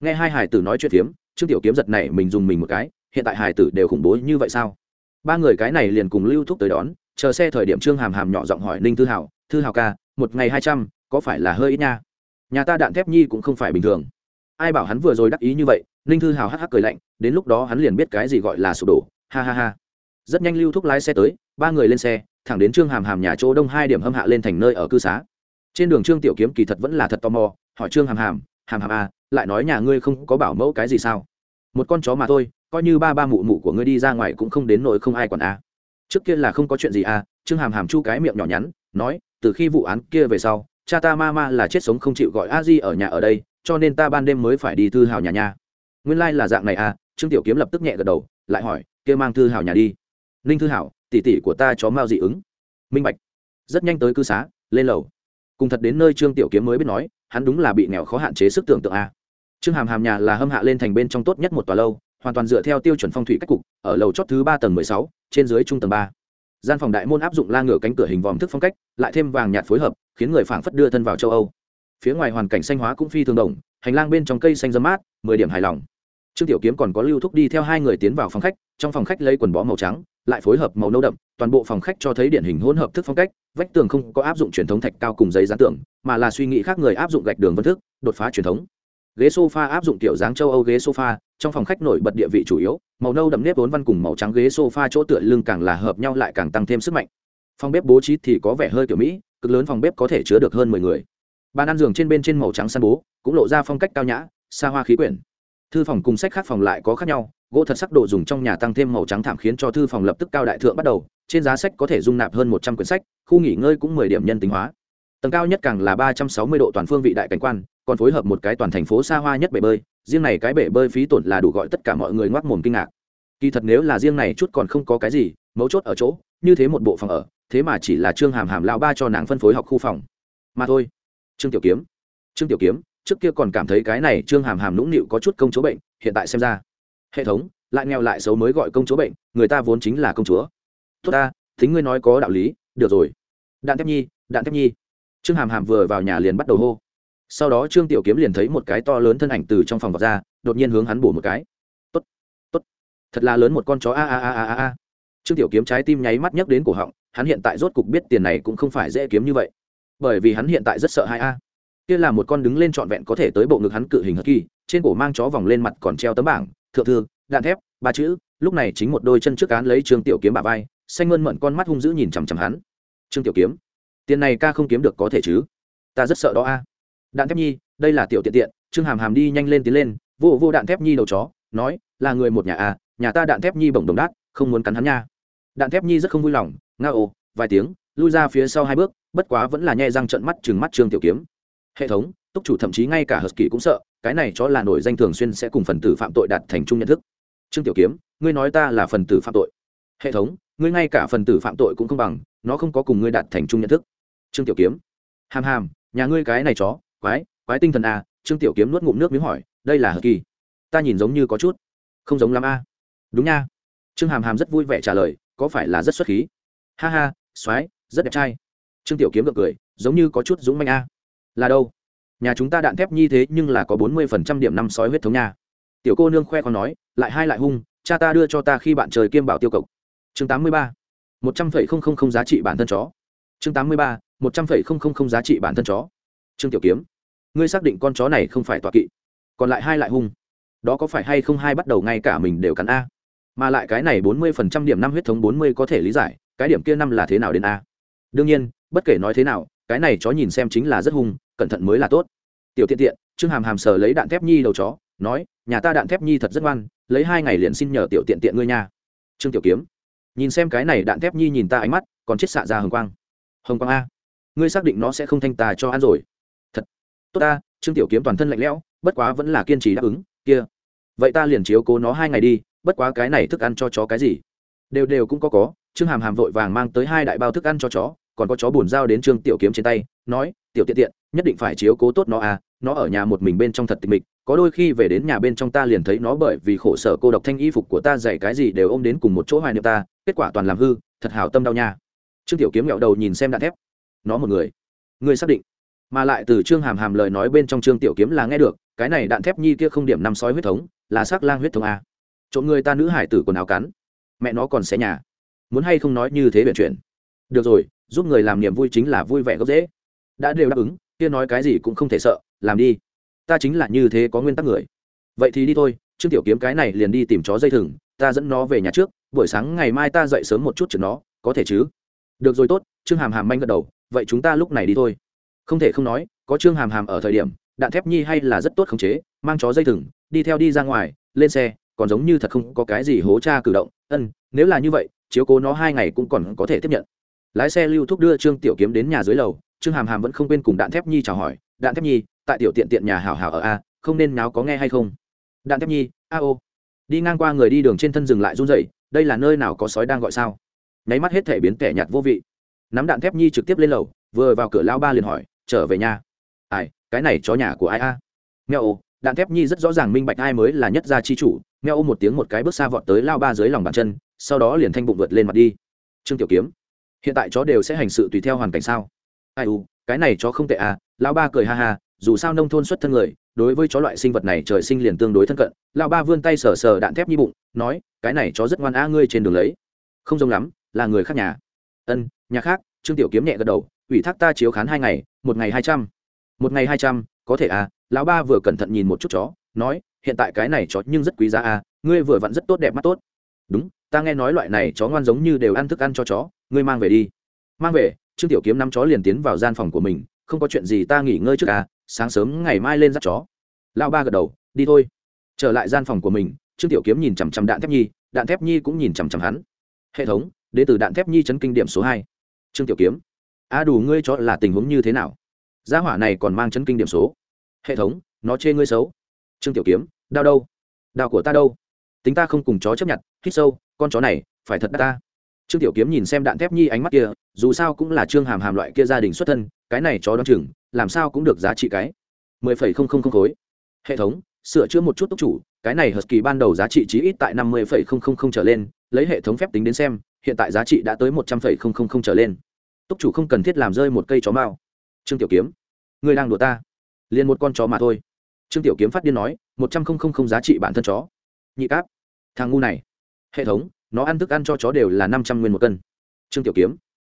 Nghe hai hải tử nói chuyện phiếm trương tiểu kiếm giật này mình dùng mình một cái, hiện tại hải tử đều khủng bố như vậy sao? Ba người cái này liền cùng lưu thúc tới đón, chờ xe thời điểm trương hàm hàm nhỏ giọng hỏi ninh thư Hảo. thư Hảo ca, một ngày hai trăm, có phải là hơi ít nha? Nhà ta đạn thép nhi cũng không phải bình thường. Ai bảo hắn vừa rồi đắc ý như vậy, ninh thư hào hắc hắc cười lạnh, đến lúc đó hắn liền biết cái gì gọi là sụp đổ, ha ha ha. Rất nhanh lưu thúc lái xe tới, ba người lên xe, thẳng đến trương hàm hàm nhà chỗ đông hai điểm hâm hạ lên thành nơi ở cư xá. Trên đường trương tiểu kiếm kỳ thật vẫn là thật tò mò, hỏi trương hàm hàm hàm hàm à lại nói nhà ngươi không có bảo mẫu cái gì sao? Một con chó mà thôi, coi như ba ba mụ mụ của ngươi đi ra ngoài cũng không đến nỗi không ai còn à. trước kia là không có chuyện gì à trương hàm hàm chu cái miệng nhỏ nhắn, nói, từ khi vụ án kia về sau, cha ta ma ma là chết sống không chịu gọi a di ở nhà ở đây, cho nên ta ban đêm mới phải đi thư hào nhà nhà nguyên lai、like、là dạng này à trương tiểu kiếm lập tức nhẹ gật đầu, lại hỏi, kia mang thư hào nhà đi. Ninh thư hảo, tỷ tỷ của ta chó mao dị ứng. Minh bạch. Rất nhanh tới cư xá, lên lầu. Cùng thật đến nơi trương tiểu kiếm mới biết nói hắn đúng là bị nghèo khó hạn chế sức tưởng tượng a. Trương hàm hàm nhà là hâm hạ lên thành bên trong tốt nhất một tòa lâu, hoàn toàn dựa theo tiêu chuẩn phong thủy cách cục, ở lầu chót thứ ba tầng mười sáu, trên dưới trung tầng ba. Gian phòng đại môn áp dụng la ngửa cánh cửa hình vòm thức phong cách, lại thêm vàng nhạt phối hợp, khiến người phảng phất đưa thân vào châu âu. Phía ngoài hoàn cảnh xanh hóa cũng phi thường đồng, hành lang bên trong cây xanh dâm mát, mười điểm hài lòng. Trương tiểu kiếm còn có lưu thúc đi theo hai người tiến vào phòng khách trong phòng khách lấy quần bó màu trắng, lại phối hợp màu nâu đậm, toàn bộ phòng khách cho thấy điển hình hỗn hợp thức phong cách, vách tường không có áp dụng truyền thống thạch cao cùng giấy dán tường, mà là suy nghĩ khác người áp dụng gạch đường vân thức, đột phá truyền thống. Ghế sofa áp dụng kiểu dáng châu âu ghế sofa, trong phòng khách nổi bật địa vị chủ yếu, màu nâu đậm nếp vốn văn cùng màu trắng ghế sofa chỗ tựa lưng càng là hợp nhau lại càng tăng thêm sức mạnh. Phòng bếp bố trí thì có vẻ hơi kiểu mỹ, cực lớn phòng bếp có thể chứa được hơn mười người. Bàn ăn giường trên bên trên màu trắng săn bố, cũng lộ ra phong cách cao nhã, xa hoa khí quyển. Thư phòng cùng sách khác phòng lại có khác nhau gỗ thật sắc độ dùng trong nhà tăng thêm màu trắng thảm khiến cho thư phòng lập tức cao đại thượng bắt đầu, trên giá sách có thể dung nạp hơn một trăm quyển sách, khu nghỉ ngơi cũng mười điểm nhân tính hóa. Tầng cao nhất càng là ba trăm sáu mươi độ toàn phương vị đại cảnh quan, còn phối hợp một cái toàn thành phố xa hoa nhất bể bơi, riêng này cái bể bơi phí tổn là đủ gọi tất cả mọi người ngoác mồm kinh ngạc. Kỳ thật nếu là riêng này chút còn không có cái gì, mấu chốt ở chỗ, như thế một bộ phòng ở, thế mà chỉ là trương hàm hàm lao ba cho nàng phân phối học khu phòng. Mà thôi, trương tiểu kiếm, trương tiểu kiếm, trước kia còn cảm thấy cái này trương hàm hàm nũng nịu có chút công chúa bệnh, hiện tại xem ra hệ thống, lại nghèo lại xấu mới gọi công chúa bệnh, người ta vốn chính là công chúa. Tốt ta, thính ngươi nói có đạo lý, được rồi. Đạn thép nhi, đạn thép nhi. Trương hàm hàm vừa vào nhà liền bắt đầu hô. Sau đó trương tiểu kiếm liền thấy một cái to lớn thân ảnh từ trong phòng vọt ra, đột nhiên hướng hắn bổ một cái. Tốt tốt. Thật là lớn một con chó, a a a a a trương tiểu kiếm trái tim nháy mắt nhấc đến cổ họng, hắn hiện tại rốt cục biết tiền này cũng không phải dễ kiếm như vậy. Bởi vì hắn hiện tại rất sợ hai a. Kia là một con đứng lên trọn vẹn có thể tới bộ ngực hắn cự hình hất kỳ trên cổ mang chó vòng lên mặt còn treo tấm bảng thượng thư, đạn thép, ba chữ, lúc này chính một đôi chân trước cán lấy trương tiểu kiếm bà vai, xanh mơn mận con mắt hung dữ nhìn chằm chằm hắn. Trương tiểu kiếm, tiền này ca không kiếm được có thể chứ? Ta rất sợ đó a. Đạn thép nhi, đây là tiểu tiện tiện, trương hàm hàm đi nhanh lên tiến lên, vô vô đạn thép nhi đầu chó, nói, là người một nhà a nhà ta đạn thép nhi bổng đồng đát, không muốn cắn hắn nha. Đạn thép nhi rất không vui lòng, nga ồ vài tiếng, lui ra phía sau hai bước, bất quá vẫn là nhẹ răng trận mắt chừng mắt trương tiểu kiếm. Hệ thống, túc chủ thậm chí ngay cả hờ kỳ cũng sợ cái này chó là nổi danh thường xuyên sẽ cùng phần tử phạm tội đạt thành chung nhận thức. Trương tiểu kiếm ngươi nói ta là phần tử phạm tội. Hệ thống ngươi ngay cả phần tử phạm tội cũng không bằng nó không có cùng ngươi đạt thành chung nhận thức. Trương tiểu kiếm hàm hàm nhà ngươi cái này chó quái quái tinh thần a à, trương tiểu kiếm nuốt ngụm nước miếng hỏi đây là hờ kỳ. Ta nhìn giống như có chút không giống lắm a. À. đúng nha. Trương hàm hàm rất vui vẻ trả lời có phải là rất xuất khí? Ha ha soái rất đẹp trai. Trương tiểu kiếm gật cười giống như có chút dũng manh a. Là đâu? Nhà chúng ta đạn thép như thế nhưng là có bốn mươi phần trăm điểm năm sói huyết thống nha. Tiểu cô nương khoe còn nói, lại hai lại hung, cha ta đưa cho ta khi bạn trời kiêm bảo tiêu cộc chương tám mươi ba, một trăm phẩy không không không giá trị bản thân chó. Chương tám mươi ba, một trăm phẩy không không không giá trị bản thân chó. Trương tiểu kiếm, ngươi xác định con chó này không phải tọa kỵ, còn lại hai lại hung. Đó có phải hay không hai bắt đầu ngay cả mình đều cắn a? Mà lại cái này bốn mươi phần trăm điểm năm huyết thống bốn mươi có thể lý giải, cái điểm kia năm là thế nào đến a? Đương nhiên, bất kể nói thế nào cái này chó nhìn xem chính là rất hung, cẩn thận mới là tốt. Tiểu tiện tiện, trương hàm hàm sờ lấy đạn thép nhi đầu chó, nói, nhà ta đạn thép nhi thật rất ngoan, lấy hai ngày liền xin nhờ tiểu tiện tiện ngươi nha. Trương tiểu kiếm, nhìn xem cái này đạn thép nhi nhìn ta ánh mắt, còn chết xạ ra hồng quang. Hồng quang a, ngươi xác định nó sẽ không thanh tà cho ăn rồi. Thật. Tốt ta, trương tiểu kiếm toàn thân lạnh lẽo, bất quá vẫn là kiên trì đáp ứng, kia. Vậy ta liền chiếu cố nó hai ngày đi, bất quá cái này thức ăn cho chó cái gì? Đều đều cũng có có, trương hàm hàm vội vàng mang tới hai đại bao thức ăn cho chó còn có chó buồn dao đến trương tiểu kiếm trên tay, nói, tiểu tiện tiện, nhất định phải chiếu cố tốt nó à nó ở nhà một mình bên trong thật tịch mịch, có đôi khi về đến nhà bên trong ta liền thấy nó bởi vì khổ sở cô độc thanh y phục của ta dạy cái gì đều ôm đến cùng một chỗ hoài niệm ta, kết quả toàn làm hư, thật hảo tâm đau nha. Trương tiểu kiếm nghẹo đầu nhìn xem đạn thép. Nó một người. Người xác định. Mà lại từ trương hàm hàm lời nói bên trong trương tiểu kiếm là nghe được, cái này đạn thép nhi kia không điểm năm sói huyết thống, là xác lang huyết thống a trộm người ta nữ hải tử quần áo cắn. Mẹ nó còn xé nhà. Muốn hay không nói như thế biện chuyện được rồi giúp người làm niềm vui chính là vui vẻ gốc dễ đã đều đáp ứng, kia nói cái gì cũng không thể sợ, làm đi. Ta chính là như thế có nguyên tắc người. Vậy thì đi thôi, trương tiểu kiếm cái này liền đi tìm chó dây thừng, ta dẫn nó về nhà trước, buổi sáng ngày mai ta dậy sớm một chút chừng nó, có thể chứ? Được rồi tốt, trương hàm hàm manh gật đầu, vậy chúng ta lúc này đi thôi. Không thể không nói, có trương hàm hàm ở thời điểm, đạn thép nhi hay là rất tốt khống chế, mang chó dây thừng, đi theo đi ra ngoài, lên xe, còn giống như thật không có cái gì hố cha cử động. Ân, nếu là như vậy, chiếu cố nó hai ngày cũng còn có thể tiếp nhận lái xe lưu thúc đưa trương tiểu kiếm đến nhà dưới lầu, trương hàm hàm vẫn không quên cùng đạn thép nhi chào hỏi, đạn thép nhi, tại tiểu tiện tiện nhà hảo hảo ở a, không nên náo có nghe hay không? Đạn thép nhi, a ô. Đi ngang qua người đi đường trên thân dừng lại run rẩy, đây là nơi nào có sói đang gọi sao? Nháy mắt hết thể biến kẻ nhạt vô vị. Nắm đạn thép nhi trực tiếp lên lầu, vừa vào cửa lao ba liền hỏi, trở về nhà? Ai, cái này chó nhà của ai a? À? nghèo ô đạn thép nhi rất rõ ràng minh bạch ai mới là nhất gia chi chủ. Nghèo ô một tiếng một cái bước xa vọt tới lao ba dưới lòng bàn chân, sau đó liền thanh bụng vượt lên mặt đi. Trương tiểu kiếm hiện tại chó đều sẽ hành sự tùy theo hoàn cảnh sao? Ai u, cái này chó không tệ à lão ba cười ha ha, dù sao nông thôn xuất thân người, đối với chó loại sinh vật này trời sinh liền tương đối thân cận, lão ba vươn tay sờ sờ đạn thép nhi bụng, nói, cái này chó rất ngoan a ngươi trên đường lấy. Không giống lắm, là người khác nhà. Ân, nhà khác, trương tiểu kiếm nhẹ gật đầu, ủy thác ta chiếu khán hai ngày, một ngày hai trăm. Một ngày hai trăm, có thể à lão ba vừa cẩn thận nhìn một chút chó, nói, hiện tại cái này chó nhưng rất quý giá à ngươi vừa vặn rất tốt đẹp mắt tốt đúng, ta nghe nói loại này chó ngoan giống như đều ăn thức ăn cho chó, ngươi mang về đi. Mang về, trương tiểu kiếm nắm chó liền tiến vào gian phòng của mình, không có chuyện gì ta nghỉ ngơi trước à sáng sớm ngày mai lên dắt chó. Lão ba gật đầu, đi thôi. Trở lại gian phòng của mình, trương tiểu kiếm nhìn chằm chằm đạn thép nhi, đạn thép nhi cũng nhìn chằm chằm hắn. Hệ thống, đến từ đạn thép nhi chấn kinh điểm số hai. Trương tiểu kiếm, a đủ ngươi cho là tình huống như thế nào? Gia hỏa này còn mang chấn kinh điểm số. Hệ thống, nó chê ngươi xấu. Trương tiểu kiếm đau đâu? Đau của ta đâu? Tính ta không cùng chó chấp nhận hít sâu, con chó này, phải thật đắt ta. Trương tiểu kiếm nhìn xem đạn thép nhi ánh mắt kia, dù sao cũng là trương hàm hàm loại kia gia đình xuất thân, cái này chó đ o chừng, làm sao cũng được giá trị cái mười phẩy không không không khối. Hệ thống, sửa chữa một chút tốc chủ, cái này hợp kỳ ban đầu giá trị chí ít tại năm mươi phẩy không không không trở lên, lấy hệ thống phép tính đến xem, hiện tại giá trị đã tới một trăm phẩy không không không trở lên. Tốc chủ không cần thiết làm rơi một cây chó mao. Trương tiểu kiếm người đang đùa ta? Liền một con chó mà thôi. Trương tiểu kiếm phát điên nói, một trăm không không không giá trị bản thân chó. Nhị cáp, thằng ngu này hệ thống, nó ăn thức ăn cho chó đều là năm trăm nguyên một cân. Trương tiểu kiếm,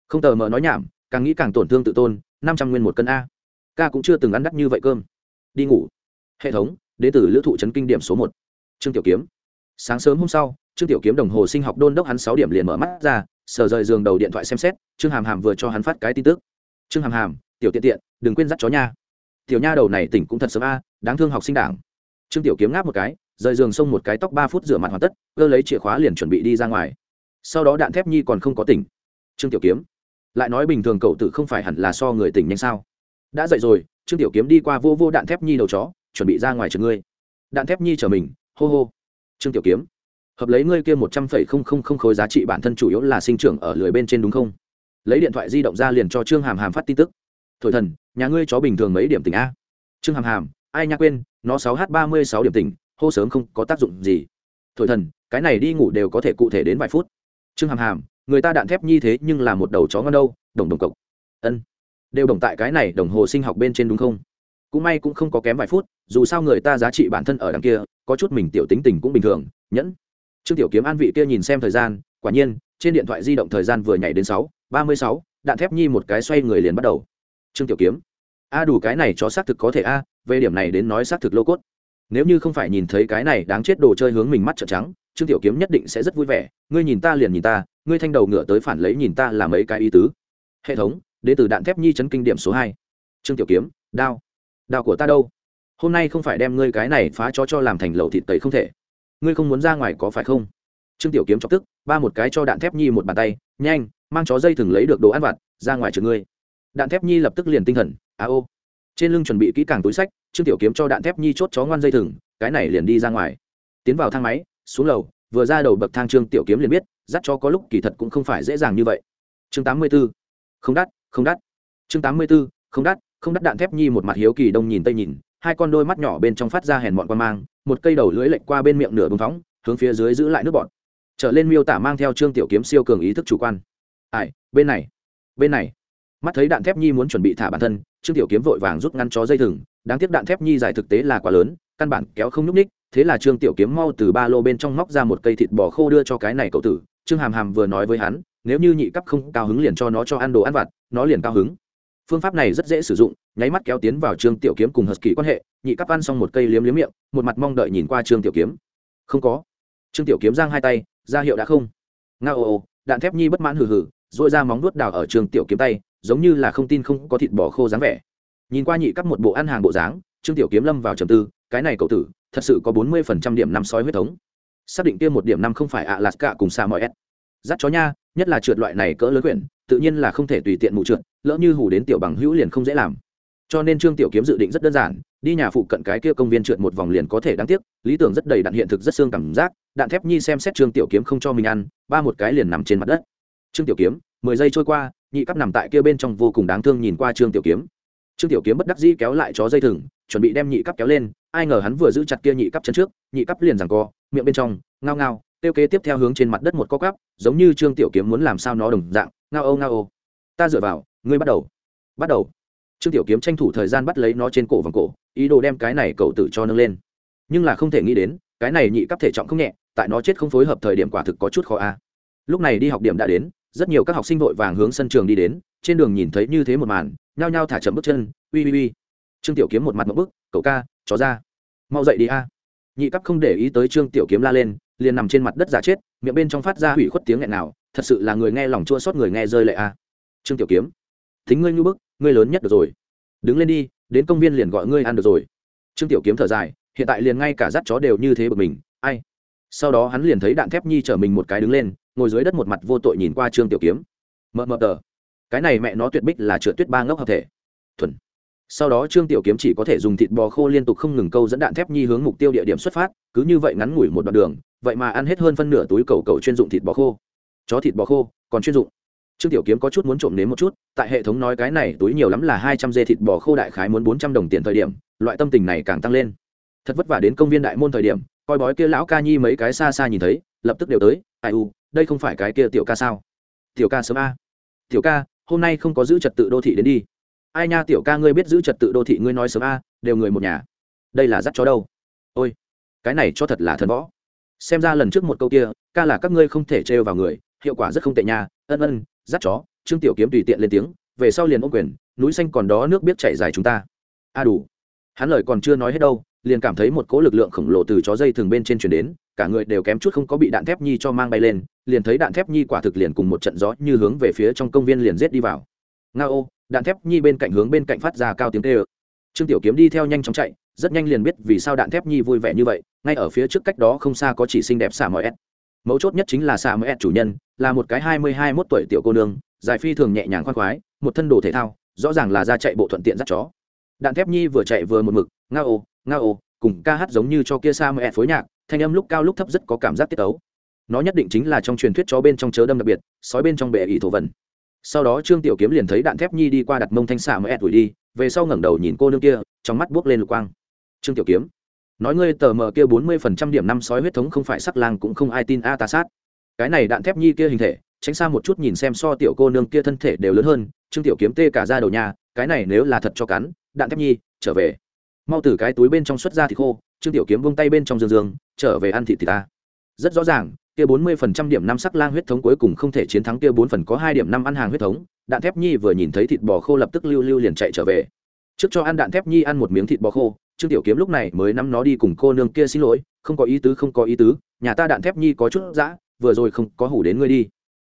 không tờ mờ nói nhảm, càng nghĩ càng tổn thương tự tôn, năm trăm nguyên một cân a. Ca cũng chưa từng ăn đắt như vậy cơm. Đi ngủ. Hệ thống đ ế t ử lữ thụ trấn kinh điểm số một. Trương tiểu kiếm, sáng sớm hôm sau, trương tiểu kiếm đồng hồ sinh học đôn đốc hắn sáu điểm liền mở mắt ra, sờ rời giường đầu điện thoại xem xét, trương hàm hàm vừa cho hắn phát cái tin tức. Trương hàm hàm, tiểu tiện tiện, đừng quên dắt chó nha. Tiểu nha đầu này tỉnh cũng thật sớm a, đáng thương học sinh đảng. Trương tiểu kiếm ngáp một cái rời giường xông một cái tóc ba phút rửa mặt hoàn tất, cơ lấy chìa khóa liền chuẩn bị đi ra ngoài. Sau đó đạn thép nhi còn không có tỉnh. Trương tiểu kiếm, lại nói bình thường cậu tự không phải hẳn là so người tỉnh nhanh sao? Đã dậy rồi, trương tiểu kiếm đi qua vô vô đạn thép nhi đầu chó, chuẩn bị ra ngoài trường ngươi. Đạn thép nhi chở mình, hô hô. Trương tiểu kiếm, hợp lấy ngươi kia một trăm phẩy không không không khối giá trị bản thân chủ yếu là sinh trưởng ở lưới bên trên đúng không? Lấy điện thoại di động ra liền cho trương hàm hàm phát tin tức. Thổi thần, nhà ngươi chó bình thường mấy điểm tỉnh a? Trương hàm hàm, ai nha quên, nó sáu h ba mươi sáu điểm tỉnh hô sớm không có tác dụng gì. Thổi thần, cái này đi ngủ đều có thể cụ thể đến vài phút. Trương hàm hàm, người ta đạn thép như thế nhưng là một đầu chó ngon đâu, đồng đồng cộc. Ân. Đều đồng tại cái này đồng hồ sinh học bên trên đúng không? Cũng may cũng không có kém vài phút, dù sao người ta giá trị bản thân ở đằng kia, có chút mình tiểu tính tình cũng bình thường, nhẫn. Trương tiểu kiếm an vị kia nhìn xem thời gian, quả nhiên, trên điện thoại di động thời gian vừa nhảy đến sáu, ba mươi sáu, đạn thép nhi một cái xoay người liền bắt đầu. Trương tiểu kiếm. A, đủ cái này chó xác thực có thể a, về điểm này đến nói xác thực lô cốt nếu như không phải nhìn thấy cái này đáng chết đồ chơi hướng mình mắt trợn trắng, trương tiểu kiếm nhất định sẽ rất vui vẻ. Ngươi nhìn ta liền nhìn ta, ngươi thanh đầu ngựa tới phản lấy nhìn ta là mấy cái ý tứ. Hệ thống, đến từ đạn thép nhi chấn kinh điểm số hai. Trương tiểu kiếm, đao. Đao của ta đâu? Hôm nay không phải đem ngươi cái này phá chó cho làm thành lẩu thịt tẩy không thể. Ngươi không muốn ra ngoài có phải không? Trương tiểu kiếm chọc tức, ba một cái cho đạn thép nhi một bàn tay, nhanh, mang chó dây thừng lấy được đồ ăn vặt, ra ngoài trường ngươi. Đạn thép nhi lập tức liền tinh thần, a ô. Trên lưng chuẩn bị kỹ càng túi sách trương tiểu kiếm cho đạn thép nhi chốt chó ngoan dây thừng, cái này liền đi ra ngoài tiến vào thang máy, xuống lầu, vừa ra đầu bậc thang trương tiểu kiếm liền biết, dắt cho có lúc kỳ thật cũng không phải dễ dàng như vậy chương tám mươi 84. không đắt không đắt chương tám mươi 84. không đắt không đắt đạn thép nhi một mặt hiếu kỳ đông nhìn tây nhìn, hai con đôi mắt nhỏ bên trong phát ra hèn bọn quan mang, một cây đầu lưỡi lệch qua bên miệng nửa bông phóng, hướng phía dưới giữ lại nước bọn trở lên miêu tả mang theo trương tiểu kiếm siêu cường ý thức chủ quan ai, bên này bên này mắt thấy đạn thép nhi muốn chuẩn bị thả bản thân, trương tiểu kiếm vội vàng rút ngăn chó dây thừng đáng tiếc đạn thép nhi giải thực tế là quá lớn, căn bản kéo không nhúc ních thế là trương tiểu kiếm mau từ ba lô bên trong móc ra một cây thịt bò khô đưa cho cái này cậu tử, trương hàm hàm vừa nói với hắn, nếu như nhị cấp không cao hứng liền cho nó cho ăn đồ ăn vặt, nó liền cao hứng. Phương pháp này rất dễ sử dụng, nháy mắt kéo tiến vào trương tiểu kiếm cùng hờ kỳ quan hệ, nhị cấp ăn xong một cây liếm liếm miệng, một mặt mong đợi nhìn qua trương tiểu kiếm. Không có. Trương tiểu kiếm giang hai tay, ra hiệu đã không. Nga ồ ồ đạn thép nhi bất mãn hừ hừ dội ra móng nuốt đào ở trương tiểu kiếm tay, giống như là không tin không có thịt bò khô dáng vẻ nhìn qua nhị cấp một bộ ăn hàng bộ dáng, trương tiểu kiếm lâm vào trầm tư, cái này cậu tử, thật sự có bốn mươi phần trăm điểm năm sói huyết thống. Xác định kia một điểm năm không phải ạ lạt cả cùng xa mọi s dắt chó nha, nhất là trượt loại này cỡ lớn quyển, tự nhiên là không thể tùy tiện mụ trượt, lỡ như hủ đến tiểu bằng hữu liền không dễ làm. Cho nên trương tiểu kiếm dự định rất đơn giản, đi nhà phụ cận cái kia công viên trượt một vòng liền có thể đáng tiếc, lý tưởng rất đầy đạn hiện thực rất xương cảm giác, đạn thép nhi xem xét trương tiểu kiếm không cho mình ăn, ba một cái liền nằm trên mặt đất. Trương tiểu kiếm, mười giây trôi qua, nhị cấp nằm tại kia bên trong vô cùng đáng thương nhìn qua trương tiểu kiếm trương tiểu kiếm bất đắc dĩ kéo lại chó dây thừng, chuẩn bị đem nhị cấp kéo lên, ai ngờ hắn vừa giữ chặt kia nhị cấp chân trước, nhị cấp liền giằng co, miệng bên trong, ngao ngao tiêu kế tiếp theo hướng trên mặt đất một co cắp, giống như trương tiểu kiếm muốn làm sao nó đồng dạng, ngao ô ngao ô. Ta dựa vào, ngươi bắt đầu. Bắt đầu. Trương tiểu kiếm tranh thủ thời gian bắt lấy nó trên cổ vòng cổ, ý đồ đem cái này cậu tự cho nâng lên. Nhưng là không thể nghĩ đến, cái này nhị cấp thể trọng không nhẹ, tại nó chết không phối hợp thời điểm quả thực có chút khó a. Lúc này đi học điểm đã đến, rất nhiều các học sinh vội vàng hướng sân trường đi đến, trên đường nhìn thấy như thế một màn nhao nhao thả chậm bước chân ui ui ui trương tiểu kiếm một mặt một bức, cậu ca, chó ra. Mau dậy đi a. Nhị cấp không để ý tới trương tiểu kiếm la lên, liền nằm trên mặt đất giả chết, miệng bên trong phát ra hủy khuất tiếng nghẹn nào thật sự là người nghe lòng chua xót người nghe rơi lệ a. Trương tiểu kiếm, thính ngươi như bức, ngươi lớn nhất được rồi. Đứng lên đi, đến công viên liền gọi ngươi ăn được rồi. Trương tiểu kiếm thở dài, hiện tại liền ngay cả dắt chó đều như thế bực mình, ai? Sau đó hắn liền thấy đạn thép nhi chở mình một cái đứng lên, ngồi dưới đất một mặt vô tội nhìn qua trương tiểu kiếm. Mờ mờ tờ cái này mẹ nó tuyệt bích là trượt tuyết ba ngốc hợp thể. Thuần. Sau đó trương tiểu kiếm chỉ có thể dùng thịt bò khô liên tục không ngừng câu dẫn đạn thép nhi hướng mục tiêu địa điểm xuất phát, cứ như vậy ngắn ngủi một đoạn đường, vậy mà ăn hết hơn phân nửa túi cầu cầu chuyên dụng thịt bò khô. Chó thịt bò khô, còn chuyên dụng. Trương tiểu kiếm có chút muốn trộm nếm một chút, tại hệ thống nói cái này túi nhiều lắm là hai trăm dê thịt bò khô đại khái muốn bốn trăm đồng tiền thời điểm, loại tâm tình này càng tăng lên. Thật vất vả đến công viên đại môn thời điểm, coi bói kia lão ca nhi mấy cái xa xa nhìn thấy, lập tức đều tới, ai u, đây không phải cái kia tiểu ca sao? Tiểu ca sớm a. Tiểu ca hôm nay không có giữ trật tự đô thị đến đi. Ai nha tiểu ca ngươi biết giữ trật tự đô thị ngươi nói sớm a, đều người một nhà. Đây là dắt chó đâu? Ôi, cái này cho thật là thần võ. Xem ra lần trước một câu kia, ca là các ngươi không thể trêu vào người, hiệu quả rất không tệ nha. Ân ân, dắt chó, trương tiểu kiếm tùy tiện lên tiếng, về sau liền ôm quyền, núi xanh còn đó nước biết chảy dài chúng ta. A đủ. Hắn lời còn chưa nói hết đâu liền cảm thấy một cỗ lực lượng khổng lồ từ chó dây thường bên trên chuyển đến, cả người đều kém chút không có bị đạn thép nhi cho mang bay lên, liền thấy đạn thép nhi quả thực liền cùng một trận gió như hướng về phía trong công viên liền rết đi vào. Nga ô, đạn thép nhi bên cạnh hướng bên cạnh phát ra cao tiếng tê ơ trương tiểu kiếm đi theo nhanh chóng chạy, rất nhanh liền biết vì sao đạn thép nhi vui vẻ như vậy, ngay ở phía trước cách đó không xa có chỉ xinh đẹp xả mờ s mấu chốt nhất chính là xả mờ s chủ nhân, là một cái hai mươi hai mốt tuổi tiểu cô nương giải phi thường nhẹ nhàng khoan khoái, một thân đồ thể thao, rõ ràng là ra chạy bộ thuận tiện dắt chó. Đạn thép nhi vừa chạy vừa một mực, nga ô nga ô, cùng ca hát giống như cho kia sa mẹ phối nhạc, thanh âm lúc cao lúc thấp rất có cảm giác tiết tấu. Nó nhất định chính là trong truyền thuyết chó bên trong chớ đâm đặc biệt, sói bên trong bệ ỷ thổ vần sau đó trương tiểu kiếm liền thấy đạn thép nhi đi qua đặt mông thanh xạ mẹ đuổi đi, về sau ngẩng đầu nhìn cô nương kia, trong mắt buốc lên lục quang. Trương tiểu kiếm, nói ngươi tờ mờ kia bốn mươi phần trăm điểm năm sói huyết thống không phải sắc lang cũng không ai tin a ta sát. Cái này đạn thép nhi kia hình thể, tránh xa một chút nhìn xem so tiểu cô nương kia thân thể đều lớn hơn, trương tiểu kiếm tê cả ra đầu nhà, cái này nếu là thật cho cắn, đạn thép nhi, trở về mau từ cái túi bên trong xuất ra thì khô, trương tiểu kiếm vung tay bên trong giường giường trở về ăn thịt thì ta. Rất rõ ràng, kia bốn mươi phần trăm điểm năm sắc lang huyết thống cuối cùng không thể chiến thắng kia bốn phần có hai điểm năm ăn hàng huyết thống, đạn thép nhi vừa nhìn thấy thịt bò khô lập tức lưu lưu liền chạy trở về. Trước cho ăn đạn thép nhi ăn một miếng thịt bò khô, trương tiểu kiếm lúc này mới nắm nó đi cùng cô nương kia xin lỗi, không có ý tứ, không có ý tứ, nhà ta đạn thép nhi có chút dã, vừa rồi không có hủ đến ngươi đi.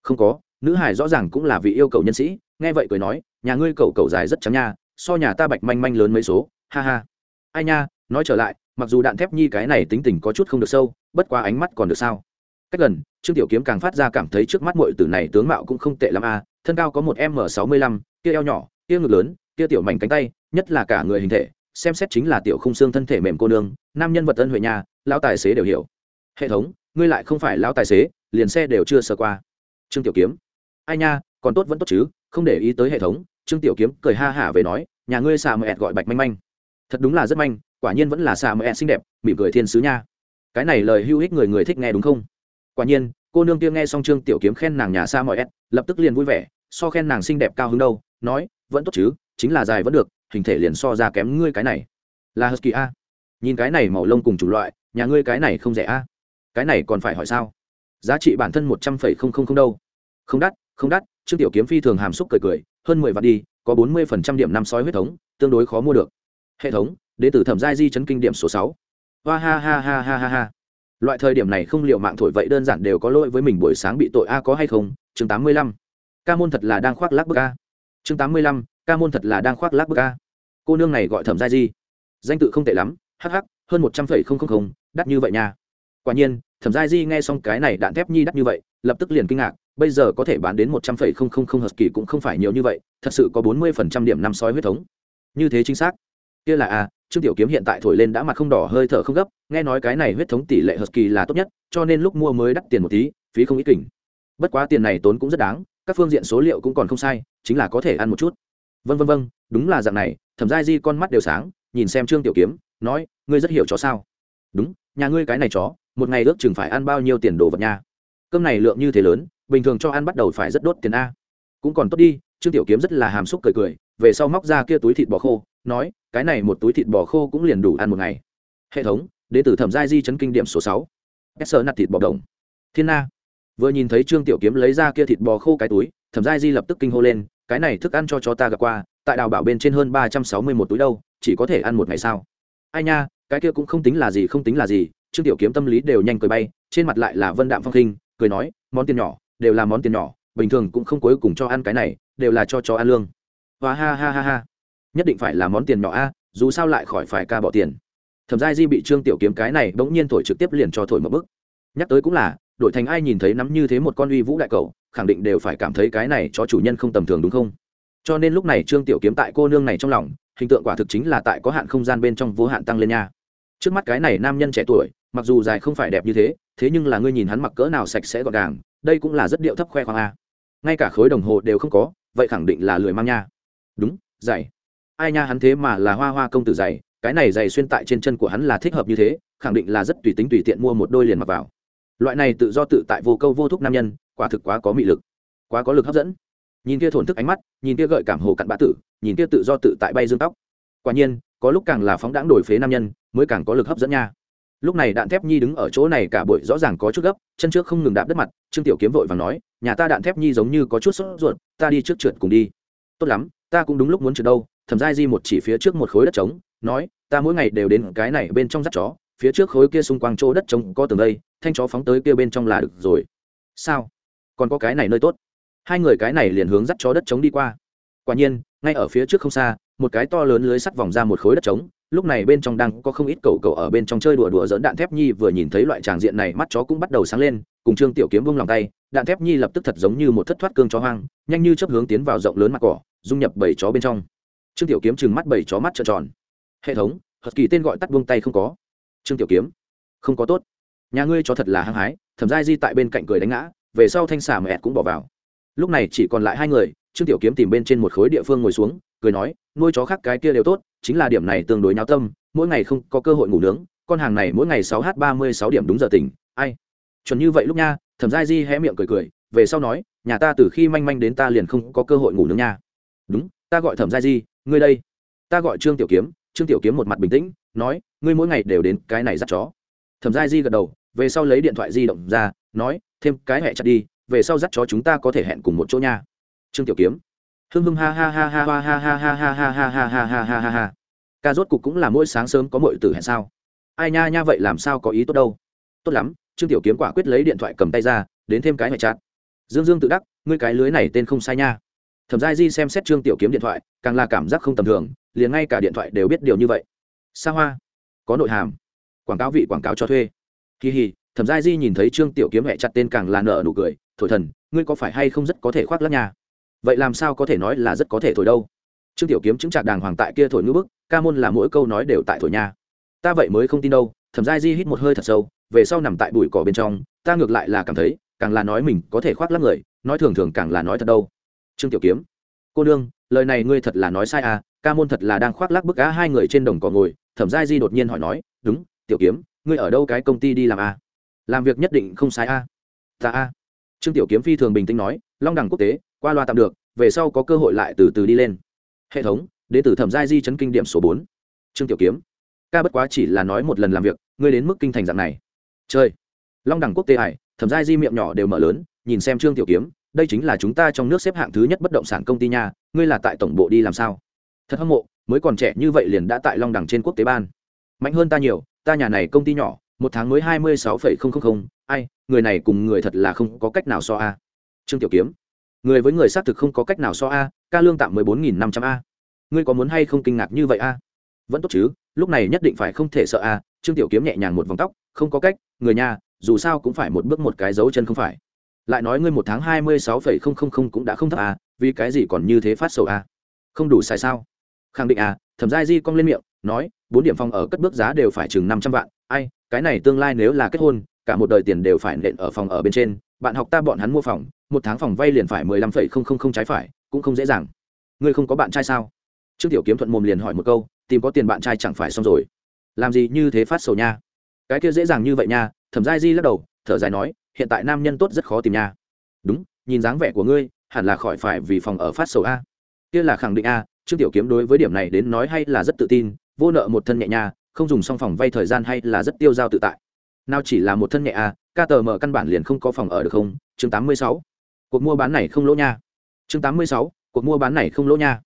Không có, nữ hải rõ ràng cũng là vị yêu cầu nhân sĩ, nghe vậy cười nói, nhà ngươi cầu cầu dài rất trắng nha, so nhà ta bạch manh manh lớn mấy số, ha ha ai nha, nói trở lại, mặc dù đạn thép nhi cái này tính tình có chút không được sâu, bất quá ánh mắt còn được sao? Cách gần, trương tiểu kiếm càng phát ra cảm thấy trước mắt mọi tử này tướng mạo cũng không tệ l a, thân cao có một m sáu mươi lăm, kia eo nhỏ, kia ngực lớn, kia tiểu mảnh cánh tay, nhất là cả người hình thể, xem xét chính là tiểu khung xương thân thể mềm cô nương, nam nhân vật ân huệ nhà lão tài xế đều hiểu. Hệ thống, ngươi lại không phải lão tài xế, liền xe đều chưa sơ qua. Trương tiểu kiếm, ai nha, còn tốt vẫn tốt chứ, không để ý tới hệ thống, trương tiểu kiếm cười ha hả về nói, nhà ngươi xà mẹ gọi bạch manh manh thật đúng là rất manh, quả nhiên vẫn là xà mẹ xinh đẹp, mỉm cười thiên sứ nha. Cái này lời hưu hích người người thích nghe đúng không? Quả nhiên, cô nương kia nghe xong trương tiểu kiếm khen nàng nhà xa mọi s lập tức liền vui vẻ, so khen nàng xinh đẹp cao hứng đâu, nói, vẫn tốt chứ, chính là dài vẫn được, hình thể liền so ra kém ngươi cái này. Là husky a. Nhìn cái này màu lông cùng chủng loại, nhà ngươi cái này không rẻ a. Cái này còn phải hỏi sao? Giá trị bản thân một trăm phẩy không không không đâu. Không đắt không đắt, trương tiểu kiếm phi thường hàm xúc cười cười, hơn mười vạn đi, có bốn mươi phần trăm điểm năm sói huyết thống, tương đối khó mua được hệ thống, đến từ thẩm giai di chấn kinh điểm số sáu. Hoa ha ha ha ha ha ha. Loại thời điểm này không liệu mạng thổi vậy đơn giản đều có lỗi với mình buổi sáng bị tội a có hay không? Chương tám mươi lăm. Ca môn thật là đang khoác lác bức a. Chương tám mươi lăm. Ca môn thật là đang khoác lác bức a. Cô nương này gọi thẩm giai di. Danh tự không tệ lắm. Hh hơn một trăm phẩy không không không, đắt như vậy nha. Quả nhiên, thẩm giai di nghe xong cái này đạn thép nhi đắt như vậy, lập tức liền kinh ngạc, bây giờ có thể bán đến một trăm phẩy không không không hợp kỳ cũng không phải nhiều như vậy, thật sự có bốn mươi phần trăm điểm năm sói huyết thống. Như thế chính xác kia là a, trương tiểu kiếm hiện tại thổi lên đã mặt không đỏ, hơi thở không gấp, nghe nói cái này huyết thống tỷ lệ hợp kỳ là tốt nhất, cho nên lúc mua mới đắt tiền một tí, phí không ít kỉnh. Bất quá tiền này tốn cũng rất đáng, các phương diện số liệu cũng còn không sai, chính là có thể ăn một chút. Vân vân vân, đúng là dạng này, thẩm giai di con mắt đều sáng, nhìn xem trương tiểu kiếm, nói, ngươi rất hiểu chó sao. Đúng, nhà ngươi cái này chó, một ngày ước chừng phải ăn bao nhiêu tiền đồ vật nha. Cơm này lượng như thế lớn, bình thường cho ăn bắt đầu phải rất đốt tiền a. Cũng còn tốt đi, trương tiểu kiếm rất là hàm xúc cười cười, về sau móc ra kia túi thịt bò khô, nói cái này một túi thịt bò khô cũng liền đủ ăn một ngày. Hệ thống, đến từ thẩm giai di chấn kinh điểm số sáu. Sơ nặt thịt bò đồng. Thiên na. Vừa nhìn thấy trương tiểu kiếm lấy ra kia thịt bò khô cái túi, thẩm giai di lập tức kinh hô lên, cái này thức ăn cho chó ta gặp qua, tại đào bảo bên trên hơn ba trăm sáu mươi một túi đâu, chỉ có thể ăn một ngày sao? Ai nha, cái kia cũng không tính là gì, không tính là gì, trương tiểu kiếm tâm lý đều nhanh cười bay, trên mặt lại là vân đạm phong khinh cười nói, món tiền nhỏ, đều là món tiền nhỏ, bình thường cũng không cuối cùng cho ăn cái này, đều là cho chó ăn lương. Và ha ha ha ha nhất định phải là món tiền nhỏ a, dù sao lại khỏi phải ca bỏ tiền. Thẩm giai di bị trương tiểu kiếm cái này bỗng nhiên thổi trực tiếp liền cho thổi một bức. Nhắc tới cũng là, đổi thành ai nhìn thấy nắm như thế một con uy vũ đại cầu khẳng định đều phải cảm thấy cái này cho chủ nhân không tầm thường đúng không? Cho nên lúc này trương tiểu kiếm tại cô nương này trong lòng, hình tượng quả thực chính là tại có hạn không gian bên trong vô hạn tăng lên nha. Trước mắt cái này nam nhân trẻ tuổi, mặc dù dài không phải đẹp như thế thế nhưng là ngươi nhìn hắn mặc cỡ nào sạch sẽ gọn gàng, đây cũng là rất điệu thấp khoe khoang a. Ngay cả khối đồng hồ đều không có, vậy khẳng định là lười mang nha. Đúng dày ai nha hắn thế mà là hoa hoa công tử giày, cái này giày xuyên tại trên chân của hắn là thích hợp như thế khẳng định là rất tùy tính tùy tiện mua một đôi liền mặc vào. Loại này tự do tự tại vô câu vô thúc nam nhân quả thực quá có mị lực quá có lực hấp dẫn. Nhìn kia thổn thức ánh mắt nhìn kia gợi cảm hồ cặn bã tử nhìn kia tự do tự tại bay dương tóc. Quả nhiên có lúc càng là phóng đãng đổi phế nam nhân mới càng có lực hấp dẫn nha. Lúc này đạn thép nhi đứng ở chỗ này cả buổi rõ ràng có chút gấp chân trước không ngừng đạp đất mặt trương tiểu kiếm vội và nói nhà ta đạn thép nhi giống như có chút sốt ruột ta đi trước trượt cùng đi. Tốt lắm ta cũng đúng lúc muốn trượt đâu Thẩm giai di một chỉ phía trước một khối đất trống, nói, ta mỗi ngày đều đến cái này bên trong dắt chó, phía trước khối kia xung quanh chỗ đất trống có tường đây, thanh chó phóng tới kia bên trong là được rồi. Sao? Còn có cái này nơi tốt? Hai người cái này liền hướng dắt chó đất trống đi qua. Quả nhiên, ngay ở phía trước không xa, một cái to lớn lưới sắt vòng ra một khối đất trống, lúc này bên trong đang có không ít cầu cầu ở bên trong chơi đùa đùa dỡn đạn thép nhi vừa nhìn thấy loại tràng diện này mắt chó cũng bắt đầu sáng lên, cùng trương tiểu kiếm vung lòng tay, đạn thép nhi lập tức thật giống như một thất thoát cương chó hoang, nhanh như chấp hướng tiến vào rộng lớn mặt cỏ, dung nhập bảy chó bên trong trương tiểu kiếm chừng mắt bảy chó mắt trợn tròn. Hệ thống hật kỳ tên gọi tắt buông tay không có. Trương tiểu kiếm, không có tốt. Nhà ngươi chó thật là hăng hái, thẩm giai di tại bên cạnh cười đánh ngã, về sau thanh xà mẹ cũng bỏ vào. Lúc này chỉ còn lại hai người, trương tiểu kiếm tìm bên trên một khối địa phương ngồi xuống, cười nói, nuôi chó khác cái kia đều tốt, chính là điểm này tương đối nháo tâm, mỗi ngày không có cơ hội ngủ nướng, con hàng này mỗi ngày sáu h ba mươi sáu điểm đúng giờ tỉnh, ai? Chuẩn như vậy lúc nha, thẩm giai di hé miệng cười cười, về sau nói, nhà ta từ khi manh manh đến ta liền không có cơ hội ngủ nướng nha. Đúng, ta gọi thẩm giai di ngươi đây ta gọi trương tiểu kiếm trương tiểu kiếm một mặt bình tĩnh nói ngươi mỗi ngày đều đến cái này dắt chó thẩm giai di gật đầu về sau lấy điện thoại di động ra nói thêm cái hẹ chặt đi về sau dắt chó chúng ta có thể hẹn cùng một chỗ nha trương tiểu kiếm hưng hưng ha ha ha ha ha ha ha ha ha ha ha ha ha ha ha ha ha ca rốt cục cũng là mỗi sáng sớm có mọi tử hẹn sao ai nha nha vậy làm sao có ý tốt đâu tốt lắm trương tiểu kiếm quả quyết lấy điện thoại cầm tay ra đến thêm cái hẹ chặt dương dương tự đắc ngươi cái lưới này tên không sai nha thẩm giai di xem xét trương tiểu kiếm điện thoại, càng là cảm giác không tầm thường, liền ngay cả điện thoại đều biết điều như vậy. Sa hoa, có nội hàm. Quảng cáo vị quảng cáo cho thuê. Kỳ hì, thẩm giai di nhìn thấy trương tiểu kiếm hẹ chặt tên càng là nợ nụ cười, thổi thần, ngươi có phải hay không rất có thể khoác lắc nhà? Vậy làm sao có thể nói là rất có thể thổi đâu? Trương tiểu kiếm chứng trạc đàng hoàng tại kia thổi ngữ bức, ca môn là mỗi câu nói đều tại thổi nhà. Ta vậy mới không tin đâu. Thẩm giai di hít một hơi thật sâu, về sau nằm tại bụi cỏ bên trong, ta ngược lại là cảm thấy, càng là nói mình có thể khoác lắc người, nói thường thường càng là nói thật đâu trương tiểu kiếm, cô nương, lời này ngươi thật là nói sai à ca môn thật là đang khoác lác bức á hai người trên đồng cỏ ngồi thẩm giai di đột nhiên hỏi nói, đúng, tiểu kiếm, ngươi ở đâu cái công ty đi làm à? làm việc nhất định không sai à? ta à? trương tiểu kiếm phi thường bình tĩnh nói, long đẳng quốc tế, qua loa tạm được, về sau có cơ hội lại từ từ đi lên hệ thống, đến từ thẩm giai di chấn kinh điểm số bốn trương tiểu kiếm, ca bất quá chỉ là nói một lần làm việc, ngươi đến mức kinh thành dạng này chơi long đẳng quốc tế hải thẩm giai di miệng nhỏ đều mở lớn, nhìn xem trương tiểu kiếm đây chính là chúng ta trong nước xếp hạng thứ nhất bất động sản công ty nha, ngươi là tại tổng bộ đi làm sao? Thật hâm mộ, mới còn trẻ như vậy liền đã tại long đẳng trên quốc tế ban. Mạnh hơn ta nhiều, ta nhà này công ty nhỏ, một tháng mới hai mươi sáu phẩy không không không, ai, người này cùng người thật là không có cách nào so a. Trương tiểu kiếm, người với người xác thực không có cách nào so a, ca lương tạm mười bốn nghìn năm trăm a. Ngươi có muốn hay không kinh ngạc như vậy a? Vẫn tốt chứ, lúc này nhất định phải không thể sợ a, trương tiểu kiếm nhẹ nhàng một vòng tóc, không có cách, người nhà, dù sao cũng phải một bước một cái dấu chân không phải lại nói ngươi một tháng hai mươi sáu phẩy không không không cũng đã không thấp à? vì cái gì còn như thế phát sầu à? không đủ sai sao khẳng định à? thẩm giai di cong lên miệng, nói, bốn điểm phòng ở cất bước giá đều phải chừng năm trăm vạn ai, cái này tương lai nếu là kết hôn, cả một đời tiền đều phải nện ở phòng ở bên trên bạn học ta bọn hắn mua phòng, một tháng phòng vay liền phải mười lăm phẩy không không không trái phải, cũng không dễ dàng ngươi không có bạn trai sao trương tiểu kiếm thuận mồm liền hỏi một câu, tìm có tiền bạn trai chẳng phải xong rồi làm gì như thế phát sầu nha cái kia dễ dàng như vậy nha, thẩm giai di lắc đầu, thở dài nói hiện tại nam nhân tốt rất khó tìm nha. Đúng, nhìn dáng vẻ của ngươi, hẳn là khỏi phải vì phòng ở phát sầu a. Kia là khẳng định a, trương tiểu kiếm đối với điểm này đến nói hay là rất tự tin, vô nợ một thân nhẹ nha, không dùng xong phòng vay thời gian hay là rất tiêu dao tự tại. Nào chỉ là một thân nhẹ a, ca tờ mở căn bản liền không có phòng ở được không? Chương tám mươi sáu. Cuộc mua bán này không lỗ nha. Chương tám mươi sáu. Cuộc mua bán này không lỗ nha.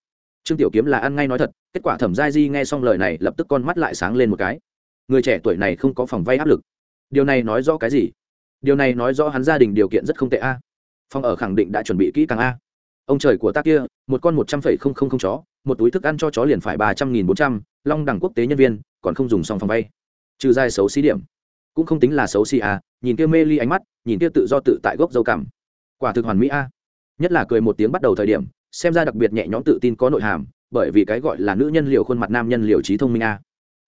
Trương tiểu kiếm là ăn ngay nói thật, kết quả thẩm giai di nghe xong lời này lập tức con mắt lại sáng lên một cái. Người trẻ tuổi này không có phòng vay áp lực. Điều này nói rõ cái gì? Điều này nói rõ hắn gia đình điều kiện rất không tệ a. Phong ở khẳng định đã chuẩn bị kỹ càng a. Ông trời của ta kia, một con một trăm phẩy không không không chó, một túi thức ăn cho chó liền phải ba trăm nghìn bốn trăm, long đẳng quốc tế nhân viên, còn không dùng xong phòng vay. Trừ dài xấu xí điểm. Cũng không tính là xấu xí a nhìn kia mê ly ánh mắt, nhìn kia tự do tự tại gốc dâu cảm quả thực hoàn mỹ a. Nhất là cười một tiếng bắt đầu thời điểm, xem ra đặc biệt nhẹ nhõm tự tin có nội hàm, bởi vì cái gọi là nữ nhân liệu khuôn mặt nam nhân liệu trí thông minh a.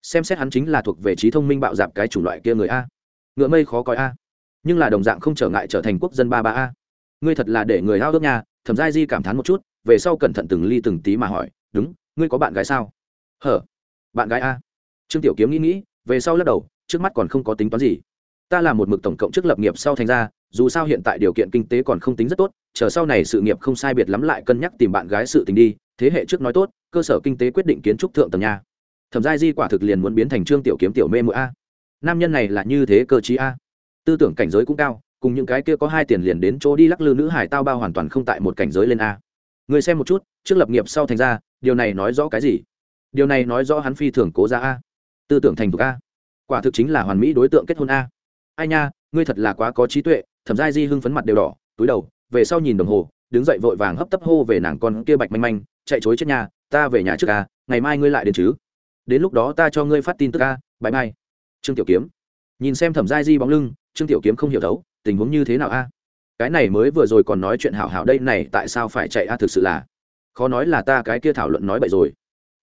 Xem xét hắn chính là thuộc về trí thông minh bạo dạp cái chủng loại kia người a. Ngựa mây khó coi a nhưng là đồng dạng không trở ngại trở thành quốc dân ba ba a. Ngươi thật là để người hao ước nha, thẩm giai di cảm thán một chút, về sau cẩn thận từng ly từng tí mà hỏi, đúng, ngươi có bạn gái sao? Hở, bạn gái a? Trương tiểu kiếm nghĩ nghĩ, về sau lắc đầu, trước mắt còn không có tính toán gì. Ta là một mực tổng cộng chức lập nghiệp sau thành ra, dù sao hiện tại điều kiện kinh tế còn không tính rất tốt, chờ sau này sự nghiệp không sai biệt lắm lại cân nhắc tìm bạn gái sự tình đi, thế hệ trước nói tốt, cơ sở kinh tế quyết định kiến trúc thượng tầng nha. Thẩm giai di quả thực liền muốn biến thành trương tiểu kiếm tiểu mê mũi a. Nam nhân này là như thế cơ chí a tư tưởng cảnh giới cũng cao, cùng những cái kia có hai tiền liền đến chỗ đi lắc lư nữ hải tao bao hoàn toàn không tại một cảnh giới lên a. Người xem một chút, trước lập nghiệp sau thành ra, điều này nói rõ cái gì? Điều này nói rõ hắn phi thường cố ra a. Tư tưởng thành thục a. Quả thực chính là hoàn mỹ đối tượng kết hôn a. Ai nha, ngươi thật là quá có trí tuệ, thẩm giai di hưng phấn mặt đều đỏ, túi đầu, về sau nhìn đồng hồ, đứng dậy vội vàng hấp tấp hô về nàng con kia bạch manh manh, chạy chối chết nhà, ta về nhà trước a, ngày mai ngươi lại đến chứ? Đến lúc đó ta cho ngươi phát tin tức a, bãi mai. Trương tiểu kiếm. Nhìn xem thẩm giai di bóng lưng trương tiểu kiếm không hiểu đấu tình huống như thế nào a? Cái này mới vừa rồi còn nói chuyện hảo hảo đây, này tại sao phải chạy a? Thực sự là, khó nói là ta cái kia thảo luận nói bậy rồi.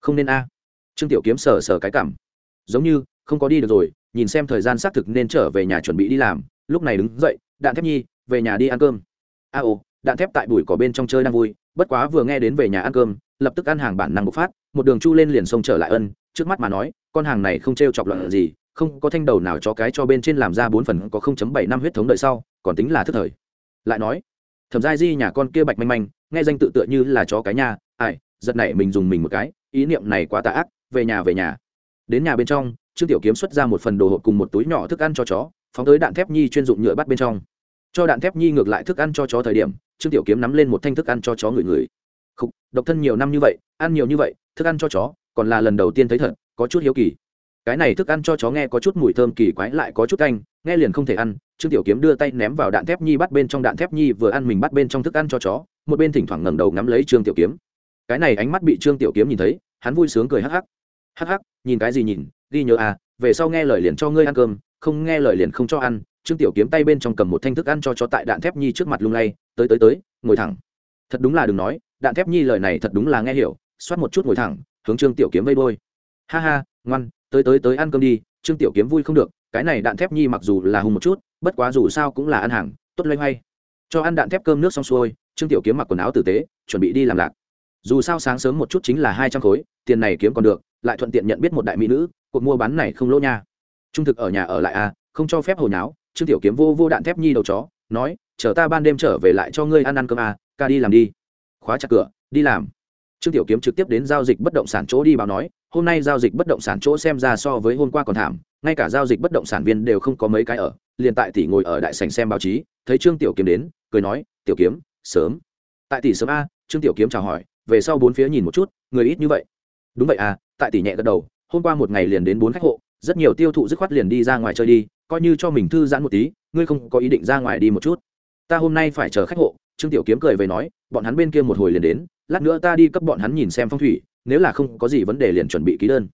Không nên a. Trương tiểu kiếm sờ sờ cái cảm. Giống như, không có đi được rồi, nhìn xem thời gian xác thực nên trở về nhà chuẩn bị đi làm. Lúc này đứng dậy, đạn thép nhi, về nhà đi ăn cơm. A ồ, đạn thép tại bụi cỏ bên trong chơi đang vui, bất quá vừa nghe đến về nhà ăn cơm, lập tức ăn hàng bản năng bộc phát, một đường chu lên liền xông trở lại ân, trước mắt mà nói, con hàng này không t r e o chọc loạn gì không có thanh đầu nào cho cái cho bên trên làm ra bốn phần có không chấm bảy năm huyết thống đợi sau, còn tính là thức thời. Lại nói, thẩm giai di nhà con kia bạch manh manh, nghe danh tự tựa như là chó cái nhà ai, giật này mình dùng mình một cái, ý niệm này quá tà ác, về nhà về nhà. Đến nhà bên trong, trương tiểu kiếm xuất ra một phần đồ hộp cùng một túi nhỏ thức ăn cho chó, phóng tới đạn thép nhi chuyên dụng nhựa bắt bên trong. Cho đạn thép nhi ngược lại thức ăn cho chó thời điểm, trương tiểu kiếm nắm lên một thanh thức ăn cho chó người người khục, độc thân nhiều năm như vậy, ăn nhiều như vậy, thức ăn cho chó, còn là lần đầu tiên thấy thật, có chút hiếu kỳ cái này thức ăn cho chó nghe có chút mùi thơm kỳ quái lại có chút canh, nghe liền không thể ăn. Trương tiểu kiếm đưa tay ném vào đạn thép nhi bắt bên trong đạn thép nhi vừa ăn mình bắt bên trong thức ăn cho chó, một bên thỉnh thoảng ngẩng đầu ngắm lấy trương tiểu kiếm. Cái này ánh mắt bị trương tiểu kiếm nhìn thấy, hắn vui sướng cười hắc hắc. Hắc hắc, nhìn cái gì nhìn, ghi nhớ à về sau nghe lời liền cho ngươi ăn cơm, không nghe lời liền không cho ăn. Trương tiểu kiếm tay bên trong cầm một thanh thức ăn cho chó tại đạn thép nhi trước mặt lung lay, tới tới tới, ngồi thẳng. Thật đúng là đừng nói, đạn thép nhi lời này thật đúng là nghe hiểu, xoát một chút ngồi thẳng, hướng trương tiểu kiếm vây bôi. Ha ha, ngoan tới tới tới ăn cơm đi, trương tiểu kiếm vui không được, cái này đạn thép nhi mặc dù là hùng một chút, bất quá dù sao cũng là ăn hàng, tốt loay hoay. Cho ăn đạn thép cơm nước xong xuôi, trương tiểu kiếm mặc quần áo tử tế, chuẩn bị đi làm lạc. Dù sao sáng sớm một chút chính là hai trăm khối, tiền này kiếm còn được, lại thuận tiện nhận biết một đại mỹ nữ, cuộc mua bán này không lỗ nha. Trung thực ở nhà ở lại à không cho phép hồi nháo, trương tiểu kiếm vô vô đạn thép nhi đầu chó, nói, chờ ta ban đêm trở về lại cho ngươi ăn ăn cơm à ca đi làm đi. Khóa chặt cửa, đi làm. Trương tiểu kiếm trực tiếp đến giao dịch bất động sản chỗ đi báo nói hôm nay giao dịch bất động sản chỗ xem ra so với hôm qua còn thảm, ngay cả giao dịch bất động sản viên đều không có mấy cái ở, liền tại tỷ ngồi ở đại sành xem báo chí, thấy trương tiểu kiếm đến, cười nói, tiểu kiếm, sớm. Tại tỷ sớm a, trương tiểu kiếm chào hỏi, về sau bốn phía nhìn một chút, người ít như vậy. Đúng vậy à tại tỷ nhẹ gật đầu, hôm qua một ngày liền đến bốn khách hộ, rất nhiều tiêu thụ dứt khoát liền đi ra ngoài chơi đi, coi như cho mình thư giãn một tí, ngươi không có ý định ra ngoài đi một chút. Ta hôm nay phải chờ khách hộ. Trương tiểu kiếm cười về nói, bọn hắn bên kia một hồi liền đến, lát nữa ta đi cấp bọn hắn nhìn xem phong thủy nếu là không có gì vấn đề liền chuẩn bị ký đơn.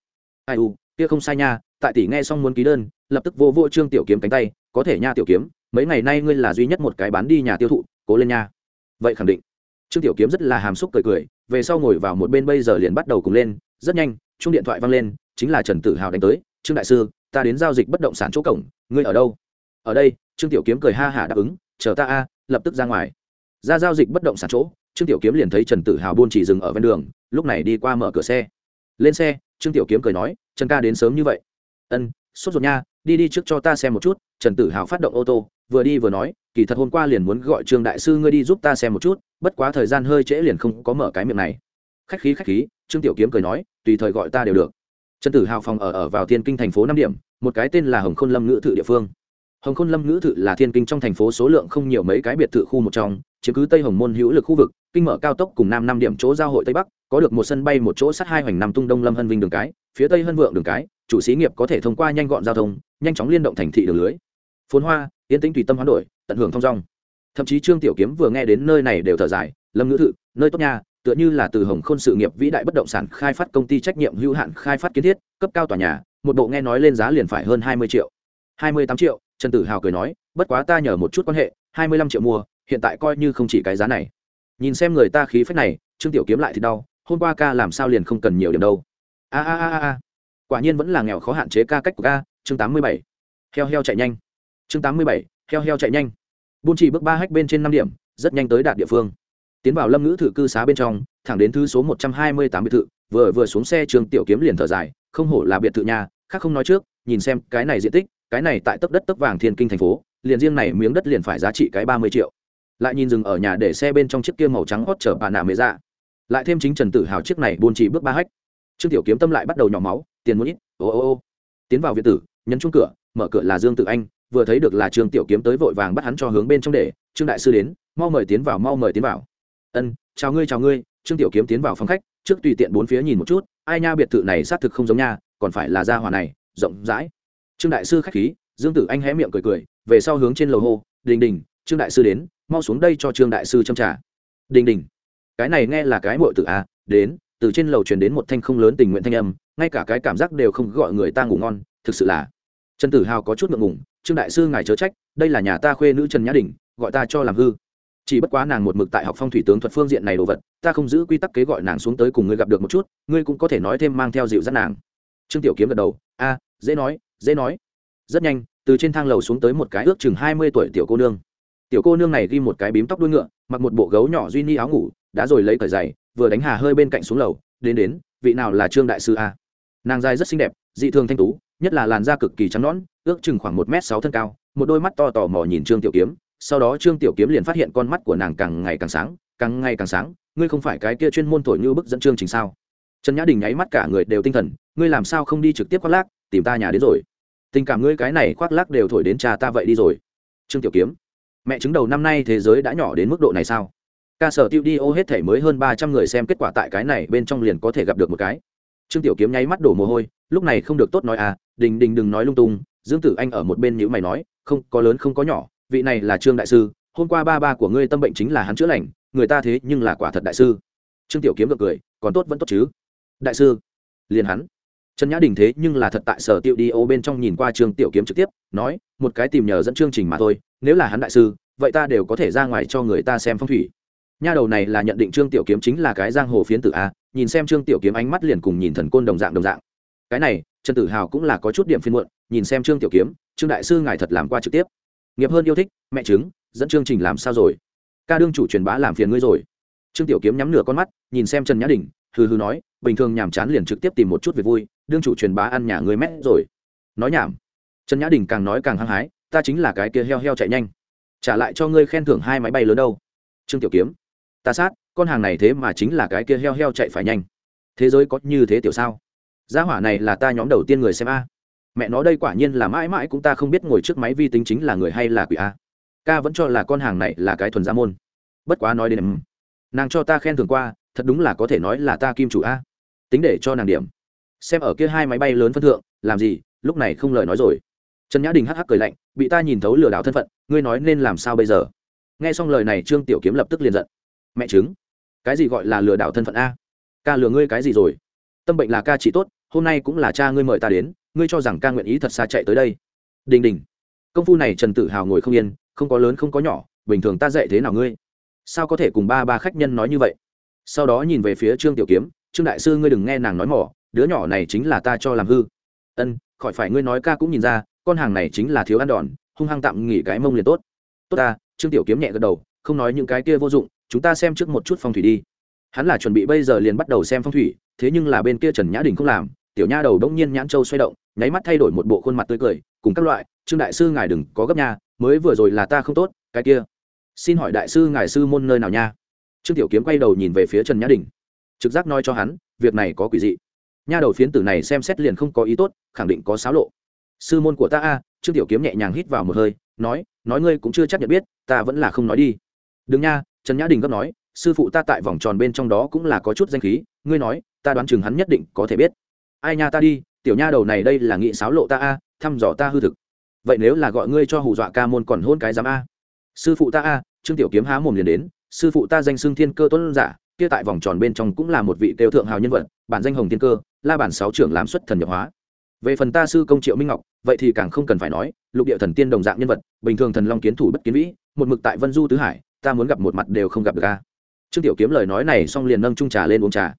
Ai u, kia không sai nha, tại tỷ nghe xong muốn ký đơn, lập tức vô vô trương tiểu kiếm cánh tay, có thể nha tiểu kiếm, mấy ngày nay ngươi là duy nhất một cái bán đi nhà tiêu thụ, cố lên nha. Vậy khẳng định. Trương tiểu kiếm rất là hàm xúc cười cười, về sau ngồi vào một bên bây giờ liền bắt đầu cùng lên, rất nhanh chung điện thoại văng lên, chính là trần tử hào đánh tới, trương đại sư, ta đến giao dịch bất động sản chỗ cổng, ngươi ở đâu? Ở đây, trương tiểu kiếm cười ha hả đáp ứng, chờ ta a, lập tức ra ngoài. Ra giao dịch bất động sản chỗ trương tiểu kiếm liền thấy trần tử hào buôn chỉ dừng ở ven đường, lúc này đi qua mở cửa xe. Lên xe, trương tiểu kiếm cười nói, trần ca đến sớm như vậy. Ân, sốt ruột nha, đi đi trước cho ta xem một chút. Trần tử hào phát động ô tô, vừa đi vừa nói, kỳ thật hôm qua liền muốn gọi trương đại sư ngươi đi giúp ta xem một chút, bất quá thời gian hơi trễ liền không có mở cái miệng này. Khách khí khách khí, trương tiểu kiếm cười nói, tùy thời gọi ta đều được. Trần tử hào phòng ở ở vào thiên kinh thành phố năm điểm, một cái tên là hồng khôn lâm ngữ thự địa phương hồng khôn lâm ngữ thự là thiên kinh trong thành phố số lượng không nhiều mấy cái biệt thự khu một trong, chiếm cứ tây hồng môn hữu lực khu vực, kinh mở cao tốc cùng nam năm điểm chỗ giao hội tây bắc, có được một sân bay một chỗ sát hai hoành nam tung đông lâm hân vinh đường cái, phía tây hân vượng đường cái, chủ xí nghiệp có thể thông qua nhanh gọn giao thông, nhanh chóng liên động thành thị đường lưới. Phồn hoa, yên tĩnh tùy tâm hoán đổi, tận hưởng thong dong. Thậm chí trương tiểu kiếm vừa nghe đến nơi này đều thở dài, lâm ngữ thự, nơi tốt nha, tựa như là từ hồng khôn sự nghiệp vĩ đại bất động sản khai phát công ty trách nhiệm hữu hạn khai phát kiến thiết, cấp cao tòa nhà, một bộ nghe nói lên giá liền phải hơn hai mươi triệu. hai mươi tám triệu trần tử hào cười nói, bất quá ta nhờ một chút quan hệ, hai mươi lăm triệu mua, hiện tại coi như không chỉ cái giá này. Nhìn xem người ta khí phách này, trương tiểu kiếm lại thì đau, hôm qua ca làm sao liền không cần nhiều điểm đâu. A a a a quả nhiên vẫn là nghèo khó hạn chế ca cách của ca, chương tám mươi bảy. Heo heo chạy nhanh. Chương tám mươi bảy, heo heo chạy nhanh. Buôn chỉ bước ba hách bên trên năm điểm, rất nhanh tới đạt địa phương. Tiến vào lâm ngữ thử cư xá bên trong, thẳng đến thứ số một trăm hai mươi tám biệt thự, vừa vừa xuống xe trường tiểu kiếm liền thở dài, không hổ là biệt thự nhà, khác không nói trước, nhìn xem cái này diện tích cái này tại tấc đất tấc vàng thiên kinh thành phố, liền riêng này miếng đất liền phải giá trị cái ba mươi triệu. Lại nhìn dừng ở nhà để xe bên trong chiếc kia màu trắng hót chở bà nạ mệ ra dạ. lại thêm chính trần tử hào chiếc này buôn chỉ bước ba hách. Trương tiểu kiếm tâm lại bắt đầu nhỏ máu, tiền muốn ít, ô ô ô. Tiến vào viện tử, nhấn chung cửa, mở cửa là dương tự anh, vừa thấy được là trương tiểu kiếm tới vội vàng bắt hắn cho hướng bên trong để, trương đại sư đến, mau mời tiến vào, mau mời tiến vào. Ân, chào ngươi chào ngươi. Trương tiểu kiếm tiến vào phòng khách, trước tùy tiện bốn phía nhìn một chút, ai nha, biệt thự này xác thực không giống nha, còn phải là gia hòa này, rộng rãi trương đại sư khách khí, dương tử anh hé miệng cười cười, về sau hướng trên lầu hô, đình đình, trương đại sư đến, mau xuống đây cho trương đại sư châm trả đình đình, cái này nghe là cái mội tử a đến. Từ trên lầu truyền đến một thanh không lớn tình nguyện thanh âm, ngay cả cái cảm giác đều không gọi người ta ngủ ngon, thực sự là. Trần tử hào có chút ngượng ngùng, trương đại sư ngài chớ trách, đây là nhà ta khuê nữ trần nhã đình, gọi ta cho làm hư. Chỉ bất quá nàng một mực tại học phong thủy tướng thuật phương diện này đồ vật, ta không giữ quy tắc kế gọi nàng xuống tới cùng ngươi gặp được một chút, ngươi cũng có thể nói thêm mang theo dịu dắt nàng. Trương tiểu kiếm gật đầu, a, dễ nói dễ nói. Rất nhanh, từ trên thang lầu xuống tới một cái ước chừng hai mươi tuổi tiểu cô nương. Tiểu cô nương này ghi một cái bím tóc đuôi ngựa, mặc một bộ gấu nhỏ duy ni áo ngủ, đã rồi lấy cởi giày, vừa đánh hà hơi bên cạnh xuống lầu, đến đến, vị nào là trương đại sư a? Nàng dài rất xinh đẹp, dị thường thanh tú, nhất là làn da cực kỳ trắng nõn, ước chừng khoảng một m sáu thân cao, một đôi mắt to tò mò nhìn trương tiểu kiếm, sau đó trương tiểu kiếm liền phát hiện con mắt của nàng càng ngày càng sáng, càng ngày càng sáng, ngươi không phải cái kia chuyên môn thổi như bức dẫn chương trình sao? Trần nhã đình nháy mắt cả người đều tinh thần, ngươi làm sao không đi trực tiếp khoác lác? Tìm ta nhà đến rồi. Tình cảm ngươi cái này khoác lác đều thổi đến cha ta vậy đi rồi. Trương tiểu kiếm, mẹ chứng đầu năm nay thế giới đã nhỏ đến mức độ này sao? Ca sở tiêu đi ô hết thể mới hơn ba trăm người xem kết quả tại cái này bên trong liền có thể gặp được một cái. Trương tiểu kiếm nháy mắt đổ mồ hôi, lúc này không được tốt nói à đình đình đừng nói lung tung, dương tử anh ở một bên nhữ mày nói, không, có lớn không có nhỏ, vị này là trương đại sư, hôm qua ba ba của ngươi tâm bệnh chính là hắn chữa lành, người ta thế nhưng là quả thật đại sư. Trương tiểu kiếm gật cười, còn tốt vẫn tốt chứ. Đại sư, liền hắn trần nhã đình thế nhưng là thật tại sở tiêu đi ô bên trong nhìn qua trương tiểu kiếm trực tiếp, nói, một cái tìm nhờ dẫn chương trình mà thôi, nếu là hắn đại sư, vậy ta đều có thể ra ngoài cho người ta xem phong thủy. Nha đầu này là nhận định trương tiểu kiếm chính là cái giang hồ phiến tử a, nhìn xem trương tiểu kiếm ánh mắt liền cùng nhìn thần côn đồng dạng đồng dạng. Cái này, trần tử hào cũng là có chút điểm phiên muộn, nhìn xem trương tiểu kiếm, trương đại sư ngài thật làm qua trực tiếp. Nghiệp hơn yêu thích, mẹ chứng, dẫn chương trình làm sao rồi? Ca đương chủ truyền bá làm phiền ngươi rồi. Trương tiểu kiếm nhắm nửa con mắt, nhìn xem trần nhã đình, hừ hừ nói, bình thường nhàm chán liền trực tiếp tìm một chút về vui đương chủ truyền bá ăn nhà ngươi mét rồi. Nói nhảm. Trần nhã đình càng nói càng hăng hái, ta chính là cái kia heo heo chạy nhanh. Trả lại cho ngươi khen thưởng hai máy bay lớn đâu. Trương tiểu kiếm. Ta sát, con hàng này thế mà chính là cái kia heo heo chạy phải nhanh. Thế giới có như thế tiểu sao? Gia hỏa này là ta nhóm đầu tiên người xem a. Mẹ nó đây quả nhiên là mãi mãi cũng ta không biết ngồi trước máy vi tính chính là người hay là quỷ a. Ca vẫn cho là con hàng này là cái thuần gia môn. Bất quá nói đến nàng cho ta khen thường qua, thật đúng là có thể nói là ta kim chủ a. Tính để cho nàng điểm xem ở kia hai máy bay lớn phân thượng, làm gì, lúc này không lời nói rồi. Trần nhã đình hắc hắc cười lạnh, bị ta nhìn thấu lừa đảo thân phận, ngươi nói nên làm sao bây giờ? Nghe xong lời này, trương tiểu kiếm lập tức liền giận. Mẹ chứng cái gì gọi là lừa đảo thân phận a? Ca lừa ngươi cái gì rồi? Tâm bệnh là ca chỉ tốt, hôm nay cũng là cha ngươi mời ta đến, ngươi cho rằng ca nguyện ý thật xa chạy tới đây. Đình đình, công phu này trần tự hào ngồi không yên, không có lớn không có nhỏ, bình thường ta dạy thế nào ngươi? Sao có thể cùng ba ba khách nhân nói như vậy? Sau đó nhìn về phía trương tiểu kiếm, trương đại sư, ngươi đừng nghe nàng nói mỏ đứa nhỏ này chính là ta cho làm hư. Ân, khỏi phải ngươi nói ca cũng nhìn ra, con hàng này chính là thiếu ăn đòn, hung hăng tạm nghỉ cái mông liền tốt. Tốt ta, trương tiểu kiếm nhẹ gật đầu, không nói những cái kia vô dụng, chúng ta xem trước một chút phong thủy đi. Hắn là chuẩn bị bây giờ liền bắt đầu xem phong thủy, thế nhưng là bên kia trần nhã đình không làm, tiểu nha đầu đông nhiên nhãn châu xoay động, nháy mắt thay đổi một bộ khuôn mặt tươi cười, cùng các loại, trương đại sư ngài đừng có gấp nha, mới vừa rồi là ta không tốt, cái kia. Xin hỏi đại sư ngài sư môn nơi nào nha? Trương tiểu kiếm quay đầu nhìn về phía trần nhã đình. Trực giác nói cho hắn, việc này có quỷ dị nha đầu phiến tử này xem xét liền không có ý tốt, khẳng định có xáo lộ. Sư môn của ta a, trương tiểu kiếm nhẹ nhàng hít vào một hơi, nói nói ngươi cũng chưa chắc nhận biết, ta vẫn là không nói đi. Đừng nha, trần nhã đình gấp nói, sư phụ ta tại vòng tròn bên trong đó cũng là có chút danh khí, ngươi nói, ta đoán chừng hắn nhất định có thể biết. Ai nha ta đi, tiểu nha đầu này đây là nghị sáo lộ ta a, thăm dò ta hư thực. Vậy nếu là gọi ngươi cho hù dọa ca môn còn hôn cái giám a? Sư phụ ta a, trương tiểu kiếm há mồm liền đến, sư phụ ta danh xưng thiên cơ tuấn giả, kia tại vòng tròn bên trong cũng là một vị tiêu thượng hào nhân vật, bản danh hồng thiên cơ la bản sáu trưởng làm xuất thần nhập hóa. Về phần ta sư công triệu minh ngọc, vậy thì càng không cần phải nói, lục địa thần tiên đồng dạng nhân vật, bình thường thần long kiến thủ bất kiến vĩ, một mực tại vân du tứ hải, ta muốn gặp một mặt đều không gặp được ca trương tiểu kiếm lời nói này xong liền nâng trung trà lên uống trà.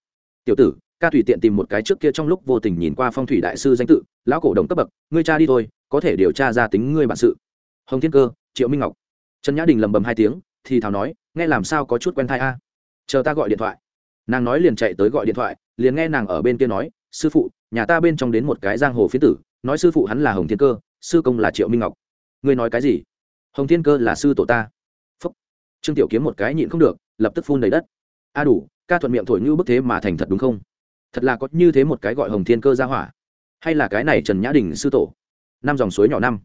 Tiểu tử, ca tùy tiện tìm một cái trước kia trong lúc vô tình nhìn qua phong thủy đại sư danh tự, lão cổ đồng cấp bậc, ngươi cha đi thôi, có thể điều tra ra tính ngươi bản sự. Hồng thiên cơ, triệu minh ngọc. Trần nhã đình lầm bầm hai tiếng, thì thào nói, nghe làm sao có chút quen thai a. Chờ ta gọi điện thoại. Nàng nói liền chạy tới gọi điện thoại liền nghe nàng ở bên kia nói, sư phụ, nhà ta bên trong đến một cái giang hồ phiến tử, nói sư phụ hắn là hồng thiên cơ, sư công là triệu minh ngọc. Ngươi nói cái gì? Hồng thiên cơ là sư tổ ta. Phúc. Trương tiểu kiếm một cái nhịn không được, lập tức phun đầy đất. A đủ, ca thuận miệng thổi như bức thế mà thành thật đúng không? Thật là có như thế một cái gọi hồng thiên cơ ra hỏa. Hay là cái này trần nhã đình sư tổ? Năm dòng suối nhỏ năm.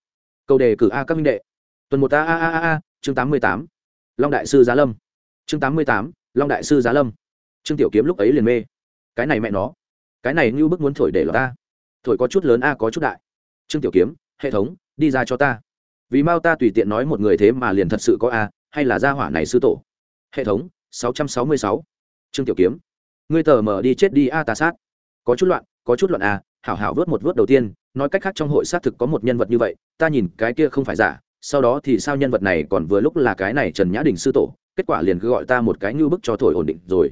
Câu đề cử a các minh đệ. Tuần một a a a a chương tám mươi tám. Long đại sư giá lâm. Chương tám mươi tám, long đại sư giá lâm. Trương tiểu kiếm lúc ấy liền mê cái này mẹ nó, cái này như bức muốn thổi để lọt ta. Thổi có chút lớn, a, có chút đại. Trương tiểu kiếm, hệ thống, đi ra cho ta. Vì mau ta tùy tiện nói một người thế mà liền thật sự có a, hay là gia hỏa này sư tổ. Hệ thống, sáu trăm sáu mươi sáu. Trương tiểu kiếm, ngươi tờ mở đi chết đi a tà sát. Có chút loạn, có chút loạn a, hảo hảo vớt một vớt đầu tiên, nói cách khác trong hội xác thực có một nhân vật như vậy, ta nhìn cái kia không phải giả, sau đó thì sao nhân vật này còn vừa lúc là cái này trần nhã đình sư tổ, kết quả liền cứ gọi ta một cái như bức cho thổi ổn định rồi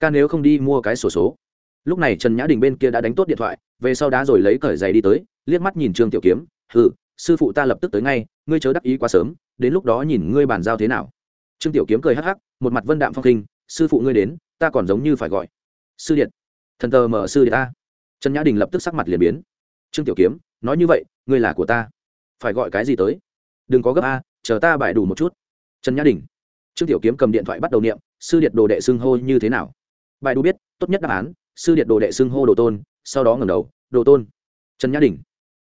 ca nếu không đi mua cái sổ số, lúc này trần nhã đình bên kia đã đánh tốt điện thoại về sau đá rồi lấy cởi giày đi tới liếc mắt nhìn trương tiểu kiếm hừ sư phụ ta lập tức tới ngay ngươi chớ đắc ý quá sớm đến lúc đó nhìn ngươi bàn giao thế nào. Trương tiểu kiếm cười hắc hắc một mặt vân đạm phong khinh sư phụ ngươi đến ta còn giống như phải gọi. Sư điện. Thần tờ mở sư điện ta. Trần nhã đình lập tức sắc mặt liền biến. Trương tiểu kiếm nói như vậy ngươi là của ta. Phải gọi cái gì tới? Đừng có gấp a chờ ta bại đủ một chút. Trần nhã đình. Trương tiểu kiếm cầm điện thoại bắt đầu niệm sư điện đồ đệ xưng hô như thế nào? Bài đu biết, tốt nhất đáp án, sư điện đồ đệ xưng hô đồ tôn, sau đó ngẩng đầu, đồ tôn. Trần nhã đình.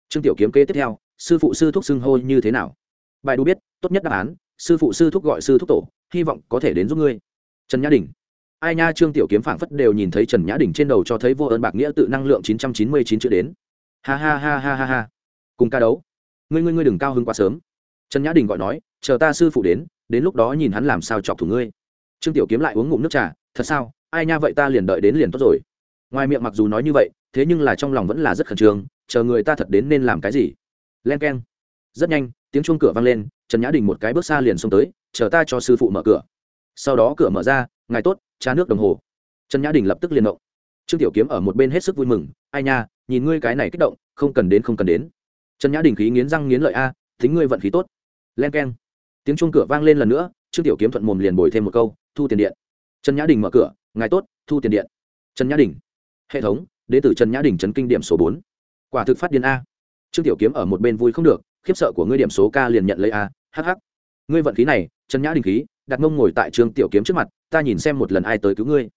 Trương tiểu kiếm kế tiếp theo, sư phụ sư thúc xưng hô như thế nào? Bài đu biết, tốt nhất đáp án, sư phụ sư thúc gọi sư thúc tổ, hy vọng có thể đến giúp ngươi. Trần nhã đình. Ai nha, trương tiểu kiếm phảng phất đều nhìn thấy trần nhã đình trên đầu cho thấy vô ơn bạc nghĩa tự năng lượng chín trăm chín mươi chín chữ đến. Ha ha ha ha ha ha. Cùng ca đấu. Ngươi ngươi ngươi đừng cao hơn quá sớm. Trần nhã đình gọi nói, chờ ta sư phụ đến đến lúc đó nhìn hắn làm sao chọc thủ ngươi. Trương tiểu kiếm lại uống ngụm nước trà, thật sao? Ai nha vậy ta liền đợi đến liền tốt rồi. Ngoài miệng mặc dù nói như vậy, thế nhưng là trong lòng vẫn là rất khẩn trương, chờ người ta thật đến nên làm cái gì? Len k e n rất nhanh, tiếng chuông cửa vang lên, trần nhã đình một cái bước xa liền xông tới, chờ ta cho sư phụ mở cửa. Sau đó cửa mở ra, ngài tốt, trà nước đồng hồ. Trần nhã đình lập tức liền động. Trương tiểu kiếm ở một bên hết sức vui mừng, ai nha, nhìn ngươi cái này kích động, không cần đến, không cần đến. Trần nhã đình khí nghiến răng nghiến lợi, a, thính ngươi vận khí tốt. Len k e n tiếng chuông cửa vang lên lần nữa, trương tiểu kiếm thuận mồm liền bồi thêm một câu, thu tiền điện. Trần nhã đình mở cửa ngài tốt thu tiền điện. Trần nhã đình. Hệ thống đ ế trần nhã đình trấn kinh điểm số bốn. Quả thực phát điện a. Trương tiểu kiếm ở một bên vui không được khiếp sợ của ngươi điểm số ca liền nhận lấy a hh ngươi vận khí này trần nhã đình khí đặt mông ngồi tại trương tiểu kiếm trước mặt ta nhìn xem một lần ai tới cứu ngươi.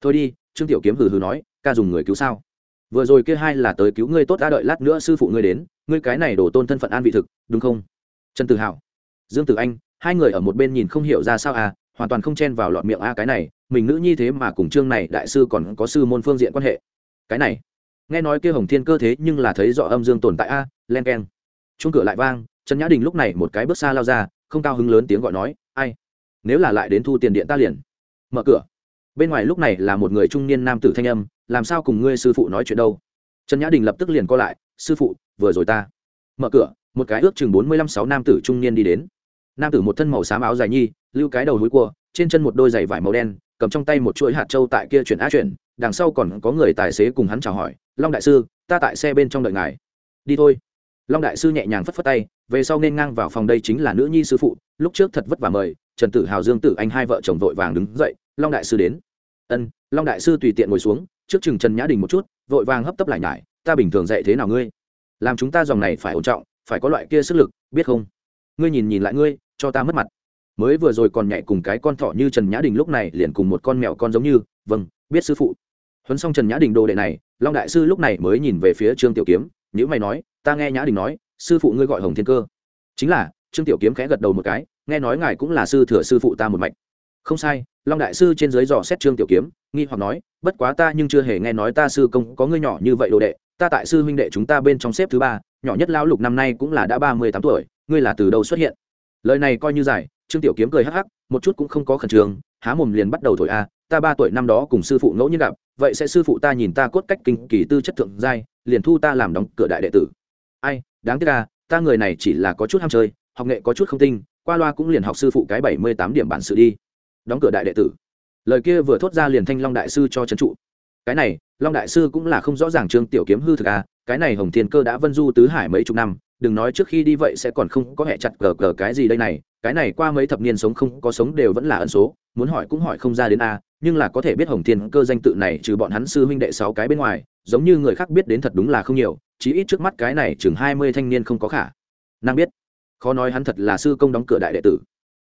Thôi đi trương tiểu kiếm hừ hừ nói ca dùng người cứu sao? Vừa rồi kia hai là tới cứu ngươi tốt đã đợi lát nữa sư phụ ngươi đến ngươi cái này đổ tôn thân phận an vị thực đúng không? Trần tự hảo, dương tử anh hai người ở một bên nhìn không hiểu ra sao à hoàn toàn không chen vào lọt miệng a cái này, mình nữ nhi thế mà cùng trương này đại sư còn có sư môn phương diện quan hệ. Cái này, nghe nói kia hồng thiên cơ thế nhưng là thấy rõ âm dương tồn tại a, len keng. Chung cửa lại vang, trần nhã đình lúc này một cái bước xa lao ra, không cao hứng lớn tiếng gọi nói, ai? Nếu là lại đến thu tiền điện ta liền. Mở cửa. Bên ngoài lúc này là một người trung niên nam tử thanh âm, làm sao cùng ngươi sư phụ nói chuyện đâu? Trần nhã đình lập tức liền co lại, sư phụ, vừa rồi ta. Mở cửa, một cái ước chừng bốn mươi lăm sáu nam tử trung niên đi đến. Nam tử một thân màu xám áo dài nhi lưu cái đầu núi cua, trên chân một đôi giày vải màu đen, cầm trong tay một chuỗi hạt trâu tại kia chuyển á chuyển, đằng sau còn có người tài xế cùng hắn chào hỏi, long đại sư, ta tại xe bên trong đợi ngài. Đi thôi. Long đại sư nhẹ nhàng phất phất tay, về sau nên ngang vào phòng đây chính là nữ nhi sư phụ, lúc trước thật vất vả mời, trần tử hào, dương tử anh hai vợ chồng vội vàng đứng dậy, long đại sư đến. Ân, long đại sư tùy tiện ngồi xuống, trước chừng trần nhã đình một chút, vội vàng hấp tấp lại nhải, ta bình thường dạy thế nào ngươi? Làm chúng ta dòng này phải ổn trọng, phải có loại kia sức lực, biết không? Ngươi nhìn nhìn lại ngươi, cho ta mất mặt mới vừa rồi còn nhảy cùng cái con thỏ như trần nhã đình lúc này liền cùng một con mèo con giống như vâng biết sư phụ. Huấn xong trần nhã đình đồ đệ này, long đại sư lúc này mới nhìn về phía trương tiểu kiếm nếu mày nói, ta nghe nhã đình nói, sư phụ ngươi gọi hồng thiên cơ. Chính là, trương tiểu kiếm khẽ gật đầu một cái, nghe nói ngài cũng là sư thừa sư phụ ta một mạch. Không sai, long đại sư trên dưới dò xét trương tiểu kiếm, nghi hoặc nói, bất quá ta nhưng chưa hề nghe nói ta sư công có ngươi nhỏ như vậy đồ đệ, ta tại sư huynh đệ chúng ta bên trong xếp thứ ba, nhỏ nhất lão lục năm nay cũng là đã ba mươi tám tuổi, ngươi là từ đâu xuất hiện? Lời này coi như dài, trương tiểu kiếm cười hắc hắc, một chút cũng không có khẩn trương, há mồm liền bắt đầu thổi, a, ta ba tuổi năm đó cùng sư phụ ngẫu nhiên gặp, vậy sẽ sư phụ ta nhìn ta cốt cách kinh kỳ tư chất thượng giai, liền thu ta làm đóng cửa đại đệ tử. Ai, đáng tiếc à ta người này chỉ là có chút ham chơi, học nghệ có chút không tinh, qua loa cũng liền học sư phụ cái bảy mươi tám điểm bản sự đi. Đóng cửa đại đệ tử. Lời kia vừa thốt ra liền thanh long đại sư cho trấn trụ. Cái này, long đại sư cũng là không rõ ràng trương tiểu kiếm hư thực à cái này hồng thiên cơ đã vân du tứ hải mấy chục năm đừng nói trước khi đi vậy sẽ còn không có hẹ chặt cờ cờ cái gì đây này, cái này qua mấy thập niên sống không có sống đều vẫn là ẩn số, muốn hỏi cũng hỏi không ra đến a, nhưng là có thể biết hồng thiên cơ danh tự này trừ bọn hắn sư huynh đệ sáu cái bên ngoài, giống như người khác biết đến thật đúng là không nhiều, chí ít trước mắt cái này chừng hai mươi thanh niên không có khả năng biết. Khó nói hắn thật là sư công đóng cửa đại đệ tử.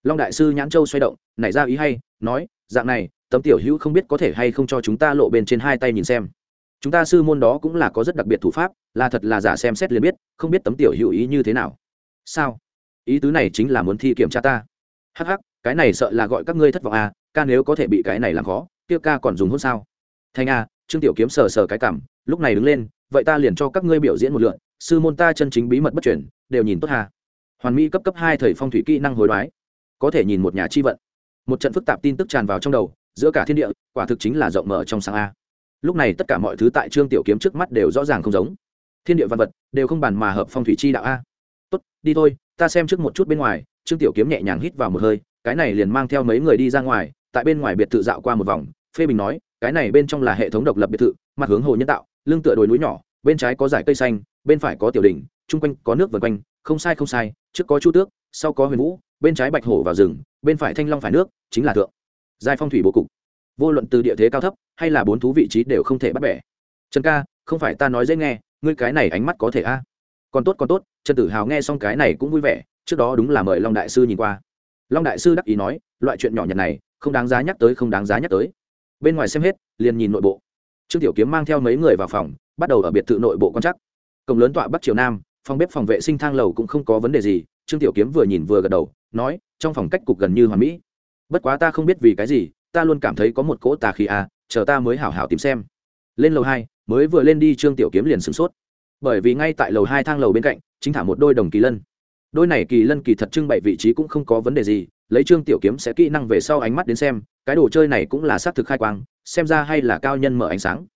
Long đại sư nhãn châu xoay động, nảy ra ý hay, nói, dạng này, tấm tiểu hữu không biết có thể hay không cho chúng ta lộ bên trên hai tay nhìn xem chúng ta sư môn đó cũng là có rất đặc biệt thủ pháp, là thật là giả xem xét liền biết, không biết tấm tiểu hữu ý như thế nào. Sao? Ý tứ này chính là muốn thi kiểm tra ta. Hắc hắc, cái này sợ là gọi các ngươi thất vọng à ca nếu có thể bị cái này làm khó tiêu ca còn dùng hôn sao? Thanh a à, trương tiểu kiếm sờ sờ cái cảm, lúc này đứng lên, vậy ta liền cho các ngươi biểu diễn một lượn, sư môn ta chân chính bí mật bất chuyển đều nhìn tốt hà. Hoàn mỹ cấp cấp hai thời phong thủy kỹ năng hối đoái. Có thể nhìn một nhà chi vận. Một trận phức tạp tin tức tràn vào trong đầu, giữa cả thiên địa, quả thực chính là rộng mở trong sáng a lúc này tất cả mọi thứ tại trương tiểu kiếm trước mắt đều rõ ràng không giống. Thiên địa văn vật đều không bàn mà hợp phong thủy chi đạo a. Tốt, đi thôi, ta xem trước một chút bên ngoài. Trương tiểu kiếm nhẹ nhàng hít vào một hơi, cái này liền mang theo mấy người đi ra ngoài, tại bên ngoài biệt thự dạo qua một vòng. Phê bình nói, cái này bên trong là hệ thống độc lập biệt thự, mặt hướng hồ nhân tạo, lưng tựa đồi núi nhỏ, bên trái có dải cây xanh, bên phải có tiểu đỉnh, chung quanh có nước vần quanh, không sai không sai, trước có chu tước, sau có huyền vũ, bên trái bạch hổ vào rừng, bên phải thanh long phải nước, chính là thượng. Giai phong thủy bố cục vô luận từ địa thế cao thấp hay là bốn thú vị trí đều không thể bắt bẻ. Trần ca, không phải ta nói dễ nghe, ngươi cái này ánh mắt có thể a. Còn tốt còn tốt, trần tử hào nghe xong cái này cũng vui vẻ, trước đó đúng là mời long đại sư nhìn qua. Long đại sư đắc ý nói, loại chuyện nhỏ nhặt này, không đáng giá nhắc tới, không đáng giá nhắc tới. Bên ngoài xem hết, liền nhìn nội bộ. Trương tiểu kiếm mang theo mấy người vào phòng, bắt đầu ở biệt thự nội bộ quan chắc cổng lớn tọa bắc triều nam, phòng bếp phòng vệ sinh thang lầu cũng không có vấn đề gì, trương tiểu kiếm vừa nhìn vừa gật đầu, nói, trong phòng cách cục gần như hoàn mỹ. Bất quá ta không biết vì cái gì ta luôn cảm thấy có một cỗ tà khí à chờ ta mới hảo hảo tìm xem. Lên lầu hai, mới vừa lên đi, trương tiểu kiếm liền sửng sốt. Bởi vì ngay tại lầu hai thang lầu bên cạnh, chính thả một đôi đồng kỳ lân. Đôi này kỳ lân kỳ thật trưng bày vị trí cũng không có vấn đề gì, lấy trương tiểu kiếm sẽ kỹ năng về sau ánh mắt đến xem, cái đồ chơi này cũng là xác thực khai quang, xem ra hay là cao nhân mở ánh sáng.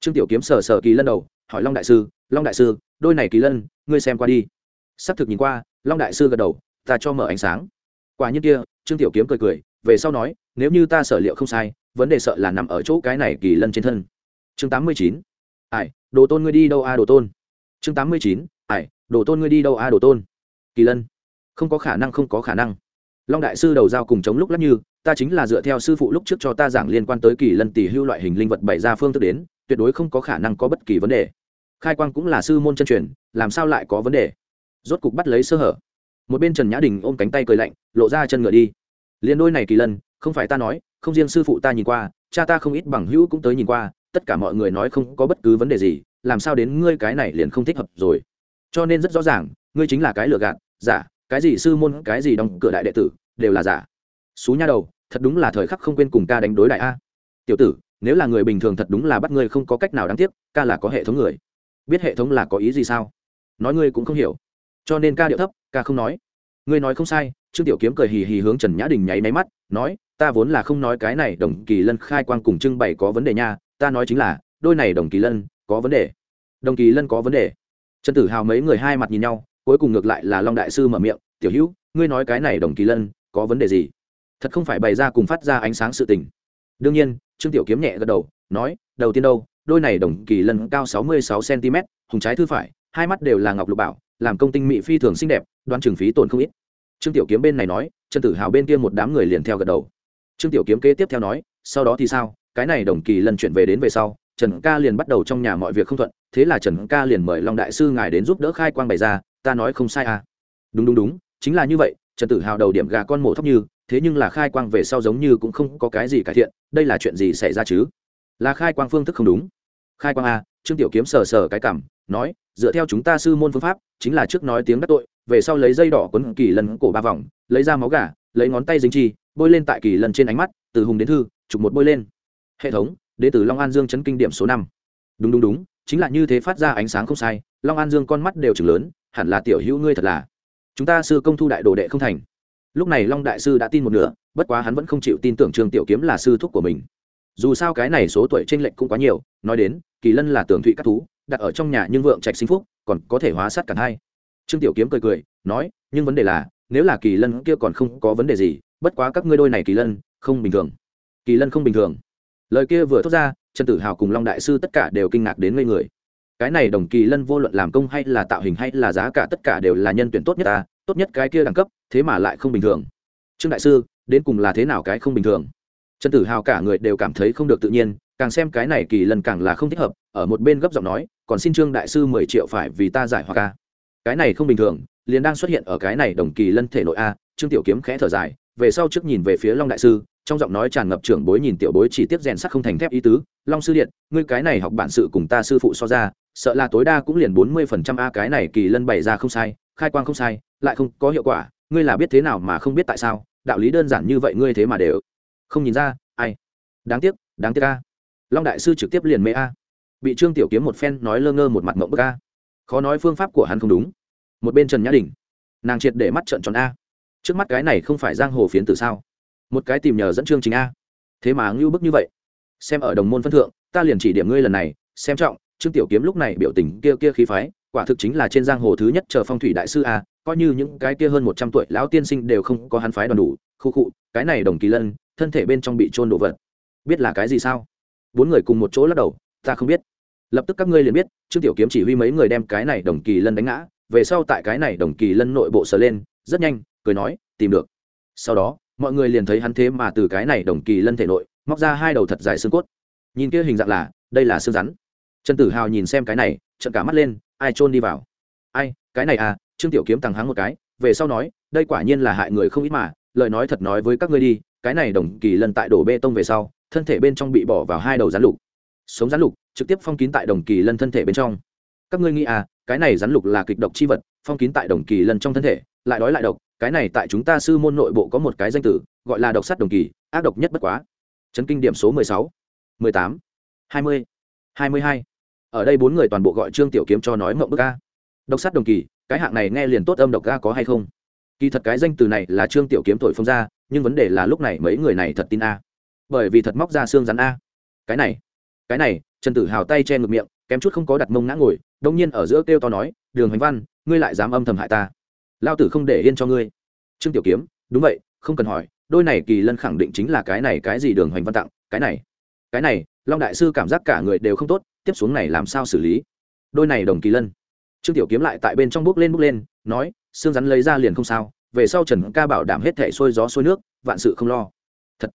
Trương tiểu kiếm sờ sờ kỳ lân đầu, hỏi long đại sư, long đại sư, đôi này kỳ lân, ngươi xem qua đi. Xác thực nhìn qua, long đại sư gật đầu, ta cho mở ánh sáng. Quả nhiên kia, trương tiểu kiếm cười cười, về sau nói nếu như ta sở liệu không sai, vấn đề sợ là nằm ở chỗ cái này kỳ lân trên thân. Chương tám mươi chín. Ải đồ tôn ngươi đi đâu a, đồ tôn? Chương tám mươi chín. Ải đồ tôn ngươi đi đâu a, đồ tôn? Kỳ lân. Không có khả năng, không có khả năng. Long đại sư đầu giao cùng chống lúc lắc như, ta chính là dựa theo sư phụ lúc trước cho ta giảng liên quan tới kỳ lân tỷ hưu loại hình linh vật bày ra phương thức đến, tuyệt đối không có khả năng có bất kỳ vấn đề. Khai quang cũng là sư môn chân truyền, làm sao lại có vấn đề? Rốt cục bắt lấy sơ hở. Một bên trần nhã đình ôm cánh tay cười lạnh, lộ ra chân ngựa đi. Liền đôi này kỳ lân không phải ta nói, không riêng sư phụ ta nhìn qua, cha ta không ít bằng hữu cũng tới nhìn qua, tất cả mọi người nói không có bất cứ vấn đề gì, làm sao đến ngươi cái này liền không thích hợp rồi. Cho nên rất rõ ràng, ngươi chính là cái lừa gạt, giả, cái gì sư môn, cái gì đóng cửa đại đệ tử, đều là giả. Xú nha đầu, thật đúng là thời khắc không quên cùng ca đánh đối đại a. Tiểu tử, nếu là người bình thường thật đúng là bắt ngươi không có cách nào đáng tiếc, ca là có hệ thống người. Biết hệ thống là có ý gì sao? Nói ngươi cũng không hiểu. Cho nên ca điệu thấp, ca không nói. Ngươi nói không sai, trương tiểu kiếm cười hì hì hướng trần nhã đình nháy máy mắt, nói ta vốn là không nói cái này đồng kỳ lân khai quang cùng trưng bày có vấn đề nha, ta nói chính là, đôi này đồng kỳ lân, có vấn đề. Đồng kỳ lân có vấn đề. Trần tử hào mấy người hai mặt nhìn nhau, cuối cùng ngược lại là long đại sư mở miệng, tiểu hữu, ngươi nói cái này đồng kỳ lân, có vấn đề gì? Thật không phải bày ra cùng phát ra ánh sáng sự tình. Đương nhiên, trương tiểu kiếm nhẹ gật đầu, nói, đầu tiên đâu, đôi này đồng kỳ lân cao sáu mươi sáu cm hùng trái thư phải, hai mắt đều là ngọc lục bảo, làm công tinh mỹ phi thường xinh đẹp, đoan trường phí tổn không ít. Trương tiểu kiếm bên này nói, trần tử hào bên kia một đám người liền theo gật đầu trương tiểu kiếm kế tiếp theo nói, sau đó thì sao? Cái này đồng kỳ lần chuyển về đến về sau, trần ca liền bắt đầu trong nhà mọi việc không thuận, thế là trần ca liền mời long đại sư ngài đến giúp đỡ khai quang bày ra, ta nói không sai à. Đúng đúng đúng, chính là như vậy, trần tử hào đầu điểm gà con mổ thóc như, thế nhưng là khai quang về sau giống như cũng không có cái gì cải thiện, đây là chuyện gì xảy ra chứ? Là khai quang phương thức không đúng. Khai quang a trương tiểu kiếm sờ sờ cái cảm, nói, dựa theo chúng ta sư môn phương pháp, chính là trước nói tiếng đắc tội, về sau lấy dây đỏ quấn kỳ lần cổ ba vòng, lấy ra máu gà lấy ngón tay dính chi, bôi lên tại kỳ lần trên ánh mắt, từ hùng đến thư, chụp một bôi lên. Hệ thống, đến từ long an dương chấn kinh điểm số năm. Đúng đúng đúng, chính là như thế phát ra ánh sáng không sai, long an dương con mắt đều chừng lớn, hẳn là tiểu hữu ngươi thật là. Chúng ta sư công thu đại đồ đệ không thành. Lúc này long đại sư đã tin một nửa, bất quá hắn vẫn không chịu tin tưởng trương tiểu kiếm là sư thúc của mình. Dù sao cái này số tuổi t r ê n lệch cũng quá nhiều, nói đến, kỳ lân là tường thụy các thú, đặt ở trong nhà nhưng vượng trạch sinh phúc, còn có thể hóa sát cả hai. Trương tiểu kiếm cười cười, nói, nhưng vấn đề là nếu là kỳ lân kia còn không có vấn đề gì, bất quá các ngươi đôi này kỳ lân, không bình thường. Kỳ lân không bình thường. Lời kia vừa thốt ra, trần tử hào cùng long đại sư tất cả đều kinh ngạc đến ngây người. Cái này đồng kỳ lân vô luận làm công hay là tạo hình hay là giá cả tất cả đều là nhân tuyển tốt nhất ta, tốt nhất cái kia đẳng cấp, thế mà lại không bình thường. Trương đại sư, đến cùng là thế nào cái không bình thường? Trần tử hào cả người đều cảm thấy không được tự nhiên, càng xem cái này kỳ lần càng là không thích hợp, ở một bên gấp giọng nói, còn xin trương đại sư mười triệu phải vì ta giải hòa ca. Cái này không bình thường liền đang xuất hiện ở cái này đồng kỳ lân thể nội a, trương tiểu kiếm khẽ thở dài, về sau trước nhìn về phía long đại sư, trong giọng nói tràn ngập trưởng bối nhìn tiểu bối chỉ tiếp rèn sắc không thành thép ý tứ, long sư điện, ngươi cái này học bản sự cùng ta sư phụ so ra, sợ là tối đa cũng liền bốn mươi phần trăm a cái này kỳ lân bày ra không sai, khai quang không sai, lại không có hiệu quả, ngươi là biết thế nào mà không biết tại sao, đạo lý đơn giản như vậy ngươi thế mà đều không nhìn ra, ai? Đáng tiếc đáng tiếc a. Long đại sư trực tiếp liền mê a. Bị trương tiểu kiếm một phen nói lơ ngơ một mặt mộng bức a. Khó nói phương pháp của hắn không đúng một bên trần nhã đình nàng triệt để mắt trận tròn a trước mắt cái này không phải giang hồ phiến tử sao một cái tìm nhờ dẫn chương trình a thế mà ngưu bức như vậy xem ở đồng môn phân thượng ta liền chỉ điểm ngươi lần này xem trọng trương tiểu kiếm lúc này biểu tình kia kia khí phái quả thực chính là trên giang hồ thứ nhất chờ phong thủy đại sư a coi như những cái kia hơn một trăm tuổi lão tiên sinh đều không có hắn phái đoàn đủ khu khụ cái này đồng kỳ lân thân thể bên trong bị trôn đồ vật biết là cái gì sao bốn người cùng một chỗ lắc đầu ta không biết lập tức các ngươi liền biết trương tiểu kiếm chỉ huy mấy người đem cái này đồng kỳ lân đánh ngã về sau tại cái này đồng kỳ lân nội bộ sờ lên, rất nhanh, cười nói, tìm được. Sau đó, mọi người liền thấy hắn thế mà từ cái này đồng kỳ lân thể nội, móc ra hai đầu thật dài xương cốt. Nhìn kia hình dạng là, đây là xương rắn. Trần tử hào nhìn xem cái này trận cả mắt lên, ai trôn đi vào? Ai, cái này à trương tiểu kiếm tằng hắng một cái, về sau nói, đây quả nhiên là hại người không ít mà, lời nói thật nói với các ngươi đi, cái này đồng kỳ lân tại đổ bê tông về sau, thân thể bên trong bị bỏ vào hai đầu rắn lục. Sống rắn lục, trực tiếp phong kín tại đồng kỳ lân thân thể bên trong. Các ngươi nghĩ à cái này rắn lục là kịch độc chi vật, phong kín tại đồng kỳ lần trong thân thể, lại đói lại độc, cái này tại chúng ta sư môn nội bộ có một cái danh tử gọi là độc sắt đồng kỳ, ác độc nhất bất quá. Chấn kinh điểm số mười sáu, mười tám, hai mươi hai mươi hai. Ở đây bốn người toàn bộ gọi trương tiểu kiếm cho nói mộng bức a. Độc sắt đồng kỳ, cái hạng này nghe liền tốt âm độc ga có hay không? Kỳ thật cái danh từ này là trương tiểu kiếm thổi phông ra, nhưng vấn đề là lúc này mấy người này thật tin a. Bởi vì thật móc ra xương rắn a. Cái này cái này, trần tử hào tay che ngực miệng kém chút không có đặt mông ngã ngồi, đông nhiên ở giữa kêu to nói, đường hoành văn, ngươi lại dám âm thầm hại ta? Lao tử không để yên cho ngươi. Trương tiểu kiếm, đúng vậy, không cần hỏi, đôi này kỳ lân khẳng định chính là cái này cái gì đường hoành văn tặng, cái này cái này, long đại sư cảm giác cả người đều không tốt, tiếp xuống này làm sao xử lý? Đôi này đồng kỳ lân. Trương tiểu kiếm lại tại bên trong bước lên bước lên, nói, xương rắn lấy ra liền không sao, về sau trần ca bảo đảm hết thẻ xuôi gió xuôi nước, vạn sự không lo. Thật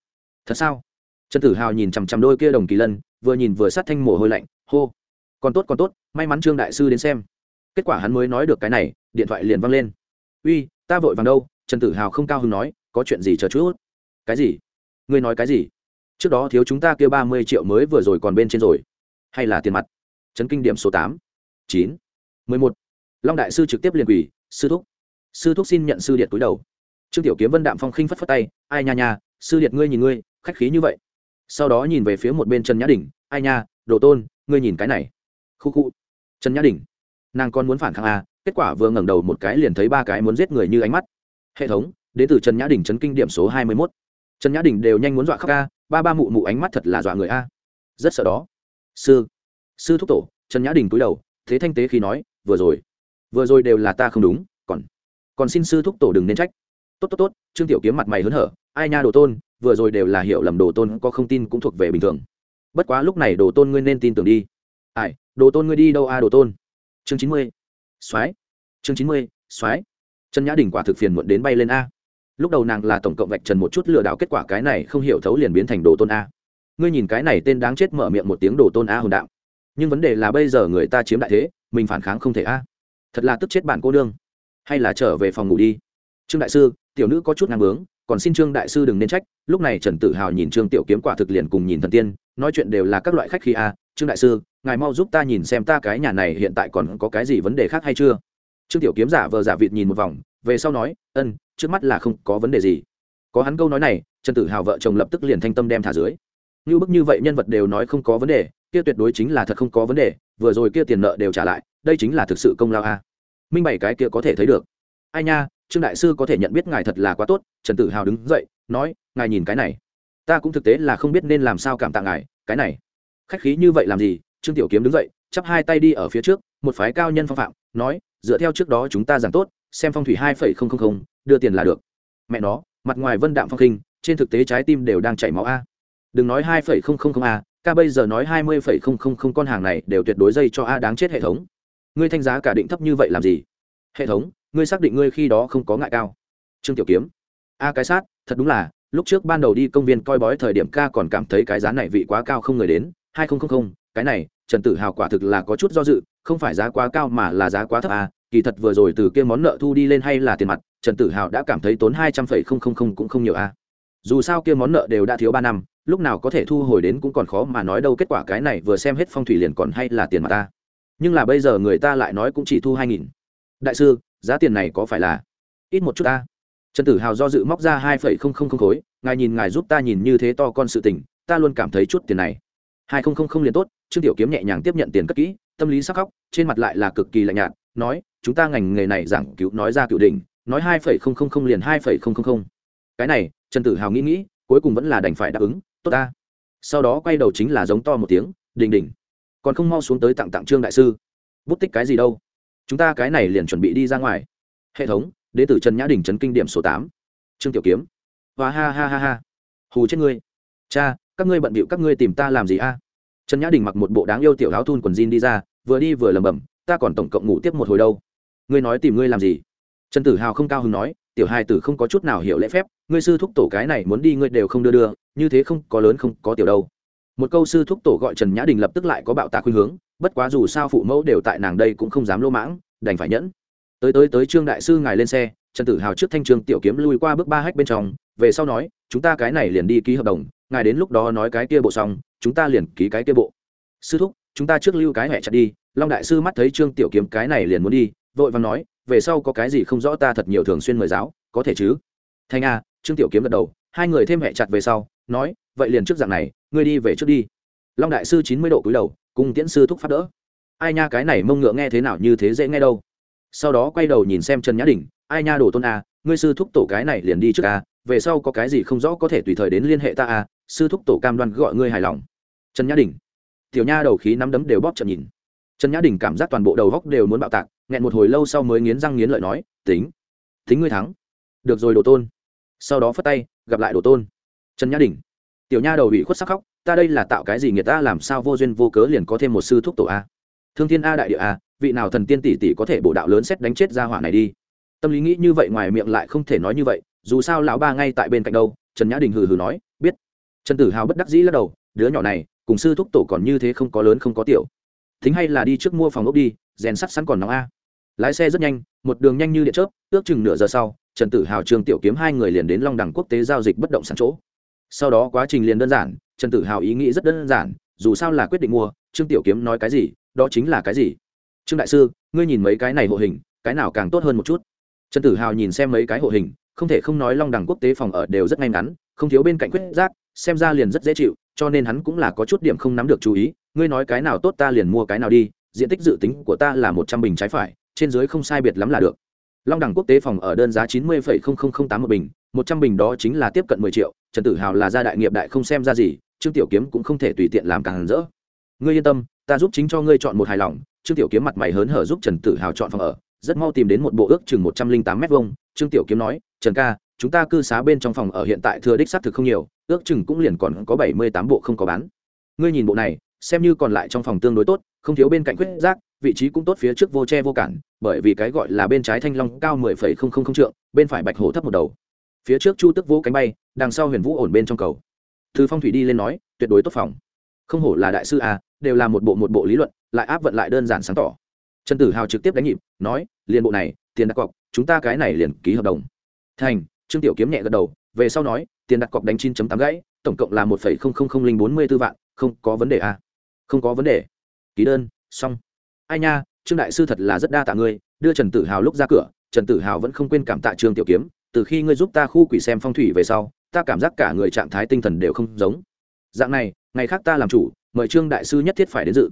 thật sao? Trần tử hào nhìn chằm chằm đôi kia đồng kỳ lân, vừa nhìn vừa sát thanh mồ hôi lạnh, hô còn tốt còn tốt, may mắn trương đại sư đến xem. Kết quả hắn mới nói được cái này, điện thoại liền văng lên. Uy, ta vội vàng đâu? Trần tử hào không cao hứng nói, có chuyện gì chờ chút? Cái gì? Ngươi nói cái gì? Trước đó thiếu chúng ta kia ba mươi triệu mới vừa rồi còn bên trên rồi. Hay là tiền mặt? Trấn kinh điểm số tám. chín. mười một. Long đại sư trực tiếp liền quỳ, sư thúc sư thúc xin nhận sư điện túi đầu. Trương tiểu kiếm vân đạm phong khinh phất phất tay, ai nha nha, sư điện ngươi nhìn ngươi, khách khí như vậy. Sau đó nhìn về phía một bên trần nhã đình, ai nha, đồ tôn, ngươi nhìn cái này khu khu. Trần nhã đình. Nàng còn muốn phản kháng à? Kết quả vừa ngẩng đầu một cái liền thấy ba cái muốn giết người như ánh mắt. Hệ thống, đến từ trần nhã đình chấn kinh điểm số hai mươi mốt. Trần nhã đình đều nhanh muốn dọa khóc a ba ba mụ mụ ánh mắt thật là dọa người a rất sợ đó. Sư. Sư thúc tổ, trần nhã đình cúi đầu, thế thanh tế khi nói, vừa rồi vừa rồi đều là ta không đúng, còn còn xin sư thúc tổ đừng nên trách. Tốt tốt tốt, trương tiểu kiếm mặt mày hớn hở, ai nha đồ tôn, vừa rồi đều là hiểu lầm đồ tôn, có không tin cũng thuộc về bình thường. Bất quá lúc này đồ tôn ngươi nên tin tưởng đi ai, đồ tôn ngươi đi đâu a, đồ tôn? Chương chín mươi. Soái. Chương chín mươi, soái. Trần nhã đình quả thực phiền muộn đến bay lên a. Lúc đầu nàng là tổng cộng vạch trần một chút lừa đảo, kết quả cái này không hiểu thấu liền biến thành đồ tôn a. Ngươi nhìn cái này tên đáng chết mở miệng một tiếng đồ tôn a hồn đạo. Nhưng vấn đề là bây giờ người ta chiếm đại thế, mình phản kháng không thể a. Thật là tức chết bạn cô đương hay là trở về phòng ngủ đi. Trương đại sư, tiểu nữ có chút ngang bướng, còn xin trương đại sư đừng nên trách, lúc này trần tử hào nhìn trương tiểu kiếm quả thực liền cùng nhìn thần tiên, nói chuyện đều là các loại khách khí a. Trương đại sư ngài mau giúp ta nhìn xem ta cái nhà này hiện tại còn có cái gì vấn đề khác hay chưa? Trương tiểu kiếm giả vờ giả vịt nhìn một vòng, về sau nói, ân, trước mắt là không có vấn đề gì. Có hắn câu nói này, trần tử hào vợ chồng lập tức liền thanh tâm đem thả dưới. Như bức như vậy nhân vật đều nói không có vấn đề, kia tuyệt đối chính là thật không có vấn đề, vừa rồi kia tiền nợ đều trả lại, đây chính là thực sự công lao a. Minh bảy cái kia có thể thấy được. Ai nha, trương đại sư có thể nhận biết ngài thật là quá tốt, trần tử hào đứng dậy, nói, ngài nhìn cái này. Ta cũng thực tế là không biết nên làm sao cảm tạ ngài, cái này. Khách khí như vậy làm gì trương tiểu kiếm đứng dậy, chắp hai tay đi ở phía trước, một phái cao nhân phong phạm, nói, dựa theo trước đó chúng ta giảng tốt, xem phong thủy hai phẩy không không không, đưa tiền là được. Mẹ nó, mặt ngoài vân đạm phong khinh trên thực tế trái tim đều đang chảy máu a. Đừng nói hai phẩy không không không a, ca bây giờ nói hai mươi phẩy không không không con hàng này đều tuyệt đối dây cho a đáng chết hệ thống. Ngươi thanh giá cả định thấp như vậy làm gì? Hệ thống, ngươi xác định ngươi khi đó không có ngại cao. Trương tiểu kiếm, a cái sát, thật đúng là, lúc trước ban đầu đi công viên coi bói thời điểm ca còn cảm thấy cái giá này vị quá cao không người đến, hai nghìn cái này, trần tử hào quả thực là có chút do dự, không phải giá quá cao mà là giá quá thấp à kỳ thật vừa rồi từ kia món nợ thu đi lên hay là tiền mặt, trần tử hào đã cảm thấy tốn hai trăm phẩy không không không cũng không nhiều à. Dù sao kia món nợ đều đã thiếu ba năm, lúc nào có thể thu hồi đến cũng còn khó mà nói đâu, kết quả cái này vừa xem hết phong thủy liền còn hay là tiền mặt ta nhưng là bây giờ người ta lại nói cũng chỉ thu hai nghìn. Đại sư, giá tiền này có phải là ít một chút ta trần tử hào do dự móc ra hai phẩy không không không khối, ngài nhìn ngài giúp ta nhìn như thế to con sự tình, ta luôn cảm thấy chút tiền này. Hai không không không liền tốt trương tiểu kiếm nhẹ nhàng tiếp nhận tiền cất kỹ, tâm lý sắc khóc, trên mặt lại là cực kỳ lạnh nhạt, nói, chúng ta ngành nghề này giảng cứu, nói ra cựu đỉnh, nói hai phẩy không không không liền hai phẩy không không không. Cái này, trần tử hào nghĩ nghĩ, cuối cùng vẫn là đành phải đáp ứng, tốt ta. Sau đó quay đầu chính là giống to một tiếng đình đình còn không mau xuống tới tặng tặng trương đại sư. Bút tích cái gì đâu? Chúng ta cái này liền chuẩn bị đi ra ngoài. Hệ thống, đến từ trần nhã đình trấn kinh điểm số tám. Trương tiểu kiếm. Và ha ha ha ha. Hù chết ngươi. Cha, các ngươi bận bịu các ngươi tìm ta làm gì a? Trần nhã đình mặc một bộ đáng yêu tiểu áo thun quần jean đi ra, vừa đi vừa lầm bầm ta còn tổng cộng ngủ tiếp một hồi đâu. Ngươi nói tìm ngươi làm gì? Trần tử hào không cao hứng nói, tiểu hai tử không có chút nào hiểu lễ phép, ngươi sư thúc tổ cái này muốn đi ngươi đều không đưa đưa, như thế không có lớn không có tiểu đâu. Một câu sư thúc tổ gọi trần nhã đình lập tức lại có bạo tạ khuynh hướng, bất quá dù sao phụ mẫu đều tại nàng đây cũng không dám lô mãng, đành phải nhẫn. Tới tới tới trương đại sư ngài lên xe, trần tử hào trước thanh trương tiểu kiếm lui qua bước ba hách bên trong, về sau nói, chúng ta cái này liền đi ký hợp đồng, ngài đến lúc đó nói cái kia bộ xong chúng ta liền ký cái kia bộ. Sư thúc, chúng ta trước lưu cái hẹ chặt đi, long đại sư mắt thấy trương tiểu kiếm cái này liền muốn đi, vội vàng nói, về sau có cái gì không rõ ta thật nhiều thường xuyên mời giáo, có thể chứ? Thanh a, trương tiểu kiếm gật đầu, hai người thêm hẹ chặt về sau, nói, vậy liền trước dạng này, ngươi đi về trước đi. Long đại sư chín mươi độ cúi đầu, cùng tiễn sư thúc pháp đỡ. Ai nha, cái này mông ngựa nghe thế nào như thế dễ nghe đâu. Sau đó quay đầu nhìn xem trần nhã đình ai nha đồ tôn a, ngươi sư thúc tổ cái này liền đi trước a, về sau có cái gì không rõ có thể tùy thời đến liên hệ ta a sư thúc tổ cam đoan gọi ngươi hài lòng. Trần nhã đình. Tiểu nha đầu khí nắm đấm đều bóp trận nhìn. Trần nhã đình cảm giác toàn bộ đầu góc đều muốn bạo tạc, nghẹn một hồi lâu sau mới nghiến răng nghiến lợi nói, tính tính ngươi thắng. Được rồi đồ tôn. Sau đó phất tay, gặp lại đồ tôn. Trần nhã đình. Tiểu nha đầu bị khuất sắc khóc, ta đây là tạo cái gì người ta, làm sao vô duyên vô cớ liền có thêm một sư thúc tổ a? Thương thiên a đại địa a, vị nào thần tiên tỷ tỷ có thể bổ đạo lớn xét đánh chết ra hỏa này đi? Tâm lý nghĩ như vậy ngoài miệng lại không thể nói như vậy, dù sao lão ba ngay tại bên cạnh đâu, trần nhã đình hừ hừ nói, biết trần tử hào bất đắc dĩ lắc đầu, đứa nhỏ này, cùng sư thúc tổ còn như thế không có lớn không có tiểu. Thính hay là đi trước mua phòng ốc đi, rèn sắt sẵn còn nóng a. Lái xe rất nhanh, một đường nhanh như điện chớp, ước chừng nửa giờ sau, trần tử hào trường tiểu kiếm hai người liền đến long đẳng quốc tế giao dịch bất động sản chỗ. Sau đó quá trình liền đơn giản, trần tử hào ý nghĩ rất đơn giản, dù sao là quyết định mua, trương tiểu kiếm nói cái gì, đó chính là cái gì. Trương đại sư, ngươi nhìn mấy cái này hộ hình, cái nào càng tốt hơn một chút? Trần tử hào nhìn xem mấy cái hộ hình, không thể không nói long đẳng quốc tế phòng ở đều rất ngay ngắn, không thiếu bên cạnh quyết giác xem ra liền rất dễ chịu, cho nên hắn cũng là có chút điểm không nắm được chú ý, ngươi nói cái nào tốt ta liền mua cái nào đi, diện tích dự tính của ta là một trăm bình trái phải, trên dưới không sai biệt lắm là được. Long đẳng quốc tế phòng ở đơn giá chín mươi tám một bình, một trăm bình đó chính là tiếp cận mười triệu, trần tử hào là gia đại nghiệp đại không xem ra gì, trương tiểu kiếm cũng không thể tùy tiện làm càng rỡ. Ngươi yên tâm, ta giúp chính cho ngươi chọn một hài lòng, trương tiểu kiếm mặt mày hớn hở giúp trần tử hào chọn phòng ở, rất mau tìm đến một bộ ước chừng một trăm linh tám m hai trương tiểu kiếm nói, trần ca chúng ta cư xá bên trong phòng ở hiện tại thừa đích xác thực không nhiều ước chừng cũng liền còn có bảy mươi tám bộ không có bán. Ngươi nhìn bộ này xem như còn lại trong phòng tương đối tốt không thiếu bên cạnh quyết giác vị trí cũng tốt phía trước vô tre vô cản bởi vì cái gọi là bên trái thanh long cao mười phẩy không không không trượng bên phải bạch hổ thấp một đầu. Phía trước chu tức vũ cánh bay đằng sau huyền vũ ổn bên trong cầu. Thư phong thủy đi lên nói tuyệt đối tốt phòng. Không hổ là đại sư à, đều là một bộ một bộ lý luận lại áp vận lại đơn giản sáng tỏ. Trần tử hào trực tiếp đánh nhịp nói liền bộ này tiền đặt cọc chúng ta cái này liền ký hợp đồng. Thành trương tiểu kiếm nhẹ gật đầu, về sau nói, tiền đặt cọc đánh chín tám gãy, tổng cộng là một linh bốn mươi b ố vạn, không có vấn đề à? không có vấn đề. Ký đơn, xong. Ai nha, trương đại sư thật là rất đa tạ ngươi, đưa trần tử hào lúc ra cửa, trần tử hào vẫn không quên cảm tạ trương tiểu kiếm, từ khi ngươi giúp ta khu quỷ xem phong thủy về sau, ta cảm giác cả người trạng thái tinh thần đều không giống. Dạng này, ngày khác ta làm chủ, mời trương đại sư nhất thiết phải đến dự.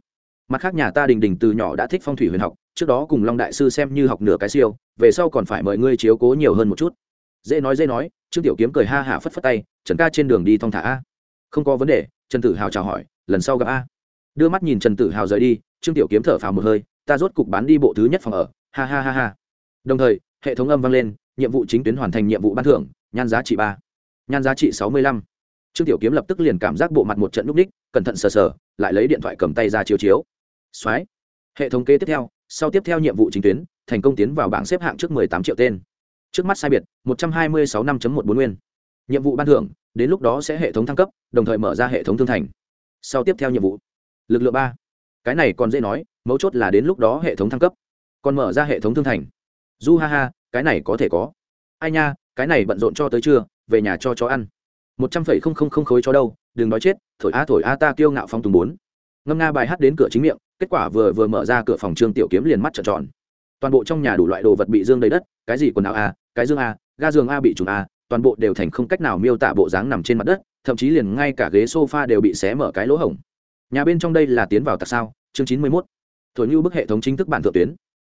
Mặt khác nhà ta đình đình từ nhỏ đã thích phong thủy huyền học, trước đó cùng long đại sư xem như học nửa cái siêu, về sau còn phải mời ngươi chiếu cố nhiều hơn một chút dễ nói dễ nói, trương tiểu kiếm cười ha hả phất phất tay, trần ca trên đường đi thong thả a. Không có vấn đề. Trần tử hào chào hỏi, lần sau gặp a. Đưa mắt nhìn trần tử hào rời đi, trương tiểu kiếm thở phào một hơi, ta rốt cục bán đi bộ thứ nhất phòng ở. Ha ha ha ha. Đồng thời, hệ thống âm vang lên, nhiệm vụ chính tuyến hoàn thành nhiệm vụ ban thưởng, nhan giá trị ba, nhan giá trị sáu mươi lăm. Trương tiểu kiếm lập tức liền cảm giác bộ mặt một trận núp ních cẩn thận sờ sờ, lại lấy điện thoại cầm tay ra chiếu chiếu. Soái hệ thống kế tiếp theo, sau tiếp theo nhiệm vụ chính tuyến, thành công tiến vào bảng xếp hạng trước mười tám triệu tên trước mắt sai biệt, một trăm hai mươi sáu năm một bốn nguyên. Nhiệm vụ ban thưởng, đến lúc đó sẽ hệ thống thăng cấp, đồng thời mở ra hệ thống thương thành. Sau tiếp theo nhiệm vụ, lực lượng ba. Cái này còn dễ nói, mấu chốt là đến lúc đó hệ thống thăng cấp. Còn mở ra hệ thống thương thành. Du ha ha, cái này có thể có. Ai nha, cái này bận rộn cho tới trưa, về nhà cho chó ăn. một trăm phẩy không không không khối cho đâu, đừng nói chết, thổi a thổi a ta kiêu ngạo phong tùng bốn. Ngâm nga bài hát đến cửa chính miệng, kết quả vừa vừa mở ra cửa phòng trương tiểu kiếm liền mắt trợn tròn toàn bộ trong nhà đủ loại đồ vật bị dương đầy đất, cái gì quần áo a cái dương a ga giường a bị trùng a à, toàn bộ đều thành không cách nào miêu tả bộ dáng nằm trên mặt đất, thậm chí liền ngay cả ghế sofa đều bị xé mở cái lỗ hổng. Nhà bên trong đây là tiến vào tạc sao? Chương chín mươi mốt. Thổi như bức hệ thống chính thức bản thượng tuyến.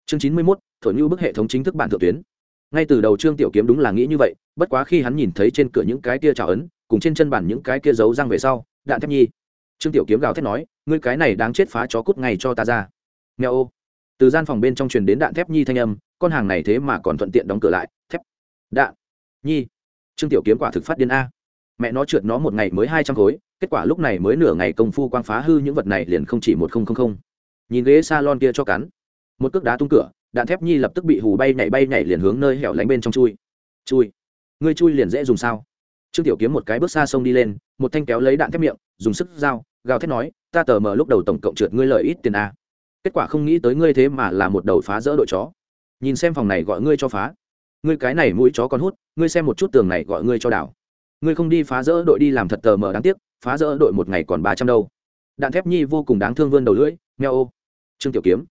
Chương chín mươi mốt. Thổi như bức hệ thống chính thức bản thượng tuyến. Ngay từ đầu trương tiểu kiếm đúng là nghĩ như vậy, bất quá khi hắn nhìn thấy trên cửa những cái kia trào ấn, cùng trên chân bản những cái kia giấu răng về sau, đạn thép nhi. Trương tiểu kiếm gào thét nói, ngươi cái này đáng chết phá chó cút ngay cho ta ra. Nghèo ô từ gian phòng bên trong truyền đến đạn thép nhi thanh âm, con hàng này thế mà còn thuận tiện đóng cửa lại, thép. Đạn. Nhi. Trương tiểu kiếm quả thực phát điên a. Mẹ nó trượt nó một ngày mới hai trăm khối, kết quả lúc này mới nửa ngày công phu quang phá hư những vật này liền không chỉ một không không không. Nhìn ghế salon kia cho cắn. Một cước đá tung cửa, đạn thép nhi lập tức bị hù bay nhảy bay nhảy liền hướng nơi hẻo lánh bên trong chui. Chui. Ngươi chui liền dễ dùng sao? Trương tiểu kiếm một cái bước xa sông đi lên, một thanh kéo lấy đạn thép miệng, dùng sức dao gào thét nói, ta tờ mờ lúc đầu tổng cộng trượt ngươi lợi ít tiền a kết quả không nghĩ tới ngươi thế mà là một đầu phá rỡ đội chó. Nhìn xem phòng này gọi ngươi cho phá. Ngươi cái này mũi chó còn hút, ngươi xem một chút tường này gọi ngươi cho đảo. Ngươi không đi phá rỡ đội đi làm thật tờ mờ đáng tiếc, phá rỡ đội một ngày còn ba trăm đâu. Đạn thép nhi vô cùng đáng thương vươn đầu lưỡi, meo ô. Trương tiểu kiếm,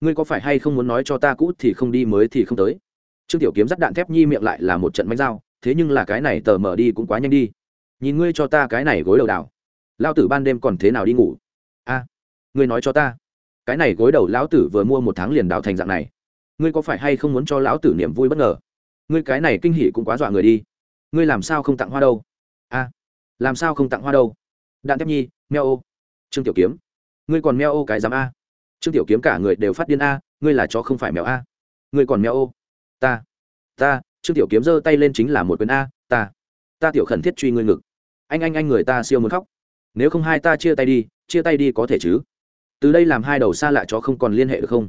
ngươi có phải hay không muốn nói cho ta cũ thì không đi mới thì không tới? Trương tiểu kiếm dắt đạn thép nhi miệng lại là một trận bánh dao, thế nhưng là cái này tờ mờ đi cũng quá nhanh đi. Nhìn ngươi cho ta cái này gối đầu đảo. Lao tử ban đêm còn thế nào đi ngủ? A, ngươi nói cho ta cái này gối đầu lão tử vừa mua một tháng liền đào thành dạng này. Ngươi có phải hay không muốn cho lão tử niềm vui bất ngờ? Ngươi cái này kinh hỉ cũng quá dọa người đi. Ngươi làm sao không tặng hoa đâu? A, làm sao không tặng hoa đâu? Đạn thép nhi, meo. Ô trương tiểu kiếm. Ngươi còn meo ô cái dám a. Trương tiểu kiếm cả người đều phát điên a, ngươi là chó không phải mèo a. Ngươi còn meo. Ô ta ta, trương tiểu kiếm giơ tay lên chính là một quyền a, ta ta tiểu khẩn thiết truy ngươi ngực. Anh anh anh, người ta siêu muốn khóc. Nếu không hai ta chia tay đi, chia tay đi có thể chứ? Từ đây làm hai đầu xa lạ chó không còn liên hệ được không?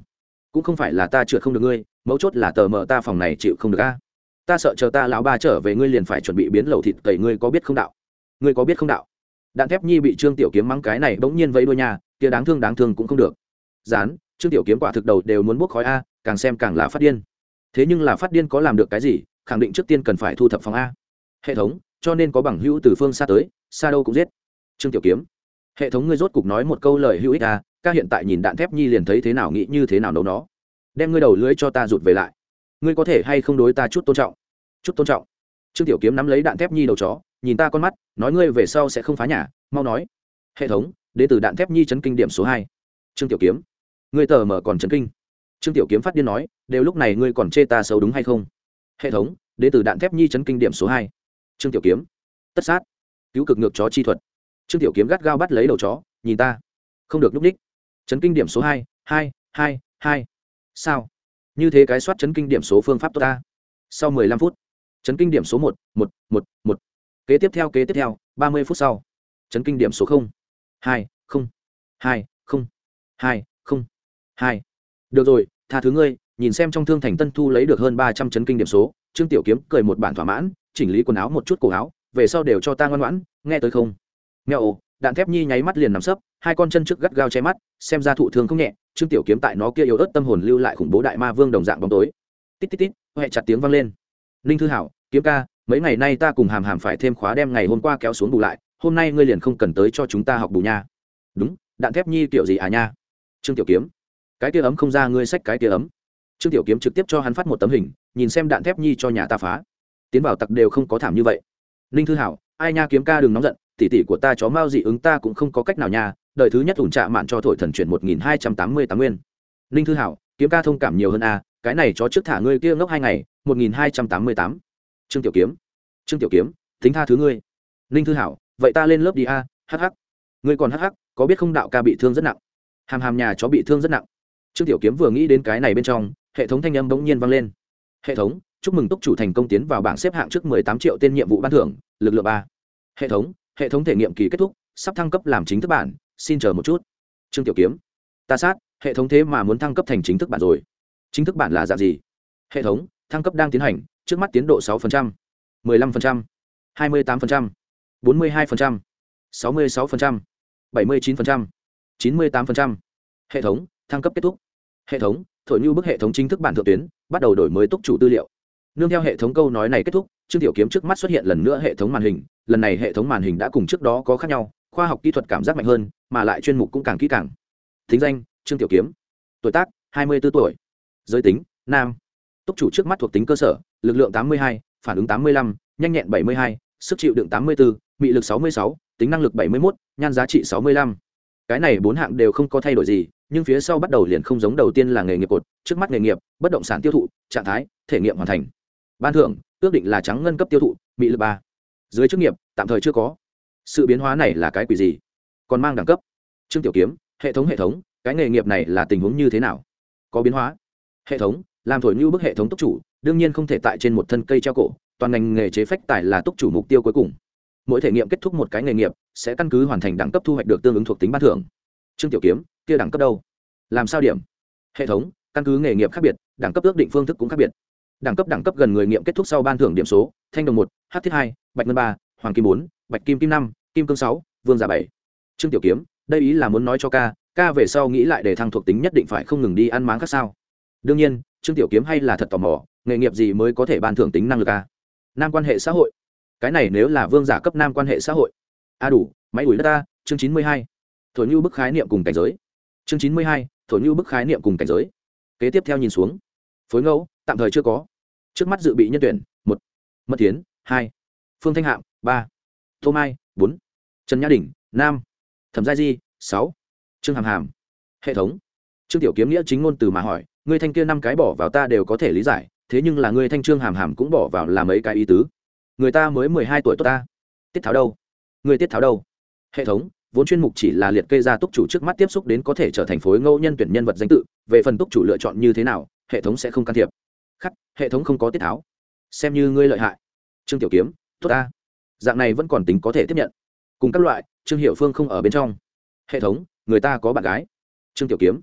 Cũng không phải là ta trượt không được ngươi, mấu chốt là tờ mờ ta phòng này chịu không được a. Ta sợ chờ ta lão ba trở về ngươi liền phải chuẩn bị biến lẩu thịt cầy ngươi có biết không đạo? Ngươi có biết không đạo? Đạn thép nhi bị trương tiểu kiếm mắng cái này bỗng nhiên vẫy đuôi nhà, kia đáng thương đáng thương cũng không được. Dán, trương tiểu kiếm quả thực đầu đều muốn bốc khói a, càng xem càng là phát điên. Thế nhưng là phát điên có làm được cái gì, khẳng định trước tiên cần phải thu thập phòng a. Hệ thống, cho nên có bằng hữu từ phương xa tới, xa đâu cũng giết. Trương tiểu kiếm, hệ thống ngươi rốt cục nói một câu lời hữu ích a ca hiện tại nhìn đạn thép nhi liền thấy thế nào nghĩ như thế nào nấu nó. Đem ngươi đầu lưới cho ta rụt về lại. Ngươi có thể hay không đối ta chút tôn trọng? Chút tôn trọng. Trương tiểu kiếm nắm lấy đạn thép nhi đầu chó, nhìn ta con mắt, nói ngươi về sau sẽ không phá nhà, mau nói. Hệ thống đến từ đạn thép nhi chấn kinh điểm số hai. Trương tiểu kiếm, ngươi tờ mở còn chấn kinh. Trương tiểu kiếm phát điên nói, đều lúc này ngươi còn chê ta xấu đúng hay không? Hệ thống đến từ đạn thép nhi chấn kinh điểm số hai. Trương tiểu kiếm, tất sát. Cứu cực ngược chó chi thuật. Trương tiểu kiếm gắt gao bắt lấy đầu chó, nhìn ta. Không được núp ních chấn kinh điểm số hai hai hai hai. Sao? Như thế cái soát chấn kinh điểm số phương pháp tốt ta. Sau mười lăm phút, chấn kinh điểm số một một một một. Kế tiếp theo, kế tiếp theo, ba mươi phút sau. Chấn kinh điểm số không, hai không hai không hai không, hai. Được rồi, tha thứ ngươi, nhìn xem trong thương thành tân thu lấy được hơn ba trăm chấn kinh điểm số. Trương tiểu kiếm cười một bản thỏa mãn, chỉnh lý quần áo một chút cổ áo, về sau đều cho ta ngoan ngoãn, nghe tới không? Nghe ồ đạn thép nhi nháy mắt liền nằm sấp, hai con chân trước gắt gao che mắt, xem ra thụ thương không nhẹ, trương tiểu kiếm tại nó kia yếu ớt tâm hồn lưu lại khủng bố đại ma vương đồng dạng bóng tối. Tít tít tít huệ chặt tiếng vang lên. Ninh thư hảo, kiếm ca, mấy ngày nay ta cùng hàm hàm phải thêm khóa đem ngày hôm qua kéo xuống bù lại, hôm nay ngươi liền không cần tới cho chúng ta học bù nha. Đúng, đạn thép nhi kiểu gì à nha? Trương tiểu kiếm. Cái kia ấm không ra ngươi xách cái kia ấm. Trương tiểu kiếm trực tiếp cho hắn phát một tấm hình, nhìn xem đạn thép nhi cho nhà ta phá. Tiến vào tặc đều không có thảm như vậy. Ninh thư hảo, ai nha kiếm ca đừng nóng giận tỷ tỷ của ta chó mao dị ứng ta cũng không có cách nào nha đời thứ nhất ủn trạ mạn cho thổi thần chuyển một nghìn hai trăm tám mươi tám nguyên. Ninh thư hảo, kiếm ca thông cảm nhiều hơn a cái này chó trước thả ngươi kia ngốc hai ngày, một nghìn hai trăm tám mươi tám. Trương tiểu kiếm, trương tiểu kiếm tính tha thứ ngươi. Ninh thư hảo, vậy ta lên lớp đi a hh ngươi còn hh có biết không đạo ca bị thương rất nặng? Hàm hàm nhà chó bị thương rất nặng. Trương tiểu kiếm vừa nghĩ đến cái này bên trong, hệ thống thanh âm bỗng nhiên vang lên. Hệ thống, chúc mừng túc chủ thành công tiến vào bảng xếp hạng trước mười tám triệu tên nhiệm vụ ban thưởng, lực lượng ba. Hệ thống hệ thống thể nghiệm kỳ kết thúc sắp thăng cấp làm chính thức bản xin chờ một chút. Trương tiểu kiếm ta sát hệ thống thế mà muốn thăng cấp thành chính thức bản rồi. Chính thức bản là dạng gì? Hệ thống thăng cấp đang tiến hành trước mắt tiến độ sáu phần trăm, mười lăm phần trăm, hai mươi tám phần trăm, bốn mươi hai phần trăm, sáu mươi sáu phần trăm, bảy mươi chín phần trăm, chín mươi tám phần trăm. hệ thống thăng cấp kết thúc. Hệ thống thổi như bức hệ thống chính thức bản thượng tuyến bắt đầu đổi mới túc chủ tư liệu. Nương theo hệ thống câu nói này kết thúc trương tiểu kiếm trước mắt xuất hiện lần nữa hệ thống màn hình lần này hệ thống màn hình đã cùng trước đó có khác nhau, khoa học kỹ thuật cảm giác mạnh hơn, mà lại chuyên mục cũng càng kỹ càng. Thính danh, trương tiểu kiếm. Tuổi tác, hai mươi b ố tuổi. Giới tính, nam. Túc chủ trước mắt thuộc tính cơ sở, lực lượng tám mươi hai, phản ứng tám mươi lăm, nhanh nhẹn bảy mươi hai, sức chịu đựng tám mươi bốn mị lực sáu mươi sáu, tính năng lực bảy mươi một nhan giá trị sáu mươi lăm. Cái này bốn hạng đều không có thay đổi gì, nhưng phía sau bắt đầu liền không giống đầu tiên là nghề nghiệp cột, trước mắt nghề nghiệp, bất động sản tiêu thụ, trạng thái, thể nghiệm hoàn thành. Ban thưởng, ước định là trắng ngân cấp tiêu thụ, mị lực ba dưới chức nghiệp, tạm thời chưa có. Sự biến hóa này là cái quỷ gì? Còn mang đẳng cấp? Trương tiểu kiếm, hệ thống hệ thống, cái nghề nghiệp này là tình huống như thế nào? Có biến hóa? Hệ thống, làm thổi như bức hệ thống túc chủ, đương nhiên không thể tại trên một thân cây treo cổ, toàn ngành nghề chế phách tài là túc chủ mục tiêu cuối cùng. Mỗi thể nghiệm kết thúc một cái nghề nghiệp, sẽ căn cứ hoàn thành đẳng cấp thu hoạch được tương ứng thuộc tính ban thưởng. Trương tiểu kiếm, kia đẳng cấp đâu? Làm sao điểm? Hệ thống, căn cứ nghề nghiệp khác biệt, đẳng cấp ước định phương thức cũng khác biệt. Đẳng cấp đẳng cấp gần người nghiệm kết thúc sau ban thưởng điểm số, thanh đồng một h thiết hai bạch ngân ba, hoàng kim bốn, bạch kim kim năm, kim cương sáu, vương giả bảy. Trương tiểu kiếm, đây ý là muốn nói cho ca ca về sau nghĩ lại để thăng thuộc tính nhất định phải không ngừng đi ăn máng khác sao? Đương nhiên, trương tiểu kiếm hay là thật tò mò, nghề nghiệp gì mới có thể ban thưởng tính năng lực ca nam quan hệ xã hội. Cái này nếu là vương giả cấp nam quan hệ xã hội. A đủ, máy ủi đất ta, chương chín mươi hai. Thổi như bức khái niệm cùng cảnh giới. Chương chín mươi hai, thổi như bức khái niệm cùng cảnh giới. Kế tiếp theo nhìn xuống. Phối ngẫu, tạm thời chưa có. Trước mắt dự bị nhân tuyển, một. Mật tiến hai phương thanh hạm, ba. Tô mai, bốn. Trần nhã đình nam thẩm gia di, sáu. Trương hàm hàm. Hệ thống. Trương tiểu kiếm nghĩa chính ngôn từ mà hỏi, ngươi thanh kia năm cái bỏ vào ta đều có thể lý giải, thế nhưng là ngươi thanh trương hàm hàm cũng bỏ vào làm mấy cái ý tứ? Người ta mới mười hai tuổi tốt ta. Tiết tháo đâu? Người tiết tháo đâu? Hệ thống. Vốn chuyên mục chỉ là liệt kê ra túc chủ trước mắt tiếp xúc đến có thể trở thành phối ngẫu nhân tuyển nhân vật danh tự, về phần túc chủ lựa chọn như thế nào, hệ thống sẽ không can thiệp. Khắc, hệ thống không có tiết tháo. Xem như ngươi lợi hại. Trương tiểu kiếm tốt ta. Dạng này vẫn còn tính có thể tiếp nhận. Cùng các loại, trương hiệu phương không ở bên trong. Hệ thống, người ta có bạn gái. Trương tiểu kiếm,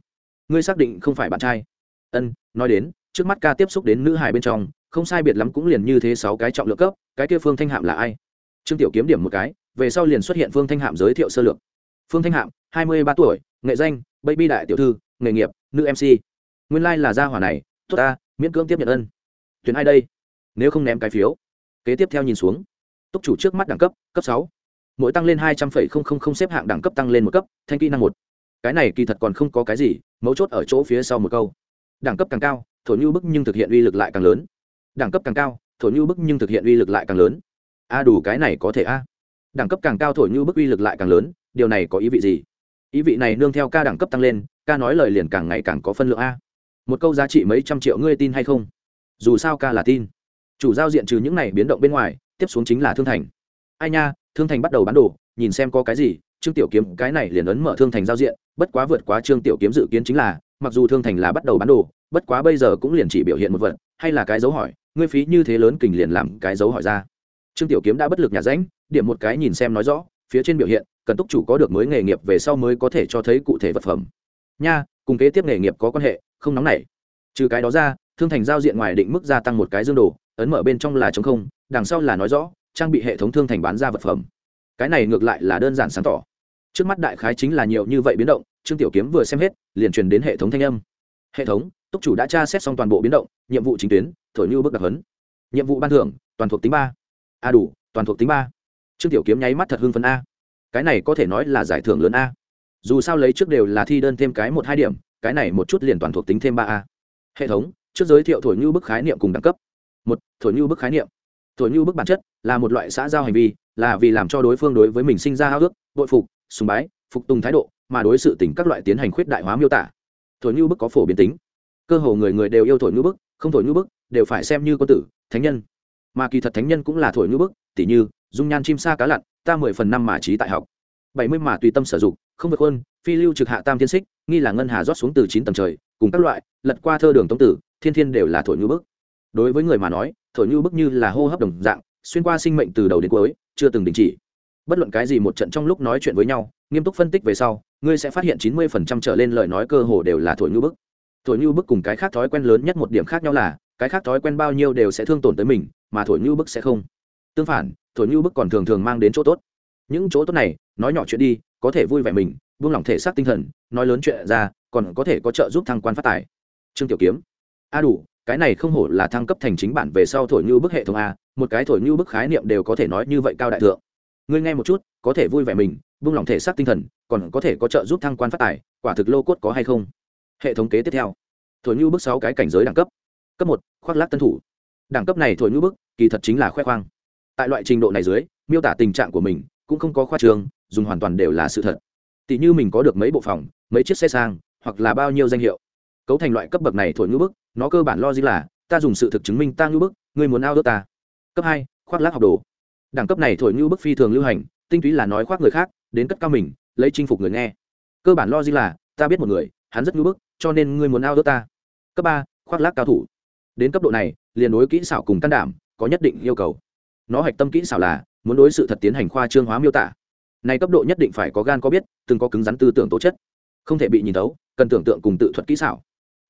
ngươi xác định không phải bạn trai. Ân, nói đến, trước mắt ca tiếp xúc đến nữ hài bên trong, không sai biệt lắm cũng liền như thế sáu cái trọng lượng cấp, cái kia phương thanh hạm là ai? Trương tiểu kiếm điểm một cái, về sau liền xuất hiện phương thanh hạm giới thiệu sơ lược. Phương thanh hạm, hai mươi ba tuổi, nghệ danh, baby đại tiểu thư, nghề nghiệp, nữ mc nguyên lai、like、là gia hỏa này, tốt ta, miễn cưỡng tiếp nhận ân. Tuyến ai đây? Nếu không ném cái phiếu kế tiếp theo nhìn xuống. Túc chủ trước mắt đẳng cấp cấp sáu. Mỗi tăng lên hai trăm phẩy không không không xếp hạng đẳng cấp tăng lên một cấp, thanh kỹ năng một. Cái này kỳ thật còn không có cái gì, mấu chốt ở chỗ phía sau một câu. Đẳng cấp càng cao, thổ nhu bức nhưng thực hiện uy lực lại càng lớn. Đẳng cấp càng cao, thổ nhu bức nhưng thực hiện uy lực lại càng lớn. A đủ cái này có thể a. Đẳng cấp càng cao thổi nhu bức uy lực lại càng lớn, điều này có ý vị gì? Ý vị này nương theo ca đẳng cấp tăng lên, ca nói lời liền càng ngày càng có phân lượng a. Một câu giá trị mấy trăm triệu ngươi tin hay không? Dù sao ca là tin chủ giao diện trừ những này biến động bên ngoài, tiếp xuống chính là thương thành. Ai nha, thương thành bắt đầu bán đồ, nhìn xem có cái gì, trương tiểu kiếm cái này liền ấn mở thương thành giao diện, bất quá vượt quá trương tiểu kiếm dự kiến chính là, mặc dù thương thành là bắt đầu bán đồ, bất quá bây giờ cũng liền chỉ biểu hiện một vật, hay là cái dấu hỏi, ngươi phí như thế lớn kình liền làm cái dấu hỏi ra. Trương tiểu kiếm đã bất lực nhà ránh, điểm một cái nhìn xem nói rõ, phía trên biểu hiện, cần túc chủ có được mới nghề nghiệp về sau mới có thể cho thấy cụ thể vật phẩm. Nha, cùng kế tiếp nghề nghiệp có quan hệ, không nóng nảy. Trừ cái đó ra, thương thành giao diện ngoài định mức gia tăng một cái dương đồ ấn mở bên trong là chống không, đằng sau là nói rõ, trang bị hệ thống thương thành bán ra vật phẩm. Cái này ngược lại là đơn giản sáng tỏ. Trước mắt đại khái chính là nhiều như vậy biến động, trương tiểu kiếm vừa xem hết, liền truyền đến hệ thống thanh âm. Hệ thống, túc chủ đã tra xét xong toàn bộ biến động, nhiệm vụ chính tuyến, thổi như bước đặc hấn nhiệm vụ ban thưởng, toàn thuộc tính ba. A đủ, toàn thuộc tính ba. Trương tiểu kiếm nháy mắt thật hưng phấn a. Cái này có thể nói là giải thưởng lớn a. Dù sao lấy trước đều là thi đơn thêm cái một hai điểm, cái này một chút liền toàn thuộc tính thêm ba a. Hệ thống, trước giới thiệu thổi như bức khái niệm cùng đẳng cấp một, thổi như bức khái niệm. Thổi như bức bản chất là một loại xã giao hành vi, là vì làm cho đối phương đối với mình sinh ra háo ước bội phục, sùng bái, phục tùng thái độ, mà đối sự tỉnh các loại tiến hành khuyết đại hóa miêu tả. Thổi như bức có phổ biến tính. Cơ hồ người người đều yêu thổi như bức, không thổi như bức, đều phải xem như có tử, thánh nhân. Mà kỳ thật thánh nhân cũng là thổi như bức, tỉ như, dung nhan chim sa cá lặn, ta mười phần năm mà trí tại học. Bảy mươi mà tùy tâm sử dụng, không vượt hơn phi lưu trực hạ tam thiên xích, nghi là ngân hà rót xuống từ chín tầng trời, cùng các loại, lật qua thơ đường tống tử, thiên thiên đều là thổi như bức đối với người mà nói, thổi như bức như là hô hấp đồng dạng, xuyên qua sinh mệnh từ đầu đến cuối, chưa từng đình chỉ. Bất luận cái gì một trận trong lúc nói chuyện với nhau, nghiêm túc phân tích về sau, ngươi sẽ phát hiện chín mươi phần trăm trở lên lời nói cơ hồ đều là thổi như bức. Thổi như bức cùng cái khác thói quen lớn nhất một điểm khác nhau là, cái khác thói quen bao nhiêu đều sẽ thương tổn tới mình, mà thổi như bức sẽ không. Tương phản, thổi như bức còn thường thường mang đến chỗ tốt. Những chỗ tốt này, nói nhỏ chuyện đi, có thể vui vẻ mình, buông lỏng thể xác tinh thần, nói lớn chuyện ra, còn có thể có trợ giúp thăng quan phát tài. Trương tiểu kiếm. A đủ cái này không hổ là thăng cấp thành chính bản về sau thổi như bức hệ thống a, một cái thổi như bức khái niệm đều có thể nói như vậy cao đại thượng. Ngươi nghe một chút, có thể vui vẻ mình buông lỏng thể xác tinh thần, còn có thể có trợ giúp thăng quan phát tài, quả thực lô cốt có hay không? Hệ thống kế tiếp theo. Thổi như bức sáu cái cảnh giới đẳng cấp. Cấp một, khoác lác tân thủ. Đẳng cấp này thổi như bức, kỳ thật chính là khoe khoang. Tại loại trình độ này dưới, miêu tả tình trạng của mình cũng không có khoa trường dùng hoàn toàn đều là sự thật. Tỷ như mình có được mấy bộ phòng, mấy chiếc xe sang, hoặc là bao nhiêu danh hiệu cấu thành loại cấp bậc này thổi ngữ bức, nó cơ bản lo gì là, ta dùng sự thực chứng minh ta ngữ bức, ngươi muốn ao ước ta. Cấp hai, khoác lác học đồ. Đẳng cấp này thổi ngữ bức phi thường lưu hành, tinh túy là nói khoác người khác, đến cất cao mình, lấy chinh phục người nghe. Cơ bản lo gì là, ta biết một người, hắn rất ngữ bức, cho nên ngươi muốn ao ước ta. Cấp ba, khoác lác cao thủ. Đến cấp độ này, liền đối kỹ xảo cùng can đảm, có nhất định yêu cầu. Nó hạch tâm kỹ xảo là, muốn đối sự thật tiến hành khoa trương hóa miêu tả. Này cấp độ nhất định phải có gan có biết, từng có cứng rắn tư tưởng tố chất. Không thể bị nhìn thấu, cần tưởng tượng cùng tự thuật kỹ xảo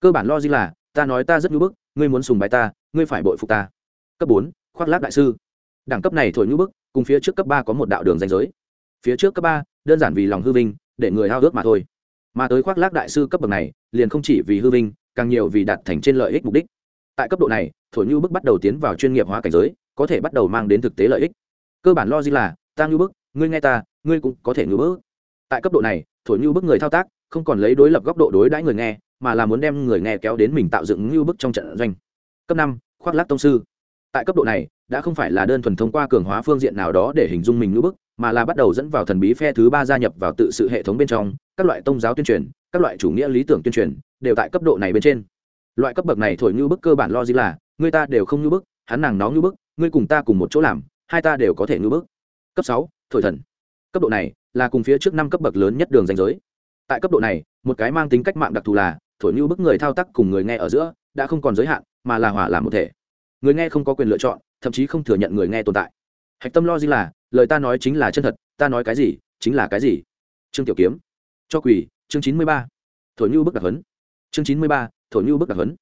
cơ bản lo gì là, ta nói ta rất nhu bức, ngươi muốn sùng bài ta, ngươi phải bội phục ta. Cấp bốn, khoác lác đại sư. Đẳng cấp này thổi nhu bức, cùng phía trước cấp ba có một đạo đường danh giới. Phía trước cấp ba, đơn giản vì lòng hư vinh, để người hao ước mà thôi. Mà tới khoác lác đại sư cấp bậc này, liền không chỉ vì hư vinh, càng nhiều vì đạt thành trên lợi ích mục đích. Tại cấp độ này, thổi nhu bức bắt đầu tiến vào chuyên nghiệp hóa cảnh giới, có thể bắt đầu mang đến thực tế lợi ích. Cơ bản lo gì là, ta nhu bức, ngươi nghe ta, ngươi cũng có thể nhu bức. Tại cấp độ này, thổi nhu bức người thao tác không còn lấy đối lập góc độ đối đãi người nghe, mà là muốn đem người nghe kéo đến mình tạo dựng ngưu bức trong trận doanh. Cấp năm, khoác lác tông sư. Tại cấp độ này, đã không phải là đơn thuần thông qua cường hóa phương diện nào đó để hình dung mình ngưu bức, mà là bắt đầu dẫn vào thần bí phe thứ ba gia nhập vào tự sự hệ thống bên trong, các loại tôn giáo tuyên truyền, các loại chủ nghĩa lý tưởng tuyên truyền, đều tại cấp độ này bên trên. Loại cấp bậc này thổi ngưu bức cơ bản lo gì là, người ta đều không ngưu bức, hắn nàng nó ngưu bức, ngươi cùng ta cùng một chỗ làm, hai ta đều có thể ngưu bức. Cấp sáu, thổi thần. Cấp độ này là cùng phía trước năm cấp bậc lớn nhất đường danh giới tại cấp độ này, một cái mang tính cách mạng đặc thù là, thổi như bức người thao tác cùng người nghe ở giữa, đã không còn giới hạn, mà là hòa làm một thể. Người nghe không có quyền lựa chọn, thậm chí không thừa nhận người nghe tồn tại. Hạch tâm lo gì là, lời ta nói chính là chân thật, ta nói cái gì, chính là cái gì. Trương tiểu kiếm. Cho quỳ. chương chín mươi ba. Thổi như bức đặc huấn. Chương chín mươi ba, thổi như bức đặc huấn.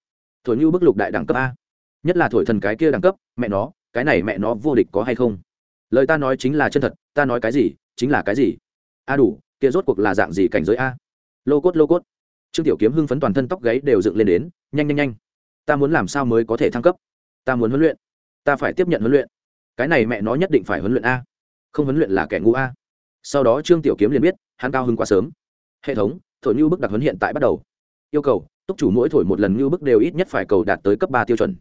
Thổi như bức lục đại đẳng cấp a. Nhất là thổi thần cái kia đẳng cấp, mẹ nó, cái này mẹ nó vô địch có hay không? Lời ta nói chính là chân thật, ta nói cái gì, chính là cái gì? A đủ, kia rốt cuộc là dạng gì cảnh giới a? Lô cốt lô cốt. Trương tiểu kiếm hưng phấn toàn thân tóc gáy đều dựng lên đến, nhanh nhanh nhanh. Ta muốn làm sao mới có thể thăng cấp? Ta muốn huấn luyện. Ta phải tiếp nhận huấn luyện. Cái này mẹ nó nhất định phải huấn luyện a. Không huấn luyện là kẻ ngu a. Sau đó trương tiểu kiếm liền biết, hắn cao hưng quá sớm. Hệ thống, thổi như bức đặc huấn hiện tại bắt đầu. Yêu cầu, túc chủ mỗi thổi một lần như bức đều ít nhất phải cầu đạt tới cấp ba tiêu chuẩn.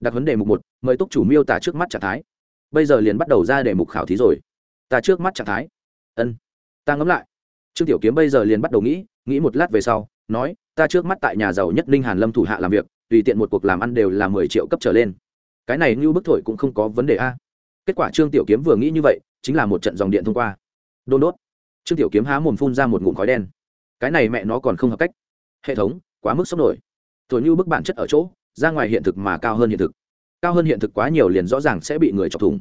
Đặt vấn đề mục một, mời túc chủ miêu tả trước mắt trạng thái. Bây giờ liền bắt đầu ra đề mục khảo thí rồi. Ta trước mắt trạng thái. Ân, ta ngẫm lại. Trương tiểu kiếm bây giờ liền bắt đầu nghĩ nghĩ một lát về sau, nói, ta trước mắt tại nhà giàu nhất ninh hàn lâm thủ hạ làm việc, tùy tiện một cuộc làm ăn đều là mười triệu cấp trở lên. Cái này như bức thổi cũng không có vấn đề a. Kết quả trương tiểu kiếm vừa nghĩ như vậy, chính là một trận dòng điện thông qua. Đôn đốt. Trương tiểu kiếm há mồm phun ra một ngụm khói đen. Cái này mẹ nó còn không hợp cách. Hệ thống, quá mức sốc nổi. Thổi như bức bản chất ở chỗ, ra ngoài hiện thực mà cao hơn hiện thực. Cao hơn hiện thực quá nhiều liền rõ ràng sẽ bị người chọc thủng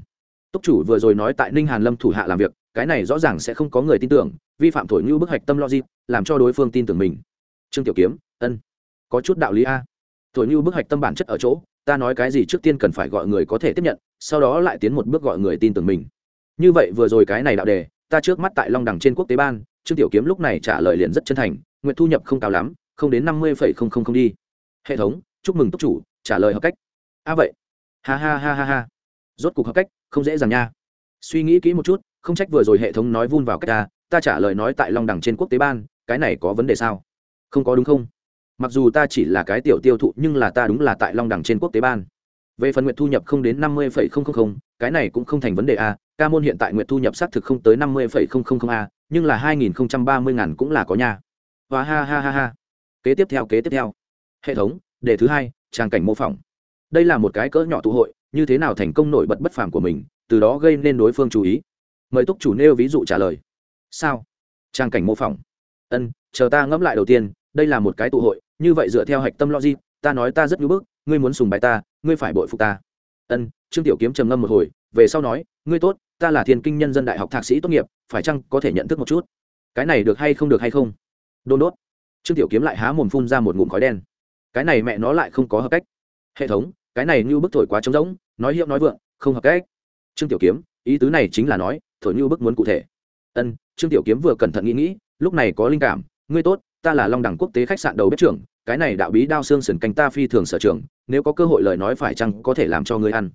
túc chủ vừa rồi nói tại ninh hàn lâm thủ hạ làm việc, cái này rõ ràng sẽ không có người tin tưởng, vi phạm thổi như bức hạch tâm logic, làm cho đối phương tin tưởng mình. Trương tiểu kiếm, ân, có chút đạo lý a. Thổi như bức hạch tâm bản chất ở chỗ, ta nói cái gì trước tiên cần phải gọi người có thể tiếp nhận, sau đó lại tiến một bước gọi người tin tưởng mình. Như vậy vừa rồi cái này đạo đề, ta trước mắt tại long đẳng trên quốc tế ban, trương tiểu kiếm lúc này trả lời liền rất chân thành, nguyện thu nhập không cao lắm, không đến năm mươi phẩy không không không đi. Hệ thống, chúc mừng túc chủ, trả lời hợp cách. A vậy. Ha ha ha ha ha. Rốt cuộc hợp cách không dễ dàng nha. Suy nghĩ kỹ một chút, không trách vừa rồi hệ thống nói vun vào cách ta ta trả lời nói tại long đẳng trên quốc tế ban, cái này có vấn đề sao? Không có đúng không? Mặc dù ta chỉ là cái tiểu tiêu thụ nhưng là ta đúng là tại long đẳng trên quốc tế ban. Về phần nguyện thu nhập không đến năm mươi cái này cũng không thành vấn đề a, ca môn hiện tại nguyện thu nhập xác thực không tới năm mươi a, nhưng là hai nghìn ba mươi ngàn cũng là có nha. Và ha ha ha ha. Kế tiếp theo, kế tiếp theo. Hệ thống, đề thứ hai, trang cảnh mô phỏng. Đây là một cái cỡ nhỏ tụ hội như thế nào thành công nổi bật bất phàm của mình, từ đó gây nên đối phương chú ý. Mời túc chủ nêu ví dụ trả lời. Sao? Trang cảnh mô phỏng. Ân, chờ ta ngẫm lại đầu tiên, đây là một cái tụ hội, như vậy dựa theo hạch tâm logic, ta nói ta rất ngưỡng bức, ngươi muốn sùng bài ta, ngươi phải bội phục ta. Ân, trương tiểu kiếm trầm ngâm một hồi, về sau nói, ngươi tốt, ta là thiên kinh nhân dân đại học thạc sĩ tốt nghiệp, phải chăng có thể nhận thức một chút? Cái này được hay không được hay không? Đôn đốt. Trương tiểu kiếm lại há mồm phun ra một ngụm khói đen. Cái này mẹ nó lại không có hợp cách. Hệ thống cái này như bức thổi quá trống rỗng, nói hiệu nói vượng, không hợp cách. Trương tiểu kiếm, ý tứ này chính là nói, thổi như bức muốn cụ thể. Ân, trương tiểu kiếm vừa cẩn thận nghĩ nghĩ, lúc này có linh cảm, ngươi tốt, ta là long đẳng quốc tế khách sạn đầu bếp trưởng, cái này đạo bí đao xương sườn canh ta phi thường sở trường, nếu có cơ hội lời nói phải chăng có thể làm cho ngươi ăn.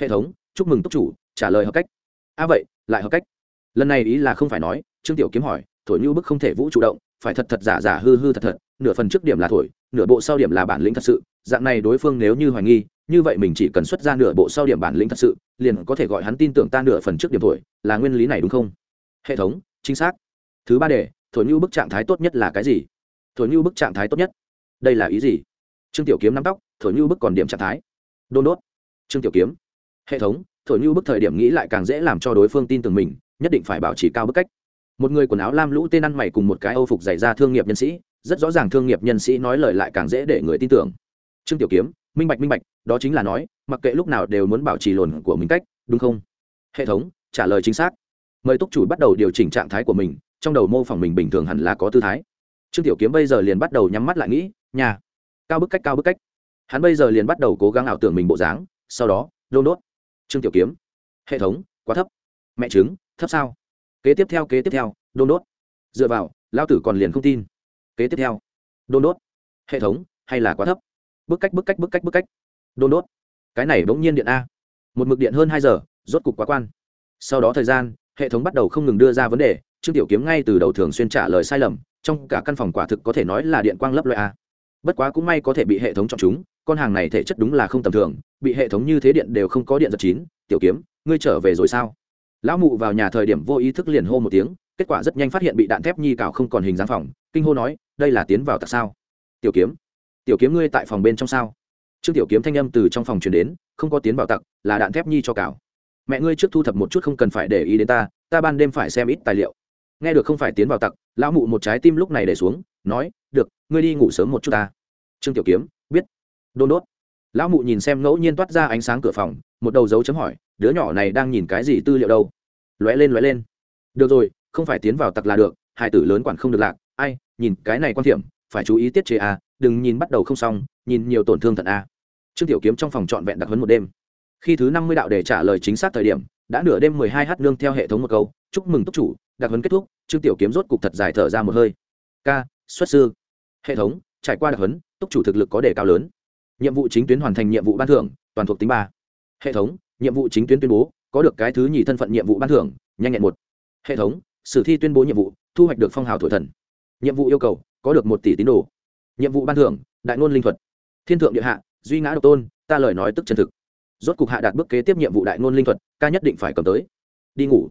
Hệ thống, chúc mừng túc chủ, trả lời hợp cách. A à vậy, lại hợp cách. Lần này ý là không phải nói, trương tiểu kiếm hỏi, thổi như bức không thể vũ chủ động, phải thật thật giả giả hư hư thật thật, nửa phần trước điểm là thổi nửa bộ sau điểm là bản lĩnh thật sự, dạng này đối phương nếu như hoài nghi, như vậy mình chỉ cần xuất ra nửa bộ sau điểm bản lĩnh thật sự, liền có thể gọi hắn tin tưởng ta nửa phần trước điểm thổi, là nguyên lý này đúng không? Hệ thống, chính xác. Thứ ba đề, thổi như bức trạng thái tốt nhất là cái gì? Thổi như bức trạng thái tốt nhất. Đây là ý gì? Trương tiểu kiếm nắm tóc, thổi như bức còn điểm trạng thái. Đôn đốt. Trương tiểu kiếm. Hệ thống, thổi như bức thời điểm nghĩ lại càng dễ làm cho đối phương tin tưởng mình, nhất định phải bảo trì cao bức cách. Một người quần áo lam lũ tên ăn mày cùng một cái âu phục dày ra thương nghiệp nhân sĩ rất rõ ràng thương nghiệp nhân sĩ nói lời lại càng dễ để người tin tưởng. Trương tiểu kiếm, minh bạch minh bạch, đó chính là nói, mặc kệ lúc nào đều muốn bảo trì lồn của mình cách, đúng không? Hệ thống, trả lời chính xác. Mời túc chủ bắt đầu điều chỉnh trạng thái của mình, trong đầu mô phỏng mình bình thường hẳn là có tư thái. Trương tiểu kiếm bây giờ liền bắt đầu nhắm mắt lại nghĩ, nhà, cao bức cách, cao bức cách. Hắn bây giờ liền bắt đầu cố gắng ảo tưởng mình bộ dáng, sau đó đôn đốt trương tiểu kiếm, hệ thống, quá thấp. Mẹ chứng thấp sao? Kế tiếp theo, kế tiếp theo đôn đốt dựa vào lao tử còn liền không tin kế tiếp theo, đôn đốt. Hệ thống, hay là quá thấp? Bức cách bức cách bức cách bức cách. Đôn đốt. Cái này bỗng nhiên điện a. Một mực điện hơn hai giờ, rốt cục quá quan. Sau đó thời gian, hệ thống bắt đầu không ngừng đưa ra vấn đề. Trương tiểu kiếm ngay từ đầu thường xuyên trả lời sai lầm, trong cả căn phòng quả thực có thể nói là điện quang lấp loại a. Bất quá cũng may có thể bị hệ thống chọn chúng, con hàng này thể chất đúng là không tầm thường, bị hệ thống như thế điện đều không có điện giật chín. Tiểu kiếm, ngươi trở về rồi sao? Lão mụ vào nhà thời điểm vô ý thức liền hô một tiếng, kết quả rất nhanh phát hiện bị đạn thép nhi cào không còn hình dáng phòng, kinh hô nói, đây là tiến vào tại sao? Tiểu kiếm tiểu kiếm ngươi tại phòng bên trong sao? Trương tiểu kiếm thanh âm từ trong phòng truyền đến, không có tiến vào tặc, là đạn thép nhi cho cào. Mẹ ngươi trước thu thập một chút không cần phải để ý đến ta ta ban đêm phải xem ít tài liệu. Nghe được không phải tiến vào tặc, lão mụ một trái tim lúc này để xuống, nói, được, ngươi đi ngủ sớm một chút ta. Trương tiểu kiếm, biết. Đôn đốt. Lão mụ nhìn xem ngẫu nhiên toát ra ánh sáng cửa phòng, một đầu dấu chấm hỏi đứa nhỏ này đang nhìn cái gì tư liệu đâu? Lóe lên lóe lên. Được rồi, không phải tiến vào tặc là được, hải tử lớn quản không được lạc. Ai, nhìn cái này quan thiểm, phải chú ý tiết chế a, đừng nhìn bắt đầu không xong, nhìn nhiều tổn thương thận a. Trương tiểu kiếm trong phòng trọn vẹn đặc huấn một đêm. Khi thứ năm mươi đạo để trả lời chính xác thời điểm, đã nửa đêm mười hai h nương theo hệ thống một câu, chúc mừng túc chủ, đặc huấn kết thúc. Trương tiểu kiếm rốt cục thật dài thở ra một hơi. K xuất sư. Hệ thống, trải qua đặc huấn, túc chủ thực lực có đề cao lớn. Nhiệm vụ chính tuyến hoàn thành nhiệm vụ ban thưởng, toàn thuộc tính ba. Hệ thống nhiệm vụ chính tuyến tuyên bố, có được cái thứ nhì thân phận nhiệm vụ ban thưởng, nhanh nhẹn một. Hệ thống, sử thi tuyên bố nhiệm vụ, thu hoạch được phong hào thổi thần. Nhiệm vụ yêu cầu, có được một tỷ tín đồ. Nhiệm vụ ban thưởng, đại ngôn linh thuật. Thiên thượng địa hạ, duy ngã độc tôn, ta lời nói tức chân thực. Rốt cục hạ đạt bước kế tiếp nhiệm vụ đại ngôn linh thuật, ca nhất định phải cầm tới. Đi ngủ.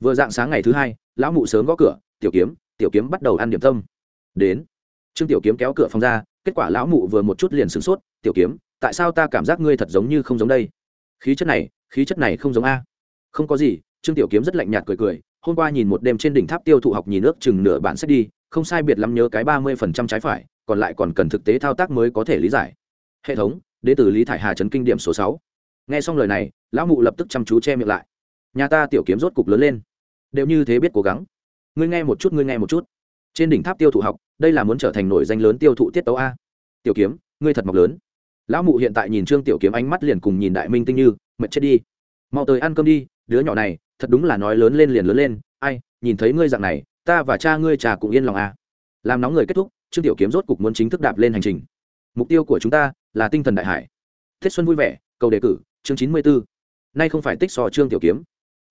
Vừa dạng sáng ngày thứ hai, lão mụ sớm gõ cửa, tiểu kiếm tiểu kiếm bắt đầu ăn điểm tâm. Đến. Trương tiểu kiếm kéo cửa phòng ra, kết quả lão mụ vừa một chút liền sửng sốt, tiểu kiếm, tại sao ta cảm giác ngươi thật giống như không giống đây? Khí chất này, khí chất này không giống a. Không có gì, trương tiểu kiếm rất lạnh nhạt cười cười, hôm qua nhìn một đêm trên đỉnh tháp tiêu thụ học nhìn nước chừng nửa bản sách đi, không sai biệt lắm nhớ cái ba mươi phần trăm trái phải, còn lại còn cần thực tế thao tác mới có thể lý giải. Hệ thống đ tử lý thải hà trấn kinh điểm số sáu. Nghe xong lời này, lão mụ lập tức chăm chú che miệng lại. Nhà ta tiểu kiếm rốt cục lớn lên. Đều như thế biết cố gắng. Ngươi nghe một chút, ngươi nghe một chút. Trên đỉnh tháp tiêu thụ học, đây là muốn trở thành nổi danh lớn tiêu thụ tiết tấu a. Tiểu kiếm, ngươi thật mọc lớn lão mụ hiện tại nhìn trương tiểu kiếm ánh mắt liền cùng nhìn đại minh tinh như, mệt chết đi. Mau tới ăn cơm đi, đứa nhỏ này, thật đúng là nói lớn lên liền lớn lên. Ai, nhìn thấy ngươi dạng này, ta và cha ngươi trà cũng yên lòng à. Làm nóng người kết thúc, trương tiểu kiếm rốt cục muốn chính thức đạp lên hành trình. Mục tiêu của chúng ta là tinh thần đại hải. Tết xuân vui vẻ, cầu đề cử, chương chín mươi bốn nay không phải tích so trương tiểu kiếm.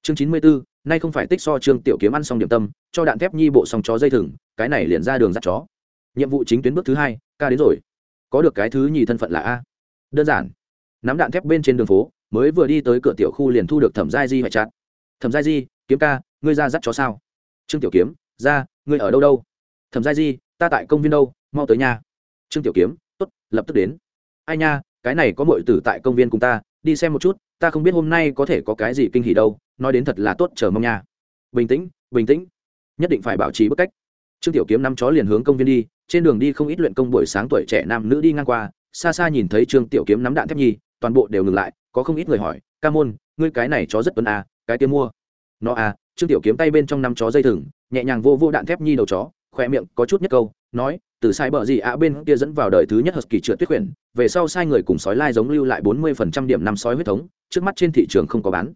Chương chín mươi bốn nay không phải tích so trương tiểu kiếm ăn xong điểm tâm, cho đạn thép nhi bộ xong chó dây thừng, cái này liền ra đường dắt chó. Nhiệm vụ chính tuyến bước thứ hai, ca đến rồi có được cái thứ nhì thân phận là a. Đơn giản. Nắm đạn thép bên trên đường phố, mới vừa đi tới cửa tiểu khu liền thu được thẩm giai di hoại chặt. Thẩm giai di, kiếm ca, ngươi ra dắt chó sao? Trương tiểu kiếm, ra, ngươi ở đâu đâu? Thẩm giai di, ta tại công viên đâu, mau tới nhà. Trương tiểu kiếm, tốt, lập tức đến. Ai nha, cái này có mọi tử tại công viên cùng ta, đi xem một chút, ta không biết hôm nay có thể có cái gì kinh hỉ đâu, nói đến thật là tốt, chờ mong nha. Bình tĩnh bình tĩnh. Nhất định phải bảo trì bức cách trương tiểu kiếm năm chó liền hướng công viên đi trên đường đi không ít luyện công buổi sáng tuổi trẻ nam nữ đi ngang qua xa xa nhìn thấy trương tiểu kiếm nắm đạn thép nhi toàn bộ đều ngừng lại có không ít người hỏi ca môn ngươi cái này chó rất tuấn à, cái kia mua? Nó à trương tiểu kiếm tay bên trong năm chó dây thừng nhẹ nhàng vô vô đạn thép nhi đầu chó khỏe miệng có chút nhất câu nói từ sai bờ gì ạ bên kia dẫn vào đời thứ nhất hợp kỳ trượt tuyết quyển về sau sai người cùng sói lai giống lưu lại bốn mươi phần trăm điểm năm sói huyết thống trước mắt trên thị trường không có bán.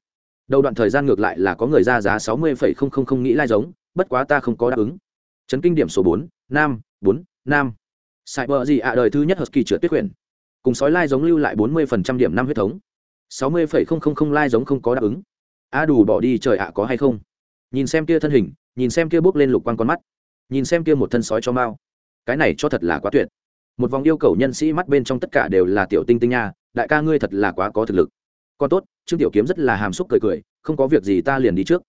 Đầu đoạn thời gian ngược lại là có người ra giá sáu mươi phẩy không không không nghĩ lai giống bất quá ta không có đáp ứng chấn kinh điểm số bốn, nam bốn, nam. Sai bờ gì ạ, đời thứ nhất Husky kỳ trượt tuyết quyển cùng sói lai giống lưu lại bốn mươi phần trăm điểm năm huyết thống. sáu mươi phẩy không không không lai giống không có đáp ứng. A đủ bỏ đi trời ạ, có hay không? Nhìn xem kia thân hình, nhìn xem kia bước lên lục quang con mắt, nhìn xem kia một thân sói cho mao cái này cho thật là quá tuyệt. Một vòng yêu cầu nhân sĩ mắt bên trong tất cả đều là tiểu tinh tinh nha, đại ca ngươi thật là quá có thực lực. Con tốt, trương tiểu kiếm rất là hàm xúc cười cười, không có việc gì ta liền đi trước.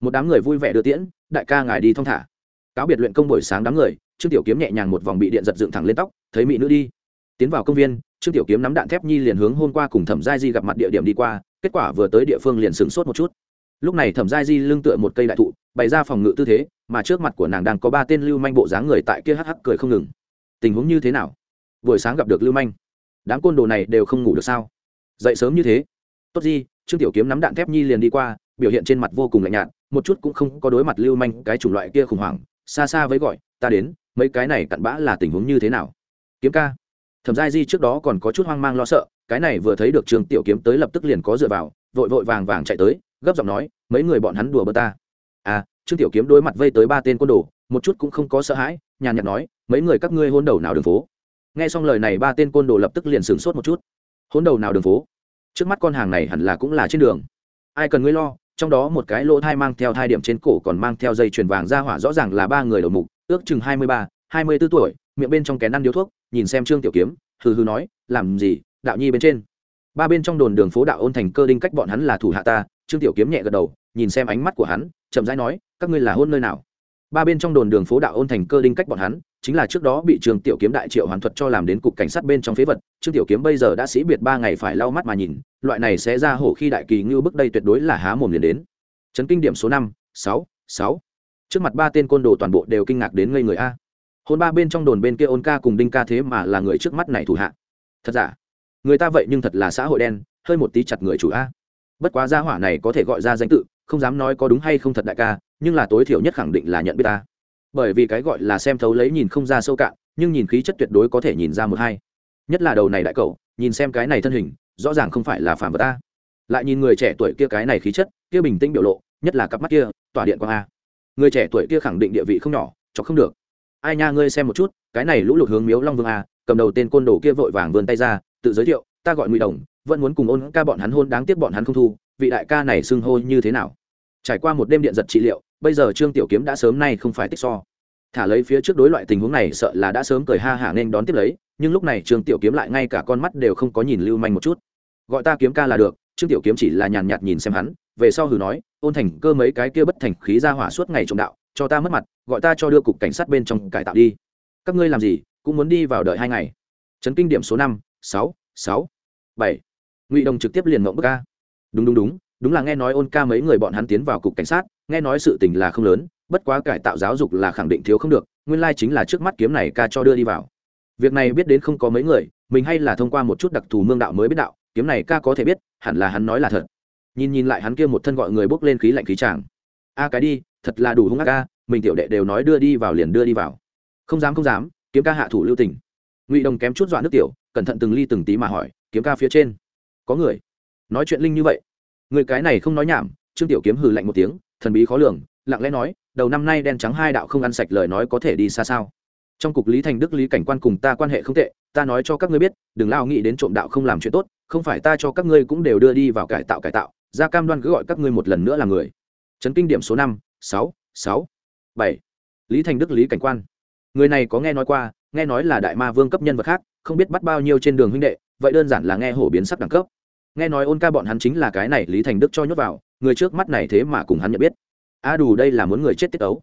Một đám người vui vẻ đưa tiễn, đại ca ngài đi thong thả cáo biệt luyện công buổi sáng đám người, trương tiểu kiếm nhẹ nhàng một vòng bị điện giật dựng thẳng lên tóc, thấy mỹ nữ đi. Tiến vào công viên, trương tiểu kiếm nắm đạn thép nhi liền hướng hôm qua cùng thẩm giai di gặp mặt địa điểm đi qua, kết quả vừa tới địa phương liền sửng sốt một chút. Lúc này thẩm giai di lưng tựa một cây đại thụ, bày ra phòng ngự tư thế, mà trước mặt của nàng đang có ba tên lưu manh bộ dáng người tại kia hắc hắc cười không ngừng. Tình huống như thế nào? Buổi sáng gặp được lưu manh? Đám côn đồ này đều không ngủ được sao? Dậy sớm như thế? Tốt gì trương tiểu kiếm nắm đạn thép nhi liền đi qua, biểu hiện trên mặt vô cùng lạnh nhạt, một chút cũng không có đối mặt lưu manh cái chủng loại kia khủng hoảng xa xa với gọi, ta đến, mấy cái này cặn bã là tình huống như thế nào? Kiếm ca. Thẩm giai di trước đó còn có chút hoang mang lo sợ, cái này vừa thấy được trương tiểu kiếm tới lập tức liền có dựa vào, vội vội vàng vàng chạy tới, gấp giọng nói, mấy người bọn hắn đùa bơ ta. À trương tiểu kiếm đối mặt vây tới ba tên côn đồ, một chút cũng không có sợ hãi, nhàn nhạt nói, mấy người các ngươi hôn đầu nào đường phố? Nghe xong lời này, ba tên côn đồ lập tức liền sửng sốt một chút. Hôn đầu nào đường phố? Trước mắt con hàng này hẳn là cũng là trên đường. Ai cần ngươi lo trong đó một cái lỗ thai mang theo thai điểm trên cổ còn mang theo dây chuyền vàng ra hỏa rõ ràng là ba người đầu mục, ước chừng hai mươi ba, hai mươi b ố tuổi, miệng bên trong kén ăn điếu thuốc, nhìn xem trương tiểu kiếm, hừ hừ nói, làm gì, đạo nhi bên trên? Ba bên trong đồn đường phố đạo ôn thành cơ đinh cách bọn hắn là thủ hạ ta, trương tiểu kiếm nhẹ gật đầu, nhìn xem ánh mắt của hắn, chậm rãi nói, các ngươi là hôn nơi nào? Ba bên trong đồn đường phố đạo ôn thành cơ đinh cách bọn hắn chính là trước đó bị Trường tiểu kiếm đại triệu hoàn thuật cho làm đến cục cảnh sát bên trong phế vật, trương tiểu kiếm bây giờ đã sĩ biệt ba ngày phải lau mắt mà nhìn, loại này sẽ ra hổ khi đại kỳ ngưu bước đây tuyệt đối là há mồm liền đến. Chấn kinh điểm số năm, sáu sáu. Trước mặt ba tên côn đồ toàn bộ đều kinh ngạc đến ngây người a. Hôn ba bên trong đồn bên kia ôn ca cùng đinh ca thế mà là người trước mắt này thủ hạ. Thật giả? Người ta vậy nhưng thật là xã hội đen, hơi một tí chặt người chủ a. Bất quá gia hỏa này có thể gọi ra danh tự, không dám nói có đúng hay không thật đại ca, nhưng là tối thiểu nhất khẳng định là nhận biết ta bởi vì cái gọi là xem thấu lấy nhìn không ra sâu cạn, nhưng nhìn khí chất tuyệt đối có thể nhìn ra một hai. Nhất là đầu này đại cậu, nhìn xem cái này thân hình, rõ ràng không phải là phản vật ta. Lại nhìn người trẻ tuổi kia cái này khí chất, kia bình tĩnh biểu lộ, nhất là cặp mắt kia, tỏa điện quang a. Người trẻ tuổi kia khẳng định địa vị không nhỏ, cho không được. Ai nha, ngươi xem một chút, cái này lũ lụt hướng miếu long vương a, cầm đầu tên côn đồ kia vội vàng vươn tay ra, tự giới thiệu, ta gọi ngụy đồng, vẫn muốn cùng ôn ca bọn hắn hôn, đáng tiếc bọn hắn không thu, vị đại ca này xưng hô như thế nào? Trải qua một đêm điện giật trị liệu bây giờ trương tiểu kiếm đã sớm nay không phải tích so. Thả lấy phía trước đối loại tình huống này sợ là đã sớm cười ha hả nên đón tiếp lấy, nhưng lúc này trương tiểu kiếm lại ngay cả con mắt đều không có nhìn lưu manh một chút. Gọi ta kiếm ca là được, trương tiểu kiếm chỉ là nhàn nhạt nhìn xem hắn, về sau hừ nói, ôn thành cơ mấy cái kia bất thành khí ra hỏa suốt ngày trộm đạo, cho ta mất mặt, gọi ta cho đưa cục cảnh sát bên trong cải tạo đi. Các ngươi làm gì, cũng muốn đi vào đợi hai ngày. Chấn kinh điểm số năm, sáu sáu, bảy. Ngụy đồng trực tiếp liền mộng bức ca. Đúng đúng đúng đúng là nghe nói ôn ca mấy người bọn hắn tiến vào cục cảnh sát nghe nói sự tình là không lớn, bất quá cải tạo giáo dục là khẳng định thiếu không được, nguyên lai chính là trước mắt kiếm này ca cho đưa đi vào. Việc này biết đến không có mấy người, mình hay là thông qua một chút đặc thù mương đạo mới biết đạo, kiếm này ca có thể biết, hẳn là hắn nói là thật. Nhìn nhìn lại hắn kia một thân gọi người bốc lên khí lạnh khí tràng. A cái đi, thật là đủ hung ác ca mình tiểu đệ đều nói đưa đi vào liền đưa đi vào. Không dám không dám, kiếm ca hạ thủ lưu tình. Ngụy đồng kém chút dọa nước tiểu, cẩn thận từng ly từng tí mà hỏi, kiếm ca phía trên, có người? Nói chuyện linh như vậy. Người cái này không nói nhảm, trương tiểu kiếm hừ lạnh một tiếng thần bí khó lường, lặng lẽ nói, đầu năm nay đen trắng hai đạo không ăn sạch lời nói có thể đi xa sao? Trong cục lý thành đức lý cảnh quan cùng ta quan hệ không tệ, ta nói cho các ngươi biết, đừng lao nghĩ đến trộm đạo không làm chuyện tốt, không phải ta cho các ngươi cũng đều đưa đi vào cải tạo cải tạo, ra cam đoan cứ gọi các ngươi một lần nữa là người. Trấn kinh điểm số năm, sáu sáu, bảy. Lý thành đức lý cảnh quan. Người này có nghe nói qua, nghe nói là đại ma vương cấp nhân vật khác, không biết bắt bao nhiêu trên đường huynh đệ, vậy đơn giản là nghe hổ biến sắc đẳng cấp. Nghe nói ôn ca bọn hắn chính là cái này lý thành đức cho nhốt vào người trước mắt này thế mà cùng hắn nhận biết. A đủ đây là muốn người chết tiết ấu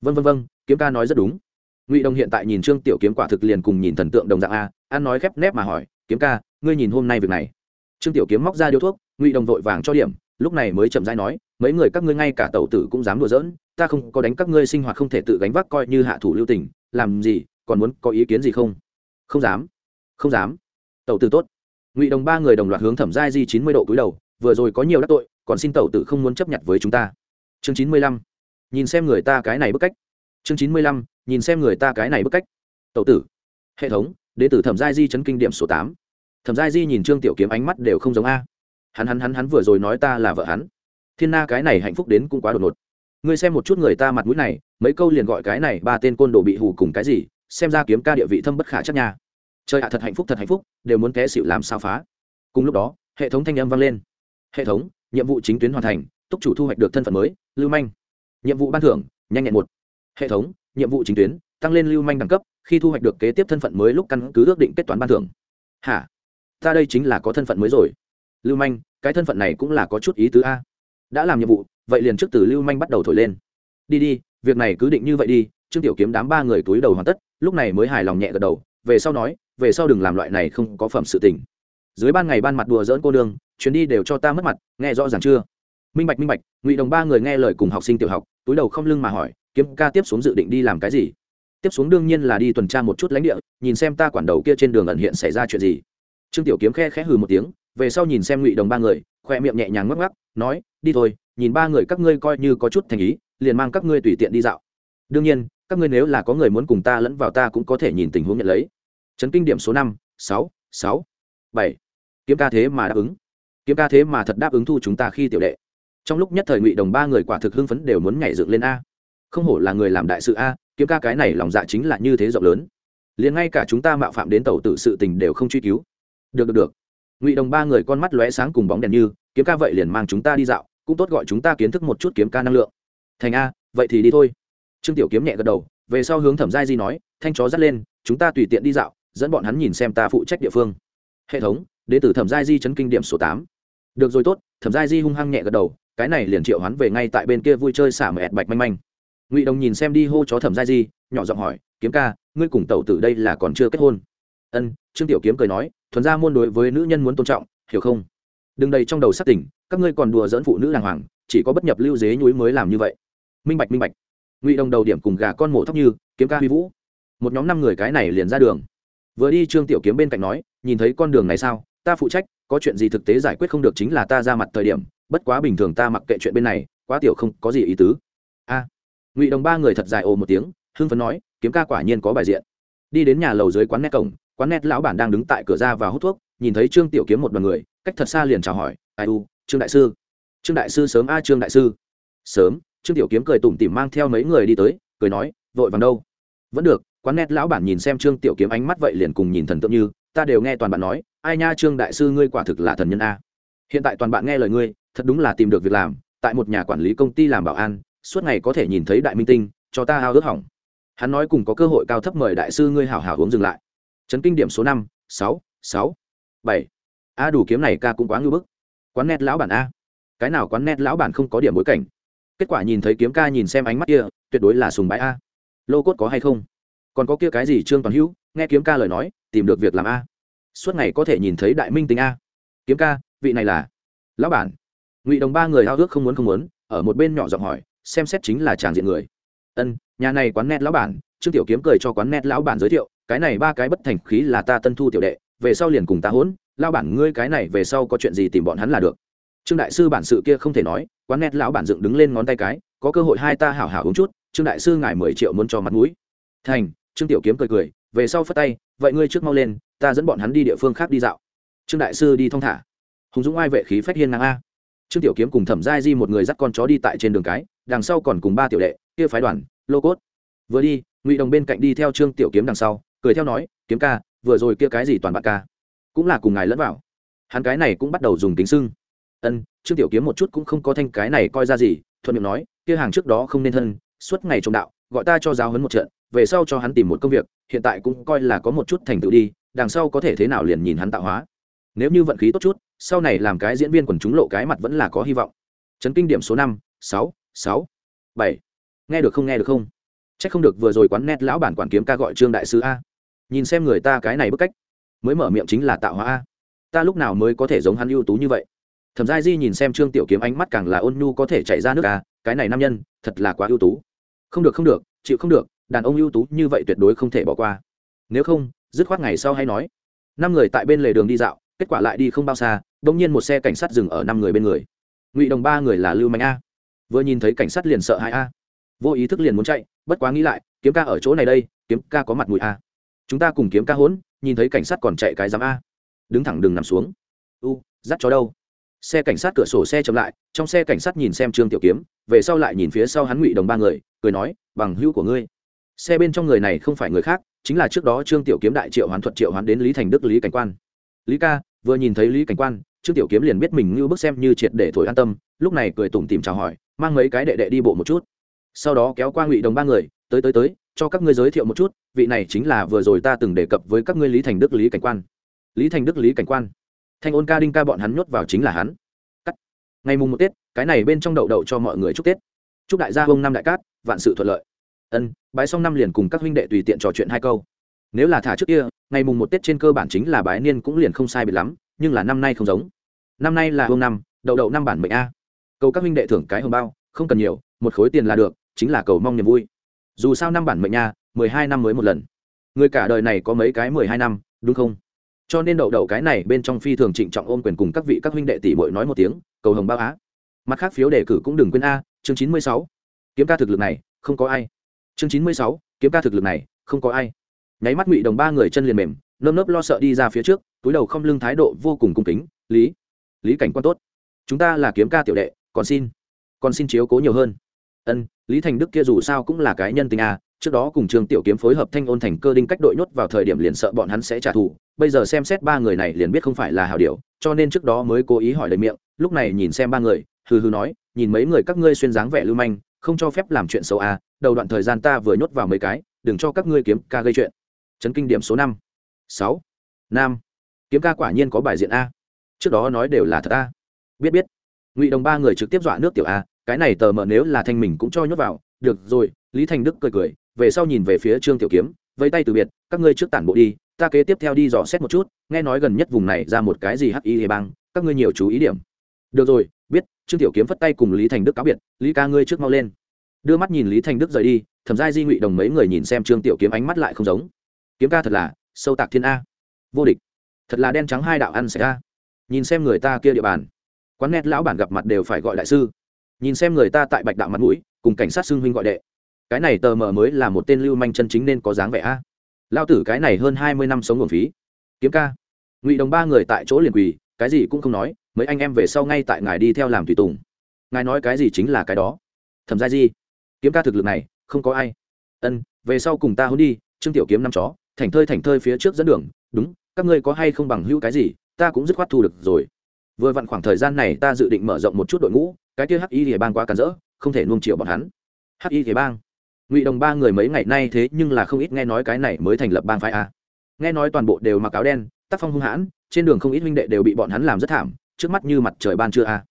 vân vân vân kiếm ca nói rất đúng. Ngụy đồng hiện tại nhìn trương tiểu kiếm quả thực liền cùng nhìn thần tượng đồng dạng a an nói khép nép mà hỏi, kiếm ca, ngươi nhìn hôm nay việc này? Trương tiểu kiếm móc ra điếu thuốc, ngụy đồng vội vàng cho điểm, lúc này mới chậm rãi nói, mấy người các ngươi ngay cả tẩu tử cũng dám đùa giỡn, ta không có đánh các ngươi sinh hoạt không thể tự gánh vác coi như hạ thủ lưu tình, làm gì, còn muốn có ý kiến gì không? Không dám không dám. Tẩu tử tốt. Ngụy đồng ba người đồng loạt hướng thẩm giai di chín mươi độ cúi đầu, vừa rồi có nhiều đắc tội còn xin tẩu tử không muốn chấp nhận với chúng ta. Chương chín mươi lăm. Nhìn xem người ta cái này bức cách. Chương chín mươi lăm, nhìn xem người ta cái này bức cách. Tẩu tử. Hệ thống, đệ tử thẩm giai di chấn kinh điểm số tám. Thẩm giai di nhìn trương tiểu kiếm ánh mắt đều không giống a. Hắn hắn hắn hắn vừa rồi nói ta là vợ hắn. Thiên na cái này hạnh phúc đến cũng quá đột ngột. Ngươi xem một chút người ta mặt mũi này, mấy câu liền gọi cái này ba tên côn đồ bị hù cùng cái gì, xem ra kiếm ca địa vị thâm bất khả chắc nha. Trời ạ, thật hạnh phúc, thật hạnh phúc, đều muốn té xịu làm sao phá. Cùng lúc đó, hệ thống thanh âm vang lên. Hệ thống nhiệm vụ chính tuyến hoàn thành, túc chủ thu hoạch được thân phận mới, lưu manh. Nhiệm vụ ban thưởng, nhanh nhẹn một. Hệ thống, nhiệm vụ chính tuyến, tăng lên lưu manh đẳng cấp, khi thu hoạch được kế tiếp thân phận mới lúc căn cứ ước định kết toán ban thưởng. Hả? Ta đây chính là có thân phận mới rồi. Lưu manh, cái thân phận này cũng là có chút ý tứ a. Đã làm nhiệm vụ, vậy liền trước từ lưu manh bắt đầu thổi lên. Đi đi, việc này cứ định như vậy đi, trương tiểu kiếm đám ba người túi đầu hoàn tất, lúc này mới hài lòng nhẹ gật đầu, về sau nói, về sau đừng làm loại này không có phẩm sự tình dưới ban ngày ban mặt đùa dỡn cô đường chuyến đi đều cho ta mất mặt, nghe rõ ràng chưa? Minh bạch minh bạch, ngụy đồng ba người nghe lời cùng học sinh tiểu học, túi đầu không lưng mà hỏi, kiếm ca tiếp xuống dự định đi làm cái gì? Tiếp xuống đương nhiên là đi tuần tra một chút lãnh địa, nhìn xem ta quản đầu kia trên đường ẩn hiện xảy ra chuyện gì. Trương tiểu kiếm khe khẽ hừ một tiếng, về sau nhìn xem ngụy đồng ba người, khoe miệng nhẹ nhàng ngắc ngắc nói, đi thôi, nhìn ba người các ngươi coi như có chút thành ý, liền mang các ngươi tùy tiện đi dạo. Đương nhiên, các ngươi nếu là có người muốn cùng ta lẫn vào ta cũng có thể nhìn tình huống nhận lấy. Chấn kinh điểm số năm, sáu sáu, bảy kiếm ca thế mà đáp ứng. Kiếm ca thế mà thật đáp ứng thu chúng ta khi tiểu đệ. Trong lúc nhất thời ngụy đồng ba người quả thực hưng phấn đều muốn nhảy dựng lên a. Không hổ là người làm đại sự a, kiếm ca cái này lòng dạ chính là như thế rộng lớn. Liền ngay cả chúng ta mạo phạm đến tàu tự sự tình đều không truy cứu. Được được được. Ngụy đồng ba người con mắt lóe sáng cùng bóng đèn như, kiếm ca vậy liền mang chúng ta đi dạo, cũng tốt gọi chúng ta kiến thức một chút kiếm ca năng lượng. Thành a, vậy thì đi thôi. Trương tiểu kiếm nhẹ gật đầu, về sau hướng thẩm giai di nói, thanh chó dắt lên, chúng ta tùy tiện đi dạo, dẫn bọn hắn nhìn xem ta phụ trách địa phương. Hệ thống đến từ thẩm giai di chấn kinh điểm số tám. Được rồi tốt, thẩm giai di hung hăng nhẹ gật đầu, cái này liền triệu hắn về ngay tại bên kia vui chơi xả mẹt bạch manh manh. Ngụy đồng nhìn xem đi hô chó thẩm giai di, nhỏ giọng hỏi, kiếm ca, ngươi cùng tẩu tử đây là còn chưa kết hôn? Ân, trương tiểu kiếm cười nói, thuần ra môn đối với nữ nhân muốn tôn trọng, hiểu không? Đừng đầy trong đầu xác tỉnh các ngươi còn đùa dẫn phụ nữ đàng hoàng, chỉ có bất nhập lưu dế nhúi mới làm như vậy. Minh bạch minh bạch. Ngụy đồng đầu điểm cùng gà con mổ thóc như, kiếm ca huy vũ. Một nhóm năm người cái này liền ra đường. Vừa đi trương tiểu kiếm bên cạnh nói, nhìn thấy con đường này sao? Ta phụ trách, có chuyện gì thực tế giải quyết không được chính là ta ra mặt thời điểm, bất quá bình thường ta mặc kệ chuyện bên này, quá tiểu không có gì ý tứ. A. Ngụy đồng ba người thật dài ồ một tiếng, hưng phấn nói, kiếm ca quả nhiên có bài diện. Đi đến nhà lầu dưới quán nét cổng, quán nét lão bản đang đứng tại cửa ra và hút thuốc, nhìn thấy trương tiểu kiếm một đoàn người, cách thật xa liền chào hỏi, ai u, trương đại sư. Trương đại sư sớm a, trương đại sư. Sớm. Trương tiểu kiếm cười tủm tỉm mang theo mấy người đi tới, cười nói, vội vàng đâu? Vẫn được. Quán nét lão bản nhìn xem trương tiểu kiếm ánh mắt vậy liền cùng nhìn thần tượng như, ta đều nghe toàn bạn nói ai nha trương đại sư ngươi quả thực là thần nhân a. Hiện tại toàn bạn nghe lời ngươi, thật đúng là tìm được việc làm, tại một nhà quản lý công ty làm bảo an, suốt ngày có thể nhìn thấy đại minh tinh, cho ta hao ước hỏng. Hắn nói cùng có cơ hội cao thấp mời đại sư ngươi hảo hảo uống dừng lại. Chấn kinh điểm số năm, sáu sáu, bảy. A đủ kiếm này ca cũng quá ngưỡng bức. Quán nét lão bản a. Cái nào quán nét lão bản không có điểm bối cảnh? Kết quả nhìn thấy kiếm ca nhìn xem ánh mắt kia, tuyệt đối là sùng bái a. Lô cốt có hay không? Còn có kia cái gì trương toàn hữu, nghe kiếm ca lời nói, tìm được việc làm a suốt ngày có thể nhìn thấy đại minh tính a. Kiếm ca, vị này là lão bản. Ngụy đồng ba người ao ước không muốn không muốn, ở một bên nhỏ giọng hỏi, xem xét chính là tràng diện người. Ân, nhà này quán net lão bản, trương tiểu kiếm cười cho quán net lão bản giới thiệu, cái này ba cái bất thành khí là ta tân thu tiểu đệ, về sau liền cùng ta hỗn, Lão bản ngươi cái này về sau có chuyện gì tìm bọn hắn là được. Trương đại sư bản sự kia không thể nói, quán net lão bản dựng đứng lên ngón tay cái, có cơ hội hai ta hảo hảo uống chút, trương đại sư ngài mười triệu muốn cho mặt mũi. Thành, trương tiểu kiếm cười cười, về sau phất tay, vậy ngươi trước mau lên ta dẫn bọn hắn đi địa phương khác đi dạo. Trương đại sư đi thong thả. Hùng dũng ai vệ khí phách hiên ngang a. Trương tiểu kiếm cùng thẩm giai di một người dắt con chó đi tại trên đường cái, đằng sau còn cùng ba tiểu đệ, kia phái đoàn, lô cốt. Vừa đi, ngụy đồng bên cạnh đi theo trương tiểu kiếm đằng sau, cười theo nói, kiếm ca, vừa rồi kia cái gì toàn bạn ca? Cũng là cùng ngài lẫn vào. Hắn cái này cũng bắt đầu dùng tính sưng ân, trương tiểu kiếm một chút cũng không có thanh cái này coi ra gì, thuận miệng nói, kia hàng trước đó không nên thân, suốt ngày trồng đạo, gọi ta cho giáo hấn một trận, về sau cho hắn tìm một công việc, hiện tại cũng coi là có một chút thành tựu đi đằng sau có thể thế nào liền nhìn hắn tạo hóa. Nếu như vận khí tốt chút, sau này làm cái diễn viên quần chúng lộ cái mặt vẫn là có hy vọng. Chấn kinh điểm số năm, sáu sáu, bảy. Nghe được không, nghe được không? C h ắ c không được vừa rồi quán nét lão bản quản kiếm ca gọi trương đại sứ a. Nhìn xem người ta cái này bức cách, mới mở miệng chính là tạo hóa a. Ta lúc nào mới có thể giống hắn ưu tú như vậy? Thẩm giai di nhìn xem trương tiểu kiếm ánh mắt càng là ôn nhu có thể chạy ra nước a, cái này nam nhân, thật là quá ưu tú. Không được không được, chịu không được, đàn ông ưu tú như vậy tuyệt đối không thể bỏ qua. Nếu không dứt khoát ngày sau hay nói. Năm người tại bên lề đường đi dạo, kết quả lại đi không bao xa đ ỗ n g nhiên một xe cảnh sát dừng ở năm người bên người. Ngụy đồng ba người là lưu mạnh a. Vừa nhìn thấy cảnh sát liền sợ hãi a. Vô ý thức liền muốn chạy, bất quá nghĩ lại, kiếm ca ở chỗ này đây, kiếm ca có mặt mũi a. Chúng ta cùng kiếm ca hỗn, nhìn thấy cảnh sát còn chạy cái giám a. Đứng thẳng đường nằm xuống. U, dắt chó đâu? Xe cảnh sát cửa sổ xe chậm lại, trong xe cảnh sát nhìn xem trương tiểu kiếm, về sau lại nhìn phía sau hắn ngụy đồng ba người, cười nói, bằng hữu của ngươi. Xe bên trong người này không phải người khác chính là trước đó trương tiểu kiếm đại triệu hoán thuật triệu hoán đến lý thành đức, lý cảnh quan. Lý ca, vừa nhìn thấy lý cảnh quan, trương tiểu kiếm liền biết mình như bước xem như triệt để thổi an tâm, lúc này cười tủm tìm chào hỏi, mang mấy cái đệ đệ đi bộ một chút. Sau đó kéo qua ngụy đồng ba người, tới tới tới, cho các ngươi giới thiệu một chút, vị này chính là vừa rồi ta từng đề cập với các ngươi lý thành đức, lý cảnh quan. Lý thành đức, lý cảnh quan. Thanh ôn ca đinh ca bọn hắn nhốt vào chính là hắn. Cắt. Ngày mùng một tết, cái này bên trong đậu đậu cho mọi người chúc tết. Chúc đại gia ông năm đại cát, vạn sự thuận lợi ân, bái xong năm liền cùng các huynh đệ tùy tiện trò chuyện hai câu. Nếu là thả trước kia, ngày mùng một tết trên cơ bản chính là bái niên cũng liền không sai bị lắm, nhưng là năm nay không giống. Năm nay là hôm năm, đậu đậu năm bản mệnh a. Cầu các huynh đệ thưởng cái hồng bao, không cần nhiều, một khối tiền là được, chính là cầu mong niềm vui. Dù sao năm bản mệnh nha mười hai năm mới một lần. Người cả đời này có mấy cái mười hai năm, đúng không? Cho nên đậu đậu cái này bên trong phi thường trịnh trọng ôm quyền cùng các vị các huynh đệ tỷ bội nói một tiếng, cầu hồng bao á mặt khác phiếu đề cử cũng đừng quên a, chương chín mươi sáu. Kiếm ca thực lực này, không có ai chương chín mươi sáu, kiếm ca thực lực này, không có ai. Nháy mắt ngụy đồng ba người chân liền mềm, nơm nớp lo sợ đi ra phía trước, túi đầu không lưng thái độ vô cùng cung kính, lý lý cảnh quan tốt. Chúng ta là kiếm ca tiểu đệ, còn xin còn xin chiếu cố nhiều hơn. Ân, lý thành đức kia dù sao cũng là cái nhân tình à trước đó cùng trường tiểu kiếm phối hợp thanh ôn thành cơ đinh cách đội nhốt vào thời điểm liền sợ bọn hắn sẽ trả thù, bây giờ xem xét ba người này liền biết không phải là hảo điều, cho nên trước đó mới cố ý hỏi lời miệng, lúc này nhìn xem ba người, hừ hừ nói, nhìn mấy người các ngươi xuyên dáng vẻ lưu manh không cho phép làm chuyện xấu à đầu đoạn thời gian ta vừa nhốt vào mấy cái, đừng cho các ngươi kiếm ca gây chuyện. Chấn kinh điểm số năm. Sáu. Nam. Kiếm ca quả nhiên có bài diện a. Trước đó nói đều là thật a. Biết biết. Ngụy đồng ba người trực tiếp dọa nước tiểu a, cái này tờ mờ nếu là thanh mình cũng cho nhốt vào, được rồi, lý thành đức cười cười, về sau nhìn về phía trương tiểu kiếm, vẫy tay từ biệt, các ngươi trước tản bộ đi, ta kế tiếp theo đi dò xét một chút, nghe nói gần nhất vùng này ra một cái gì hắc y hề bang, các ngươi nhiều chú ý điểm. Được rồi biết, trương tiểu kiếm phất tay cùng lý thành đức cáo biệt, lý ca ngươi trước mau lên. Đưa mắt nhìn lý thành đức rời đi, thẩm giai di ngụy đồng mấy người nhìn xem trương tiểu kiếm ánh mắt lại không giống. Kiếm ca thật là sâu tạc thiên a. Vô địch. Thật là đen trắng hai đạo ăn xảy ra nhìn xem người ta kia địa bàn. Quán nét lão bản gặp mặt đều phải gọi đại sư. Nhìn xem người ta tại bạch đạo mặt mũi, cùng cảnh sát xưng huynh gọi đệ. Cái này tờ mờ mới là một tên lưu manh chân chính nên có dáng vẻ a. Lao tử cái này hơn hai mươi năm sống nguồn phí. Kiếm ca. Ngụy đồng ba người tại chỗ liền quỳ, cái gì cũng không nói mấy anh em về sau ngay tại ngài đi theo làm tùy tùng. Ngài nói cái gì chính là cái đó. Thẩm gia di, kiếm ca thực lực này, không có ai. Ân, về sau cùng ta hôn đi, trương tiểu kiếm năm chó, thành thơi thành thơi phía trước dẫn đường, đúng, các ngươi có hay không bằng hữu cái gì, ta cũng dứt khoát thu được rồi. Vừa vặn khoảng thời gian này ta dự định mở rộng một chút đội ngũ, cái kia hắc y thì bang quá cản rỡ, không thể nuông chiều bọn hắn. Hắc y thì bang, ngụy đồng ba người mấy ngày nay thế nhưng là không ít nghe nói cái này mới thành lập bang phái a. Nghe nói toàn bộ đều mặc áo đen tác phong hung hãn, trên đường không ít huynh đệ đều bị bọn hắn làm rất thảm trước mắt như mặt trời ban trưa a.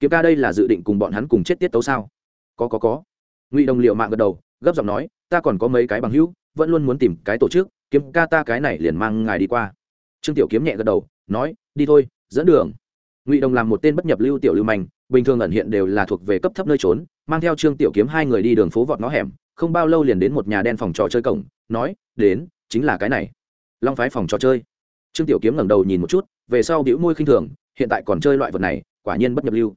Kiếm ca đây là dự định cùng bọn hắn cùng chết tiết tấu sao? Có có có. Ngụy đồng liệu mạng gật đầu, gấp giọng nói, ta còn có mấy cái bằng hữu, vẫn luôn muốn tìm cái tổ chức, kiếm ca ta cái này liền mang ngài đi qua. Trương tiểu kiếm nhẹ gật đầu, nói, đi thôi, dẫn đường. Ngụy đồng làm một tên bất nhập lưu tiểu lưu manh, bình thường ẩn hiện đều là thuộc về cấp thấp nơi trốn, mang theo trương tiểu kiếm hai người đi đường phố vọt ngõ hẻm, không bao lâu liền đến một nhà đen phòng trò chơi cổng, nói, đến, chính là cái này. Long phái phòng trò chơi. Trương tiểu kiếm ngẩng đầu nhìn một chút, về sau bĩu môi khinh thường hiện tại còn chơi loại vật này, quả nhiên bất nhập lưu.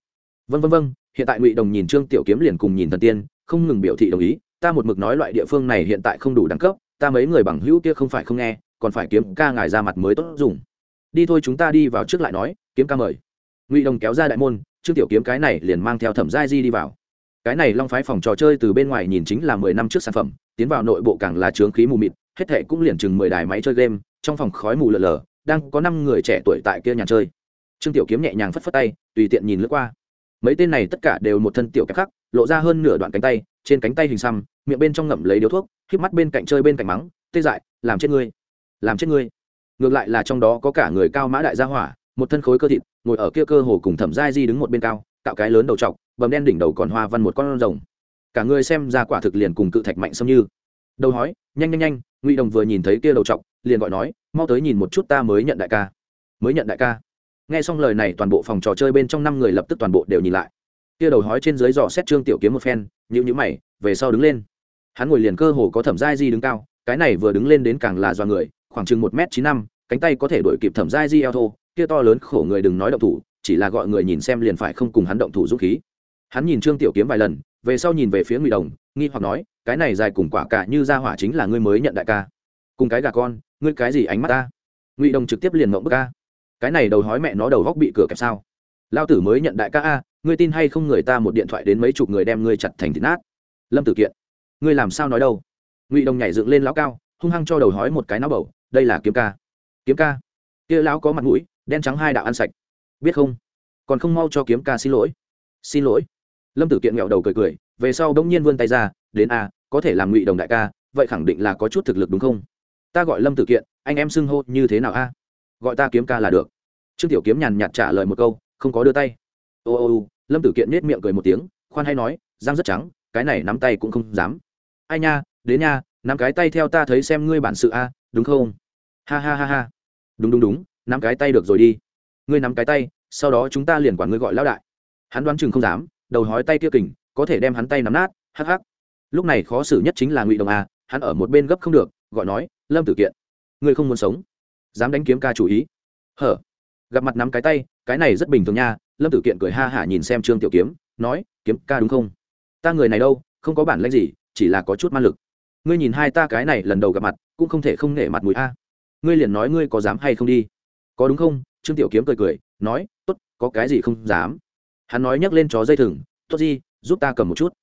Vân vân vân hiện tại ngụy đồng nhìn trương tiểu kiếm liền cùng nhìn thần tiên, không ngừng biểu thị đồng ý, ta một mực nói loại địa phương này hiện tại không đủ đẳng cấp, ta mấy người bằng hữu kia không phải không nghe, còn phải kiếm ca ngài ra mặt mới tốt dùng. Đi thôi chúng ta đi vào trước lại nói, kiếm ca mời. Ngụy đồng kéo ra đại môn, trương tiểu kiếm cái này liền mang theo thẩm giai di đi vào. Cái này long phái phòng trò chơi từ bên ngoài nhìn chính là mười năm trước sản phẩm, tiến vào nội bộ càng là trướng khí mù mịt, hết thệ cũng liền chừng mười đài máy chơi game, trong phòng khói mù lờ lờ, đang có năm người trẻ tuổi tại kia nhà chơi trương tiểu kiếm nhẹ nhàng phất phất tay, tùy tiện nhìn lướt qua. Mấy tên này tất cả đều một thân tiểu kẹp khắc, lộ ra hơn nửa đoạn cánh tay, trên cánh tay hình xăm, miệng bên trong ngậm lấy điếu thuốc híp mắt bên cạnh chơi bên cạnh mắng, tê dại, làm chết ngươi, làm chết ngươi. Ngược lại là trong đó có cả người cao mã đại gia hỏa, một thân khối cơ thịt, ngồi ở kia cơ hồ cùng thẩm giai di đứng một bên cao tạo cái lớn đầu trọc, bầm đen đỉnh đầu còn hoa văn một con rồng. Cả người xem ra quả thực liền cùng cự thạch mạnh xâm như. Đầu hói, nhanh nhanh nhanh, ngụy đồng vừa nhìn thấy kia đầu trọc, liền gọi nói, mau tới nhìn một chút ta mới nhận đại ca, mới nhận đại ca nghe xong lời này, toàn bộ phòng trò chơi bên trong năm người lập tức toàn bộ đều nhìn lại. Kia đầu hói trên dưới dò xét trương tiểu kiếm một phen nhữ nhữ mày, về sau đứng lên. Hắn ngồi liền cơ hồ có thẩm giai di đứng cao, cái này vừa đứng lên đến càng là do người, khoảng chừng một m chín năm, cánh tay có thể đổi kịp thẩm giai di eo thô, kia to lớn khổ người đừng nói động thủ, chỉ là gọi người nhìn xem liền phải không cùng hắn động thủ dũng khí. Hắn nhìn trương tiểu kiếm vài lần, về sau nhìn về phía ngụy đồng, nghi hoặc nói, cái này dài cùng quả cả như ra hỏa chính là ngươi mới nhận đại ca. Cùng cái gà con, ngươi cái gì ánh mắt ta? Ngụy đồng trực tiếp liền mộng bức ca cái này đầu hói mẹ nó đầu góc bị cửa kẹp sao? Lao tử mới nhận đại ca a, ngươi tin hay không người ta một điện thoại đến mấy chục người đem ngươi chặt thành thịt nát? Lâm tử kiện, ngươi làm sao nói đâu? Ngụy đồng nhảy dựng lên lão cao, hung hăng cho đầu hói một cái náo bầu, đây là kiếm ca. Kiếm ca? Kia lão có mặt mũi, đen trắng hai đạo ăn sạch. Biết không? Còn không mau cho kiếm ca xin lỗi. Xin lỗi. Lâm tử kiện nghẹo đầu cười cười, về sau đông nhiên vươn tay ra, đến a, có thể làm ngụy đồng đại ca, vậy khẳng định là có chút thực lực đúng không? Ta gọi lâm tử kiện, anh em xưng hô như thế nào a? Gọi ta kiếm ca là được. Trương tiểu kiếm nhàn nhạt trả lời một câu, không có đưa tay. Ô ô ô, lâm tử kiện nết miệng cười một tiếng, khoan hay nói, răng rất trắng, cái này nắm tay cũng không dám. Ai nha, đến nha, nắm cái tay theo ta thấy xem ngươi bản sự a, đúng không? Ha ha ha ha. Đúng đúng đúng, nắm cái tay được rồi đi. Ngươi nắm cái tay, sau đó chúng ta liền quản ngươi gọi lão đại. Hắn đoán chừng không dám, đầu hói tay kia kình, có thể đem hắn tay nắm nát, hắc hắc. Lúc này khó xử nhất chính là ngụy đồng a, hắn ở một bên gấp không được, gọi nói, lâm tử kiện, ngươi không muốn sống dám đánh kiếm ca chủ ý. Hở? Gặp mặt nắm cái tay, cái này rất bình thường nha, lâm tử kiện cười ha hả nhìn xem trương tiểu kiếm, nói, kiếm ca đúng không? Ta người này đâu, không có bản lãnh gì, chỉ là có chút man lực. Ngươi nhìn hai ta cái này lần đầu gặp mặt, cũng không thể không nể mặt mũi a. Ngươi liền nói ngươi có dám hay không đi. Có đúng không? Trương tiểu kiếm cười cười, nói, tốt, có cái gì không dám. Hắn nói nhấc lên chó dây thừng, tốt gì, giúp ta cầm một chút.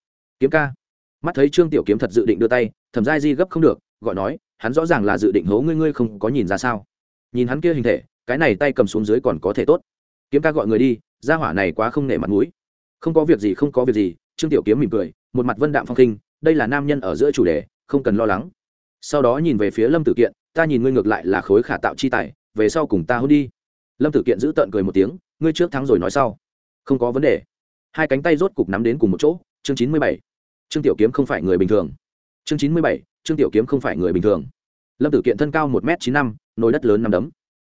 Kiếm ca. Mắt thấy trương tiểu kiếm thật dự định đưa tay thẩm giai di gấp không được, gọi nói, hắn rõ ràng là dự định hố ngươi ngươi không có nhìn ra sao? Nhìn hắn kia hình thể, cái này tay cầm xuống dưới còn có thể tốt. Kiếm ca gọi người đi ra hỏa này quá không nể mặt mũi. Không có việc gì, không có việc gì, trương tiểu kiếm mỉm cười, một mặt vân đạm phong khinh, đây là nam nhân ở giữa chủ đề, không cần lo lắng. Sau đó nhìn về phía lâm tử kiện, ta nhìn ngươi ngược lại là khối khả tạo chi tài, về sau cùng ta hôn đi. Lâm tử kiện giữ tợn cười một tiếng, ngươi trước thắng rồi nói sau. Không có vấn đề. Hai cánh tay rốt cục nắm đến cùng một chỗ, chương chín mươi bảy. Trương tiểu kiếm không phải người bình thường. Chương chín mươi bảy, trương tiểu kiếm không phải người bình thường lâm tử kiện thân cao một m chín năm, nồi đất lớn nằm đấm.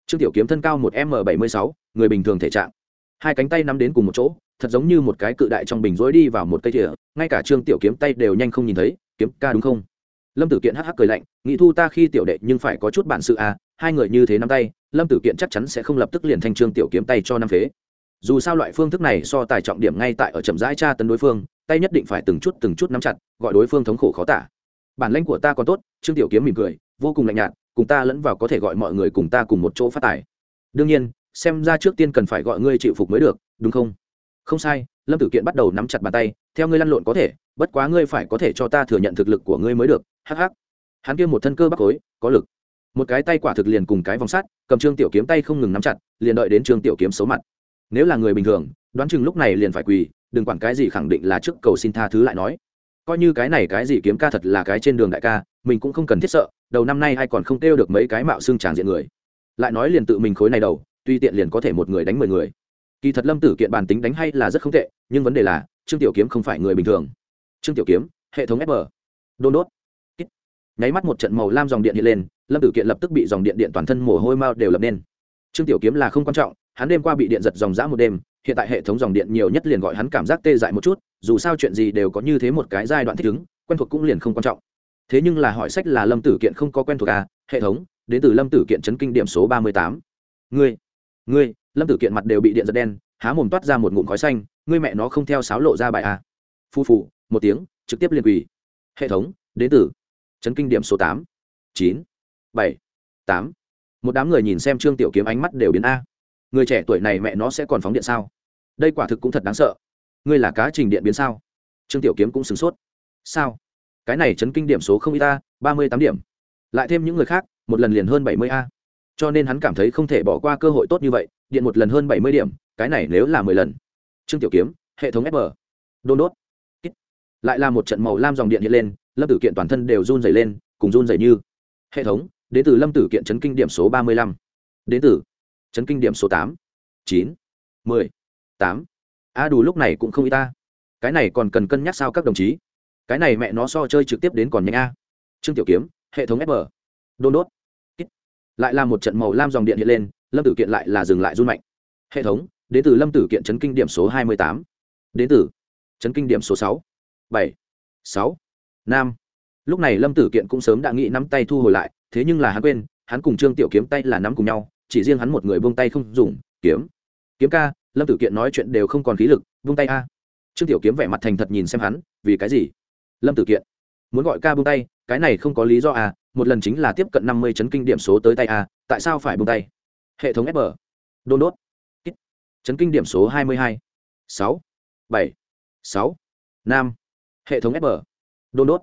Trương tiểu kiếm thân cao một m bảy mươi sáu, người bình thường thể trạng. Hai cánh tay nắm đến cùng một chỗ, thật giống như một cái cự đại trong bình rối đi vào một cây thìa, ngay cả trương tiểu kiếm tay đều nhanh không nhìn thấy, kiếm ca đúng không? Lâm tử kiện hắc hắc cười lạnh nghĩ thu ta khi tiểu đệ nhưng phải có chút bản sự à hai người như thế nắm tay, lâm tử kiện chắc chắn sẽ không lập tức liền thanh trương tiểu kiếm tay cho năm phế. Dù sao loại phương thức này so tài trọng điểm ngay tại ở chậm rãi tra tấn đối phương, tay nhất định phải từng chút từng chút nắm chặt, gọi đối phương thống khổ khó tả. Bản lãnh của ta còn tốt. Trương tiểu kiếm mỉm cười vô cùng lạnh nhạt, cùng ta lẫn vào có thể gọi mọi người cùng ta cùng một chỗ phát tài. Đương nhiên, xem ra trước tiên cần phải gọi ngươi chịu phục mới được, đúng không? Không sai, lâm tử kiện bắt đầu nắm chặt bàn tay, theo ngươi lăn lộn có thể, bất quá ngươi phải có thể cho ta thừa nhận thực lực của ngươi mới được hh hắn kia một thân cơ bắc khối có lực. Một cái tay quả thực liền cùng cái vòng sắt, cầm trương tiểu kiếm tay không ngừng nắm chặt, liền đợi đến trương tiểu kiếm xấu mặt. Nếu là người bình thường, đoán chừng lúc này liền phải quỳ, đừng quản cái gì khẳng định là trước cầu xin tha thứ lại nói coi như cái này cái gì kiếm ca thật là cái trên đường đại ca, mình cũng không cần thiết sợ, đầu năm nay ai còn không kêu được mấy cái mạo xương tràng diện người. Lại nói liền tự mình khối này đầu, tuy tiện liền có thể một người đánh mười người. Kỳ thật lâm tử kiện bản tính đánh hay là rất không tệ, nhưng vấn đề là, trương tiểu kiếm không phải người bình thường. Trương tiểu kiếm, hệ thống fm đôn đốt. Nháy mắt một trận màu lam dòng điện hiện lên, lâm tử kiện lập tức bị dòng điện điện toàn thân mồ hôi mao đều lập nên. Trương tiểu kiếm là không quan trọng, hắn đêm qua bị điện giật dòng dã một đêm hiện tại hệ thống dòng điện nhiều nhất liền gọi hắn cảm giác tê dại một chút, dù sao chuyện gì đều có như thế một cái giai đoạn thích ứng, quen thuộc cũng liền không quan trọng. Thế nhưng là hỏi sách là lâm tử kiện không có quen thuộc à? Hệ thống, đến từ lâm tử kiện chấn kinh điểm số ba mươi tám. Ngươi ngươi, lâm tử kiện mặt đều bị điện giật đen, há mồm toát ra một ngụm khói xanh, ngươi mẹ nó không theo sáo lộ ra bài à? Phu phụ một tiếng, trực tiếp liền quỳ. Hệ thống, đến từ chấn kinh điểm số tám, chín, bảy, tám. Một đám người nhìn xem trương tiểu kiếm ánh mắt đều biến a. Người trẻ tuổi này mẹ nó sẽ còn phóng điện sao? Đây quả thực cũng thật đáng sợ. Ngươi là cá trình điện biến sao? Trương tiểu kiếm cũng sửng sốt. Sao? Cái này chấn kinh điểm số không ít a, ba mươi tám điểm. Lại thêm những người khác, một lần liền hơn bảy mươi a. Cho nên hắn cảm thấy không thể bỏ qua cơ hội tốt như vậy, điện một lần hơn bảy mươi điểm, cái này nếu là mười lần. Trương tiểu kiếm, hệ thống fb đôn đốt. Lại là một trận màu lam dòng điện hiện lên, lâm tử kiện toàn thân đều run dày lên, cùng run dày như. Hệ thống, đến từ lâm tử kiện chấn kinh điểm số ba mươi lăm. Đến từ chấn kinh điểm số tám. chín. mười tám. A đủ lúc này cũng không y ta. Cái này còn cần cân nhắc sao các đồng chí? Cái này mẹ nó so chơi trực tiếp đến còn nhanh a. Trương tiểu kiếm, hệ thống fm đôn đốt. Lại là một trận màu lam dòng điện hiện lên, lâm tử kiện lại là dừng lại run mạnh. Hệ thống, đến từ lâm tử kiện chấn kinh điểm số hai mươi tám. Đến từ chấn kinh điểm số sáu. Bảy. Sáu. Năm lúc này lâm tử kiện cũng sớm đã nghĩ nắm tay thu hồi lại, thế nhưng là hắn quên, hắn cùng trương tiểu kiếm tay là nắm cùng nhau, chỉ riêng hắn một người buông tay không dùng, kiếm. Kiếm ca lâm tử kiện nói chuyện đều không còn khí lực buông tay a. Trương tiểu kiếm vẻ mặt thành thật nhìn xem hắn, vì cái gì? Lâm tử kiện, muốn gọi ca buông tay, cái này không có lý do à một lần chính là tiếp cận năm mươi chấn kinh điểm số tới tay a tại sao phải buông tay? Hệ thống fb đôn đốt. Chấn kinh điểm số hai mươi hai, sáu, bảy, sáu, năm. Hệ thống fb đôn đốt.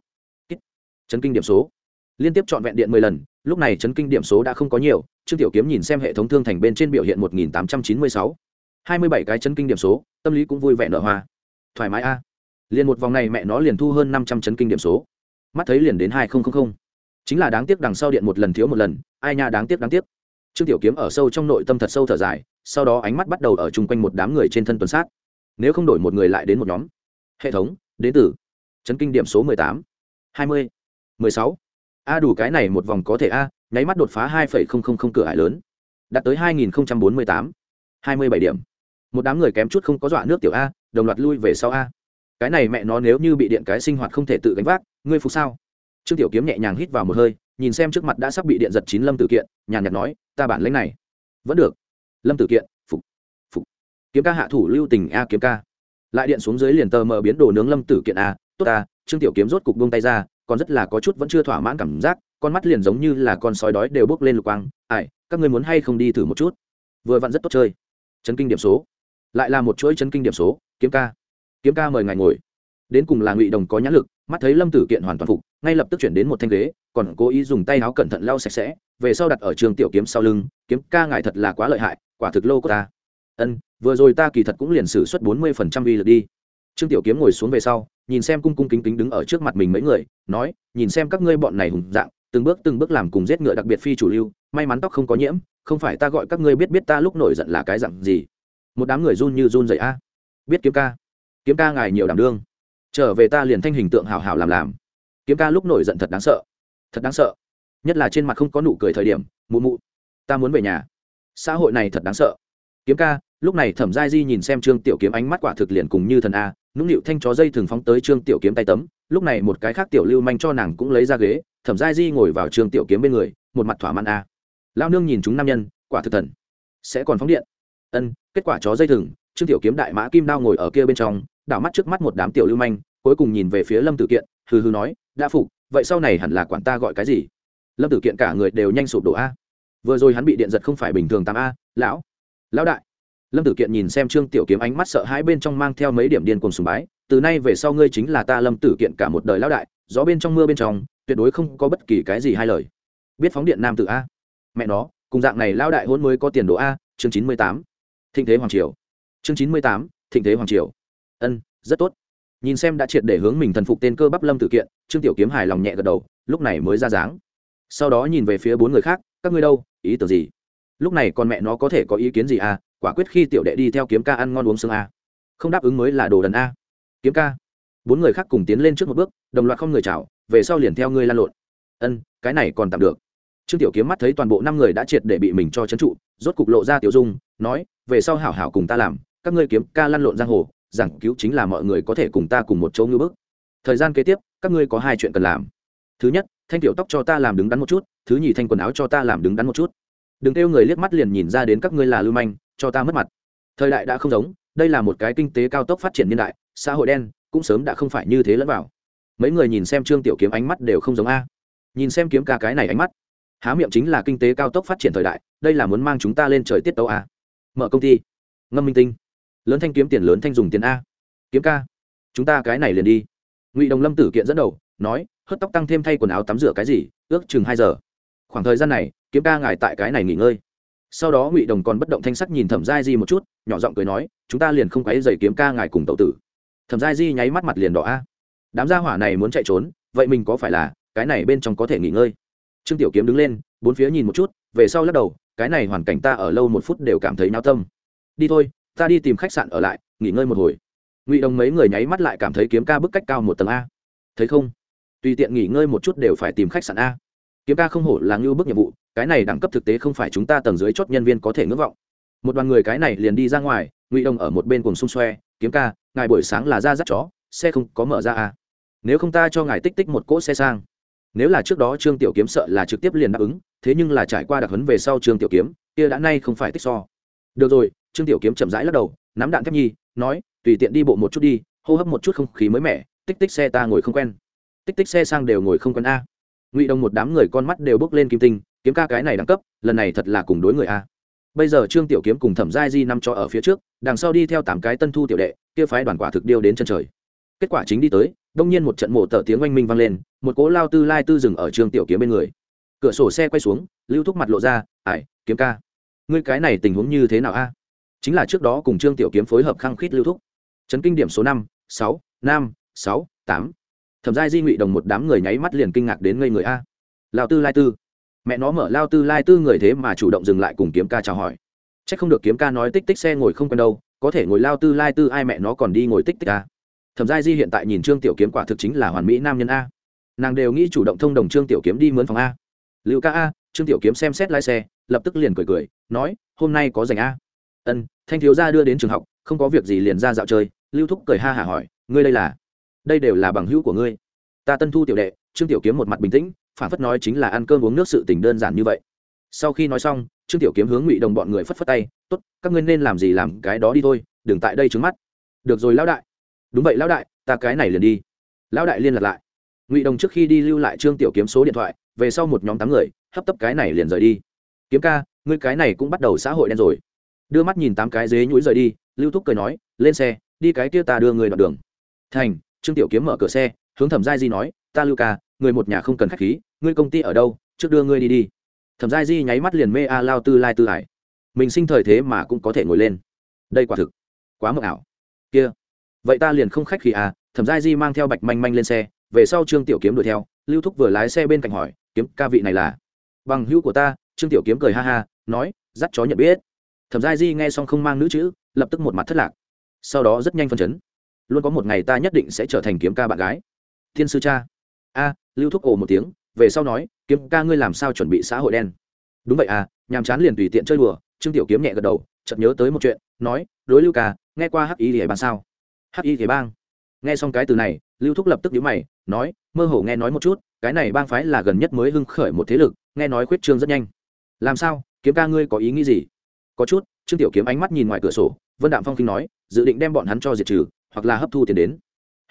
Chấn kinh điểm số. Liên tiếp chọn vẹn điện mười lần, lúc này chấn kinh điểm số đã không có nhiều, trương tiểu kiếm nhìn xem hệ thống thương thành bên trên biểu hiện một nghìn tám trăm chín mươi sáu hai mươi bảy cái chấn kinh điểm số, tâm lý cũng vui vẻ nở hoa. Thoải mái a. Liền một vòng này mẹ nó liền thu hơn năm trăm chấn kinh điểm số. Mắt thấy liền đến hai nghìn chính là đáng tiếc đằng sau điện một lần thiếu một lần, ai nha đáng tiếc đáng tiếc. Trương tiểu kiếm ở sâu trong nội tâm thật sâu thở dài, sau đó ánh mắt bắt đầu ở chung quanh một đám người trên thân tuần sát. Nếu không đổi một người lại đến một nhóm. Hệ thống, đến từ chấn kinh điểm số mười tám, hai mươi, mười sáu. A đủ cái này một vòng có thể a, nháy mắt đột phá hai phẩy không không không cửa ải lớn. Đạt tới hai nghìn bốn mươi tám, hai mươi bảy điểm một đám người kém chút không có dọa nước tiểu a, đồng loạt lui về sau a. Cái này mẹ nó nếu như bị điện cái sinh hoạt không thể tự gánh vác, ngươi phục sao? Trương tiểu kiếm nhẹ nhàng hít vào một hơi, nhìn xem trước mặt đã sắp bị điện giật chín lâm tử kiện, nhàn nhạt nói, ta bản lãnh này vẫn được. Lâm tử kiện, phục phục. Kiếm ca hạ thủ lưu tình a kiếm ca. Lại điện xuống dưới liền tờ mở biến đồ nướng lâm tử kiện a, tốt a, trương tiểu kiếm rốt cục buông tay ra, còn rất là có chút vẫn chưa thỏa mãn cảm giác, con mắt liền giống như là con sói đói đều bước lên lục quang. Ai, các ngươi muốn hay không đi thử một chút? Vừa vặn rất tốt chơi. Chấn kinh điểm số lại là một chuỗi chấn kinh điểm số, kiếm ca. Kiếm ca mời ngài ngồi. Đến cùng là ngụy đồng có nhãn lực, mắt thấy lâm tử kiện hoàn toàn phục, ngay lập tức chuyển đến một thanh ghế, còn cố ý dùng tay áo cẩn thận lau sạch sẽ, về sau đặt ở trường tiểu kiếm sau lưng, kiếm ca ngài thật là quá lợi hại, quả thực lô của ta. Ân, vừa rồi ta kỳ thật cũng liền xử suất bốn mươi phần trăm uy lực đi. Trương tiểu kiếm ngồi xuống về sau, nhìn xem cung cung kính kính đứng ở trước mặt mình mấy người, nói, nhìn xem các ngươi bọn này hùng dạng, từng bước từng bước làm cùng giết ngựa đặc biệt phi chủ lưu, may mắn tóc không có nhiễm, không phải ta gọi các ngươi biết biết ta lúc nổi giận là cái dặn gì một đám người run như run dậy a. Biết kiếm ca. Kiếm ca ngài nhiều đảm đương. Trở về ta liền thanh hình tượng hào hào làm làm. Kiếm ca lúc nổi giận thật đáng sợ. Thật đáng sợ. Nhất là trên mặt không có nụ cười thời điểm, mụ mụ. Ta muốn về nhà. Xã hội này thật đáng sợ. Kiếm ca, lúc này thẩm giai di nhìn xem trương tiểu kiếm ánh mắt quả thực liền cùng như thần a, nũng nịu thanh chó dây thường phóng tới trương tiểu kiếm tay tấm, lúc này một cái khác tiểu lưu manh cho nàng cũng lấy ra ghế, thẩm giai di ngồi vào trương tiểu kiếm bên người, một mặt thỏa mãn a. Lao nương nhìn chúng nam nhân, quả thực thần. Sẽ còn phóng điện ân, kết quả chó dây thừng, trương tiểu kiếm đại mã kim đao ngồi ở kia bên trong, đảo mắt trước mắt một đám tiểu lưu manh, cuối cùng nhìn về phía lâm tử kiện, hừ hừ nói, đã phục, vậy sau này hẳn là quản ta gọi cái gì? Lâm tử kiện cả người đều nhanh sụp đổ a. Vừa rồi hắn bị điện giật không phải bình thường tám a, lão lão đại. Lâm tử kiện nhìn xem trương tiểu kiếm ánh mắt sợ hãi bên trong mang theo mấy điểm điên cùng sùng bái, từ nay về sau ngươi chính là ta lâm tử kiện cả một đời lão đại, gió bên trong mưa bên trong, tuyệt đối không có bất kỳ cái gì hai lời. Biết phóng điện nam tử a. Mẹ nó, cùng dạng này lão đại hôn mới có tiền đồ a, chương chín mươi tám thịnh thế hoàng triều. Chương chín mươi tám, thịnh thế hoàng triều. Ân, rất tốt. Nhìn xem đã triệt để hướng mình thần phục tên cơ bắp lâm tử kiện, trương tiểu kiếm hài lòng nhẹ gật đầu, lúc này mới ra dáng. Sau đó nhìn về phía bốn người khác, các ngươi đâu? Ý tưởng gì? Lúc này con mẹ nó có thể có ý kiến gì à? Quả quyết khi tiểu đệ đi theo kiếm ca ăn ngon uống sương a à? không đáp ứng mới là đồ đần a. Kiếm ca. Bốn người khác cùng tiến lên trước một bước, đồng loạt không người chào, về sau liền theo ngươi lan lộn. Ân, cái này còn tạm được. Trương tiểu kiếm mắt thấy toàn bộ năm người đã triệt để bị mình cho trấn trụ, rốt cục lộ ra tiểu dung nói, về sau hảo hảo cùng ta làm, các ngươi kiếm ca lăn lộn giang hồ, giảng cứu chính là mọi người có thể cùng ta cùng một chỗ ngư bước thời gian kế tiếp, các ngươi có hai chuyện cần làm. Thứ nhất, thanh tiểu tóc cho ta làm đứng đắn một chút, thứ nhì thanh quần áo cho ta làm đứng đắn một chút. Đừng kêu người liếc mắt liền nhìn ra đến các ngươi là lưu manh, cho ta mất mặt. Thời đại đã không giống, đây là một cái kinh tế cao tốc phát triển niên đại, xã hội đen cũng sớm đã không phải như thế lẫn vào. Mấy người nhìn xem trương tiểu kiếm ánh mắt đều không giống a. Nhìn xem kiếm ca cái này ánh mắt, há miệng chính là kinh tế cao tốc phát triển thời đại, đây là muốn mang chúng ta lên trời tiết tấu a mở công ty. Ngâm minh tinh. Lớn thanh kiếm tiền, lớn thanh dùng tiền a. Kiếm ca, chúng ta cái này liền đi. Ngụy đồng lâm tử kiện dẫn đầu, nói, hớt tóc tăng thêm thay quần áo tắm rửa cái gì, ước chừng hai giờ. Khoảng thời gian này, kiếm ca ngài tại cái này nghỉ ngơi. Sau đó ngụy đồng còn bất động thanh sắc nhìn thẩm giai di một chút, nhỏ giọng cười nói, chúng ta liền không quấy dày kiếm ca ngài cùng tậu tử. Thẩm giai di nháy mắt mặt liền đỏ a. Đám gia hỏa này muốn chạy trốn, vậy mình có phải là cái này bên trong có thể nghỉ ngơi? Trương tiểu kiếm đứng lên, bốn phía nhìn một chút, về sau lắc đầu cái này hoàn cảnh ta ở lâu một phút đều cảm thấy nao tâm. Đi thôi, ta đi tìm khách sạn ở lại, nghỉ ngơi một hồi. Ngụy đồng mấy người nháy mắt lại cảm thấy kiếm ca bức cách cao một tầng a. Thấy không? Tùy tiện nghỉ ngơi một chút đều phải tìm khách sạn a. Kiếm ca không hổ là ngưu bức nhiệm vụ, cái này đẳng cấp thực tế không phải chúng ta tầng dưới chốt nhân viên có thể ngưỡng vọng. Một đoàn người cái này liền đi ra ngoài, ngụy đồng ở một bên cùng xung xoe, kiếm ca, ngài buổi sáng là ra dắt chó, xe không có mở ra à? Nếu không ta cho ngài tích tích một cỗ xe sang. Nếu là trước đó trương tiểu kiếm sợ là trực tiếp liền đáp ứng thế nhưng là trải qua đặc hấn về sau trương tiểu kiếm, kia đã nay không phải tích so. Được rồi, trương tiểu kiếm chậm rãi lắc đầu, nắm đạn thép nhi, nói, tùy tiện đi bộ một chút đi, hô hấp một chút không khí mới mẻ, tích tích xe ta ngồi không quen. Tích tích xe sang đều ngồi không quen a. Ngụy đồng một đám người con mắt đều bước lên kim tinh, kiếm ca cái này đẳng cấp, lần này thật là cùng đối người a. Bây giờ trương tiểu kiếm cùng thẩm giai di năm cho ở phía trước, đằng sau đi theo tám cái tân thu tiểu đệ, kia phái đoàn quả thực điêu đến chân trời. Kết quả chính đi tới, đông nhiên một trận mổ tờ tiếng oanh minh vang lên, một cố lao tư lai tư dừng ở trương tiểu kiếm bên người cửa sổ xe quay xuống, lưu thúc mặt lộ ra, ải, kiếm ca. Ngươi cái này tình huống như thế nào a? Chính là trước đó cùng trương tiểu kiếm phối hợp khăng khít lưu thúc. Chấn kinh điểm số năm, sáu năm, sáu, tám. Thẩm giai di ngụy đồng một đám người nháy mắt liền kinh ngạc đến ngây người a. Lao tư lai tư. Mẹ nó mở lao tư lai tư người thế mà chủ động dừng lại cùng kiếm ca chào hỏi. C h ắ c không được kiếm ca nói tích tích xe ngồi không quen đâu, có thể ngồi lao tư lai tư ai mẹ nó còn đi ngồi tích tích a. Thẩm giai di hiện tại nhìn trương tiểu kiếm quả thực chính là hoàn mỹ nam nhân a. Nàng đều nghĩ chủ động thông đồng trương tiểu kiếm đi mướn phòng a lưu ca a, trương tiểu kiếm xem xét lái xe, lập tức liền cười cười, nói, hôm nay có dành a. Ân, thanh thiếu gia đưa đến trường học, không có việc gì liền ra dạo chơi. Lưu thúc cười ha hả hỏi, ngươi đây là? Đây đều là bằng hữu của ngươi. Ta tân thu tiểu đệ. Trương tiểu kiếm một mặt bình tĩnh, phản phất nói chính là ăn cơm uống nước sự tình đơn giản như vậy. Sau khi nói xong, trương tiểu kiếm hướng ngụy đồng bọn người phất phất tay, tốt, các ngươi nên làm gì làm cái đó đi thôi, đừng tại đây trứng mắt. Được rồi, lão đại. Đúng vậy, lão đại, ta cái này liền đi. Lão đại liên lạc lại ngụy đồng trước khi đi lưu lại trương tiểu kiếm số điện thoại về sau một nhóm tám người hấp tấp cái này liền rời đi kiếm ca ngươi cái này cũng bắt đầu xã hội đen rồi đưa mắt nhìn tám cái dế nhũi rời đi lưu thúc cười nói lên xe đi cái kia ta đưa người đoạn đường thành trương tiểu kiếm mở cửa xe hướng thẩm giai di nói ta lưu ca người một nhà không cần khách khí ngươi công ty ở đâu trước đưa ngươi đi đi thẩm giai di nháy mắt liền mê a lao tư lai tư hải mình sinh thời thế mà cũng có thể ngồi lên đây quả thực quá mờ ảo kia vậy ta liền không khách khí à thẩm giai di mang theo bạch manh manh lên xe về sau trương tiểu kiếm đuổi theo, lưu thúc vừa lái xe bên cạnh hỏi, kiếm ca vị này là? Bằng hữu của ta, trương tiểu kiếm cười ha ha, nói, dắt chó nhận biết. Thẩm giai di nghe xong không mang nữ chữ, lập tức một mặt thất lạc. Sau đó rất nhanh phân chấn. Luôn có một ngày ta nhất định sẽ trở thành kiếm ca bạn gái. Thiên sư cha. A, lưu thúc ồ một tiếng, về sau nói, kiếm ca ngươi làm sao chuẩn bị xã hội đen? Đúng vậy à nhàm chán liền tùy tiện chơi đùa. Trương tiểu kiếm nhẹ gật đầu, chợt nhớ tới một chuyện, nói, đối lưu ca, nghe qua hắc y thì bang sao? Hắc y thì bang. Nghe xong cái từ này, lưu thúc lập tức nhíu mày nói, mơ hồ nghe nói một chút, cái này bang phái là gần nhất mới hưng khởi một thế lực, nghe nói khuyết trương rất nhanh. Làm sao? Kiếm ca ngươi có ý nghĩ gì? Có chút, trương tiểu kiếm ánh mắt nhìn ngoài cửa sổ, vân đạm phong kinh nói, dự định đem bọn hắn cho diệt trừ, hoặc là hấp thu tiền đến.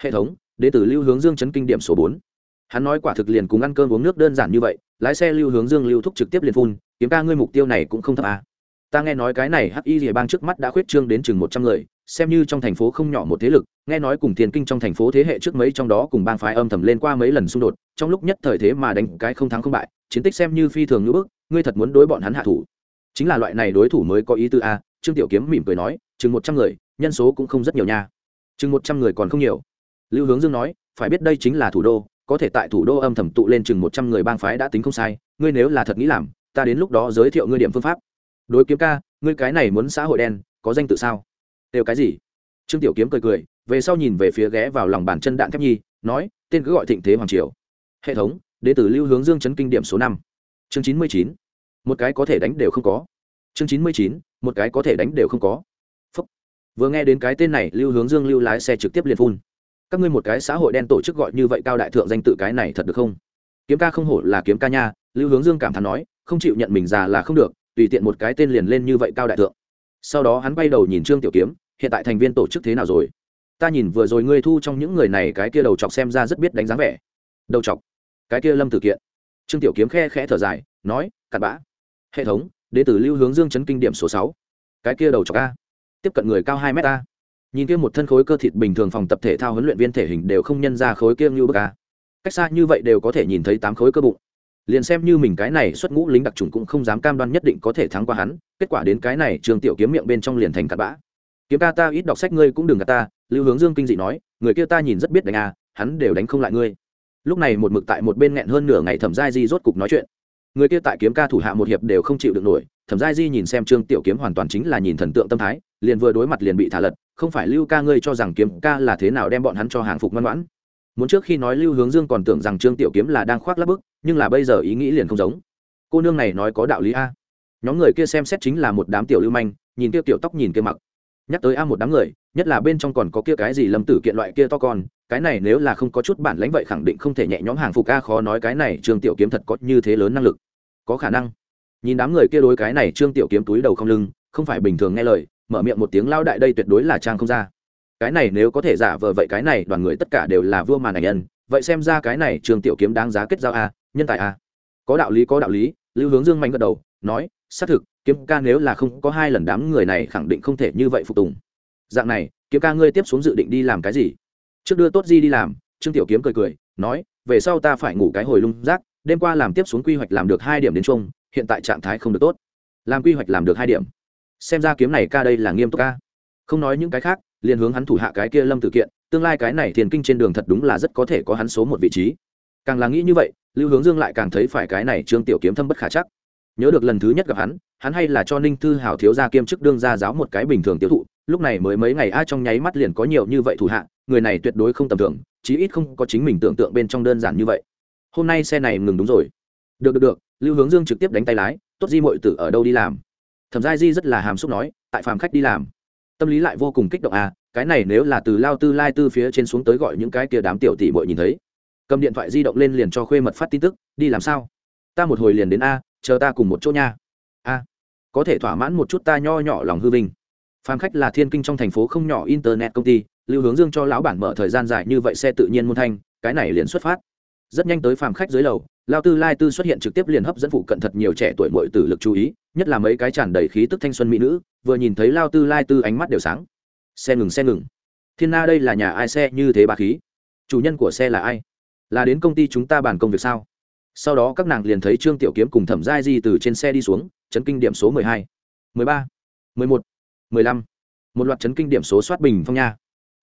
Hệ thống đến từ lưu hướng dương chấn kinh điểm số bốn. Hắn nói quả thực liền cùng ăn cơm uống nước đơn giản như vậy, lái xe lưu hướng dương lưu thúc trực tiếp liền phun, kiếm ca ngươi mục tiêu này cũng không thấp à. ta nghe nói cái này hắc y rìa bang trước mắt đã khuyết trương đến chừng một trăm người xem như trong thành phố không nhỏ một thế lực, nghe nói cùng tiền kinh trong thành phố thế hệ trước mấy trong đó cùng bang phái âm thầm lên qua mấy lần xung đột, trong lúc nhất thời thế mà đánh cái không thắng không bại, chiến tích xem như phi thường ngữ bức, ngươi thật muốn đối bọn hắn hạ thủ. Chính là loại này đối thủ mới có ý tư a, trương tiểu kiếm mỉm cười nói, chừng một trăm người, nhân số cũng không rất nhiều nha. Chừng một trăm người còn không nhiều. Lưu hướng dương nói, phải biết đây chính là thủ đô, có thể tại thủ đô âm thầm tụ lên chừng một trăm người bang phái đã tính không sai, ngươi nếu là thật nghĩ làm, ta đến lúc đó giới thiệu ngươi điểm phương pháp. Đối kiếm ca, ngươi cái này muốn xã hội đen, có danh tự sao? Đều cái gì? Trương tiểu kiếm cười cười, về sau nhìn về phía ghé vào lòng bàn chân đạn thép nhi, nói, tên cứ gọi thịnh thế hoàng triều. Hệ thống đ ế t ử lưu hướng dương chấn kinh điểm số năm. Chương chín mươi chín. Một cái có thể đánh đều không có. Chương chín mươi chín. Một cái có thể đánh đều không có. Phúc. vừa nghe đến cái tên này, lưu hướng dương lưu lái xe trực tiếp liền phun. Các ngươi một cái xã hội đen tổ chức gọi như vậy cao đại thượng danh tự cái này thật được không? Kiếm ca không hổ là kiếm ca nha. Lưu hướng dương cảm thán nói, không chịu nhận mình già là không được, tùy tiện một cái tên liền lên như vậy cao đại thượng sau đó hắn bay đầu nhìn trương tiểu kiếm, hiện tại thành viên tổ chức thế nào rồi? Ta nhìn vừa rồi ngươi thu trong những người này cái kia đầu chọc xem ra rất biết đánh giá vẻ. Đầu chọc? Cái kia lâm tử kiện. Trương tiểu kiếm khe khẽ thở dài, nói, cặn bã. Hệ thống đ ế t ử lưu hướng dương chấn kinh điểm số sáu. Cái kia đầu chọc a. Tiếp cận người cao hai m a. Nhìn kia một thân khối cơ thịt bình thường phòng tập thể thao huấn luyện viên thể hình đều không nhân ra khối kia như bức a. Cách xa như vậy đều có thể nhìn thấy tám khối cơ bụng liền xem như mình cái này xuất ngũ lính đặc trùng cũng không dám cam đoan nhất định có thể thắng qua hắn, kết quả đến cái này trường tiểu kiếm miệng bên trong liền thành cặn bã. Kiếm ca ta ít đọc sách ngươi cũng đừng gạt ta, lưu hướng dương kinh dị nói, người kia ta nhìn rất biết đánh à hắn đều đánh không lại ngươi. Lúc này một mực tại một bên nghẹn hơn nửa ngày thẩm giai di rốt cục nói chuyện. Người kia tại kiếm ca thủ hạ một hiệp đều không chịu được nổi, thẩm giai di nhìn xem trương tiểu kiếm hoàn toàn chính là nhìn thần tượng tâm thái, liền vừa đối mặt liền bị thả lật, không phải lưu ca ngươi cho rằng kiếm ca là thế nào đem bọn hắn cho hàng phục ngoan ngoãn. Muốn trước khi nói lưu hướng dương còn tưởng rằng trương tiểu kiếm là đang khoác lắp bức nhưng là bây giờ ý nghĩ liền không giống. Cô nương này nói có đạo lý a. Nhóm người kia xem xét chính là một đám tiểu lưu manh, nhìn kia tiểu tóc nhìn kia mặc. Nhắc tới a một đám người, nhất là bên trong còn có kia cái gì lâm tử kiện loại kia to con, cái này nếu là không có chút bản lãnh vậy khẳng định không thể nhẹ nhõm hàng phục a, khó nói cái này trương tiểu kiếm thật có như thế lớn năng lực. Có khả năng. Nhìn đám người kia đối cái này trương tiểu kiếm túi đầu không lưng, không phải bình thường nghe lời, mở miệng một tiếng lao đại, đây tuyệt đối là trang không ra. Cái này nếu có thể giả vờ vậy cái này, đoàn người tất cả đều là vua màn ảnh nhân. Vậy xem ra cái này trương tiểu kiếm đáng giá kết giao a nhân tài à, có đạo lý có đạo lý lưu hướng dương mạnh gật đầu nói xác thực kiếm ca nếu là không có hai lần đám người này khẳng định không thể như vậy phục tùng. Dạng này kiếm ca ngươi tiếp xuống dự định đi làm cái gì? Trước đưa tốt di đi làm trương tiểu kiếm cười cười nói về sau ta phải ngủ cái hồi lung rác đêm qua làm tiếp xuống quy hoạch làm được hai điểm đến chung hiện tại trạng thái không được tốt. Làm quy hoạch làm được hai điểm. Xem ra kiếm này ca đây là nghiêm túc ca. Không nói những cái khác liền hướng hắn thủ hạ cái kia lâm tử kiện tương lai cái này thiền kinh trên đường thật đúng là rất có thể có hắn số một vị trí càng là nghĩ như vậy, lưu hướng dương lại càng thấy phải cái này trương tiểu kiếm thâm bất khả chắc. Nhớ được lần thứ nhất gặp hắn hắn hay là cho ninh thư hảo thiếu gia kiêm chức đương gia giáo một cái bình thường tiêu thụ, lúc này mới mấy ngày a trong nháy mắt liền có nhiều như vậy thủ hạ, người này tuyệt đối không tầm thường, chí ít không có chính mình tưởng tượng bên trong đơn giản như vậy. Hôm nay xe này ngừng đúng rồi. Được được được, lưu hướng dương trực tiếp đánh tay lái, tốt di mọi tử ở đâu đi làm? Thẩm giai di rất là hàm xúc nói, tại phàm khách đi làm. Tâm lý lại vô cùng kích động à cái này nếu là từ lao tư lai tư phía trên xuống tới gọi những cái kia đám tiểu tỷ bội nhìn thấy cầm điện thoại di động lên liền cho khuê mật phát tin tức, đi làm sao? Ta một hồi liền đến a, chờ ta cùng một chỗ nha. A, có thể thỏa mãn một chút ta nho nhỏ lòng hư vinh. Phàm khách là thiên kinh trong thành phố không nhỏ internet công ty, lưu hướng dương cho lão bản mở thời gian dài như vậy xe tự nhiên môn thanh, cái này liền xuất phát. Rất nhanh tới phàm khách dưới lầu, lao tư lai tư xuất hiện trực tiếp liền hấp dẫn phụ cận thật nhiều trẻ tuổi mội tử lực chú ý, nhất là mấy cái tràn đầy khí tức thanh xuân mỹ nữ, vừa nhìn thấy lao tư lai tư ánh mắt đều sáng. Xe ngừng xe ngừng. Thiên na đây là nhà ai, xe như thế bà khí? Chủ nhân của xe là ai? Là đến công ty chúng ta bàn công việc sao? Sau đó các nàng liền thấy trương tiểu kiếm cùng thẩm giai di từ trên xe đi xuống, chấn kinh điểm số mười hai, mười ba, mười một, mười lăm. Một loạt chấn kinh điểm số soát bình phong nha.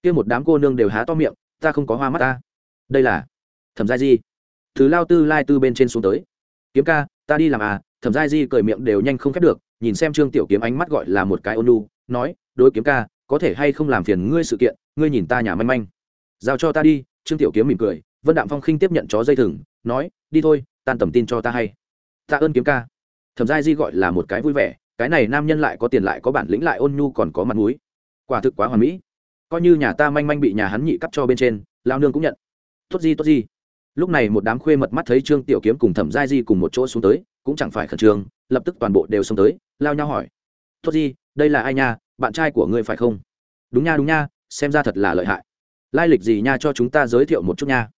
Kia một đám cô nương đều há to miệng, ta không có hoa mắt ta. Đây là thẩm giai di. Thứ lao tư lai tư bên trên xuống tới. Kiếm ca, ta đi làm à? Thẩm giai di cười miệng đều nhanh không khép được, nhìn xem trương tiểu kiếm ánh mắt gọi là một cái ôn lu nói, đối kiếm ca, có thể hay không làm phiền ngươi sự kiện, ngươi nhìn ta nhà manh manh. Giao cho ta đi. Trương tiểu kiếm mỉm cười vân đạm phong khinh tiếp nhận chó dây thừng, nói, đi thôi, tan tầm tin cho ta hay. Ta ơn kiếm ca. Thẩm giai di gọi là một cái vui vẻ, cái này nam nhân lại có tiền lại có bản lĩnh lại ôn nhu còn có mặt mũi. Quả thực quá hoàn mỹ. Coi như nhà ta manh manh bị nhà hắn nhị cắp cho bên trên, lao nương cũng nhận. Tốt gì tốt gì. Lúc này một đám khuê mật mắt thấy trương tiểu kiếm cùng thẩm giai di cùng một chỗ xuống tới, cũng chẳng phải khẩn trương, lập tức toàn bộ đều xông tới, lao nhau hỏi. Tốt gì, đây là ai nha, bạn trai của ngươi phải không? Đúng nha đúng nha, xem ra thật là lợi hại. Lai lịch gì nha cho chúng ta giới thiệu một chút nha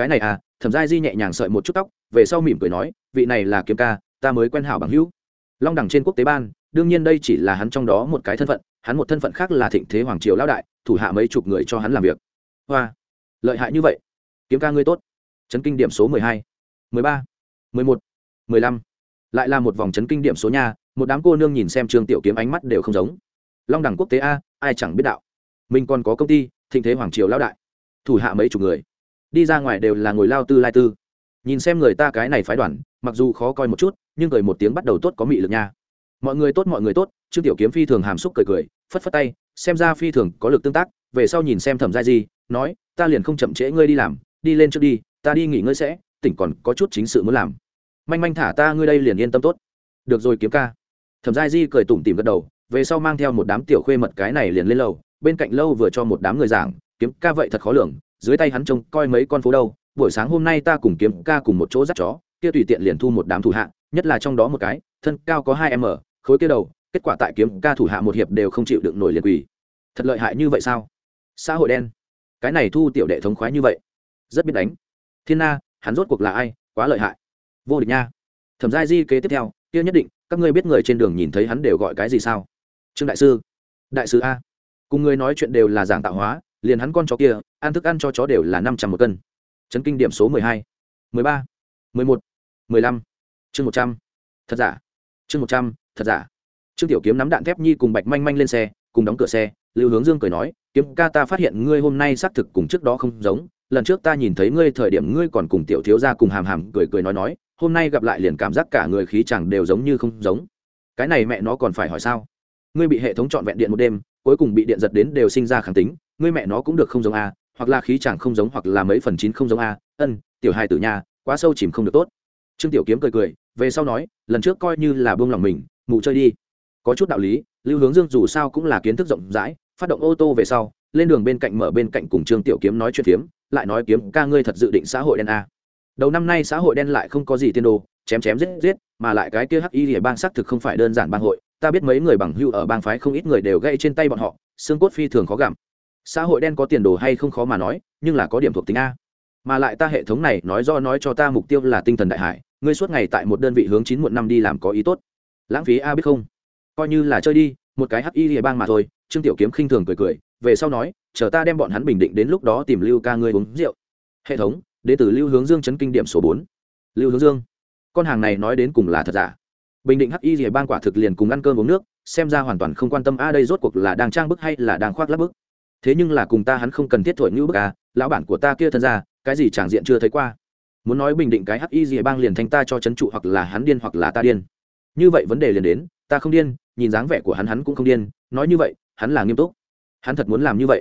cái này à thẩm giai di nhẹ nhàng sợi một chút tóc, về sau mỉm cười nói, vị này là kiếm ca, ta mới quen hảo bằng hữu. Long đẳng trên quốc tế ban, đương nhiên đây chỉ là hắn trong đó một cái thân phận, hắn một thân phận khác là thịnh thế hoàng triều lão đại, thủ hạ mấy chục người cho hắn làm việc. Hoa, lợi hại như vậy. Kiếm ca ngươi tốt. Chấn kinh điểm số mười hai, mười ba, mười một, mười lăm. Lại là một vòng chấn kinh điểm số nha, một đám cô nương nhìn xem trường tiểu kiếm ánh mắt đều không giống. Long đẳng quốc tế a, ai chẳng biết đạo. Mình còn có công ty, thịnh thế hoàng triều lão đại. Thủ hạ mấy chục người đi ra ngoài đều là ngồi lao tư lai tư. Nhìn xem người ta cái này phái đoàn, mặc dù khó coi một chút, nhưng cười một tiếng bắt đầu tốt có mị lực nha. Mọi người tốt, mọi người tốt, trương tiểu kiếm phi thường hàm xúc cười cười, phất phất tay, xem ra phi thường có lực tương tác, về sau nhìn xem thẩm giai di, nói, ta liền không chậm trễ ngươi đi làm, đi lên trước đi, ta đi nghỉ ngơi sẽ, tỉnh còn có chút chính sự muốn làm. Manh manh thả ta ngươi đây liền yên tâm tốt. Được rồi kiếm ca. Thẩm giai di cười tủm tìm gật đầu, về sau mang theo một đám tiểu khuê mật cái này liền lên lầu, bên cạnh lâu vừa cho một đám người giảng, kiếm ca vậy thật khó lường dưới tay hắn trông coi mấy con phố đâu, buổi sáng hôm nay ta cùng kiếm ca cùng một chỗ dắt chó, kia tùy tiện liền thu một đám thủ hạ, nhất là trong đó một cái, thân cao có hai m khối kia đầu, kết quả tại kiếm ca thủ hạ một hiệp đều không chịu được nổi liền quỳ. Thật lợi hại như vậy sao? Xã hội đen. Cái này thu tiểu đệ thống khoái như vậy. Rất biết đánh. Thiên na, hắn rốt cuộc là ai? Quá lợi hại. Vô địch nha. Thẩm giai di kế tiếp theo, kia nhất định, các ngươi biết người trên đường nhìn thấy hắn đều gọi cái gì sao? Trương đại sư. Đại sư a. Cùng người nói chuyện đều là giảng tạo hóa liền hắn con chó kia, ăn thức ăn cho chó đều là năm trăm một cân. Chấn kinh điểm số mười hai, mười ba, mười một, mười lăm. Chương một trăm. Thật giả. Chương một trăm, thật giả. Trương tiểu kiếm nắm đạn thép nhi cùng bạch manh manh lên xe, cùng đóng cửa xe, lưu hướng dương cười nói, kiếm ca ta phát hiện ngươi hôm nay xác thực cùng trước đó không giống, lần trước ta nhìn thấy ngươi thời điểm ngươi còn cùng tiểu thiếu gia cùng hàm hàm cười cười nói nói, hôm nay gặp lại liền cảm giác cả người khí chẳng đều giống như không giống. Cái này mẹ nó còn phải hỏi sao? Ngươi bị hệ thống trọn vẹn điện một đêm, cuối cùng bị điện giật đến đều sinh ra kháng tính ngươi mẹ nó cũng được không giống a, hoặc là khí chẳng không giống hoặc là mấy phần chín không giống a, ân, tiểu hai tử nhà, quá sâu chìm không được tốt. Trương tiểu kiếm cười cười, về sau nói, lần trước coi như là buông lòng mình ngủ chơi đi. Có chút đạo lý, lưu hướng dương dù sao cũng là kiến thức rộng rãi, phát động ô tô về sau, lên đường bên cạnh mở bên cạnh cùng trương tiểu kiếm nói chuyện phiếm, lại nói kiếm, ca ngươi thật dự định xã hội đen a? Đầu năm nay xã hội đen lại không có gì tiên đồ, chém chém giết giết, mà lại cái kia hắc y thì bang xác thực không phải đơn giản bang hội. Ta biết mấy người bằng hưu ở bang phái không ít người đều gây trên tay bọn họ, xương cốt phi thường khó gặm xã hội đen có tiền đồ hay không khó mà nói, nhưng là có điểm thuộc tính a. Mà lại ta hệ thống này, nói do nói cho ta mục tiêu là tinh thần đại hải, ngươi suốt ngày tại một đơn vị hướng chín muộn năm đi làm có ý tốt. Lãng phí a biết không? Coi như là chơi đi, một cái hắc y địa bang mà thôi, trương tiểu kiếm khinh thường cười cười, về sau nói, chờ ta đem bọn hắn bình định đến lúc đó tìm lưu ca ngươi uống rượu. Hệ thống, đến từ lưu hướng dương chấn kinh điểm số bốn. Lưu hướng dương, con hàng này nói đến cùng là thật giả? Bình định hắc y địa bang quả thực liền cùng ăn cơm uống nước, xem ra hoàn toàn không quan tâm a đây rốt cuộc là đang trang bức hay là đang khoác lắp bức thế nhưng là cùng ta hắn không cần thiết thổi ngữ bức à lão bản của ta kia thân ra cái gì chẳng diện chưa thấy qua. Muốn nói bình định cái hắc y gì bang liền thanh ta cho c h ấ n trụ hoặc là hắn điên hoặc là ta điên. Như vậy vấn đề liền đến, ta không điên, nhìn dáng vẻ của hắn hắn cũng không điên, nói như vậy, hắn là nghiêm túc. Hắn thật muốn làm như vậy.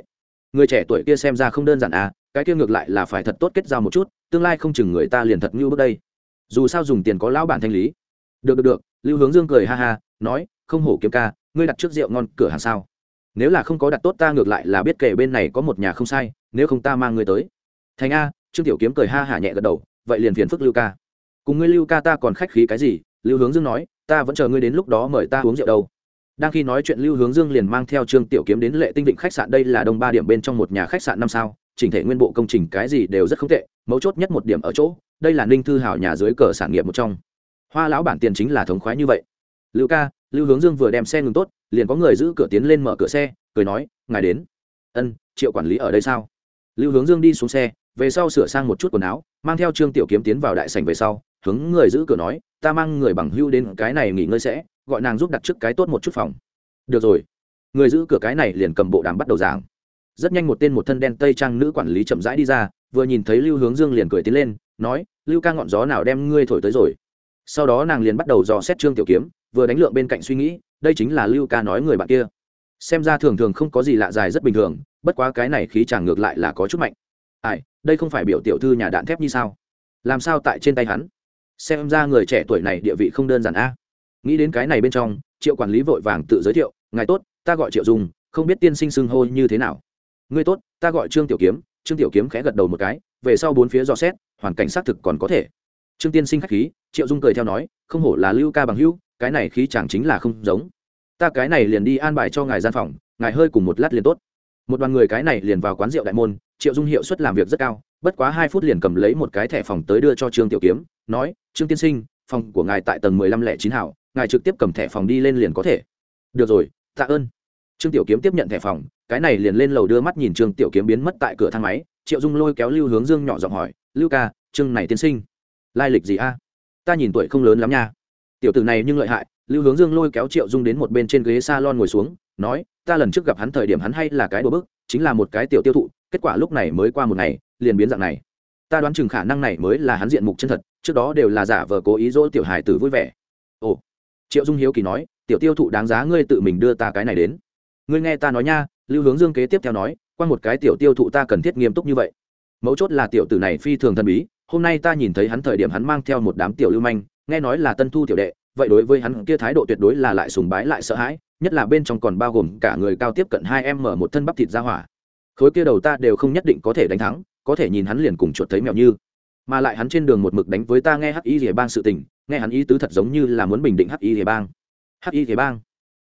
Người trẻ tuổi kia xem ra không đơn giản à cái kia ngược lại là phải thật tốt kết giao một chút, tương lai không chừng người ta liền thật như bước đây. Dù sao dùng tiền có lão bản thanh lý. Được được được, lưu hướng dương cười ha ha, nói, không hổ kiếm ca, ngươi đặt trước rượu ngon cửa hàng sao? Nếu là không có đặt tốt ta ngược lại là biết kể bên này có một nhà không sai, nếu không ta mang ngươi tới. Thành a, trương tiểu kiếm cười ha hả nhẹ gật đầu, vậy liền phiền phức lưu ca. Cùng ngươi lưu ca ta còn khách khí cái gì? Lưu hướng dương nói, ta vẫn chờ ngươi đến lúc đó mời ta uống rượu đâu. Đang khi nói chuyện lưu hướng dương liền mang theo trương tiểu kiếm đến lệ tinh định khách sạn, đây là đông ba điểm bên trong một nhà khách sạn năm sao, chỉnh thể nguyên bộ công trình cái gì đều rất không tệ, mấu chốt nhất một điểm ở chỗ, đây là ninh thư hảo nhà dưới cờ sản nghiệp một trong. Hoa lão bản tiền chính là thống khoái như vậy. Lưu ca lưu hướng dương vừa đem xe ngừng tốt, liền có người giữ cửa tiến lên mở cửa xe, cười nói, ngài đến. Ân, triệu quản lý ở đây sao? Lưu hướng dương đi xuống xe, về sau sửa sang một chút quần áo, mang theo trương tiểu kiếm tiến vào đại sảnh về sau, hướng người giữ cửa nói, ta mang người bằng hưu đến cái này nghỉ ngơi sẽ, gọi nàng giúp đặt trước cái tốt một chút phòng. Được rồi. Người giữ cửa cái này liền cầm bộ đàm bắt đầu giảng. Rất nhanh một tên một thân đen tây trang nữ quản lý chậm rãi đi ra, vừa nhìn thấy lưu hướng dương liền cười tiến lên, nói, lưu ca ngọn gió nào đem ngươi thổi tới rồi? Sau đó nàng liền bắt đầu dò xét trương tiểu kiếm vừa đánh lượng bên cạnh suy nghĩ, đây chính là lưu ca nói người bạn kia. Xem ra thường thường không có gì lạ dài rất bình thường, bất quá cái này khí chàng ngược lại là có chút mạnh. Ai, đây không phải biểu tiểu thư nhà đạn thép như sao? Làm sao tại trên tay hắn? Xem ra người trẻ tuổi này địa vị không đơn giản a. Nghĩ đến cái này bên trong, triệu quản lý vội vàng tự giới thiệu, ngài tốt, ta gọi triệu dùng không biết tiên sinh xưng hô như thế nào. Ngươi tốt, ta gọi trương tiểu kiếm. Trương tiểu kiếm khẽ gật đầu một cái, về sau bốn phía dò xét, hoàn cảnh xác thực còn có thể. Trương tiên sinh khách khí, triệu dung cười theo nói, không hổ là lưu ca bằng hữu cái này khí chẳng chính là không giống. Ta cái này liền đi an bài cho ngài gian phòng, ngài hơi cùng một lát liền tốt. Một đoàn người cái này liền vào quán rượu đại môn, triệu dung hiệu suất làm việc rất cao, bất quá hai phút liền cầm lấy một cái thẻ phòng tới đưa cho trương tiểu kiếm, nói, trương tiên sinh, phòng của ngài tại tầng mười lăm lẻ chín hảo, ngài trực tiếp cầm thẻ phòng đi lên liền có thể. Được rồi, tạ ơn. Trương tiểu kiếm tiếp nhận thẻ phòng, cái này liền lên lầu đưa mắt nhìn trương tiểu kiếm biến mất tại cửa thang máy, triệu dung lôi kéo lưu hướng dương nhỏ giọng hỏi, lưu ca, trương này tiên sinh, lai lịch gì a? Ta nhìn tuổi không lớn lắm nha tiểu tử này nhưng lợi hại, lưu hướng dương lôi kéo triệu dung đến một bên trên ghế s a lon ngồi xuống, nói, ta lần trước gặp hắn thời điểm hắn hay là cái đồ bức, chính là một cái tiểu tiêu thụ, kết quả lúc này mới qua một ngày, liền biến dạng này. Ta đoán chừng khả năng này mới là hắn diện mục chân thật, trước đó đều là giả vờ cố ý dỗ tiểu hài tử vui vẻ. Ồ. Triệu dung hiếu kỳ nói, tiểu tiêu thụ đáng giá ngươi tự mình đưa ta cái này đến. Ngươi nghe ta nói nha. Lưu hướng dương kế tiếp theo nói, qua một cái tiểu tiêu thụ ta cần thiết nghiêm túc như vậy. Mấu chốt là tiểu tử này phi thường thần bí, hôm nay ta nhìn thấy hắn thời điểm hắn mang theo một đám tiểu lưu manh nghe nói là tân thu tiểu đệ, vậy đối với hắn kia thái độ tuyệt đối là lại sùng bái lại sợ hãi, nhất là bên trong còn bao gồm cả người cao tiếp cận hai em mở một thân bắp thịt ra hỏa. Khối kia đầu ta đều không nhất định có thể đánh thắng, có thể nhìn hắn liền cùng chuột thấy mèo như. Mà lại hắn trên đường một mực đánh với ta nghe hắc y rìa bang sự tình, nghe hắn ý tứ thật giống như là muốn bình định hắc y rìa bang. Hắc y rìa bang.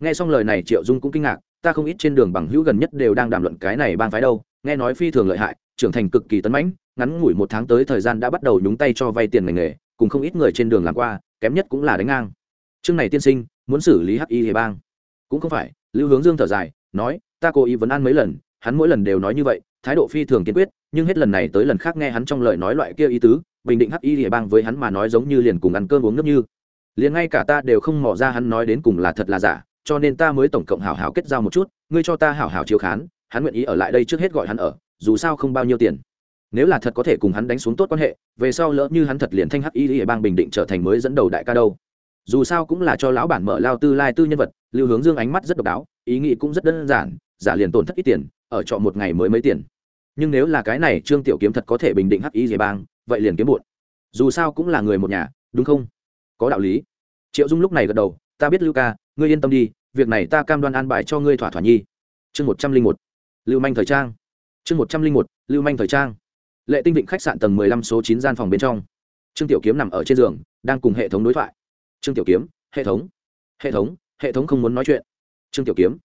Nghe xong lời này triệu dung cũng kinh ngạc, ta không ít trên đường bằng hữu gần nhất đều đang đàm luận cái này bang phái đâu, nghe nói phi thường lợi hại, trưởng thành cực kỳ tấn mãnh, ngắn ngủi một tháng tới thời gian đã bắt đầu nhúng tay cho vay tiền ngành nghề cùng không ít người trên đường làm qua, kém nhất cũng là đánh ngang. Chương này tiên sinh, muốn xử lý hắc y hề bang. Cũng không phải, lưu hướng dương thở dài, nói, ta cố ý vấn an mấy lần, hắn mỗi lần đều nói như vậy, thái độ phi thường kiên quyết, nhưng hết lần này tới lần khác nghe hắn trong lời nói loại kia ý tứ, bình định hắc y hề bang với hắn mà nói giống như liền cùng ăn cơm uống nước như. Liền ngay cả ta đều không mò ra hắn nói đến cùng là thật là giả, cho nên ta mới tổng cộng hảo hảo kết giao một chút, ngươi cho ta hảo hảo chiếu khán, hắn nguyện ý ở lại đây trước hết gọi hắn ở, dù sao không bao nhiêu tiền nếu là thật có thể cùng hắn đánh xuống tốt quan hệ, về sau lỡ như hắn thật liền thanh hắc y địa bang bình định trở thành mới dẫn đầu đại ca đâu. Dù sao cũng là cho lão bản mở lao tư lai tư nhân vật, lưu hướng dương ánh mắt rất độc đáo, ý nghĩ cũng rất đơn giản, giả liền tổn thất ít tiền, ở trọ một ngày mới mấy tiền. Nhưng nếu là cái này trương tiểu kiếm thật có thể bình định hắc y dề bang, vậy liền kiếm muộn. Dù sao cũng là người một nhà, đúng không? Có đạo lý. Triệu dung lúc này gật đầu, ta biết lưu ca, ngươi yên tâm đi, việc này ta cam đoan an bài cho ngươi thỏa thỏa nhi. Chương một trăm linh một, lưu manh thời trang. Chương một trăm linh một, lưu manh thời trang lệ tinh vịnh khách sạn tầng mười lăm số chín gian phòng bên trong. Trương tiểu kiếm nằm ở trên giường, đang cùng hệ thống đối thoại. Trương tiểu kiếm, hệ thống. Hệ thống hệ thống không muốn nói chuyện. Trương tiểu kiếm,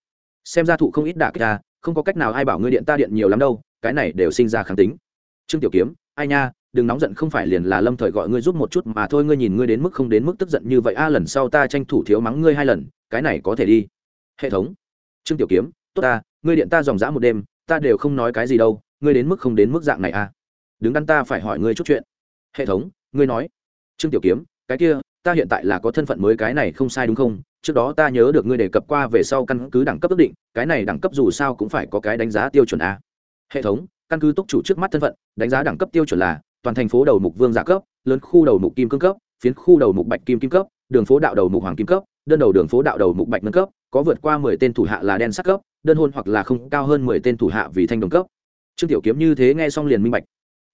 xem ra thụ không ít đả kích ta, không có cách nào ai bảo ngươi điện ta điện nhiều lắm đâu, cái này đều sinh ra kháng tính. Trương tiểu kiếm, ai nha, đừng nóng giận không phải liền là lâm thời gọi ngươi giúp một chút mà thôi, ngươi nhìn ngươi đến mức không đến mức tức giận như vậy, a, lần sau ta tranh thủ thiếu mắng ngươi hai lần, cái này có thể đi. Hệ thống. Trương tiểu kiếm, tốt ta, ngươi điện ta dòng dã một đêm, ta đều không nói cái gì đâu, ngươi đến mức không đến mức dạng này, a đứng đắn ta phải hỏi ngươi chút chuyện. Hệ thống, ngươi nói. Trương tiểu kiếm, cái kia, ta hiện tại là có thân phận mới cái này không sai đúng không? Trước đó ta nhớ được ngươi đề cập qua về sau căn cứ đẳng cấp ước định, cái này đẳng cấp dù sao cũng phải có cái đánh giá tiêu chuẩn a. Hệ thống, căn cứ túc chủ trước mắt thân phận, đánh giá đẳng cấp tiêu chuẩn là toàn thành phố đầu mục vương giả cấp, lớn khu đầu mục kim cương cấp, phiến khu đầu mục bạch kim kim cấp, đường phố đạo đầu mục hoàng kim cấp, đơn đầu đường phố đạo đầu mục bạch nâng cấp, có vượt qua mười tên thủ hạ là đen sắc cấp, đơn hôn hoặc là không, cao hơn mười tên thủ hạ vì thanh đồng cấp. Trương tiểu kiếm như thế nghe xong liền minh bạch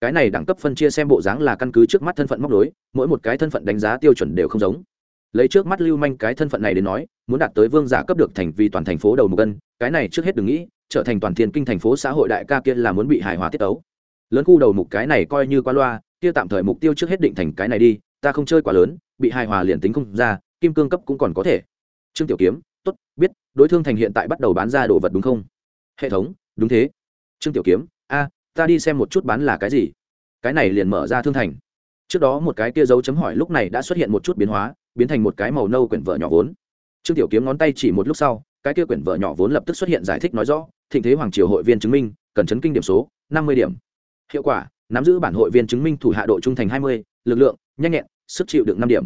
cái này đẳng cấp phân chia xem bộ dáng là căn cứ trước mắt thân phận móc đối mỗi một cái thân phận đánh giá tiêu chuẩn đều không giống. Lấy trước mắt lưu manh cái thân phận này đến nói, muốn đạt tới vương giả cấp được thành vì toàn thành phố đầu mục cân cái này trước hết đừng nghĩ, trở thành toàn thiên kinh thành phố xã hội đại ca kia là muốn bị hài hòa tiết ấu lớn khu đầu mục cái này coi như qua loa, kia tạm thời mục tiêu trước hết định thành cái này đi, ta không chơi quá lớn, bị hài hòa liền tính không ra, kim cương cấp cũng còn có thể. Trương tiểu kiếm, tốt, biết, đối thương thành hiện tại bắt đầu bán ra đồ vật đúng không? Hệ thống, đúng thế. Trương tiểu kiếm ta đi xem một chút bán là cái gì. Cái này liền mở ra thương thành. Trước đó một cái kia dấu chấm hỏi lúc này đã xuất hiện một chút biến hóa, biến thành một cái màu nâu quyển vợ nhỏ vốn. Trương tiểu kiếm ngón tay chỉ một lúc sau, cái kia quyển vợ nhỏ vốn lập tức xuất hiện giải thích nói rõ, thịnh thế hoàng triều hội viên chứng minh, cần chấn kinh điểm số, năm mươi điểm. Hiệu quả, nắm giữ bản hội viên chứng minh thủ hạ độ trung thành hai mươi, lực lượng, nhanh nhẹn, sức chịu đựng năm điểm.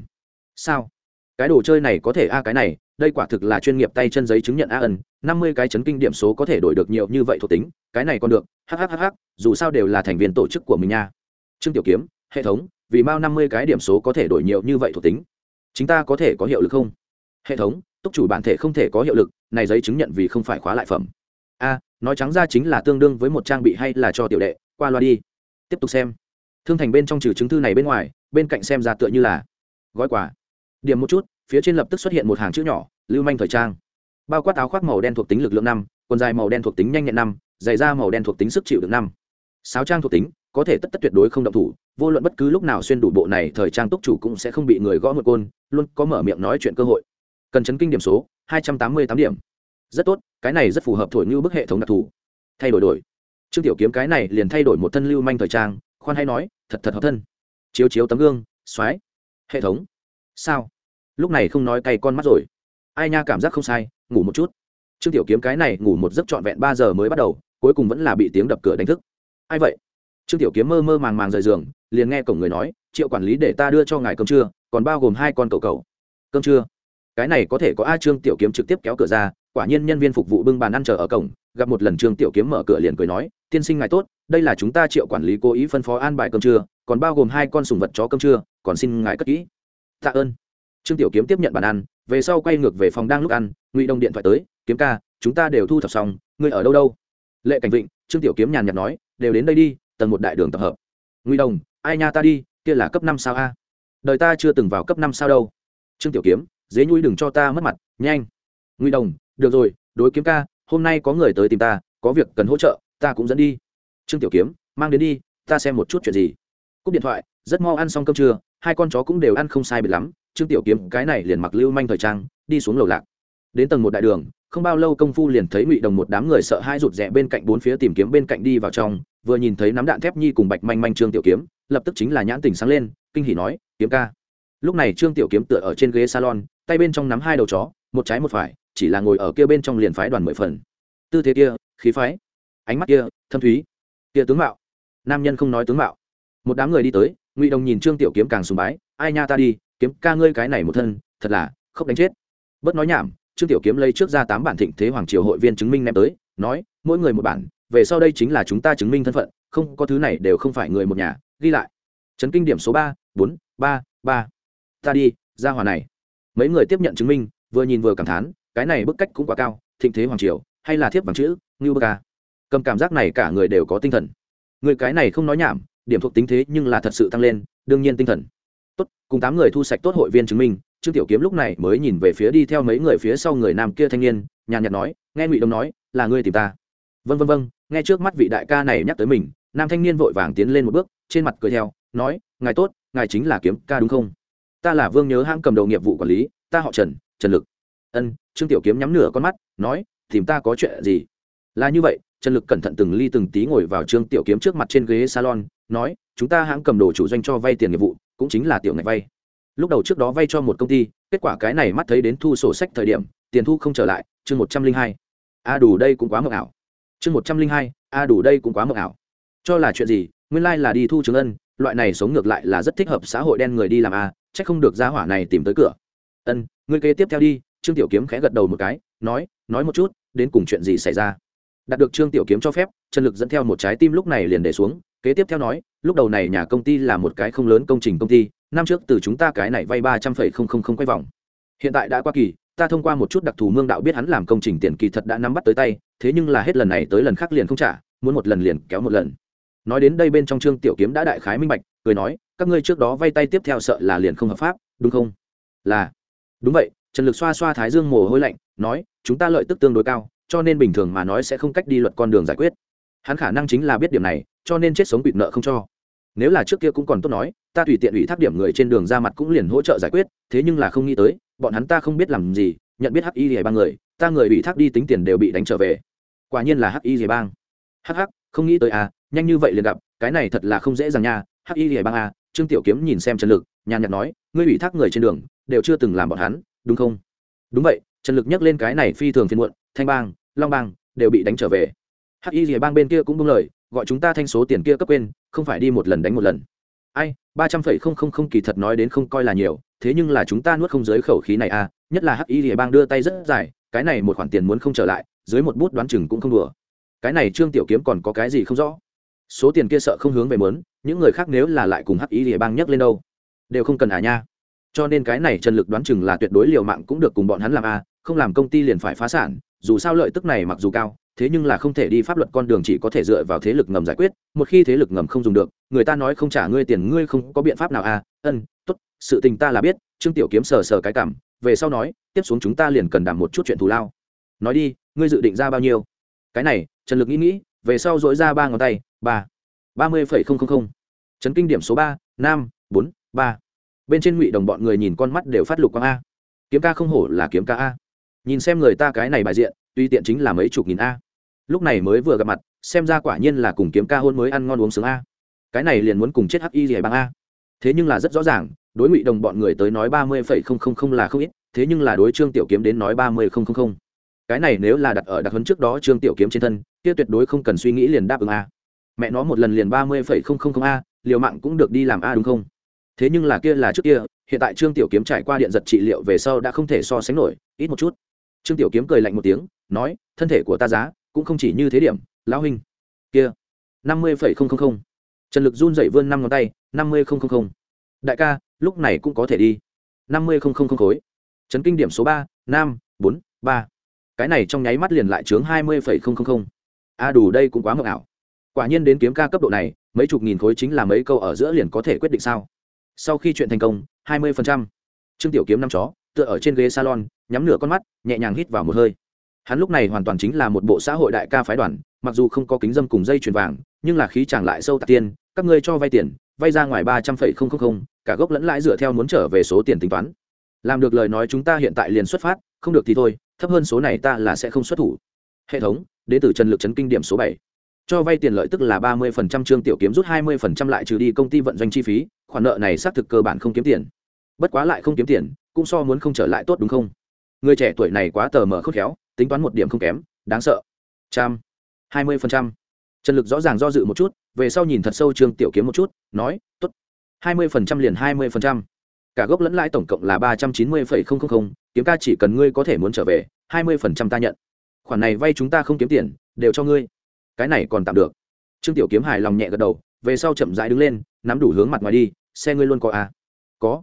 Sao? Cái đồ chơi này có thể a, cái này đây quả thực là chuyên nghiệp tay chân giấy chứng nhận a ân năm mươi cái chấn kinh điểm số có thể đổi được nhiều như vậy thuộc tính, cái này còn được hhhh dù sao đều là thành viên tổ chức của mình nha. Trương tiểu kiếm, hệ thống, vì mao năm mươi cái điểm số có thể đổi nhiều như vậy thuộc tính chúng ta có thể có hiệu lực không? Hệ thống, túc chủ bản thể không thể có hiệu lực, này giấy chứng nhận vì không phải khóa lại phẩm. A, nói trắng ra chính là tương đương với một trang bị hay là cho tiểu đệ, qua loa đi. Tiếp tục xem. Thương thành bên trong trừ chứng thư này bên ngoài, bên cạnh xem ra tựa như là gói quà. Điểm một chút phía trên lập tức xuất hiện một hàng chữ nhỏ, lưu manh thời trang. Bao quát áo khoác màu đen thuộc tính lực lượng năm, quần dài màu đen thuộc tính nhanh nhẹn năm, giày da màu đen thuộc tính sức chịu được năm. Sáo trang thuộc tính, có thể tất tất tuyệt đối không động thủ, vô luận bất cứ lúc nào xuyên đủ bộ này thời trang túc chủ cũng sẽ không bị người gõ một côn, luôn có mở miệng nói chuyện cơ hội. Cần chấn kinh điểm số, hai trăm tám mươi tám điểm. Rất tốt, cái này rất phù hợp thổi như bức hệ thống đặc thù. Thay đổi đổi. Trương tiểu kiếm cái này liền thay đổi một thân lưu manh thời trang, khoan hay nói, thật thật hợp thân. Chiếu chiếu tấm gương xoáy hệ thống. Sao? Lúc này không nói cay con mắt rồi. Ai nha cảm giác không sai, ngủ một chút. Trương tiểu kiếm cái này ngủ một giấc trọn vẹn ba giờ mới bắt đầu, cuối cùng vẫn là bị tiếng đập cửa đánh thức. Ai vậy? Trương tiểu kiếm mơ mơ màng màng rời giường, liền nghe cổng người nói, triệu quản lý để ta đưa cho ngài cơm trưa, còn bao gồm hai con cầu cầu cơm trưa? Cái này có thể có a trương tiểu kiếm trực tiếp kéo cửa ra, quả nhiên nhân viên phục vụ bưng bàn ăn chờ ở cổng, gặp một lần trương tiểu kiếm mở cửa liền cười nói, tiên sinh ngài tốt, đây là chúng ta triệu quản lý cố ý phân phó an bài cơm trưa, còn bao gồm hai con sùng vật chó cơm trưa, còn xin ngài cất kỹ. Tạ ơn trương tiểu kiếm tiếp nhận bàn ăn, về sau quay ngược về phòng đang lúc ăn, ngụy đông điện thoại tới, kiếm ca, chúng ta đều thu thập xong, ngươi ở đâu đâu? Lệ cảnh vịnh, trương tiểu kiếm nhàn nhạt nói, đều đến đây đi, tầng một đại đường tập hợp. Ngụy đồng ai nha ta đi, kia là cấp năm sao a? Đời ta chưa từng vào cấp năm sao đâu. Trương tiểu kiếm, dế nhui đừng cho ta mất mặt, nhanh. Ngụy đồng được rồi, đối kiếm ca, hôm nay có người tới tìm ta, có việc cần hỗ trợ, ta cũng dẫn đi. Trương tiểu kiếm, mang đến đi, ta xem một chút chuyện gì. Cúp điện thoại rất mau ăn xong cơm trưa, hai con chó cũng đều ăn không sai biệt lắm, trương tiểu kiếm cái này liền mặc lưu manh thời trang, đi xuống lầu lạc. Đến tầng một đại đường, không bao lâu công phu liền thấy ngụy đồng một đám người sợ hai rụt rẽ bên cạnh bốn phía tìm kiếm bên cạnh đi vào trong, vừa nhìn thấy nắm đạn thép nhi cùng bạch manh manh trương tiểu kiếm, lập tức chính là nhãn tình sáng lên, kinh hỉ nói, kiếm ca. Lúc này trương tiểu kiếm tựa ở trên ghế salon, tay bên trong nắm hai đầu chó, một trái một phải, chỉ là ngồi ở kia bên trong liền phái đoàn mười phần. Tư thế kia, khí phái. Ánh mắt kia, thâm thúy. Kia tướng mạo. Nam nhân không nói tướng mạo. Một đám người đi tới ngụy đồng nhìn trương tiểu kiếm càng sùng bái ai nha ta đi kiếm ca ngươi cái này một thân thật là không đánh chết bớt nói nhảm trương tiểu kiếm lấy trước ra tám bản thịnh thế hoàng triều hội viên chứng minh ném tới nói mỗi người một bản về sau đây chính là chúng ta chứng minh thân phận không có thứ này đều không phải người một nhà ghi lại Trấn kinh điểm số ba bốn ba ba ta đi ra hòa này mấy người tiếp nhận chứng minh vừa nhìn vừa cảm thán cái này bức cách cũng quá cao thịnh thế hoàng triều hay là thiếp bằng chữ ngưu bơ ca cầm cảm giác này cả người đều có tinh thần người cái này không nói nhảm điểm thuộc tính thế nhưng là thật sự tăng lên, đương nhiên tinh thần. Tốt, cùng tám người thu sạch tốt hội viên chứng minh, trương tiểu kiếm lúc này mới nhìn về phía đi theo mấy người phía sau người nam kia thanh niên, nhàn nhạt nói, nghe ngụy đông nói, là ngươi tìm ta. Vân vân vân nghe trước mắt vị đại ca này nhắc tới mình, nam thanh niên vội vàng tiến lên một bước, trên mặt cười theo, nói, ngài tốt, ngài chính là kiếm ca đúng không? Ta là vương nhớ hãng cầm đầu nghiệp vụ quản lý, ta họ trần trần lực. Ân. Trương tiểu kiếm nhắm nửa con mắt, nói, tìm ta có chuyện gì? Là như vậy trần lực cẩn thận từng ly từng tí ngồi vào trương tiểu kiếm trước mặt trên ghế salon, nói, chúng ta hãng cầm đồ chủ doanh cho vay tiền nghiệp vụ, cũng chính là tiểu ngạch vay. Lúc đầu trước đó vay cho một công ty, kết quả cái này mắt thấy đến thu sổ sách thời điểm, tiền thu không trở lại, chương một trăm linh hai. A à, đủ đây cũng quá mộng ảo. Chương một trăm linh hai, a à, đủ đây cũng quá mộng ảo. Cho là chuyện gì? Nguyên lai、like、là đi thu chứng ân, loại này sống ngược lại là rất thích hợp xã hội đen người đi làm a c h ắ c không được giá hỏa này tìm tới cửa. Ân, ngươi kế tiếp theo đi. Trương tiểu kiếm khẽ gật đầu một cái, nói nói một chút, đến cùng chuyện gì xảy ra? Đạt được trương tiểu kiếm cho phép, trần lực dẫn theo một trái tim lúc này liền để xuống, kế tiếp theo nói, lúc đầu này nhà công ty là một cái không lớn công trình công ty, năm trước từ chúng ta cái này vay ba trăm phẩy không không không quay vòng. Hiện tại đã qua kỳ, ta thông qua một chút đặc thù mương đạo biết hắn làm công trình tiền kỳ thật đã nắm bắt tới tay, thế nhưng là hết lần này tới lần khác liền không trả, muốn một lần liền kéo một lần. Nói đến đây bên trong trương tiểu kiếm đã đại khái minh bạch, cười nói, các ngươi trước đó vay tay tiếp theo sợ là liền không hợp pháp, đúng không? Là. Đúng vậy, trần lực xoa xoa thái dương mồ hôi lạnh, nói, chúng ta lợi tức tương đối cao cho nên bình thường mà nói sẽ không cách đi luật con đường giải quyết. Hắn khả năng chính là biết điểm này, cho nên chết sống bịt nợ không cho. Nếu là trước kia cũng còn tốt nói, ta tùy tiện ủy thác điểm người trên đường ra mặt cũng liền hỗ trợ giải quyết, thế nhưng là không nghĩ tới, bọn hắn ta không biết làm gì, nhận biết hắc y rìa bang người, ta người ủy thác đi tính tiền đều bị đánh trở về. Quả nhiên là hắc y rìa bang. Hắc hắc, không nghĩ tới à nhanh như vậy liền gặp, cái này thật là không dễ dàng nha, hắc y rìa bang à trương tiểu kiếm nhìn xem trần lực, nhàn nhạt nói, ngươi ủy thác người trên đường, đều chưa từng làm bọn hắn, đúng không? Đúng vậy, trần lực nhắc lên cái này phi thường phiên muộn, thanh bang long bang, đều bị đánh trở về. Hắc y rìa bang bên kia cũng buông lời, gọi chúng ta thanh số tiền kia cấp quên, không phải đi một lần đánh một lần. Ai, ba trăm phẩy không không không kỳ thật nói đến không coi là nhiều, thế nhưng là chúng ta nuốt không dưới khẩu khí này à nhất là hắc y rìa bang đưa tay rất dài, cái này một khoản tiền muốn không trở lại, dưới một bút đoán chừng cũng không đùa. Cái này trương tiểu kiếm còn có cái gì không rõ? Số tiền kia sợ không hướng về mớn những người khác nếu là lại cùng hắc y rìa bang nhấc lên đâu, đều không cần à nha. Cho nên cái này trần lực đoán chừng là tuyệt đối liều mạng cũng được cùng bọn hắn làm a không làm công ty liền phải phá sản dù sao lợi tức này mặc dù cao, thế nhưng là không thể đi pháp luật con đường chỉ có thể dựa vào thế lực ngầm giải quyết, một khi thế lực ngầm không dùng được, người ta nói không trả ngươi tiền ngươi không có biện pháp nào à ân, tốt, sự tình ta là biết, trương tiểu kiếm sờ sờ cái cảm, về sau nói, tiếp xuống chúng ta liền cần đảm một chút chuyện thù lao. Nói đi, ngươi dự định ra bao nhiêu? Cái này, trần lực nghĩ nghĩ, về sau dỗi ra ba ngón tay, ba ba mươi phẩy không không không. Trấn kinh điểm số ba năm bốn, ba. Bên trên ngụy đồng bọn người nhìn con mắt đều phát lục quang a. Kiếm ca không hổ là kiếm ca a nhìn xem người ta cái này bài diện, tuy tiện chính là mấy chục nghìn a. Lúc này mới vừa gặp mặt, xem ra quả nhiên là cùng kiếm ca hôn mới ăn ngon uống sướng a. Cái này liền muốn cùng chết hắc y gì bằng a. Thế nhưng là rất rõ ràng, đối ngụy đồng bọn người tới nói ba mươi phẩy không không không là không ít, thế nhưng là đối trương tiểu kiếm đến nói ba mươi không không không. Cái này nếu là đặt ở đặc huấn trước đó trương tiểu kiếm trên thân, kia tuyệt đối không cần suy nghĩ liền đáp ứng a. Mẹ nó một lần liền ba mươi phẩy không không không a, liều mạng cũng được đi làm a đúng không? Thế nhưng là kia là trước kia, hiện tại trương tiểu kiếm trải qua điện giật trị liệu về sau đã không thể so sánh nổi, ít một chút trương tiểu kiếm cười lạnh một tiếng, nói, thân thể của ta giá cũng không chỉ như thế điểm, lão huynh. Kia, năm mươi phẩy không không không. Trần lực run dậy vươn năm ngón tay, năm mươi không không không. Đại ca, lúc này cũng có thể đi. năm mươi không không không khối. Trấn kinh điểm số ba, năm, bốn, ba. Cái này trong nháy mắt liền lại chướng hai mươi phẩy không không không. A, đủ đây cũng quá mộng ảo. Quả nhiên đến kiếm ca cấp độ này, mấy chục nghìn khối chính là mấy câu ở giữa liền có thể quyết định sao. Sau khi chuyện thành công, hai mươi trương tiểu kiếm năm chó tựa ở trên ghế salon, nhắm nửa con mắt, nhẹ nhàng hít vào một hơi. Hắn lúc này hoàn toàn chính là một bộ xã hội đại ca phái đoàn, mặc dù không có kính dâm cùng dây chuyền vàng, nhưng là khí chàng lại sâu tạc tiên, các ngươi cho vay tiền, vay ra ngoài ba trăm phẩy không không không, cả gốc lẫn lãi dựa theo muốn trở về số tiền tính toán. Làm được lời nói chúng ta hiện tại liền xuất phát, không được thì thôi, thấp hơn số này ta là sẽ không xuất thủ. Hệ thống, đến từ trần lực chấn kinh điểm số bảy. Cho vay tiền lợi tức là ba mươi phần trăm, trương tiểu kiếm rút hai mươi phần trăm lại trừ đi công ty vận doanh chi phí, khoản nợ này xác thực cơ bản không kiếm tiền. Bất quá lại không kiếm tiền cũng so muốn không trở lại tốt đúng không? Người trẻ tuổi này quá tờ mờ khốc khéo, tính toán một điểm không kém, đáng sợ. Trăm hai mươi phần trăm. Trần lực rõ ràng do dự một chút, về sau nhìn thật sâu trương tiểu kiếm một chút, nói t ố t hai mươi phần trăm liền hai mươi phần trăm. Cả gốc lẫn lãi tổng cộng là ba trăm chín mươi phẩy không không không, kiếm ca chỉ cần ngươi có thể muốn trở về, hai mươi phần trăm ta nhận. Khoản này vay chúng ta không kiếm tiền, đều cho ngươi. Cái này còn tạm được. Trương tiểu kiếm hài lòng nhẹ gật đầu, về sau chậm rãi đứng lên, nắm đủ hướng mặt ngoài đi, xe ngươi luôn có à? có.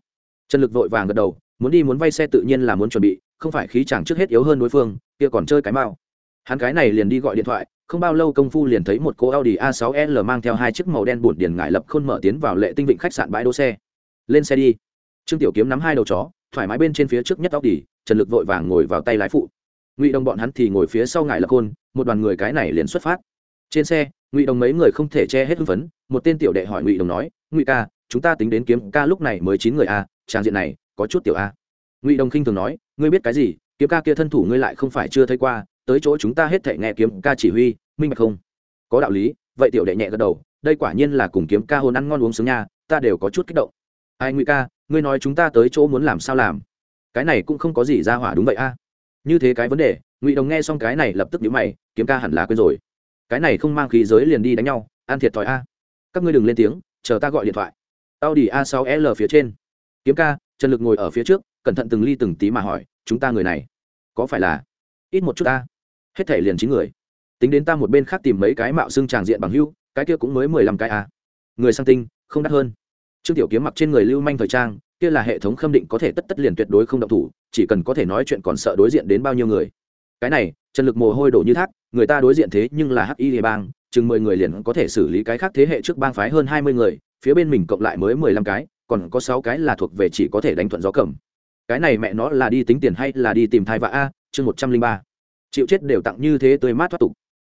Trần lực vội vàng gật đầu muốn đi muốn vay xe tự nhiên là muốn chuẩn bị không phải khí chàng trước hết yếu hơn đối phương kia còn chơi cái mao hắn cái này liền đi gọi điện thoại không bao lâu công phu liền thấy một cô Audi A6L mang theo hai chiếc màu đen bổn điền ngải lập khôn mở tiến vào lệ tinh vịnh khách sạn bãi đỗ xe. Lên xe đi. Trương Tiểu Kiếm nắm hai đầu chó, thoải mái bên trên phía trước nhất Audi, Trần Lực vội vàng ngồi vào tay lái phụ. Ngụy Đồng bọn hắn thì ngồi phía sau ngải lập khôn, một đoàn người cái này liền xuất phát. Trên xe, Ngụy Đồng mấy người không thể che hết hưng phấn, một tên tiểu đệ hỏi Ngụy Đồng nói, "Ngụy ca, chúng ta tính đến kiếm ca lúc này mới chín người à, a, trang diện này có chút tiểu a." Ngụy Đồng khinh thường nói, "Ngươi biết cái gì? Kiếm ca kia thân thủ ngươi lại không phải chưa thấy qua, tới chỗ chúng ta hết thảy nghe kiếm ca chỉ huy, minh bạch không? Có đạo lý. Vậy tiểu đệ nhẹ gật đầu đây quả nhiên là cùng kiếm ca hôn ăn ngon uống sướng nha ta đều có chút kích động. Ai ngụy ca ngươi nói chúng ta tới chỗ muốn làm sao làm? Cái này cũng không có gì ra hỏa đúng vậy a. Như thế cái vấn đề ngụy đồng nghe xong cái này lập tức nhíu mày kiếm ca hẳn là quên rồi. Cái này không mang khí giới liền đi đánh nhau ăn thiệt thòi a. Các ngươi đừng lên tiếng chờ ta gọi điện thoại. Audi a 6 l phía trên. Kiếm ca trần lực ngồi ở phía trước, cẩn thận từng ly từng tí mà hỏi, chúng ta người này, có phải là ít một chút ta? Hết thể liền chín người. Tính đến ta một bên khác tìm mấy cái mạo xưng tràng diện bằng hưu cái kia cũng mới mười lăm cái à. người sang tinh, không đắt hơn. Trương tiểu kiếm mặc trên người lưu manh thời trang, kia là hệ thống khâm định có thể tất tất liền tuyệt đối không động thủ, chỉ cần có thể nói chuyện còn sợ đối diện đến bao nhiêu người. Cái này, trần lực mồ hôi đổ như thác, người ta đối diện thế nhưng là hắc y địa bang, chừng mười người liền có thể xử lý cái khác thế hệ trước bang phái hơn hai mươi người, phía bên mình cộng lại mới mười lăm cái còn có sáu cái là thuộc về chỉ có thể đánh thuận gió cầm. Cái này mẹ nó là đi tính tiền hay là đi tìm thai vạ a? Chương một trăm linh ba. Chịu chết đều tặng như thế tươi mát thoát tục.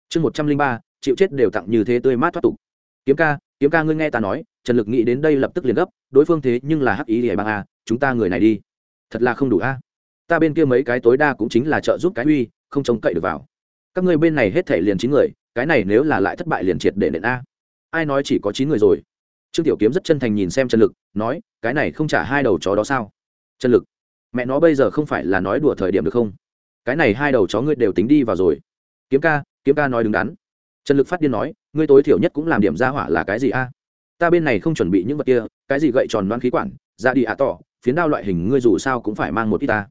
Chương một trăm linh ba. Chịu chết đều tặng như thế tươi mát thoát tục. Kiếm ca kiếm ca ngươi nghe ta nói, trần lực nghĩ đến đây lập tức liền gấp, đối phương thế nhưng là hắc ý thì bằng a, chúng ta người này đi. Thật là không đủ a. Ta bên kia mấy cái tối đa cũng chính là trợ giúp cái uy, không trông cậy được vào. Các ngươi bên này hết thể liền chín người, cái này nếu là lại thất bại liền triệt để nện a. Ai nói chỉ có chín người rồi? Trương tiểu kiếm rất chân thành nhìn xem trần lực, nói, cái này không trả hai đầu chó đó sao? Trần lực, mẹ nó bây giờ không phải là nói đùa thời điểm được không? Cái này hai đầu chó ngươi đều tính đi vào rồi. Kiếm ca kiếm ca nói đứng đắn. Trần lực phát điên nói, ngươi tối thiểu nhất cũng làm điểm ra hỏa là cái gì a? Ta bên này không chuẩn bị những vật kia, cái gì gậy tròn đoán khí quản ra đi ạ tỏ, phiến đao loại hình ngươi dù sao cũng phải mang một ít ta.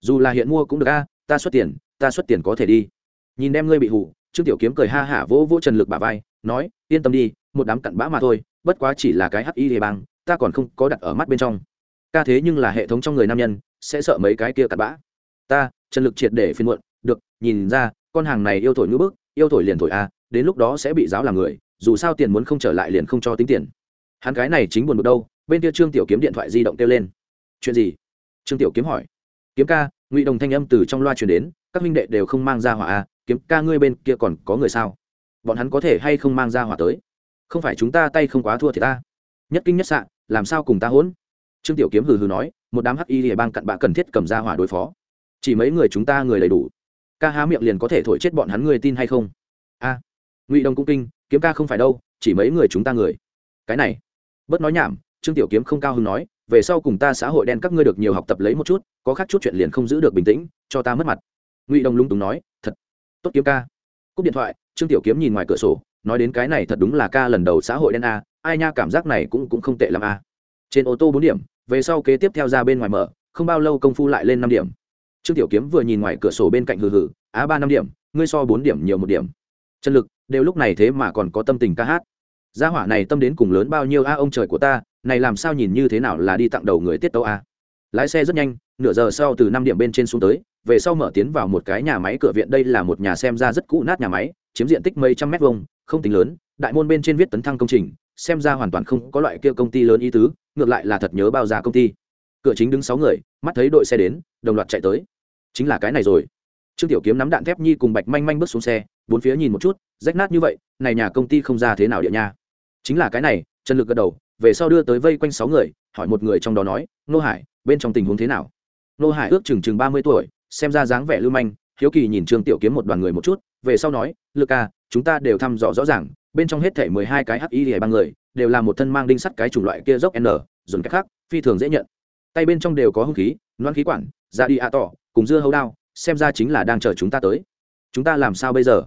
Dù là hiện mua cũng được a, ta xuất tiền, ta xuất tiền có thể đi. Nhìn đem ngươi bị hủ trương tiểu kiếm cười ha hả vỗ vỗ trần lực bà vai, nói, yên tâm đi, một đám cặn bã mà thôi bất quá chỉ là cái hắc y hề bang, ta còn không có đặt ở mắt bên trong. Ca thế nhưng là hệ thống trong người nam nhân, sẽ sợ mấy cái kia cặn bã. Ta, trần lực triệt để phiên muộn, được, nhìn ra, con hàng này yêu thổi ngữ bức, yêu thổi liền thổi a, đến lúc đó sẽ bị giáo làm người, dù sao tiền muốn không trở lại liền không cho tính tiền. Hắn cái này chính buồn bực đâu, bên kia trương tiểu kiếm điện thoại di động kêu lên. Chuyện gì? Trương tiểu kiếm hỏi. Kiếm ca, ngụy đồng thanh âm từ trong loa truyền đến, các minh đệ đều không mang ra hỏa a, kiếm ca ngươi bên kia còn có người sao? Bọn hắn có thể hay không mang ra hỏa tới? Không phải chúng ta tay không quá thua thì ta. Nhất kinh nhất sạn làm sao cùng ta hỗn? Trương tiểu kiếm hừ hừ nói, một đám hắc y địa bang cặn bạ cần thiết cầm ra hỏa đối phó. Chỉ mấy người chúng ta người đầy đủ. Ca há miệng liền có thể thổi chết bọn hắn người tin hay không? A, ngụy Đông cũng kinh, kiếm ca không phải đâu, chỉ mấy người chúng ta người. Cái này, bớt nói nhảm, trương tiểu kiếm không cao hứng nói, về sau cùng ta xã hội đen các ngươi được nhiều học tập lấy một chút, có khác chút chuyện liền không giữ được bình tĩnh, cho ta mất mặt. Ngụy Đông lung túng nói, thật, tốt kiếm ca. Cúp điện thoại, trương tiểu kiếm nhìn ngoài cửa sổ nói đến cái này thật đúng là ca lần đầu xã hội đen a, ai nha cảm giác này cũng cũng không tệ l a. Trên ô tô bốn điểm, về sau kế tiếp theo ra bên ngoài mở, không bao lâu công phu lại lên năm điểm. Trương tiểu kiếm vừa nhìn ngoài cửa sổ bên cạnh hừ hừ, á, ba năm điểm, ngươi so bốn điểm nhiều một điểm. Chân lực, đều lúc này thế mà còn có tâm tình ca hát. Gia hỏa này tâm đến cùng lớn bao nhiêu a, ông trời của ta, này làm sao nhìn như thế nào là đi tặng đầu người tiết tấu a. Lái xe rất nhanh, nửa giờ sau từ năm điểm bên trên xuống tới về sau mở tiến vào một cái nhà máy cửa viện, đây là một nhà xem ra rất cũ nát nhà máy, chiếm diện tích mấy trăm mét vuông, không tính lớn, đại môn bên trên viết tấn thăng công trình, xem ra hoàn toàn không có loại kia công ty lớn ý tứ, ngược lại là thật nhớ bao giá công ty. Cửa chính đứng sáu người, mắt thấy đội xe đến, đồng loạt chạy tới. Chính là cái này rồi. Trương tiểu kiếm nắm đạn thép nhi cùng bạch manh manh bước xuống xe, bốn phía nhìn một chút, rách nát như vậy, này nhà công ty không ra thế nào địa nha. Chính là cái này, trần lực gật đầu, về sau đưa tới vây quanh sáu người, hỏi một người trong đó nói, nô hải, bên trong tình huống thế nào? Nô hải ước chừng chừng ba mươi tuổi xem ra dáng vẻ lưu manh, hiếu kỳ nhìn trương tiểu kiếm một đoàn người một chút, về sau nói, lực ca chúng ta đều thăm dò rõ ràng, bên trong hết thể mười hai cái hắc y hề ba người, đều là một thân mang đinh sắt cái chủng loại kia dốc n dồn cách khác, phi thường dễ nhận. Tay bên trong đều có hung khí, loan khí quản ra đi a tỏ, cùng dưa hấu đao, xem ra chính là đang chờ chúng ta tới. Chúng ta làm sao bây giờ?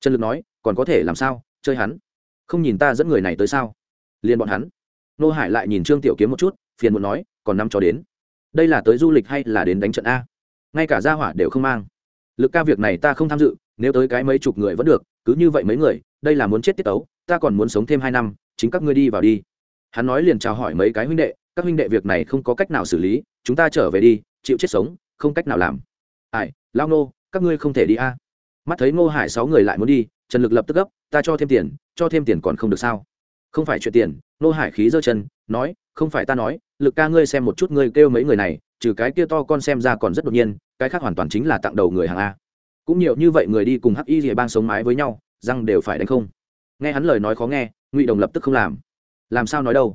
Trần lực nói, còn có thể làm sao? Chơi hắn. Không nhìn ta dẫn người này tới sao? Liền bọn hắn. Nô hải lại nhìn trương tiểu kiếm một chút, phiền muốn nói, còn năm cho đến. Đây là tới du lịch hay là đến đánh trận a? Ngay cả gia hỏa đều không mang. Lực ca việc này ta không tham dự, nếu tới cái mấy chục người vẫn được, cứ như vậy mấy người, đây là muốn chết tiết tấu, ta còn muốn sống thêm hai năm, chính các ngươi đi vào đi. Hắn nói liền chào hỏi mấy cái huynh đệ, các huynh đệ việc này không có cách nào xử lý, chúng ta trở về đi, chịu chết sống, không cách nào làm. Ai, lao nô các ngươi không thể đi a. Mắt thấy ngô hải sáu người lại muốn đi, trần lực lập tức gấp, ta cho thêm tiền, cho thêm tiền còn không được sao? Không phải chuyện tiền nô hải khí giơ chân, nói, không phải ta nói, lực ca ngươi xem một chút ngươi kêu mấy người này, trừ cái kia to con xem ra còn rất đột nhiên, cái khác hoàn toàn chính là tặng đầu người hàng a. Cũng nhiều như vậy người đi cùng hắc y rìa bang sống mái với nhau, răng đều phải đánh không. Nghe hắn lời nói khó nghe, ngụy đồng lập tức không làm. Làm sao nói đâu?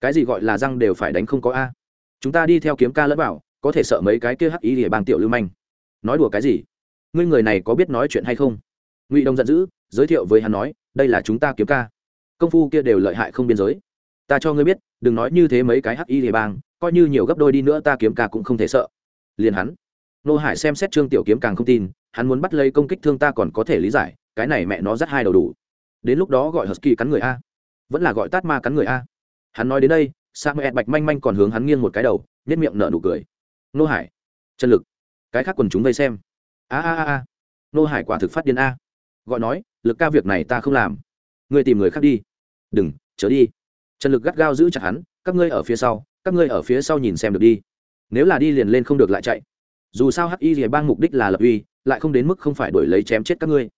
Cái gì gọi là răng đều phải đánh không có a? Chúng ta đi theo kiếm ca lẫn bảo có thể sợ mấy cái kia hắc y rìa bang tiểu lưu manh. Nói đùa cái gì? Ngươi người này có biết nói chuyện hay không? Ngụy đồng giận dữ, giới thiệu với hắn nói, đây là chúng ta kiếm ca. Công phu kia đều lợi hại không biên giới ta cho ngươi biết, đừng nói như thế mấy cái hắc y địa bang, coi như nhiều gấp đôi đi nữa ta kiếm ca cũng không thể sợ. Liền hắn. Nô hải xem xét trương tiểu kiếm càng không tin, hắn muốn bắt lấy công kích thương ta còn có thể lý giải, cái này mẹ nó dắt hai đầu đủ. Đến lúc đó gọi husky cắn người a. Vẫn là gọi tát ma cắn người a. Hắn nói đến đây, samuel bạch manh manh còn hướng hắn nghiêng một cái đầu nhất miệng nở nụ cười. Nô hải, chân lực. Cái khác quần chúng vây xem. A a a a. Nô hải quả thực phát điên a. Gọi nói, lực ca việc này ta không làm. Ngươi tìm người khác đi. Đừng, chớ đi trần lực gắt gao giữ chặt hắn, các ngươi ở phía sau, các ngươi ở phía sau nhìn xem được đi. Nếu là đi liền lên không được lại chạy. Dù sao hắc y rìa bang mục đích là lập uy, lại không đến mức không phải đổi lấy chém chết các ngươi.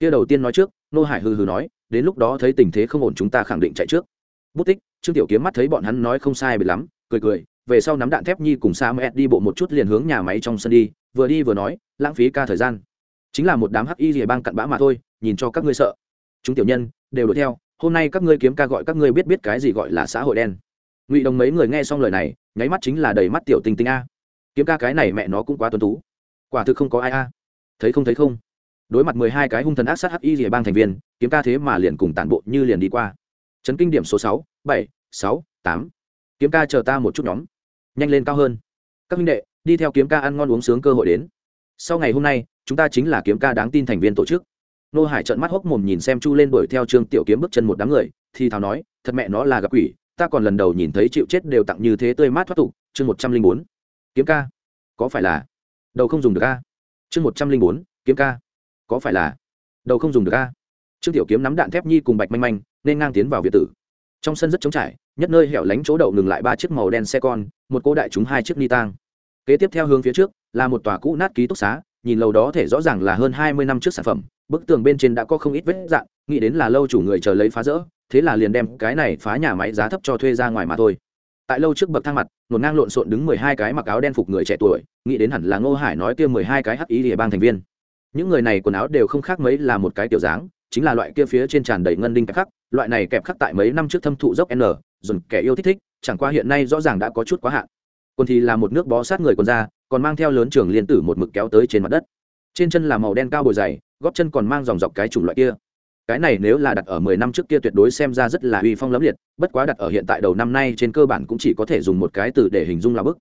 Kia đầu tiên nói trước, nô hải hừ hừ nói, đến lúc đó thấy tình thế không ổn chúng ta khẳng định chạy trước. Bút tích, trương tiểu kiếm mắt thấy bọn hắn nói không sai bị lắm, cười cười, về sau nắm đạn thép nhi cùng sa mẹ đi bộ một chút liền hướng nhà máy trong sân đi, vừa đi vừa nói, lãng phí ca thời gian. Chính là một đám hắc y rìa bang cặn bã mà thôi, nhìn cho các ngươi sợ. Chúng tiểu nhân, đều đuổi theo hôm nay các ngươi kiếm ca gọi các ngươi biết biết cái gì gọi là xã hội đen. Ngụy đồng mấy người nghe xong lời này, nháy mắt chính là đầy mắt tiểu tinh tinh a. Kiếm ca cái này mẹ nó cũng quá tuân tú. Quả thực không có ai a. Thấy không thấy không? Đối mặt mười hai cái hung thần ác sát hắc y rìa bang thành viên, kiếm ca thế mà liền cùng tản bộ như liền đi qua. Chấn kinh điểm số sáu, bảy, sáu, tám. Kiếm ca chờ ta một chút nhóm. Nhanh lên cao hơn. Các huynh đệ, đi theo kiếm ca ăn ngon uống sướng cơ hội đến. Sau ngày hôm nay, chúng ta chính là kiếm ca đáng tin thành viên tổ chức nô hải trợn mắt hốc mồm nhìn xem chu lên đuổi theo trương tiểu kiếm bước chân một đám người, thì thào nói, thật mẹ nó là gặp quỷ, ta còn lần đầu nhìn thấy chịu chết đều tặng như thế tươi mát thoát tục. Chương một trăm linh bốn. Kiếm ca. Có phải là? Đầu không dùng được a. Chương một trăm linh bốn, kiếm ca. Có phải là? Đầu không dùng được a. Trương tiểu kiếm nắm đạn thép nhi cùng bạch manh manh, nên ngang tiến vào việt tử. Trong sân rất trống trải, nhất nơi hẻo lánh chỗ đậu ngừng lại ba chiếc màu đen xe con, một cô đại chúng hai chiếc ni tang. Kế tiếp theo hướng phía trước, là một tòa cũ nát ký túc xá nhìn lầu đó thể rõ ràng là hơn hai mươi năm trước sản phẩm, bức tường bên trên đã có không ít vết dạn nghĩ đến là lâu chủ người chờ lấy phá rỡ, thế là liền đem cái này phá nhà máy giá thấp cho thuê ra ngoài mà thôi. Tại lâu trước bậc thang mặt, ngổn ngang lộn xộn đứng mười hai cái mặc áo đen phục người trẻ tuổi, nghĩ đến hẳn là ngô hải nói kia mười hai cái hắc ý địa bang thành viên. Những người này quần áo đều không khác mấy là một cái tiểu dáng, chính là loại kia phía trên tràn đầy ngân đinh kẹp khắc, loại này kẹp khắc tại mấy năm trước thâm thụ dốc n, dồn kẻ yêu thích thích, chẳng qua hiện nay rõ ràng đã có chút quá hạn. Còn thì là một nước bó sát người còn ra còn mang theo lớn trường liên tử một mực kéo tới trên mặt đất. Trên chân là màu đen cao bồi dày góp chân còn mang dòng dọc cái chủng loại kia. Cái này nếu là đặt ở mười năm trước kia tuyệt đối xem ra rất là uy phong lẫm liệt, bất quá đặt ở hiện tại đầu năm nay trên cơ bản cũng chỉ có thể dùng một cái từ để hình dung là bức.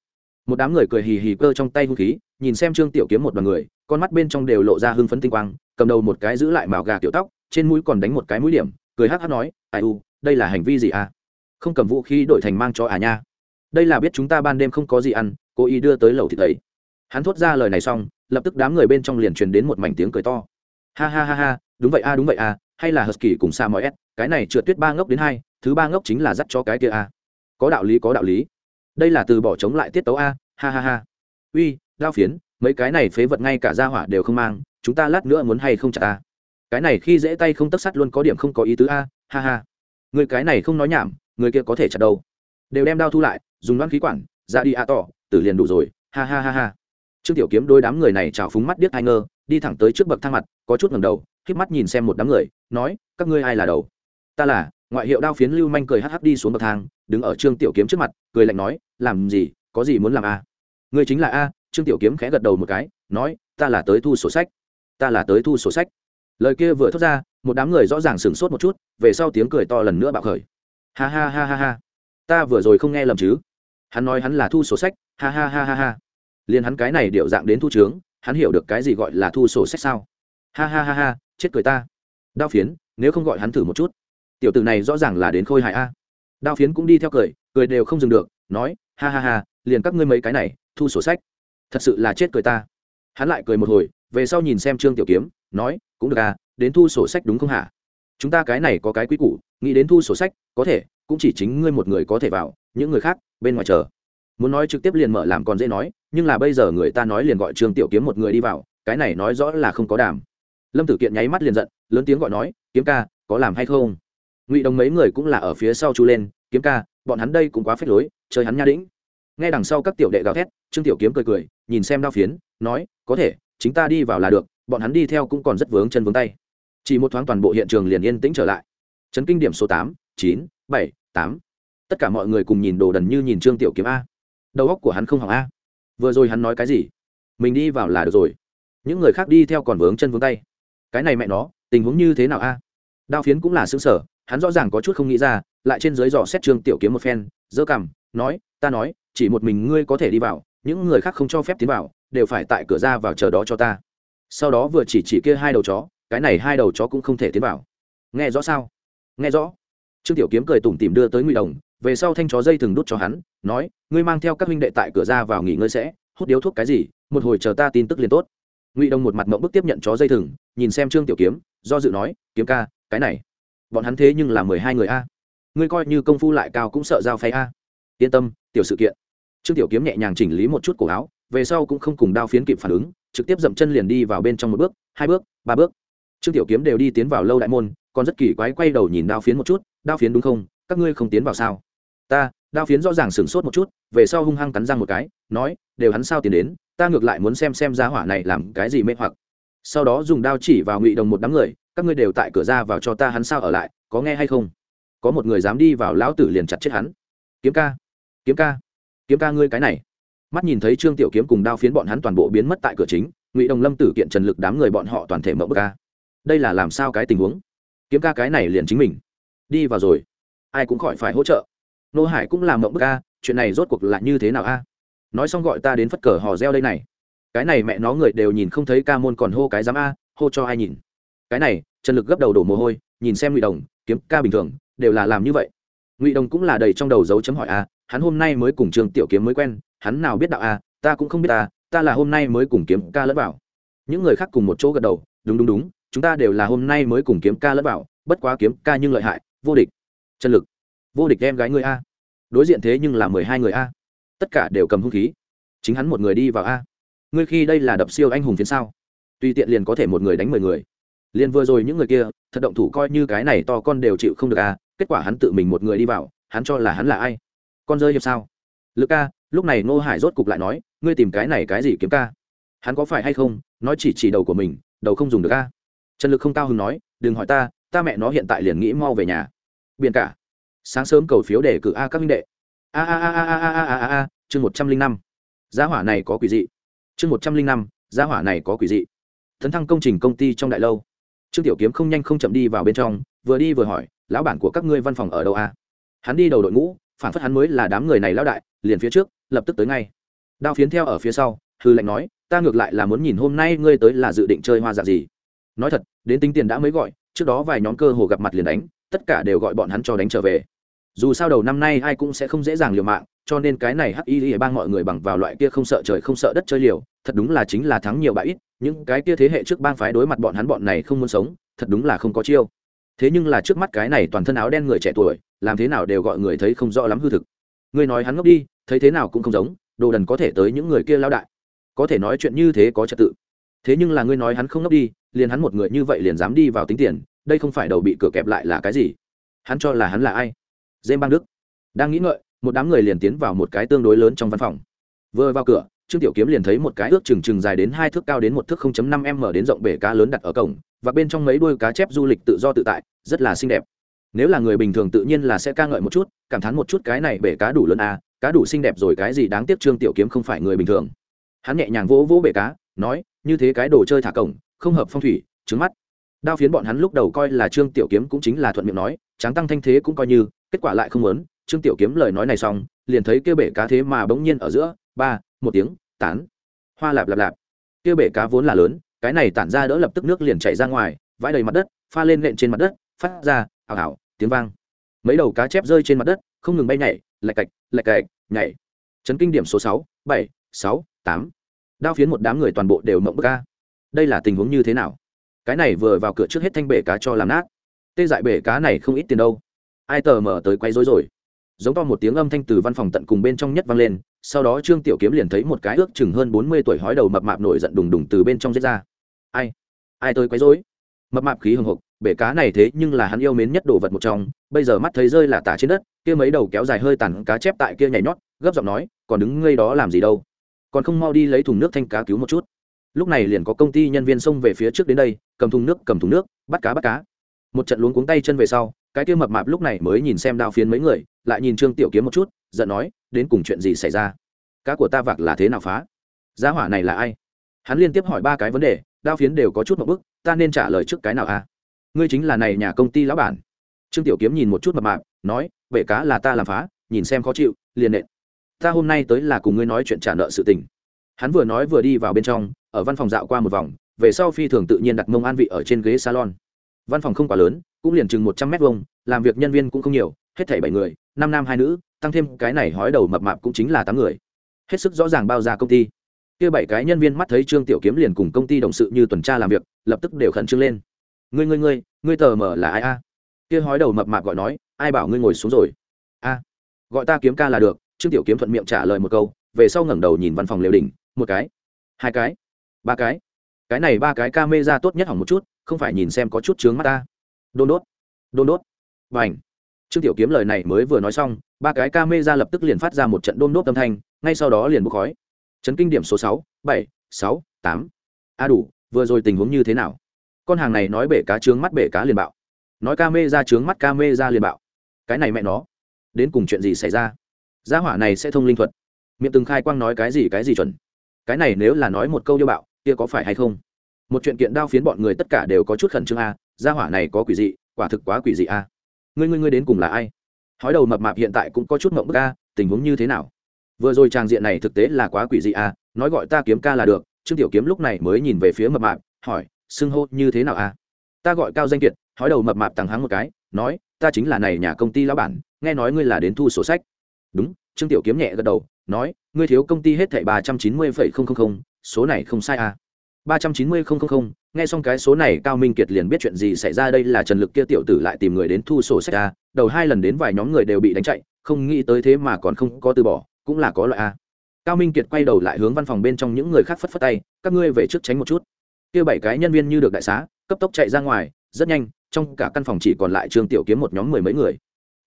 Một đám người cười hì hì cơ trong tay hung khí, nhìn xem trương tiểu kiếm một đoàn người, con mắt bên trong đều lộ ra hưng phấn tinh quang, cầm đầu một cái giữ lại màu gà tiểu tóc, trên mũi còn đánh một cái mũi điểm, cười hắc hắc nói, ai u, đây là hành vi gì à? Không cầm vũ khí đổi thành mang cho à nha. Đây là biết chúng ta ban đêm không có gì ăn cố ý đưa tới lầu thịt ấy hắn thốt ra lời này xong, lập tức đám người bên trong liền truyền đến một mảnh tiếng cười to. Ha ha ha ha, đúng vậy a, đúng vậy a, hay là husky cùng xa mọi s cái này trượt tuyết ba ngốc đến hai, thứ ba ngốc chính là dắt cho cái kia a. Có đạo lý, có đạo lý. Đây là từ bỏ chống lại tiết tấu a, ha ha ha. Uy, lao phiến, mấy cái này phế vật ngay cả ra hỏa đều không mang, chúng ta lát nữa muốn hay không chặt a cái này khi dễ tay không tất sắt luôn có điểm không có ý tứ a, ha ha. Người cái này không nói nhảm, người kia có thể chặt đâu. Đều đem đao thu lại, dùng đoán khí quản, ra đi a tỏ tử liền đủ rồi, ha ha ha ha. Trương tiểu kiếm đôi đám người này trào phúng mắt điếc ai ngơ, đi thẳng tới trước bậc thang mặt, có chút ngầm đầu k mắt nhìn xem một đám người, nói, các ngươi ai là đầu? Ta là. Ngoại hiệu đao phiến lưu manh cười hắc hắc đi xuống bậc thang, đứng ở trương tiểu kiếm trước mặt, cười lạnh nói, làm gì, có gì muốn làm à? a người chính là a. Trương tiểu kiếm khẽ gật đầu một cái, nói, ta là tới thu sổ sách. Ta là tới thu sổ sách. Lời kia vừa thốt ra, một đám người rõ ràng sửng sốt một chút, về sau tiếng cười to lần nữa bạo khởi. Ha ha ha ha ha, ta vừa rồi không nghe lầm chứ. Hắn nói hắn là thu sổ sách ha ha ha ha ha. Liền hắn cái này điệu dạng đến thu trướng, hắn hiểu được cái gì gọi là thu sổ sách sao? Ha ha ha ha, chết cười ta. Đao phiến, nếu không gọi hắn thử một chút. Tiểu tử này rõ ràng là đến khôi hài a. Đao phiến cũng đi theo cười cười đều không dừng được, nói, ha ha ha, liền các ngươi mấy cái này, thu sổ sách. Thật sự là chết cười ta. Hắn lại cười một hồi, về sau nhìn xem trương tiểu kiếm, nói, cũng được à đến thu sổ sách đúng không hả? Chúng ta cái này có cái quý củ, nghĩ đến thu sổ sách, có thể, cũng chỉ chính ngươi một người có thể vào, những người khác, bên ngoài chờ muốn nói trực tiếp liền mở làm còn dễ nói, nhưng là bây giờ người ta nói liền gọi trương tiểu kiếm một người đi vào, cái này nói rõ là không có đàm. Lâm tử kiện nháy mắt liền giận, lớn tiếng gọi nói, kiếm ca, có làm hay không? Ngụy đồng mấy người cũng là ở phía sau chu lên, kiếm ca, bọn hắn đây cũng quá phết lối, chơi hắn nha đĩnh. Nghe đằng sau các tiểu đệ gào thét, trương tiểu kiếm cười cười, nhìn xem đao phiến, nói, có thể, chính ta đi vào là được, bọn hắn đi theo cũng còn rất vướng chân vướng tay. Chỉ một thoáng toàn bộ hiện trường liền yên tĩnh trở lại. Chấn kinh điểm số tám, chín, bảy, tám. Tất cả mọi người cùng nhìn đồ đần như nhìn trương tiểu kiếm a đầu óc của hắn không hỏng a. Vừa rồi hắn nói cái gì? Mình đi vào là được rồi. Những người khác đi theo còn vướng chân vướng tay. Cái này mẹ nó, tình huống như thế nào a? Đao phiến cũng là xứng sở, hắn rõ ràng có chút không nghĩ ra, lại trên dưới dò xét trương tiểu kiếm một phen dơ cằm, nói, ta nói, chỉ một mình ngươi có thể đi vào, những người khác không cho phép tiến vào, đều phải tại cửa ra vào chờ đó cho ta. Sau đó vừa chỉ chỉ kia hai đầu chó, cái này hai đầu chó cũng không thể tiến vào. Nghe rõ sao? Nghe rõ. Trương tiểu kiếm cười tủm tìm đưa tới ngụy đồng, về sau thanh chó dây thừng đút cho hắn nói, ngươi mang theo các huynh đệ tại cửa ra vào nghỉ ngơi sẽ, hút điếu thuốc cái gì, một hồi chờ ta tin tức liền tốt. Ngụy Đông một mặt mộng bức tiếp nhận chó dây thừng, nhìn xem trương tiểu kiếm, do dự nói, kiếm ca, cái này, bọn hắn thế nhưng là mười hai người a. Ngươi coi như công phu lại cao cũng sợ giao phay a. Yên tâm, tiểu sự kiện. Trương tiểu kiếm nhẹ nhàng chỉnh lý một chút cổ áo, về sau cũng không cùng đao phiến kịp phản ứng, trực tiếp dậm chân liền đi vào bên trong một bước, hai bước, ba bước. Trương tiểu kiếm đều đi tiến vào lâu đại môn, còn rất kỳ quái quay đầu nhìn đao phiến một chút, đao phiến đúng không? Các ngươi không tiến vào sao? Ta đao phiến rõ ràng sửng sốt một chút, về sau hung hăng cắn răng một cái, nói, đều hắn sao tiến đến, ta ngược lại muốn xem xem giá hỏa này làm cái gì mê hoặc. Sau đó dùng đao chỉ vào ngụy đồng một đám người, các ngươi đều tại cửa ra vào cho ta hắn sao ở lại, có nghe hay không? Có một người dám đi vào lão tử liền chặt chết hắn. Kiếm ca kiếm ca kiếm ca ngươi cái này. Mắt nhìn thấy trương tiểu kiếm cùng đao phiến bọn hắn toàn bộ biến mất tại cửa chính, ngụy đồng lâm tử kiện trần lực đám người bọn họ toàn thể mở bức ca. Đây là làm sao cái tình huống? Kiếm ca cái này liền chính mình. Đi vào rồi. Ai cũng khỏi phải hỗ trợ nô hải cũng làm mộng bức ca chuyện này rốt cuộc là như thế nào a? Nói xong gọi ta đến phất cờ hò reo đây này. Cái này mẹ nó người đều nhìn không thấy ca môn còn hô cái dám a, hô cho ai nhìn. Cái này, trần lực gấp đầu đổ mồ hôi, nhìn xem ngụy đồng, kiếm ca bình thường, đều là làm như vậy. Ngụy đồng cũng là đầy trong đầu dấu chấm hỏi a, hắn hôm nay mới cùng trường tiểu kiếm mới quen, hắn nào biết đạo a, ta cũng không biết ta ta là hôm nay mới cùng kiếm ca lẫn vào. Những người khác cùng một chỗ gật đầu, đúng đúng đúng, chúng ta đều là hôm nay mới cùng kiếm ca lẫn vào, bất quá kiếm ca nhưng lợi hại, vô địch. Chân lực vô địch em gái người a. Đối diện thế nhưng là mười hai người a. Tất cả đều cầm hung khí. Chính hắn một người đi vào a. Ngươi khi đây là đập siêu anh hùng phiến sao? Tùy tiện liền có thể một người đánh mười người. Liền vừa rồi những người kia, thật động thủ coi như cái này to con đều chịu không được a. Kết quả hắn tự mình một người đi vào, hắn cho là hắn là ai? Con rơi hiệp sao? Lực ca lúc này ngô hải rốt cục lại nói, ngươi tìm cái này cái gì kiếm ca? Hắn có phải hay không? Nói chỉ chỉ đầu của mình, đầu không dùng được ca trần lực không cao hứng nói, đừng hỏi ta ta mẹ nó hiện tại liền nghĩ mau về nhà. Biển cả sáng sớm cầu phiếu để cử a các minh đệ a a a a a a a a a chương một trăm linh năm giá hỏa này có quỷ dị chương một trăm linh năm giá hỏa này có quỷ dị thấn thăng công trình công ty trong đại lâu trương tiểu kiếm không nhanh không chậm đi vào bên trong vừa đi vừa hỏi lão bản của các ngươi văn phòng ở đâu a hắn đi đầu đội ngũ phản phất hắn mới là đám người này lão đại liền phía trước lập tức tới ngay đao phiến theo ở phía sau hư lệnh nói ta ngược lại là muốn nhìn hôm nay ngươi tới là dự định chơi hoa dạ gì nói thật đến tính tiền đã mới gọi trước đó vài nhóm cơ hồ gặp mặt liền đánh tất cả đều gọi bọn hắn cho đánh trở về. Dù sao đầu năm nay ai cũng sẽ không dễ dàng liều mạng, cho nên cái này hắc y bang mọi người bằng vào loại kia không sợ trời không sợ đất chơi liều, thật đúng là chính là thắng nhiều bại ít, những cái kia thế hệ trước bang phái đối mặt bọn hắn bọn này không muốn sống, thật đúng là không có chiêu. Thế nhưng là trước mắt cái này toàn thân áo đen người trẻ tuổi, làm thế nào đều gọi người thấy không rõ lắm hư thực. Người nói hắn ngốc đi, thấy thế nào cũng không giống, đồ đần có thể tới những người kia lao đại. Có thể nói chuyện như thế có trật tự. Thế nhưng là ngươi nói hắn không ngốc đi, liền hắn một người như vậy liền dám đi vào tính tiền đây không phải đầu bị cửa kẹp lại là cái gì? Hắn cho là hắn là ai? Dêm bang đức. Đang nghĩ ngợi một đám người liền tiến vào một cái tương đối lớn trong văn phòng. Vừa vào cửa trương tiểu kiếm liền thấy một cái ước chừng chừng dài đến hai thước cao đến một thước không chấm năm m đến rộng bể cá lớn đặt ở cổng và bên trong mấy đuôi cá chép du lịch tự do tự tại rất là xinh đẹp. Nếu là người bình thường tự nhiên là sẽ ca ngợi một chút cảm thán một chút cái này bể cá đủ lớn à, cá đủ xinh đẹp rồi cái gì đáng tiếc trương tiểu kiếm không phải người bình thường. Hắn nhẹ nhàng vỗ vỗ bể cá nói như thế cái đồ chơi thả cổng không hợp phong thủy trứng mắt đao phiến bọn hắn lúc đầu coi là trương tiểu kiếm cũng chính là thuận miệng nói, tráng tăng thanh thế cũng coi như, kết quả lại không muốn. Trương tiểu kiếm lời nói này xong, liền thấy kia bể cá thế mà bỗng nhiên ở giữa, ba, một tiếng, tán. Hoa lạp lạp lạp. Kia bể cá vốn là lớn, cái này tản ra đỡ lập tức nước liền chảy ra ngoài, vãi đầy mặt đất, pha lên nện trên mặt đất, phát ra ảo ảo tiếng vang. Mấy đầu cá chép rơi trên mặt đất, không ngừng bay nhảy, lạch cạch lạch cạch, nhảy. Chấn kinh điểm số sáu, bảy, sáu, tám. Đao phiến một đám người toàn bộ đều mộng bức ca đây là tình huống như thế nào? Cái này vừa vào cửa trước hết thanh bể cá cho làm nát. Tê dại bể cá này không ít tiền đâu. Ai tờ mở tới quay rối rồi. Giống to một tiếng âm thanh từ văn phòng tận cùng bên trong nhất vang lên, sau đó trương tiểu kiếm liền thấy một cái ước chừng hơn bốn mươi tuổi hói đầu mập mạp nổi giận đùng đùng từ bên trong giết ra. Ai? Ai tới quấy rối? Mập mạp khí hừng hực, bể cá này thế nhưng là hắn yêu mến nhất đồ vật một trong, bây giờ mắt thấy rơi là tả trên đất, kia mấy đầu kéo dài hơi tàn cá chép tại kia nhảy nhót, gấp giọng nói, còn đứng ngây đó làm gì đâu? Còn không mau đi lấy thùng nước thanh cá cứu một chút lúc này liền có công ty nhân viên xông về phía trước đến đây, cầm thùng nước, cầm thùng nước, bắt cá bắt cá. Một trận luống cuống tay chân về sau, cái kia mập mạp lúc này mới nhìn xem đao phiến mấy người, lại nhìn trương tiểu kiếm một chút, giận nói, đến cùng chuyện gì xảy ra? Cá của ta vạc là thế nào phá? Giá hỏa này là ai? Hắn liên tiếp hỏi ba cái vấn đề, đao phiến đều có chút một bức, ta nên trả lời trước cái nào à? ngươi chính là này nhà công ty lão bản. Trương tiểu kiếm nhìn một chút mập mạp, nói, bể cá là ta làm phá, nhìn xem khó chịu, liền nện. Ta hôm nay tới là cùng ngươi nói chuyện trả nợ sự tình hắn vừa nói vừa đi vào bên trong, ở văn phòng dạo qua một vòng, về sau phi thường tự nhiên đặt mông an vị ở trên ghế salon. Văn phòng không quá lớn, cũng liền chừng một trăm mét vuông, làm việc nhân viên cũng không nhiều, hết thảy bảy người, năm nam hai nữ, tăng thêm cái này hói đầu mập mạp cũng chính là tám người. Hết sức rõ ràng bao ra công ty. Kia bảy cái nhân viên mắt thấy trương tiểu kiếm liền cùng công ty đồng sự như tuần tra làm việc, lập tức đều khẩn trương lên. Ngươi ngươi ngươi ngươi tờ mở là ai a? Kia hói đầu mập mạp gọi nói, ai bảo ngươi ngồi xuống rồi? A, gọi ta kiếm ca là được. Trương tiểu kiếm thuận miệng trả lời một câu, về sau ngẩng đầu nhìn văn phòng liều đỉnh một cái. Hai cái. Ba cái. Cái này ba cái ca mê ra tốt nhất hỏng một chút, không phải nhìn xem có chút chướng mắt ta. Đôn đốt. Đôn đốt. Và ảnh trương tiểu kiếm lời này mới vừa nói xong, ba cái ca mê ra lập tức liền phát ra một trận đôn đốt âm thanh, ngay sau đó liền bốc khói. Chấn kinh điểm số sáu, bảy, sáu, tám. A đủ, vừa rồi tình huống như thế nào? Con hàng này nói bể cá trướng mắt bể cá liền bạo. Nói ca mê ra trướng mắt ca mê ra liền bạo. Cái này mẹ nó. Đến cùng chuyện gì xảy ra? Gia hỏa này sẽ thông linh thuật. Miệng từng khai quang nói cái gì cái gì chuẩn cái này nếu là nói một câu yêu bạo, kia có phải hay không? Một chuyện kiện đao phiến bọn người tất cả đều có chút khẩn trương a, gia hỏa này có quỷ dị, quả thực quá quỷ dị a. Ngươi ngươi ngươi đến cùng là ai? Hói đầu mập mạp hiện tại cũng có chút mộng bức a, tình huống như thế nào? Vừa rồi tràng diện này thực tế là quá quỷ dị a, nói gọi ta kiếm ca là được, trương tiểu kiếm lúc này mới nhìn về phía mập mạp, hỏi, xưng hô như thế nào a? Ta gọi cao danh kiệt, hói đầu mập mạp tằng hắng một cái, nói, ta chính là này nhà công ty lão bản, nghe nói ngươi là đến thu sổ sách. Đúng, trương tiểu kiếm nhẹ gật đầu nói, ngươi thiếu công ty hết thảy ba trăm chín mươi phẩy không không không, số này không sai à? ba trăm chín mươi không không không, nghe xong cái số này, cao minh kiệt liền biết chuyện gì xảy ra, đây là trần lực kia tiểu tử lại tìm người đến thu sổ sách à? đầu hai lần đến vài nhóm người đều bị đánh chạy, không nghĩ tới thế mà còn không có từ bỏ, cũng là có loại a cao minh kiệt quay đầu lại hướng văn phòng bên trong những người khác phất phất tay, các ngươi về trước tránh một chút. Kia bảy cái nhân viên như được đại xá, cấp tốc chạy ra ngoài, rất nhanh, trong cả căn phòng chỉ còn lại trương tiểu kiếm một nhóm mười mấy người.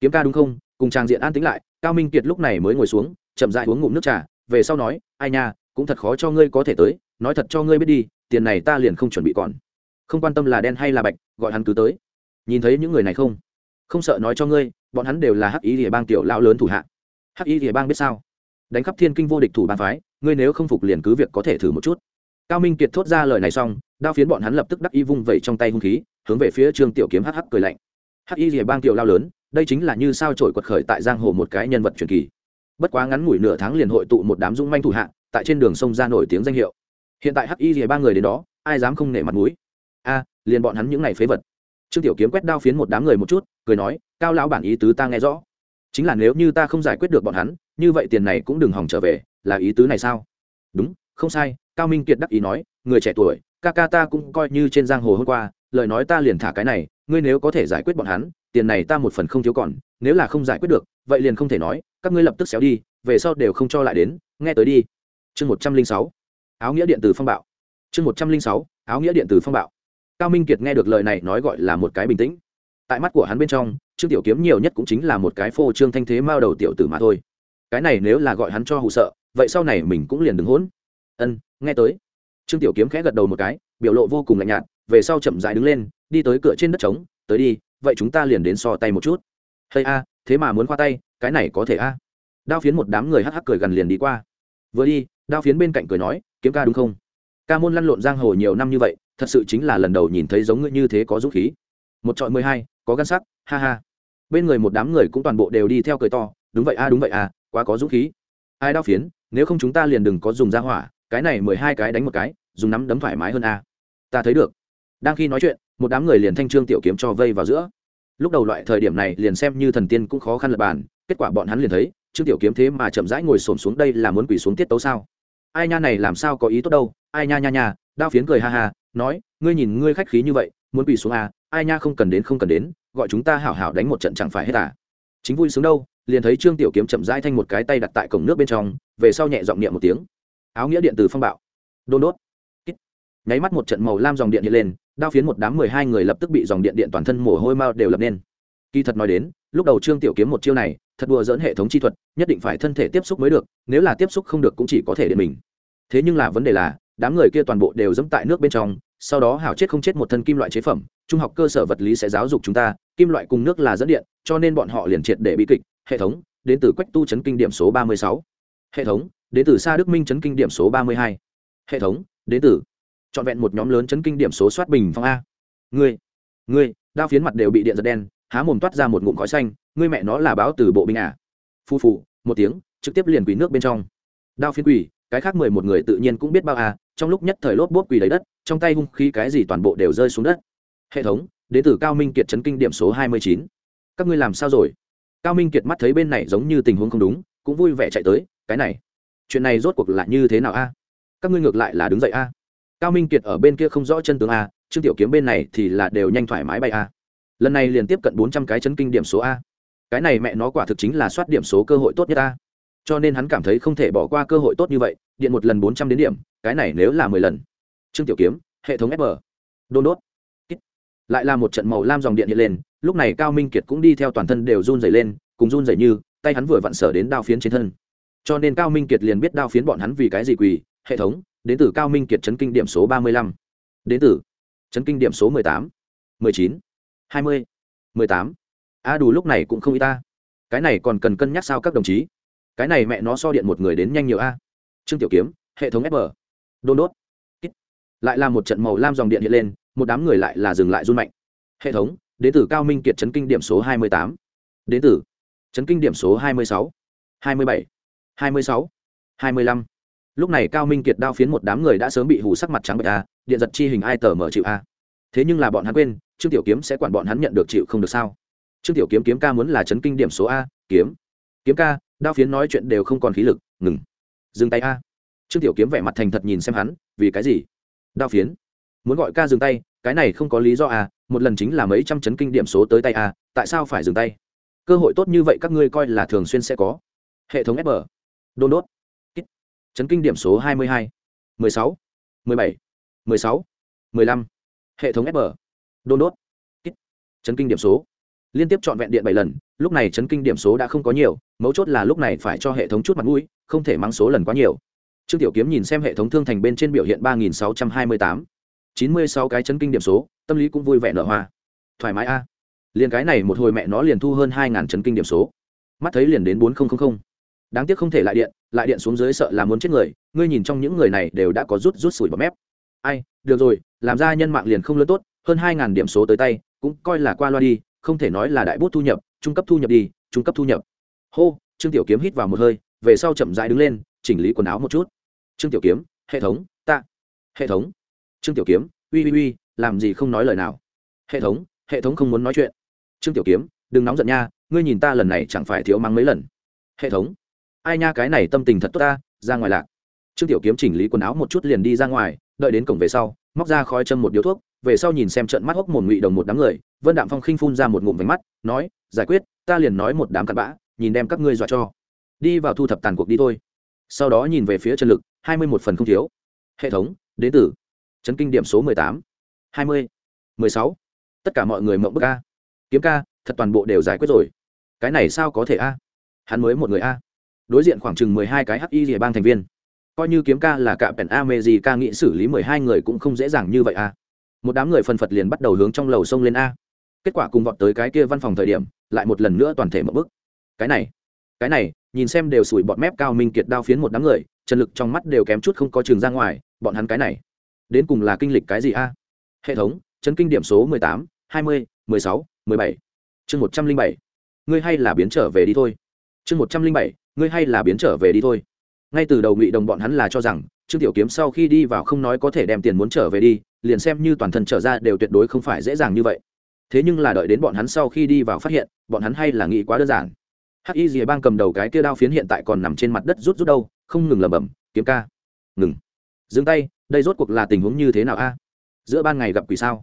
Kiếm ca đúng không? Cùng trang diện an tính lại, cao minh kiệt lúc này mới ngồi xuống chậm dại uống ngụm nước trà, về sau nói, ai nha, cũng thật khó cho ngươi có thể tới, nói thật cho ngươi biết đi, tiền này ta liền không chuẩn bị còn. Không quan tâm là đen hay là bạch, gọi hắn cứ tới. Nhìn thấy những người này không? Không sợ nói cho ngươi, bọn hắn đều là hắc ý địa bang tiểu lão lớn thủ hạ. Hắc ý địa bang biết sao? Đánh khắp thiên kinh vô địch thủ bang phái, ngươi nếu không phục liền cứ việc có thể thử một chút. Cao minh kiệt thốt ra lời này xong, đao phiến bọn hắn lập tức đắc y vung vẩy trong tay hung khí, hướng về phía trương tiểu kiếm hắc hắc cười lạnh. Hắc y địa bang tiểu lao lớn, đây chính là như sao trổi quật khởi tại giang hồ một cái nhân vật truyền kỳ bất quá ngắn ngủi nửa tháng liền hội tụ một đám dũng manh thủ hạ, tại trên đường sông ra nổi tiếng danh hiệu. Hiện tại hắc y rìa ba người đến đó, ai dám không nể mặt mũi? A, liền bọn hắn những ngày phế vật. Trương tiểu kiếm quét đao phiến một đám người một chút, cười nói, cao lão bản ý tứ ta nghe rõ. Chính là nếu như ta không giải quyết được bọn hắn, như vậy tiền này cũng đừng hỏng trở về, là ý tứ này sao? Đúng, không sai, cao minh kiệt đắc ý nói, người trẻ tuổi, ca ca ta cũng coi như trên giang hồ hôm qua, lời nói ta liền thả cái này, ngươi nếu có thể giải quyết bọn hắn, tiền này ta một phần không thiếu còn, nếu là không giải quyết được vậy liền không thể nói, các ngươi lập tức xéo đi, về sau đều không cho lại đến, nghe tới đi. Chương một trăm linh sáu, áo nghĩa điện tử phong bạo. Chương một trăm linh sáu, áo nghĩa điện tử phong bạo. Cao minh kiệt nghe được lời này nói gọi là một cái bình tĩnh. Tại mắt của hắn bên trong, trương tiểu kiếm nhiều nhất cũng chính là một cái phô trương thanh thế mao đầu tiểu tử mà thôi. Cái này nếu là gọi hắn cho hụ sợ, vậy sau này mình cũng liền đứng hỗn. Ân, nghe tới. Trương tiểu kiếm khẽ gật đầu một cái, biểu lộ vô cùng lạnh nhạt, về sau chậm dại đứng lên, đi tới cửa trên đất trống, tới đi, vậy chúng ta liền đến so tay một chút hay a, thế mà muốn khoa tay, cái này có thể a. Đao phiến một đám người hắc hắc cười gần liền đi qua. Vừa đi, đao phiến bên cạnh cười nói, kiếm ca đúng không? Ca môn lăn lộn giang hồ nhiều năm như vậy, thật sự chính là lần đầu nhìn thấy giống ngươi như thế có dũng khí. Một trọi mười hai, có gan sắc, ha ha. Bên người một đám người cũng toàn bộ đều đi theo cười to, đúng vậy a, đúng vậy a, quá có dũng khí. Ai đao phiến, nếu không chúng ta liền đừng có dùng ra hỏa, cái này mười hai cái đánh một cái, dùng nắm đấm thoải mái hơn a. Ta thấy được. Đang khi nói chuyện, một đám người liền thanh trương tiểu kiếm cho vây vào giữa lúc đầu loại thời điểm này liền xem như thần tiên cũng khó khăn lập bàn, kết quả bọn hắn liền thấy, trương tiểu kiếm thế mà chậm rãi ngồi xổm xuống đây là muốn quỳ xuống tiết tấu sao? Ai nha này làm sao có ý tốt đâu, ai nha nha nha, đao phiến cười ha ha, nói, ngươi nhìn ngươi khách khí như vậy, muốn quỳ xuống à ai nha không cần đến không cần đến, gọi chúng ta hảo hảo đánh một trận chẳng phải hết à. Chính vui sướng đâu, liền thấy trương tiểu kiếm chậm rãi thanh một cái tay đặt tại cổng nước bên trong, về sau nhẹ giọng niệm một tiếng. Áo nghĩa điện từ phong bạo. Đôn đốt nháy mắt một trận màu lam dòng điện hiện lên, đao phiến một đám mười hai người lập tức bị dòng điện điện toàn thân mồ hôi mao đều lập nên. Kỳ thật nói đến, lúc đầu trương tiểu kiếm một chiêu này, thật đùa dỡn hệ thống chi thuật, nhất định phải thân thể tiếp xúc mới được, nếu là tiếp xúc không được cũng chỉ có thể điện mình. Thế nhưng là vấn đề là, đám người kia toàn bộ đều dẫm tại nước bên trong, sau đó hảo chết không chết một thân kim loại chế phẩm, trung học cơ sở vật lý sẽ giáo dục chúng ta, kim loại cùng nước là dẫn điện, cho nên bọn họ liền triệt để bị kịch. Hệ thống, đến từ quách tu chấn kinh điểm số ba mươi sáu. Hệ thống, đến từ sa đức minh chấn kinh điểm số ba mươi hai. Hệ thống, đến từ trọn vẹn một nhóm lớn chấn kinh điểm số soát bình phong a. Ngươi ngươi, đao phiến mặt đều bị điện giật đen, há mồm toát ra một ngụm khói xanh, ngươi mẹ nó là báo từ bộ binh à. Phu phụ một tiếng, trực tiếp liền quỳ nước bên trong. Đao phiến quỳ, cái khác mười một người tự nhiên cũng biết bao à trong lúc nhất thời lốp bốp quỳ lấy đất, trong tay hung khí cái gì toàn bộ đều rơi xuống đất. Hệ thống đến từ cao minh kiệt chấn kinh điểm số hai mươi chín. Các ngươi làm sao rồi? Cao minh kiệt mắt thấy bên này giống như tình huống không đúng, cũng vui vẻ chạy tới, cái này, chuyện này rốt cuộc là như thế nào a? Các ngươi ngược lại là đứng dậy a? Cao minh kiệt ở bên kia không rõ chân tướng a, trương tiểu kiếm bên này thì là đều nhanh thoải mái bay a. Lần này liền tiếp cận bốn trăm cái chấn kinh điểm số a. Cái này mẹ nó quả thực chính là soát điểm số cơ hội tốt nhất a. Cho nên hắn cảm thấy không thể bỏ qua cơ hội tốt như vậy, điện một lần bốn trăm đến điểm, cái này nếu là mười lần. Trương tiểu kiếm, hệ thống fb đôn đốt. Lại là một trận màu lam dòng điện hiện lên, lúc này cao minh kiệt cũng đi theo toàn thân đều run dày lên, cùng run dày như, tay hắn vừa vặn sở đến đao phiến trên thân. Cho nên cao minh kiệt liền biết đao phiến bọn hắn vì cái gì quỳ, hệ thống đến từ cao minh kiệt chấn kinh điểm số ba mươi lăm, đến từ chấn kinh điểm số mười tám, mười chín, hai mươi, mười tám. A đủ lúc này cũng không y ta cái này còn cần cân nhắc sao các đồng chí? Cái này mẹ nó so điện một người đến nhanh nhiều a. Trương tiểu kiếm, hệ thống fm đôn đốt. Lại là một trận màu lam dòng điện hiện lên, một đám người lại là dừng lại run mạnh. Hệ thống, đến từ cao minh kiệt chấn kinh điểm số hai mươi tám, đến từ chấn kinh điểm số hai mươi sáu, hai mươi bảy, hai mươi sáu, hai mươi lăm lúc này cao minh kiệt đao phiến một đám người đã sớm bị hù sắc mặt trắng bệch a điện giật chi hình ai tờ mở chịu a thế nhưng là bọn hắn quên, trương tiểu kiếm sẽ quản bọn hắn nhận được chịu không được sao? Trương tiểu kiếm kiếm ca muốn là chấn kinh điểm số a, kiếm. Kiếm ca, đao phiến nói chuyện đều không còn khí lực, ngừng. Dừng tay a. Trương tiểu kiếm vẻ mặt thành thật nhìn xem hắn, vì cái gì? Đao phiến. Muốn gọi ca dừng tay, cái này không có lý do a, một lần chính là mấy trăm chấn kinh điểm số tới tay a, tại sao phải dừng tay? Cơ hội tốt như vậy các ngươi coi là thường xuyên sẽ có. Hệ thống fb đôn đốt chấn kinh điểm số hai mươi hai, mười sáu, mười bảy, mười sáu, mười lăm. Hệ thống fb đôn đốt. Chấn kinh điểm số. Liên tiếp chọn vẹn điện bảy lần, lúc này chấn kinh điểm số đã không có nhiều, mấu chốt là lúc này phải cho hệ thống chút mặt mũi, không thể mang số lần quá nhiều. Trương tiểu kiếm nhìn xem hệ thống thương thành bên trên biểu hiện ba nghìn sáu trăm hai mươi tám. chín mươi sáu cái chấn kinh điểm số, tâm lý cũng vui vẻ nở hoa. Thoải mái a. Liền cái này một hồi mẹ nó liền thu hơn hai ngàn chấn kinh điểm số. Mắt thấy liền đến bốn nghìn đáng tiếc không thể lại điện lại điện xuống dưới sợ là muốn chết người, ngươi nhìn trong những người này đều đã có rút rút sủi bọt mép. Ai, được rồi, làm ra nhân mạng liền không lớn tốt, hơn hai ngàn điểm số tới tay, cũng coi là qua loa đi, không thể nói là đại bút thu nhập, trung cấp thu nhập đi, trung cấp thu nhập. Hô, trương tiểu kiếm hít vào một hơi, về sau chậm rãi đứng lên, chỉnh lý quần áo một chút. Trương tiểu kiếm, hệ thống, ta. Hệ thống. Trương tiểu kiếm, uy uy uy, làm gì không nói lời nào. Hệ thống hệ thống không muốn nói chuyện. Trương tiểu kiếm, đừng nóng giận nha, ngươi nhìn ta lần này chẳng phải thiếu mắng mấy lần. Hệ thống ai nha cái này tâm tình thật tốt ta ra ngoài lạc. Trương tiểu kiếm chỉnh lý quần áo một chút liền đi ra ngoài đợi đến cổng về sau móc ra khói châm một điếu thuốc về sau nhìn xem trận mắt hốc một ngụy đồng một đám người vân đạm phong khinh phun ra một ngụm vánh mắt nói giải quyết ta liền nói một đám cặn bã nhìn đem các ngươi dọa cho. Đi vào thu thập tàn cuộc đi thôi. Sau đó nhìn về phía chân lực hai mươi một phần không thiếu. Hệ thống đế tử, chấn kinh điểm số mười tám hai mươi mười sáu. Tất cả mọi người mộng bức a. Kiếm ca thật toàn bộ đều giải quyết rồi. Cái này sao có thể a? Hắn mới một người a đối diện khoảng chừng mười hai cái y rìa bang thành viên. Coi như kiếm ca là cả pèn a mê gì ca nghĩ xử lý mười hai người cũng không dễ dàng như vậy à? một đám người phân phật liền bắt đầu hướng trong lầu sông lên a. Kết quả cùng vọt tới cái kia văn phòng thời điểm, lại một lần nữa toàn thể một bức. Cái này cái này, nhìn xem đều sủi bọt mép cao minh kiệt đao phiến một đám người, trần lực trong mắt đều kém chút không có trường ra ngoài, bọn hắn cái này, đến cùng là kinh lịch cái gì a? Hệ thống, chấn kinh điểm số mười tám, hai mươi, mười sáu, mười bảy. Chương một trăm linh bảy. Ngươi hay là biến trở về đi thôi. Chương một trăm linh bảy ngươi hay là biến trở về đi thôi. Ngay từ đầu ngụy đồng bọn hắn là cho rằng, trương tiểu kiếm sau khi đi vào không nói có thể đem tiền muốn trở về đi, liền xem như toàn thân trở ra đều tuyệt đối không phải dễ dàng như vậy. Thế nhưng là đợi đến bọn hắn sau khi đi vào phát hiện, bọn hắn hay là nghĩ quá đơn giản. Hắc y dìa bang cầm đầu cái kia đao phiến hiện tại còn nằm trên mặt đất rút rút đâu, không ngừng lẩm bẩm, kiếm ca, ngừng. Dừng tay, đây rốt cuộc là tình huống như thế nào a? Giữa ban ngày gặp quỷ sao?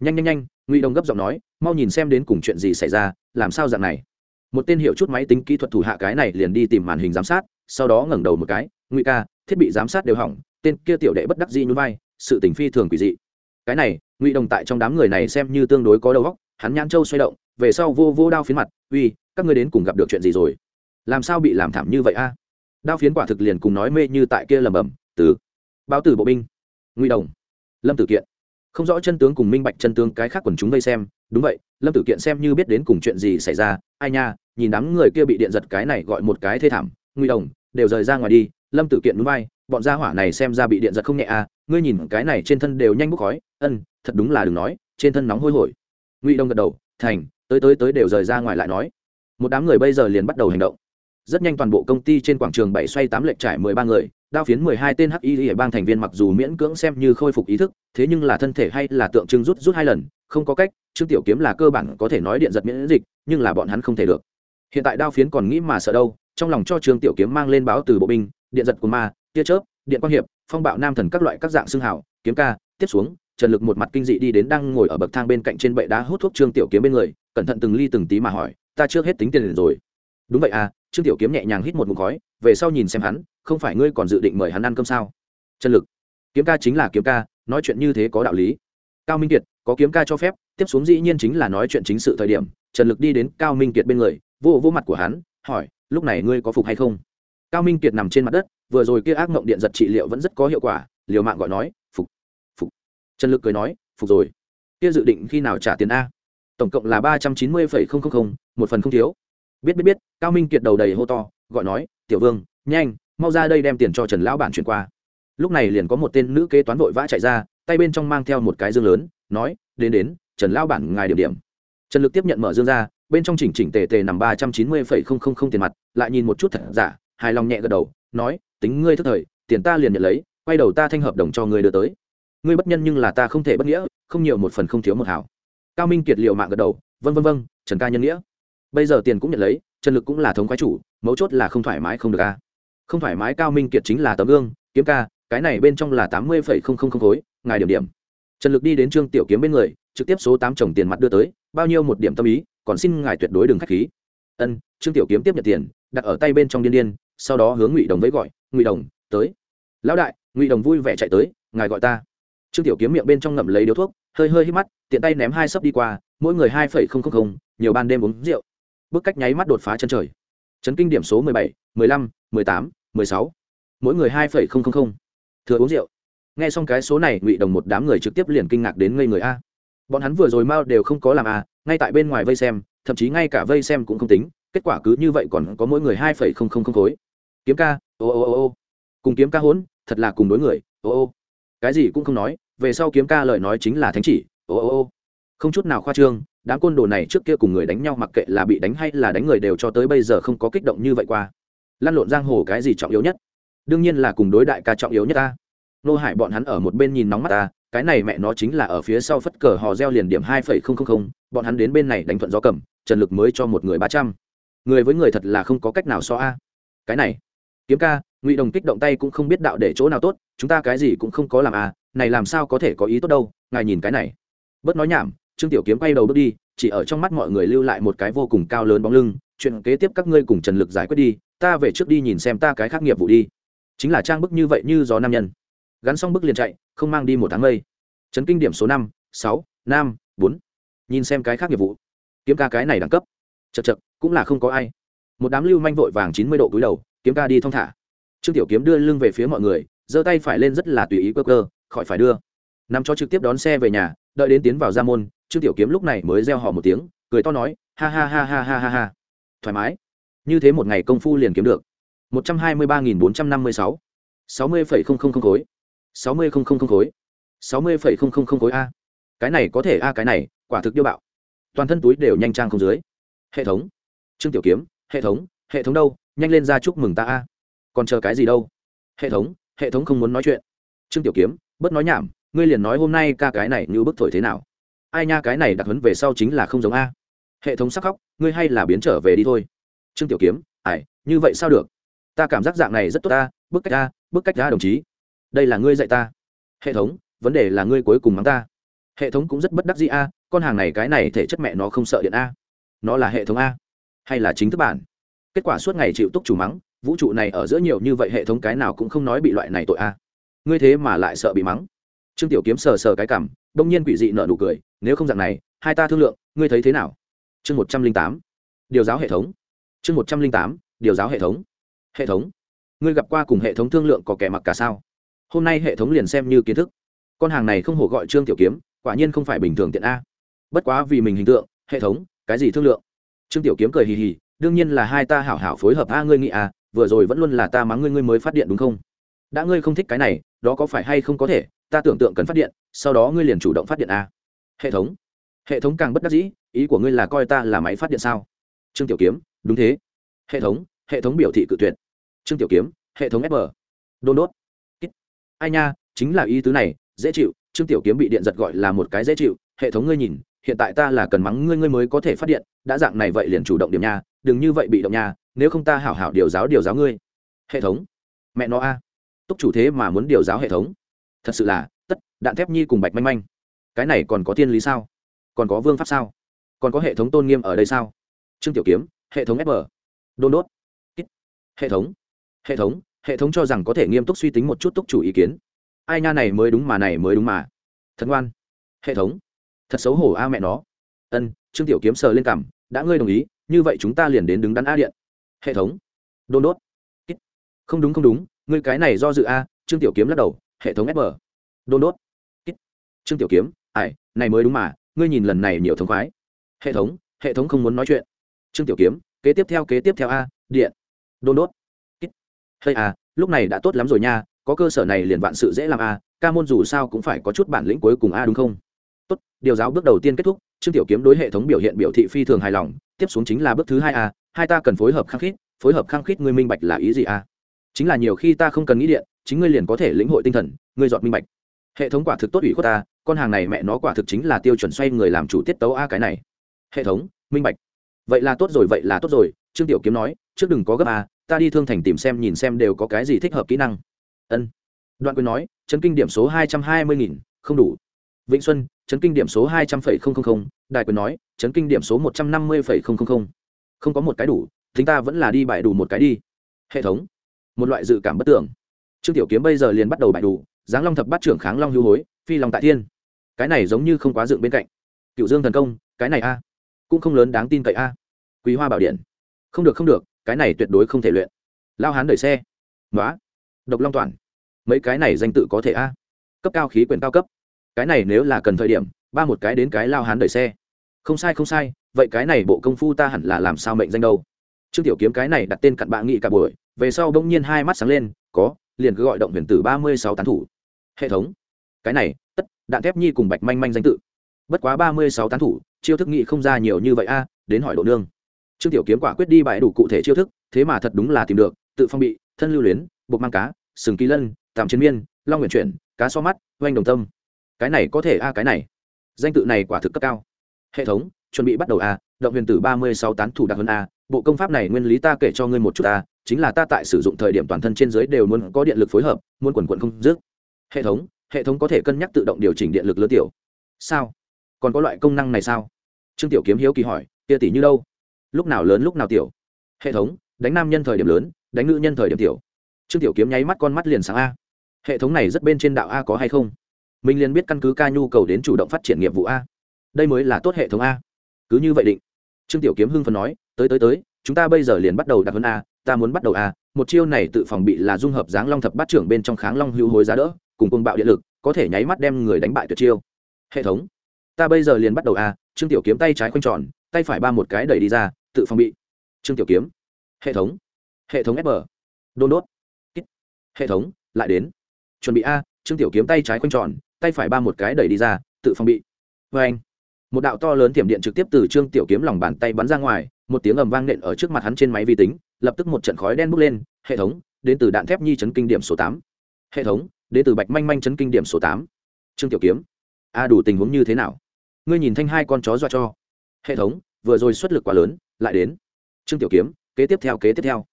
Nhanh nhanh nhanh, ngụy đồng gấp giọng nói, mau nhìn xem đến cùng chuyện gì xảy ra, làm sao dạng này? Một tên hiệu chút máy tính kỹ thuật thủ hạ cái này liền đi tìm màn hình giám sát, sau đó ngẩng đầu một cái, ngụy ca, thiết bị giám sát đều hỏng, tên kia tiểu đệ bất đắc dĩ nhún vai, sự tình phi thường quỷ dị. Cái này, ngụy đồng tại trong đám người này xem như tương đối có đầu óc, hắn nhãn châu xoay động, về sau vô vô đao phiến mặt, uy, các ngươi đến cùng gặp được chuyện gì rồi? Làm sao bị làm thảm như vậy a? Đao phiến quả thực liền cùng nói mê như tại kia lầm bầm, từ, báo tử bộ binh. Ngụy đồng, lâm tử kiện. Không rõ chân tướng cùng minh bạch chân tướng cái khác quần chúng vây xem đúng vậy, lâm tử kiện xem như biết đến cùng chuyện gì xảy ra, ai nha, nhìn đám người kia bị điện giật cái này gọi một cái thê thảm, ngụy đồng, đều rời ra ngoài đi, lâm tử kiện núi bay, bọn gia hỏa này xem ra bị điện giật không nhẹ à ngươi nhìn cái này trên thân đều nhanh bốc khói, ân, thật đúng là đừng nói, trên thân nóng hôi hổi. Ngụy đông gật đầu, thành, tới tới tới đều rời ra ngoài lại nói. Một đám người bây giờ liền bắt đầu hành động. Rất nhanh toàn bộ công ty trên quảng trường bảy xoay tám lệch trải mười ba người, đao phiến mười hai tên hắc y hệ bang thành viên mặc dù miễn cưỡng xem như khôi phục ý thức, thế nhưng là thân thể hay là tượng trưng rút rút hai lần không có cách, trương tiểu kiếm là cơ bản có thể nói điện giật miễn dịch, nhưng là bọn hắn không thể được. Hiện tại đao phiến còn nghĩ mà sợ đâu, trong lòng cho trương tiểu kiếm mang lên báo từ bộ binh, điện giật của ma, tia chớp, điện quang hiệp, phong bạo nam thần các loại các dạng xương hào, kiếm ca, tiếp xuống, trần lực một mặt kinh dị đi đến đang ngồi ở bậc thang bên cạnh trên bệ đá hút thuốc trương tiểu kiếm bên người, cẩn thận từng ly từng tí mà hỏi, ta chưa hết tính tiền rồi. Đúng vậy à. Trương tiểu kiếm nhẹ nhàng hít một mụn khói, về sau nhìn xem hắn, không phải ngươi còn dự định mời hắn ăn cơm sao? Trần lực. Kiếm ca chính là kiếm ca, nói chuyện như thế có đạo lý. Cao minh kiệt có kiếm ca cho phép, tiếp xuống dĩ nhiên chính là nói chuyện chính sự thời điểm, trần lực đi đến cao minh kiệt bên người, vô vô mặt của hắn, hỏi, lúc này ngươi có phục hay không? Cao minh kiệt nằm trên mặt đất, vừa rồi kia ác mộng điện giật trị liệu vẫn rất có hiệu quả, liều mạng gọi nói, phục phục. Trần lực cười nói, phục rồi. Kia dự định khi nào trả tiền a? Tổng cộng là ba trăm chín mươi phẩy không không không, một phần không thiếu. Biết biết biết, cao minh kiệt đầu đầy hô to, gọi nói, tiểu vương, nhanh, mau ra đây đem tiền cho trần lão bản chuyển qua. Lúc này liền có một tên nữ kế toán vội vã chạy ra, tay bên trong mang theo một cái dương lớn nói, đến đến, trần lao bản ngài điểm điểm. Trần lực tiếp nhận mở dương ra, bên trong chỉnh chỉnh tề tề nằm ba trăm chín mươi phẩy không không không tiền mặt, lại nhìn một chút thật giả, hài lòng nhẹ gật đầu, nói, tính ngươi thức thời, tiền ta liền nhận lấy, quay đầu ta thanh hợp đồng cho ngươi đưa tới. Ngươi bất nhân nhưng là ta không thể bất nghĩa, không nhiều một phần không thiếu một hảo cao minh kiệt liệu mạng gật đầu vân vân vân trần ca nhân nghĩa. Bây giờ tiền cũng nhận lấy, trần lực cũng là thống khoái chủ, mấu chốt là không thoải mái không được ca không thoải mái cao minh kiệt chính là tấm gương, kiếm ca, cái này bên trong là tám mươi phẩy không không không khối, ngài điểm điểm trần lực đi đến trương tiểu kiếm bên người, trực tiếp số tám chồng tiền mặt đưa tới, bao nhiêu một điểm tâm ý, còn xin ngài tuyệt đối đừng k h á c h khí. Ân, trương tiểu kiếm tiếp nhận tiền, đặt ở tay bên trong điên điên, sau đó hướng ngụy đồng với gọi, ngụy đồng, tới. Lão đại, ngụy đồng vui vẻ chạy tới, ngài gọi ta. Trương tiểu kiếm miệng bên trong ngậm lấy điếu thuốc, hơi hơi hít mắt, tiện tay ném hai sấp đi qua, mỗi người hai phẩy không không không, nhiều ban đêm uống rượu. Bước cách nháy mắt đột phá chân trời. Chấn kinh điểm số mười bảy, mười lăm, mười tám, mười sáu. Mỗi người hai phẩy không không không. Thừa uống rượu nghe xong cái số này, ngụy đồng một đám người trực tiếp liền kinh ngạc đến ngây người a. Bọn hắn vừa rồi mao đều không có làm a ngay tại bên ngoài vây xem, thậm chí ngay cả vây xem cũng không tính, kết quả cứ như vậy còn có mỗi người hai phẩy không không không khối. Kiếm ca, ô ô ô ô. Cùng kiếm ca hỗn, thật là cùng đối người, ô ô. Cái gì cũng không nói, về sau kiếm ca lời nói chính là thánh chỉ, ô ô ô. Không chút nào khoa trương, đám côn đồ này trước kia cùng người đánh nhau mặc kệ là bị đánh hay là đánh người đều cho tới bây giờ không có kích động như vậy qua. Lăn lộn giang hồ cái gì trọng yếu nhất? Đương nhiên là cùng đối đại ca trọng yếu nhất ta nô hải bọn hắn ở một bên nhìn nóng mắt ta, cái này mẹ nó chính là ở phía sau phất cờ hò reo liền điểm hai phẩy không không không, bọn hắn đến bên này đánh thuận gió cầm, trần lực mới cho một người ba trăm. Người với người thật là không có cách nào so a. Cái này, kiếm ca, ngụy đồng kích động tay cũng không biết đạo để chỗ nào tốt, chúng ta cái gì cũng không có làm à này làm sao có thể có ý tốt đâu, ngài nhìn cái này. Bớt nói nhảm, trương tiểu kiếm quay đầu bước đi, chỉ ở trong mắt mọi người lưu lại một cái vô cùng cao lớn bóng lưng, chuyện kế tiếp các ngươi cùng trần lực giải quyết đi, ta về trước đi nhìn xem ta cái khác nghiệp vụ đi. Chính là trang bức như vậy như gió nam nhân gắn xong bức liền chạy, không mang đi một tháng mây. Chấn kinh điểm số năm, sáu, năm, bốn. Nhìn xem cái khác nghiệp vụ. Kiếm ca cái này đẳng cấp. Chật chật cũng là không có ai. Một đám lưu manh vội vàng chín mươi độ cúi đầu, kiếm ca đi thong thả. Trương tiểu kiếm đưa lưng về phía mọi người, giơ tay phải lên rất là tùy ý cơ cơ khỏi phải đưa. Nằm cho trực tiếp đón xe về nhà, đợi đến tiến vào ra môn, trương tiểu kiếm lúc này mới reo hò một tiếng, cười to nói, ha ha ha ha ha ha ha. Thoải mái. Như thế một ngày công phu liền kiếm được. Một trăm hai mươi ba nghìn bốn trăm năm mươi sáu. Sáu mươi phẩy không không không khối sáu mươi không không không khối. Sáu mươi phẩy không không không khối a. Cái này có thể a, cái này, quả thực điêu bạo. Toàn thân túi đều nhanh trang không dưới. Hệ thống. Trương tiểu kiếm, hệ thống hệ thống đâu, nhanh lên ra chúc mừng ta a. Còn chờ cái gì đâu. Hệ thống hệ thống không muốn nói chuyện. Trương tiểu kiếm, bớt nói nhảm, ngươi liền nói hôm nay ca cái này như bức thổi thế nào. Ai nha, cái này đặc hấn về sau chính là không giống a. Hệ thống sắc khóc, ngươi hay là biến trở về đi thôi. Trương tiểu kiếm ải như vậy sao được? Ta cảm giác dạng này rất tốt ta bức cách ta bức cách ta đồng chí đây là ngươi dạy ta. Hệ thống, vấn đề là ngươi cuối cùng mắng ta. Hệ thống cũng rất bất đắc dĩ a, con hàng này cái này thể chất mẹ nó không sợ điện a. Nó là hệ thống a, hay là chính thức bản? Kết quả suốt ngày chịu túc chủ mắng, vũ trụ này ở giữa nhiều như vậy hệ thống cái nào cũng không nói bị loại này tội a. Ngươi thế mà lại sợ bị mắng. Trương tiểu kiếm sờ sờ cái cảm đông nhiên quỷ dị nợ nụ cười, nếu không dạng này, hai ta thương lượng, ngươi thấy thế nào? Chương một trăm linh tám, điều giáo hệ thống. Chương một trăm linh tám, điều giáo hệ thống. Hệ thống, ngươi gặp qua cùng hệ thống thương lượng có kẻ mặc cả sao? Hôm nay hệ thống liền xem như kiến thức. Con hàng này không hổ gọi trương tiểu kiếm, quả nhiên không phải bình thường tiện a. Bất quá vì mình hình tượng, hệ thống, cái gì thương lượng? Trương tiểu kiếm cười hì hì, đương nhiên là hai ta hảo hảo phối hợp a ngươi nghĩ à vừa rồi vẫn luôn là ta mắng ngươi ngươi mới phát điện đúng không? Đã ngươi không thích cái này, đó có phải hay không có thể, ta tưởng tượng cần phát điện, sau đó ngươi liền chủ động phát điện a. Hệ thống. Hệ thống càng bất đắc dĩ, ý của ngươi là coi ta là máy phát điện sao? Trương tiểu kiếm, đúng thế. Hệ thống hệ thống biểu thị cự tuyệt. Trương tiểu kiếm, hệ thống fm đôn đốt ai nha, chính là ý tứ này, dễ chịu, trương tiểu kiếm bị điện giật gọi là một cái dễ chịu, hệ thống ngươi nhìn, hiện tại ta là cần mắng ngươi ngươi mới có thể phát điện, đã dạng này vậy liền chủ động điểm nha, đừng như vậy bị động nha, nếu không ta hảo hảo điều giáo điều giáo ngươi. Hệ thống. Mẹ nó a. Túc chủ thế mà muốn điều giáo hệ thống. Thật sự là, tất, đạn thép nhi cùng bạch manh manh. Cái này còn có thiên lý sao? Còn có vương pháp sao? Còn có hệ thống tôn nghiêm ở đây sao? Trương tiểu kiếm, hệ thống fm đôn đốt. Hệ thống. Hệ thống hệ thống cho rằng có thể nghiêm túc suy tính một chút túc chủ ý kiến. Ai nha này mới đúng mà, này mới đúng mà. Thật ngoan. Hệ thống. Thật xấu hổ a mẹ nó. Ân, trương tiểu kiếm sờ lên cằm, đã ngươi đồng ý, như vậy chúng ta liền đến đứng đắn a điện. Hệ thống. Đôn đốt. Không đúng không đúng, ngươi cái này do dự a, trương tiểu kiếm lắc đầu, hệ thống fb đôn đốt. Trương tiểu kiếm ải này mới đúng mà, ngươi nhìn lần này nhiều thống khoái. Hệ thống hệ thống không muốn nói chuyện. Trương tiểu kiếm, kế tiếp theo, kế tiếp theo a, điện. Đôn đốt hay à lúc này đã tốt lắm rồi nha có cơ sở này liền vạn sự dễ làm à, ca môn dù sao cũng phải có chút bản lĩnh cuối cùng a đúng không? Tốt điều giáo bước đầu tiên kết thúc trương tiểu kiếm đối hệ thống biểu hiện biểu thị phi thường hài lòng tiếp xuống chính là bước thứ hai a hai ta cần phối hợp khăng khít phối hợp khăng khít ngươi minh bạch là ý gì a chính là nhiều khi ta không cần nghĩ điện chính ngươi liền có thể lĩnh hội tinh thần ngươi dọn minh bạch. Hệ thống quả thực tốt ủy khuất ta con hàng này mẹ nó quả thực chính là tiêu chuẩn xoay người làm chủ tiết tấu a cái này. Hệ thống minh bạch. Vậy là tốt rồi vậy là tốt rồi trương tiểu kiếm nói trước đừng có gấp a, ta đi thương thành tìm xem, nhìn xem đều có cái gì thích hợp kỹ năng. Ân. Đoạn quyền nói, chấn kinh điểm số hai trăm hai mươi nghìn, không đủ. Vĩnh xuân, chấn kinh điểm số hai trăm linh đại quyền nói, chấn kinh điểm số một trăm năm mươi không có một cái đủ chúng ta vẫn là đi bại đủ một cái đi. Hệ thống. Một loại dự cảm bất tưởng trương tiểu kiếm bây giờ liền bắt đầu bại đủ, giáng long thập bát trưởng kháng long hưu hối, phi long tại thiên. Cái này giống như không quá dựng bên cạnh. Cựu dương thần công, cái này a. Cũng không lớn đáng tin cậy a. Quý hoa bảo điện. Không được không được cái này tuyệt đối không thể luyện. Lao hán đẩy xe. Nói độc long toàn. Mấy cái này danh tự có thể a. Cấp cao khí quyển cao cấp. Cái này nếu là cần thời điểm, ba một cái đến cái lao hán đẩy xe. Không sai không sai, vậy cái này bộ công phu ta hẳn là làm sao mệnh danh đâu? Trương tiểu kiếm cái này đặt tên cặn bạ nghị cả buổi, về sau bỗng nhiên hai mắt sáng lên, có, liền cứ gọi động huyền tử ba mươi sáu tán thủ. Hệ thống. Cái này, tất, đạn thép nhi cùng bạch manh manh danh tự. Bất quá ba mươi sáu tán thủ, chiêu thức nghị không ra nhiều như vậy a, đến hỏi độ nương trương tiểu kiếm quả quyết đi bãi đủ cụ thể chiêu thức, thế mà thật đúng là tìm được, tự phong bị, thân lưu luyến, buộc mang cá, sừng kỳ lân, tạm chiến miên, long nguyện chuyển, cá so mắt, oanh đồng tâm. Cái này có thể a, cái này. Danh tự này quả thực cấp cao. Hệ thống, chuẩn bị bắt đầu a, động huyền tử ba mươi sáu tán thủ đặc hơn a, bộ công pháp này nguyên lý ta kể cho ngươi một chút a, chính là ta tại sử dụng thời điểm toàn thân trên dưới đều muốn có điện lực phối hợp, muốn quần quận không dứt. Hệ thống hệ thống có thể cân nhắc tự động điều chỉnh điện lực lớn tiểu. Sao? Còn có loại công năng này sao? Trương tiểu kiếm hiếu kỳ hỏi, kia tỷ như đâu? Lúc nào lớn lúc nào tiểu. Hệ thống, đánh nam nhân thời điểm lớn, đánh nữ nhân thời điểm tiểu. Trương tiểu kiếm nháy mắt con mắt liền sáng a. Hệ thống này rất bên trên đạo a có hay không? Mình liền biết căn cứ ca nhu cầu đến chủ động phát triển nghiệp vụ a. Đây mới là tốt hệ thống a. Cứ như vậy định. Trương tiểu kiếm hưng phần nói, tới tới tới, chúng ta bây giờ liền bắt đầu đặt hơn a, ta muốn bắt đầu a. Một chiêu này tự phòng bị là dung hợp dáng long thập bát trưởng bên trong kháng long hữu hối giá đỡ, cùng cung bạo điện lực, có thể nháy mắt đem người đánh bại tuyệt chiêu. Hệ thống, ta bây giờ liền bắt đầu a. Trương tiểu kiếm tay trái khoanh tròn, tay phải ba một cái đẩy đi ra tự phòng bị. Trương tiểu kiếm. Hệ thống. Hệ thống fb đôn đốt. Hệ thống, lại đến. Chuẩn bị a, trương tiểu kiếm tay trái khoanh tròn, tay phải ba một cái đẩy đi ra, tự phòng bị. Vê anh, một đạo to lớn tiềm điện trực tiếp từ trương tiểu kiếm lòng bàn tay bắn ra ngoài, một tiếng ầm vang nện ở trước mặt hắn trên máy vi tính, lập tức một trận khói đen bốc lên, hệ thống, đến từ đạn thép nhi chấn kinh điểm số tám. Hệ thống, đến từ bạch manh manh chấn kinh điểm số tám. Trương tiểu kiếm. A, đủ tình huống như thế nào? Ngươi nhìn thanh hai con chó dọa cho. Hệ thống vừa rồi xuất lực quá lớn, lại đến. Trương tiểu kiếm, kế tiếp theo, kế tiếp theo.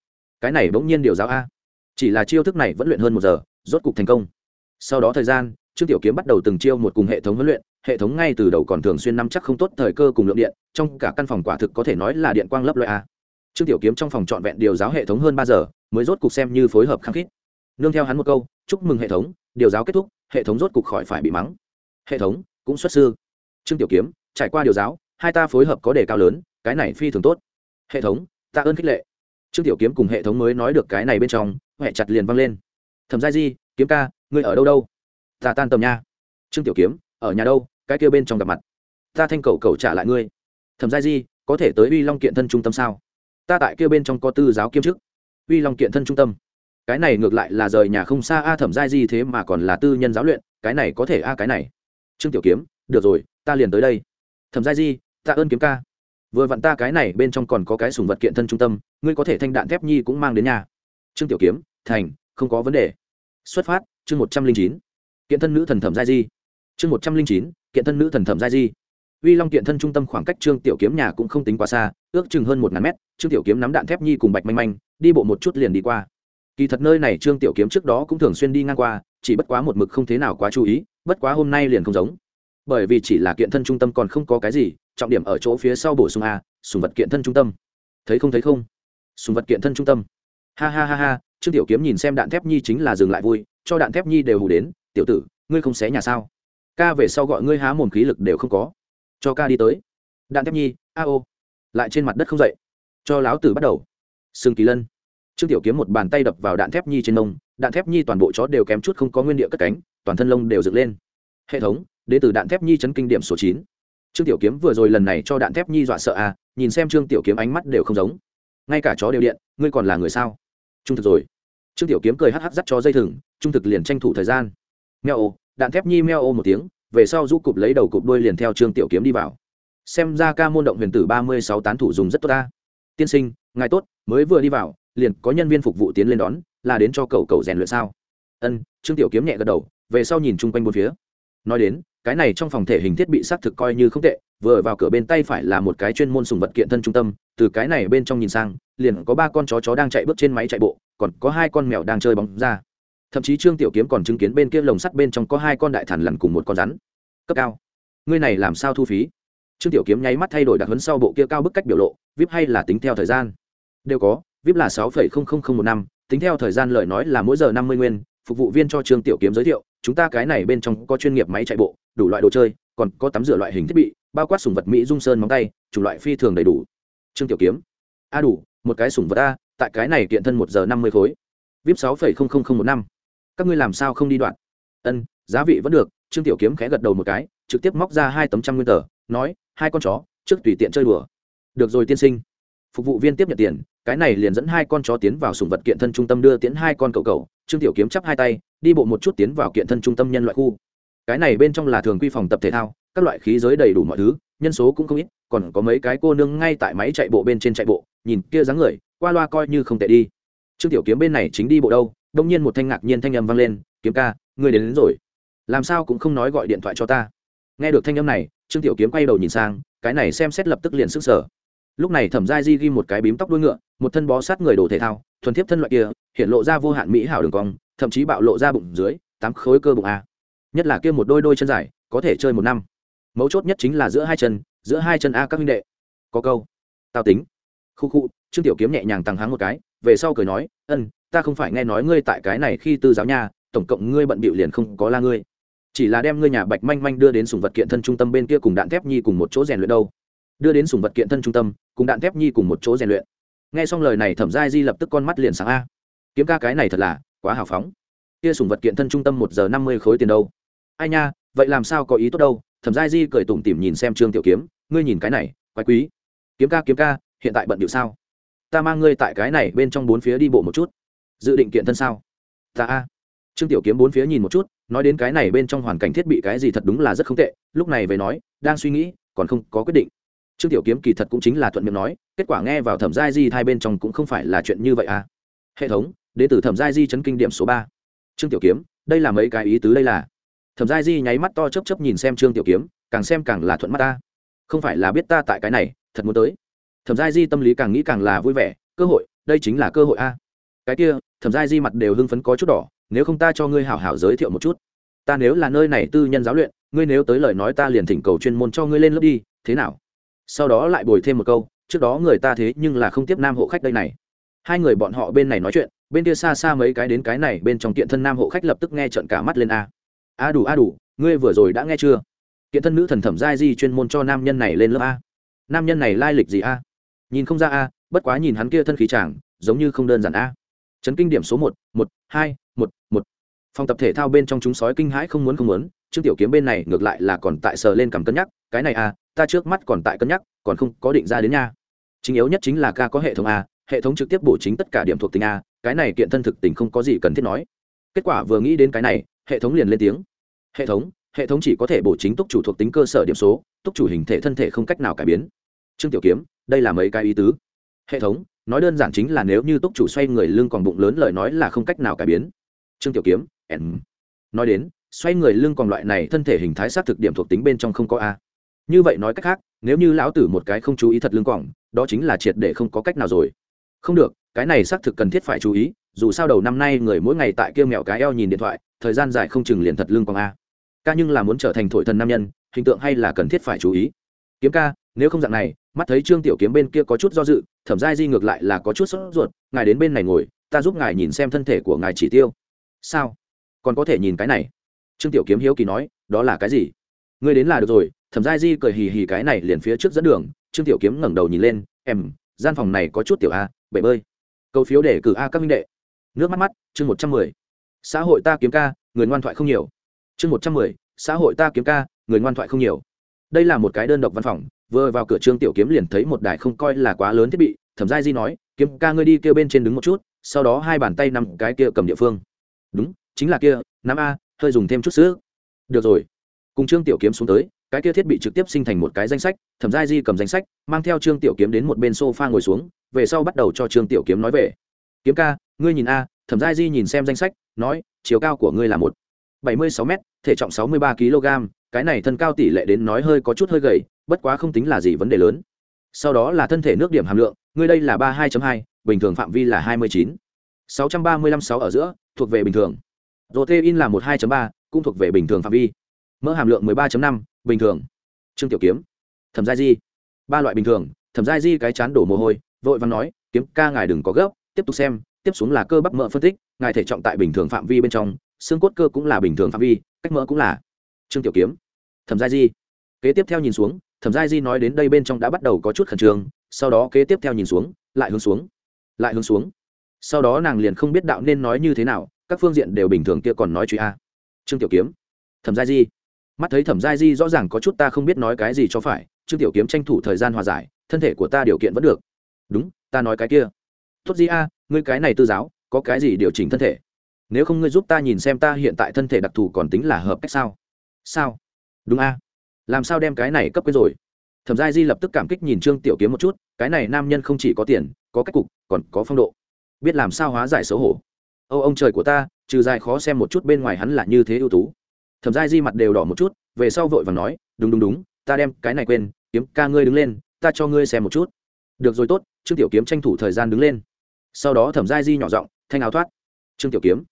Cái này bỗng nhiên điều giáo a. Chỉ là chiêu thức này vẫn luyện hơn một giờ, rốt cục thành công. Sau đó thời gian, trương tiểu kiếm bắt đầu từng chiêu một cùng hệ thống huấn luyện. Hệ thống ngay từ đầu còn thường xuyên nắm chắc không tốt thời cơ cùng lượng điện, trong cả căn phòng quả thực có thể nói là điện quang lấp loại a. Trương tiểu kiếm trong phòng trọn vẹn điều giáo hệ thống hơn ba giờ, mới rốt cục xem như phối hợp khăng khít. Nương theo hắn một câu, chúc mừng hệ thống, điều giáo kết thúc, hệ thống rốt cục khỏi phải bị mắng. Hệ thống, cũng xuất sư. Trương tiểu kiếm, trải qua điều giáo hai ta phối hợp có đề cao lớn, cái này phi thường tốt. Hệ thống ta ơn khích lệ. Trương tiểu kiếm cùng hệ thống mới nói được cái này bên trong huệ chặt liền văng lên. Thẩm gia di, kiếm ca, ngươi ở đâu đâu? Ta tan tầm nha. Trương tiểu kiếm, ở nhà đâu? Cái kia bên trong gặp mặt. Ta thanh cầu cầu trả lại ngươi. Thẩm gia di, có thể tới uy long kiện thân trung tâm sao? Ta tại kia bên trong có tư giáo kiêm chức. Uy long kiện thân trung tâm. Cái này ngược lại là rời nhà không xa a thẩm gia di thế mà còn là tư nhân giáo luyện, cái này có thể a cái này. Trương tiểu kiếm, được rồi, ta liền tới đây. Thẩm gia di ta ơn kiếm ca. Vừa vặn ta cái này bên trong còn có cái sùng vật kiện thân trung tâm, ngươi có thể thanh đạn thép nhi cũng mang đến nhà. Trương tiểu kiếm, thành, không có vấn đề. Xuất phát, chương một trăm linh chín. Kiện thân nữ thần thẩm giai di. Chương một trăm linh chín, kiện thân nữ thần thẩm giai di. Uy long kiện thân trung tâm khoảng cách trương tiểu kiếm nhà cũng không tính quá xa, ước chừng hơn một ngàn mét, trương tiểu kiếm nắm đạn thép nhi cùng bạch manh manh, đi bộ một chút liền đi qua. Kỳ thật nơi này trương tiểu kiếm trước đó cũng thường xuyên đi ngang qua, chỉ bất quá một mực không thế nào quá chú ý, bất quá hôm nay liền không giống. Bởi vì chỉ là kiện thân trung tâm còn không có cái gì trọng điểm ở chỗ phía sau bổ sung a, sùng vật kiện thân trung tâm. Thấy không thấy không? Sùng vật kiện thân trung tâm. Ha ha ha ha, trương tiểu kiếm nhìn xem đạn thép nhi chính là dừng lại vui, cho đạn thép nhi đều hù đến, tiểu tử, ngươi không xé nhà sao? Ca về sau gọi ngươi há mồm khí lực đều không có. Cho ca đi tới. Đạn thép nhi, a ô. Lại trên mặt đất không dậy. Cho láo tử bắt đầu. Sừng kỳ lân. Trương tiểu kiếm một bàn tay đập vào đạn thép nhi trên nông đạn thép nhi toàn bộ chó đều kém chút không có nguyên địa cất cánh, toàn thân lông đều dựng lên. Hệ thống, đến từ đạn thép nhi chấn kinh điểm số chín trương tiểu kiếm vừa rồi lần này cho đạn thép nhi dọa sợ à nhìn xem trương tiểu kiếm ánh mắt đều không giống. Ngay cả chó đều điện, ngươi còn là người sao? Trung thực rồi. Trương tiểu kiếm cười hắc hắc dắt cho dây thừng, trung thực liền tranh thủ thời gian. Meo ô đạn thép nhi meo ô một tiếng, về sau rũ cụp lấy đầu cụp đuôi liền theo trương tiểu kiếm đi vào. Xem ra ca môn động huyền tử ba mươi sáu tán thủ dùng rất tốt ta. Tiên sinh, ngài tốt, mới vừa đi vào, liền có nhân viên phục vụ tiến lên đón, là đến cho cậu cậu rèn luyện sao? Ân, trương tiểu kiếm nhẹ gật đầu, về sau nhìn chung quanh bốn phía. Nói đến cái này trong phòng thể hình thiết bị xác thực coi như không tệ, vừa vào cửa bên tay phải là một cái chuyên môn sùng vật kiện thân trung tâm, từ cái này bên trong nhìn sang, liền có ba con chó chó đang chạy bước trên máy chạy bộ, còn có hai con mèo đang chơi bóng ra. Thậm chí trương tiểu kiếm còn chứng kiến bên kia lồng sắt bên trong có hai con đại thản lằn cùng một con rắn. Cấp cao. Ngươi này làm sao thu phí? Trương tiểu kiếm nháy mắt thay đổi đặc huấn sau bộ kia cao bức cách biểu lộ, vip hay là tính theo thời gian? Đều có, vip là sáu phẩy không không không một năm, tính theo thời gian lời nói là mỗi giờ năm mươi nguyên, phục vụ viên cho trương tiểu kiếm giới thiệu chúng ta cái này bên trong có chuyên nghiệp máy chạy bộ, đủ loại đồ chơi, còn có tắm rửa loại hình thiết bị, bao quát sủng vật mỹ dung sơn móng tay, chủng loại phi thường đầy đủ. Trương tiểu kiếm. A đủ, một cái sủng vật a, tại cái này kiện thân một giờ năm mươi khối. Vip sáu phẩy không không không một năm. Các ngươi làm sao không đi đoạn? Ân, giá vị vẫn được, trương tiểu kiếm khẽ gật đầu một cái, trực tiếp móc ra hai tấm trăm nguyên tờ, nói, hai con chó, trước tùy tiện chơi đùa. Được rồi tiên sinh. Phục vụ viên tiếp nhận tiền, cái này liền dẫn hai con chó tiến vào sùng vật kiện thân trung tâm đưa tiến hai con cậu cậu trương tiểu kiếm chắp hai tay đi bộ một chút tiến vào kiện thân trung tâm nhân loại khu. Cái này bên trong là thường quy phòng tập thể thao các loại khí giới đầy đủ mọi thứ nhân số cũng không ít còn có mấy cái cô nương ngay tại máy chạy bộ bên trên chạy bộ nhìn kia dáng người qua loa coi như không tệ đi. Trương tiểu kiếm bên này chính đi bộ đâu đông nhiên một thanh ngạc nhiên thanh âm vang lên kiếm ca ngươi đến, đến rồi. Làm sao cũng không nói gọi điện thoại cho ta. Nghe được thanh âm này trương tiểu kiếm quay đầu nhìn sang cái này xem xét lập tức liền sức sở lúc này thẩm giai di ghi một cái bím tóc đuôi ngựa một thân bó sát người đồ thể thao thuần thiếp thân loại kia hiện lộ ra vô hạn mỹ hảo đường cong, thậm chí bạo lộ ra bụng dưới, tám khối cơ bụng a. Nhất là kia một đôi đôi chân dài, có thể chơi một năm. Mấu chốt nhất chính là giữa hai chân, giữa hai chân a các huynh đệ. Có câu, tao tính. Khu khu, trương tiểu kiếm nhẹ nhàng tăng háng một cái, về sau cười nói, ân, ta không phải nghe nói ngươi tại cái này khi tư giáo nha, tổng cộng ngươi bận bịu liền không có la ngươi. Chỉ là đem ngươi nhà bạch manh manh đưa đến sùng vật kiện thân trung tâm bên kia cùng đạn thép nhi cùng một chỗ rèn luyện đâu. Đưa đến sùng vật kiện thân trung tâm, cùng đạn thép nhi cùng một chỗ rèn luyện. Nghe xong lời này thẩm giai di lập tức con mắt liền sáng a kiếm ca cái này thật là quá hào phóng. Kia sùng vật kiện thân trung tâm một giờ năm mươi khối tiền đâu? Ai nha, vậy làm sao có ý tốt đâu? Thẩm giai di cười tủm tỉm nhìn xem trương tiểu kiếm, ngươi nhìn cái này, quái quý. Kiếm ca kiếm ca, hiện tại bận điệu sao? Ta mang ngươi tại cái này bên trong bốn phía đi bộ một chút. Dự định kiện thân sao? Ta a. Trương tiểu kiếm bốn phía nhìn một chút, nói đến cái này bên trong hoàn cảnh thiết bị cái gì thật đúng là rất không tệ, lúc này về nói, đang suy nghĩ, còn không có quyết định. Trương tiểu kiếm kỳ thật cũng chính là thuận miệng nói, kết quả nghe vào thẩm giai di hai bên trong cũng không phải là chuyện như vậy à. Hệ thống đến từ thẩm giai di chấn kinh điểm số ba. Trương tiểu kiếm, đây là mấy cái ý tứ đây là? Thẩm giai di nháy mắt to chấp chấp nhìn xem trương tiểu kiếm, càng xem càng là thuận mắt ta. Không phải là biết ta tại cái này, thật muốn tới. Thẩm giai di tâm lý càng nghĩ càng là vui vẻ, cơ hội, đây chính là cơ hội a. Cái kia, thẩm giai di mặt đều hưng phấn có chút đỏ, nếu không ta cho ngươi hảo hảo giới thiệu một chút. Ta nếu là nơi này tư nhân giáo luyện, ngươi nếu tới lời nói ta liền thỉnh cầu chuyên môn cho ngươi lên lớp đi, thế nào? Sau đó lại bồi thêm một câu, trước đó người ta thế nhưng là không tiếp nam hộ khách đây này. Hai người bọn họ bên này nói chuyện bên kia xa xa mấy cái đến cái này bên trong kiện thân nam hộ khách lập tức nghe trận cả mắt lên a. A đủ a đủ, ngươi vừa rồi đã nghe chưa? Kiện thân nữ thần thẩm giai di chuyên môn cho nam nhân này lên lớp a. Nam nhân này lai lịch gì a? Nhìn không ra a, bất quá nhìn hắn kia thân khí chàng, giống như không đơn giản a. Chấn kinh điểm số một một, hai, một một. Phòng tập thể thao bên trong chúng sói kinh hãi không muốn không muốn, trương tiểu kiếm bên này ngược lại là còn tại sờ lên cầm cân nhắc, cái này a, ta trước mắt còn tại cân nhắc, còn không có định ra đến nha. Chính yếu nhất chính là ca có hệ thống a, hệ thống trực tiếp bổ chính tất cả điểm thuộc tính a cái này kiện thân thực tình không có gì cần thiết nói. Kết quả vừa nghĩ đến cái này, hệ thống liền lên tiếng. Hệ thống hệ thống chỉ có thể bổ chính túc chủ thuộc tính cơ sở điểm số, túc chủ hình thể thân thể không cách nào cải biến. Trương tiểu kiếm, đây là mấy cái ý tứ? Hệ thống, nói đơn giản chính là nếu như túc chủ xoay người lưng còn bụng lớn lời nói là không cách nào cải biến. Trương tiểu kiếm em nói đến, xoay người lưng còn loại này thân thể hình thái xác thực điểm thuộc tính bên trong không có a. Như vậy nói cách khác, nếu như lão tử một cái không chú ý thật lưng quỏng, đó chính là triệt để không có cách nào rồi. Không được cái này xác thực cần thiết phải chú ý, dù sao đầu năm nay người mỗi ngày tại kia mẹo cái eo nhìn điện thoại, thời gian dài không chừng liền thật lương quang a. Ca nhưng là muốn trở thành thổi thần nam nhân, hình tượng hay là cần thiết phải chú ý. Kiếm ca, nếu không dạng này, mắt thấy trương tiểu kiếm bên kia có chút do dự, thẩm giai di ngược lại là có chút sốt ruột, ngài đến bên này ngồi, ta giúp ngài nhìn xem thân thể của ngài chỉ tiêu. Sao? Còn có thể nhìn cái này? Trương tiểu kiếm hiếu kỳ nói, đó là cái gì? Ngươi đến là được rồi. Thẩm giai di cười hì hì cái này liền phía trước dẫn đường, trương tiểu kiếm ngẩng đầu nhìn lên, em, gian phòng này có chút tiểu a, bể bơi cầu phiếu để cử a các minh đệ. Nước mắt mắt, chương một trăm mười. Xã hội ta kiếm ca, người ngoan thoại không nhiều. Chương một trăm mười, xã hội ta kiếm ca, người ngoan thoại không nhiều. Đây là một cái đơn độc văn phòng, vừa vào cửa trương tiểu kiếm liền thấy một đài không coi là quá lớn thiết bị, thẩm giai di nói, kiếm ca ngươi đi kêu bên trên đứng một chút, sau đó hai bàn tay nằm cái kia cầm địa phương. Đúng, chính là kia năm a, hơi dùng thêm chút sữa được rồi. Cùng trương tiểu kiếm xuống tới, cái kia thiết bị trực tiếp sinh thành một cái danh sách, thẩm giai di cầm danh sách, mang theo trương tiểu kiếm đến một bên sofa ngồi xuống về sau bắt đầu cho trương tiểu kiếm nói về. Kiếm ca ngươi nhìn a thẩm giai di nhìn xem danh sách nói chiều cao của ngươi là một bảy mươi sáu m thể trọng sáu mươi ba kg cái này thân cao tỷ lệ đến nói hơi có chút hơi gầy bất quá không tính là gì vấn đề lớn. Sau đó là thân thể nước điểm hàm lượng ngươi đây là ba hai hai bình thường phạm vi là hai mươi chín. sáu trăm ba mươi lăm sáu ở giữa thuộc về bình thường. Protein là một hai ba cũng thuộc về bình thường phạm vi. Mỡ hàm lượng 13.5, bình thường. Trương tiểu kiếm. Thẩm giai di. Ba loại bình thường. Thẩm giai di cái chán đổ mồ hôi vội vàng nói, kiếm ca ngài đừng có gấp, tiếp tục xem, tiếp xuống là cơ bắp mỡ phân tích, ngài thể trọng tại bình thường phạm vi bên trong, xương cốt cơ cũng là bình thường phạm vi, cách mỡ cũng là. Trương tiểu kiếm, thẩm gia di. Kế tiếp theo nhìn xuống, thẩm gia di nói đến đây bên trong đã bắt đầu có chút khẩn trương, sau đó kế tiếp theo nhìn xuống, lại hướng xuống, lại hướng xuống. Sau đó nàng liền không biết đạo nên nói như thế nào, các phương diện đều bình thường kia còn nói chuyện a trương tiểu kiếm, thẩm gia di. Mắt thấy thẩm gia di rõ ràng có chút ta không biết nói cái gì cho phải, trương tiểu kiếm tranh thủ thời gian hòa giải, thân thể của ta điều kiện vẫn được đúng, ta nói cái kia. Tốt gì a, ngươi cái này tư giáo, có cái gì điều chỉnh thân thể? Nếu không ngươi giúp ta nhìn xem ta hiện tại thân thể đặc thù còn tính là hợp cách sao? Sao? Đúng a. Làm sao đem cái này cấp quên rồi? Thẩm giai di lập tức cảm kích nhìn trương tiểu kiếm một chút, cái này nam nhân không chỉ có tiền, có cách cục, còn có phong độ. Biết làm sao hóa giải xấu hổ. Âu ông trời của ta, trừ dài khó xem một chút bên ngoài hắn là như thế ưu tú. Thẩm giai di mặt đều đỏ một chút, về sau vội và nói, đúng đúng đúng, ta đem cái này quên, kiếm ca ngươi đứng lên, ta cho ngươi xem một chút được rồi tốt, trương tiểu kiếm tranh thủ thời gian đứng lên. Sau đó thẩm giai di nhỏ giọng, thanh áo thoát. Trương tiểu kiếm,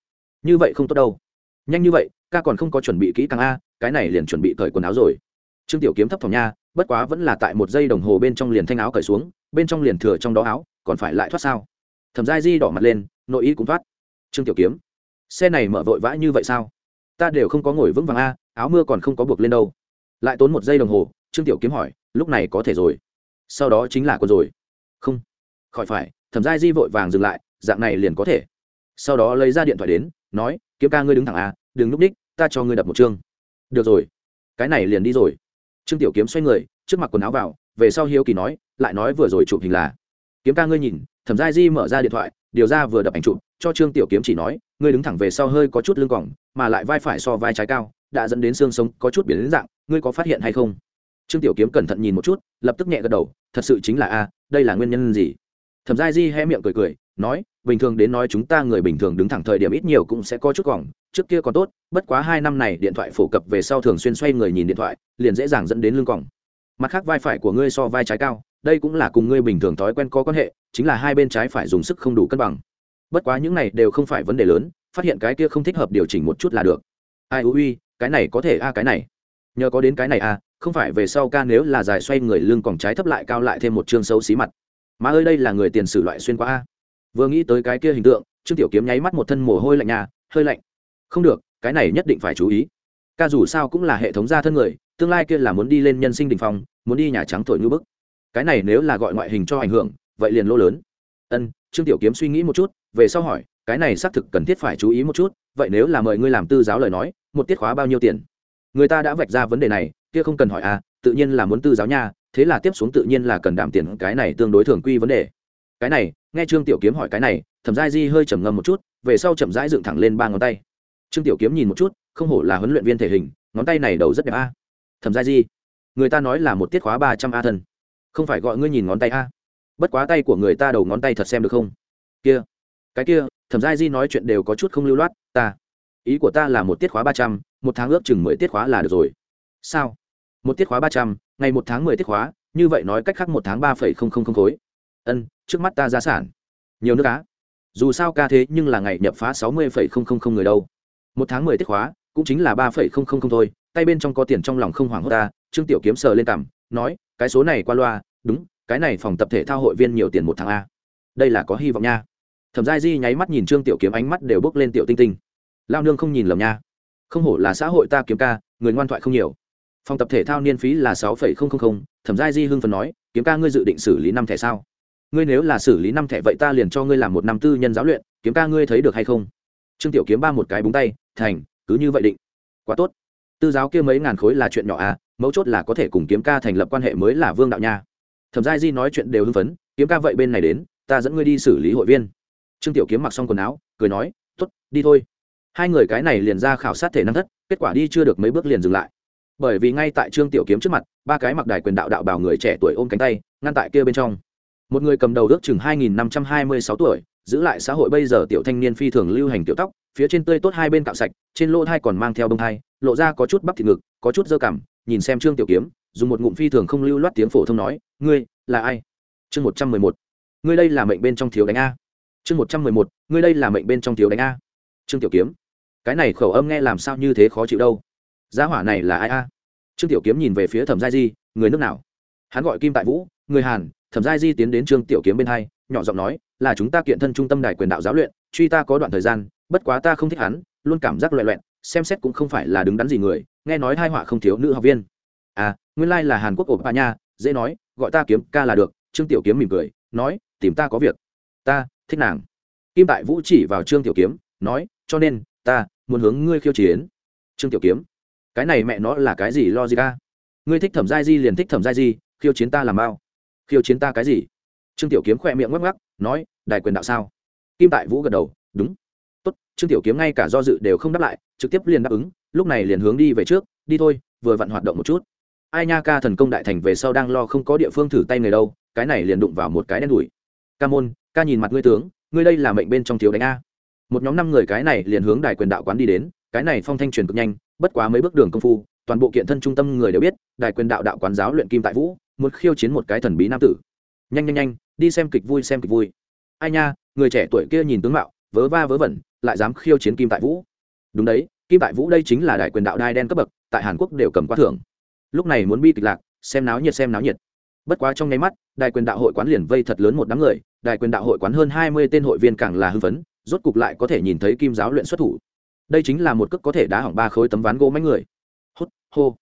như vậy không tốt đâu. Nhanh như vậy, ca còn không có chuẩn bị kỹ càng a, cái này liền chuẩn bị cởi quần áo rồi. Trương tiểu kiếm thấp thỏm nha, bất quá vẫn là tại một giây đồng hồ bên trong liền thanh áo cởi xuống, bên trong liền thừa trong đó áo, còn phải lại thoát sao? Thẩm giai di đỏ mặt lên, nội ý cũng thoát. Trương tiểu kiếm, xe này mở vội vã như vậy sao? Ta đều không có ngồi vững vàng a, áo mưa còn không có buộc lên đâu. Lại tốn một giây đồng hồ, trương tiểu kiếm hỏi, lúc này có thể rồi sau đó chính là con rồi. Không khỏi phải thẩm giai di vội vàng dừng lại dạng này liền có thể. Sau đó lấy ra điện thoại đến nói kiếm ca ngươi đứng thẳng à, đừng núp đích ta cho ngươi đập một chương. Được rồi. Cái này liền đi rồi. Trương tiểu kiếm xoay người trước mặt quần áo vào về sau hiếu kỳ nói lại nói vừa rồi chụp hình là. Kiếm ca ngươi nhìn thẩm giai di mở ra điện thoại điều ra vừa đập ảnh chụp cho trương tiểu kiếm chỉ nói ngươi đứng thẳng về sau hơi có chút lưng cỏng mà lại vai phải so vai trái cao đã dẫn đến xương sống có chút biến dạng ngươi có phát hiện hay không? Trương tiểu kiếm cẩn thận nhìn một chút, lập tức nhẹ gật đầu, thật sự chính là a, đây là nguyên nhân gì? Thẩm giai di hé miệng cười cười, nói, bình thường đến nói chúng ta người bình thường đứng thẳng thời điểm ít nhiều cũng sẽ có chút gỏng trước kia còn tốt, bất quá hai năm này điện thoại phổ cập về sau thường xuyên xoay người nhìn điện thoại, liền dễ dàng dẫn đến lưng còng mặt khác vai phải của ngươi so vai trái cao, đây cũng là cùng ngươi bình thường thói quen có quan hệ, chính là hai bên trái phải dùng sức không đủ cân bằng. Bất quá những này đều không phải vấn đề lớn, phát hiện cái kia không thích hợp điều chỉnh một chút là được. Ai, ui, cái này có thể a, cái này. Nhờ có đến cái này a không phải về sau ca nếu là dài xoay người lưng còn trái thấp lại cao lại thêm một chương xấu xí mặt. Mà ơi đây là người tiền sử loại xuyên qua a. Vừa nghĩ tới cái kia hình tượng, trương tiểu kiếm nháy mắt một thân mồ hôi lạnh nhà hơi lạnh. Không được, cái này nhất định phải chú ý. Ca dù sao cũng là hệ thống gia thân người, tương lai kia là muốn đi lên nhân sinh đình phong, muốn đi nhà trắng thổi ngư bức. Cái này nếu là gọi ngoại hình cho ảnh hưởng, vậy liền lỗ lớn. Ân, trương tiểu kiếm suy nghĩ một chút, về sau hỏi, cái này xác thực cần thiết phải chú ý một chút, vậy nếu là mời ngươi làm tư giáo lời nói, một tiết khóa bao nhiêu tiền? Người ta đã vạch ra vấn đề này kia không cần hỏi à tự nhiên là muốn tư giáo nha, thế là tiếp xuống tự nhiên là cần đảm tiền cái này tương đối thường quy vấn đề. Cái này, nghe trương tiểu kiếm hỏi cái này, thẩm giai di hơi trầm ngâm một chút, về sau chậm rãi dựng thẳng lên ba ngón tay. Trương tiểu kiếm nhìn một chút, không hổ là huấn luyện viên thể hình, ngón tay này đầu rất đẹp a. Thẩm giai di, người ta nói là một tiết khóa ba trăm a thân. Không phải gọi ngươi nhìn ngón tay a. Bất quá tay của người ta đầu ngón tay thật xem được không? Kia, cái kia, thẩm giai di nói chuyện đều có chút không lưu loát, ta, ý của ta là một tiết khóa ba trăm, một tháng ước chừng mười tiết khóa là được rồi. Sao? Một tiết khóa ba trăm, ngày một tháng mười tiết khóa, như vậy nói cách khác một tháng ba phẩy không không không khối. Ân, trước mắt ta giá sản. Nhiều nước cá dù sao ca thế nhưng là ngày nhập phá sáu mươi phẩy không không không người đâu. Một tháng mười tiết khóa, cũng chính là ba phẩy không không không thôi, tay bên trong có tiền trong lòng không hoảng hốt ta, trương tiểu kiếm sờ lên cằm, nói, cái số này qua loa, đúng, cái này phòng tập thể thao hội viên nhiều tiền một tháng a. Đây là có hy vọng nha. Thẩm giai di nháy mắt nhìn trương tiểu kiếm ánh mắt đều bốc lên tiểu tinh tinh. Lao nương không nhìn lầm nha. Không hổ là xã hội ta kiếm ca, người ngoan thoại không nhiều phòng tập thể thao niên phí là sáu phẩy không không không, thẩm giai di hưng phần nói, kiếm ca ngươi dự định xử lý năm thẻ sao? Ngươi nếu là xử lý năm thẻ vậy ta liền cho ngươi làm một năm tư nhân giáo luyện, kiếm ca ngươi thấy được hay không? Trương tiểu kiếm ba một cái búng tay, thành, cứ như vậy định. Quá tốt. Tư giáo kia mấy ngàn khối là chuyện nhỏ à mấu chốt là có thể cùng kiếm ca thành lập quan hệ mới là vương đạo nha. Thẩm giai di nói chuyện đều hưng phấn, kiếm ca vậy bên này đến, ta dẫn ngươi đi xử lý hội viên. Trương tiểu kiếm mặc xong quần áo, cười nói t ố t đi thôi. Hai người cái này liền ra khảo sát thể năng thất, kết quả đi chưa được mấy bước liền dừng lại bởi vì ngay tại trương tiểu kiếm trước mặt, ba cái mặc đài quyền đạo đạo bảo người trẻ tuổi ôm cánh tay, ngăn tại kia bên trong. Một người cầm đầu ước chừng hai nghìn năm trăm hai mươi sáu tuổi, giữ lại xã hội bây giờ tiểu thanh niên phi thường lưu hành tiểu tóc, phía trên tươi tốt hai bên cạo sạch, trên lỗ thai còn mang theo bông thai, lộ ra có chút bắp thịt ngực, có chút dơ cảm nhìn xem trương tiểu kiếm, dùng một ngụm phi thường không lưu loát tiếng phổ thông nói, ngươi là ai? Chương một trăm mười một. Ngươi đây là mệnh bên trong thiếu đánh a. Chương một trăm mười một. Ngươi đây là mệnh bên trong thiếu đánh a. Trương tiểu kiếm. Cái này khẩu âm nghe làm sao như thế khó chịu đâu gia hỏa này là ai a? Trương tiểu kiếm nhìn về phía thẩm gia di, người nước nào? Hắn gọi kim tại vũ, người hàn. Thẩm gia di tiến đến trương tiểu kiếm bên hai, nhỏ giọng nói, là chúng ta kiện thân trung tâm đài quyền đạo giáo luyện, truy ta có đoạn thời gian, bất quá ta không thích hắn, luôn cảm giác loẹ loẹn xem xét cũng không phải là đứng đắn gì người, nghe nói hai họa không thiếu nữ học viên. À nguyên lai là hàn quốc ổ pa nha, dễ nói, gọi ta kiếm ca là được. Trương tiểu kiếm mỉm cười, nói, tìm ta có việc. Ta, thích nàng. Kim tại vũ chỉ vào trương tiểu kiếm, nói, cho nên, ta muốn hướng ngươi khiêu chiến. Trương tiểu kiếm cái này mẹ nó là cái gì lo gì ca ngươi thích thẩm giai di liền thích thẩm giai di, khiêu chiến ta làm bao? Khiêu chiến ta cái gì? Trương tiểu kiếm khỏe miệng ngắc ngắc nói đài quyền đạo sao? Kim tại vũ gật đầu, đúng. Tốt. Trương tiểu kiếm ngay cả do dự đều không đáp lại, trực tiếp liền đáp ứng, lúc này liền hướng đi về trước, đi thôi, vừa vặn hoạt động một chút. Ai nha ca thần công đại thành về sau đang lo không có địa phương thử tay người đâu, cái này liền đụng vào một cái đen đủi. Ca môn, ca nhìn mặt ngươi tướng, ngươi đây là mệnh bên trong thiếu đánh a. Một nhóm năm người cái này liền hướng đài quyền đạo quán đi đến cái này phong thanh truyền cực nhanh, bất quá mấy bước đường công phu, toàn bộ kiện thân trung tâm người đều biết, đài quyền đạo đạo quán giáo luyện kim tại vũ, muốn khiêu chiến một cái thần bí nam tử. Nhanh nhanh nhanh, đi xem kịch vui, xem kịch vui. Ai nha, người trẻ tuổi kia nhìn tướng mạo, vớ va vớ vẩn, lại dám khiêu chiến kim tại vũ. Đúng đấy, kim tại vũ đây chính là đại quyền đạo đai đen cấp bậc, tại hàn quốc đều cầm quá thưởng. Lúc này muốn bi kịch lạc, xem náo nhiệt, xem náo nhiệt. Bất quá trong nháy mắt đại quyền đạo hội quán liền vây thật lớn một đám người đại quyền đạo hội quán hơn hai mươi tên hội viên càng là hưng phấn, rốt cục lại có thể nhìn thấy kim giáo luyện xuất thủ đây chính là một cước có thể đá hỏng ba khối tấm ván gỗ mấy người. Hốt hô.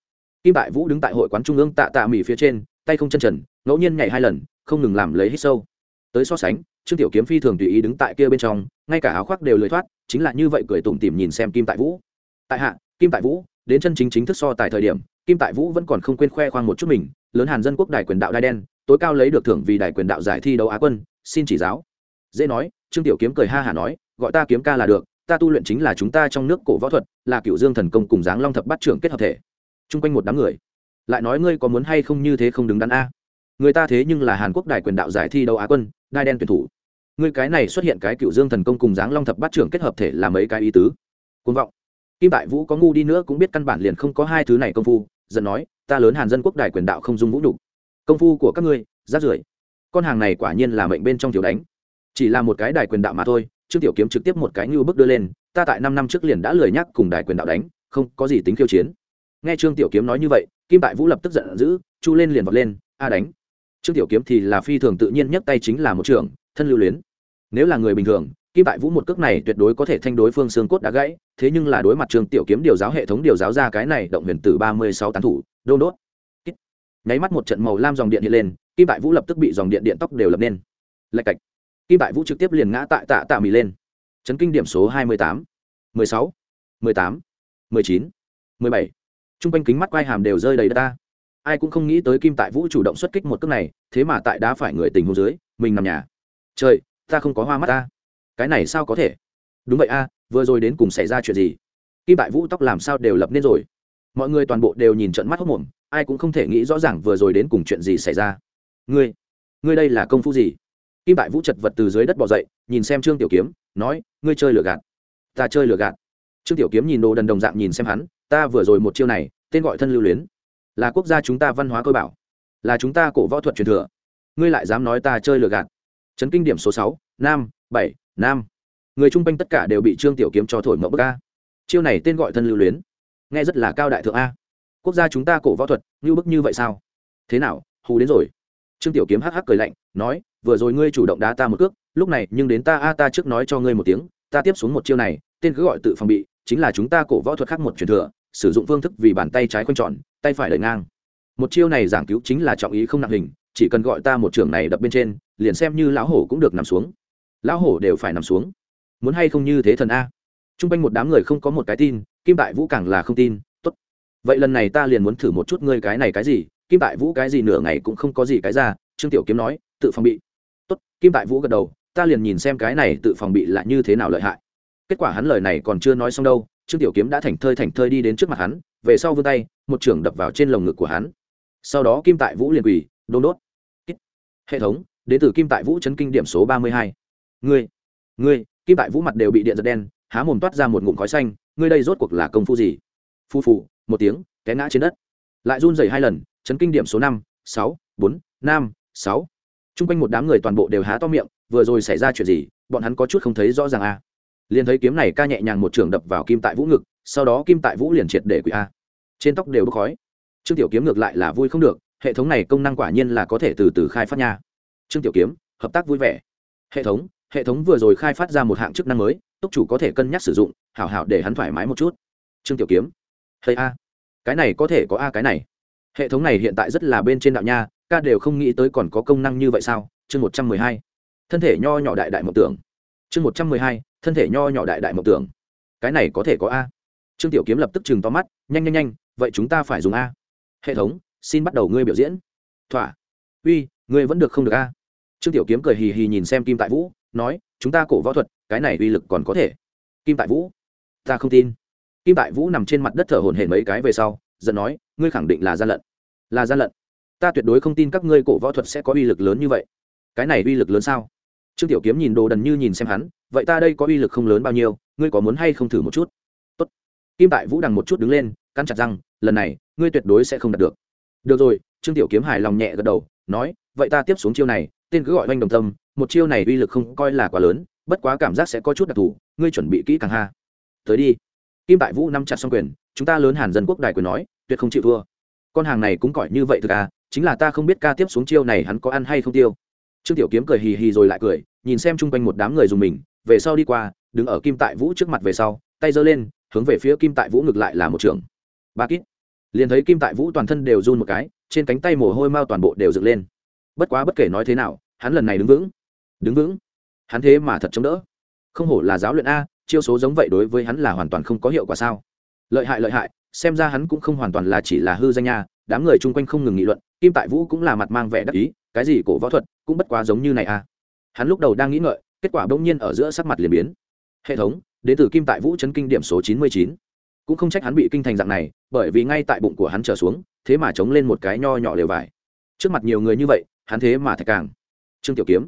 Kim đại vũ đứng tại hội quán trung ương tạ tạ mỉ phía trên, tay không chân trần, ngẫu nhiên nhảy hai lần, không ngừng làm lấy hít sâu. Tới so sánh, trương tiểu kiếm phi thường tùy ý đứng tại kia bên trong, ngay cả áo khoác đều lười thoát, chính là như vậy cười tủm tỉm nhìn xem kim tại vũ. Tại hạ, kim tại vũ, đến chân chính chính thức so tại thời điểm, kim tại vũ vẫn còn không quên khoe khoang một chút mình, lớn hàn dân quốc đài quyền đạo đai đen, tối cao lấy được thưởng vì đài quyền đạo giải thi đấu á quân, xin chỉ giáo. Dễ nói, trương tiểu kiếm cười ha hả nói, gọi ta kiếm ca là được ta tu luyện chính là chúng ta trong nước cổ võ thuật, là cựu dương thần công cùng dáng long thập bát trưởng kết hợp thể. Chung quanh một đám người. Lại nói ngươi có muốn hay không như thế không đứng đắn a? Người ta thế nhưng là hàn quốc đài quyền đạo giải thi đấu á quân, đai đen tuyển thủ. Ngươi cái này xuất hiện cái cựu dương thần công cùng dáng long thập bát trưởng kết hợp thể là mấy cái ý tứ? Côn vọng. Kim Đại vũ có ngu đi nữa cũng biết căn bản liền không có hai thứ này công phu, giận nói, ta lớn hàn dân quốc đài quyền đạo không dung vũ nhục. Công phu của các ngươi, rát rưởi. Con hàng này quả nhiên là mệnh bên trong thiếu đánh. Chỉ là một cái đài quyền đạo mà thôi trương tiểu kiếm trực tiếp một cái như bước đưa lên, ta tại năm năm trước liền đã lười nhắc cùng đài quyền đạo đánh, không có gì tính khiêu chiến. Nghe trương tiểu kiếm nói như vậy, kim tại vũ lập tức giận dữ, chu lên liền vọt lên, a đánh. Trương tiểu kiếm thì là phi thường tự nhiên nhất tay chính là một trưởng thân lưu luyến. Nếu là người bình thường, kim tại vũ một cước này tuyệt đối có thể thanh đối phương xương cốt đã gãy, thế nhưng là đối mặt trương tiểu kiếm điều giáo hệ thống điều giáo ra cái này động huyền tử ba mươi sáu tán thủ, đôn đốt. Nháy mắt một trận màu lam dòng điện hiện lên, kim tại vũ lập tức bị dòng điện điện tóc đều lập nên. Lạch cạch kim tại vũ trực tiếp liền ngã tại tạ tạ mì lên. Chấn kinh điểm số hai mươi tám, mười sáu, mười tám, mười chín, mười bảy. T r u n g quanh kính mắt quai hàm đều rơi đầy đất ta. Ai cũng không nghĩ tới kim tại vũ chủ động xuất kích một cước này, thế mà tại đá phải người tình hồ dưới, mình nằm nhà. Trời, ta không có hoa mắt ta. Cái này sao có thể? Đúng vậy a, vừa rồi đến cùng xảy ra chuyện gì? Kim tại vũ tóc làm sao đều lập nên rồi. Mọi người toàn bộ đều nhìn trận mắt hốc mồm ai cũng không thể nghĩ rõ ràng vừa rồi đến cùng chuyện gì xảy ra. Ngươi ngươi đây là công phu gì? Kim tại vũ chật vật từ dưới đất bỏ dậy, nhìn xem trương tiểu kiếm, nói, ngươi chơi lừa gạt. Ta chơi lừa gạt. Trương tiểu kiếm nhìn đồ đần đồng dạng nhìn xem hắn, ta vừa rồi một chiêu này, tên gọi thân lưu luyến. Là quốc gia chúng ta văn hóa cơ bảo. Là chúng ta cổ võ thuật truyền thừa. Ngươi lại dám nói ta chơi lừa gạt. Chấn kinh điểm số sáu nam bảy nam người chung quanh tất cả đều bị trương tiểu kiếm cho thổi mẫu bức a. Chiêu này tên gọi thân lưu luyến. Nghe rất là cao đại thượng a. Quốc gia chúng ta cổ võ thuật, như bức như vậy sao? Thế nào? Hù đến rồi trương tiểu kiếm hắc hắc cười lạnh, nói, vừa rồi ngươi chủ động đá ta một cước, lúc này nhưng đến ta a, ta trước nói cho ngươi một tiếng, ta tiếp xuống một chiêu này, tên cứ gọi tự phòng bị, chính là chúng ta cổ võ thuật khác một truyền thừa, sử dụng phương thức vì bàn tay trái quanh tròn, tay phải đẩy ngang. Một chiêu này giảng cứu chính là trọng ý không nặng hình, chỉ cần gọi ta một trường này đập bên trên, liền xem như lão hổ cũng được nằm xuống. Lão hổ đều phải nằm xuống. Muốn hay không như thế thần a? T r u n g quanh một đám người không có một cái tin, kim Đại vũ càng là không tin, tốt. Vậy lần này ta liền muốn thử một chút ngươi cái này cái gì kim tại vũ cái gì nửa ngày cũng không có gì cái ra, trương tiểu kiếm nói, tự phòng bị. Tốt, kim tại vũ gật đầu, ta liền nhìn xem cái này tự phòng bị là như thế nào lợi hại. Kết quả hắn lời này còn chưa nói xong đâu, trương tiểu kiếm đã thành thơi thành thơi đi đến trước mặt hắn, về sau vươn tay, một trưởng đập vào trên lồng ngực của hắn. Sau đó kim tại vũ liền quỳ, đôn đốt. Hệ thống, đến từ kim tại vũ chấn kinh điểm số ba mươi hai. Ngươi ngươi, kim tại vũ mặt đều bị điện giật đen, há mồm toát ra một ngụm khói xanh, ngươi đây rốt cuộc là công phu gì? Phu phụ một tiếng, té ngã trên đất. Lại run rẩy hai lần chấn kinh điểm số năm, sáu, bốn, năm, sáu. T r u n g quanh một đám người toàn bộ đều há to miệng, vừa rồi xảy ra chuyện gì, bọn hắn có chút không thấy rõ ràng a à. liền thấy kiếm này ca nhẹ nhàng một trường đập vào kim tại vũ ngực, sau đó kim tại vũ liền triệt để quỷ a. Trên tóc đều bốc khói. Trương tiểu kiếm ngược lại là vui không được, hệ thống này công năng quả nhiên là có thể từ từ khai phát nha. Trương tiểu kiếm, hợp tác vui vẻ. Hệ thống hệ thống vừa rồi khai phát ra một hạng chức năng mới túc chủ có thể cân nhắc sử dụng, hảo hảo để hắn thoải mái một chút. Trương tiểu kiếm hay a, cái này có thể có a cái này hệ thống này hiện tại rất là bên trên đạo nha, ca đều không nghĩ tới còn có công năng như vậy sao? Chương một trăm mười hai. Thân thể nho nhỏ đại đại mộng tưởng. Chương một trăm mười hai, thân thể nho nhỏ đại đại mộng tưởng. Cái này có thể có a. Trương tiểu kiếm lập tức chừng to mắt, nhanh nhanh nhanh, vậy chúng ta phải dùng a. Hệ thống, xin bắt đầu ngươi biểu diễn. Thỏa. Uy, ngươi vẫn được không được a. Trương tiểu kiếm cười hì hì nhìn xem kim tại vũ, nói, chúng ta cổ võ thuật, cái này uy lực còn có thể. Kim tại vũ, ta không tin. Kim tại vũ nằm trên mặt đất thở hổn hển mấy cái về sau, giận nói ngươi khẳng định là gian lận. Là gian lận. Ta tuyệt đối không tin các ngươi cổ võ thuật sẽ có uy lực lớn như vậy. Cái này uy lực lớn sao? Trương tiểu kiếm nhìn đồ đần như nhìn xem hắn, vậy ta đây có uy lực không lớn bao nhiêu, ngươi có muốn hay không thử một chút? Tốt. kim tại vũ đằng một chút đứng lên căn chặt rằng lần này, ngươi tuyệt đối sẽ không đạt được. Được rồi, trương tiểu kiếm hài lòng nhẹ gật đầu, nói, vậy ta tiếp xuống chiêu này, tên cứ gọi oanh đồng tâm, một chiêu này uy lực không coi là quá lớn, bất quá cảm giác sẽ có chút đặc thù, ngươi chuẩn bị kỹ càng ha. Tới đi. Kim tại vũ nắm chặt xong quyền, chúng ta lớn hàn dân quốc đài quyền nói tuyệt không chịu thua. Con hàng này cũng cỏi như vậy thực à chính là ta không biết ca tiếp xuống chiêu này hắn có ăn hay không tiêu. Trương tiểu kiếm cười hì hì rồi lại cười, nhìn xem chung quanh một đám người dùng mình, về sau đi qua, đứng ở kim tại vũ trước mặt về sau, tay giơ lên, hướng về phía kim tại vũ ngược lại là một trường. Ba kít. Liền thấy kim tại vũ toàn thân đều run một cái, trên cánh tay mồ hôi mau toàn bộ đều dựng lên. Bất quá bất kể nói thế nào, hắn lần này đứng vững. Đứng vững. Hắn thế mà thật chống đỡ. Không hổ là giáo luyện a, chiêu số giống vậy đối với hắn là hoàn toàn không có hiệu quả sao. Lợi hại lợi hại xem ra hắn cũng không hoàn toàn là chỉ là hư danh nha, đám người chung quanh không ngừng nghị luận, kim tại vũ cũng là mặt mang vẻ đắc ý, cái gì cổ võ thuật cũng bất quá giống như này à. Hắn lúc đầu đang nghĩ ngợi, kết quả bỗng nhiên ở giữa sắc mặt liền biến. Hệ thống, đến từ kim tại vũ chấn kinh điểm số chín mươi chín. Cũng không trách hắn bị kinh thành dạng này, bởi vì ngay tại bụng của hắn trở xuống, thế mà chống lên một cái nho nhỏ lều vải. Trước mặt nhiều người như vậy, hắn thế mà thạch càng. Trương tiểu kiếm.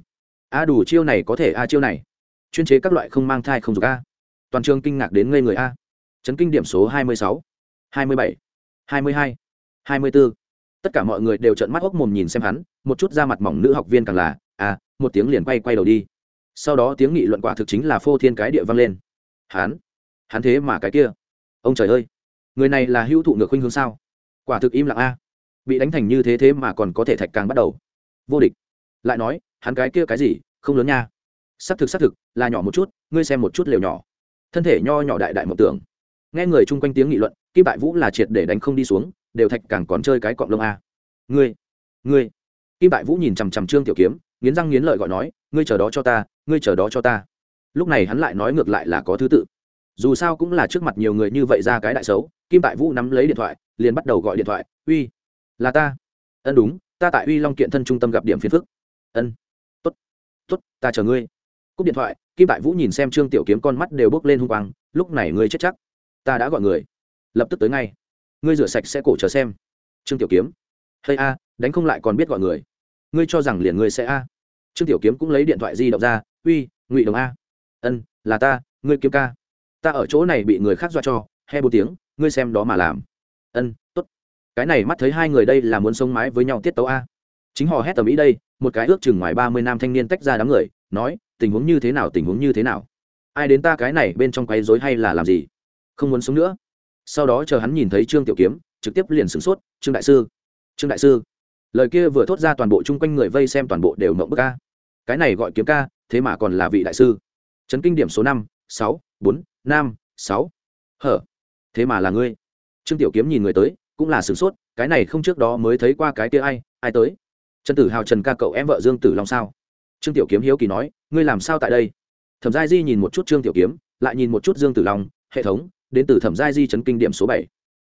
A đủ chiêu này có thể a chiêu này. Chuyên chế các loại không mang thai không dục a. Toàn trường kinh ngạc đến ngây người a. Chấn kinh điểm số hai mươi sáu hai mươi bảy, hai mươi hai hai mươi bốn. Tất cả mọi người đều trợn mắt hốc mồm nhìn xem hắn, một chút da mặt mỏng nữ học viên càng là à một tiếng liền quay quay đầu đi. Sau đó tiếng nghị luận quả thực chính là phô thiên cái địa vang lên. Hắn hắn thế mà cái kia. Ông trời ơi, người này là hữu thụ ngược khuynh hướng sao? Quả thực im lặng a. Bị đánh thành như thế thế mà còn có thể thạch càng bắt đầu. Vô địch. Lại nói, hắn cái kia cái gì, không lớn nha. Xác thực xác thực, là nhỏ một chút, ngươi xem một chút lều nhỏ. Thân thể nho nhỏ đại đại mộng tưởng. Nghe người chung quanh tiếng nghị luận kim đại vũ là triệt để đánh không đi xuống, đều thạch càng còn chơi cái cọng lông a. Ngươi ngươi. Kim đại vũ nhìn chằm chằm trương tiểu kiếm, nghiến răng nghiến lợi gọi nói, ngươi chờ đó cho ta, ngươi chờ đó cho ta. Lúc này hắn lại nói ngược lại là có thứ tự. Dù sao cũng là trước mặt nhiều người như vậy ra cái đại xấu, kim đại vũ nắm lấy điện thoại, liền bắt đầu gọi điện thoại, uy, là ta. Ân đúng, ta tại uy long kiện thân trung tâm gặp điểm phiền phức. Ân t ố t t ố t ta chờ ngươi. Cúp điện thoại, kim đại vũ nhìn xem trương tiểu kiếm con mắt đều bốc lên hung quang, lúc này ngươi chết chắc. Ta đã gọi người lập tức tới ngay. Ngươi rửa sạch sẽ cổ chờ xem. Trương tiểu kiếm. Hay a, đánh không lại còn biết gọi người. Ngươi cho rằng liền ngươi sẽ a. Trương tiểu kiếm cũng lấy điện thoại di động ra, uy, ngụy đồng a. Ân, là ta, ngươi kiếm ca. Ta ở chỗ này bị người khác dọa cho, he bốn tiếng, ngươi xem đó mà làm. Ân t ố t cái này mắt thấy hai người đây là muốn sống mái với nhau tiết tấu a. Chính họ hét tầm ý đây, một cái ước chừng ngoài ba mươi nam thanh niên tách ra đám người, nói, tình huống như thế nào, tình huống như thế nào? Ai đến ta cái này bên trong quấy dối hay là làm gì? Không muốn sống nữa sau đó chờ hắn nhìn thấy trương tiểu kiếm, trực tiếp liền sửng sốt, trương đại sư, trương đại sư. Lời kia vừa thốt ra toàn bộ chung quanh người vây xem toàn bộ đều mộng bức ca cái này gọi kiếm ca, thế mà còn là vị đại sư. Chấn kinh điểm số năm, sáu, bốn, năm, sáu. Hở, thế mà là ngươi. Trương tiểu kiếm nhìn người tới, cũng là sửng sốt, cái này không trước đó mới thấy qua cái kia ai ai tới? Trần tử hào, trần ca cậu em vợ dương tử long sao? Trương tiểu kiếm hiếu kỳ nói, ngươi làm sao tại đây? Thẩm giai di nhìn một chút trương tiểu kiếm, lại nhìn một chút dương tử long, hệ thống đến từ thẩm giai di chấn kinh điểm số bảy.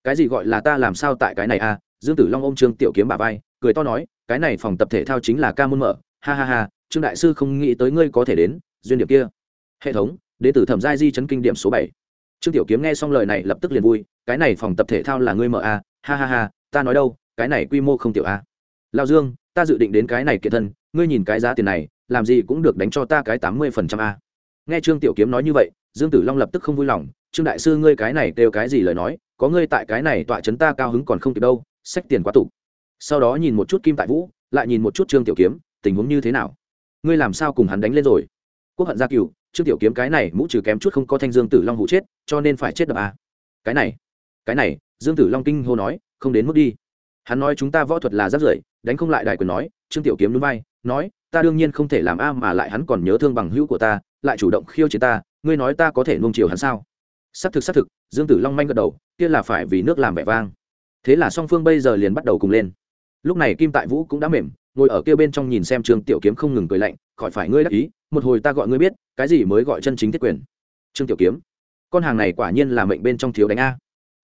Cái gì gọi là ta làm sao tại cái này a dương tử long ôm trương tiểu kiếm bà vai, cười to nói, cái này phòng tập thể thao chính là ca môn mở. Ha ha ha, trương đại sư không nghĩ tới ngươi có thể đến, duyên điểm kia. Hệ thống, đến từ thẩm giai di chấn kinh điểm số bảy. Trương tiểu kiếm nghe xong lời này lập tức liền vui, cái này phòng tập thể thao là ngươi mở a ha ha ha, ta nói đâu, cái này quy mô không tiểu à? a lao dương, ta dự định đến cái này kiện thân, ngươi nhìn cái giá tiền này, làm gì cũng được đánh cho ta cái tám mươi phần trăm a nghe trương tiểu kiếm nói như vậy, dương tử long lập tức không vui lòng trương đại sư ngươi cái này kêu cái gì lời nói, có ngươi tại cái này tọa chấn ta cao hứng còn không kịp đâu sách tiền quá tủ. Sau đó nhìn một chút kim tại vũ, lại nhìn một chút trương tiểu kiếm, tình huống như thế nào? Ngươi làm sao cùng hắn đánh lên rồi? Quốc hận gia cựu trương tiểu kiếm cái này mũ trừ kém chút không có thanh dương tử long hụ chết, cho nên phải chết đập à. cái này cái này, dương tử long kinh hô nói, không đến mức đi. Hắn nói chúng ta võ thuật là rất rưởi đánh không lại đại quyền nói, trương tiểu kiếm núi vai, nói, ta đương nhiên không thể làm a mà lại hắn còn nhớ thương bằng hữu của ta, lại chủ động khiêu chiến ta, ngươi nói ta có thể nuông chiều hắn sao? Xác thực xác thực, dương tử long manh gật đầu, kia là phải vì nước làm vẻ vang. Thế là song phương bây giờ liền bắt đầu cùng lên. Lúc này kim tại vũ cũng đã mềm, ngồi ở kia bên trong nhìn xem trương tiểu kiếm không ngừng cười lạnh, khỏi phải ngươi đắc ý, một hồi ta gọi ngươi biết, cái gì mới gọi chân chính thiết quyền? Trương tiểu kiếm, con hàng này quả nhiên là mệnh bên trong thiếu đánh a.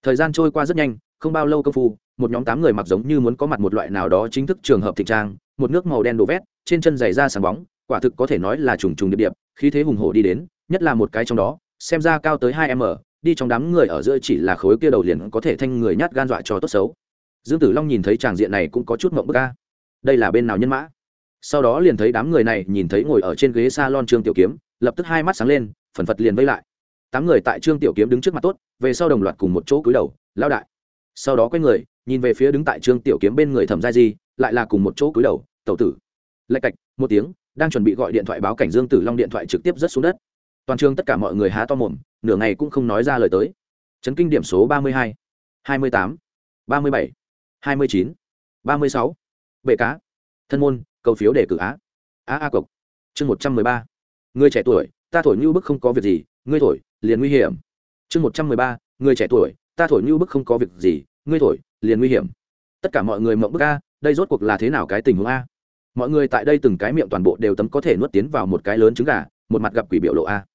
Thời gian trôi qua rất nhanh, không bao lâu công phu, một nhóm tám người mặc giống như muốn có mặt một loại nào đó chính thức trường hợp thịnh trang, một nước màu đen đổ vét, trên chân giày da sáng bóng, quả thực có thể nói là trùng trùng điệp điệp, khí thế hùng hổ đi đến, nhất là một cái trong đó xem ra cao tới hai m, đi trong đám người ở giữa chỉ là khối kia đầu liền có thể thanh người nhát gan dọa cho tốt xấu. Dương tử long nhìn thấy tràng diện này cũng có chút mộng bức ca đây là bên nào nhân mã? Sau đó liền thấy đám người này nhìn thấy ngồi ở trên ghế s a lon trương tiểu kiếm, lập tức hai mắt sáng lên, phần phật liền vây lại. Tám người tại trương tiểu kiếm đứng trước mặt tốt, về sau đồng loạt cùng một chỗ cúi đầu lao đại. Sau đó quay người, nhìn về phía đứng tại trương tiểu kiếm bên người thẩm gia di, lại là cùng một chỗ cúi đầu, tẩu tử. Lạch cạch, một tiếng, đang chuẩn bị gọi điện thoại báo cảnh dương tử long điện thoại trực tiếp rớt xuống đất toàn trường tất cả mọi người há to mồm, nửa ngày cũng không nói ra lời tới. Chấn kinh điểm số ba mươi hai hai mươi tám, ba mươi bảy, hai mươi chín, ba mươi sáu. Bệ cá, thân môn, cầu phiếu đề cử á. Á, a cộc chương một trăm mười ba. Người trẻ tuổi, ta thổi như bức không có việc gì, ngươi thổi, liền nguy hiểm. Chương một trăm mười ba. Người trẻ tuổi, ta thổi như bức không có việc gì, ngươi thổi, liền nguy hiểm. Tất cả mọi người mộng bức a, đây rốt cuộc là thế nào cái tình huống a? Mọi người tại đây từng cái miệng toàn bộ đều tấm có thể nuốt tiến vào một cái lớn trứng gà, một mặt gặp quỷ biểu lộ a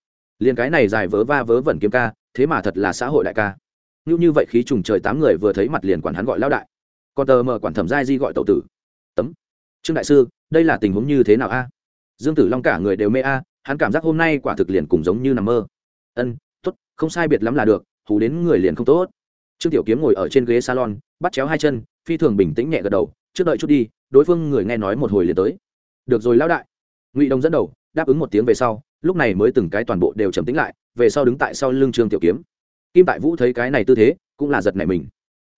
liền cái này dài vớ va vớ vẩn kiếm ca, thế mà thật là xã hội đại ca. Như như vậy khí trùng trời tám người vừa thấy mặt liền quản hắn gọi lao đại. Còn tờ mờ quản thẩm giai di gọi tậu tử. Tấm. Trương đại sư, đây là tình huống như thế nào a? Dương tử long cả người đều mê a, hắn cảm giác hôm nay quả thực liền cùng giống như nằm mơ. Ân t ố t không sai biệt lắm là được, hù đến người liền không tốt. Trương tiểu kiếm ngồi ở trên ghế salon, bắt chéo hai chân, phi thường bình tĩnh nhẹ gật đầu, trước đợi chút đi, đối phương người nghe nói một hồi liền tới. Được rồi lão đại. Ngụy đông dẫn đầu đáp ứng một tiếng về sau, lúc này mới từng cái toàn bộ đều trầm tĩnh lại, về sau đứng tại sau lưng trương tiểu kiếm. Kim tại vũ thấy cái này tư thế, cũng là giật nảy mình.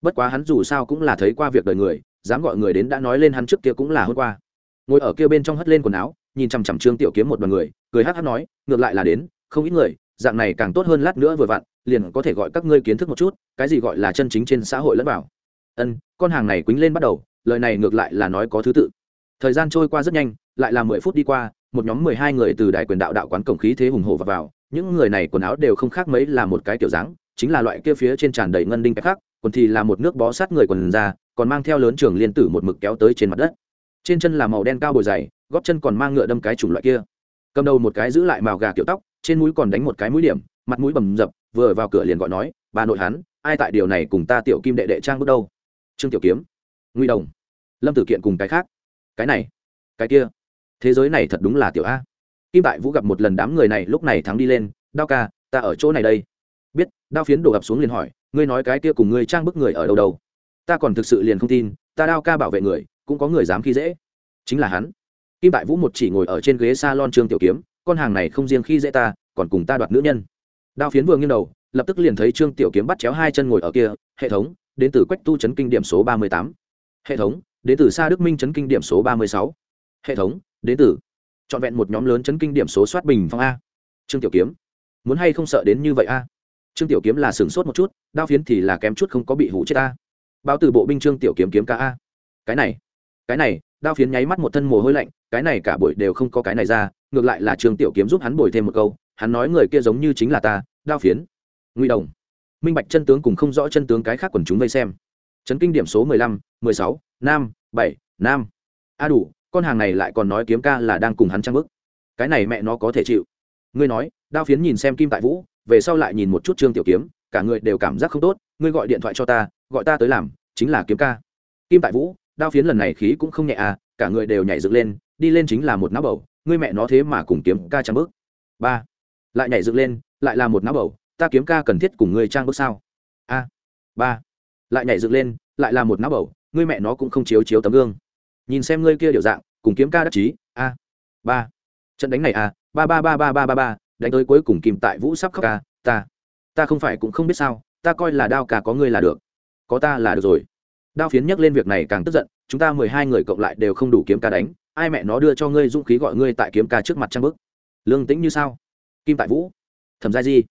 Bất quá hắn dù sao cũng là thấy qua việc đời người, dám gọi người đến đã nói lên hắn trước kia cũng là hôm qua. Ngồi ở kia bên trong hất lên quần áo, nhìn chằm chằm trương tiểu kiếm một đoàn người, cười hát hát nói, ngược lại là đến, không ít người, dạng này càng tốt hơn lát nữa vừa vặn, liền có thể gọi các ngươi kiến thức một chút, cái gì gọi là chân chính trên xã hội lẫn vào. Ân, con hàng này quýnh lên bắt đầu, lời này ngược lại là nói có thứ tự. Thời gian trôi qua rất nhanh, lại là mười phút đi qua một nhóm mười hai người từ đại quyền đạo đạo quán cổng khí thế hùng hổ và vào. Những người này quần áo đều không khác mấy là một cái kiểu dáng, chính là loại kia phía trên tràn đầy ngân đinh khác, còn thì là một nước bó sát người quần ra, còn mang theo lớn trường liên tử một mực kéo tới trên mặt đất. Trên chân là màu đen cao bồi dày góp chân còn mang ngựa đâm cái chủng loại kia. Cầm đầu một cái giữ lại màu gà kiểu tóc, trên mũi còn đánh một cái mũi điểm, mặt mũi bầm dập, vừa vào cửa liền gọi nói, bà nội hắn, ai tại điều này cùng ta tiểu kim đệ đệ trang bước đâu? Trương tiểu kiếm nguy đồng. Lâm tử kiện cùng cái khác, cái này, cái kia thế giới này thật đúng là tiểu a. Kim đại vũ gặp một lần đám người này, lúc này thắng đi lên, đao ca, ta ở chỗ này đây. Biết, đao phiến đổ ập xuống liền hỏi, ngươi nói cái kia cùng ngươi trang bức người ở đâu đâu? Ta còn thực sự liền không tin, ta đao ca bảo vệ người, cũng có người dám khi dễ. Chính là hắn. Kim đại vũ một chỉ ngồi ở trên ghế s a lon trương tiểu kiếm, con hàng này không riêng khi dễ ta, còn cùng ta đoạt nữ nhân. Đao phiến vừa nghiêng đầu, lập tức liền thấy trương tiểu kiếm bắt chéo hai chân ngồi ở kia, hệ thống, đến từ quách tu chấn kinh điểm số ba mươi tám. Hệ thống, đến từ xa đức minh chấn kinh điểm số ba mươi sáu. Hệ thống đến từ trọn vẹn một nhóm lớn chấn kinh điểm số soát bình phong a. Trương tiểu kiếm. Muốn hay không sợ đến như vậy a? Trương tiểu kiếm là sửng sốt một chút, đao phiến thì là kém chút không có bị hủ chết a. Báo từ bộ binh trương tiểu kiếm kiếm ca a. Cái này cái này, đao phiến nháy mắt một thân mồ hôi lạnh, cái này cả buổi đều không có cái này ra, ngược lại là trương tiểu kiếm giúp hắn bồi thêm một câu, hắn nói người kia giống như chính là ta, đao phiến. Nguy đồng. Minh bạch chân tướng cùng không rõ chân tướng cái khác quần chúng vây xem. Chấn kinh điểm số mười lăm, mười sáu nam bảy nam a đủ con hàng này lại còn nói kiếm ca là đang cùng hắn trang bức cái này mẹ nó có thể chịu. Ngươi nói, đao phiến nhìn xem kim tại vũ, về sau lại nhìn một chút trương tiểu kiếm, cả người đều cảm giác không tốt, ngươi gọi điện thoại cho ta, gọi ta tới làm, chính là kiếm ca. Kim tại vũ, đao phiến lần này khí cũng không nhẹ à cả người đều nhảy dựng lên, đi lên chính là một náo bầu, ngươi mẹ nó thế mà cùng kiếm ca trang bức ba, lại nhảy dựng lên, lại là một náo bầu, ta kiếm ca cần thiết cùng ngươi trang bức sao? A, ba, lại nhảy dựng lên, lại là một náo bầu, ngươi mẹ nó cũng không chiếu chiếu tấm gương nhìn xem ngươi kia điều dạng, cùng kiếm ca đắc chí, a, ba. Trận đánh này a ba ba ba ba ba ba ba, đánh tới cuối cùng kìm tại vũ sắp khóc ca, ta ta không phải cũng không biết sao, ta coi là đao ca có ngươi là được. Có ta là được rồi. Đao phiến nhắc lên việc này càng tức giận, chúng ta mười hai người cộng lại đều không đủ kiếm ca đánh, ai mẹ nó đưa cho ngươi dũng khí gọi ngươi tại kiếm ca trước mặt trang bức lương tĩnh như sao? Kim tại vũ. Thẩm gia di.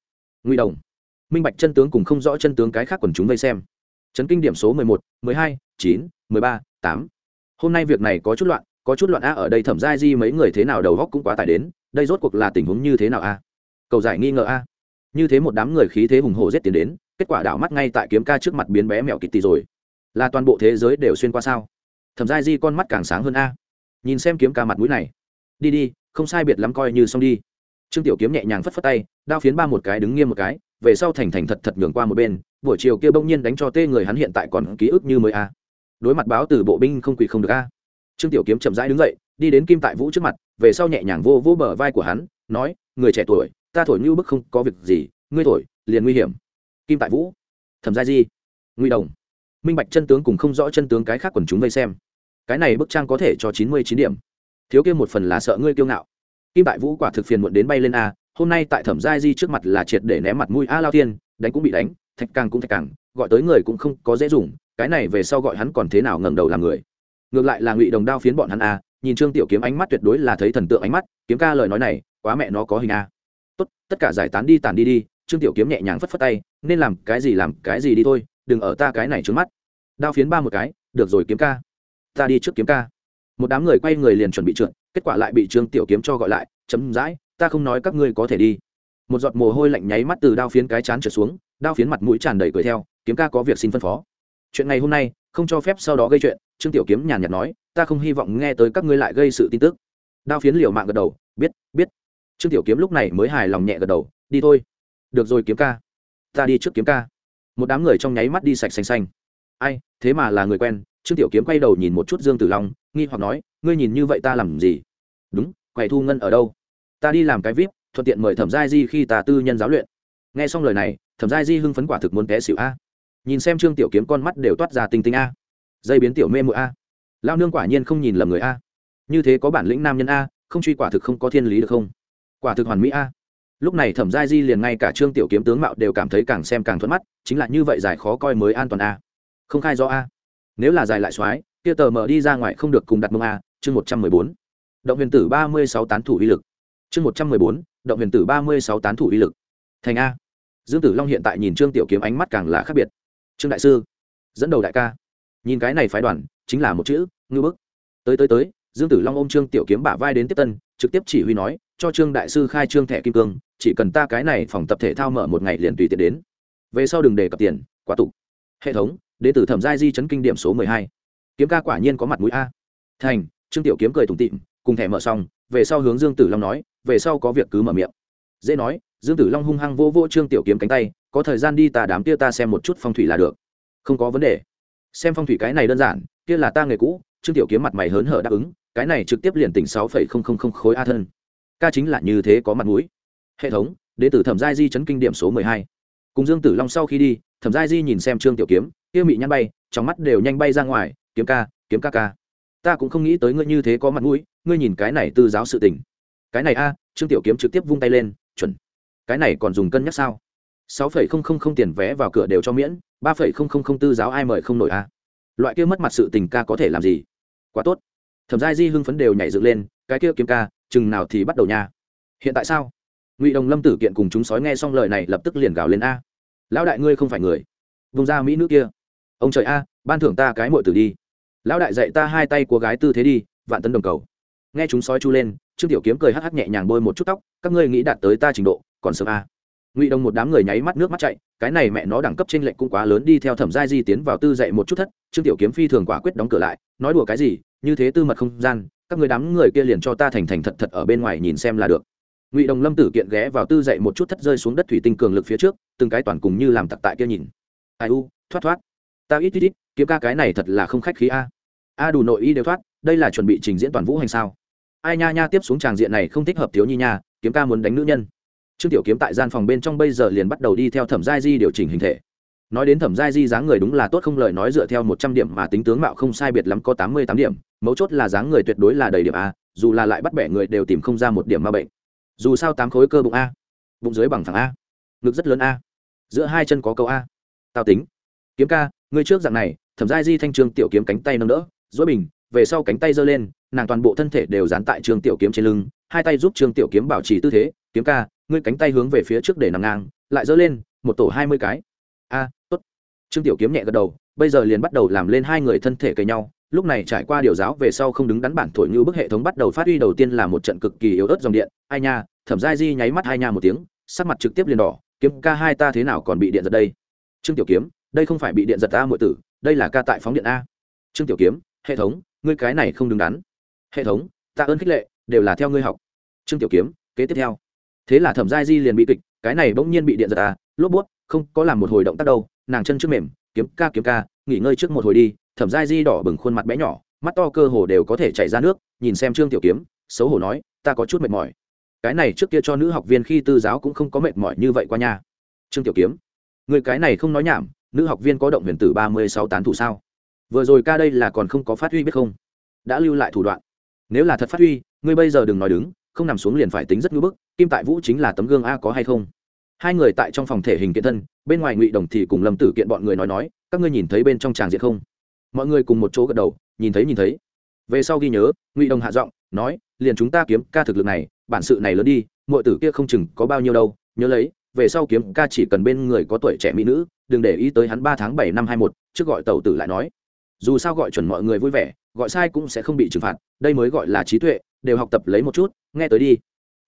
Nguy đồng. Minh bạch chân tướng cùng không rõ chân tướng cái khác quần chúng vây xem. Chấn kinh điểm số mười một, mười hai, chín, mười ba, tám hôm nay việc này có chút loạn, có chút loạn a, ở đây thẩm Giai di mấy người thế nào đầu góc cũng quá tải đến, đây rốt cuộc là tình huống như thế nào a? Cầu giải nghi ngờ a. Như thế một đám người khí thế hùng hồ giết tiền đến, kết quả đảo mắt ngay tại kiếm ca trước mặt biến bé mèo kịt tì rồi. Là toàn bộ thế giới đều xuyên qua sao? Thẩm Giai di con mắt càng sáng hơn a. Nhìn xem kiếm ca mặt mũi này. Đi đi, không sai biệt lắm coi như xong đi. Trương tiểu kiếm nhẹ nhàng phất phất tay, đao phiến ba một cái đứng nghiêm một cái, về sau thành thành thật thật nhường qua một bên, buổi chiều kia bỗng nhiên đánh cho tê người hắn hiện tại còn ký ức như mới a đối mặt báo từ bộ binh không quỳ không được a. Trương tiểu kiếm chậm rãi đứng dậy, đi đến kim tại vũ trước mặt, về sau nhẹ nhàng vô vô bờ vai của hắn, nói, người trẻ tuổi, ta thổi như bức không có việc gì, ngươi thổi, liền nguy hiểm. Kim tại vũ thẩm gia di, nguy đồng. Minh bạch chân tướng cùng không rõ chân tướng cái khác quần chúng vây xem. Cái này bức trang có thể cho chín mươi chín điểm. Thiếu kia một phần là sợ ngươi kiêu ngạo. Kim tại vũ quả thực phiền muộn đến bay lên a, hôm nay tại thẩm gia di trước mặt là triệt để ném mặt mũi a lao tiên, đánh cũng bị đánh, thạch càng cũng thạch càng, gọi tới người cũng không có dễ dùng cái này về sau gọi hắn còn thế nào ngẩng đầu làm người. Ngược lại là ngụy đồng đao phiến bọn hắn a nhìn trương tiểu kiếm ánh mắt tuyệt đối là thấy thần tượng ánh mắt, kiếm ca lời nói này, quá mẹ nó có hình a tốt, tất cả giải tán đi tàn đi đi, trương tiểu kiếm nhẹ nhàng phất phất tay, nên làm cái gì làm cái gì đi thôi, đừng ở ta cái này trước mắt. Đao phiến ba một cái, được rồi kiếm ca. Ta đi trước kiếm ca. Một đám người quay người liền chuẩn bị trượt, kết quả lại bị trương tiểu kiếm cho gọi lại, chấm dãi, ta không nói các ngươi có thể đi. Một giọt mồ hôi lạnh nháy mắt từ đao phiến cái chán trở xuống, đao phiến mặt mũi tràn đầy cười theo, kiếm ca có việc xin phân phó chuyện ngày hôm nay, không cho phép sau đó gây chuyện, trương tiểu kiếm nhàn nhạt nói, ta không hy vọng nghe tới các ngươi lại gây sự tin tức. Đao phiến liều mạng gật đầu, biết biết. Trương tiểu kiếm lúc này mới hài lòng nhẹ gật đầu, đi thôi. Được rồi kiếm ca, ta đi trước kiếm ca. Một đám người trong nháy mắt đi sạch xanh xanh. Ai, thế mà là người quen. Trương tiểu kiếm quay đầu nhìn một chút dương tử long, nghi hoặc nói, ngươi nhìn như vậy ta làm gì? Đúng, quầy thu ngân ở đâu? Ta đi làm cái vip, thuận tiện mời thẩm giai di khi ta tư nhân giáo luyện. Nghe xong lời này, thẩm giai di hưng phấn quả thực muốn té xỉu a nhìn xem trương tiểu kiếm con mắt đều toát ra tinh tinh a. Dây biến tiểu mê mụa a. Lao nương quả nhiên không nhìn lầm người a. Như thế có bản lĩnh nam nhân a, không truy quả thực không có thiên lý được không? Quả thực hoàn mỹ a. Lúc này thẩm giai di liền ngay cả trương tiểu kiếm tướng mạo đều cảm thấy càng xem càng thuận mắt, chính là như vậy giải khó coi mới an toàn a. Không khai do a. Nếu là dài lại soái, kia tờ mở đi ra ngoài không được cùng đặt mông a, chương một trăm mười bốn. Động huyền tử ba mươi sáu tán thủ uy lực. Chương một trăm mười bốn, động huyền tử ba mươi sáu tán thủ uy lực. Thành a. Dương tử long hiện tại nhìn trương tiểu kiếm ánh mắt càng là khác biệt trương đại sư. Dẫn đầu đại ca. Nhìn cái này phái đoàn, chính là một chữ ngư bức. Tới tới tới, dương tử long ôm trương tiểu kiếm bả vai đến tiếp tân, trực tiếp chỉ huy nói, cho trương đại sư khai trương thẻ kim cương, chỉ cần ta cái này phòng tập thể thao mở một ngày liền tùy tiện đến. Về sau đừng để cập tiền, quá tục hệ thống đ ế tử thẩm giai di chấn kinh điểm số mười hai. Kiếm ca quả nhiên có mặt mũi a. Thành, trương tiểu kiếm cười tủm tịm cùng thẻ mở xong, về sau hướng dương tử long nói, về sau có việc cứ mở miệng. Dễ nói, dương tử long hung hăng vô vô trương tiểu kiếm cánh tay có thời gian đi ta đám kia ta xem một chút phong thủy là được. Không có vấn đề. Xem phong thủy cái này đơn giản, kia là ta nghề cũ, trương tiểu kiếm mặt mày hớn hở đáp ứng, cái này trực tiếp liền tỉnh sáu phẩy không không không khối a thân. Ca chính là như thế có mặt mũi. Hệ thống, đến từ thẩm giai di chấn kinh điểm số mười hai. Cùng dương tử long sau khi đi, thẩm giai di nhìn xem trương tiểu kiếm, kia mị nhăn bay, trong mắt đều nhanh bay ra ngoài, kiếm ca kiếm ca ca. Ta cũng không nghĩ tới ngươi như thế có mặt mũi, ngươi nhìn cái này tư giáo sự tình. Cái này a, trương tiểu kiếm trực tiếp vung tay lên, chuẩn. Cái này còn dùng cân nhắc sao? Sáu phẩy không không không tiền vé vào cửa đều cho miễn, ba phẩy không không không tư giáo ai mời không nổi a loại kia mất mặt sự tình ca có thể làm gì? Quá tốt. Thẩm giai di hưng phấn đều nhảy dựng lên, cái kia kiếm ca, chừng nào thì bắt đầu nha. Hiện tại sao? Ngụy đồng lâm tử kiện cùng chúng sói nghe xong lời này lập tức liền gào lên a. Lão đại ngươi không phải người. Vùng ra mỹ nữ kia. Ông trời a, ban thưởng ta cái mội tử đi. Lão đại dạy ta hai tay của gái tư thế đi, vạn tấn đồng cầu. Nghe chúng sói chu lên, trương tiểu kiếm cười hắc hắc nhẹ nhàng bôi một chút tóc, các ngươi nghĩ đạt tới ta trình độ, còn sớm a ngụy đồng một đám người nháy mắt nước mắt chạy cái này mẹ nó đẳng cấp trên lệnh cũng quá lớn đi theo thẩm giai di tiến vào tư dạy một chút thất trương tiểu kiếm phi thường quả quyết đóng cửa lại nói đùa cái gì như thế tư mật không gian các người đám người kia liền cho ta thành thành thật thật ở bên ngoài nhìn xem là được ngụy đồng lâm tử kiện ghé vào tư dậy một chút thất rơi xuống đất thủy tinh cường lực phía trước từng cái toàn cùng như làm tặc tại kia nhìn ai u thoát thoát ta ít ít ít kiếm ca cái này thật là không khách khí a a đủ nội y đều thoát đây là chuẩn bị trình diễn toàn vũ hành sao ai nha nha tiếp xuống tràng diện này không thích hợp thiếu nhi nha kiếm ca muốn đánh nữ nhân trương tiểu kiếm tại gian phòng bên trong bây giờ liền bắt đầu đi theo thẩm giai di điều chỉnh hình thể. Nói đến thẩm giai di dáng người đúng là tốt không lời nói dựa theo một trăm điểm mà tính tướng mạo không sai biệt lắm có tám mươi tám điểm, mấu chốt là dáng người tuyệt đối là đầy điểm a, dù là lại bắt bẻ người đều tìm không ra một điểm ma bệnh. Dù sao tám khối cơ bụng a, bụng dưới bằng thẳng a, ngực rất lớn a, giữa hai chân có câu a. Tao tính, kiếm ca, ngươi trước dạng này, thẩm giai di thanh trương tiểu kiếm cánh tay nâng đỡ dối bình, về sau cánh tay giơ lên, nàng toàn bộ thân thể đều dán tại trương tiểu kiếm trên lưng, hai tay giúp trương tiểu kiếm bảo trì tư thế, kiếm ca ngươi cánh tay hướng về phía trước để nằm ngang, lại dỡ lên, một tổ hai mươi cái. A, tốt. Trương tiểu kiếm nhẹ gật đầu, bây giờ liền bắt đầu làm lên hai người thân thể cầy nhau. Lúc này trải qua điều giáo về sau không đứng đắn bản thổi như bức hệ thống bắt đầu phát huy đầu tiên là một trận cực kỳ yếu ớt dòng điện. Ai nha, thẩm giai di nháy mắt hai nha một tiếng, sắc mặt trực tiếp liền đỏ. Kiếm ca hai ta thế nào còn bị điện giật đây? Trương tiểu kiếm, đây không phải bị điện giật ta muội tử, đây là ca tại phóng điện a. Trương tiểu kiếm, hệ thống, ngươi cái này không đứng đắn. Hệ thống tạ ơn khích lệ, đều là theo ngươi học. Trương tiểu kiếm, kế tiếp theo thế là thẩm giai di liền bị kịch, cái này bỗng nhiên bị điện giật à lốp bút, không có làm một hồi động tác đâu, nàng chân trước mềm, kiếm ca kiếm ca, nghỉ ngơi trước một hồi đi, thẩm giai di đỏ bừng khuôn mặt bé nhỏ, mắt to cơ hồ đều có thể chảy ra nước, nhìn xem trương tiểu kiếm, xấu hổ nói, ta có chút mệt mỏi. Cái này trước kia cho nữ học viên khi tư giáo cũng không có mệt mỏi như vậy qua nhà trương tiểu kiếm người cái này không nói nhảm, nữ học viên có động huyền tử ba mươi sáu tán thủ sao? Vừa rồi ca đây là còn không có phát huy biết không? Đã lưu lại thủ đoạn. Nếu là thật phát huy, ngươi bây giờ đừng nói đứng không nằm xuống liền phải tính rất ngưỡng bức, kim tại vũ chính là tấm gương a có hay không? Hai người tại trong phòng thể hình kiện thân, bên ngoài ngụy đồng thì cùng lâm tử kiện bọn người nói nói, các ngươi nhìn thấy bên trong tràng diện không? Mọi người cùng một chỗ gật đầu, nhìn thấy nhìn thấy. Về sau ghi nhớ, ngụy đồng hạ giọng, nói, liền chúng ta kiếm ca thực lực này, bản sự này lớn đi mọi tử kia không chừng có bao nhiêu đâu, nhớ lấy, về sau kiếm ca chỉ cần bên người có tuổi trẻ mỹ nữ, đừng để ý tới hắn ba tháng bảy năm hai một trước gọi tàu tử lại nói. Dù sao gọi chuẩn mọi người vui vẻ, gọi sai cũng sẽ không bị trừng phạt, đây mới gọi là trí tuệ đều học tập lấy một chút, nghe tới đi.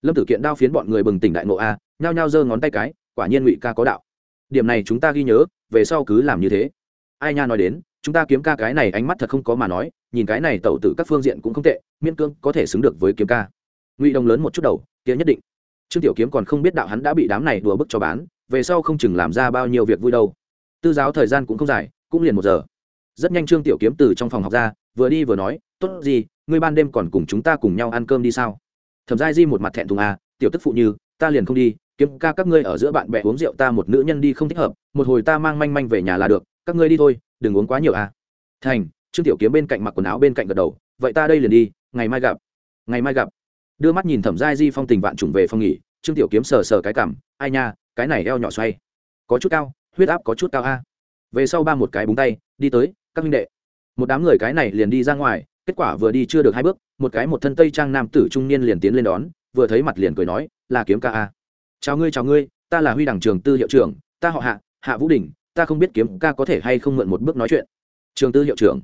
Lâm tử kiện đao phiến bọn người bừng tỉnh đại ngộ a, nhao nhao giơ ngón tay cái, quả nhiên ngụy ca có đạo. Điểm này chúng ta ghi nhớ, về sau cứ làm như thế. Ai nha nói đến, chúng ta kiếm ca cái này ánh mắt thật không có mà nói, nhìn cái này tẩu tử các phương diện cũng không tệ miên cương có thể xứng được với kiếm ca. Ngụy đông lớn một chút đầu, kia nhất định. Trương tiểu kiếm còn không biết đạo hắn đã bị đám này đùa bức cho bán, về sau không chừng làm ra bao nhiêu việc vui đâu. Tư giáo thời gian cũng không dài, cũng liền một giờ. Rất nhanh trương tiểu kiếm từ trong phòng học ra, vừa đi vừa nói, tốt gì ngươi ban đêm còn cùng chúng ta cùng nhau ăn cơm đi sao? Thẩm giai di một mặt thẹn thùng à tiểu tức phụ như, ta liền không đi, kiếm ca các ngươi ở giữa bạn bè uống rượu ta một nữ nhân đi không thích hợp, một hồi ta mang manh manh về nhà là được, các ngươi đi thôi, đừng uống quá nhiều à. Thành, trương tiểu kiếm bên cạnh mặc quần áo bên cạnh gật đầu, vậy ta đây liền đi, ngày mai gặp. Ngày mai gặp. Đưa mắt nhìn thẩm giai di phong tình vạn trùng về phong nghỉ, trương tiểu kiếm sờ sờ cái cảm, ai nha, cái này eo nhỏ xoay. Có chút cao, huyết áp có chút cao a. Về sau ba một cái búng tay, đi tới, các huynh đệ. Một đám người cái này liền đi ra ngoài kết quả vừa đi chưa được hai bước, một cái một thân tây trang nam tử trung niên liền tiến lên đón, vừa thấy mặt liền cười nói, là kiếm ca a. Chào ngươi chào ngươi, ta là huy đảng trường tư hiệu trưởng, ta họ hạ hạ vũ đình, ta không biết kiếm ca có thể hay không mượn một bước nói chuyện. Trường tư hiệu trưởng,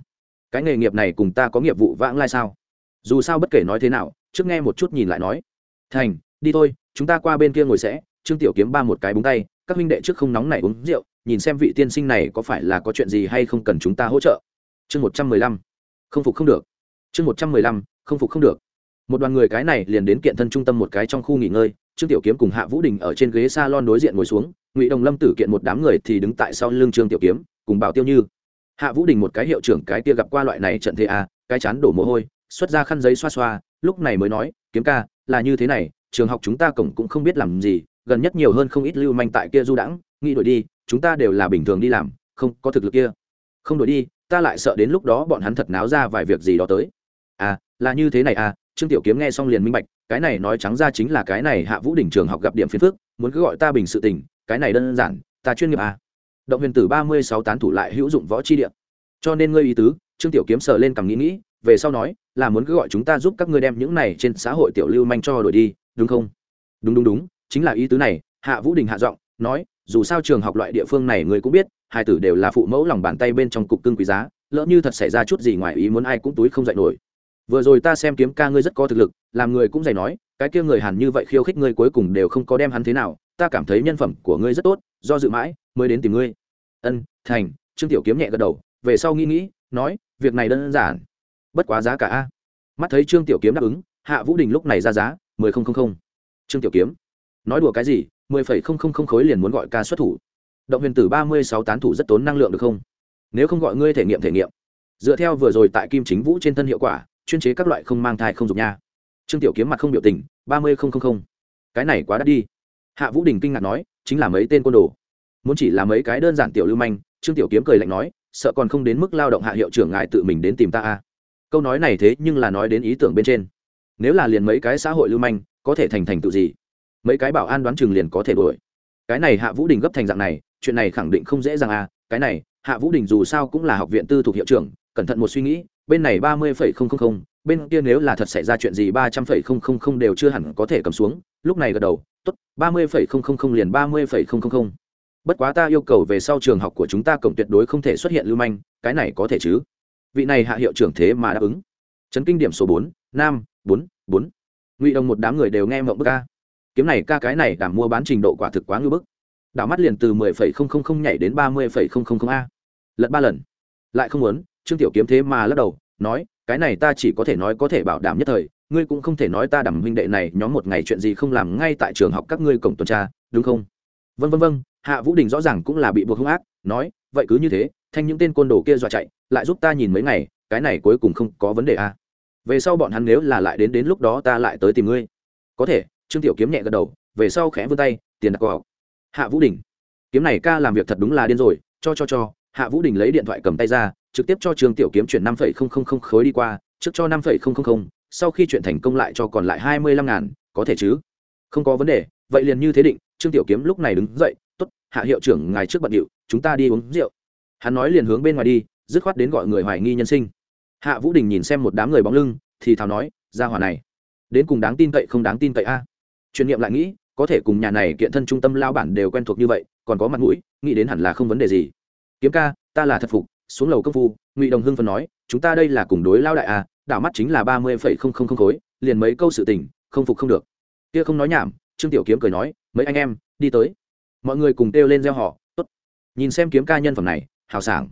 cái nghề nghiệp này cùng ta có nghiệp vụ vãng lai sao? Dù sao bất kể nói thế nào, trước nghe một chút nhìn lại nói. Thành, đi thôi, chúng ta qua bên kia ngồi sẽ. Trương tiểu kiếm ba một cái búng tay, các huynh đệ trước không nóng này uống rượu, nhìn xem vị tiên sinh này có phải là có chuyện gì hay không cần chúng ta hỗ trợ. Chương một trăm mười lăm, không phục không được chương một trăm mười lăm, không phục không được. Một đoàn người cái này liền đến kiện thân trung tâm một cái trong khu nghỉ ngơi, trương tiểu kiếm cùng hạ vũ đình ở trên ghế s a lon đối diện ngồi xuống, ngụy đồng lâm tử kiện một đám người thì đứng tại sau lưng trương tiểu kiếm, cùng bảo tiêu như. Hạ vũ đình một cái hiệu trưởng cái kia gặp qua loại này trận thế à cái chán đổ mồ hôi, xuất ra khăn giấy xoa xoa, lúc này mới nói, kiếm ca, là như thế này, trường học chúng ta cổng cũng không biết làm gì, gần nhất nhiều hơn không ít lưu manh tại kia du đãng, nghĩ đổi đi, chúng ta đều là bình thường đi làm, không có thực lực kia. Không đổi đi, ta lại sợ đến lúc đó bọn hắn thật náo ra vài việc gì đó tới à là như thế này à trương tiểu kiếm nghe xong liền minh bạch cái này nói trắng ra chính là cái này hạ vũ đỉnh trường học gặp điểm phiền phức, muốn cứ gọi ta bình sự tình cái này đơn giản ta chuyên nghiệp à. Động huyền tử ba mươi sáu tán thủ lại hữu dụng võ chi địa. Cho nên ngươi ý tứ trương tiểu kiếm sờ lên cằm nghĩ nghĩ về sau nói là muốn cứ gọi chúng ta giúp các ngươi đem những này trên xã hội tiểu lưu manh cho đổi đi đúng không? Đúng đúng đúng chính là ý tứ này hạ vũ đình hạ giọng nói dù sao trường học loại địa phương này người cũng biết hai tử đều là phụ mẫu lòng bàn tay bên trong cục cưng quý giá lỡ như thật xảy ra chút gì ngoài ý muốn ai cũng túi không dạy nổi vừa rồi ta xem kiếm ca ngươi rất có thực lực, làm người cũng dày nói, cái kia người hàn như vậy khiêu khích ngươi cuối cùng đều không có đem hắn thế nào, ta cảm thấy nhân phẩm của ngươi rất tốt, do dự mãi, mới đến tìm ngươi. Ân, thành, trương tiểu kiếm nhẹ gật đầu, về sau nghĩ nghĩ, nói, việc này đơn giản. Bất quá giá cả a. Mắt thấy trương tiểu kiếm đáp ứng, hạ vũ đình lúc này ra giá, mười không không không. Trương tiểu kiếm, nói đùa cái gì, mười phẩy không không không khối liền muốn gọi ca xuất thủ. Động huyền tử ba mươi sáu tán thủ rất tốn năng lượng được không? Nếu không gọi ngươi thể nghiệm thể nghiệm. Dựa theo vừa rồi tại kim chính vũ trên thân hiệu quả chuyên chế các loại không mang thai không dùng nha. Trương tiểu kiếm mặt không biểu tình, ba mươi không không không. Cái này quá đắt đi. Hạ vũ đình kinh ngạc nói, chính là mấy tên côn đồ. Muốn chỉ là mấy cái đơn giản tiểu lưu manh, trương tiểu kiếm cười lạnh nói, sợ còn không đến mức lao động hạ hiệu trưởng ngài tự mình đến tìm ta a à. câu nói này thế nhưng là nói đến ý tưởng bên trên. Nếu là liền mấy cái xã hội lưu manh, có thể thành thành tựu gì? Mấy cái bảo an đoán chừng liền có thể đuổi. Cái này hạ vũ đình gấp thành dạng này, chuyện này khẳng định không dễ dàng à. Cái này, hạ vũ đình dù sao cũng là học viện tư thuộc hiệu trưởng, cẩn thận một suy nghĩ bên này ba mươi phẩy không không không bên kia nếu là thật xảy ra chuyện gì ba trăm phẩy không không không đều chưa hẳn có thể cầm xuống lúc này gật đầu tốt ba mươi phẩy không không không liền ba mươi phẩy không không không bất quá ta yêu cầu về sau trường học của chúng ta cổng tuyệt đối không thể xuất hiện lưu manh cái này có thể chứ vị này hạ hiệu trưởng thế mà đáp ứng chấn kinh điểm số bốn nam bốn bốn ngụy đồng một đám người đều nghe mộng bức ca kiếm này ca cái này đảm mua bán trình độ quả thực quá ngư bức đảo mắt liền từ mười phẩy không không không nhảy đến ba mươi phẩy không không không a lật ba lần lại không muốn trương tiểu kiếm thế mà lắc đầu, nói, cái này ta chỉ có thể nói có thể bảo đảm nhất thời, ngươi cũng không thể nói ta đảm huynh đệ này nhóm một ngày chuyện gì không làm ngay tại trường học các ngươi cổng tuần tra, đúng không? Vân vân vân hạ vũ đình rõ ràng cũng là bị buộc hung ác, nói, vậy cứ như thế, thanh những tên côn đồ kia dọa chạy, lại giúp ta nhìn mấy ngày, cái này cuối cùng không có vấn đề à. về sau bọn hắn nếu là lại đến đến lúc đó ta lại tới tìm ngươi. Có thể. Trương tiểu kiếm nhẹ gật đầu, về sau khẽ vươn tay, tiền đặt cọc. Hạ vũ đình, kiếm này ca làm việc thật đúng là điên rồi, cho cho cho. Hạ vũ đình lấy điện thoại cầm tay ra trực tiếp cho trương tiểu kiếm chuyển năm phẩy không không không khối đi qua, trước cho năm phẩy không không không, sau khi chuyển thành công lại cho còn lại hai mươi lăm ngàn, có thể chứ? Không có vấn đề, vậy liền như thế định, trương tiểu kiếm lúc này đứng dậy, tốt, hạ hiệu trưởng ngài trước bận điệu, chúng ta đi uống rượu. Hắn nói liền hướng bên ngoài đi, dứt khoát đến gọi người hoài nghi nhân sinh. Hạ vũ đình nhìn xem một đám người bóng lưng, thì thào nói, gia hỏa này, đến cùng đáng tin cậy không đáng tin cậy a? À. truyền nghiệm lại nghĩ, có thể cùng nhà này kiện thân trung tâm lao bản đều quen thuộc như vậy, còn có mặt mũi, nghĩ đến hẳn là không vấn đề gì. Kiếm ca, ta là thật phục xuống lầu công phu, ngụy đồng hưng phần nói, chúng ta đây là cùng đối lao đại a đảo mắt chính là ba mươi phẩy không không không khối, liền mấy câu sự tình, không phục không được. Kia không nói nhảm, trương tiểu kiếm cười nói, mấy anh em, đi tới. Mọi người cùng kêu lên gieo họ tốt. Nhìn xem kiếm ca nhân phẩm này, hào sảng.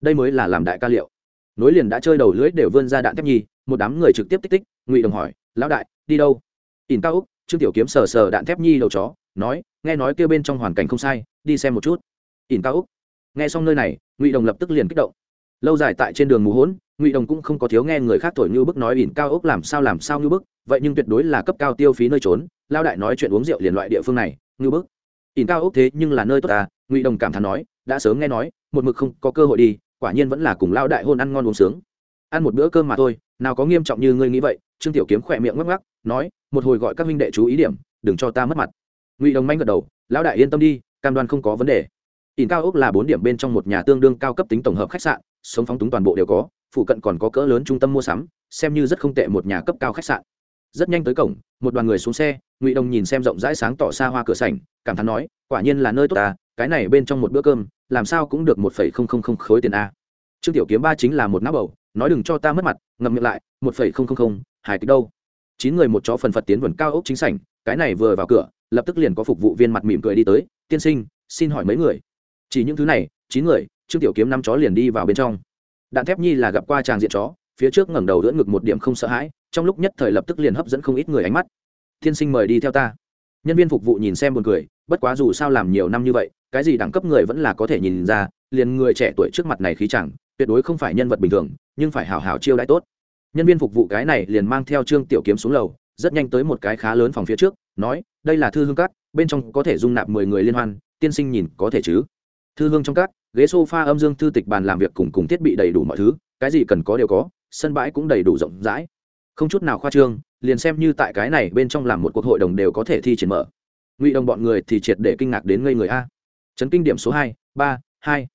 Đây mới là làm đại ca liệu. Nối liền đã chơi đầu lưới đều vươn ra đạn thép nhi một đám người trực tiếp tích tích, ngụy đồng hỏi, lão đại, đi đâu? Ỉn cao úc, trương tiểu kiếm sờ sờ đạn thép nhi đầu chó, nói, nghe nói kêu bên trong hoàn cảnh không sai, đi xem một chút. Ỉn cao úc nghe xong nơi này, ngụy đồng lập tức liền kích động. Lâu dài tại trên đường mù hỗn ngụy đồng cũng không có thiếu nghe người khác thổi như bức nói ỉn cao úc làm sao làm sao như bức, vậy nhưng tuyệt đối là cấp cao tiêu phí nơi trốn, lao đại nói chuyện uống rượu liền loại địa phương này, như bức. Ỉn cao úc thế nhưng là nơi tốt à ngụy đồng cảm thán nói, đã sớm nghe nói, một mực không có cơ hội đi, quả nhiên vẫn là cùng lao đại hôn ăn ngon uống sướng. Ăn một bữa cơm mà thôi, nào có nghiêm trọng như ngươi nghĩ vậy, trương tiểu kiếm khỏe miệng ngắc ngắc, nói, một hồi gọi các minh đệ chú ý điểm, đừng cho ta mất mặt. Ngụy đồng manh gật đầu, lão đại yên tâm đi, cam đoan không có vấn đề ỉn cao ốc là bốn điểm bên trong một nhà tương đương cao cấp tính tổng hợp khách sạn, sống phóng túng toàn bộ đều có, phụ cận còn có cỡ lớn trung tâm mua sắm, xem như rất không tệ một nhà cấp cao khách sạn. Rất nhanh tới cổng, một đoàn người xuống xe, ngụy đồng nhìn xem rộng rãi sáng tỏ xa hoa cửa sảnh, cảm thán nói, quả nhiên là nơi tốt ta, cái này bên trong một bữa cơm, làm sao cũng được một phẩy không không không khối tiền a. Trương tiểu kiếm ba chính là một nắp bầu, nói đừng cho ta mất mặt ngậm miệng lại, một phẩy không không không, hài kịch đâu. Chín người một chó phần phật tiến vườn cao ốc chính sảnh, cái này vừa vào cửa, lập tức liền có phục vụ viên mặt mỉm cười đi tới, tiên sinh, xin hỏi mấy người chỉ những thứ này, chín người, trương tiểu kiếm năm chó liền đi vào bên trong. Đạn thép nhi là gặp qua tràng diện chó, phía trước ngẩng đầu đỡ ngực một điểm không sợ hãi, trong lúc nhất thời lập tức liền hấp dẫn không ít người ánh mắt. Thiên sinh mời đi theo ta. Nhân viên phục vụ nhìn xem buồn cười, bất quá dù sao làm nhiều năm như vậy, cái gì đẳng cấp người vẫn là có thể nhìn ra, liền người trẻ tuổi trước mặt này khí chẳng, tuyệt đối không phải nhân vật bình thường, nhưng phải hào hào chiêu đãi tốt. Nhân viên phục vụ cái này liền mang theo trương tiểu kiếm xuống lầu, rất nhanh tới một cái khá lớn phòng phía trước, nói, đây là thư hương cát, bên trong có thể dung nạp mười người liên hoan, tiên sinh nhìn có thể chứ? Thư hương trong cát ghế sofa âm dương thư tịch bàn làm việc cùng cùng thiết bị đầy đủ mọi thứ, cái gì cần có đều có, sân bãi cũng đầy đủ rộng rãi. Không chút nào khoa trương, liền xem như tại cái này bên trong làm một cuộc hội đồng đều có thể thi triển mở. Ngụy đồng bọn người thì triệt để kinh ngạc đến ngây người a. Chấn kinh điểm số hai, ba, hai.